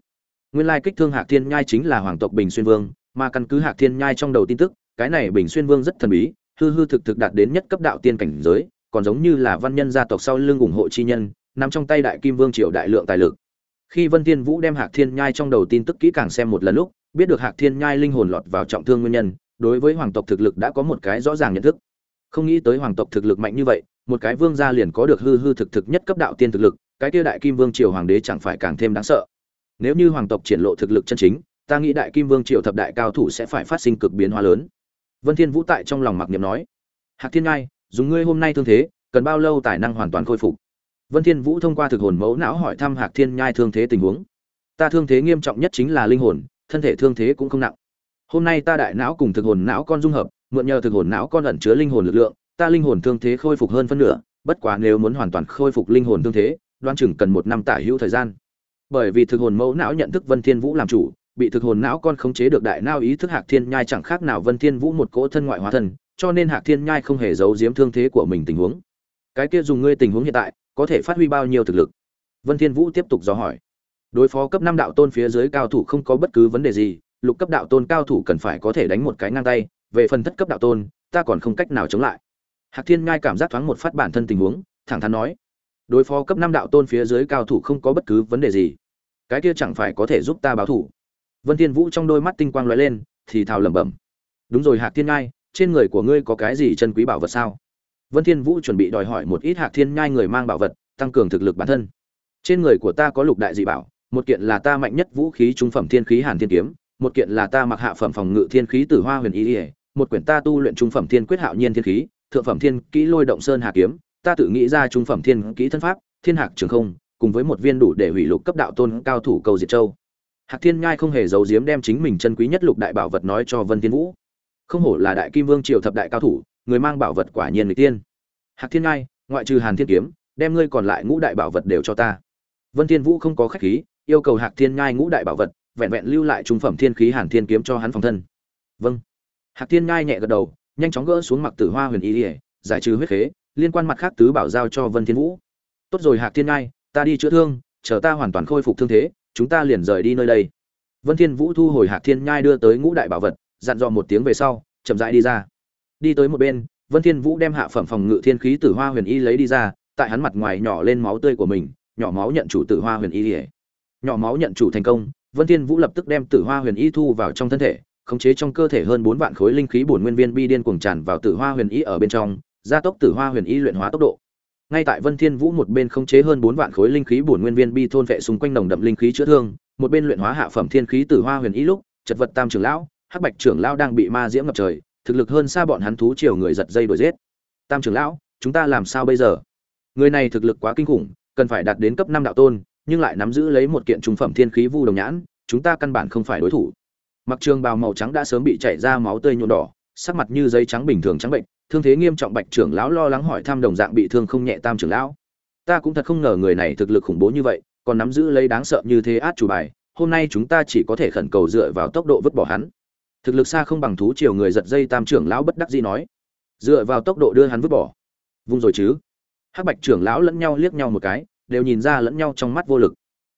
nguyên lai kích thương hạc thiên nhai chính là hoàng tộc bình xuyên vương, mà căn cứ hạc thiên nhai trong đầu tin tức, cái này bình xuyên vương rất thần bí, hư hư thực thực đạt đến nhất cấp đạo tiên cảnh giới, còn giống như là văn nhân gia tộc sau lưng ủng hộ chi nhân nằm trong tay đại kim vương triều đại lượng tài lực. Khi vân thiên vũ đem hạc thiên nhai trong đầu tin tức kỹ càng xem một lần lúc, biết được hạc thiên nhai linh hồn lọt vào trọng thương nguyên nhân, đối với hoàng tộc thực lực đã có một cái rõ ràng nhận thức. Không nghĩ tới hoàng tộc thực lực mạnh như vậy, một cái vương gia liền có được hư hư thực thực nhất cấp đạo tiên thực lực, cái kia đại kim vương triều hoàng đế chẳng phải càng thêm đáng sợ nếu như hoàng tộc triển lộ thực lực chân chính, ta nghĩ đại kim vương triều thập đại cao thủ sẽ phải phát sinh cực biến hóa lớn. Vân thiên vũ tại trong lòng mặc niệm nói, hạc thiên ngai, dùng ngươi hôm nay thương thế, cần bao lâu tài năng hoàn toàn khôi phục? Vân thiên vũ thông qua thực hồn mẫu não hỏi thăm hạc thiên nhai thương thế tình huống. Ta thương thế nghiêm trọng nhất chính là linh hồn, thân thể thương thế cũng không nặng. Hôm nay ta đại não cùng thực hồn não con dung hợp, mượn nhờ thực hồn não con ẩn chứa linh hồn lực lượng, ta linh hồn thương thế khôi phục hơn phân nửa, bất quá nếu muốn hoàn toàn khôi phục linh hồn thương thế đoan chừng cần một năm tả hữu thời gian bởi vì thực hồn mẫu não nhận thức vân thiên vũ làm chủ, bị thực hồn não con khống chế được đại não ý thức hạc thiên nhai chẳng khác nào vân thiên vũ một cỗ thân ngoại hóa thân, cho nên hạc thiên nhai không hề giấu giếm thương thế của mình tình huống. Cái kia dùng ngươi tình huống hiện tại, có thể phát huy bao nhiêu thực lực? Vân thiên vũ tiếp tục dò hỏi. Đối phó cấp năm đạo tôn phía dưới cao thủ không có bất cứ vấn đề gì, lục cấp đạo tôn cao thủ cần phải có thể đánh một cái ngang tay, về phần thất cấp đạo tôn, ta còn không cách nào chống lại. Hạc thiên nhai cảm giác thoáng một phát bản thân tình huống, thẳng thắn nói. Đối phó cấp năm đạo tôn phía dưới cao thủ không có bất cứ vấn đề gì cái kia chẳng phải có thể giúp ta báo thủ. Vân thiên vũ trong đôi mắt tinh quang lóe lên, thì thào lẩm bẩm. Đúng rồi hạc thiên nhai, trên người của ngươi có cái gì chân quý bảo vật sao? Vân thiên vũ chuẩn bị đòi hỏi một ít hạc thiên nhai người mang bảo vật, tăng cường thực lực bản thân. Trên người của ta có lục đại dị bảo, một kiện là ta mạnh nhất vũ khí trung phẩm thiên khí hàn thiên kiếm, một kiện là ta mặc hạ phẩm phòng ngự thiên khí tử hoa huyền y một quyển ta tu luyện trung phẩm thiên quyết hạo nhiên thiên khí, thượng phẩm thiên kỹ lôi động sơn hà kiếm. Ta tự nghĩ ra trung phẩm thiên kỹ thân pháp, thiên hạc trường không cùng với một viên đủ để hủy lục cấp đạo tôn cao thủ cầu diệt châu. Hạc thiên nhai không hề giấu giếm đem chính mình chân quý nhất lục đại bảo vật nói cho vân thiên vũ. Không hổ là đại kim vương triều thập đại cao thủ, người mang bảo vật quả nhiên người tiên. Hạc thiên nhai, ngoại trừ hàn thiên kiếm, đem ngươi còn lại ngũ đại bảo vật đều cho ta. Vân thiên vũ không có khách khí, yêu cầu hạc thiên nhai ngũ đại bảo vật, vẹn vẹn lưu lại trung phẩm thiên khí hàn thiên kiếm cho hắn phòng thân. Vâng. Hạc thiên nhai nhẹ gật đầu, nhanh chóng gỡ xuống mặc tử hoa huyền y giải trừ huyết khế, liên quan mặt khác tứ bảo giao cho vân thiên vũ. Tốt rồi hạc thiên ngai ta đi chữa thương, chờ ta hoàn toàn khôi phục thương thế, chúng ta liền rời đi nơi đây. Vân thiên vũ thu hồi hạc thiên nhai đưa tới ngũ đại bảo vật, dặn dò một tiếng về sau, chậm rãi đi ra. Đi tới một bên, vân thiên vũ đem hạ phẩm phòng ngự thiên khí tử hoa huyền y lấy đi ra, tại hắn mặt ngoài nhỏ lên máu tươi của mình, nhỏ máu nhận chủ tử hoa huyền y nhỏ máu nhận chủ thành công, vân thiên vũ lập tức đem tử hoa huyền y thu vào trong thân thể, khống chế trong cơ thể hơn bốn vạn khối linh khí bổn nguyên viên bi điên cuồng tràn vào tử hoa huyền y ở bên trong, gia tốc tử hoa huyền y luyện hóa tốc độ ngay tại vân thiên vũ một bên khống chế hơn bốn vạn khối linh khí bổn nguyên viên bi thôn vệ xung quanh nồng đậm linh khí chữa thương, một bên luyện hóa hạ phẩm thiên khí tử hoa huyền ý lúc, chật vật tam trưởng lão, hắc bạch trưởng lão đang bị ma diễm ngập trời, thực lực hơn xa bọn hắn thú triều người giật dây đuổi giết. Tam trưởng lão, chúng ta làm sao bây giờ? Người này thực lực quá kinh khủng, cần phải đạt đến cấp năm đạo tôn, nhưng lại nắm giữ lấy một kiện trung phẩm thiên khí vu đồng nhãn, chúng ta căn bản không phải đối thủ. Mặc trường bào màu trắng đã sớm bị chảy ra máu tươi nhuộm đỏ, sắc mặt như giấy trắng bình thường trắng bệnh thương thế nghiêm trọng bạch trưởng lão lo lắng hỏi thăm đồng dạng bị thương không nhẹ tam trưởng lão. Ta cũng thật không ngờ người này thực lực khủng bố như vậy, còn nắm giữ lấy đáng sợ như thế át chủ bài, hôm nay chúng ta chỉ có thể khẩn cầu dựa vào tốc độ vứt bỏ hắn. Thực lực xa không bằng thú chiều người giật dây tam trưởng lão bất đắc dĩ nói. Dựa vào tốc độ đưa hắn vứt bỏ. Vung rồi chứ? Hắc bạch trưởng lão lẫn nhau liếc nhau một cái, đều nhìn ra lẫn nhau trong mắt vô lực.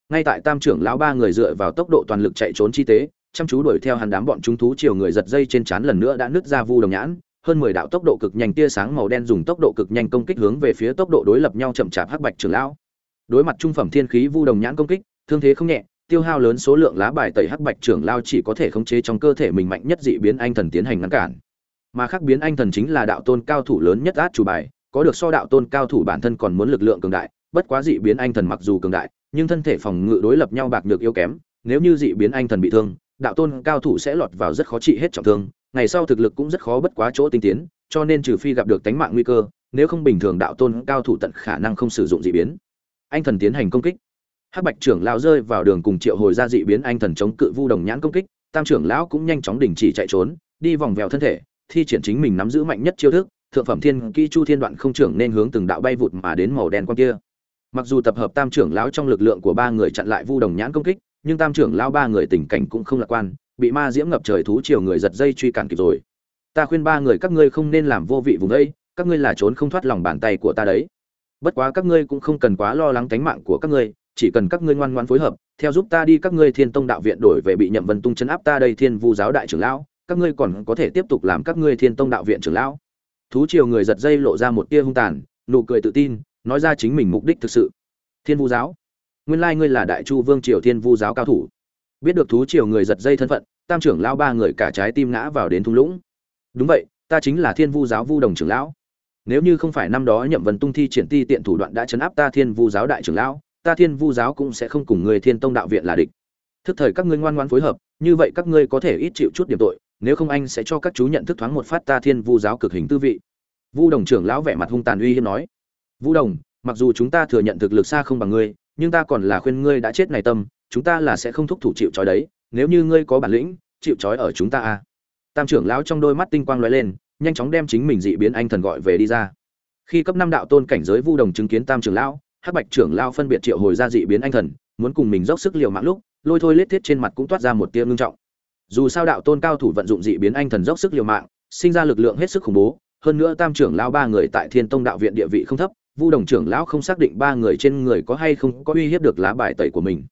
Ngay tại tam trưởng lão ba người dựa vào tốc độ toàn lực chạy trốn chi tế, chăm chú đuổi theo hắn đám bọn chúng thú chiều người giật dây trên trán lần nữa đã nứt ra vu đồng nhãn hơn mười đạo tốc độ cực nhanh tia sáng màu đen dùng tốc độ cực nhanh công kích hướng về phía tốc độ đối lập nhau chậm chạp hắc bạch trưởng lão. Đối mặt trung phẩm thiên khí vu đồng nhãn công kích, thương thế không nhẹ, tiêu hao lớn số lượng lá bài tẩy hắc bạch trưởng lao chỉ có thể khống chế trong cơ thể mình mạnh nhất dị biến anh thần tiến hành ngăn cản. Mà khác biến anh thần chính là đạo tôn cao thủ lớn nhất át chủ bài, có được so đạo tôn cao thủ bản thân còn muốn lực lượng cường đại, bất quá dị biến anh thần mặc dù cường đại, nhưng thân thể phòng ngự đối lập nhau bạc nhược yếu kém, nếu như dị biến anh thần bị thương, đạo tôn cao thủ sẽ lọt vào rất khó trị hết trọng thương ngày sau thực lực cũng rất khó bất quá chỗ tinh tiến, cho nên trừ phi gặp được tánh mạng nguy cơ, nếu không bình thường đạo tôn cao thủ tận khả năng không sử dụng dị biến. Anh thần tiến hành công kích. Hắc bạch trưởng lão rơi vào đường cùng triệu hồi ra dị biến, anh thần chống cự vu đồng nhãn công kích, tam trưởng lão cũng nhanh chóng đình chỉ chạy trốn, đi vòng vèo thân thể, thi triển chính mình nắm giữ mạnh nhất chiêu thức, thượng phẩm thiên kỹ chu thiên đoạn không trưởng nên hướng từng đạo bay vụt mà đến màu đen quang kia. Mặc dù tập hợp tam trưởng lão trong lực lượng của ba người chặn lại vu đồng nhãn công kích, nhưng tam trưởng lão ba người tình cảnh cũng không lạc quan bị ma diễm ngập trời thú chiều người giật dây truy cản kịp rồi. Ta khuyên ba người các ngươi không nên làm vô vị vùng đây, các ngươi là trốn không thoát lòng bàn tay của ta đấy. Bất quá các ngươi cũng không cần quá lo lắng tánh mạng của các ngươi, chỉ cần các ngươi ngoan ngoãn phối hợp, theo giúp ta đi các ngươi thiên tông đạo viện đổi về bị nhậm vân tung chấn áp ta đây thiên vu giáo đại trưởng lão, các ngươi còn có thể tiếp tục làm các ngươi thiên tông đạo viện trưởng lão. Thú triều người giật dây lộ ra một tia hung tàn, nụ cười tự tin, nói ra chính mình mục đích thực sự. Thiên vu giáo? Nguyên lai ngươi là đại chu vương triều thiên vu giáo cao thủ biết được thú triều người giật dây thân phận, tam trưởng lão ba người cả trái tim ngã vào đến thung lũng. Đúng vậy, ta chính là thiên vu giáo vu đồng trưởng lão. Nếu như không phải năm đó nhậm vần tung thi triển ti tiện thủ đoạn đã chấn áp ta thiên vu giáo đại trưởng lão, ta thiên vu giáo cũng sẽ không cùng người thiên tông đạo viện là địch. Thức thời các ngươi ngoan ngoan phối hợp, như vậy các ngươi có thể ít chịu chút điểm tội, nếu không anh sẽ cho các chú nhận thức thoáng một phát ta thiên vu giáo cực hình tư vị. Vu đồng trưởng lão vẻ mặt hung tàn uy hiếp nói. Vu đồng, mặc dù chúng ta thừa nhận thực lực xa không bằng ngươi, nhưng ta còn là khuyên ngươi đã chết này tâm chúng ta là sẽ không thúc thủ chịu trói đấy, nếu như ngươi có bản lĩnh, chịu trói ở chúng ta a à. tam trưởng lão trong đôi mắt tinh quang lóe lên, nhanh chóng đem chính mình dị biến anh thần gọi về đi ra. Khi cấp năm đạo tôn cảnh giới vu đồng chứng kiến tam trưởng lão, hắc bạch trưởng lão phân biệt triệu hồi ra dị biến anh thần, muốn cùng mình dốc sức liều mạng lúc, lôi thôi lết thiết trên mặt cũng toát ra một tia ngưng trọng. Dù sao đạo tôn cao thủ vận dụng dị biến anh thần dốc sức liều mạng, sinh ra lực lượng hết sức khủng bố, hơn nữa tam trưởng lão ba người tại thiên tông đạo viện địa vị không thấp, vu đồng trưởng lão không xác định ba người trên người có hay không có uy hiếp được lá bài tẩy của mình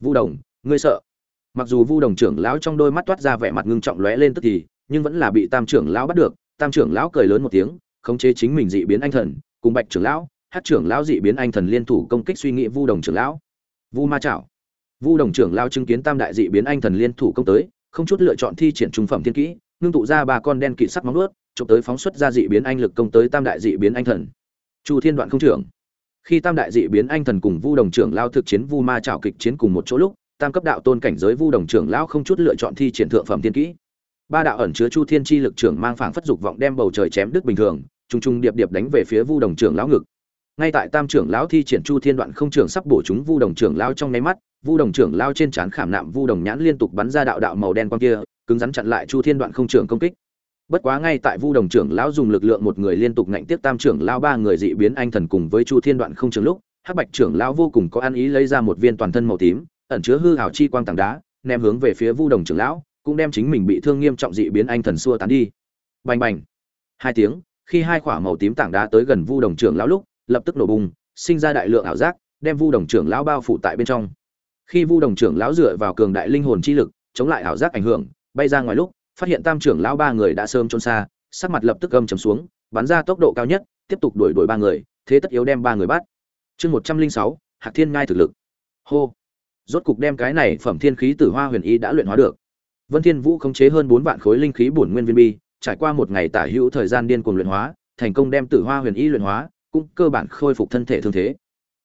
vu đồng, ngươi sợ. Mặc dù vu đồng trưởng lão trong đôi mắt toát ra vẻ mặt ngưng trọng lóe lên tức thì, nhưng vẫn là bị tam trưởng lão bắt được. Tam trưởng lão cười lớn một tiếng, khống chế chính mình dị biến anh thần, cùng bạch trưởng lão hát trưởng lão dị biến anh thần liên thủ công kích suy nghĩ vu đồng trưởng lão. Vu ma chảo. Vu đồng trưởng lão chứng kiến tam đại dị biến anh thần liên thủ công tới, không chút lựa chọn thi triển trung phẩm thiên kỹ, ngưng tụ ra ba con đen kỵ sắc móng ướt trộm tới phóng xuất ra dị biến anh lực công tới tam đại dị biến anh thần. Chu thiên đoạn không trưởng khi tam đại dị biến anh thần cùng vu đồng trưởng lao thực chiến vu ma trảo kịch chiến cùng một chỗ lúc, tam cấp đạo tôn cảnh giới vu đồng trưởng lao không chút lựa chọn thi triển thượng phẩm thiên kỹ. Ba đạo ẩn chứa chu thiên chi lực trưởng mang phảng phất dục vọng đem bầu trời chém đứt bình thường, trùng trùng điệp điệp đánh về phía vu đồng trưởng lão ngực. Ngay tại tam trưởng lão thi triển chu thiên đoạn không trưởng sắp bổ chúng vu đồng trưởng lao trong nháy mắt, vu đồng trưởng lao trên trán khảm nạm vu đồng nhãn liên tục bắn ra đạo đạo màu đen quang kia, cứng rắn chặn lại chu thiên đoạn không trưởng công kích bất quá ngay tại vu đồng trưởng lão dùng lực lượng một người liên tục ngạnh tiếp tam trưởng lão ba người dị biến anh thần cùng với chu thiên đoạn không trường lúc, hắc bạch trưởng lão vô cùng có ăn ý lấy ra một viên toàn thân màu tím, ẩn chứa hư hào chi quang tảng đá, ném hướng về phía vu đồng trưởng lão, cũng đem chính mình bị thương nghiêm trọng dị biến anh thần xua tán đi. Bành bành. Hai tiếng, khi hai quả màu tím tảng đá tới gần vu đồng trưởng lão lúc, lập tức nổ bùng, sinh ra đại lượng ảo giác, đem vu đồng trưởng lão bao phủ tại bên trong. Khi vu đồng trưởng lão dựa vào cường đại linh hồn chi lực, chống lại ảo giác ảnh hưởng, bay ra ngoài lúc phát hiện tam trưởng lão ba người đã sớm trốn xa, sắc mặt lập tức gầm chầm xuống, bắn ra tốc độ cao nhất, tiếp tục đuổi đuổi ba người, thế tất yếu đem ba người bắt. Chương một trăm linh sáu, hạc thiên ngai thực lực. Hô. Rốt cục đem cái này phẩm thiên khí tử hoa huyền y đã luyện hóa được. Vân thiên vũ khống chế hơn bốn vạn khối linh khí bổn nguyên viên bi, trải qua một ngày tả hữu thời gian điên cuồng luyện hóa, thành công đem tử hoa huyền y luyện hóa, cũng cơ bản khôi phục thân thể thương thế.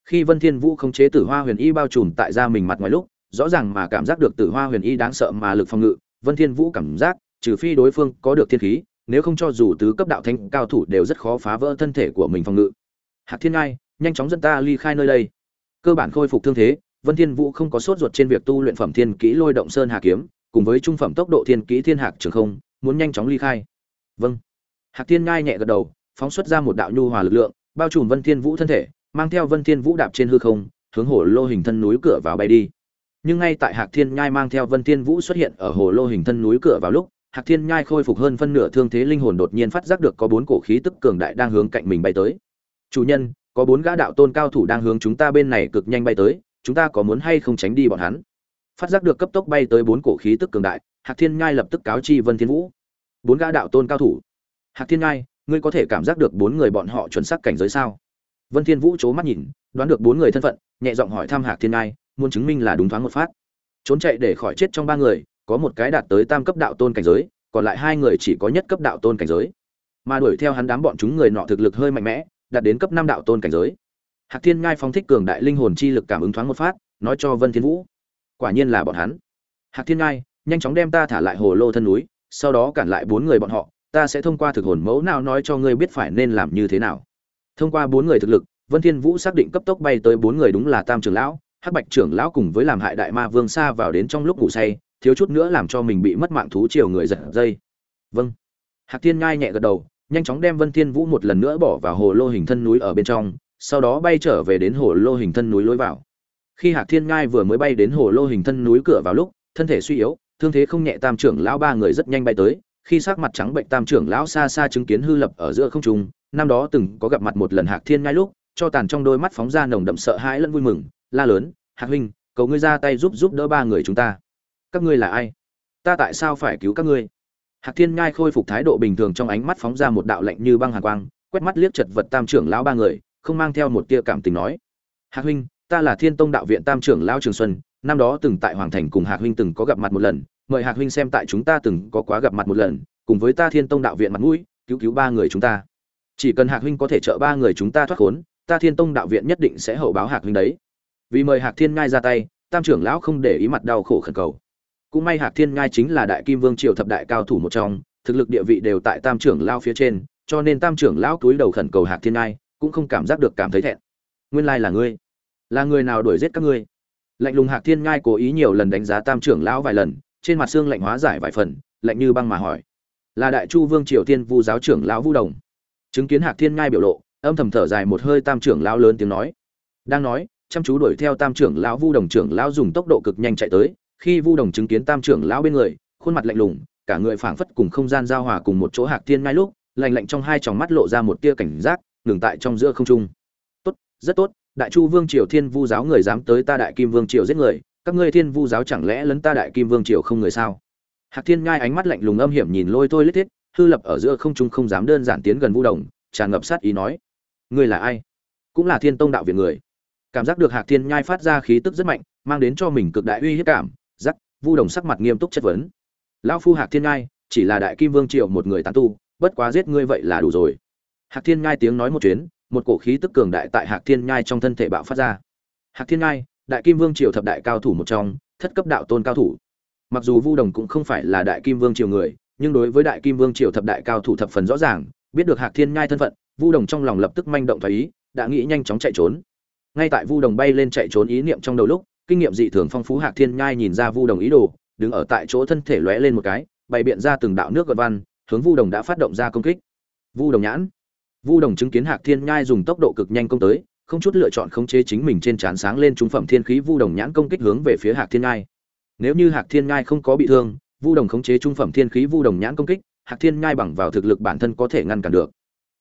Khi vân thiên vũ khống chế tử hoa huyền y bao trùm tại da mình mặt ngoài lúc, rõ ràng mà cảm giác được tử hoa huyền y đáng sợ mà lực phòng ngự Vân Thiên Vũ cảm giác, trừ phi đối phương có được thiên khí, nếu không cho dù tứ cấp đạo thánh cao thủ đều rất khó phá vỡ thân thể của mình phòng ngự. Hạc Thiên Ngai, nhanh chóng dẫn ta ly khai nơi đây. Cơ bản khôi phục thương thế, Vân Thiên Vũ không có sốt ruột trên việc tu luyện phẩm thiên kỹ lôi động sơn hà kiếm, cùng với trung phẩm tốc độ thiên kỹ thiên hạc trường không, muốn nhanh chóng ly khai. Vâng. Hạc Thiên Ngai nhẹ gật đầu, phóng xuất ra một đạo nhu hòa lực lượng, bao trùm Vân Thiên Vũ thân thể, mang theo Vân Thiên Vũ đạp trên hư không, hướng hồ lô hình thân núi cửa vào bay đi nhưng ngay tại hạc thiên nhai mang theo vân thiên vũ xuất hiện ở hồ lô hình thân núi cửa vào lúc, hạc thiên nhai khôi phục hơn phân nửa thương thế linh hồn đột nhiên phát giác được có bốn cổ khí tức cường đại đang hướng cạnh mình bay tới. Chủ nhân, có bốn gã đạo tôn cao thủ đang hướng chúng ta bên này cực nhanh bay tới, chúng ta có muốn hay không tránh đi bọn hắn? Phát giác được cấp tốc bay tới bốn cổ khí tức cường đại, hạc thiên nhai lập tức cáo chi vân thiên vũ. Bốn gã đạo tôn cao thủ. Hạc thiên nhai, ngươi có thể cảm giác được bốn người bọn họ chuẩn xác cảnh giới sao? Vân thiên vũ c mắt nhìn, đoán được bốn người thân phận, nhẹ giọng hỏi thăm hạc thiên nhai muốn chứng minh là đúng thoáng một phát. Trốn chạy để khỏi chết trong ba người, có một cái đạt tới tam cấp đạo tôn cảnh giới, còn lại hai người chỉ có nhất cấp đạo tôn cảnh giới. Mà đuổi theo hắn đám bọn chúng người nọ thực lực hơi mạnh mẽ, đạt đến cấp năm đạo tôn cảnh giới. Hạc thiên ngai phóng thích cường đại linh hồn chi lực cảm ứng thoáng một phát, nói cho vân thiên vũ. Quả nhiên là bọn hắn. Hạc thiên ngai nhanh chóng đem ta thả lại hồ lô thân núi, sau đó cản lại bốn người bọn họ, ta sẽ thông qua thực hồn mẫu nào nói cho ngươi biết phải nên làm như thế nào. Thông qua bốn người thực lực, vân thiên vũ xác định cấp tốc bay tới bốn người đúng là tam trưởng lão hắc bạch trưởng lão cùng với làm hại đại ma vương xa vào đến trong lúc ngủ say, thiếu chút nữa làm cho mình bị mất mạng thú chiều người giật dây. Vâng. Hạc thiên ngai nhẹ gật đầu, nhanh chóng đem vân thiên vũ một lần nữa bỏ vào hồ lô hình thân núi ở bên trong, sau đó bay trở về đến hồ lô hình thân núi lối vào. Khi hạc thiên ngai vừa mới bay đến hồ lô hình thân núi cửa vào lúc, thân thể suy yếu, thương thế không nhẹ tam trưởng lão ba người rất nhanh bay tới, khi sắc mặt trắng bệnh tam trưởng lão xa xa chứng kiến hư lập ở giữa không trung, năm đó từng có gặp mặt một lần hạc thiên ngai lúc, cho tàn trong đôi mắt phóng ra nồng đậm sợ hãi lẫn vui mừng la lớn hạc huynh, cầu ngươi ra tay giúp giúp đỡ ba người chúng ta. Các ngươi là ai? Ta tại sao phải cứu các ngươi? Hạc thiên ngai khôi phục thái độ bình thường trong ánh mắt phóng ra một đạo lạnh như băng hàn quang, quét mắt liếc chật vật tam trưởng lão ba người, không mang theo một tia cảm tình nói, hạc huynh, ta là thiên tông đạo viện tam trưởng lão trường xuân, năm đó từng tại hoàng thành cùng hạc huynh từng có gặp mặt một lần, mời hạc huynh xem tại chúng ta từng có quá gặp mặt một lần, cùng với ta thiên tông đạo viện mặt mũi, cứu cứu ba người chúng ta. Chỉ cần hạc huynh có thể trợ ba người chúng ta thoát khốn, ta thiên tông đạo viện nhất định sẽ hậu báo hạc huynh đấy vì mời hạc thiên ngai ra tay, tam trưởng lão không để ý mặt đau khổ khẩn cầu. Cũng may hạc thiên ngai chính là đại kim vương triều thập đại cao thủ một trong, thực lực địa vị đều tại tam trưởng lão phía trên, cho nên tam trưởng lão cúi đầu khẩn cầu hạc thiên ngai, cũng không cảm giác được cảm thấy thẹn. Nguyên lai là ngươi. Là người nào đuổi giết các ngươi? Lạnh lùng hạc thiên ngai cố ý nhiều lần đánh giá tam trưởng lão vài lần, trên mặt xương lạnh hóa giải vài phần, lạnh như băng mà hỏi. Là đại chu vương triều tiên vu giáo trưởng lão vu đồng. Chứng kiến hạc thiên ngai biểu lộ, âm thầm thở dài một hơi tam trưởng lão lớn tiếng nói. Đang nói chăm chú đuổi theo tam trưởng lão vu đồng trưởng lão dùng tốc độ cực nhanh chạy tới. Khi vu đồng chứng kiến tam trưởng lão bên người, khuôn mặt lạnh lùng, cả người phảng phất cùng không gian giao hòa cùng một chỗ hạc thiên ngay lúc, lạnh lạnh trong hai tròng mắt lộ ra một tia cảnh giác, ngừng tại trong giữa không trung. Tốt, rất tốt, đại chu vương triều thiên vu giáo người dám tới ta đại kim vương triều giết người, các ngươi thiên vu giáo chẳng lẽ lấn ta đại kim vương triều không người sao? Hạc thiên ngai ánh mắt lạnh lùng âm hiểm nhìn lôi tôi lết thiết, hư lập ở giữa không trung không dám đơn giản tiến gần vu đồng, tràn ngập sát ý nói, ngươi là ai? Cũng là thiên tông đạo viện người cảm giác được hạc thiên nhai phát ra khí tức rất mạnh, mang đến cho mình cực đại uy hiếp cảm giắc vu đồng sắc mặt nghiêm túc chất vấn. Lão phu hạc thiên nhai, chỉ là đại kim vương triều một người tán tu, bất quá giết ngươi vậy là đủ rồi. Hạc thiên nhai tiếng nói một chuyến, một cổ khí tức cường đại tại hạc thiên nhai trong thân thể bạo phát ra. Hạc thiên nhai, đại kim vương triều thập đại cao thủ một trong, thất cấp đạo tôn cao thủ. Mặc dù vu đồng cũng không phải là đại kim vương triều người, nhưng đối với đại kim vương triều thập đại cao thủ thập phần rõ ràng, biết được hạc thiên nhai thân phận, vu đồng trong lòng lập tức manh động thoái ý, đã nghĩ nhanh chóng chạy trốn ngay tại vu đồng bay lên chạy trốn ý niệm trong đầu lúc, kinh nghiệm dị thường phong phú hạc thiên nhai nhìn ra vu đồng ý đồ, đứng ở tại chỗ thân thể lóe lên một cái, bày biện ra từng đạo nước gợn văn, hướng vu đồng đã phát động ra công kích. Vu đồng nhãn. Vu đồng chứng kiến hạc thiên nhai dùng tốc độ cực nhanh công tới, không chút lựa chọn khống chế chính mình trên trán sáng lên trung phẩm thiên khí vu đồng nhãn công kích hướng về phía hạc thiên nhai. Nếu như hạc thiên nhai không có bị thương, vu đồng khống chế trung phẩm thiên khí vu đồng nhãn công kích, hạc thiên nhai bằng vào thực lực bản thân có thể ngăn cản được.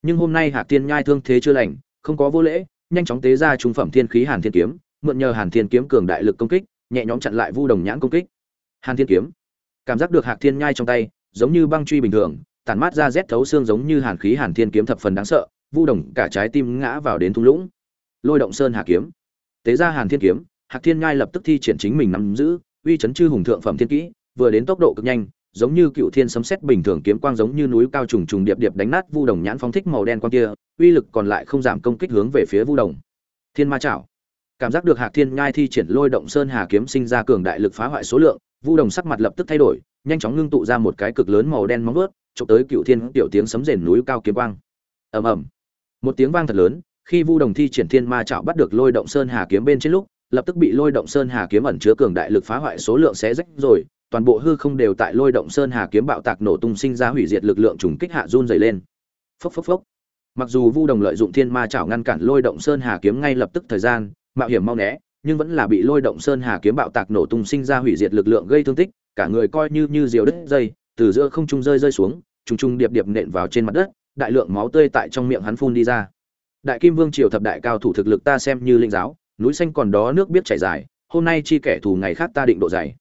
Nhưng hôm nay hạc thiên nhai thương thế chưa lành, không có vô lễ nhanh chóng tế ra trung phẩm thiên khí hàn thiên kiếm, mượn nhờ hàn thiên kiếm cường đại lực công kích, nhẹ nhõm chặn lại vu đồng nhãn công kích. Hàn thiên kiếm. Cảm giác được hạc thiên nhai trong tay, giống như băng truy bình thường tàn mát ra rét thấu xương giống như hàn khí hàn thiên kiếm thập phần đáng sợ, vu đồng cả trái tim ngã vào đến thung lũng. Lôi động sơn hà kiếm. Tế ra hàn thiên kiếm, hạc thiên nhai lập tức thi triển chính mình nắm giữ, uy chấn chư hùng thượng phẩm thiên kỹ, vừa đến tốc độ cực nhanh giống như cựu thiên sấm sét bình thường kiếm quang giống như núi cao trùng trùng điệp điệp đánh nát vu đồng nhãn phóng thích màu đen quang kia, uy lực còn lại không giảm công kích hướng về phía vu đồng. Thiên ma chảo. Cảm giác được hạc thiên nhai thi triển lôi động sơn hà kiếm sinh ra cường đại lực phá hoại số lượng, vu đồng sắc mặt lập tức thay đổi, nhanh chóng ngưng tụ ra một cái cực lớn màu đen móng vuốt, chụp tới cựu thiên tiểu tiếng sấm rền núi cao kiếm quang. Ầm ầm. Một tiếng vang thật lớn, khi vu đồng thi triển thiên ma chảo bắt được lôi động sơn hà kiếm bên trên lúc, lập tức bị lôi động sơn hà kiếm ẩn chứa cường đại lực phá hoại số lượng xé rách rồi toàn bộ hư không đều tại lôi động sơn hà kiếm bạo tạc nổ tung sinh ra hủy diệt lực lượng trùng kích hạ run dày lên. Phốc phốc phốc. Mặc dù vu đồng lợi dụng thiên ma chảo ngăn cản lôi động sơn hà kiếm ngay lập tức thời gian, mạo hiểm mau né, nhưng vẫn là bị lôi động sơn hà kiếm bạo tạc nổ tung sinh ra hủy diệt lực lượng gây thương tích, cả người coi như như diều đứt dây, từ giữa không trung rơi rơi xuống, trùng trùng điệp điệp nện vào trên mặt đất, đại lượng máu tươi tại trong miệng hắn phun đi ra. Đại kim vương triều thập đại cao thủ thực lực ta xem như linh giáo, núi xanh còn đó nước biết chảy dài, hôm nay chi kẻ thù ngày khác ta định độ dày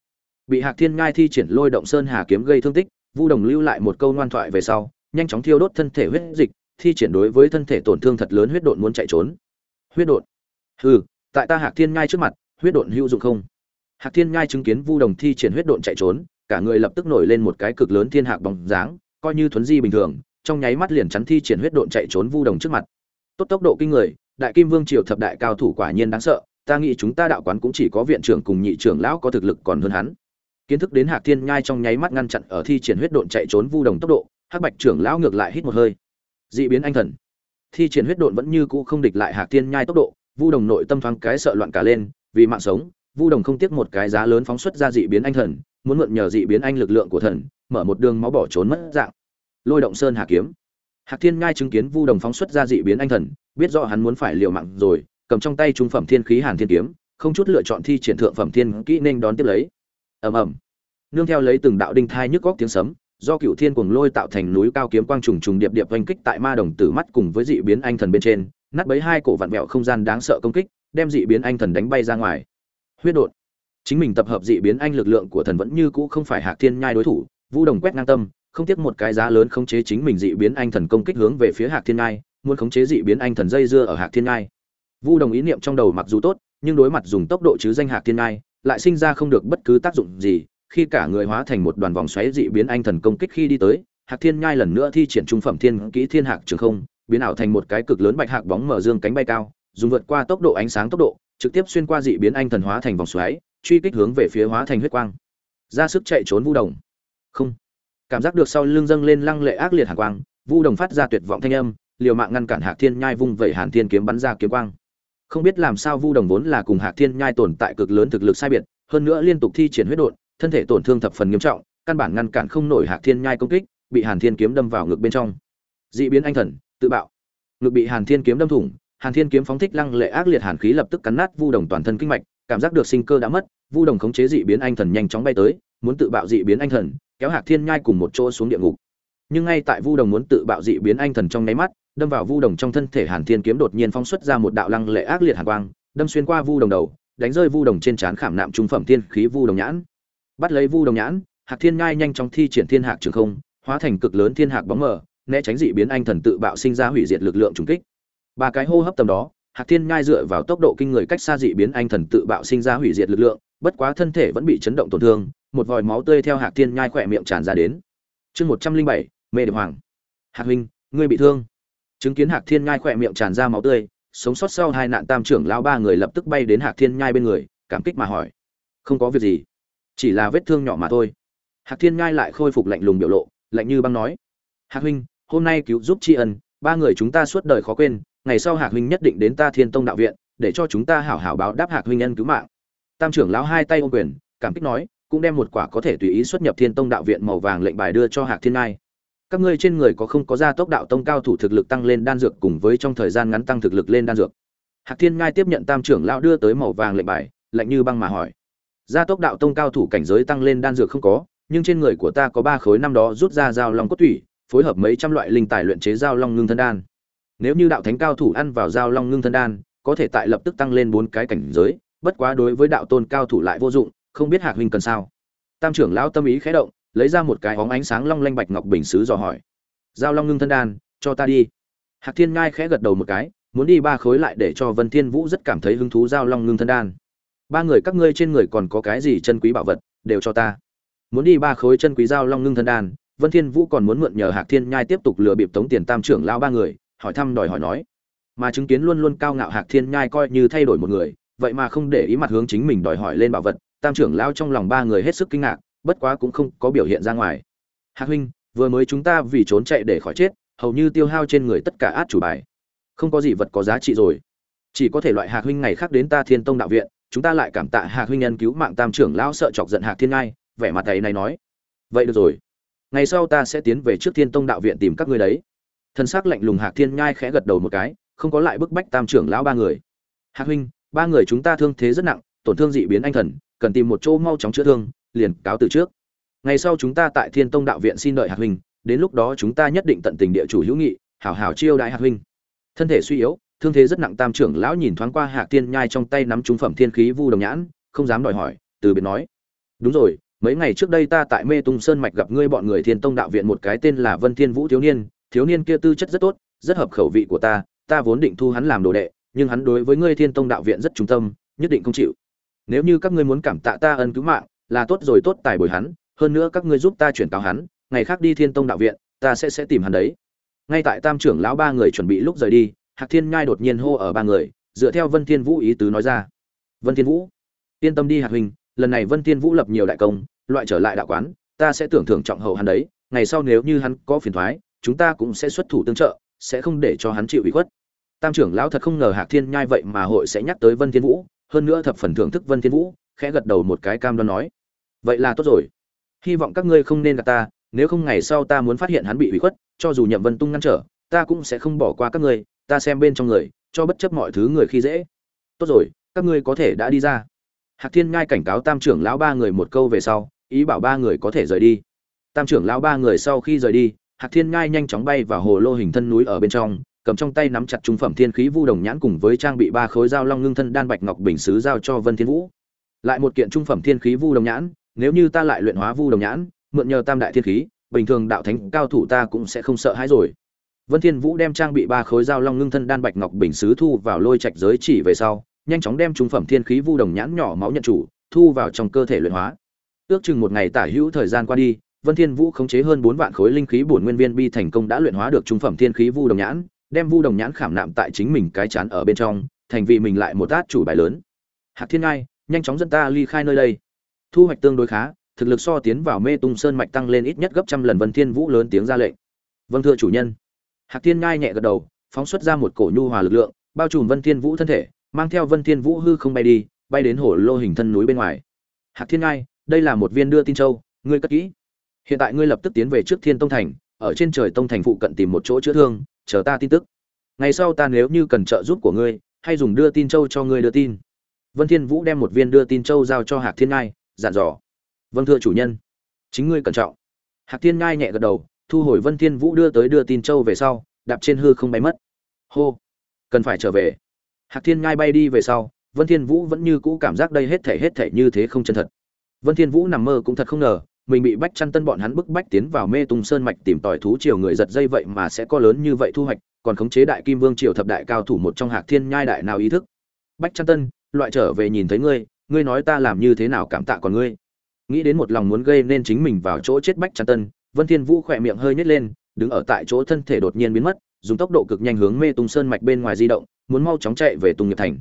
bị hạc thiên ngai thi triển lôi động sơn hà kiếm gây thương tích, vu đồng lưu lại một câu ngoan thoại về sau, nhanh chóng thiêu đốt thân thể huyết dịch, thi triển đối với thân thể tổn thương thật lớn huyết độn muốn chạy trốn. Huyết độn? Hừ, tại ta hạc thiên ngai trước mặt, huyết độn hữu dụng không? Hạc thiên ngai chứng kiến vu đồng thi triển huyết độn chạy trốn, cả người lập tức nổi lên một cái cực lớn thiên hạc bóng dáng, coi như thuấn di bình thường, trong nháy mắt liền chắn thi triển huyết độn chạy trốn vu đồng trước mặt. Tốt tốc độ kinh người, đại kim vương triều thập đại cao thủ quả nhiên đáng sợ, ta nghĩ chúng ta đạo quán cũng chỉ có viện trưởng cùng nhị trưởng lão có thực lực còn hơn hắn kiến thức đến hạc thiên nhai trong nháy mắt ngăn chặn ở thi triển huyết độn chạy trốn vu đồng tốc độ, hắc bạch trưởng lão ngược lại hít một hơi. Dị biến anh thần. Thi triển huyết độn vẫn như cũ không địch lại hạc thiên nhai tốc độ, vu đồng nội tâm thoáng cái sợ loạn cả lên, vì mạng sống, vu đồng không tiếc một cái giá lớn phóng xuất ra dị biến anh thần, muốn mượn nhờ dị biến anh lực lượng của thần, mở một đường máu bỏ trốn mất dạng. Lôi động sơn hà kiếm. Hạc thiên nhai chứng kiến vu đồng phóng xuất ra dị biến anh thần, biết rõ hắn muốn phải liều mạng rồi, cầm trong tay trung phẩm thiên khí hàn thiên kiếm, không chút lựa chọn thi triển thượng phẩm thiên kỹ nên đón tiếp lấy ầm ầm. Nương theo lấy từng đạo đinh thai nhức góc tiếng sấm, do cựu thiên cuồng lôi tạo thành núi cao kiếm quang trùng trùng điệp điệp oanh kích tại ma đồng tử mắt cùng với dị biến anh thần bên trên, nát bấy hai cổ vặn vẹo không gian đáng sợ công kích, đem dị biến anh thần đánh bay ra ngoài. Huyết đột. Chính mình tập hợp dị biến anh lực lượng của thần vẫn như cũ không phải hạc thiên nhai đối thủ, vu đồng quét ngang tâm, không tiếc một cái giá lớn khống chế chính mình dị biến anh thần công kích hướng về phía hạc thiên nhai, muốn khống chế dị biến anh thần dây dưa ở hạc thiên nhai. Vu đồng ý niệm trong đầu mặc dù tốt, nhưng đối mặt dùng tốc độ chứ danh hạc thiên nhai lại sinh ra không được bất cứ tác dụng gì, khi cả người hóa thành một đoàn vòng xoáy dị biến anh thần công kích khi đi tới, hạc thiên nhai lần nữa thi triển trung phẩm thiên kỹ thiên hạc trường không, biến ảo thành một cái cực lớn bạch hạc bóng mở dương cánh bay cao, dùng vượt qua tốc độ ánh sáng tốc độ, trực tiếp xuyên qua dị biến anh thần hóa thành vòng xoáy, truy kích hướng về phía hóa thành huyết quang. Ra sức chạy trốn vu đồng. Không. Cảm giác được sau lưng dâng lên lăng lệ ác liệt hàn quang, vu đồng phát ra tuyệt vọng thanh âm, liều mạng ngăn cản hạc thiên nhai vung vẩy hàn thiên kiếm bắn ra kiếm quang không biết làm sao vu đồng vốn là cùng hạc thiên nhai tồn tại cực lớn thực lực sai biệt, hơn nữa liên tục thi triển huyết đột thân thể tổn thương thập phần nghiêm trọng, căn bản ngăn cản không nổi hạc thiên nhai công kích, bị hàn thiên kiếm đâm vào ngực bên trong. Dị biến anh thần, tự bạo. Ngực bị hàn thiên kiếm đâm thủng, hàn thiên kiếm phóng thích lăng lệ ác liệt hàn khí lập tức cắn nát vu đồng toàn thân kinh mạch, cảm giác được sinh cơ đã mất, vu đồng khống chế dị biến anh thần nhanh chóng bay tới, muốn tự bạo dị biến anh thần, kéo hạc thiên nhai cùng một chỗ xuống địa ngục. Nhưng ngay tại vu đồng muốn tự bạo dị biến anh thần trong nháy mắt đâm vào vu đồng trong thân thể hàn thiên kiếm đột nhiên phóng xuất ra một đạo lăng lệ ác liệt hàn quang, đâm xuyên qua vu đồng đầu, đánh rơi vu đồng trên trán khảm nạm trung phẩm thiên khí vu đồng nhãn. Bắt lấy vu đồng nhãn, hạc thiên nhai nhanh chóng thi triển thiên hạc trường không, hóa thành cực lớn thiên hạc bóng mờ, né tránh dị biến anh thần tự bạo sinh ra hủy diệt lực lượng trùng kích. Ba cái hô hấp tầm đó, hạc thiên nhai dựa vào tốc độ kinh người cách xa dị biến anh thần tự bạo sinh ra hủy diệt lực lượng, bất quá thân thể vẫn bị chấn động tổn thương, một vòi máu tươi theo hạc thiên nhai khỏe miệng tràn ra đến. Chương một trăm linh bảy, mê điệp hoàng. Hạc huynh, ngươi bị thương chứng kiến hạc thiên nhai khỏe miệng tràn ra máu tươi, sống sót sau hai nạn tam trưởng lão ba người lập tức bay đến hạc thiên nhai bên người, cảm kích mà hỏi. Không có việc gì, chỉ là vết thương nhỏ mà thôi. Hạc thiên nhai lại khôi phục lạnh lùng biểu lộ, lạnh như băng nói. Hạc huynh, hôm nay cứu giúp tri ân, ba người chúng ta suốt đời khó quên, ngày sau hạc huynh nhất định đến ta thiên tông đạo viện, để cho chúng ta hảo hảo báo đáp hạc huynh ân cứu mạng. Tam trưởng lão hai tay ô quyền, cảm kích nói, cũng đem một quả có thể tùy ý xuất nhập thiên tông đạo viện màu vàng lệnh bài đưa cho hạc thiên ngai các ngươi trên người có không có gia tốc đạo tông cao thủ thực lực tăng lên đan dược cùng với trong thời gian ngắn tăng thực lực lên đan dược? Hạc thiên ngai tiếp nhận tam trưởng lão đưa tới màu vàng lệnh bài, lạnh như băng mà hỏi. Gia tốc đạo tông cao thủ cảnh giới tăng lên đan dược không có, nhưng trên người của ta có ba khối năm đó rút ra dao long cốt thủy phối hợp mấy trăm loại linh tài luyện chế dao long ngưng thân đan. Nếu như đạo thánh cao thủ ăn vào dao long ngưng thân đan, có thể tại lập tức tăng lên bốn cái cảnh giới, bất quá đối với đạo tôn cao thủ lại vô dụng, không biết hạc huynh cần sao. Tam trưởng lão tâm ý khẽ động lấy ra một cái óng ánh sáng long lanh bạch ngọc bình sứ dò hỏi. Giao long ngưng thân đan, cho ta đi. Hạc thiên ngai khẽ gật đầu một cái, muốn đi ba khối lại để cho vân thiên vũ rất cảm thấy hứng thú giao long ngưng thân đan. Ba người các ngươi trên người còn có cái gì chân quý bảo vật, đều cho ta. Muốn đi ba khối chân quý giao long ngưng thân đan, vân thiên vũ còn muốn mượn nhờ hạc thiên nhai tiếp tục lừa bịp tống tiền tam trưởng lão ba người, hỏi thăm đòi hỏi nói. Mà chứng kiến luôn luôn cao ngạo hạc thiên nhai coi như thay đổi một người, vậy mà không để ý mặt hướng chính mình đòi hỏi lên bảo vật, tam trưởng lão trong lòng ba người hết sức kinh ngạc bất quá cũng không có biểu hiện ra ngoài. Hạc huynh, vừa mới chúng ta vì trốn chạy để khỏi chết, hầu như tiêu hao trên người tất cả át chủ bài. Không có gì vật có giá trị rồi. Chỉ có thể loại hạc huynh ngày khác đến ta thiên tông đạo viện, chúng ta lại cảm tạ hạc huynh nhân cứu mạng tam trưởng lão sợ chọc giận hạc thiên ngai, vẻ mặt thầy này nói. Vậy được rồi. Ngày sau ta sẽ tiến về trước thiên tông đạo viện tìm các ngươi đấy. Thân xác lạnh lùng hạc thiên nhai khẽ gật đầu một cái, không có lại bức bách tam trưởng lão ba người. Hạc huynh, ba người chúng ta thương thế rất nặng, tổn thương dị biến anh thần, cần tìm một chỗ mau chóng chữa thương liền cáo từ trước. Ngày sau chúng ta tại thiên tông đạo viện xin đợi hạc huynh, đến lúc đó chúng ta nhất định tận tình địa chủ hữu nghị, hảo hảo chiêu đại hạc huynh. Thân thể suy yếu, thương thế rất nặng tam trưởng lão nhìn thoáng qua hạc tiên nhai trong tay nắm trung phẩm thiên khí vu đồng nhãn, không dám đòi hỏi, từ biệt nói. Đúng rồi, mấy ngày trước đây ta tại mê tung sơn mạch gặp ngươi bọn người thiên tông đạo viện một cái tên là vân thiên vũ thiếu niên thiếu niên kia tư chất rất tốt, rất hợp khẩu vị của ta ta vốn định thu hắn làm đồ đệ, nhưng hắn đối với ngươi thiên tông đạo viện rất trung tâm, nhất định không chịu. Nếu như các ngươi muốn cảm tạ ta ân cứu mạng là tốt rồi tốt tài bồi hắn, hơn nữa các ngươi giúp ta chuyển cáo hắn, ngày khác đi thiên tông đạo viện, ta sẽ sẽ tìm hắn đấy. Ngay tại tam trưởng lão ba người chuẩn bị lúc rời đi, hạc thiên nhai đột nhiên hô ở ba người, dựa theo vân thiên vũ ý tứ nói ra. Vân thiên vũ, yên tâm đi hạc huynh, lần này vân thiên vũ lập nhiều đại công, loại trở lại đạo quán, ta sẽ tưởng thưởng trọng hậu hắn đấy, ngày sau nếu như hắn có phiền thoái, chúng ta cũng sẽ xuất thủ tương trợ, sẽ không để cho hắn chịu ủy khuất. Tam trưởng lão thật không ngờ hạc thiên nhai vậy mà hội sẽ nhắc tới vân thiên vũ, hơn nữa thập phần thưởng thức vân thiên vũ, khẽ gật đầu một cái cam đoan nói vậy là tốt rồi. Hy vọng các ngươi không nên gặp ta, nếu không ngày sau ta muốn phát hiện hắn bị hủy khuất, cho dù nhậm vân tung ngăn trở, ta cũng sẽ không bỏ qua các ngươi, ta xem bên trong người, cho bất chấp mọi thứ người khi dễ. Tốt rồi, các ngươi có thể đã đi ra. Hạc thiên ngai cảnh cáo tam trưởng lão ba người một câu về sau, ý bảo ba người có thể rời đi. Tam trưởng lão ba người sau khi rời đi, hạc thiên ngai nhanh chóng bay vào hồ lô hình thân núi ở bên trong, cầm trong tay nắm chặt trung phẩm thiên khí vu đồng nhãn cùng với trang bị ba khối dao long ngưng thân đan bạch ngọc bình sứ giao cho vân thiên vũ. Lại một kiện trung phẩm thiên khí vu đồng nhãn nếu như ta lại luyện hóa vu đồng nhãn, mượn nhờ tam đại thiên khí, bình thường đạo thánh cao thủ ta cũng sẽ không sợ hãi rồi. Vân thiên vũ đem trang bị ba khối dao long ngưng thân đan bạch ngọc bình sứ thu vào lôi trạch giới chỉ về sau, nhanh chóng đem trung phẩm thiên khí vu đồng nhãn nhỏ máu nhận chủ, thu vào trong cơ thể luyện hóa. Ước chừng một ngày tả hữu thời gian qua đi, vân thiên vũ khống chế hơn bốn vạn khối linh khí bổn nguyên viên bi thành công đã luyện hóa được trung phẩm thiên khí vu đồng nhãn, đem vu đồng nhãn khảm nạm tại chính mình cái chán ở bên trong, thành vì mình lại một tát chủ bài lớn. Hạc thiên ngai, nhanh chóng dẫn ta ly khai nơi đây thu hoạch tương đối khá, thực lực so tiến vào mê tung sơn mạch tăng lên ít nhất gấp trăm lần vân thiên vũ lớn tiếng ra lệnh. Vâng thưa chủ nhân. Hạc thiên ngai nhẹ gật đầu, phóng xuất ra một cổ nhu hòa lực lượng, bao trùm vân thiên vũ thân thể, mang theo vân thiên vũ hư không bay đi, bay đến hồ lô hình thân núi bên ngoài. Hạc thiên ngai, đây là một viên đưa tin châu, ngươi cất kỹ. Hiện tại ngươi lập tức tiến về trước thiên tông thành, ở trên trời tông thành phụ cận tìm một chỗ chữa thương, chờ ta tin tức. Ngày sau ta nếu như cần trợ giúp của ngươi, hay dùng đưa tin châu cho ngươi đưa tin. Vân thiên vũ đem một viên đưa tin châu giao cho hạc thiên ngai dặn dò. Vâng thưa chủ nhân. Chính ngươi cẩn trọng. Hạc thiên ngai nhẹ gật đầu, thu hồi vân thiên vũ đưa tới đưa tin châu về sau, đạp trên hư không bay mất. Hô, cần phải trở về. Hạc thiên ngai bay đi về sau, vân thiên vũ vẫn như cũ cảm giác đây hết thể hết thể như thế không chân thật. Vân thiên vũ nằm mơ cũng thật không ngờ, mình bị bách chăn tân bọn hắn bức bách tiến vào mê tung sơn mạch tìm tòi thú triều người giật dây vậy mà sẽ có lớn như vậy thu hoạch, còn khống chế đại kim vương triều thập đại cao thủ một trong hạc thiên nhai đại nào ý thức. Bách chăn tân, loại trở về nhìn thấy ngươi ngươi nói ta làm như thế nào cảm tạ còn ngươi? Nghĩ đến một lòng muốn gây nên chính mình vào chỗ chết bách chăn tân, vân thiên vũ khỏe miệng hơi nhếch lên, đứng ở tại chỗ thân thể đột nhiên biến mất, dùng tốc độ cực nhanh hướng mê tung sơn mạch bên ngoài di động, muốn mau chóng chạy về tung nghiệp thành.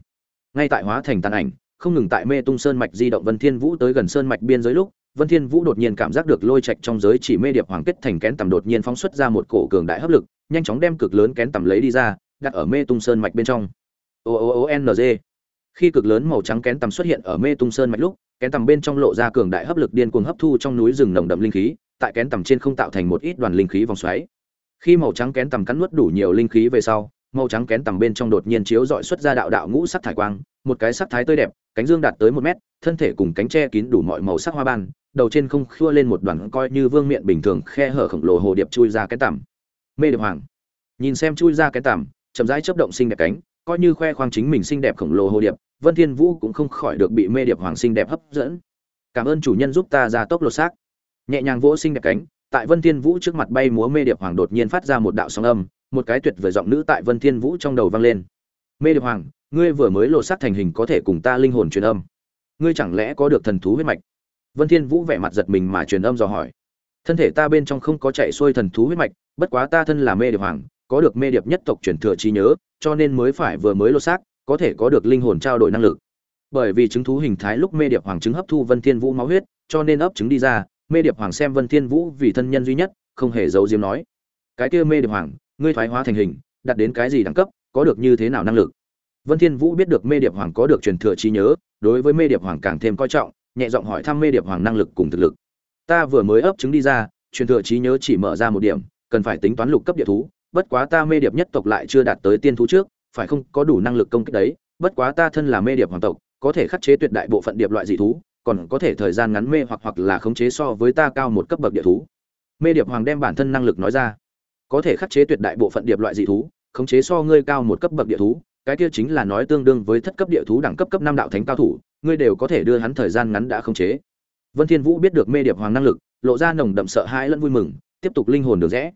Ngay tại hóa thành tàn ảnh, không ngừng tại mê tung sơn mạch di động vân thiên vũ tới gần sơn mạch biên giới lúc, vân thiên vũ đột nhiên cảm giác được lôi trạch trong giới chỉ mê điệp hoàng kết thành kén tầm đột nhiên phóng xuất ra một cổ cường đại hấp lực, nhanh chóng đem cực lớn kén tầm lấy đi ra, đặt ở mê tung sơn mạch bên trong. O o o n g khi cực lớn màu trắng kén tầm xuất hiện ở mê tung sơn mạch lúc, kén tầm bên trong lộ ra cường đại hấp lực điên cuồng hấp thu trong núi rừng nồng đậm linh khí, tại kén tầm trên không tạo thành một ít đoàn linh khí vòng xoáy. Khi màu trắng kén tầm cắn nuốt đủ nhiều linh khí về sau, màu trắng kén tầm bên trong đột nhiên chiếu dọi xuất ra đạo đạo ngũ sắc thải quang, một cái sắc thái tươi đẹp, cánh dương đạt tới một mét, thân thể cùng cánh che kín đủ mọi màu sắc hoa ban, đầu trên không khua lên một đoàn coi như vương miện bình thường khe hở khổng lồ hồ điệp chui ra cái tằm mê điệp hoàng. Nhìn xem chui ra cái tằm chậm rãi chớp động xinh đẹp cánh, coi như khoe khoang chính mình xinh đẹp khổng lồ hồ điệp vân thiên vũ cũng không khỏi được bị mê điệp hoàng Sinh đẹp hấp dẫn. Cảm ơn chủ nhân giúp ta ra tốc lột xác. Nhẹ nhàng vỗ sinh đẹp cánh, tại vân thiên vũ trước mặt bay múa mê điệp hoàng đột nhiên phát ra một đạo sóng âm, một cái tuyệt vời giọng nữ tại vân thiên vũ trong đầu vang lên. Mê điệp hoàng, ngươi vừa mới lột xác thành hình có thể cùng ta linh hồn truyền âm. Ngươi chẳng lẽ có được thần thú huyết mạch? Vân thiên vũ vẻ mặt giật mình mà truyền âm dò hỏi. Thân thể ta bên trong không có chạy xuôi thần thú huyết mạch, bất quá ta thân là mê điệp hoàng, có được mê điệp nhất tộc truyền thừa trí nhớ, cho nên mới phải vừa mới lột xác có thể có được linh hồn trao đổi năng lực. Bởi vì chứng thú hình thái lúc mê điệp hoàng chứng hấp thu vân thiên vũ máu huyết, cho nên ấp trứng đi ra, mê điệp hoàng xem vân thiên vũ vì thân nhân duy nhất, không hề giấu diếm nói. Cái kia mê điệp hoàng, ngươi thoái hóa thành hình đạt đến cái gì đẳng cấp, có được như thế nào năng lực? Vân thiên vũ biết được mê điệp hoàng có được truyền thừa trí nhớ, đối với mê điệp hoàng càng thêm coi trọng, nhẹ giọng hỏi thăm mê điệp hoàng năng lực cùng thực lực. Ta vừa mới ấp trứng đi ra, truyền thừa trí nhớ chỉ mở ra một điểm, cần phải tính toán lục cấp địa thú, bất quá ta mê điệp nhất tộc lại chưa đạt tới tiên thú trước phải không có đủ năng lực công kích đấy, bất quá ta thân là mê điệp hoàng tộc, có thể khắc chế tuyệt đại bộ phận điệp loại dị thú, còn có thể thời gian ngắn mê hoặc hoặc là khống chế so với ta cao một cấp bậc địa thú. Mê điệp hoàng đem bản thân năng lực nói ra. Có thể khắc chế tuyệt đại bộ phận điệp loại dị thú, khống chế so ngươi cao một cấp bậc địa thú, cái kia chính là nói tương đương với thất cấp địa thú đẳng cấp cấp năm đạo thánh cao thủ, ngươi đều có thể đưa hắn thời gian ngắn đã khống chế. Vân thiên vũ biết được mê điệp hoàng năng lực, lộ ra nồng đậm sợ hãi lẫn vui mừng, tiếp tục linh hồn được rẽ.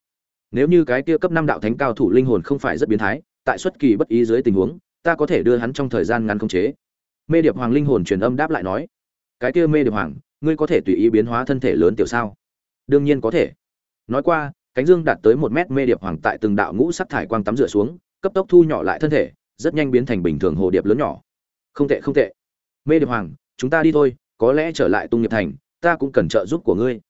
Nếu như cái kia cấp năm đạo thánh cao thủ linh hồn không phải rất biến thái tại xuất kỳ bất ý dưới tình huống, ta có thể đưa hắn trong thời gian ngắn khống chế. Mê điệp hoàng linh hồn truyền âm đáp lại nói, cái kia mê điệp hoàng, ngươi có thể tùy ý biến hóa thân thể lớn tiểu sao? Đương nhiên có thể. Nói qua, cánh dương đạt tới một mét, mê điệp hoàng tại từng đạo ngũ sắc thải quang tắm rửa xuống, cấp tốc thu nhỏ lại thân thể, rất nhanh biến thành bình thường hồ điệp lớn nhỏ. Không tệ không tệ. Mê điệp hoàng, chúng ta đi thôi, có lẽ trở lại tung nghiệp thành, ta cũng cần trợ giúp của ngươi.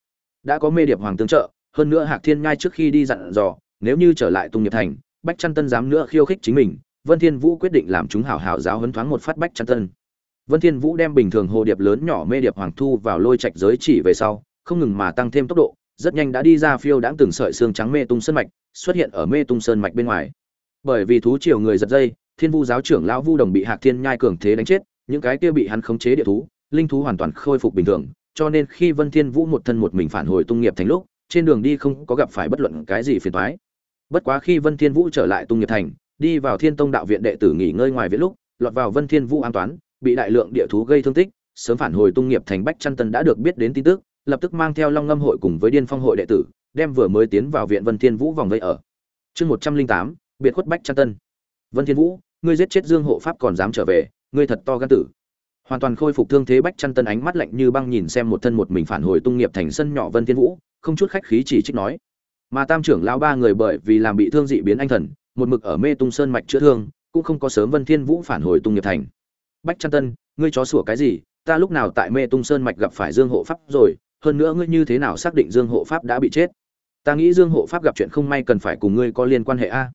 Đã có mê điệp hoàng tương trợ, hơn nữa hạc thiên ngai trước khi đi dặn dò, nếu như trở lại tung nghiệp thành bách chân tân dám nữa khiêu khích chính mình, vân thiên vũ quyết định làm chúng hảo hảo giáo huấn thoáng một phát bách chân tân. Vân thiên vũ đem bình thường hồ điệp lớn nhỏ mê điệp hoàng thu vào lôi trạch giới chỉ về sau, không ngừng mà tăng thêm tốc độ, rất nhanh đã đi ra phiêu đãng từng sợi xương trắng mê tung sơn mạch, xuất hiện ở mê tung sơn mạch bên ngoài. Bởi vì thú triều người giật dây, thiên vu giáo trưởng lão vu đồng bị hạc thiên nhai cường thế đánh chết, những cái kia bị hắn khống chế địa thú, linh thú hoàn toàn khôi phục bình thường, cho nên khi vân thiên vũ một thân một mình phản hồi tung nghiệp thành lúc, trên đường đi không có gặp phải bất luận cái gì phiền toái bất quá khi vân thiên vũ trở lại tung nghiệp thành, đi vào thiên tông đạo viện đệ tử nghỉ ngơi ngoài viện lúc, lọt vào vân thiên vũ an toán, bị đại lượng địa thú gây thương tích, sớm phản hồi tung nghiệp thành bách chân tân đã được biết đến tin tức, lập tức mang theo long ngâm hội cùng với điên phong hội đệ tử, đem vừa mới tiến vào viện vân thiên vũ vòng vây ở. Chương một trăm linh tám, biệt khuất bách chân tân. Vân thiên vũ, ngươi giết chết dương hộ pháp còn dám trở về, ngươi thật to gan tử. Hoàn toàn khôi phục thương thế bách chân tân ánh mắt lạnh như băng nhìn xem một thân một mình phản hồi tung nghiệp thành sân nhỏ vân thiên vũ, không chút khách khí chỉ trích nói mà tam trưởng lão ba người bởi vì làm bị thương dị biến anh thần, một mực ở mê tung sơn mạch chữa thương, cũng không có sớm vân thiên vũ phản hồi tung nghiệp thành. Bách chân tân, ngươi chó sủa cái gì? Ta lúc nào tại mê tung sơn mạch gặp phải dương hộ pháp rồi, hơn nữa ngươi như thế nào xác định dương hộ pháp đã bị chết? Ta nghĩ dương hộ pháp gặp chuyện không may cần phải cùng ngươi có liên quan hệ a.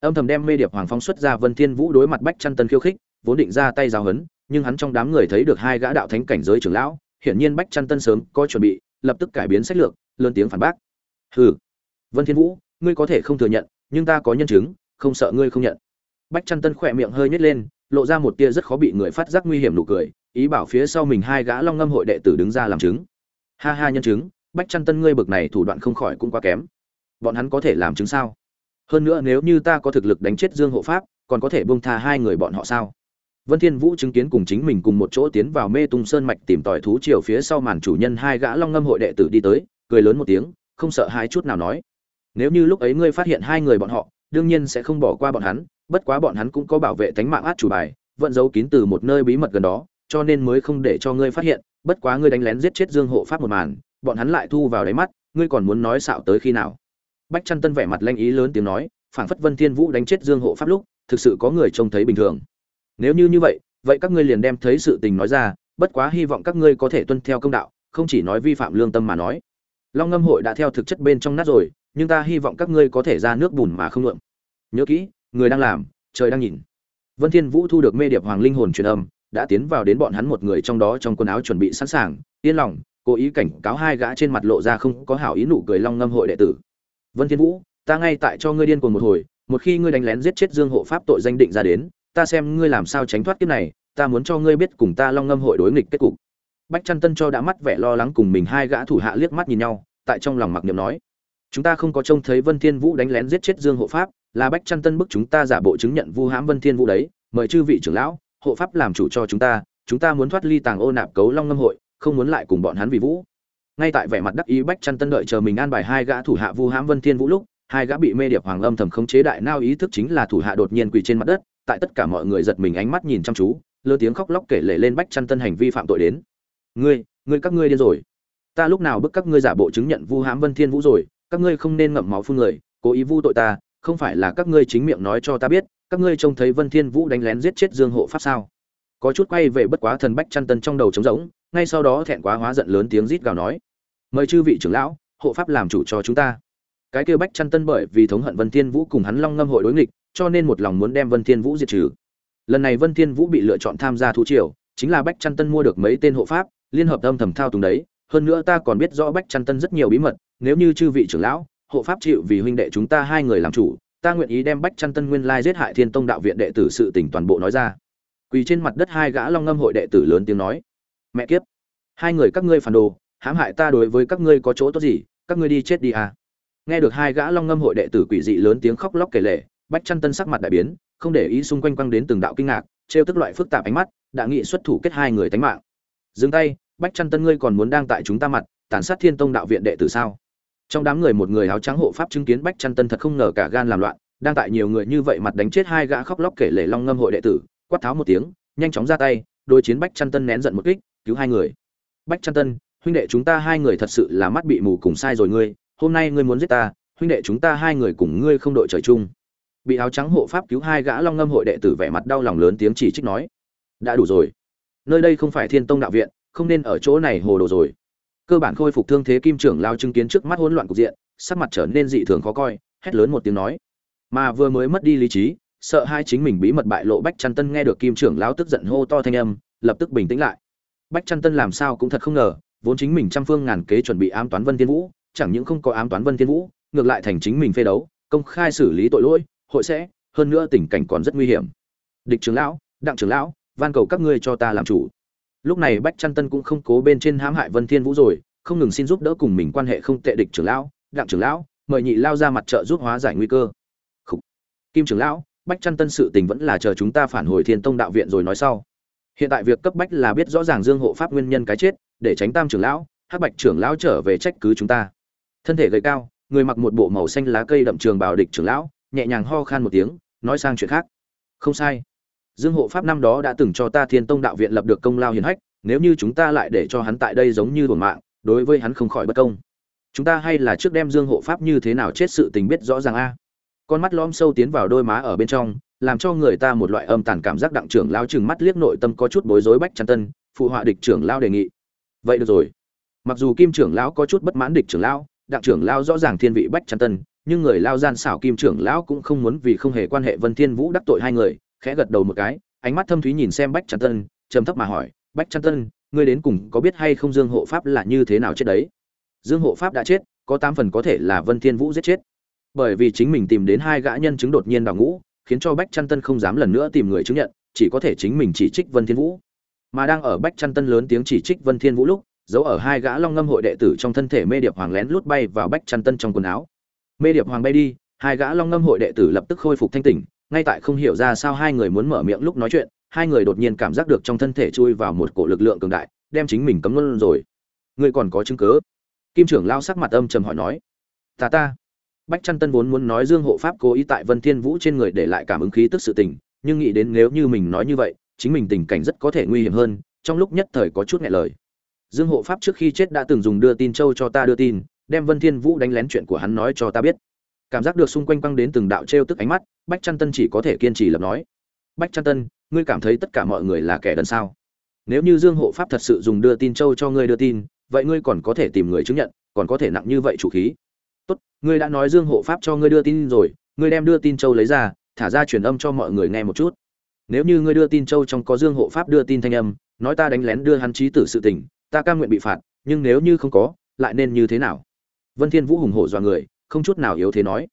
Âm thầm đem mê điệp hoàng phong xuất ra, vân thiên vũ đối mặt bách chân tân khiêu khích, vốn định ra tay giáo hấn nhưng hắn trong đám người thấy được hai gã đạo thánh cảnh giới trưởng lão, hiển nhiên bách chân tân sớm có chuẩn bị, lập tức cải biến sách lược, lớn tiếng phản bác. Hừ vân thiên vũ, ngươi có thể không thừa nhận, nhưng ta có nhân chứng, không sợ ngươi không nhận. Bách chân tân khỏe miệng hơi nhếch lên, lộ ra một tia rất khó bị người phát giác nguy hiểm nụ cười, ý bảo phía sau mình hai gã long ngâm hội đệ tử đứng ra làm chứng. Ha ha nhân chứng, bách chân tân ngươi bực này thủ đoạn không khỏi cũng quá kém. Bọn hắn có thể làm chứng sao? Hơn nữa nếu như ta có thực lực đánh chết dương hộ pháp, còn có thể buông tha hai người bọn họ sao? Vân thiên vũ chứng kiến cùng chính mình cùng một chỗ tiến vào mê tung sơn mạch tìm tòi thú triều phía sau màn chủ nhân hai gã long ngâm hội đệ tử đi tới, cười lớn một tiếng, không sợ hai chút nào nói nếu như lúc ấy ngươi phát hiện hai người bọn họ, đương nhiên sẽ không bỏ qua bọn hắn, bất quá bọn hắn cũng có bảo vệ tánh mạng át chủ bài vận giấu kín từ một nơi bí mật gần đó, cho nên mới không để cho ngươi phát hiện, bất quá ngươi đánh lén giết chết dương hộ pháp một màn, bọn hắn lại thu vào đáy mắt, ngươi còn muốn nói xạo tới khi nào? Bách chăn tân vẻ mặt lanh ý lớn tiếng nói, phảng phất vân thiên vũ đánh chết dương hộ pháp lúc, thực sự có người trông thấy bình thường. Nếu như như vậy vậy các ngươi liền đem thấy sự tình nói ra, bất quá hy vọng các ngươi có thể tuân theo công đạo, không chỉ nói vi phạm lương tâm mà nói. Long ngâm hội đã theo thực chất bên trong nát rồi nhưng ta hy vọng các ngươi có thể ra nước bùn mà không ngượng nhớ kỹ, người đang làm, trời đang nhìn. Vân thiên vũ thu được mê điệp hoàng linh hồn truyền âm, đã tiến vào đến bọn hắn một người trong đó trong quần áo chuẩn bị sẵn sàng, yên lòng, cố ý cảnh cáo hai gã trên mặt lộ ra không có hảo ý nụ cười long ngâm hội đệ tử. Vân thiên vũ, ta ngay tại cho ngươi điên cuồng một hồi, một khi ngươi đánh lén giết chết dương hộ pháp tội danh định ra đến, ta xem ngươi làm sao tránh thoát kiếp này, ta muốn cho ngươi biết cùng ta long ngâm hội đối nghịch kết cục. Bách trăn tân cho đã mắt vẻ lo lắng cùng mình hai gã thủ hạ liếc mắt nhìn nhau, tại trong lòng mặc niệm nói chúng ta không có trông thấy vân thiên vũ đánh lén giết chết dương hộ pháp, là bách chân tân bức chúng ta giả bộ chứng nhận vu hãm vân thiên vũ đấy, mời chư vị trưởng lão, hộ pháp làm chủ cho chúng ta chúng ta muốn thoát ly tàng ô nạp cấu long ngâm hội, không muốn lại cùng bọn hắn vì vũ. Ngay tại vẻ mặt đắc ý bách chân tân đợi chờ mình an bài hai gã thủ hạ vu hãm vân thiên vũ lúc, hai gã bị mê điệp hoàng âm thầm khống chế đại nao ý thức chính là thủ hạ đột nhiên quỳ trên mặt đất, tại tất cả mọi người giật mình ánh mắt nhìn chăm chú, lơ tiếng khóc lóc kể lể lên bách chăn tân hành vi phạm tội đến. Ngươi ngươi các ngươi điên rồi. Ta lúc nào bức các ngươi giả bộ chứng nhận vu hãm vân thiên vũ rồi các ngươi không nên ngậm máu phun người, cố ý vu tội ta, không phải là các ngươi chính miệng nói cho ta biết, các ngươi trông thấy vân thiên vũ đánh lén giết chết dương hộ pháp sao? Có chút quay về bất quá thần bách chăn tân trong đầu trống rỗng, ngay sau đó thẹn quá hóa giận lớn tiếng rít gào nói, mời chư vị trưởng lão, hộ pháp làm chủ cho chúng ta. Cái kia bách chăn tân bởi vì thống hận vân thiên vũ cùng hắn long ngâm hội đối nghịch, cho nên một lòng muốn đem vân thiên vũ diệt trừ. Lần này vân thiên vũ bị lựa chọn tham gia thú triều, chính là bách chăn tân mua được mấy tên hộ pháp, liên hợp âm thầm thao túng đấy hơn nữa ta còn biết rõ bách chăn tân rất nhiều bí mật, nếu như chư vị trưởng lão, hộ pháp chịu vì huynh đệ chúng ta hai người làm chủ, ta nguyện ý đem bách chăn tân nguyên lai giết hại thiên tông đạo viện đệ tử sự tình toàn bộ nói ra. Quỳ trên mặt đất hai gã long ngâm hội đệ tử lớn tiếng nói. Mẹ kiếp! Hai người các ngươi phản đồ, hãm hại ta đối với các ngươi có chỗ tốt gì, các ngươi đi chết đi à? Nghe được hai gã long ngâm hội đệ tử quỷ dị lớn tiếng khóc lóc kể lể, bách chăn tân sắc mặt đại biến, không để ý xung quanh quăng đến từng đạo kinh ngạc, trêu tức loại phức tạp ánh mắt, đã nghị xuất thủ kết hai người tánh mạng. Dừng tay bách chăn tân ngươi còn muốn đang tại chúng ta mặt, tàn sát thiên tông đạo viện đệ tử sao? Trong đám người một người áo trắng hộ pháp chứng kiến bách chăn tân thật không ngờ cả gan làm loạn, đang tại nhiều người như vậy mặt đánh chết hai gã khóc lóc kể lể long ngâm hội đệ tử, quát tháo một tiếng, nhanh chóng ra tay đôi chiến bách chăn tân nén giận một kích, cứu hai người. Bách chăn tân, huynh đệ chúng ta hai người thật sự là mắt bị mù cùng sai rồi ngươi, hôm nay ngươi muốn giết ta, huynh đệ chúng ta hai người cùng ngươi không đội trời chung. Bị áo trắng hộ pháp cứu hai gã long ngâm hội đệ tử vẻ mặt đau lòng lớn tiếng chỉ trích nói, đã đủ rồi. Nơi đây không phải thiên tông đạo viện không nên ở chỗ này hồ đồ rồi. Cơ bản khôi phục thương thế kim trưởng lao chứng kiến trước mắt hỗn loạn cục diện, sắc mặt trở nên dị thường khó coi, hét lớn một tiếng nói. Mà vừa mới mất đi lý trí, sợ hai chính mình bí mật bại lộ bách chân tân nghe được kim trưởng lão tức giận hô to thanh âm, lập tức bình tĩnh lại. Bách chân tân làm sao cũng thật không ngờ, vốn chính mình trăm phương ngàn kế chuẩn bị ám toán vân thiên vũ, chẳng những không có ám toán vân thiên vũ, ngược lại thành chính mình phê đấu, công khai xử lý tội lỗi, hội sẽ, hơn nữa tình cảnh còn rất nguy hiểm. Địch trưởng lão, đặng trưởng lão, van cầu các ngươi cho ta làm chủ lúc này bách chăn tân cũng không cố bên trên hãm hại vân thiên vũ rồi, không ngừng xin giúp đỡ cùng mình quan hệ không tệ địch trưởng lão, đặng trưởng lão, mời nhị lao ra mặt trợ giúp hóa giải nguy cơ. Khủ. kim trưởng lão, bách chăn tân sự tình vẫn là chờ chúng ta phản hồi thiên tông đạo viện rồi nói sau. Hiện tại việc cấp bách là biết rõ ràng dương hộ pháp nguyên nhân cái chết, để tránh tam trưởng lão, hắc bạch trưởng lão trở về trách cứ chúng ta. Thân thể gầy cao, người mặc một bộ màu xanh lá cây đậm trường bào địch trưởng lão, nhẹ nhàng ho khan một tiếng, nói sang chuyện khác. Không sai dương hộ pháp năm đó đã từng cho ta thiên tông đạo viện lập được công lao hiển hách, nếu như chúng ta lại để cho hắn tại đây giống như buồn mạng, đối với hắn không khỏi bất công. Chúng ta hay là trước đem dương hộ pháp như thế nào chết sự tình biết rõ ràng a. Con mắt lõm sâu tiến vào đôi má ở bên trong, làm cho người ta một loại âm tàn cảm giác đặng trưởng lao chừng mắt liếc nội tâm có chút bối rối bách chân tân, phụ họa địch trưởng lao đề nghị. Vậy được rồi. Mặc dù kim trưởng lão có chút bất mãn địch trưởng lão, đặng trưởng lao rõ ràng thiên vị bách chân tân, nhưng người lao gian xảo kim trưởng lão cũng không muốn vì không hề quan hệ vân thiên vũ đắc tội hai người khẽ gật đầu một cái, ánh mắt thâm thúy nhìn xem bách trăn tân, trầm thấp mà hỏi, bách trăn tân, ngươi đến cùng có biết hay không dương hộ pháp là như thế nào chết đấy? Dương hộ pháp đã chết, có tám phần có thể là vân thiên vũ giết chết. Bởi vì chính mình tìm đến hai gã nhân chứng đột nhiên đào ngũ, khiến cho bách trăn tân không dám lần nữa tìm người chứng nhận, chỉ có thể chính mình chỉ trích vân thiên vũ. Mà đang ở bách trăn tân lớn tiếng chỉ trích vân thiên vũ lúc, giấu ở hai gã long ngâm hội đệ tử trong thân thể mê điệp hoàng lén lút bay vào bách trăn tân trong quần áo. Mê điệp hoàng bay đi, hai gã long ngâm hội đệ tử lập tức khôi phục thanh tỉnh ngay tại không hiểu ra sao hai người muốn mở miệng lúc nói chuyện, hai người đột nhiên cảm giác được trong thân thể chui vào một cổ lực lượng cường đại, đem chính mình cấm luôn rồi. Ngươi còn có chứng cứ? Kim trưởng lao sắc mặt âm trầm hỏi nói. Ta ta. Bách trăn tân vốn muốn nói dương hộ pháp cố ý tại vân thiên vũ trên người để lại cảm ứng khí tức sự tình, nhưng nghĩ đến nếu như mình nói như vậy, chính mình tình cảnh rất có thể nguy hiểm hơn, trong lúc nhất thời có chút nghẹn lời. Dương hộ pháp trước khi chết đã từng dùng đưa tin châu cho ta đưa tin, đem vân thiên vũ đánh lén chuyện của hắn nói cho ta biết cảm giác được xung quanh quăng đến từng đạo trêu tức ánh mắt, bách trăn tân chỉ có thể kiên trì lập nói. Bách trăn tân, ngươi cảm thấy tất cả mọi người là kẻ đần sao? Nếu như dương hộ pháp thật sự dùng đưa tin châu cho ngươi đưa tin, vậy ngươi còn có thể tìm người chứng nhận, còn có thể nặng như vậy chủ khí. Tốt, ngươi đã nói dương hộ pháp cho ngươi đưa tin rồi, ngươi đem đưa tin châu lấy ra, thả ra truyền âm cho mọi người nghe một chút. Nếu như ngươi đưa tin châu trong có dương hộ pháp đưa tin thanh âm, nói ta đánh lén đưa hắn trí tử sự tình, ta cam nguyện bị phạt, nhưng nếu như không có, lại nên như thế nào? Vân thiên vũ hùng hổ dọa người không chút nào yếu thế nói.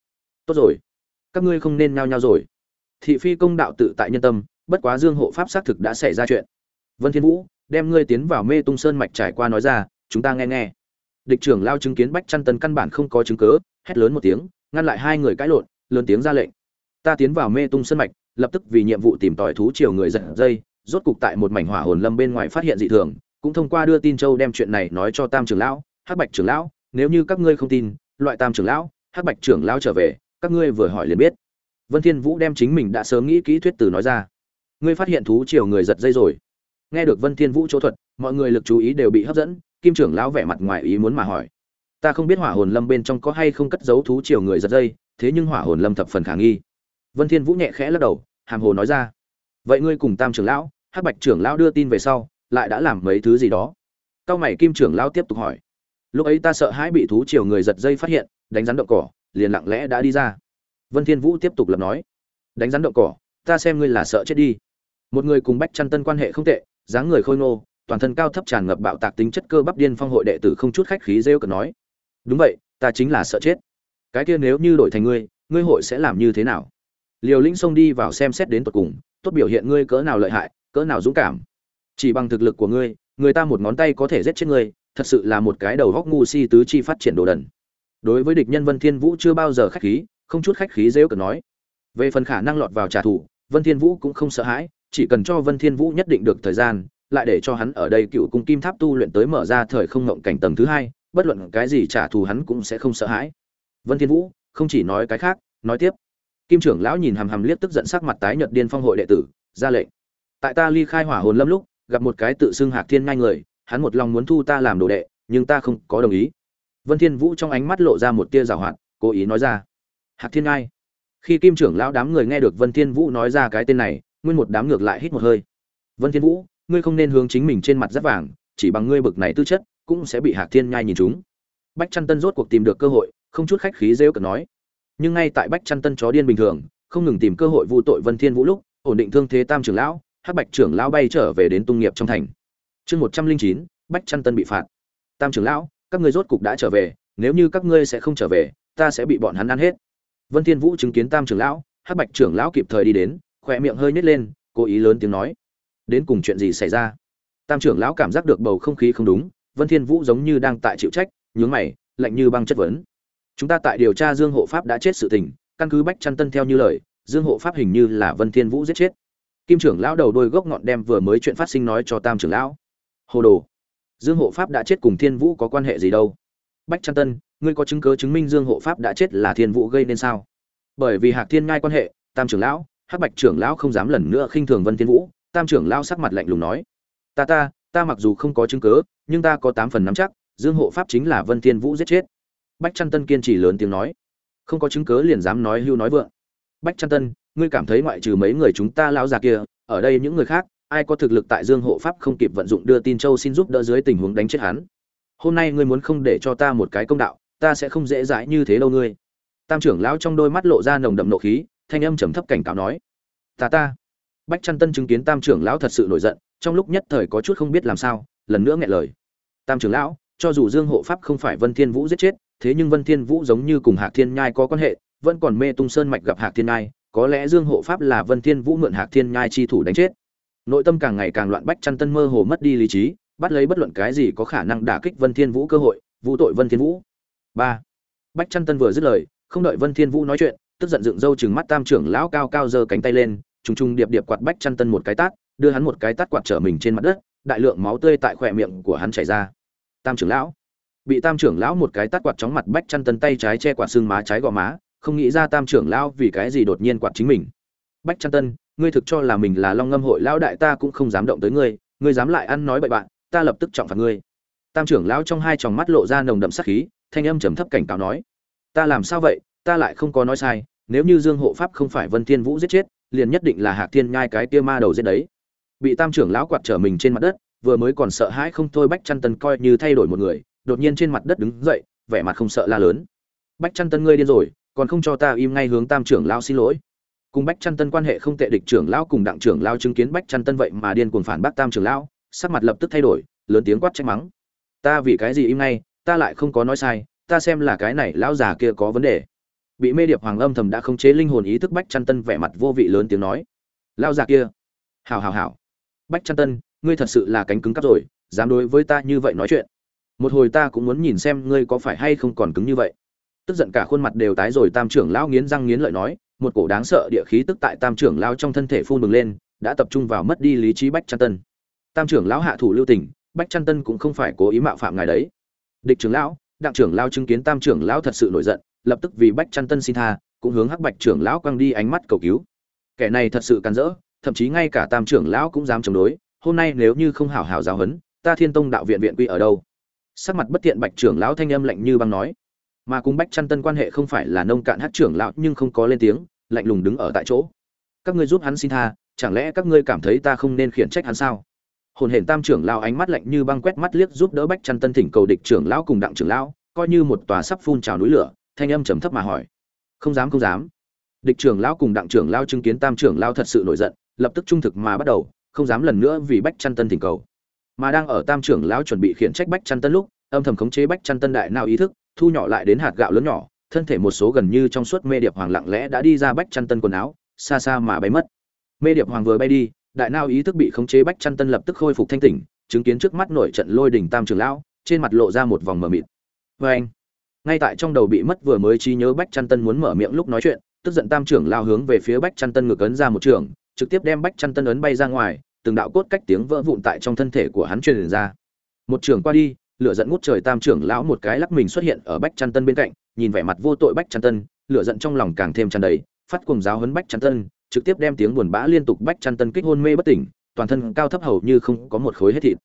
Tốt rồi. Các ngươi không nên nhao nhao rồi. Thị phi công đạo tự tại nhân tâm, bất quá dương hộ pháp xác thực đã xảy ra chuyện. Vân thiên vũ, đem ngươi tiến vào mê tung sơn mạch trải qua nói ra, chúng ta nghe nghe. Địch trưởng lao chứng kiến bách chăn tân căn bản không có chứng cứ, hét lớn một tiếng, ngăn lại hai người cãi lộn, lớn tiếng ra lệnh. Ta tiến vào mê tung sơn mạch, lập tức vì nhiệm vụ tìm tòi thú triều người giật dây, rốt cục tại một mảnh hỏa hồn lâm bên ngoài phát hiện dị thường, cũng thông qua đưa tin châu đem chuyện này nói cho tam trưởng lão, hắc bạch trưởng lão, nếu như các ngươi không tin loại tam trưởng lão, hắc bạch trưởng lão trở về, các ngươi vừa hỏi liền biết. Vân thiên vũ đem chính mình đã sớm nghĩ kỹ thuyết từ nói ra. Ngươi phát hiện thú triều người giật dây rồi. Nghe được vân thiên vũ chỗ thuật, mọi người lực chú ý đều bị hấp dẫn, kim trưởng lão vẻ mặt ngoài ý muốn mà hỏi. Ta không biết hỏa hồn lâm bên trong có hay không cất giấu thú triều người giật dây, thế nhưng hỏa hồn lâm thập phần khả nghi. Vân thiên vũ nhẹ khẽ lắc đầu, hàm hồ nói ra. Vậy ngươi cùng tam trưởng lão, hắc bạch trưởng lão đưa tin về sau, lại đã làm mấy thứ gì đó? Cao mày kim trưởng lão tiếp tục hỏi lúc ấy ta sợ hãi bị thú chiều người giật dây phát hiện, đánh rắn động cỏ, liền lặng lẽ đã đi ra. Vân thiên vũ tiếp tục lập nói, đánh rắn động cỏ, ta xem ngươi là sợ chết đi. Một người cùng bách chăn tân quan hệ không tệ, dáng người khôi ngô, toàn thân cao thấp tràn ngập bạo tạc tính chất cơ bắp điên phong hội đệ tử không chút khách khí rêu cợt nói, đúng vậy, ta chính là sợ chết. Cái kia nếu như đổi thành ngươi ngươi hội sẽ làm như thế nào? Liều lĩnh xông đi vào xem xét đến tận cùng, tốt biểu hiện ngươi cỡ nào lợi hại, cỡ nào dũng cảm. Chỉ bằng thực lực của ngươi người ta một ngón tay có thể giết chết ngươi, thật sự là một cái đầu góc ngu si tứ chi phát triển đồ đần. Đối với địch nhân vân thiên vũ chưa bao giờ khách khí, không chút khách khí rêu cợt nói. Về phần khả năng lọt vào trả thù, vân thiên vũ cũng không sợ hãi, chỉ cần cho vân thiên vũ nhất định được thời gian, lại để cho hắn ở đây cựu cung kim tháp tu luyện tới mở ra thời không ngộng cảnh tầng thứ hai, bất luận cái gì trả thù hắn cũng sẽ không sợ hãi. Vân thiên vũ, không chỉ nói cái khác, nói tiếp. Kim trưởng lão nhìn hàm hàm liếc tức giận sắc mặt tái nhợt điên phong hội đệ tử, ra lệnh. Tại ta ly khai hỏa hồn lâm lúc gặp một cái tự xưng hạc thiên ngay người, hắn một lòng muốn thu ta làm đồ đệ, nhưng ta không có đồng ý vân thiên vũ trong ánh mắt lộ ra một tia giảo hoạt, cố ý nói ra, hạc thiên ngay. khi kim trưởng lão đám người nghe được vân thiên vũ nói ra cái tên này, nguyên một đám ngược lại hít một hơi vân thiên vũ, ngươi không nên hướng chính mình trên mặt rất vàng, chỉ bằng ngươi bực này tư chất, cũng sẽ bị hạc thiên nhai nhìn trúng. bách Chân tân rốt cuộc tìm được cơ hội, không chút khách khí rêu cợt nói, nhưng ngay tại bách Chân tân chó điên bình thường, không ngừng tìm cơ hội vu tội vân thiên vũ lúc, ổn định thương thế tam trưởng lão hắc bạch trưởng lão bay trở về đến tung nghiệp trong thành. Chương một trăm linh chín, bách chăn tân bị phạt. Tam trưởng lão, các ngươi rốt cục đã trở về, nếu như các ngươi sẽ không trở về, ta sẽ bị bọn hắn ăn hết. Vân thiên vũ chứng kiến tam trưởng lão, hắc bạch trưởng lão kịp thời đi đến, khỏe miệng hơi nhếch lên, cố ý lớn tiếng nói, đến cùng chuyện gì xảy ra? Tam trưởng lão cảm giác được bầu không khí không đúng, vân thiên vũ giống như đang tại chịu trách, nhướng mày, lạnh như băng chất vấn, chúng ta tại điều tra dương hộ pháp đã chết sự tình, căn cứ bách chăn tân theo như lời, dương hộ pháp hình như là vân thiên vũ giết chết kim trưởng lão đầu đôi gốc ngọn đem vừa mới chuyện phát sinh nói cho tam trưởng lão. Hồ đồ, dương hộ pháp đã chết cùng thiên vũ có quan hệ gì đâu? Bách Chân tân, ngươi có chứng cứ chứng minh dương hộ pháp đã chết là thiên vũ gây nên sao? Bởi vì hạc thiên ngai quan hệ, tam trưởng lão, hắc bạch trưởng lão không dám lần nữa khinh thường vân thiên vũ, tam trưởng lão sắc mặt lạnh lùng nói. Ta ta ta mặc dù không có chứng cứ, nhưng ta có tám phần nắm chắc, dương hộ pháp chính là vân thiên vũ giết chết. Bách trăn tân kiên trì lớn tiếng nói. Không có chứng cứ liền dám nói hưu nói vượng. Bách trăn tân ngươi cảm thấy ngoại trừ mấy người chúng ta lão già kia, ở đây những người khác, ai có thực lực tại dương hộ pháp không kịp vận dụng đưa tin châu xin giúp đỡ dưới tình huống đánh chết hắn? Hôm nay ngươi muốn không để cho ta một cái công đạo, ta sẽ không dễ dãi như thế đâu ngươi. Tam trưởng lão trong đôi mắt lộ ra nồng đậm nộ khí, thanh âm trầm thấp cảnh cáo nói. Ta ta. Bách Chân tân chứng kiến tam trưởng lão thật sự nổi giận, trong lúc nhất thời có chút không biết làm sao, lần nữa nghẹn lời. Tam trưởng lão, cho dù dương hộ pháp không phải vân thiên vũ giết chết, thế nhưng vân thiên vũ giống như cùng hạc thiên nhai có quan hệ, vẫn còn mê tung sơn mạch gặp hạc thiên nhai có lẽ dương hộ pháp là vân thiên vũ mượn hạc thiên nhai chi thủ đánh chết. Nội tâm càng ngày càng loạn bách chăn tân mơ hồ mất đi lý trí, bắt lấy bất luận cái gì có khả năng đả kích vân thiên vũ cơ hội vũ tội vân thiên vũ. Ba. Bách chăn tân vừa dứt lời, không đợi vân thiên vũ nói chuyện, tức giận dựng râu chừng mắt tam trưởng lão cao cao giơ cánh tay lên, trùng trùng điệp điệp quạt bách chăn tân một cái tát, đưa hắn một cái tát quạt trở mình trên mặt đất, đại lượng máu tươi tại khỏe miệng của hắn chảy ra. Tam trưởng lão. Bị tam trưởng lão một cái tát quạt chóng mặt bách chăn tân tay trái che quạt xương má trái gò má không nghĩ ra tam trưởng lão vì cái gì đột nhiên quạt chính mình. Bách trăn tân, ngươi thực cho là mình là long ngâm hội lão đại ta cũng không dám động tới ngươi ngươi dám lại ăn nói bậy bạn, ta lập tức trọng phạt ngươi. Tam trưởng lão trong hai tròng mắt lộ ra nồng đậm sát khí, thanh âm trầm thấp cảnh cáo nói, ta làm sao vậy? Ta lại không có nói sai, nếu như dương hộ pháp không phải vân thiên vũ giết chết, liền nhất định là hạc thiên nhai cái kia ma đầu giết đấy. Bị tam trưởng lão quạt trở mình trên mặt đất, vừa mới còn sợ hãi không thôi bách trăn tân coi như thay đổi một người, đột nhiên trên mặt đất đứng dậy, vẻ mặt không sợ la lớn. Bách trăn tân, ngươi điên rồi còn không cho ta im ngay hướng tam trưởng lão xin lỗi. Cùng bách chăn tân quan hệ không tệ, địch trưởng lão cùng đặng trưởng lão chứng kiến bách chăn tân vậy mà điên cuồng phản bác tam trưởng lão, sắc mặt lập tức thay đổi, lớn tiếng quát trách mắng. Ta vì cái gì im ngay, ta lại không có nói sai, ta xem là cái này lão già kia có vấn đề. Bị mê điệp hoàng âm thầm đã khống chế linh hồn ý thức, bách chăn tân vẻ mặt vô vị lớn tiếng nói. Lão già kia. Hào hào hào bách chăn tân, ngươi thật sự là cánh cứng cắp rồi, dám đối với ta như vậy nói chuyện. Một hồi ta cũng muốn nhìn xem ngươi có phải hay không còn cứng như vậy tức giận cả khuôn mặt đều tái rồi tam trưởng lão nghiến răng nghiến lợi nói, một cổ đáng sợ địa khí tức tại tam trưởng lão trong thân thể phun bừng lên, đã tập trung vào mất đi lý trí bách trăn tân. Tam trưởng lão hạ thủ lưu tình, bách trăn tân cũng không phải cố ý mạo phạm ngài đấy. Địch trưởng lão, đặng trưởng lão chứng kiến tam trưởng lão thật sự nổi giận, lập tức vì bách trăn tân xin tha, cũng hướng hắc bạch trưởng lão quăng đi ánh mắt cầu cứu. Kẻ này thật sự can rỡ, thậm chí ngay cả tam trưởng lão cũng dám chống đối, hôm nay nếu như không hảo hảo giáo huấn, ta thiên tông đạo viện viện quy ở đâu? Sắc mặt bất tiện bạch trưởng lão thanh âm lạnh như băng nói mà cùng bách chăn tân quan hệ không phải là nông cạn hát trưởng lão nhưng không có lên tiếng, lạnh lùng đứng ở tại chỗ. Các ngươi giúp hắn xin tha, chẳng lẽ các ngươi cảm thấy ta không nên khiển trách hắn sao? Hồn hển tam trưởng lão ánh mắt lạnh như băng quét mắt liếc giúp đỡ bách chăn tân thỉnh cầu địch trưởng lão cùng đặng trưởng lão, coi như một tòa sắp phun trào núi lửa, thanh âm trầm thấp mà hỏi. Không dám không dám. Địch trưởng lão cùng đặng trưởng lão chứng kiến tam trưởng lão thật sự nổi giận, lập tức trung thực mà bắt đầu, không dám lần nữa vì bách chăn tân thỉnh cầu. Mà đang ở tam trưởng lão chuẩn bị khiển trách bách chăn tân lúc, âm thầm khống chế bách chăn tân đại nào ý thức thu nhỏ lại đến hạt gạo lớn nhỏ, thân thể một số gần như trong suốt mê điệp hoàng lặng lẽ đã đi ra bách chăn tân quần áo, xa xa mà bay mất. Mê điệp hoàng vừa bay đi, đại nao ý thức bị khống chế bách chăn tân lập tức khôi phục thanh tỉnh, chứng kiến trước mắt nổi trận lôi đỉnh tam trưởng lão, trên mặt lộ ra một vòng mờ mịt. Vê anh, ngay tại trong đầu bị mất vừa mới trí nhớ bách chăn tân muốn mở miệng lúc nói chuyện, tức giận tam trưởng lao hướng về phía bách chăn tân ngược ấn ra một trường, trực tiếp đem bách chăn tân ấn bay ra ngoài, từng đạo cốt cách tiếng vỡ vụn tại trong thân thể của hắn truyền ra. Một trường qua đi lửa giận ngút trời tam trưởng lão một cái lắc mình xuất hiện ở bách chăn tân bên cạnh, nhìn vẻ mặt vô tội bách chăn tân, lửa giận trong lòng càng thêm tràn đầy, phát cùng giáo hấn bách chăn tân, trực tiếp đem tiếng buồn bã liên tục bách chăn tân kích hôn mê bất tỉnh, toàn thân cao thấp hầu như không có một khối hết thịt.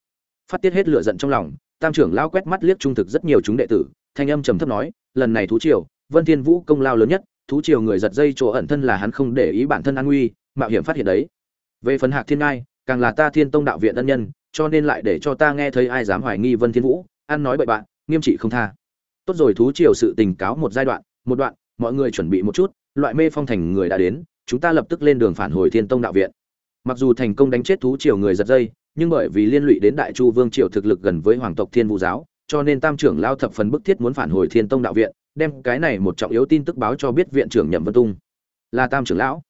Phát tiết hết lửa giận trong lòng, tam trưởng lão quét mắt liếc trung thực rất nhiều chúng đệ tử, thanh âm trầm thấp nói, lần này thú triều, vân thiên vũ công lao lớn nhất, thú triều người giật dây chỗ ẩn thân là hắn không để ý bản thân an nguy, mạo hiểm phát hiện đấy. Về phần hạc thiên ngai, càng là ta thiên tông đạo viện ân nhân cho nên lại để cho ta nghe thấy ai dám hoài nghi vân thiên vũ, ăn nói bậy bạn, nghiêm trị không tha. Tốt rồi, thú triều sự tình cáo một giai đoạn, một đoạn, mọi người chuẩn bị một chút, loại mê phong thành người đã đến, chúng ta lập tức lên đường phản hồi thiên tông đạo viện. Mặc dù thành công đánh chết thú triều người giật dây, nhưng bởi vì liên lụy đến đại chu vương triều thực lực gần với hoàng tộc thiên vũ giáo, cho nên tam trưởng lao thập phần bức thiết muốn phản hồi thiên tông đạo viện, đem cái này một trọng yếu tin tức báo cho biết viện trưởng nhậm vân tung. Là tam trưởng lão.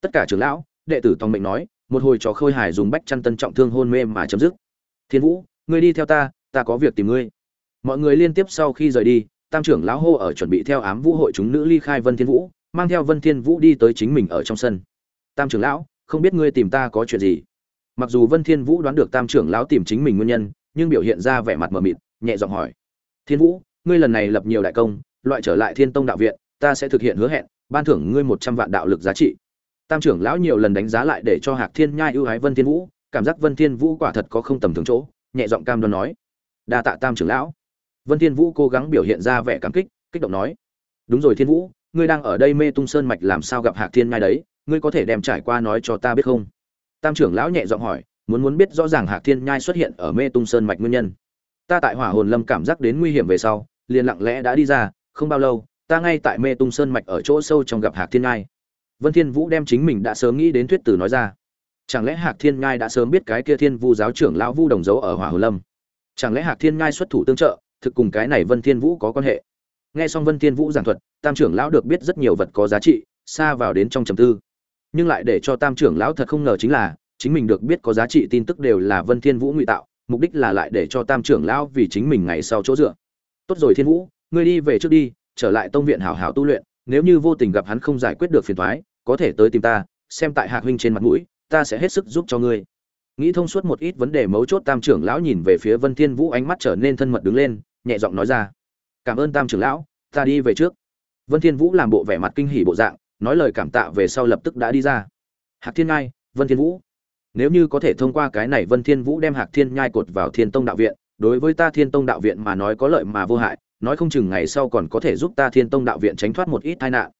Tất cả trưởng lão, đệ tử tòng mệnh nói một hồi trò khôi hài dùng bách chăn tân trọng thương hôn mê mà chấm dứt. Thiên vũ, ngươi đi theo ta ta có việc tìm ngươi. Mọi người liên tiếp sau khi rời đi, tam trưởng lão hô ở chuẩn bị theo ám vũ hội chúng nữ ly khai vân thiên vũ, mang theo vân thiên vũ đi tới chính mình ở trong sân. Tam trưởng lão, không biết ngươi tìm ta có chuyện gì? Mặc dù vân thiên vũ đoán được tam trưởng lão tìm chính mình nguyên nhân, nhưng biểu hiện ra vẻ mặt mờ mịt, nhẹ giọng hỏi. Thiên vũ, ngươi lần này lập nhiều đại công, loại trở lại thiên tông đạo viện, ta sẽ thực hiện hứa hẹn, ban thưởng ngươi một trăm vạn đạo lực giá trị tam trưởng lão nhiều lần đánh giá lại để cho hạc thiên nhai ưu ái vân thiên vũ, cảm giác vân thiên vũ quả thật có không tầm thường chỗ, nhẹ giọng cam đoan nói. Đa tạ tam trưởng lão. Vân thiên vũ cố gắng biểu hiện ra vẻ cảm kích kích động nói. Đúng rồi thiên vũ, ngươi đang ở đây mê tung sơn mạch làm sao gặp hạc thiên nhai đấy, ngươi có thể đem trải qua nói cho ta biết không? Tam trưởng lão nhẹ giọng hỏi, muốn muốn biết rõ ràng hạc thiên nhai xuất hiện ở mê tung sơn mạch nguyên nhân. Ta tại hỏa hồn lâm cảm giác đến nguy hiểm về sau, liền lặng lẽ đã đi ra, không bao lâu, ta ngay tại mê tung sơn mạch ở chỗ sâu trong gặp hạc thiên nhai vân thiên vũ đem chính mình đã sớm nghĩ đến thuyết tử nói ra. Chẳng lẽ hạc thiên nhai đã sớm biết cái kia thiên vu giáo trưởng lão vu đồng dấu ở hỏa Hồ lâm? Chẳng lẽ hạc thiên nhai xuất thủ tương trợ, thực cùng cái này vân thiên vũ có quan hệ? Nghe xong vân thiên vũ giảng thuật, tam trưởng lão được biết rất nhiều vật có giá trị, xa vào đến trong trầm tư. Nhưng lại để cho tam trưởng lão thật không ngờ chính là, chính mình được biết có giá trị tin tức đều là vân thiên vũ ngụy tạo, mục đích là lại để cho tam trưởng lão vì chính mình ngày sau chỗ dựa. Tốt rồi thiên vũ, ngươi đi về trước đi, trở lại tông viện hảo hảo tu luyện, nếu như vô tình gặp hắn không giải quyết được phiền toái có thể tới tìm ta, xem tại hạc huynh trên mặt mũi, ta sẽ hết sức giúp cho ngươi. Nghĩ thông suốt một ít vấn đề mấu chốt, tam trưởng lão nhìn về phía vân thiên vũ, ánh mắt trở nên thân mật đứng lên, nhẹ giọng nói ra. Cảm ơn tam trưởng lão, ta đi về trước. Vân thiên vũ làm bộ vẻ mặt kinh hỉ bộ dạng, nói lời cảm tạ về sau lập tức đã đi ra. Hạc thiên ngai, vân thiên vũ, nếu như có thể thông qua cái này, vân thiên vũ đem hạc thiên nhai cột vào thiên tông đạo viện, đối với ta thiên tông đạo viện mà nói có lợi mà vô hại, nói không chừng ngày sau còn có thể giúp ta thiên tông đạo viện tránh thoát một ít tai nạn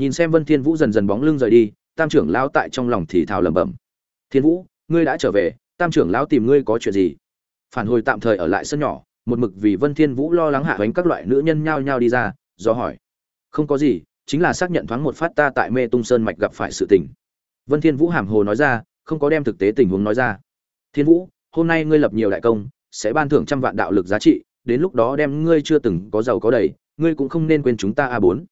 nhìn xem vân thiên vũ dần dần bóng lưng rời đi, tam trưởng lão tại trong lòng thì thào lẩm bẩm. Thiên vũ, ngươi đã trở về, tam trưởng lão tìm ngươi có chuyện gì? Phản hồi tạm thời ở lại sân nhỏ, một mực vì vân thiên vũ lo lắng hạ huấn các loại nữ nhân nhao nhao đi ra, do hỏi. Không có gì, chính là xác nhận thoáng một phát ta tại mê tung sơn mạch gặp phải sự tình. Vân thiên vũ hàm hồ nói ra, không có đem thực tế tình huống nói ra. Thiên vũ, hôm nay ngươi lập nhiều đại công, sẽ ban thưởng trăm vạn đạo lực giá trị, đến lúc đó đem ngươi chưa từng có giàu có đầy, ngươi cũng không nên quên chúng ta a bốn.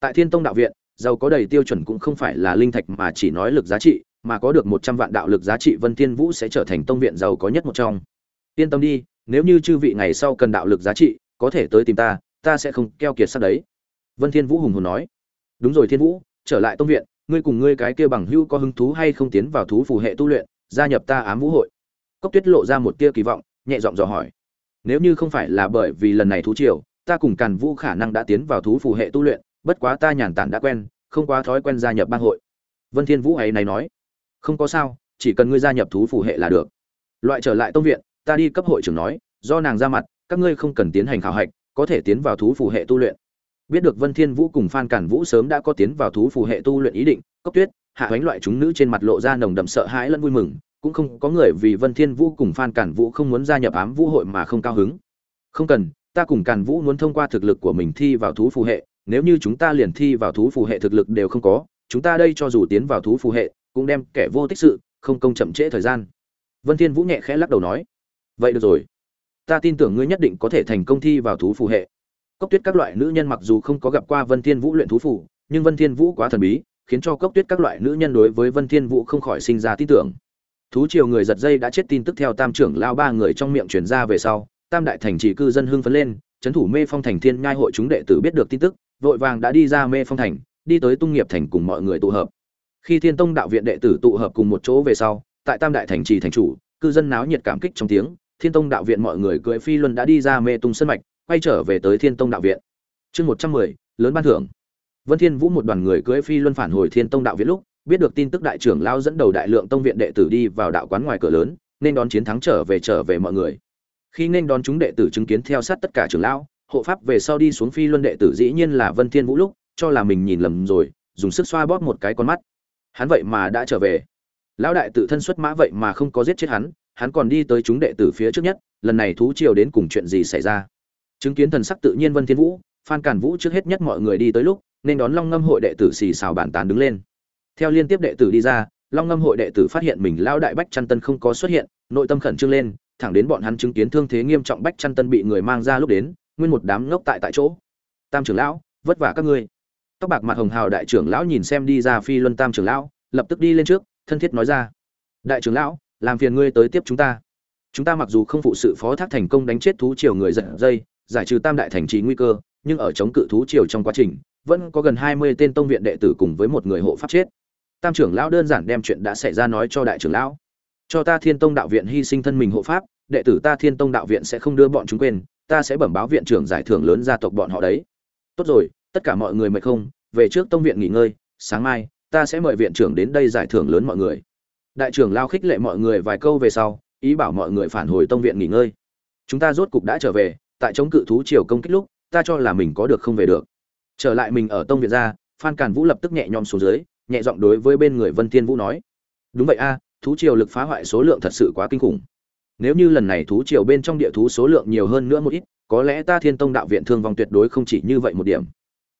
Tại thiên tông đạo viện giàu có đầy tiêu chuẩn cũng không phải là linh thạch mà chỉ nói lực giá trị, mà có được một trăm vạn đạo lực giá trị, vân thiên vũ sẽ trở thành tông viện giàu có nhất một trong. Yên tâm đi, nếu như chư vị ngày sau cần đạo lực giá trị, có thể tới tìm ta ta sẽ không keo kiệt sát đấy. Vân thiên vũ hùng hồn nói. Đúng rồi thiên vũ, trở lại tông viện, ngươi cùng ngươi cái kia bằng hữu có hứng thú hay không tiến vào thú phù hệ tu luyện, gia nhập ta ám vũ hội. Cốc tuyết lộ ra một tia kỳ vọng, nhẹ giọng dò hỏi. Nếu như không phải là bởi vì lần này thú triều, ta cùng càn vũ khả năng đã tiến vào thú phù hệ tu luyện bất quá ta nhàn tản đã quen, không quá thói quen gia nhập bang hội. Vân thiên vũ ấy này nói, không có sao, chỉ cần ngươi gia nhập thú phù hệ là được. Loại trở lại tông viện, ta đi cấp hội trưởng nói, do nàng ra mặt, các ngươi không cần tiến hành khảo hạch, có thể tiến vào thú phù hệ tu luyện. Biết được vân thiên vũ cùng phan cản vũ sớm đã có tiến vào thú phù hệ tu luyện ý định, cốc tuyết, hạ hoánh loại chúng nữ trên mặt lộ ra nồng đậm sợ hãi lẫn vui mừng, cũng không có người vì vân thiên vũ cùng phan cản vũ không muốn gia nhập ám vũ hội mà không cao hứng. Không cần, ta cùng cản vũ muốn thông qua thực lực của mình thi vào thú phù hệ nếu như chúng ta liền thi vào thú phù hệ thực lực đều không có, chúng ta đây cho dù tiến vào thú phù hệ, cũng đem kẻ vô tích sự, không công chậm trễ thời gian. Vân thiên vũ nhẹ khẽ lắc đầu nói, vậy được rồi. Ta tin tưởng ngươi nhất định có thể thành công thi vào thú phù hệ. Cốc tuyết các loại nữ nhân mặc dù không có gặp qua vân thiên vũ luyện thú phù, nhưng vân thiên vũ quá thần bí, khiến cho cốc tuyết các loại nữ nhân đối với vân thiên vũ không khỏi sinh ra tin tưởng. Thú triều người giật dây đã chết tin tức theo tam trưởng lao ba người trong miệng truyền ra về sau, tam đại thành trì cư dân hưng phấn lên, chấn thủ mê phong thành thiên nhai hội chúng đệ tử biết được tin tức vội vàng đã đi ra mê phong thành, đi tới tung nghiệp thành cùng mọi người tụ hợp. Khi thiên tông đạo viện đệ tử tụ hợp cùng một chỗ về sau, tại tam đại thành trì thành chủ, cư dân náo nhiệt cảm kích trong tiếng, thiên tông đạo viện mọi người cưỡi phi luân đã đi ra mê tung sân mạch, quay trở về tới thiên tông đạo viện. Chương một trăm mười, lớn ban thưởng. Vân thiên vũ một đoàn người cưỡi phi luân phản hồi thiên tông đạo viện lúc, biết được tin tức đại trưởng lao dẫn đầu đại lượng tông viện đệ tử đi vào đạo quán ngoài cửa lớn, nên đón chiến thắng trở về trở về mọi người. Khi nên đón chúng đệ tử chứng kiến theo sát tất cả trưởng lão hộ pháp về sau đi xuống phi luân đệ tử dĩ nhiên là vân thiên vũ lúc, cho là mình nhìn lầm rồi, dùng sức xoa bóp một cái con mắt. Hắn vậy mà đã trở về. Lão đại tự thân xuất mã vậy mà không có giết chết hắn hắn còn đi tới chúng đệ tử phía trước nhất, lần này thú triều đến cùng chuyện gì xảy ra? Chứng kiến thần sắc tự nhiên vân thiên vũ, phan cản vũ trước hết nhất mọi người đi tới lúc, nên đón long ngâm hội đệ tử xì xào bàn tán đứng lên. Theo liên tiếp đệ tử đi ra, long ngâm hội đệ tử phát hiện mình lão đại bách chăn tân không có xuất hiện, nội tâm khẩn trương lên, thẳng đến bọn hắn chứng kiến thương thế nghiêm trọng bách chăn tân bị người mang ra lúc đến nguyên một đám ngốc tại tại chỗ. Tam trưởng lão, vất vả các ngươi. Tóc bạc mặt hồng hào đại trưởng lão nhìn xem đi ra phi luân tam trưởng lão, lập tức đi lên trước, thân thiết nói ra. Đại trưởng lão, làm phiền ngươi tới tiếp chúng ta. Chúng ta mặc dù không phụ sự phó thác thành công đánh chết thú triều người giật dây, giải trừ tam đại thành trì nguy cơ, nhưng ở chống cự thú triều trong quá trình, vẫn có gần hai mươi tên tông viện đệ tử cùng với một người hộ pháp chết. Tam trưởng lão đơn giản đem chuyện đã xảy ra nói cho đại trưởng lão. Cho ta thiên tông đạo viện hy sinh thân mình hộ pháp, đệ tử ta thiên tông đạo viện sẽ không đưa bọn chúng quên ta sẽ bẩm báo viện trưởng giải thưởng lớn gia tộc bọn họ đấy. Tốt rồi, tất cả mọi người mệt không? Về trước tông viện nghỉ ngơi, sáng mai, ta sẽ mời viện trưởng đến đây giải thưởng lớn mọi người. Đại trưởng lao khích lệ mọi người vài câu về sau, ý bảo mọi người phản hồi tông viện nghỉ ngơi. Chúng ta rốt cục đã trở về, tại chống cự thú triều công kích lúc, ta cho là mình có được không về được. Trở lại mình ở tông viện ra, phan càn vũ lập tức nhẹ nhõm xuống dưới, nhẹ giọng đối với bên người vân thiên vũ nói. Đúng vậy a, thú triều lực phá hoại số lượng thật sự quá kinh khủng nếu như lần này thú triều bên trong địa thú số lượng nhiều hơn nữa một ít, có lẽ ta thiên tông đạo viện thương vong tuyệt đối không chỉ như vậy một điểm.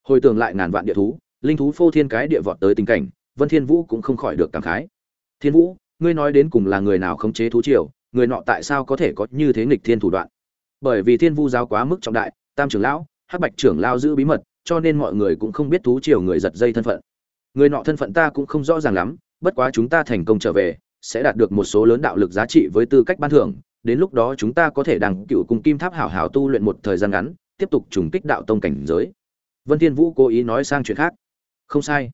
Hồi tưởng lại ngàn vạn địa thú, linh thú phô thiên cái địa vọt tới tình cảnh, vân thiên vũ cũng không khỏi được cảm khái. Thiên vũ, ngươi nói đến cùng là người nào khống chế thú triều, người nọ tại sao có thể có như thế nghịch thiên thủ đoạn? Bởi vì thiên vu giáo quá mức trọng đại, tam trưởng lão, hắc bạch trưởng lao giữ bí mật, cho nên mọi người cũng không biết thú triều người giật dây thân phận. Người nọ thân phận ta cũng không rõ ràng lắm, bất quá chúng ta thành công trở về sẽ đạt được một số lớn đạo lực giá trị với tư cách ban thưởng, đến lúc đó chúng ta có thể đằng cựu cùng kim tháp hảo hảo tu luyện một thời gian ngắn, tiếp tục trùng kích đạo tông cảnh giới. Vân thiên vũ cố ý nói sang chuyện khác. Không sai.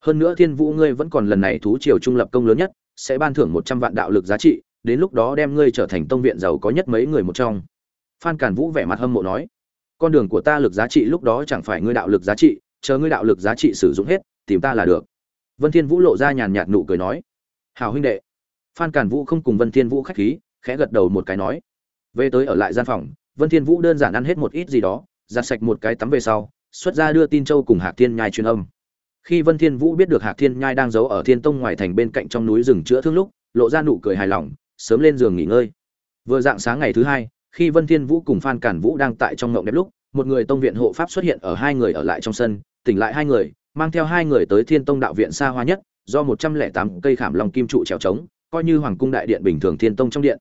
Hơn nữa thiên vũ ngươi vẫn còn lần này thú triều trung lập công lớn nhất, sẽ ban thưởng một trăm vạn đạo lực giá trị, đến lúc đó đem ngươi trở thành tông viện giàu có nhất mấy người một trong. Phan càn vũ vẻ mặt hâm mộ nói. Con đường của ta lực giá trị lúc đó chẳng phải ngươi đạo lực giá trị, chờ ngươi đạo lực giá trị sử dụng hết, tìm ta là được. Vân thiên vũ lộ ra nhàn nhạt nụ cười nói. Hào huynh đệ phan Cản vũ không cùng vân thiên vũ khách khí, khẽ gật đầu một cái nói. Về tới ở lại gian phòng, vân thiên vũ đơn giản ăn hết một ít gì đó, giặt sạch một cái tắm về sau, xuất ra đưa tin châu cùng hạc thiên nhai truyền âm. Khi vân thiên vũ biết được hạc thiên nhai đang giấu ở thiên tông ngoài thành bên cạnh trong núi rừng chữa thương lúc, lộ ra nụ cười hài lòng, sớm lên giường nghỉ ngơi. Vừa dạng sáng ngày thứ hai, khi vân thiên vũ cùng phan cản vũ đang tại trong ngộng đẹp lúc, một người tông viện hộ pháp xuất hiện ở hai người ở lại trong sân, tỉnh lại hai người, mang theo hai người tới thiên tông đạo viện xa hoa nhất, do một trăm lẻ tám cây khảm long kim trụ trèo trống coi như hoàng cung đại điện bình thường thiên tông trong điện.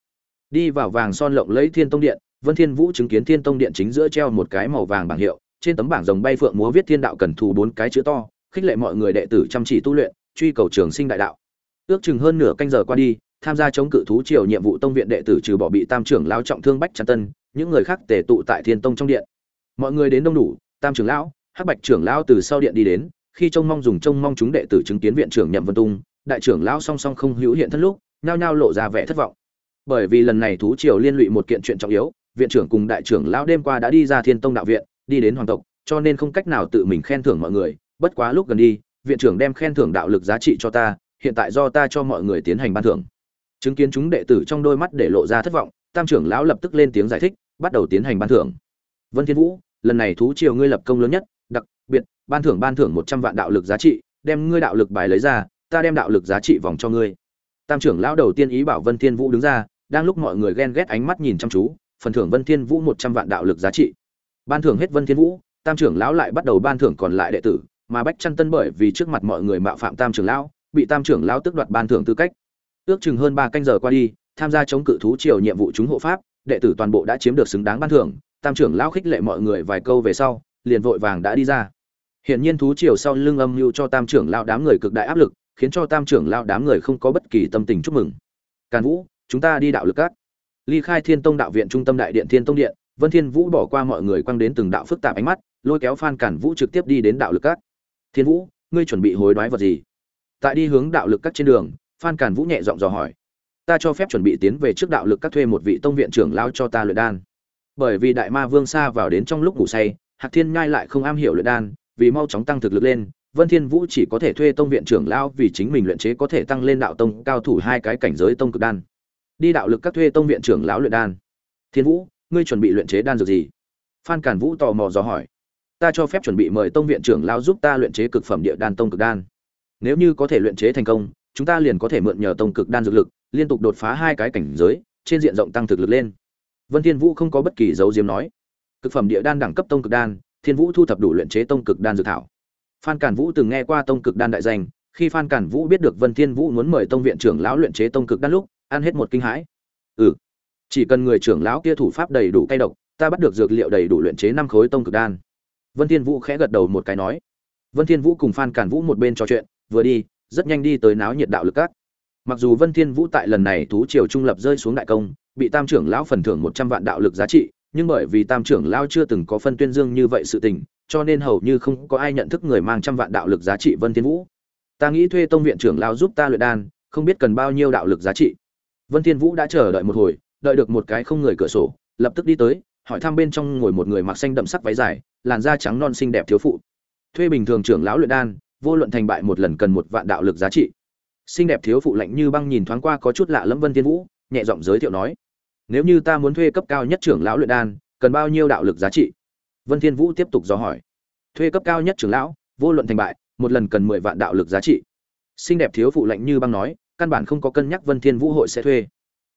Đi vào vàng son lộng lấy thiên tông điện, vân thiên vũ chứng kiến thiên tông điện chính giữa treo một cái màu vàng bảng hiệu, trên tấm bảng rồng bay phượng múa viết thiên đạo cần thù bốn cái chữ to, khích lệ mọi người đệ tử chăm chỉ tu luyện, truy cầu trường sinh đại đạo. Ước chừng hơn nửa canh giờ qua đi, tham gia chống cự thú triều nhiệm vụ tông viện đệ tử trừ bỏ bị tam trưởng lão trọng thương bách trăn tân, những người khác tề tụ tại thiên tông trong điện. Mọi người đến đông đủ, tam trưởng lão, hắc bạch trưởng lão từ sau điện đi đến, khi trông mong dùng trông mong chúng đệ tử chứng kiến viện trưởng nhậm vân tung đại trưởng lão song song không hữu hiện thân lúc, nhao nhao lộ ra vẻ thất vọng. Bởi vì lần này thú triều liên lụy một kiện chuyện trọng yếu, viện trưởng cùng đại trưởng lão đêm qua đã đi ra thiên tông đạo viện, đi đến hoàng tộc, cho nên không cách nào tự mình khen thưởng mọi người. Bất quá lúc gần đi, viện trưởng đem khen thưởng đạo lực giá trị cho ta, hiện tại do ta cho mọi người tiến hành ban thưởng. Chứng kiến chúng đệ tử trong đôi mắt để lộ ra thất vọng, tam trưởng lão lập tức lên tiếng giải thích, bắt đầu tiến hành ban thưởng. Vân thiên vũ, lần này thú triều ngươi lập công lớn nhất, đặc biệt, ban thưởng ban thưởng một trăm vạn đạo lực giá trị, đem ngươi đạo lực bài lấy ra ta đem đạo lực giá trị vòng cho ngươi. Tam trưởng lão đầu tiên ý bảo vân thiên vũ đứng ra, đang lúc mọi người ghen ghét ánh mắt nhìn chăm chú, phần thưởng vân thiên vũ một trăm vạn đạo lực giá trị. Ban thưởng hết vân thiên vũ, tam trưởng lão lại bắt đầu ban thưởng còn lại đệ tử, mà bách chăn tân bởi vì trước mặt mọi người mạo phạm tam trưởng lão, bị tam trưởng lão tước đoạt ban thưởng tư cách. Ước chừng hơn ba canh giờ qua đi, tham gia chống cự thú triều nhiệm vụ chúng hộ pháp, đệ tử toàn bộ đã chiếm được xứng đáng ban thưởng, tam trưởng lão khích lệ mọi người vài câu về sau, liền vội vàng đã đi ra. Hiển nhiên thú triều sau lưng âm mưu cho tam trưởng lão đám người cực đại áp lực khiến cho tam trưởng lão đám người không có bất kỳ tâm tình chúc mừng. Càn vũ, chúng ta đi đạo lực các. Ly khai thiên tông đạo viện trung tâm đại điện thiên tông điện, vân thiên vũ bỏ qua mọi người quăng đến từng đạo phức tạp ánh mắt, lôi kéo phan cản vũ trực tiếp đi đến đạo lực các. Thiên vũ, ngươi chuẩn bị hối đoái vật gì? Tại đi hướng đạo lực các trên đường, phan cản vũ nhẹ giọng dò hỏi. Ta cho phép chuẩn bị tiến về trước đạo lực các thuê một vị tông viện trưởng lao cho ta luyện đan. Bởi vì đại ma vương xa vào đến trong lúc ngủ say, hạc thiên nhai lại không am hiểu luyện đan, vì mau chóng tăng thực lực lên vân thiên vũ chỉ có thể thuê tông viện trưởng Lão vì chính mình luyện chế có thể tăng lên đạo tông cao thủ hai cái cảnh giới tông cực đan. Đi đạo lực các thuê tông viện trưởng lão luyện đan. Thiên vũ, ngươi chuẩn bị luyện chế đan dược gì? Phan cản vũ tò mò dò hỏi. Ta cho phép chuẩn bị mời tông viện trưởng Lão giúp ta luyện chế cực phẩm địa đan tông cực đan. Nếu như có thể luyện chế thành công, chúng ta liền có thể mượn nhờ tông cực đan dược lực, liên tục đột phá hai cái cảnh giới, trên diện rộng tăng thực lực lên. Vân thiên vũ không có bất kỳ dấu diếm nói. Cực phẩm địa đan đẳng cấp tông cực đan, thiên vũ thu thập đủ luyện chế tông cực đan dược thảo phan cản vũ từng nghe qua tông cực đan đại danh, khi phan cản vũ biết được vân thiên vũ muốn mời tông viện trưởng lão luyện chế tông cực đan lúc, ăn hết một kinh hãi. Ừ chỉ cần người trưởng lão kia thủ pháp đầy đủ cay độc, ta bắt được dược liệu đầy đủ luyện chế năm khối tông cực đan. Vân thiên vũ khẽ gật đầu một cái nói. Vân thiên vũ cùng phan cản vũ một bên trò chuyện, vừa đi, rất nhanh đi tới náo nhiệt đạo lực các. Mặc dù vân thiên vũ tại lần này thú triều trung lập rơi xuống đại công, bị tam trưởng lão phần thưởng một trăm vạn đạo lực giá trị, nhưng bởi vì tam trưởng lão chưa từng có phân tuyên dương như vậy sự tình cho nên hầu như không có ai nhận thức người mang trăm vạn đạo lực giá trị vân thiên vũ. Ta nghĩ thuê tông viện trưởng lão giúp ta luyện đan, không biết cần bao nhiêu đạo lực giá trị. Vân thiên vũ đã chờ đợi một hồi, đợi được một cái không người cửa sổ, lập tức đi tới, hỏi thăm bên trong ngồi một người mặc xanh đậm sắc váy dài, làn da trắng non xinh đẹp thiếu phụ. Thuê bình thường trưởng lão luyện đan, vô luận thành bại một lần cần một vạn đạo lực giá trị. Xinh đẹp thiếu phụ lạnh như băng nhìn thoáng qua có chút lạ lẫm vân thiên vũ, nhẹ giọng giới thiệu nói, nếu như ta muốn thuê cấp cao nhất trưởng lão luyện đan, cần bao nhiêu đạo lực giá trị? Vân thiên vũ tiếp tục dò hỏi. Thuê cấp cao nhất trưởng lão, vô luận thành bại, một lần cần mười vạn đạo lực giá trị. Xinh đẹp thiếu phụ lạnh như băng nói, căn bản không có cân nhắc vân thiên vũ hội sẽ thuê.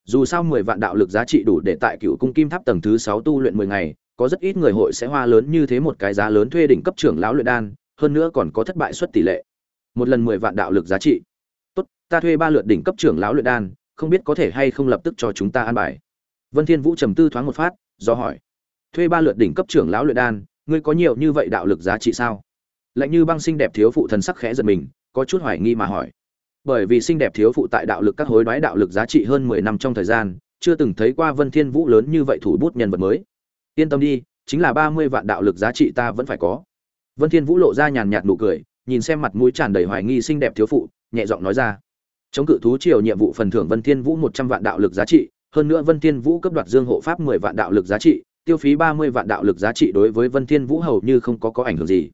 Dù sao mười vạn đạo lực giá trị đủ để tại cựu cung kim tháp tầng thứ sáu tu luyện mười ngày, có rất ít người hội sẽ hoa lớn như thế một cái giá lớn thuê đỉnh cấp trưởng lão luyện đan, hơn nữa còn có thất bại suất tỷ lệ. Một lần mười vạn đạo lực giá trị. Tốt, ta thuê ba lượt đỉnh cấp trưởng lão luyện đan, không biết có thể hay không lập tức cho chúng ta an bài. Vân thiên vũ trầm tư thoáng một phát, do hỏi thuê ba lượt đỉnh cấp trưởng lão luyện đan, ngươi có nhiều như vậy đạo lực giá trị sao? Lạnh như băng xinh đẹp thiếu phụ thần sắc khẽ giật mình, có chút hoài nghi mà hỏi. Bởi vì xinh đẹp thiếu phụ tại đạo lực các hối đoái đạo lực giá trị hơn mười năm trong thời gian, chưa từng thấy qua vân thiên vũ lớn như vậy thủ bút nhân vật mới. Yên tâm đi, chính là ba mươi vạn đạo lực giá trị ta vẫn phải có. Vân thiên vũ lộ ra nhàn nhạt nụ cười, nhìn xem mặt mũi tràn đầy hoài nghi xinh đẹp thiếu phụ, nhẹ giọng nói ra. Chống cự thú triều nhiệm vụ phần thưởng vân thiên vũ một trăm vạn đạo lực giá trị, hơn nữa vân thiên vũ cấp đoạt dương hộ pháp mười vạn đạo lực giá trị tiêu phí ba mươi vạn đạo lực giá trị đối với vân thiên vũ hầu như không có có ảnh hưởng gì.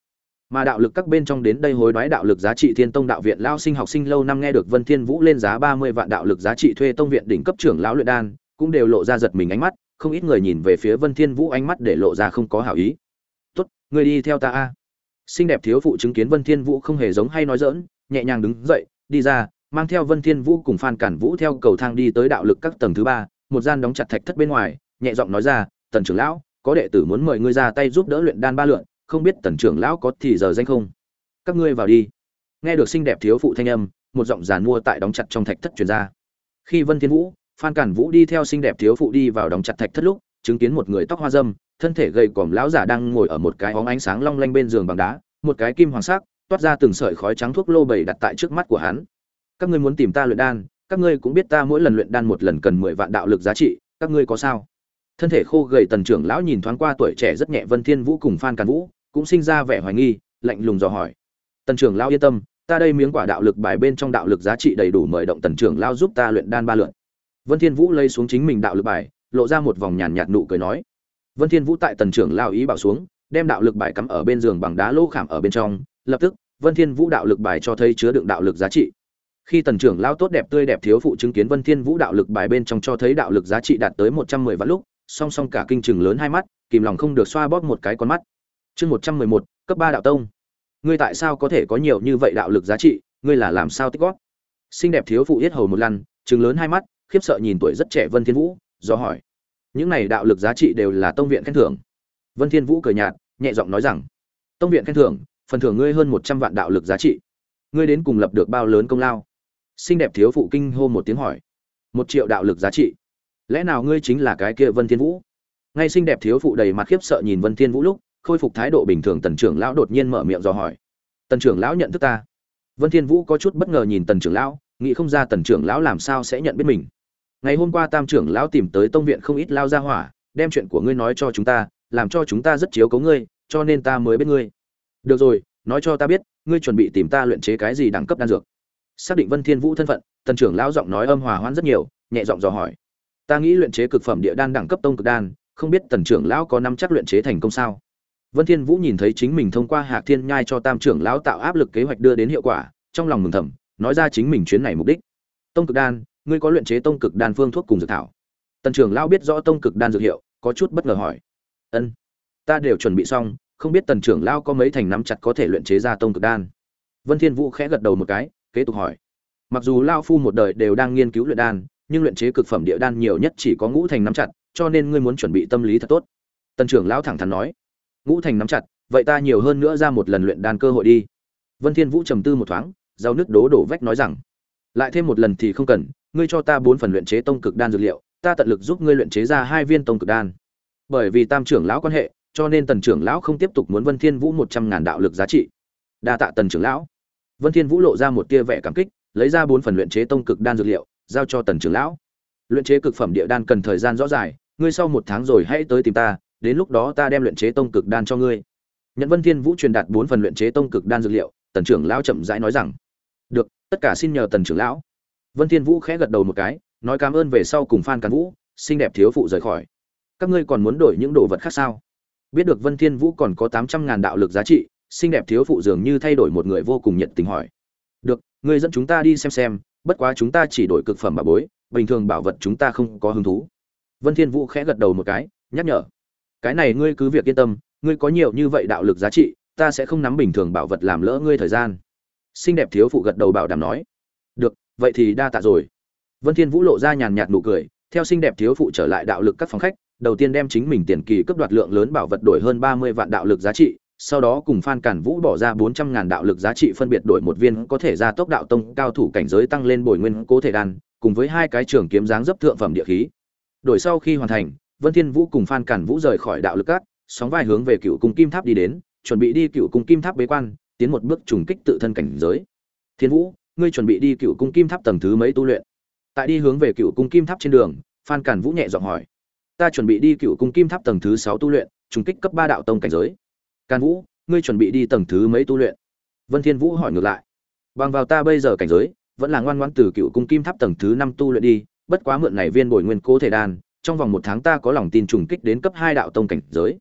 Mà đạo lực các bên trong đến đây hối đoái đạo lực giá trị thiên tông đạo viện lão sinh học sinh lâu năm nghe được vân thiên vũ lên giá ba mươi vạn đạo lực giá trị thuê tông viện đỉnh cấp trưởng lão luyện đan cũng đều lộ ra giật mình ánh mắt không ít người nhìn về phía vân thiên vũ ánh mắt để lộ ra không có hảo ý. Tốt người đi theo ta a. Xinh đẹp thiếu phụ chứng kiến vân thiên vũ không hề giống hay nói giỡn, nhẹ nhàng đứng dậy đi ra mang theo vân thiên vũ cùng phan cản vũ theo cầu thang đi tới đạo lực các tầng thứ ba một gian đóng chặt thạch thất bên ngoài nhẹ giọng nói ra tần trưởng lão, có đệ tử muốn mời ngươi ra tay giúp đỡ luyện đan ba lượn, không biết tần trưởng lão có thì giờ danh không? Các ngươi vào đi. Nghe được xinh đẹp thiếu phụ thanh âm, một giọng giàn mua tại đóng chặt trong thạch thất truyền ra. Khi vân thiên vũ, phan cản vũ đi theo xinh đẹp thiếu phụ đi vào đóng chặt thạch thất lúc, chứng kiến một người tóc hoa dâm, thân thể gầy còm lão giả đang ngồi ở một cái óng ánh sáng long lanh bên giường bằng đá, một cái kim hoàng sắc, toát ra từng sợi khói trắng thuốc lô bầy đặt tại trước mắt của hắn. Các ngươi muốn tìm ta luyện đan, các ngươi cũng biết ta mỗi lần luyện đan một lần cần mười vạn đạo lực giá trị, các ngươi có sao? Thân thể khô gầy tần trưởng lão nhìn thoáng qua tuổi trẻ rất nhẹ vân thiên vũ cùng phan càn vũ, cũng sinh ra vẻ hoài nghi, lạnh lùng dò hỏi. Tần trưởng lão yên tâm, ta đây miếng quả đạo lực bài bên trong đạo lực giá trị đầy đủ mời động tần trưởng lão giúp ta luyện đan ba lượng. vân thiên vũ lấy xuống chính mình đạo lực bài, lộ ra một vòng nhàn nhạt nụ cười nói. Vân thiên vũ tại tần trưởng lão ý bảo xuống, đem đạo lực bài cắm ở bên giường bằng đá lỗ khảm ở bên trong, lập tức, vân thiên vũ đạo lực bài cho thấy chứa đựng đạo lực giá trị. Khi tần trưởng lão tốt đẹp tươi đẹp thiếu phụ chứng kiến vân thiên vũ đạo lực bài bên trong cho thấy đạo lực giá trị đạt tới 110 vạn lúc song song cả kinh chừng lớn hai mắt kìm lòng không được xoa bóp một cái con mắt. Chương 111, cấp ba đạo tông. Ngươi tại sao có thể có nhiều như vậy đạo lực giá trị? Ngươi là làm sao tích góp? Xinh đẹp thiếu phụ yết hầu một lần chừng lớn hai mắt khiếp sợ nhìn tuổi rất trẻ vân thiên vũ do hỏi. Những này đạo lực giá trị đều là tông viện khen thưởng. Vân thiên vũ cười nhạt nhẹ giọng nói rằng tông viện khen thưởng phần thưởng ngươi hơn một trăm vạn đạo lực giá trị. Ngươi đến cùng lập được bao lớn công lao? Xinh đẹp thiếu phụ kinh hô một tiếng hỏi. Một triệu đạo lực giá trị lẽ nào ngươi chính là cái kia vân thiên vũ? Ngay xinh đẹp thiếu phụ đầy mặt khiếp sợ nhìn vân thiên vũ lúc, khôi phục thái độ bình thường tần trưởng lão đột nhiên mở miệng dò hỏi. Tần trưởng lão nhận thức ta. Vân thiên vũ có chút bất ngờ nhìn tần trưởng lão, nghĩ không ra tần trưởng lão làm sao sẽ nhận biết mình. Ngày hôm qua tam trưởng lão tìm tới tông viện không ít lao ra hỏa, đem chuyện của ngươi nói cho chúng ta, làm cho chúng ta rất chiếu cố ngươi, cho nên ta mới biết ngươi. Được rồi, nói cho ta biết, ngươi chuẩn bị tìm ta luyện chế cái gì đẳng cấp đan dược? Xác định vân thiên vũ thân phận, tần trưởng lão giọng nói âm hòa hoãn rất nhiều, nhẹ giọng dò hỏi ta nghĩ luyện chế cực phẩm địa đan đẳng cấp tông cực đan, không biết tần trưởng lão có năm chắc luyện chế thành công sao? Vân thiên vũ nhìn thấy chính mình thông qua hạc thiên nhai cho tam trưởng lão tạo áp lực kế hoạch đưa đến hiệu quả, trong lòng mừng thầm, nói ra chính mình chuyến này mục đích. Tông cực đan, ngươi có luyện chế tông cực đan phương thuốc cùng dược thảo? Tần trưởng lão biết rõ tông cực đan dược hiệu, có chút bất ngờ hỏi. Ân, ta đều chuẩn bị xong, không biết tần trưởng lão có mấy thành nắm chặt có thể luyện chế ra tông cực đan? Vân thiên vũ khẽ gật đầu một cái, kế tục hỏi. Mặc dù lão phu một đời đều đang nghiên cứu luyện đan nhưng luyện chế cực phẩm địa đan nhiều nhất chỉ có ngũ thành nắm chặt, cho nên ngươi muốn chuẩn bị tâm lý thật tốt. Tần trưởng lão thẳng thắn nói. Ngũ thành nắm chặt, vậy ta nhiều hơn nữa ra một lần luyện đan cơ hội đi. Vân thiên vũ trầm tư một thoáng giao nước đố đổ vách nói rằng, lại thêm một lần thì không cần, ngươi cho ta bốn phần luyện chế tông cực đan dược liệu, ta tận lực giúp ngươi luyện chế ra hai viên tông cực đan. Bởi vì tam trưởng lão quan hệ, cho nên tần trưởng lão không tiếp tục muốn vân thiên vũ một trăm ngàn đạo lực giá trị. Đa tạ tần trưởng lão. Vân thiên vũ lộ ra một tia vẻ cảm kích, lấy ra bốn phần luyện chế tông cực đan dược liệu giao cho tần trưởng lão. Luyện chế cực phẩm địa đan cần thời gian rõ dài ngươi sau một tháng rồi hãy tới tìm ta, đến lúc đó ta đem luyện chế tông cực đan cho ngươi. Nhận vân thiên vũ truyền đạt bốn phần luyện chế tông cực đan dược liệu, tần trưởng lão chậm rãi nói rằng, được, tất cả xin nhờ tần trưởng lão. Vân thiên vũ khẽ gật đầu một cái, nói cảm ơn về sau cùng phan càn vũ, xinh đẹp thiếu phụ rời khỏi. Các ngươi còn muốn đổi những đồ vật khác sao? Biết được vân thiên vũ còn có tám trăm ngàn đạo lực giá trị, xinh đẹp thiếu phụ dường như thay đổi một người vô cùng nhiệt tình hỏi. Được, ngươi dẫn chúng ta đi xem xem bất quá chúng ta chỉ đổi cực phẩm bảo bối, bình thường bảo vật chúng ta không có hứng thú. Vân thiên vũ khẽ gật đầu một cái, nhắc nhở. Cái này ngươi cứ việc yên tâm, ngươi có nhiều như vậy đạo lực giá trị, ta sẽ không nắm bình thường bảo vật làm lỡ ngươi thời gian. Xinh đẹp thiếu phụ gật đầu bảo đảm nói. Được, vậy thì đa tạ rồi. Vân thiên vũ lộ ra nhàn nhạt nụ cười, theo xinh đẹp thiếu phụ trở lại đạo lực các phòng khách, đầu tiên đem chính mình tiền kỳ cấp đoạt lượng lớn bảo vật đổi hơn 30 vạn đạo lực giá trị sau đó cùng Phan Cản Vũ bỏ ra 400 ngàn đạo lực giá trị phân biệt đổi một viên có thể ra tốc đạo tông cao thủ cảnh giới tăng lên bồi nguyên cố thể đan, cùng với hai cái trường kiếm dáng dấp thượng phẩm địa khí. Đổi sau khi hoàn thành, Vân Thiên Vũ cùng Phan Cản Vũ rời khỏi đạo lực các, sóng vai hướng về Cựu Cung Kim Tháp đi đến, chuẩn bị đi Cựu Cung Kim Tháp bế quan, tiến một bước trùng kích tự thân cảnh giới. Thiên Vũ, ngươi chuẩn bị đi Cựu Cung Kim Tháp tầng thứ mấy tu luyện? Tại đi hướng về Cựu Cung Kim Tháp trên đường, Phan Cản Vũ nhẹ giọng hỏi. Ta chuẩn bị đi Cựu Cung Kim Tháp tầng thứ 6 tu luyện, trùng kích cấp 3 đạo tông cảnh giới. Càn Vũ, ngươi chuẩn bị đi tầng thứ mấy tu luyện? Vân thiên vũ hỏi ngược lại. Bằng vào ta bây giờ cảnh giới vẫn là ngoan ngoãn từ cựu cung kim tháp tầng thứ năm tu luyện đi bất quá mượn này viên bồi nguyên cố thể đan trong vòng một tháng ta có lòng tin trùng kích đến cấp hai đạo tông cảnh giới.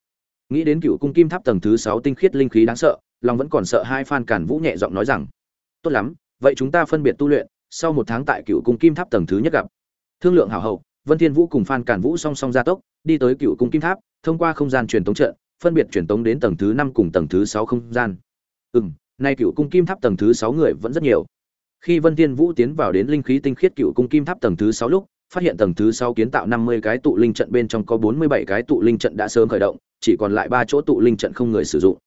Nghĩ đến cựu cung kim tháp tầng thứ sáu tinh khiết linh khí đáng sợ lòng vẫn còn sợ hai phan Càn vũ nhẹ giọng nói rằng tốt lắm vậy chúng ta phân biệt tu luyện sau một tháng tại cựu cung kim tháp tầng thứ nhất gặp. Thương lượng hảo hậu vân thiên vũ cùng phan Càn vũ song song gia tốc đi tới cựu cung kim tháp thông qua không gian truyền tống trận phân biệt truyền tống đến tầng thứ năm cùng tầng thứ sáu không gian. Ừm, nay cựu cung kim tháp tầng thứ sáu người vẫn rất nhiều. Khi Vân Tiên Vũ tiến vào đến linh khí tinh khiết cựu cung kim tháp tầng thứ sáu lúc, phát hiện tầng thứ sáu kiến tạo năm mươi cái tụ linh trận bên trong có bốn mươi bảy cái tụ linh trận đã sớm khởi động, chỉ còn lại ba chỗ tụ linh trận không người sử dụng.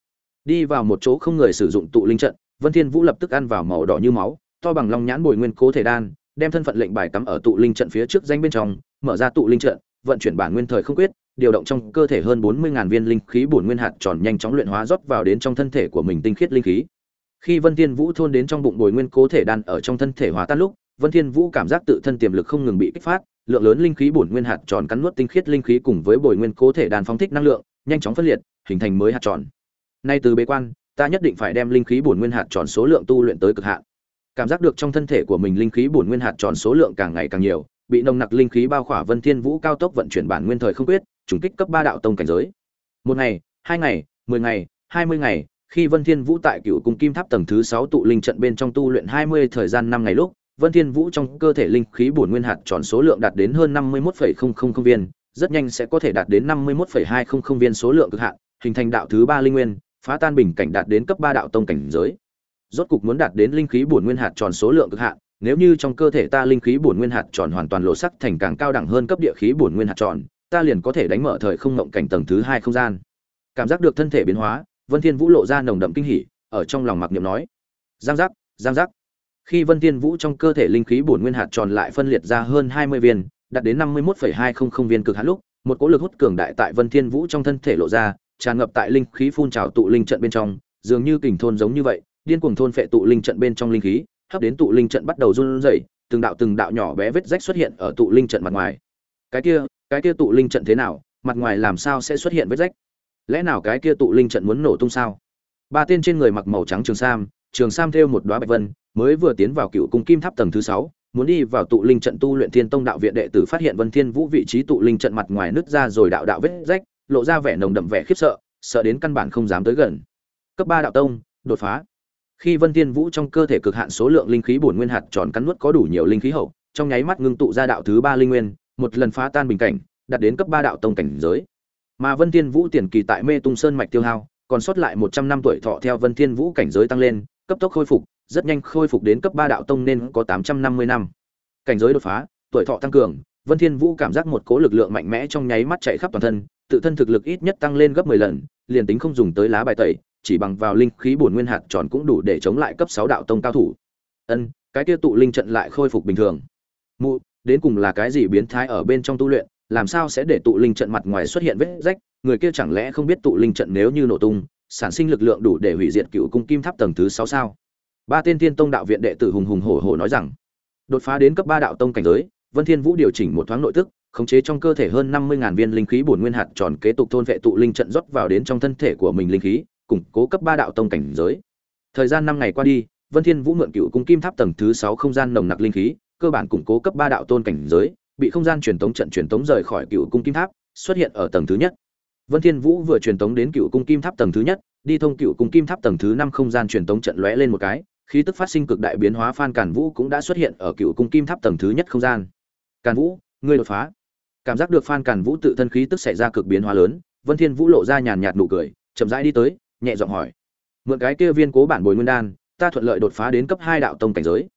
Đi vào một chỗ không người sử dụng tụ linh trận, Vân Thiên Vũ lập tức ăn vào màu đỏ như máu, to bằng long nhãn bồi nguyên cố thể đan, đem thân phận lệnh bài cắm ở tụ linh trận phía trước danh bên trong, mở ra tụ linh trận, vận chuyển bản nguyên thời không quyết, điều động trong cơ thể hơn 40.000 viên linh khí bổn nguyên hạt tròn nhanh chóng luyện hóa rót vào đến trong thân thể của mình tinh khiết linh khí. Khi Vân Thiên Vũ thôn đến trong bụng bồi nguyên cố thể đan ở trong thân thể hóa tan lúc, Vân Thiên Vũ cảm giác tự thân tiềm lực không ngừng bị kích phát, lượng lớn linh khí bổn nguyên hạt tròn cắn nuốt tinh khiết linh khí cùng với bồi nguyên cố thể đan phóng thích năng lượng, nhanh chóng phân liệt, hình thành mới hạt tròn. Nay từ bế quan, ta nhất định phải đem linh khí bổn nguyên hạt tròn số lượng tu luyện tới cực hạn. Cảm giác được trong thân thể của mình linh khí bổn nguyên hạt tròn số lượng càng ngày càng nhiều, bị nồng nặc linh khí bao khỏa Vân Thiên Vũ cao tốc vận chuyển bản nguyên thời không quyết, trùng kích cấp ba đạo tông cảnh giới. Một ngày, hai ngày, mười ngày, hai mươi ngày, khi Vân Thiên Vũ tại Cựu Cung Kim Tháp tầng thứ sáu tụ linh trận bên trong tu luyện hai mươi thời gian năm ngày lúc, Vân Thiên Vũ trong cơ thể linh khí bổn nguyên hạt tròn số lượng đạt đến hơn năm mươi 51,000 viên, rất nhanh sẽ có thể đạt đến năm mươi 51,200 viên số lượng cực hạn, hình thành đạo thứ ba linh nguyên, phá tan bình cảnh đạt đến cấp ba đạo tông cảnh giới. Rốt cục muốn đạt đến linh khí bổn nguyên hạt tròn số lượng cực hạn, nếu như trong cơ thể ta linh khí bổn nguyên hạt tròn hoàn toàn lộ sắc thành càng cao đẳng hơn cấp địa khí bổn nguyên hạt tròn, ta liền có thể đánh mở thời không ngộng cảnh tầng thứ hai không gian. Cảm giác được thân thể biến hóa, Vân Thiên Vũ lộ ra nồng đậm kinh hỉ, ở trong lòng mặc niệm nói: "Giang giác, giang giác." Khi Vân Thiên Vũ trong cơ thể linh khí bổn nguyên hạt tròn lại phân liệt ra hơn 20 viên, đạt đến 51,200 viên cực hạn lúc, một cỗ lực hút cường đại tại Vân Thiên Vũ trong thân thể lộ ra, tràn ngập tại linh khí phun trào tụ linh trận bên trong, dường như kình thôn giống như vậy, điên cuồng thôn phệ tụ linh trận bên trong linh khí, hấp đến tụ linh trận bắt đầu run rẩy, từng đạo từng đạo nhỏ bé vết rách xuất hiện ở tụ linh trận mặt ngoài. Cái kia, cái kia tụ linh trận thế nào, mặt ngoài làm sao sẽ xuất hiện vết rách? Lẽ nào cái kia tụ linh trận muốn nổ tung sao? Ba tên trên người mặc màu trắng trường sam, trường sam thêu một đóa bạch vân, mới vừa tiến vào cựu cung kim tháp tầng thứ sáu, muốn đi vào tụ linh trận tu luyện thiên tông đạo viện đệ tử phát hiện Vân Thiên Vũ vị trí tụ linh trận mặt ngoài nứt ra rồi đạo đạo vết rách, lộ ra vẻ nồng đậm vẻ khiếp sợ, sợ đến căn bản không dám tới gần. Cấp ba đạo tông, đột phá. Khi Vân thiên Vũ trong cơ thể cực hạn số lượng linh khí bổn nguyên hạt tròn cắn nuốt có đủ nhiều linh khí hậu, trong nháy mắt ngưng tụ ra đạo thứ ba linh nguyên, một lần phá tan bình cảnh, đạt đến cấp ba đạo tông cảnh giới. Mà vân thiên vũ tiền kỳ tại mê tung sơn mạch tiêu hao, còn sót lại một trăm năm tuổi thọ theo vân thiên vũ cảnh giới tăng lên, cấp tốc khôi phục, rất nhanh khôi phục đến cấp ba đạo tông nên có tám trăm năm mươi năm. Cảnh giới đột phá, tuổi thọ tăng cường, vân thiên vũ cảm giác một cỗ lực lượng mạnh mẽ trong nháy mắt chạy khắp toàn thân, tự thân thực lực ít nhất tăng lên gấp 10 lần, liền tính không dùng tới lá bài tẩy, chỉ bằng vào linh khí bổn nguyên hạt tròn cũng đủ để chống lại cấp 6 đạo tông cao thủ. Ân, cái kia tụ linh trận lại khôi phục bình thường. Mụ đến cùng là cái gì biến thái ở bên trong tu luyện, làm sao sẽ để tụ linh trận mặt ngoài xuất hiện vết rách, người kia chẳng lẽ không biết tụ linh trận nếu như nổ tung, sản sinh lực lượng đủ để hủy diệt cựu cung kim tháp tầng thứ sáu sao? Ba tên thiên tông đạo viện đệ tử hùng hùng hổ hổ nói rằng, đột phá đến cấp ba đạo tông cảnh giới, vân thiên vũ điều chỉnh một thoáng nội tức, khống chế trong cơ thể hơn năm mươi ngàn viên linh khí bổn nguyên hạt tròn kế tục thôn vệ tụ linh trận rót vào đến trong thân thể của mình linh khí, củng cố cấp ba đạo tông cảnh giới. Thời gian năm ngày qua đi, vân thiên vũ mượn cựu cung kim tháp tầng thứ sáu không gian nồng nặc linh khí cơ bản củng cố cấp ba đạo tôn cảnh giới, bị không gian truyền tống trận truyền tống rời khỏi cựu cung kim tháp, xuất hiện ở tầng thứ nhất. Vân thiên vũ vừa truyền tống đến cựu cung kim tháp tầng thứ nhất, đi thông cựu cung kim tháp tầng thứ năm không gian truyền tống trận lóe lên một cái, khí tức phát sinh cực đại biến hóa, phan cản vũ cũng đã xuất hiện ở cựu cung kim tháp tầng thứ nhất không gian. Càn vũ, ngươi đột phá. Cảm giác được phan càn vũ tự thân khí tức xảy ra cực biến hóa lớn, vân thiên vũ lộ ra nhàn nhạt nụ cười, chậm rãi đi tới, nhẹ giọng hỏi, mượn cái kia viên cố bản bồi nguyên đan, ta thuận lợi đột phá đến cấp hai đạo tông cảnh giới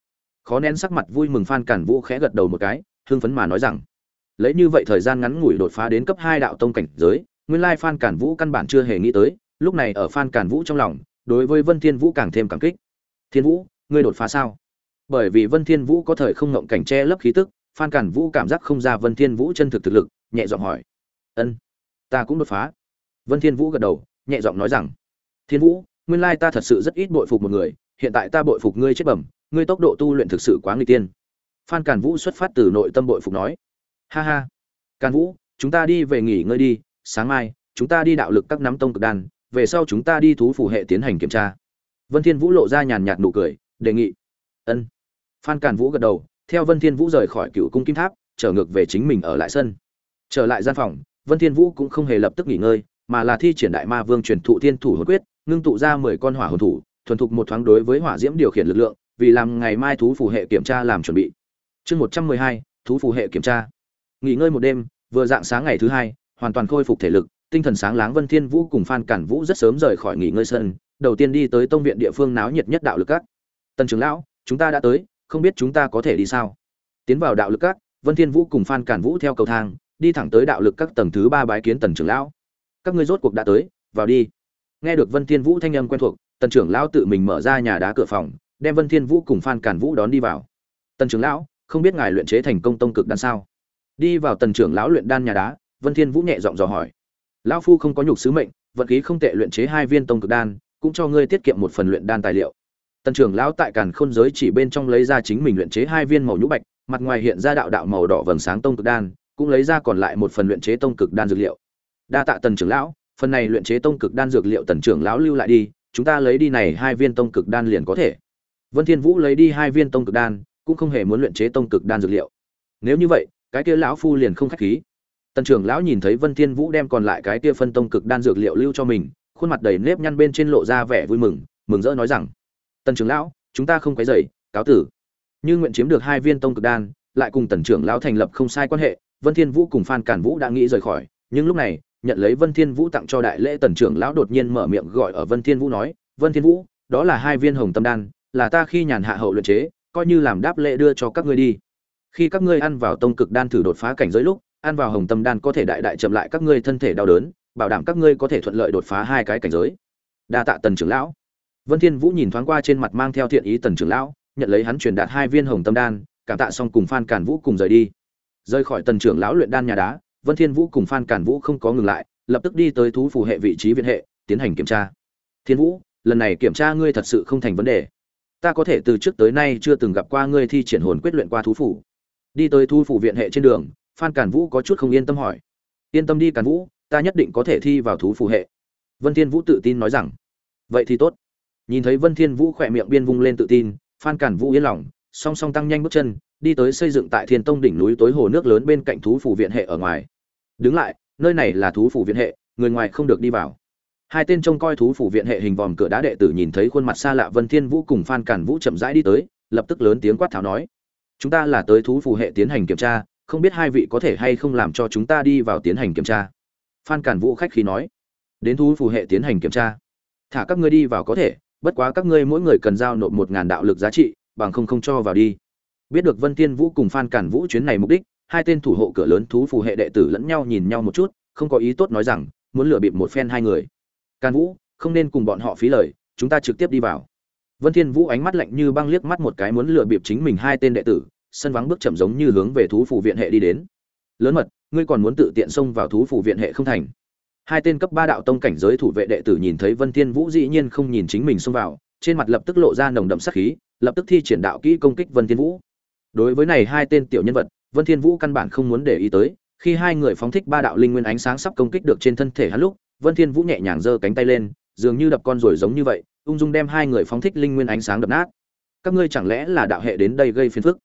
khó nén sắc mặt vui mừng phan càn vũ khẽ gật đầu một cái, hưng phấn mà nói rằng, lấy như vậy thời gian ngắn ngủi đột phá đến cấp hai đạo tông cảnh giới, nguyên lai phan càn vũ căn bản chưa hề nghĩ tới, lúc này ở phan càn vũ trong lòng, đối với vân thiên vũ càng thêm cảm kích. Thiên vũ, ngươi đột phá sao? Bởi vì vân thiên vũ có thời không ngộng cảnh che lấp khí tức, phan cản vũ cảm giác không ra vân thiên vũ chân thực thực lực, nhẹ giọng hỏi, ân, ta cũng đột phá. Vân thiên vũ gật đầu, nhẹ giọng nói rằng, thiên vũ, nguyên lai ta thật sự rất ít bội phục một người, hiện tại ta bội phục ngươi chết bẩm ngươi tốc độ tu luyện thực sự quá nguy tiên. Phan Càn vũ xuất phát từ nội tâm bội phục nói. Ha ha. Càn vũ chúng ta đi về nghỉ ngơi đi sáng mai chúng ta đi đạo lực các nắm tông cực đan về sau chúng ta đi thú phủ hệ tiến hành kiểm tra. Vân thiên vũ lộ ra nhàn nhạt nụ cười đề nghị. Ân. Phan càn vũ gật đầu theo Vân Thiên Vũ rời khỏi Cựu cung kim tháp, trở ngược về chính mình ở lại sân. Trở lại gian phòng, Vân Thiên Vũ cũng không hề lập tức nghỉ ngơi, mà là thi triển đại ma vương truyền thụ thiên thủ hồn quyết, ngưng tụ ra 10 con hỏa hồn thủ, thuần thục một thoáng đối với hỏa diễm điều khiển lực lượng, vì làm ngày mai thú phù hệ kiểm tra làm chuẩn bị. Chương 112, thú phù hệ kiểm tra. Nghỉ ngơi một đêm, vừa dạng sáng ngày thứ hai, hoàn toàn khôi phục thể lực, tinh thần sáng láng Vân Thiên Vũ cùng Phan Cản Vũ rất sớm rời khỏi nghỉ ngơi sân, đầu tiên đi tới tông viện địa phương náo nhiệt nhất đạo lực các. Tần trưởng lão, chúng ta đã tới, không biết chúng ta có thể đi sao tiến vào đạo lực các vân thiên vũ cùng phan cản vũ theo cầu thang đi thẳng tới đạo lực các tầng thứ ba bái kiến tần trưởng lão các ngươi rốt cuộc đã tới vào đi nghe được vân thiên vũ thanh âm quen thuộc tần trưởng lão tự mình mở ra nhà đá cửa phòng đem vân thiên vũ cùng phan cản vũ đón đi vào. Tần trưởng lão, không biết ngài luyện chế thành công tông cực đan sao? Đi vào tần trưởng lão luyện đan nhà đá, vân thiên vũ nhẹ giọng dò hỏi. Lão phu không có nhục sứ mệnh, vận khí không tệ luyện chế hai viên tông cực đan, cũng cho ngươi tiết kiệm một phần luyện đan tài liệu. Tần trưởng lão tại càn khôn giới chỉ bên trong lấy ra chính mình luyện chế hai viên màu nhũ bạch, mặt ngoài hiện ra đạo đạo màu đỏ vầng sáng tông cực đan, cũng lấy ra còn lại một phần luyện chế tông cực đan dược liệu. Đa tạ tần trưởng lão, phần này luyện chế tông cực đan dược liệu tần trưởng lão lưu lại đi, chúng ta lấy đi này hai viên tông cực đan liền có thể vân thiên vũ lấy đi hai viên tông cực đan, cũng không hề muốn luyện chế tông cực đan dược liệu. Nếu như vậy, cái kia lão phu liền không khách khí. Tần trưởng lão nhìn thấy vân thiên vũ đem còn lại cái kia phân tông cực đan dược liệu lưu cho mình, khuôn mặt đầy nếp nhăn bên trên lộ ra vẻ vui mừng mừng rỡ nói rằng, tần trưởng lão, chúng ta không quấy rầy, cáo tử. Như nguyện chiếm được hai viên tông cực đan, lại cùng tần trưởng lão thành lập không sai quan hệ, vân thiên vũ cùng phan cản vũ đã nghĩ rời khỏi, nhưng lúc này, nhận lấy vân thiên vũ tặng cho đại lễ tần trưởng lão đột nhiên mở miệng gọi ở vân thiên vũ nói, vân thiên vũ, đó là hai viên hồng tâm đan là ta khi nhàn hạ hậu luyện chế coi như làm đáp lễ đưa cho các ngươi đi khi các ngươi ăn vào tông cực đan thử đột phá cảnh giới lúc ăn vào hồng tâm đan có thể đại đại chậm lại các ngươi thân thể đau đớn bảo đảm các ngươi có thể thuận lợi đột phá hai cái cảnh giới đa tạ tần trưởng lão Vân Thiên Vũ nhìn thoáng qua trên mặt mang theo thiện ý Tần trưởng lão, nhận lấy hắn truyền đạt hai viên hồng tâm đan, cảm tạ xong cùng Phan Cản Vũ cùng rời đi. Rời khỏi Tần trưởng lão luyện đan nhà đá, Vân Thiên Vũ cùng Phan Cản Vũ không có ngừng lại, lập tức đi tới thú phù hệ vị trí viện hệ, tiến hành kiểm tra. Thiên Vũ, lần này kiểm tra ngươi thật sự không thành vấn đề. Ta có thể từ trước tới nay chưa từng gặp qua ngươi thi triển hồn quyết luyện qua thú phủ Đi tới thú phủ viện hệ trên đường, Phan Cản Vũ có chút không yên tâm hỏi. Yên tâm đi Cản Vũ, ta nhất định có thể thi vào thú phủ hệ. Vân Thiên Vũ tự tin nói rằng. Vậy thì tốt nhìn thấy vân thiên vũ khỏe miệng biên vung lên tự tin phan cản vũ yên lòng song song tăng nhanh bước chân đi tới xây dựng tại thiên tông đỉnh núi tối hồ nước lớn bên cạnh thú phủ viện hệ ở ngoài đứng lại nơi này là thú phủ viện hệ người ngoài không được đi vào hai tên trông coi thú phủ viện hệ hình vòm cửa đá đệ tử nhìn thấy khuôn mặt xa lạ vân thiên vũ cùng phan cản vũ chậm rãi đi tới, lập tức lớn tiếng quát tháo nói, chúng ta là tới thú phủ hệ tiến hành kiểm tra, không biết hai vị có thể hay không làm cho chúng ta đi vào tiến hành kiểm tra. Phan cản vũ khách khí nói, đến thú phủ hệ tiến hành kiểm tra. Thả các ngươi đi vào có thể, bất quá các ngươi mỗi người cần giao nộp một ngàn đạo lực giá trị, bằng không không cho vào đi. Biết được vân thiên vũ cùng phan cản vũ chuyến này mục đích, hai tên thủ hộ cửa lớn thú phù hệ đệ tử lẫn nhau nhìn nhau một chút, không có ý tốt nói rằng, muốn lừa bịp một phen hai người càn vũ, không nên cùng bọn họ phí lời, chúng ta trực tiếp đi vào. Vân thiên vũ ánh mắt lạnh như băng liếc mắt một cái muốn lừa bịp chính mình hai tên đệ tử, sân vắng bước chậm giống như hướng về thú phủ viện hệ đi đến. Lớn mật, ngươi còn muốn tự tiện xông vào thú phủ viện hệ không thành? Hai tên cấp ba đạo tông cảnh giới thủ vệ đệ tử nhìn thấy vân thiên vũ dĩ nhiên không nhìn chính mình xông vào, trên mặt lập tức lộ ra nồng đậm sát khí, lập tức thi triển đạo kỹ công kích vân thiên vũ. Đối với này hai tên tiểu nhân vật, vân thiên vũ căn bản không muốn để ý tới, khi hai người phóng thích ba đạo linh nguyên ánh sáng sắp công kích được trên thân thể hắn lúc vân thiên vũ nhẹ nhàng giơ cánh tay lên, dường như đập con rồi giống như vậy, ung dung đem hai người phóng thích linh nguyên ánh sáng đập nát. Các ngươi chẳng lẽ là đạo hệ đến đây gây phiền phức?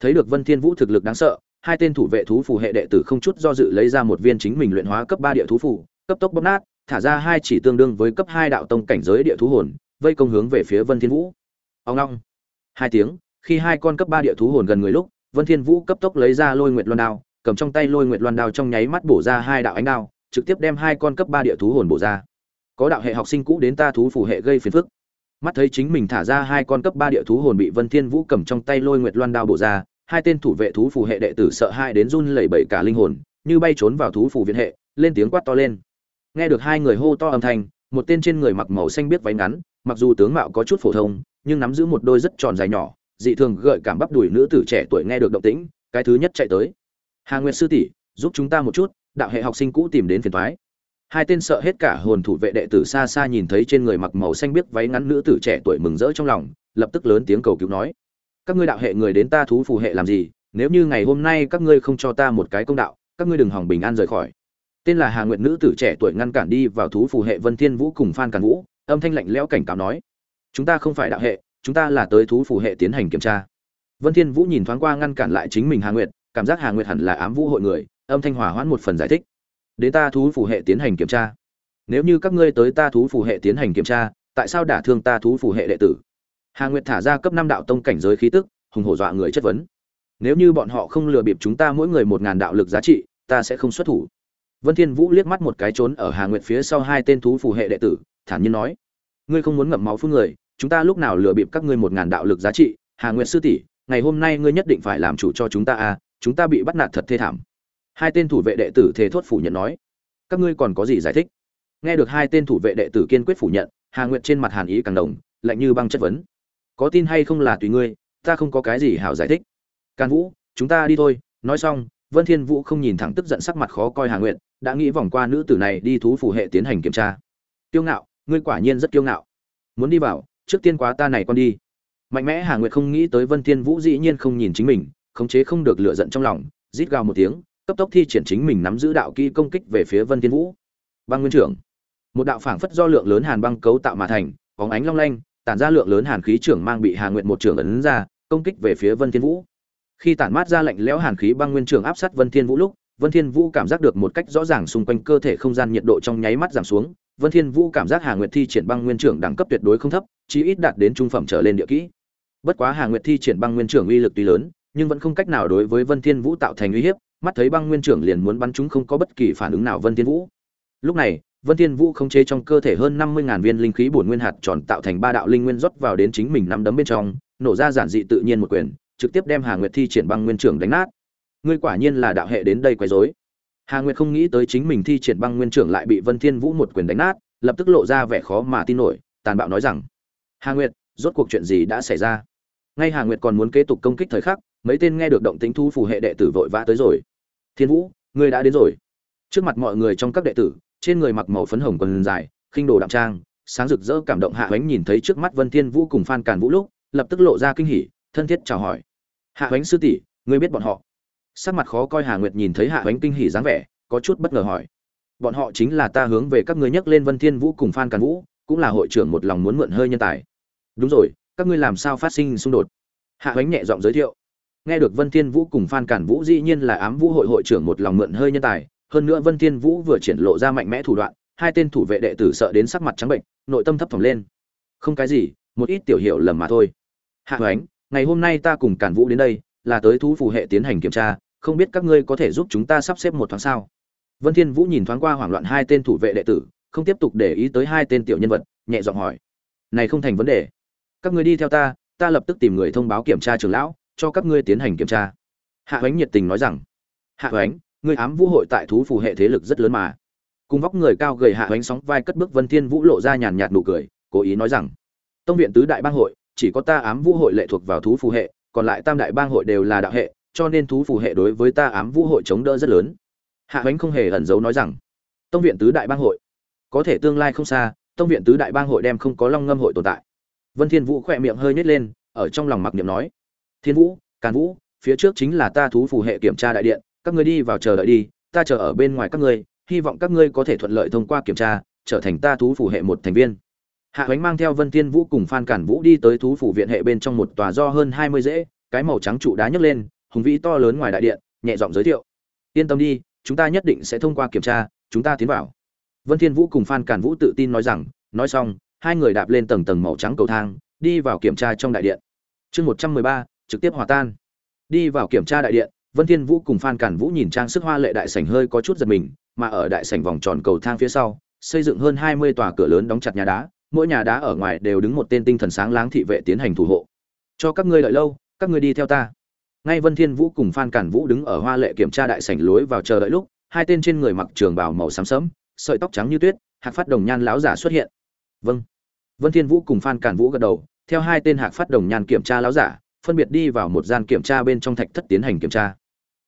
Thấy được vân thiên vũ thực lực đáng sợ, hai tên thủ vệ thú phù hệ đệ tử không chút do dự lấy ra một viên chính mình luyện hóa cấp ba địa thú phù, cấp tốc bóp nát, thả ra hai chỉ tương đương với cấp hai đạo tông cảnh giới địa thú hồn, vây công hướng về phía vân thiên vũ. Ông ngoong. hai tiếng, khi hai con cấp ba địa thú hồn gần người lúc, vân thiên vũ cấp tốc lấy ra lôi nguyệt loan đao, cầm trong tay lôi nguyệt loan đao trong nháy mắt bổ ra hai đạo ánh đao trực tiếp đem hai con cấp ba địa thú hồn bổ ra. Có đạo hệ học sinh cũ đến ta thú phù hệ gây phiền phức. Mắt thấy chính mình thả ra hai con cấp ba địa thú hồn bị vân thiên vũ cầm trong tay lôi nguyệt loan đao bổ ra, hai tên thủ vệ thú phù hệ đệ tử sợ hai đến run lẩy bẩy cả linh hồn, như bay trốn vào thú phù viện hệ, lên tiếng quát to lên. Nghe được hai người hô to âm thanh, một tên trên người mặc màu xanh biết váy ngắn, mặc dù tướng mạo có chút phổ thông, nhưng nắm giữ một đôi rất tròn dài nhỏ, dị thường gợi cảm bắp đùi nữ tử trẻ tuổi nghe được động tĩnh, cái thứ nhất chạy tới. Hà nguyệt sư tỷ, giúp chúng ta một chút đạo hệ học sinh cũ tìm đến phiền toái. hai tên sợ hết cả hồn thủ vệ đệ tử xa xa nhìn thấy trên người mặc màu xanh biếc váy ngắn nữ tử trẻ tuổi mừng rỡ trong lòng, lập tức lớn tiếng cầu cứu nói, các ngươi đạo hệ người đến ta thú phù hệ làm gì? Nếu như ngày hôm nay các ngươi không cho ta một cái công đạo, các ngươi đừng hỏng bình an rời khỏi. Tên là hà nguyệt nữ tử trẻ tuổi ngăn cản đi vào thú phù hệ vân thiên vũ cùng phan càn vũ, âm thanh lạnh lẽo cảnh cáo nói, chúng ta không phải đạo hệ, chúng ta là tới thú phù hệ tiến hành kiểm tra. Vân thiên vũ nhìn thoáng qua ngăn cản lại chính mình hà nguyệt, cảm giác hà nguyệt hẳn là ám vũ hội người âm thanh hòa hoãn một phần giải thích. Đến ta thú phù hệ tiến hành kiểm tra. Nếu như các ngươi tới ta thú phù hệ tiến hành kiểm tra, tại sao đả thương ta thú phù hệ đệ tử? Hà nguyệt thả ra cấp năm đạo tông cảnh giới khí tức, hùng hổ dọa người chất vấn. Nếu như bọn họ không lừa bịp chúng ta mỗi người một ngàn đạo lực giá trị, ta sẽ không xuất thủ. Vân thiên vũ liếc mắt một cái trốn ở hà nguyệt phía sau hai tên thú phù hệ đệ tử, thản nhiên nói, ngươi không muốn ngậm máu phun người, chúng ta lúc nào lừa bịp các ngươi một ngàn đạo lực giá trị? Hà nguyệt sư tỷ, ngày hôm nay ngươi nhất định phải làm chủ cho chúng ta à chúng ta bị bắt nạt thật thê thảm hai tên thủ vệ đệ tử thề thốt phủ nhận nói, các ngươi còn có gì giải thích? Nghe được hai tên thủ vệ đệ tử kiên quyết phủ nhận, hà nguyệt trên mặt hàn ý càng đồng lạnh như băng chất vấn, có tin hay không là tùy ngươi, ta không có cái gì hảo giải thích. Càn vũ, chúng ta đi thôi. Nói xong, vân thiên vũ không nhìn thẳng tức giận sắc mặt khó coi hà nguyệt, đã nghĩ vòng qua nữ tử này đi thú phủ hệ tiến hành kiểm tra. Kiêu ngạo, ngươi quả nhiên rất kiêu ngạo. Muốn đi vào, trước tiên quá ta này con đi. Mạnh mẽ hà nguyệt không nghĩ tới vân thiên vũ dĩ nhiên không nhìn chính mình, khống chế không được lựa giận trong lòng, rít gào một tiếng cấp tốc thi triển chính mình nắm giữ đạo kỹ công kích về phía vân thiên vũ. Băng nguyên trưởng, một đạo phảng phất do lượng lớn hàn băng cấu tạo mà thành, bóng ánh long lanh, tản ra lượng lớn hàn khí trưởng mang bị hà nguyệt một trưởng ấn ra, công kích về phía vân thiên vũ. Khi tản mát ra lạnh lẽo hàn khí, băng nguyên trưởng áp sát vân thiên vũ lúc, vân thiên vũ cảm giác được một cách rõ ràng xung quanh cơ thể không gian nhiệt độ trong nháy mắt giảm xuống. Vân thiên vũ cảm giác hà nguyệt thi triển băng nguyên trưởng đẳng cấp tuyệt đối không thấp, chí ít đạt đến trung phẩm trở lên địa kỹ. Bất quá hà nguyệt thi triển băng nguyên trưởng uy lực tuy lớn, nhưng vẫn không cách nào đối với vân thiên vũ tạo thành uy hiếp mắt thấy băng nguyên trưởng liền muốn bắn chúng không có bất kỳ phản ứng nào vân thiên vũ. Lúc này, vân thiên vũ không chế trong cơ thể hơn 50.000 viên linh khí bổn nguyên hạt tròn tạo thành ba đạo linh nguyên rót vào đến chính mình nắm đấm bên trong, nổ ra giản dị tự nhiên một quyền, trực tiếp đem hà nguyệt thi triển băng nguyên trưởng đánh nát. Ngươi quả nhiên là đạo hệ đến đây quấy rối. Hà nguyệt không nghĩ tới chính mình thi triển băng nguyên trưởng lại bị vân thiên vũ một quyền đánh nát, lập tức lộ ra vẻ khó mà tin nổi, tàn bạo nói rằng, hà nguyệt, rốt cuộc chuyện gì đã xảy ra? Ngay hà nguyệt còn muốn kế tục công kích thời khắc, mấy tên nghe được động tính thu phù hệ đệ tử vội vã tới rồi thiên vũ, ngươi đã đến rồi. Trước mặt mọi người trong các đệ tử, trên người mặc màu phấn hồng quần dài, khinh đồ đạm trang, sáng rực rỡ cảm động hạ ánh nhìn thấy trước mắt vân thiên vũ cùng phan càn vũ lúc, lập tức lộ ra kinh hỉ, thân thiết chào hỏi. Hạ ánh sư tỷ, ngươi biết bọn họ. Sắc mặt khó coi hà nguyệt nhìn thấy hạ ánh kinh hỉ dáng vẻ, có chút bất ngờ hỏi. Bọn họ chính là ta hướng về các ngươi nhắc lên vân thiên vũ cùng phan càn vũ, cũng là hội trưởng một lòng muốn mượn hơi nhân tài. Đúng rồi, các ngươi làm sao phát sinh xung đột? Hạ ánh nhẹ giọng giới thiệu nghe được vân thiên vũ cùng phan cản vũ dĩ nhiên là ám vũ hội hội trưởng một lòng mượn hơi nhân tài, hơn nữa vân thiên vũ vừa triển lộ ra mạnh mẽ thủ đoạn, hai tên thủ vệ đệ tử sợ đến sắc mặt trắng bệnh, nội tâm thấp thỏm lên. Không cái gì, một ít tiểu hiểu lầm mà thôi. Hạ ánh ngày hôm nay ta cùng cản vũ đến đây, là tới thú phù hệ tiến hành kiểm tra, không biết các ngươi có thể giúp chúng ta sắp xếp một thoáng sao? Vân thiên vũ nhìn thoáng qua hoảng loạn hai tên thủ vệ đệ tử, không tiếp tục để ý tới hai tên tiểu nhân vật, nhẹ giọng hỏi. Này không thành vấn đề. Các ngươi đi theo ta ta lập tức tìm người thông báo kiểm tra trưởng lão cho các ngươi tiến hành kiểm tra. Hạ hoánh nhiệt tình nói rằng, hạ hoánh, ngươi ám vũ hội tại thú phù hệ thế lực rất lớn mà. Cùng vóc người cao gầy hạ hoánh sóng vai cất bước vân thiên vũ lộ ra nhàn nhạt nụ cười, cố ý nói rằng, tông viện tứ đại bang hội, chỉ có ta ám vũ hội lệ thuộc vào thú phù hệ, còn lại tam đại bang hội đều là đạo hệ, cho nên thú phù hệ đối với ta ám vũ hội chống đỡ rất lớn. Hạ hoánh không hề ẩn giấu nói rằng, tông viện tứ đại bang hội, có thể tương lai không xa, tông viện tứ đại bang hội đem không có long ngâm hội tồn tại. Vân thiên vũ khoe miệng hơi nhếch lên, ở trong lòng mặc niệm nói thiên vũ, càn vũ, phía trước chính là ta thú phù hệ kiểm tra đại điện, các ngươi đi vào chờ đợi đi, ta chờ ở bên ngoài các ngươi, hy vọng các ngươi có thể thuận lợi thông qua kiểm tra, trở thành ta thú phù hệ một thành viên. Hạ hoánh mang theo vân thiên vũ cùng phan cản vũ đi tới thú phủ viện hệ bên trong một tòa do hơn hai mươi dễ, cái màu trắng trụ đá nhấc lên, hùng vĩ to lớn ngoài đại điện, nhẹ giọng giới thiệu. Yên tâm đi, chúng ta nhất định sẽ thông qua kiểm tra, chúng ta tiến vào. Vân thiên vũ cùng phan cản vũ tự tin nói rằng, nói xong, hai người đạp lên tầng tầng màu trắng cầu thang, đi vào kiểm tra trong đại điện. Chương một trăm mười ba trực tiếp hòa tan. Đi vào kiểm tra đại điện, vân thiên vũ cùng phan cản vũ nhìn trang sức hoa lệ đại sảnh hơi có chút giật mình, mà ở đại sảnh vòng tròn cầu thang phía sau, xây dựng hơn hai mươi tòa cửa lớn đóng chặt nhà đá, mỗi nhà đá ở ngoài đều đứng một tên tinh thần sáng láng thị vệ tiến hành thủ hộ. Cho các ngươi đợi lâu, các ngươi đi theo ta. Ngay vân thiên vũ cùng phan cản vũ đứng ở hoa lệ kiểm tra đại sảnh lối vào chờ đợi lúc, hai tên trên người mặc trường bào màu xám sẫm, sợi tóc trắng như tuyết, hạc phát đồng nhan lão giả xuất hiện. Vâng. Vân thiên vũ cùng phan cản vũ gật đầu, theo hai tên hạc phát đồng nhan kiểm tra lão giả phân biệt đi vào một gian kiểm tra bên trong thạch thất tiến hành kiểm tra.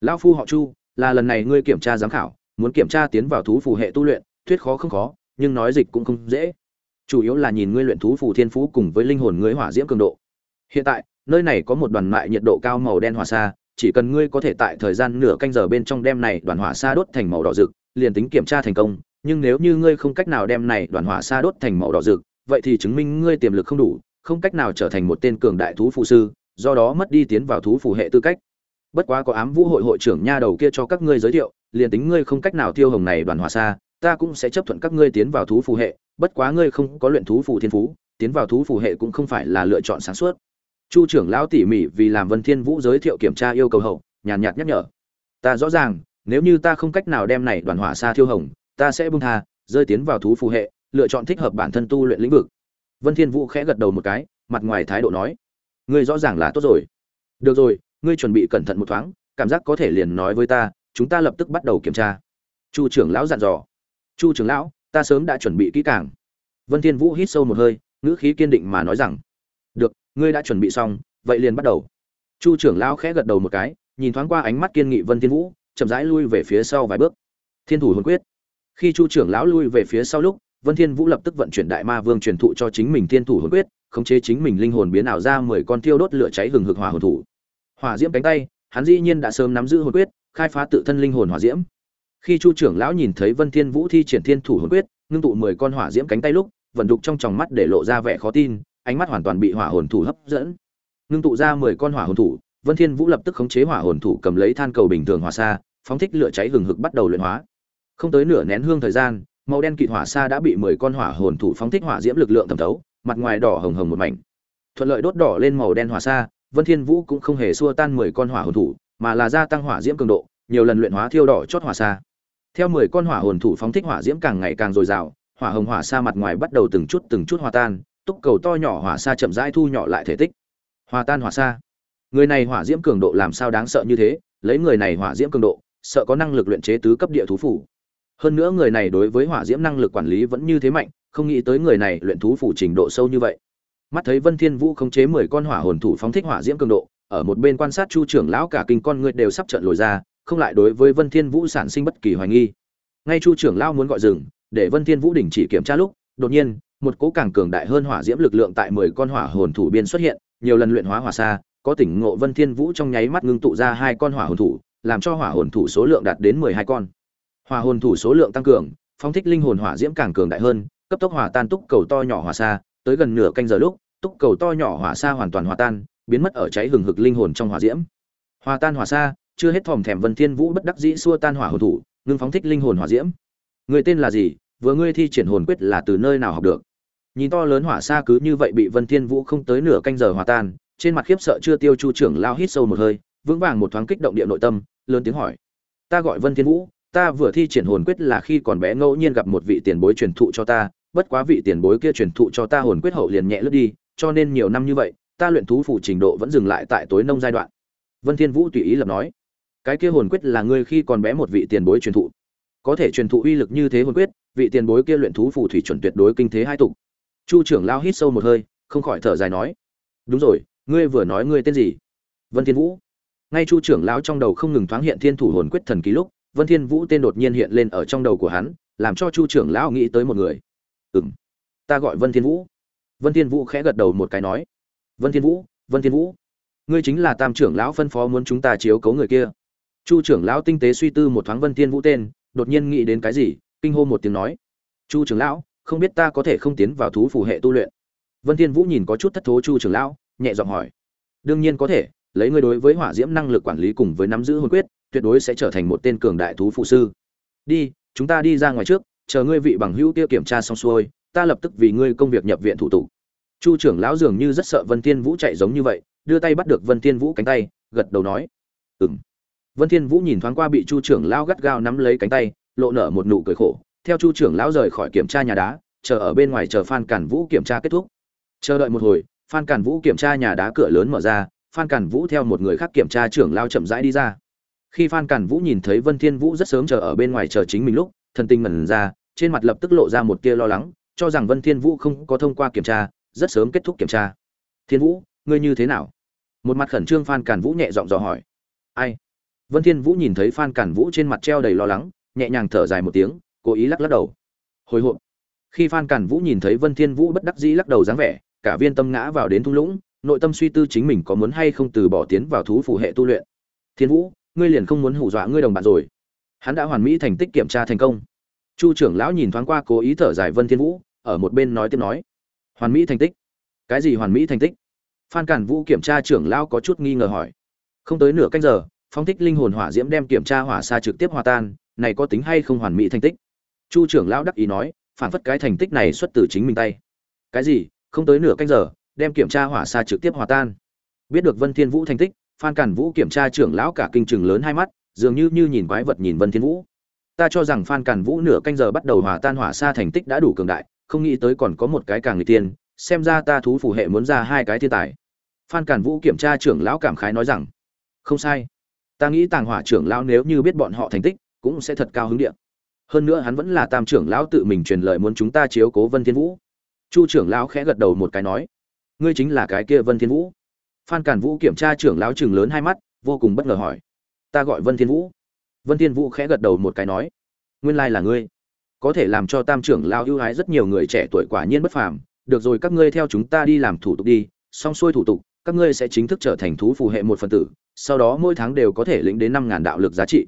Lão phu họ chu, là lần này ngươi kiểm tra giám khảo, muốn kiểm tra tiến vào thú phù hệ tu luyện, thuyết khó không khó, nhưng nói dịch cũng không dễ. Chủ yếu là nhìn ngươi luyện thú phù thiên phú cùng với linh hồn ngươi hỏa diễm cường độ. Hiện tại, nơi này có một đoàn mại nhiệt độ cao màu đen hỏa xa chỉ cần ngươi có thể tại thời gian nửa canh giờ bên trong đem này đoàn hỏa xa đốt thành màu đỏ rực, liền tính kiểm tra thành công, nhưng nếu như ngươi không cách nào đem này đoàn hỏa xa đốt thành màu đỏ rực, vậy thì chứng minh ngươi tiềm lực không đủ, không cách nào trở thành một tên cường đại thú phù sư do đó mất đi tiến vào thú phù hệ tư cách. Bất quá có ám vũ hội hội trưởng nha đầu kia cho các ngươi giới thiệu, liền tính ngươi không cách nào tiêu hồng này đoàn hòa xa, ta cũng sẽ chấp thuận các ngươi tiến vào thú phù hệ, bất quá ngươi không có luyện thú phù thiên phú, tiến vào thú phù hệ cũng không phải là lựa chọn sáng suốt. Chu trưởng lão tỉ mỉ vì làm vân thiên vũ giới thiệu kiểm tra yêu cầu hậu, nhàn nhạt nhắc nhở. Ta rõ ràng, nếu như ta không cách nào đem này đoàn hỏa xa thiêu hồng, ta sẽ buông tha, rơi tiến vào thú phù hệ, lựa chọn thích hợp bản thân tu luyện lĩnh vực. Vân thiên vũ khẽ gật đầu một cái, mặt ngoài thái độ nói ngươi rõ ràng là tốt rồi. Được rồi, ngươi chuẩn bị cẩn thận một thoáng, cảm giác có thể liền nói với ta, chúng ta lập tức bắt đầu kiểm tra. Chu trưởng lão dặn dò. Chu trưởng lão, ta sớm đã chuẩn bị kỹ càng. Vân thiên vũ hít sâu một hơi, ngữ khí kiên định mà nói rằng, được, ngươi đã chuẩn bị xong, vậy liền bắt đầu. Chu trưởng lão khẽ gật đầu một cái, nhìn thoáng qua ánh mắt kiên nghị vân thiên vũ, chậm rãi lui về phía sau vài bước. Thiên thủ hồn quyết. Khi chu trưởng lão lui về phía sau lúc vân thiên vũ lập tức vận chuyển đại ma vương truyền thụ cho chính mình thiên thủ hồn quyết, khống chế chính mình linh hồn biến ảo ra mười con thiêu đốt lửa cháy hừng hực hỏa hồn thủ. Hỏa diễm cánh tay, hắn dĩ nhiên đã sớm nắm giữ hồn quyết, khai phá tự thân linh hồn hỏa diễm. Khi chu trưởng lão nhìn thấy vân thiên vũ thi triển thiên thủ hồn quyết, ngưng tụ mười con hỏa diễm cánh tay lúc vận đục trong tròng mắt để lộ ra vẻ khó tin, ánh mắt hoàn toàn bị hỏa hồn thủ hấp dẫn. Ngưng tụ ra mười con hỏa hồn thủ, vân thiên vũ lập tức khống chế hỏa hồn thủ cầm lấy than cầu bình thường hỏa xa, phóng thích lửa cháy hừng hực bắt đầu luyện hóa. Không tới nửa nén hương thời gian màu đen kịt hỏa xa đã bị mười con hỏa hồn thủ phóng thích hỏa diễm lực lượng thẩm thấu, mặt ngoài đỏ hồng hồng một mảnh. Thuận lợi đốt đỏ lên màu đen hỏa xa vân thiên vũ cũng không hề xua tan mười con hỏa hồn thủ, mà là gia tăng hỏa diễm cường độ, nhiều lần luyện hóa thiêu đỏ chót hỏa xa theo mười con hỏa hồn thủ phóng thích hỏa diễm càng ngày càng dồi dào, hỏa hồng hỏa xa mặt ngoài bắt đầu từng chút từng chút hòa tan, túc cầu to nhỏ hỏa xa chậm rãi thu nhỏ lại thể tích. Hòa tan hỏa xa người này hỏa diễm cường độ làm sao đáng sợ như thế? Lấy người này hỏa diễm cường độ, sợ có năng lực luyện chế tứ cấp địa thú phủ hơn nữa người này đối với hỏa diễm năng lực quản lý vẫn như thế mạnh không nghĩ tới người này luyện thú phủ trình độ sâu như vậy mắt thấy vân thiên vũ khống chế mười con hỏa hồn thủ phóng thích hỏa diễm cường độ ở một bên quan sát chu trưởng lão cả kinh con người đều sắp trợn lồi ra không lại đối với Vân Thiên Vũ sản sinh bất kỳ hoài nghi. Ngay Chu trưởng lão muốn gọi dừng, để Vân Thiên Vũ đình chỉ kiểm tra lúc, đột nhiên, một cỗ càng cường đại hơn hỏa diễm lực lượng tại 10 con hỏa hồn thủ biên xuất hiện, nhiều lần luyện hóa hỏa xa, có tỉnh ngộ Vân Thiên Vũ trong nháy mắt ngưng tụ ra hai con hỏa hồn thủ, làm cho hỏa hồn thủ số lượng đạt đến 12 con. Hỏa hồn thủ số lượng tăng cường, phóng thích linh hồn hỏa diễm càng cường đại hơn, cấp tốc hòa tan túc cầu to nhỏ hỏa xa, tới gần nửa canh giờ lúc, túc cầu to nhỏ hỏa xa hoàn toàn hòa tan, biến mất ở cháy hừng hực linh hồn trong hỏa diễm. Hòa tan hỏa xa, chưa hết thòm thèm Vân Thiên Vũ bất đắc dĩ xua tan hỏa hồn thủ, ngưng phóng thích linh hồn hỏa diễm. Người tên là gì? Vừa ngươi thi triển hồn quyết là từ nơi nào học được? Nhìn to lớn hỏa xa cứ như vậy bị Vân Thiên Vũ không tới nửa canh giờ hòa tan, trên mặt khiếp sợ chưa tiêu Chu trưởng lao hít sâu một hơi, vững vàng một thoáng kích động địa nội tâm, lớn tiếng hỏi ta gọi vân thiên vũ ta vừa thi triển hồn quyết là khi còn bé ngẫu nhiên gặp một vị tiền bối truyền thụ cho ta, bất quá vị tiền bối kia truyền thụ cho ta hồn quyết hậu liền nhẹ lướt đi, cho nên nhiều năm như vậy, ta luyện thú phủ trình độ vẫn dừng lại tại tối nông giai đoạn. Vân thiên vũ tùy ý lập nói. Cái kia hồn quyết là ngươi khi còn bé một vị tiền bối truyền thụ. Có thể truyền thụ uy lực như thế hồn quyết, vị tiền bối kia luyện thú phù thủy chuẩn tuyệt đối kinh thế hai tục. Chu trưởng lao hít sâu một hơi, không khỏi thở dài nói. Đúng rồi, ngươi vừa nói ngươi tên gì? Vân thiên vũ. Ngay chu trưởng lão trong đầu không ngừng thoáng hiện thiên thủ hồn quyết thần ký lúc vân thiên vũ tên đột nhiên hiện lên ở trong đầu của hắn, làm cho chu trưởng lão nghĩ tới một người. Ừm, ta gọi vân thiên vũ. Vân thiên vũ khẽ gật đầu một cái nói. Vân thiên vũ, vân thiên vũ, ngươi chính là tam trưởng lão phân phó muốn chúng ta chiếu cố người kia. Chu trưởng lão tinh tế suy tư một thoáng vân thiên vũ tên, đột nhiên nghĩ đến cái gì, kinh hô một tiếng nói. Chu trưởng lão, không biết ta có thể không tiến vào thú phù hệ tu luyện? Vân thiên vũ nhìn có chút thất thố chu trưởng lão, nhẹ giọng hỏi. Đương nhiên có thể, lấy ngươi đối với hỏa diễm năng lực quản lý cùng với nắm giữ hồn quyết tuyệt đối sẽ trở thành một tên cường đại thú phụ sư. Đi, chúng ta đi ra ngoài trước, chờ ngươi vị bằng hữu kia kiểm tra xong xuôi, ta lập tức vì ngươi công việc nhập viện thủ tục. Chu trưởng lão dường như rất sợ vân thiên vũ chạy giống như vậy, đưa tay bắt được vân thiên vũ cánh tay, gật đầu nói, ừm. Vân thiên vũ nhìn thoáng qua bị chu trưởng lão gắt gao nắm lấy cánh tay, lộ nở một nụ cười khổ. Theo chu trưởng lão rời khỏi kiểm tra nhà đá, chờ ở bên ngoài chờ phan cản vũ kiểm tra kết thúc. Chờ đợi một hồi, phan cản vũ kiểm tra nhà đá cửa lớn mở ra, phan cản vũ theo một người khác kiểm tra trưởng lao chậm rãi đi ra khi phan cản vũ nhìn thấy vân thiên vũ rất sớm chờ ở bên ngoài chờ chính mình lúc, thần tinh ngẩn ra, trên mặt lập tức lộ ra một tia lo lắng, cho rằng vân thiên vũ không có thông qua kiểm tra, rất sớm kết thúc kiểm tra. Thiên vũ, ngươi như thế nào? Một mặt khẩn trương phan cản vũ nhẹ giọng dò hỏi. Ai? Vân thiên vũ nhìn thấy phan cản vũ trên mặt treo đầy lo lắng, nhẹ nhàng thở dài một tiếng, cố ý lắc lắc đầu. Hồi hộp. Khi phan cản vũ nhìn thấy vân thiên vũ bất đắc dĩ lắc đầu dáng vẻ, cả viên tâm ngã vào đến thung lũng, nội tâm suy tư chính mình có muốn hay không từ bỏ tiến vào thú phù hệ tu luyện. Thiên vũ ngươi liền không muốn hù dọa ngươi đồng bạn rồi. Hắn đã hoàn mỹ thành tích kiểm tra thành công. Chu trưởng lão nhìn thoáng qua cố ý thở dài vân thiên vũ, ở một bên nói tiếp nói. Hoàn mỹ thành tích? Cái gì hoàn mỹ thành tích? Phan cản vũ kiểm tra trưởng lão có chút nghi ngờ hỏi. Không tới nửa canh giờ, phong thích linh hồn hỏa diễm đem kiểm tra hỏa xa trực tiếp hòa tan, này có tính hay không hoàn mỹ thành tích? Chu trưởng lão đắc ý nói, phản phất cái thành tích này xuất từ chính mình tay. Cái gì? Không tới nửa canh giờ, đem kiểm tra hỏa xa trực tiếp hòa tan. Biết được vân thiên vũ thành tích phan cản vũ kiểm tra trưởng lão cả kinh trường lớn hai mắt, dường như như nhìn quái vật nhìn vân thiên vũ. Ta cho rằng phan cản vũ nửa canh giờ bắt đầu hòa tan hỏa xa thành tích đã đủ cường đại, không nghĩ tới còn có một cái càng người tiên, xem ra ta thú phù hệ muốn ra hai cái thiên tài. Phan cản vũ kiểm tra trưởng lão cảm khái nói rằng, không sai. Ta nghĩ tàng hỏa trưởng lão nếu như biết bọn họ thành tích, cũng sẽ thật cao hứng điện hơn nữa hắn vẫn là tam trưởng lão tự mình truyền lời muốn chúng ta chiếu cố vân thiên vũ. Chu trưởng lão khẽ gật đầu một cái nói, ngươi chính là cái kia vân thiên vũ phan cản vũ kiểm tra trưởng lão chừng lớn hai mắt vô cùng bất ngờ hỏi. Ta gọi vân thiên vũ. Vân thiên vũ khẽ gật đầu một cái nói. Nguyên lai là ngươi. Có thể làm cho tam trưởng lão ưu ái rất nhiều người trẻ tuổi quả nhiên bất phàm. Được rồi các ngươi theo chúng ta đi làm thủ tục đi. Xong xuôi thủ tục các ngươi sẽ chính thức trở thành thú phù hệ một phần tử. Sau đó mỗi tháng đều có thể lĩnh đến năm ngàn đạo lực giá trị.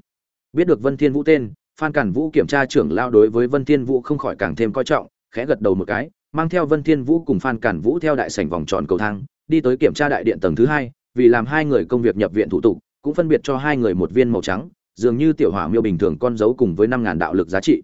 Biết được vân thiên vũ tên phan cản vũ kiểm tra trưởng lão đối với vân thiên vũ không khỏi càng thêm coi trọng khẽ gật đầu một cái mang theo Vân Thiên Vũ cùng Phan Cản Vũ theo đại sảnh vòng tròn cầu thang, đi tới kiểm tra đại điện tầng thứ hai, vì làm hai người công việc nhập viện thủ tục, cũng phân biệt cho hai người một viên màu trắng, dường như tiểu hỏa miêu bình thường con dấu cùng với năm ngàn đạo lực giá trị.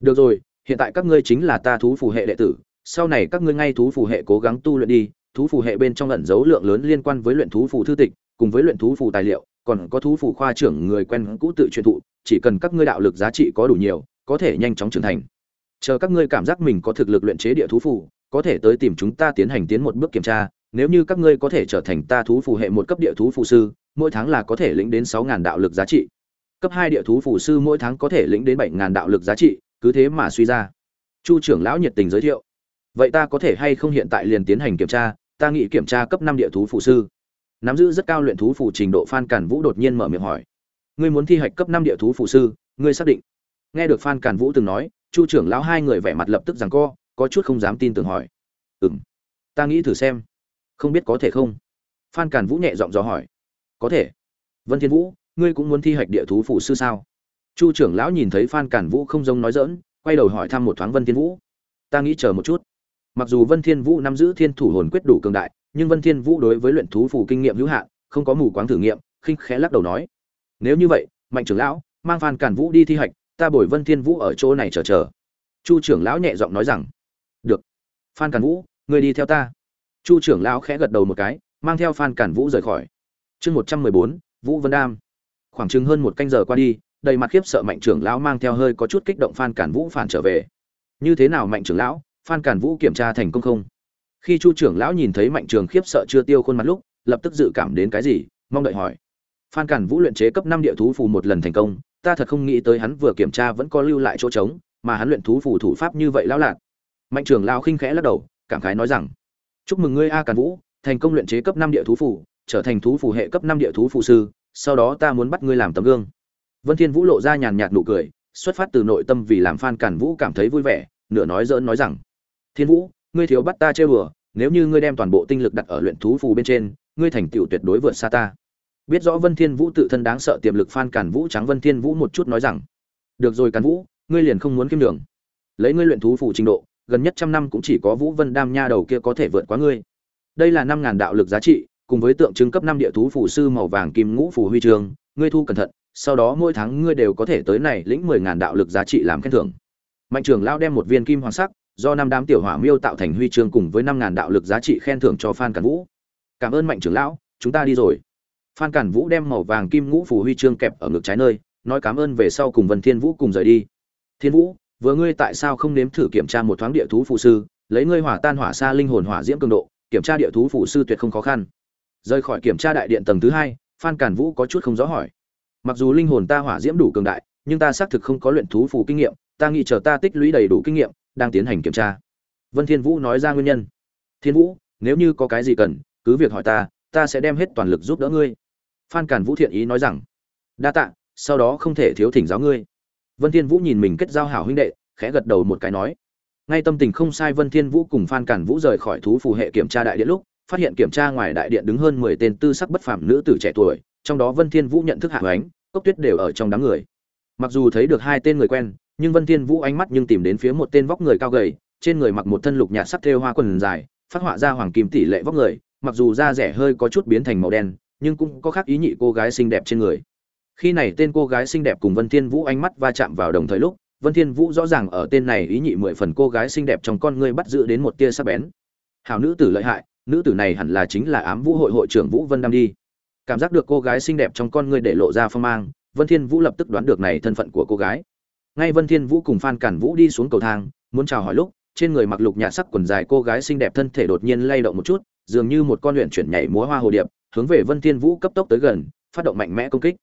Được rồi, hiện tại các ngươi chính là ta thú phù hệ đệ tử, sau này các ngươi ngay thú phù hệ cố gắng tu luyện đi, thú phù hệ bên trong ẩn dấu lượng lớn liên quan với luyện thú phù thư tịch, cùng với luyện thú phù tài liệu, còn có thú phù khoa trưởng người quen cũ tự truyền thụ, chỉ cần các ngươi đạo lực giá trị có đủ nhiều, có thể nhanh chóng trưởng thành. Chờ các ngươi cảm giác mình có thực lực luyện chế địa thú phù, có thể tới tìm chúng ta tiến hành tiến một bước kiểm tra nếu như các ngươi có thể trở thành ta thú phù hệ một cấp địa thú phù sư, mỗi tháng là có thể lĩnh đến sáu ngàn đạo lực giá trị. Cấp hai địa thú phù sư mỗi tháng có thể lĩnh đến bảy ngàn đạo lực giá trị, cứ thế mà suy ra. Chu trưởng lão nhiệt tình giới thiệu. Vậy ta có thể hay không hiện tại liền tiến hành kiểm tra, ta nghĩ kiểm tra cấp năm địa thú phù sư. Nắm giữ rất cao luyện thú phù trình độ phan cản vũ đột nhiên mở miệng hỏi. Ngươi muốn thi hạch cấp năm địa thú phù sư, ngươi xác định. Nghe được phan cản vũ từng nói, chu trưởng lão hai người vẻ mặt lập tức rằng co, có chút không dám tin tưởng hỏi. Ừm. Ta nghĩ thử xem không biết có thể không? Phan càn vũ nhẹ giọng dò hỏi. Có thể. Vân thiên vũ, ngươi cũng muốn thi hạch địa thú phụ sư sao? Chu trưởng lão nhìn thấy phan càn vũ không giống nói dỡn quay đầu hỏi thăm một thoáng vân thiên vũ. Ta nghĩ chờ một chút. Mặc dù vân thiên vũ nắm giữ thiên thủ hồn quyết đủ cường đại, nhưng vân thiên vũ đối với luyện thú phù kinh nghiệm hữu hạn, không có mù quáng thử nghiệm, khinh khẽ lắc đầu nói. Nếu như vậy, mạnh trưởng lão, mang phan càn vũ đi thi hạch, ta bồi vân thiên vũ ở chỗ này chờ chờ. Chu trưởng lão nhẹ giọng nói rằng. Được. Phan càn vũ người đi theo ta chu trưởng lão khẽ gật đầu một cái, mang theo phan cản vũ rời khỏi. Chương một trăm mười bốn, vũ vân đam. Khoảng chừng hơn một canh giờ qua đi, đầy mặt khiếp sợ mạnh trưởng lão mang theo hơi có chút kích động phan cản vũ phản trở về. Như thế nào mạnh trưởng lão, phan cản vũ kiểm tra thành công không? Khi chu trưởng lão nhìn thấy mạnh trường khiếp sợ chưa tiêu khuôn mặt lúc, lập tức dự cảm đến cái gì, mong đợi hỏi. Phan cản vũ luyện chế cấp năm địa thú phù một lần thành công, ta thật không nghĩ tới hắn vừa kiểm tra vẫn có lưu lại chỗ trống, mà hắn luyện thú phù thủ pháp như vậy lão lạc mạnh trưởng lão khinh khẽ lắc đầu, cảm khái nói rằng chúc mừng ngươi, a Càn vũ, thành công luyện chế cấp năm địa thú phù, trở thành thú phù hệ cấp năm địa thú phù sư, sau đó ta muốn bắt ngươi làm tấm gương. Vân thiên vũ lộ ra nhàn nhạt nụ cười, xuất phát từ nội tâm vì làm phan Càn vũ cảm thấy vui vẻ, nửa nói dỡn nói rằng, thiên vũ, ngươi thiếu bắt ta chơi đùa, nếu như ngươi đem toàn bộ tinh lực đặt ở luyện thú phù bên trên, ngươi thành tựu tuyệt đối vượt xa ta. Biết rõ vân thiên vũ tự thân đáng sợ tiềm lực, phan Càn vũ trắng vân thiên vũ một chút nói rằng, được rồi Càn vũ, ngươi liền không muốn kiếm đường. Lấy ngươi luyện thú phù trình độ gần nhất trăm năm cũng chỉ có vũ vân đam nha đầu kia có thể vượt quá ngươi. Đây là năm ngàn đạo lực giá trị, cùng với tượng trưng cấp năm địa thú phù sư màu vàng kim ngũ phù huy trường. ngươi thu cẩn thận, sau đó mỗi tháng ngươi đều có thể tới này lĩnh mười ngàn đạo lực giá trị làm khen thưởng. Mạnh trưởng lao đem một viên kim hoàng sắc, do năm đám tiểu hỏa miêu tạo thành huy chương cùng với năm ngàn đạo lực giá trị khen thưởng cho phan cản vũ. Cảm ơn mạnh trưởng lão, chúng ta đi rồi. Phan cản vũ đem màu vàng kim ngũ phù huy chương kẹp ở ngực trái nơi, nói cảm ơn về sau cùng vân thiên vũ cùng rời đi. Thiên vũ vừa ngươi tại sao không nếm thử kiểm tra một thoáng địa thú phụ sư, lấy ngươi hỏa tan hỏa xa linh hồn hỏa diễm cường độ, kiểm tra địa thú phụ sư tuyệt không khó khăn. Rời khỏi kiểm tra đại điện tầng thứ hai, phan cản vũ có chút không rõ hỏi. Mặc dù linh hồn ta hỏa diễm đủ cường đại, nhưng ta xác thực không có luyện thú phù kinh nghiệm, ta nghĩ chờ ta tích lũy đầy đủ kinh nghiệm, đang tiến hành kiểm tra. Vân thiên vũ nói ra nguyên nhân. Thiên vũ, nếu như có cái gì cần, cứ việc hỏi ta ta sẽ đem hết toàn lực giúp đỡ ngươi. Phan càn vũ thiện ý nói rằng, đa tạ, sau đó không thể thiếu thỉnh giáo ngươi vân thiên vũ nhìn mình kết giao hảo huynh đệ, khẽ gật đầu một cái nói. Ngay tâm tình không sai, vân thiên vũ cùng phan Cản vũ rời khỏi thú phù hệ kiểm tra đại điện lúc, phát hiện kiểm tra ngoài đại điện đứng hơn 10 tên tư sắc bất phàm nữ tử trẻ tuổi, trong đó vân thiên vũ nhận thức hạ ánh cốc tuyết đều ở trong đám người. Mặc dù thấy được hai tên người quen, nhưng vân thiên vũ ánh mắt nhưng tìm đến phía một tên vóc người cao gầy, trên người mặc một thân lục nhạt sắc thêu hoa quần dài, phát họa ra hoàng kim tỷ lệ vóc người, mặc dù da rẻ hơi có chút biến thành màu đen, nhưng cũng có khác ý nhị cô gái xinh đẹp trên người khi này tên cô gái xinh đẹp cùng vân thiên vũ ánh mắt va chạm vào đồng thời lúc, vân thiên vũ rõ ràng ở tên này ý nhị mười phần cô gái xinh đẹp trong con ngươi bắt giữ đến một tia sắc bén. Hảo nữ tử lợi hại, nữ tử này hẳn là chính là ám vũ hội hội trưởng vũ vân đam đi. Cảm giác được cô gái xinh đẹp trong con ngươi để lộ ra phong mang, vân thiên vũ lập tức đoán được này thân phận của cô gái. Ngay vân thiên vũ cùng phan cản vũ đi xuống cầu thang, muốn chào hỏi lúc, trên người mặc lục nhạt sắc quần dài cô gái xinh đẹp thân thể đột nhiên lay động một chút, dường như một con luyện chuyển nhảy múa hoa hồ điệp, hướng về vân thiên vũ cấp tốc tới gần, phát động mạnh mẽ công kích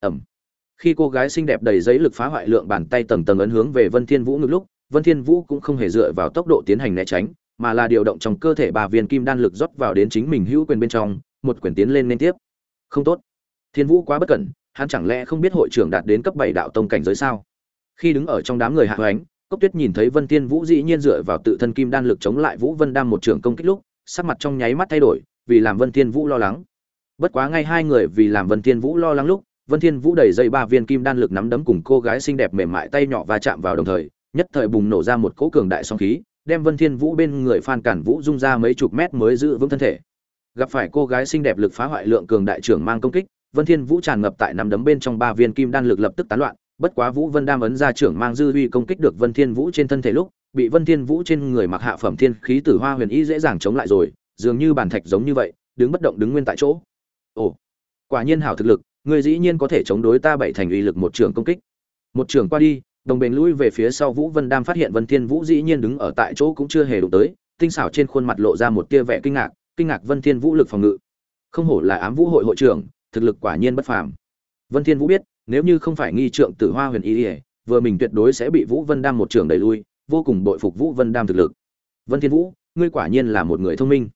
ẩm. Khi cô gái xinh đẹp đầy giấy lực phá hoại lượng bàn tay tầng tầng ấn hướng về vân thiên vũ ngược lúc, vân thiên vũ cũng không hề dựa vào tốc độ tiến hành né tránh, mà là điều động trong cơ thể bà viên kim đan lực rót vào đến chính mình hữu quyền bên trong, một quyền tiến lên liên tiếp. Không tốt. Thiên vũ quá bất cẩn, hắn chẳng lẽ không biết hội trưởng đạt đến cấp bảy đạo tông cảnh giới sao? Khi đứng ở trong đám người hạ hoánh, cốc tuyết nhìn thấy vân thiên vũ dĩ nhiên dựa vào tự thân kim đan lực chống lại vũ vân đam một trường công kích lúc, sắc mặt trong nháy mắt thay đổi, vì làm vân thiên vũ lo lắng. Bất quá ngay hai người vì làm vân thiên vũ lo lắng lúc vân thiên vũ đầy dây ba viên kim đan lực nắm đấm cùng cô gái xinh đẹp mềm mại tay nhỏ và chạm vào đồng thời, nhất thời bùng nổ ra một cỗ cường đại sóng khí, đem vân thiên vũ bên người phan cản vũ dung ra mấy chục mét mới giữ vững thân thể. Gặp phải cô gái xinh đẹp lực phá hoại lượng cường đại trưởng mang công kích, vân thiên vũ tràn ngập tại nắm đấm bên trong ba viên kim đan lực lập tức tán loạn, bất quá vũ vân đam ấn ra trưởng mang dư uy công kích được vân thiên vũ trên thân thể lúc, bị vân thiên vũ trên người mặc hạ phẩm thiên khí tử hoa huyền y dễ dàng chống lại rồi, dường như bàn thạch giống như vậy, đứng bất động đứng nguyên tại chỗ. Ồ, quả nhiên hảo thực lực người dĩ nhiên có thể chống đối ta bảy thành uy lực một trường công kích. Một trường qua đi, đồng bền lui về phía sau vũ vân đam phát hiện vân thiên vũ dĩ nhiên đứng ở tại chỗ cũng chưa hề đụng tới, tinh xảo trên khuôn mặt lộ ra một tia vẻ kinh ngạc kinh ngạc vân thiên vũ lực phòng ngự. Không hổ là ám vũ hội hội trưởng, thực lực quả nhiên bất phàm. Vân thiên vũ biết, nếu như không phải nghi trượng tử hoa huyền y vừa mình tuyệt đối sẽ bị vũ vân đam một trường đẩy lui, vô cùng bội phục vũ vân đam thực lực. Vân thiên vũ, ngươi quả nhiên là một người thông minh.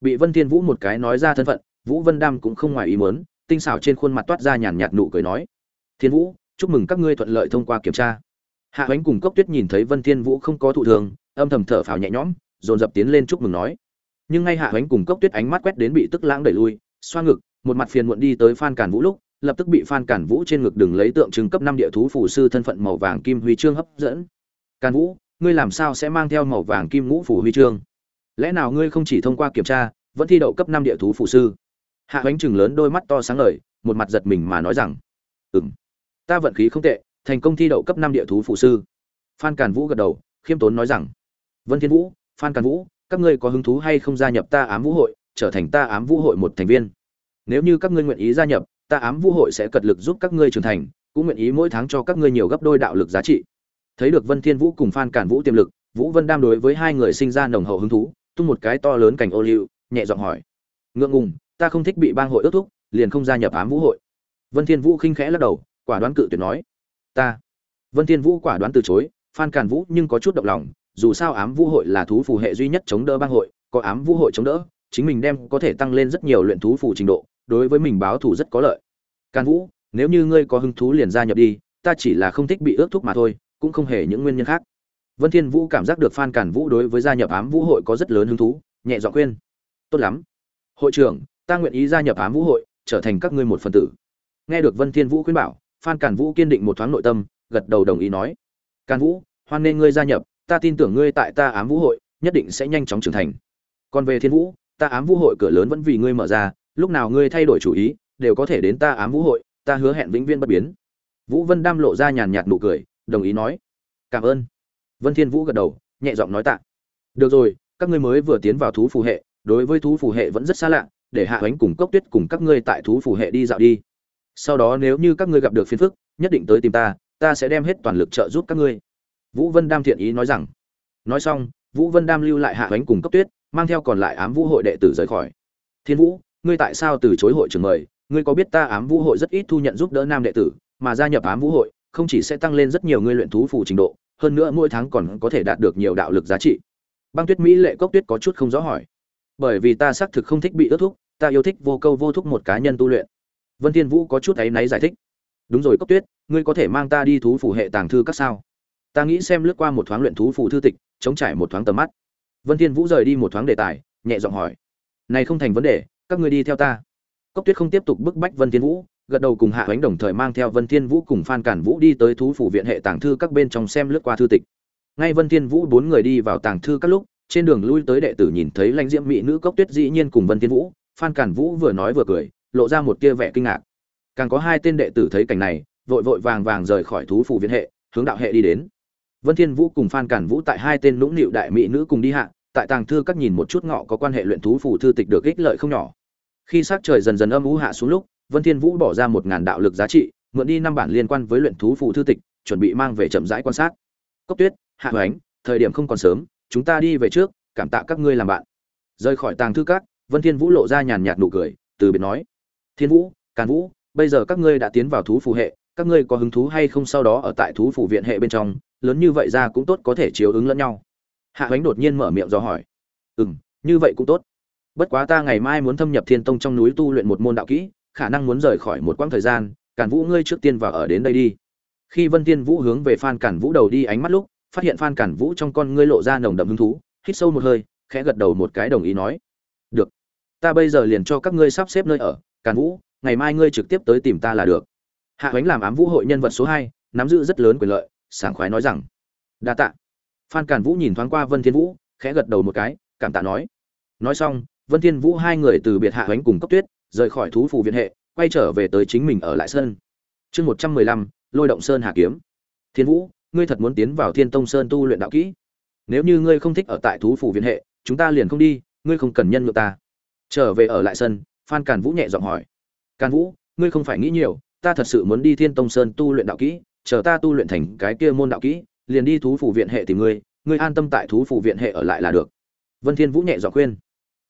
Bị vân thiên vũ một cái nói ra thân phận, vũ vân đam cũng không ngoài ý muốn tinh xảo trên khuôn mặt toát ra nhàn nhạt nụ cười nói, thiên vũ, chúc mừng các ngươi thuận lợi thông qua kiểm tra. Hạ ánh cùng cốc tuyết nhìn thấy vân thiên vũ không có thụ thường, âm thầm thở phào nhẹ nhõm, dồn dập tiến lên chúc mừng nói. Nhưng ngay hạ ánh cùng cốc tuyết ánh mắt quét đến bị tức lãng đẩy lui, xoa ngực, một mặt phiền muộn đi tới phan cản vũ lúc, lập tức bị phan cản vũ trên ngực đường lấy tượng trưng cấp năm địa thú phù sư thân phận màu vàng kim huy chương hấp dẫn. Cản vũ, ngươi làm sao sẽ mang theo màu vàng kim ngũ phủ huy chương? Lẽ nào ngươi không chỉ thông qua kiểm tra, vẫn thi đậu cấp năm địa thú phù sư? Hạ bánh chừng lớn đôi mắt to sáng ngời, một mặt giật mình mà nói rằng, ừm, ta vận khí không tệ, thành công thi đậu cấp năm địa thú phụ sư. Phan càn vũ gật đầu, khiêm tốn nói rằng, vân thiên vũ, phan càn vũ, các ngươi có hứng thú hay không gia nhập ta ám vũ hội, trở thành ta ám vũ hội một thành viên? Nếu như các ngươi nguyện ý gia nhập, ta ám vũ hội sẽ cật lực giúp các ngươi trưởng thành, cũng nguyện ý mỗi tháng cho các ngươi nhiều gấp đôi đạo lực giá trị. Thấy được vân thiên vũ cùng phan cản vũ tiềm lực, vũ vân đam đối với hai người sinh ra nồng hậu hứng thú, tung một cái to lớn cảnh ô liu, nhẹ giọng hỏi, ngượng ngùng ta không thích bị bang hội ước thúc, liền không gia nhập ám vũ hội. Vân thiên vũ khinh khẽ lắc đầu, quả đoán cự tuyệt nói. Ta, vân thiên vũ quả đoán từ chối, phan càn vũ nhưng có chút động lòng, dù sao ám vũ hội là thú phù hệ duy nhất chống đỡ bang hội, có ám vũ hội chống đỡ, chính mình đem có thể tăng lên rất nhiều luyện thú phù trình độ, đối với mình báo thù rất có lợi. Càn vũ, nếu như ngươi có hứng thú liền gia nhập đi, ta chỉ là không thích bị ước thúc mà thôi, cũng không hề những nguyên nhân khác. Vân thiên vũ cảm giác được phan càn vũ đối với gia nhập ám vũ hội có rất lớn hứng thú, nhẹ giọng khuyên. Tốt lắm. Hội trưởng ta nguyện ý gia nhập ám vũ hội, trở thành các ngươi một phần tử. Nghe được vân thiên vũ khuyên bảo, phan càn vũ kiên định một thoáng nội tâm, gật đầu đồng ý nói càn vũ, hoan nên ngươi gia nhập, ta tin tưởng ngươi tại ta ám vũ hội, nhất định sẽ nhanh chóng trưởng thành. Còn về thiên vũ, ta ám vũ hội cửa lớn vẫn vì ngươi mở ra, lúc nào ngươi thay đổi chủ ý, đều có thể đến ta ám vũ hội, ta hứa hẹn vĩnh viễn bất biến. Vũ vân đam lộ ra nhàn nhạt nụ cười, đồng ý nói, cảm ơn. Vân thiên vũ gật đầu, nhẹ giọng nói tạ. Được rồi, các ngươi mới vừa tiến vào thú phù hệ, đối với thú phù hệ vẫn rất xa lạ để hạ ánh cùng cốc tuyết cùng các ngươi tại thú phủ hệ đi dạo đi. Sau đó nếu như các ngươi gặp được phiền phức, nhất định tới tìm ta ta sẽ đem hết toàn lực trợ giúp các ngươi. Vũ vân đam thiện ý nói rằng. Nói xong, vũ vân đam lưu lại hạ ánh cùng cốc tuyết, mang theo còn lại ám vũ hội đệ tử rời khỏi. Thiên vũ, ngươi tại sao từ chối hội trưởng mời? Ngươi có biết ta ám vũ hội rất ít thu nhận giúp đỡ nam đệ tử, mà gia nhập ám vũ hội, không chỉ sẽ tăng lên rất nhiều ngươi luyện thú phù trình độ, hơn nữa mỗi tháng còn có thể đạt được nhiều đạo lực giá trị. Băng tuyết mỹ lệ cốc tuyết có chút không rõ hỏi bởi vì ta xác thực không thích bị ước thúc, ta yêu thích vô câu vô thúc một cá nhân tu luyện. Vân thiên vũ có chút áy náy giải thích. Đúng rồi cốc tuyết, ngươi có thể mang ta đi thú phủ hệ tàng thư các sao? Ta nghĩ xem lướt qua một thoáng luyện thú phủ thư tịch, chống trải một thoáng tầm mắt. Vân thiên vũ rời đi một thoáng đề tài, nhẹ giọng hỏi. Này không thành vấn đề, các ngươi đi theo ta. Cốc tuyết không tiếp tục bức bách vân thiên vũ, gật đầu cùng hạ ánh đồng thời mang theo vân thiên vũ cùng phan cản vũ đi tới thú phủ viện hệ tàng thư các bên trong xem lướt qua thư tịch. Ngay vân thiên vũ bốn người đi vào tàng thư các lúc trên đường lui tới đệ tử nhìn thấy lãnh diễm mỹ nữ cốc tuyết dĩ nhiên cùng vân thiên vũ, phan cản vũ vừa nói vừa cười, lộ ra một tia vẻ kinh ngạc. Càng có hai tên đệ tử thấy cảnh này, vội vội vàng vàng rời khỏi thú phủ viện hệ, hướng đạo hệ đi đến. Vân thiên vũ cùng phan cản vũ tại hai tên nũng nịu đại mỹ nữ cùng đi hạ, tại tàng thư các nhìn một chút ngọ có quan hệ luyện thú phủ thư tịch được ích lợi không nhỏ. Khi sắc trời dần dần âm u hạ xuống lúc, vân thiên vũ bỏ ra một ngàn đạo lực giá trị, mượn đi năm bản liên quan với luyện thú phủ thư tịch, chuẩn bị mang về chậm rãi quan sát. Cốc tuyết, hạ hoánh, thời điểm không còn sớm chúng ta đi về trước, cảm tạ các ngươi làm bạn. Rời khỏi tàng thư các, vân thiên vũ lộ ra nhàn nhạt nụ cười, từ biệt nói, thiên vũ, càn vũ, bây giờ các ngươi đã tiến vào thú phù hệ, các ngươi có hứng thú hay không sau đó ở tại thú phủ viện hệ bên trong, lớn như vậy ra cũng tốt có thể chiếu ứng lẫn nhau. Hạ huấn đột nhiên mở miệng do hỏi ừ như vậy cũng tốt. Bất quá ta ngày mai muốn thâm nhập thiên tông trong núi tu luyện một môn đạo kỹ, khả năng muốn rời khỏi một quãng thời gian cản vũ ngươi trước tiên vào ở đến đây đi. Khi vân tiên vũ hướng về phan cản vũ đầu đi ánh mắt lúc phát hiện phan cản vũ trong con ngươi lộ ra nồng đậm hứng thú, hít sâu một hơi, khẽ gật đầu một cái đồng ý nói. Được. Ta bây giờ liền cho các ngươi sắp xếp nơi ở, cản vũ, ngày mai ngươi trực tiếp tới tìm ta là được. Hạ ánh làm ám vũ hội nhân vật số hai, nắm giữ rất lớn quyền lợi, sảng khoái nói rằng. Đa tạ. Phan cản vũ nhìn thoáng qua vân thiên vũ, khẽ gật đầu một cái, cảm tạ nói. Nói xong, vân thiên vũ hai người từ biệt hạ ánh cùng cốc tuyết, rời khỏi thú phù viện hệ, quay trở về tới chính mình ở lại sơn. Chương một trăm mười lăm, lôi động sơn hà kiếm. Thiên vũ ngươi thật muốn tiến vào thiên tông sơn tu luyện đạo kỹ. Nếu như ngươi không thích ở tại thú Phủ viện hệ, chúng ta liền không đi, ngươi không cần nhân nhượng ta. Trở về ở lại sân, phan càn vũ nhẹ giọng hỏi. Càn vũ, ngươi không phải nghĩ nhiều, ta thật sự muốn đi thiên tông sơn tu luyện đạo kỹ, chờ ta tu luyện thành cái kia môn đạo kỹ, liền đi thú phủ viện hệ tìm ngươi ngươi an tâm tại thú phủ viện hệ ở lại là được. Vân thiên vũ nhẹ giọng khuyên.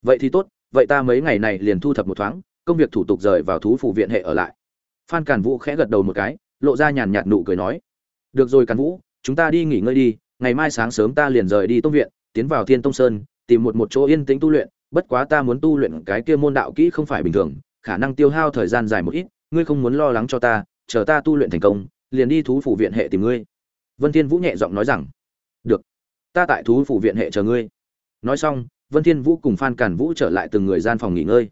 Vậy thì tốt, vậy ta mấy ngày này liền thu thập một thoáng, công việc thủ tục rời vào thú phủ viện hệ ở lại. Phan càn vũ khẽ gật đầu một cái, lộ ra nhàn nhạt nụ cười nói được rồi càn vũ, chúng ta đi nghỉ ngơi đi, ngày mai sáng sớm ta liền rời đi tông viện, tiến vào thiên tông sơn, tìm một một chỗ yên tĩnh tu luyện, bất quá ta muốn tu luyện cái kia môn đạo kỹ không phải bình thường, khả năng tiêu hao thời gian dài một ít, ngươi không muốn lo lắng cho ta, chờ ta tu luyện thành công, liền đi thú phủ viện hệ tìm ngươi. Vân thiên vũ nhẹ giọng nói rằng, được, ta tại thú phủ viện hệ chờ ngươi. Nói xong, vân thiên vũ cùng phan cản vũ trở lại từng người gian phòng nghỉ ngơi.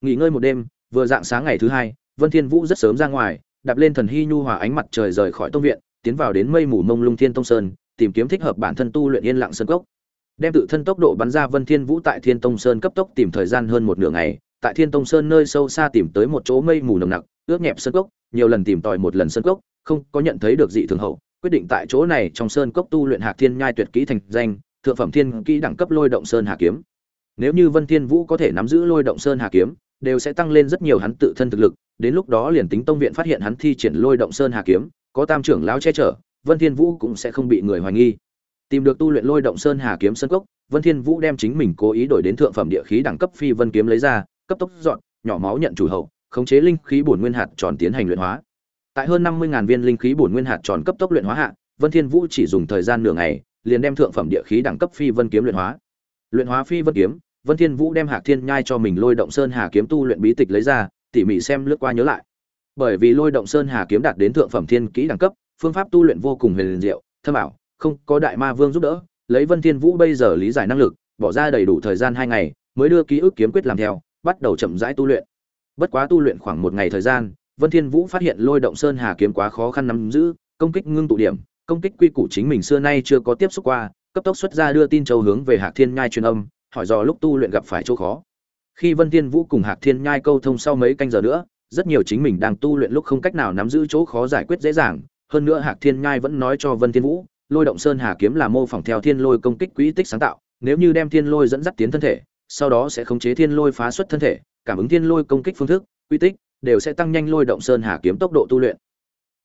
Nghỉ ngơi một đêm, vừa dạng sáng ngày thứ hai, vân thiên vũ rất sớm ra ngoài, đạp lên thần hy nhu hòa ánh mặt trời rời khỏi tông viện tiến vào đến mây mù mông lung thiên tông sơn, tìm kiếm thích hợp bản thân tu luyện yên lặng sơn cốc. Đem tự thân tốc độ bắn ra vân thiên vũ tại thiên tông sơn cấp tốc tìm thời gian hơn một nửa ngày, tại thiên tông sơn nơi sâu xa tìm tới một chỗ mây mù nồng nặc, ướt nhẹp sơn cốc, nhiều lần tìm tòi một lần sơn cốc, không có nhận thấy được dị thường hậu, quyết định tại chỗ này trong sơn cốc tu luyện hạc thiên nhai tuyệt kỹ thành danh, thượng phẩm thiên kỹ đẳng cấp lôi động sơn hà kiếm. Nếu như vân thiên vũ có thể nắm giữ lôi động sơn hà kiếm, đều sẽ tăng lên rất nhiều hắn tự thân thực lực đến lúc đó liền tính tông viện phát hiện hắn thi triển lôi động sơn hà kiếm, có tam trưởng lão che chở, vân thiên vũ cũng sẽ không bị người hoài nghi. Tìm được tu luyện lôi động sơn hà kiếm sơn cốc, vân thiên vũ đem chính mình cố ý đổi đến thượng phẩm địa khí đẳng cấp phi vân kiếm lấy ra, cấp tốc dọn, nhỏ máu nhận chủ hậu, khống chế linh khí bổn nguyên hạt tròn tiến hành luyện hóa. Tại hơn 50.000 viên linh khí bổn nguyên hạt tròn cấp tốc luyện hóa hạ, vân thiên vũ chỉ dùng thời gian nửa ngày, liền đem thượng phẩm địa khí đẳng cấp phi vân kiếm luyện hóa. Luyện hóa phi vân kiếm, vân thiên vũ đem hạc thiên nhai cho mình lôi động sơn hà kiếm tu luyện bí tịch lấy ra tỉ mỉ xem lướt qua nhớ lại. Bởi vì lôi động sơn hà kiếm đạt đến thượng phẩm thiên kỹ đẳng cấp, phương pháp tu luyện vô cùng huyền diệu, thâm ảo, không có đại ma vương giúp đỡ, lấy vân thiên vũ bây giờ lý giải năng lực, bỏ ra đầy đủ thời gian hai ngày, mới đưa ký ức kiếm quyết làm theo, bắt đầu chậm rãi tu luyện. Bất quá tu luyện khoảng một ngày thời gian, vân thiên vũ phát hiện lôi động sơn hà kiếm quá khó khăn nắm giữ, công kích ngưng tụ điểm, công kích quy củ chính mình xưa nay chưa có tiếp xúc qua, cấp tốc xuất ra đưa tin châu hướng về hạc thiên nhai truyền âm, hỏi do lúc tu luyện gặp phải chỗ khó khi vân thiên vũ cùng hạc thiên nhai câu thông sau mấy canh giờ nữa, rất nhiều chính mình đang tu luyện lúc không cách nào nắm giữ chỗ khó giải quyết dễ dàng. Hơn nữa hạc thiên nhai vẫn nói cho vân thiên vũ, lôi động sơn hà kiếm là mô phỏng theo thiên lôi công kích quỹ tích sáng tạo, nếu như đem thiên lôi dẫn dắt tiến thân thể, sau đó sẽ khống chế thiên lôi phá xuất thân thể, cảm ứng thiên lôi công kích phương thức quy tích đều sẽ tăng nhanh lôi động sơn hà kiếm tốc độ tu luyện.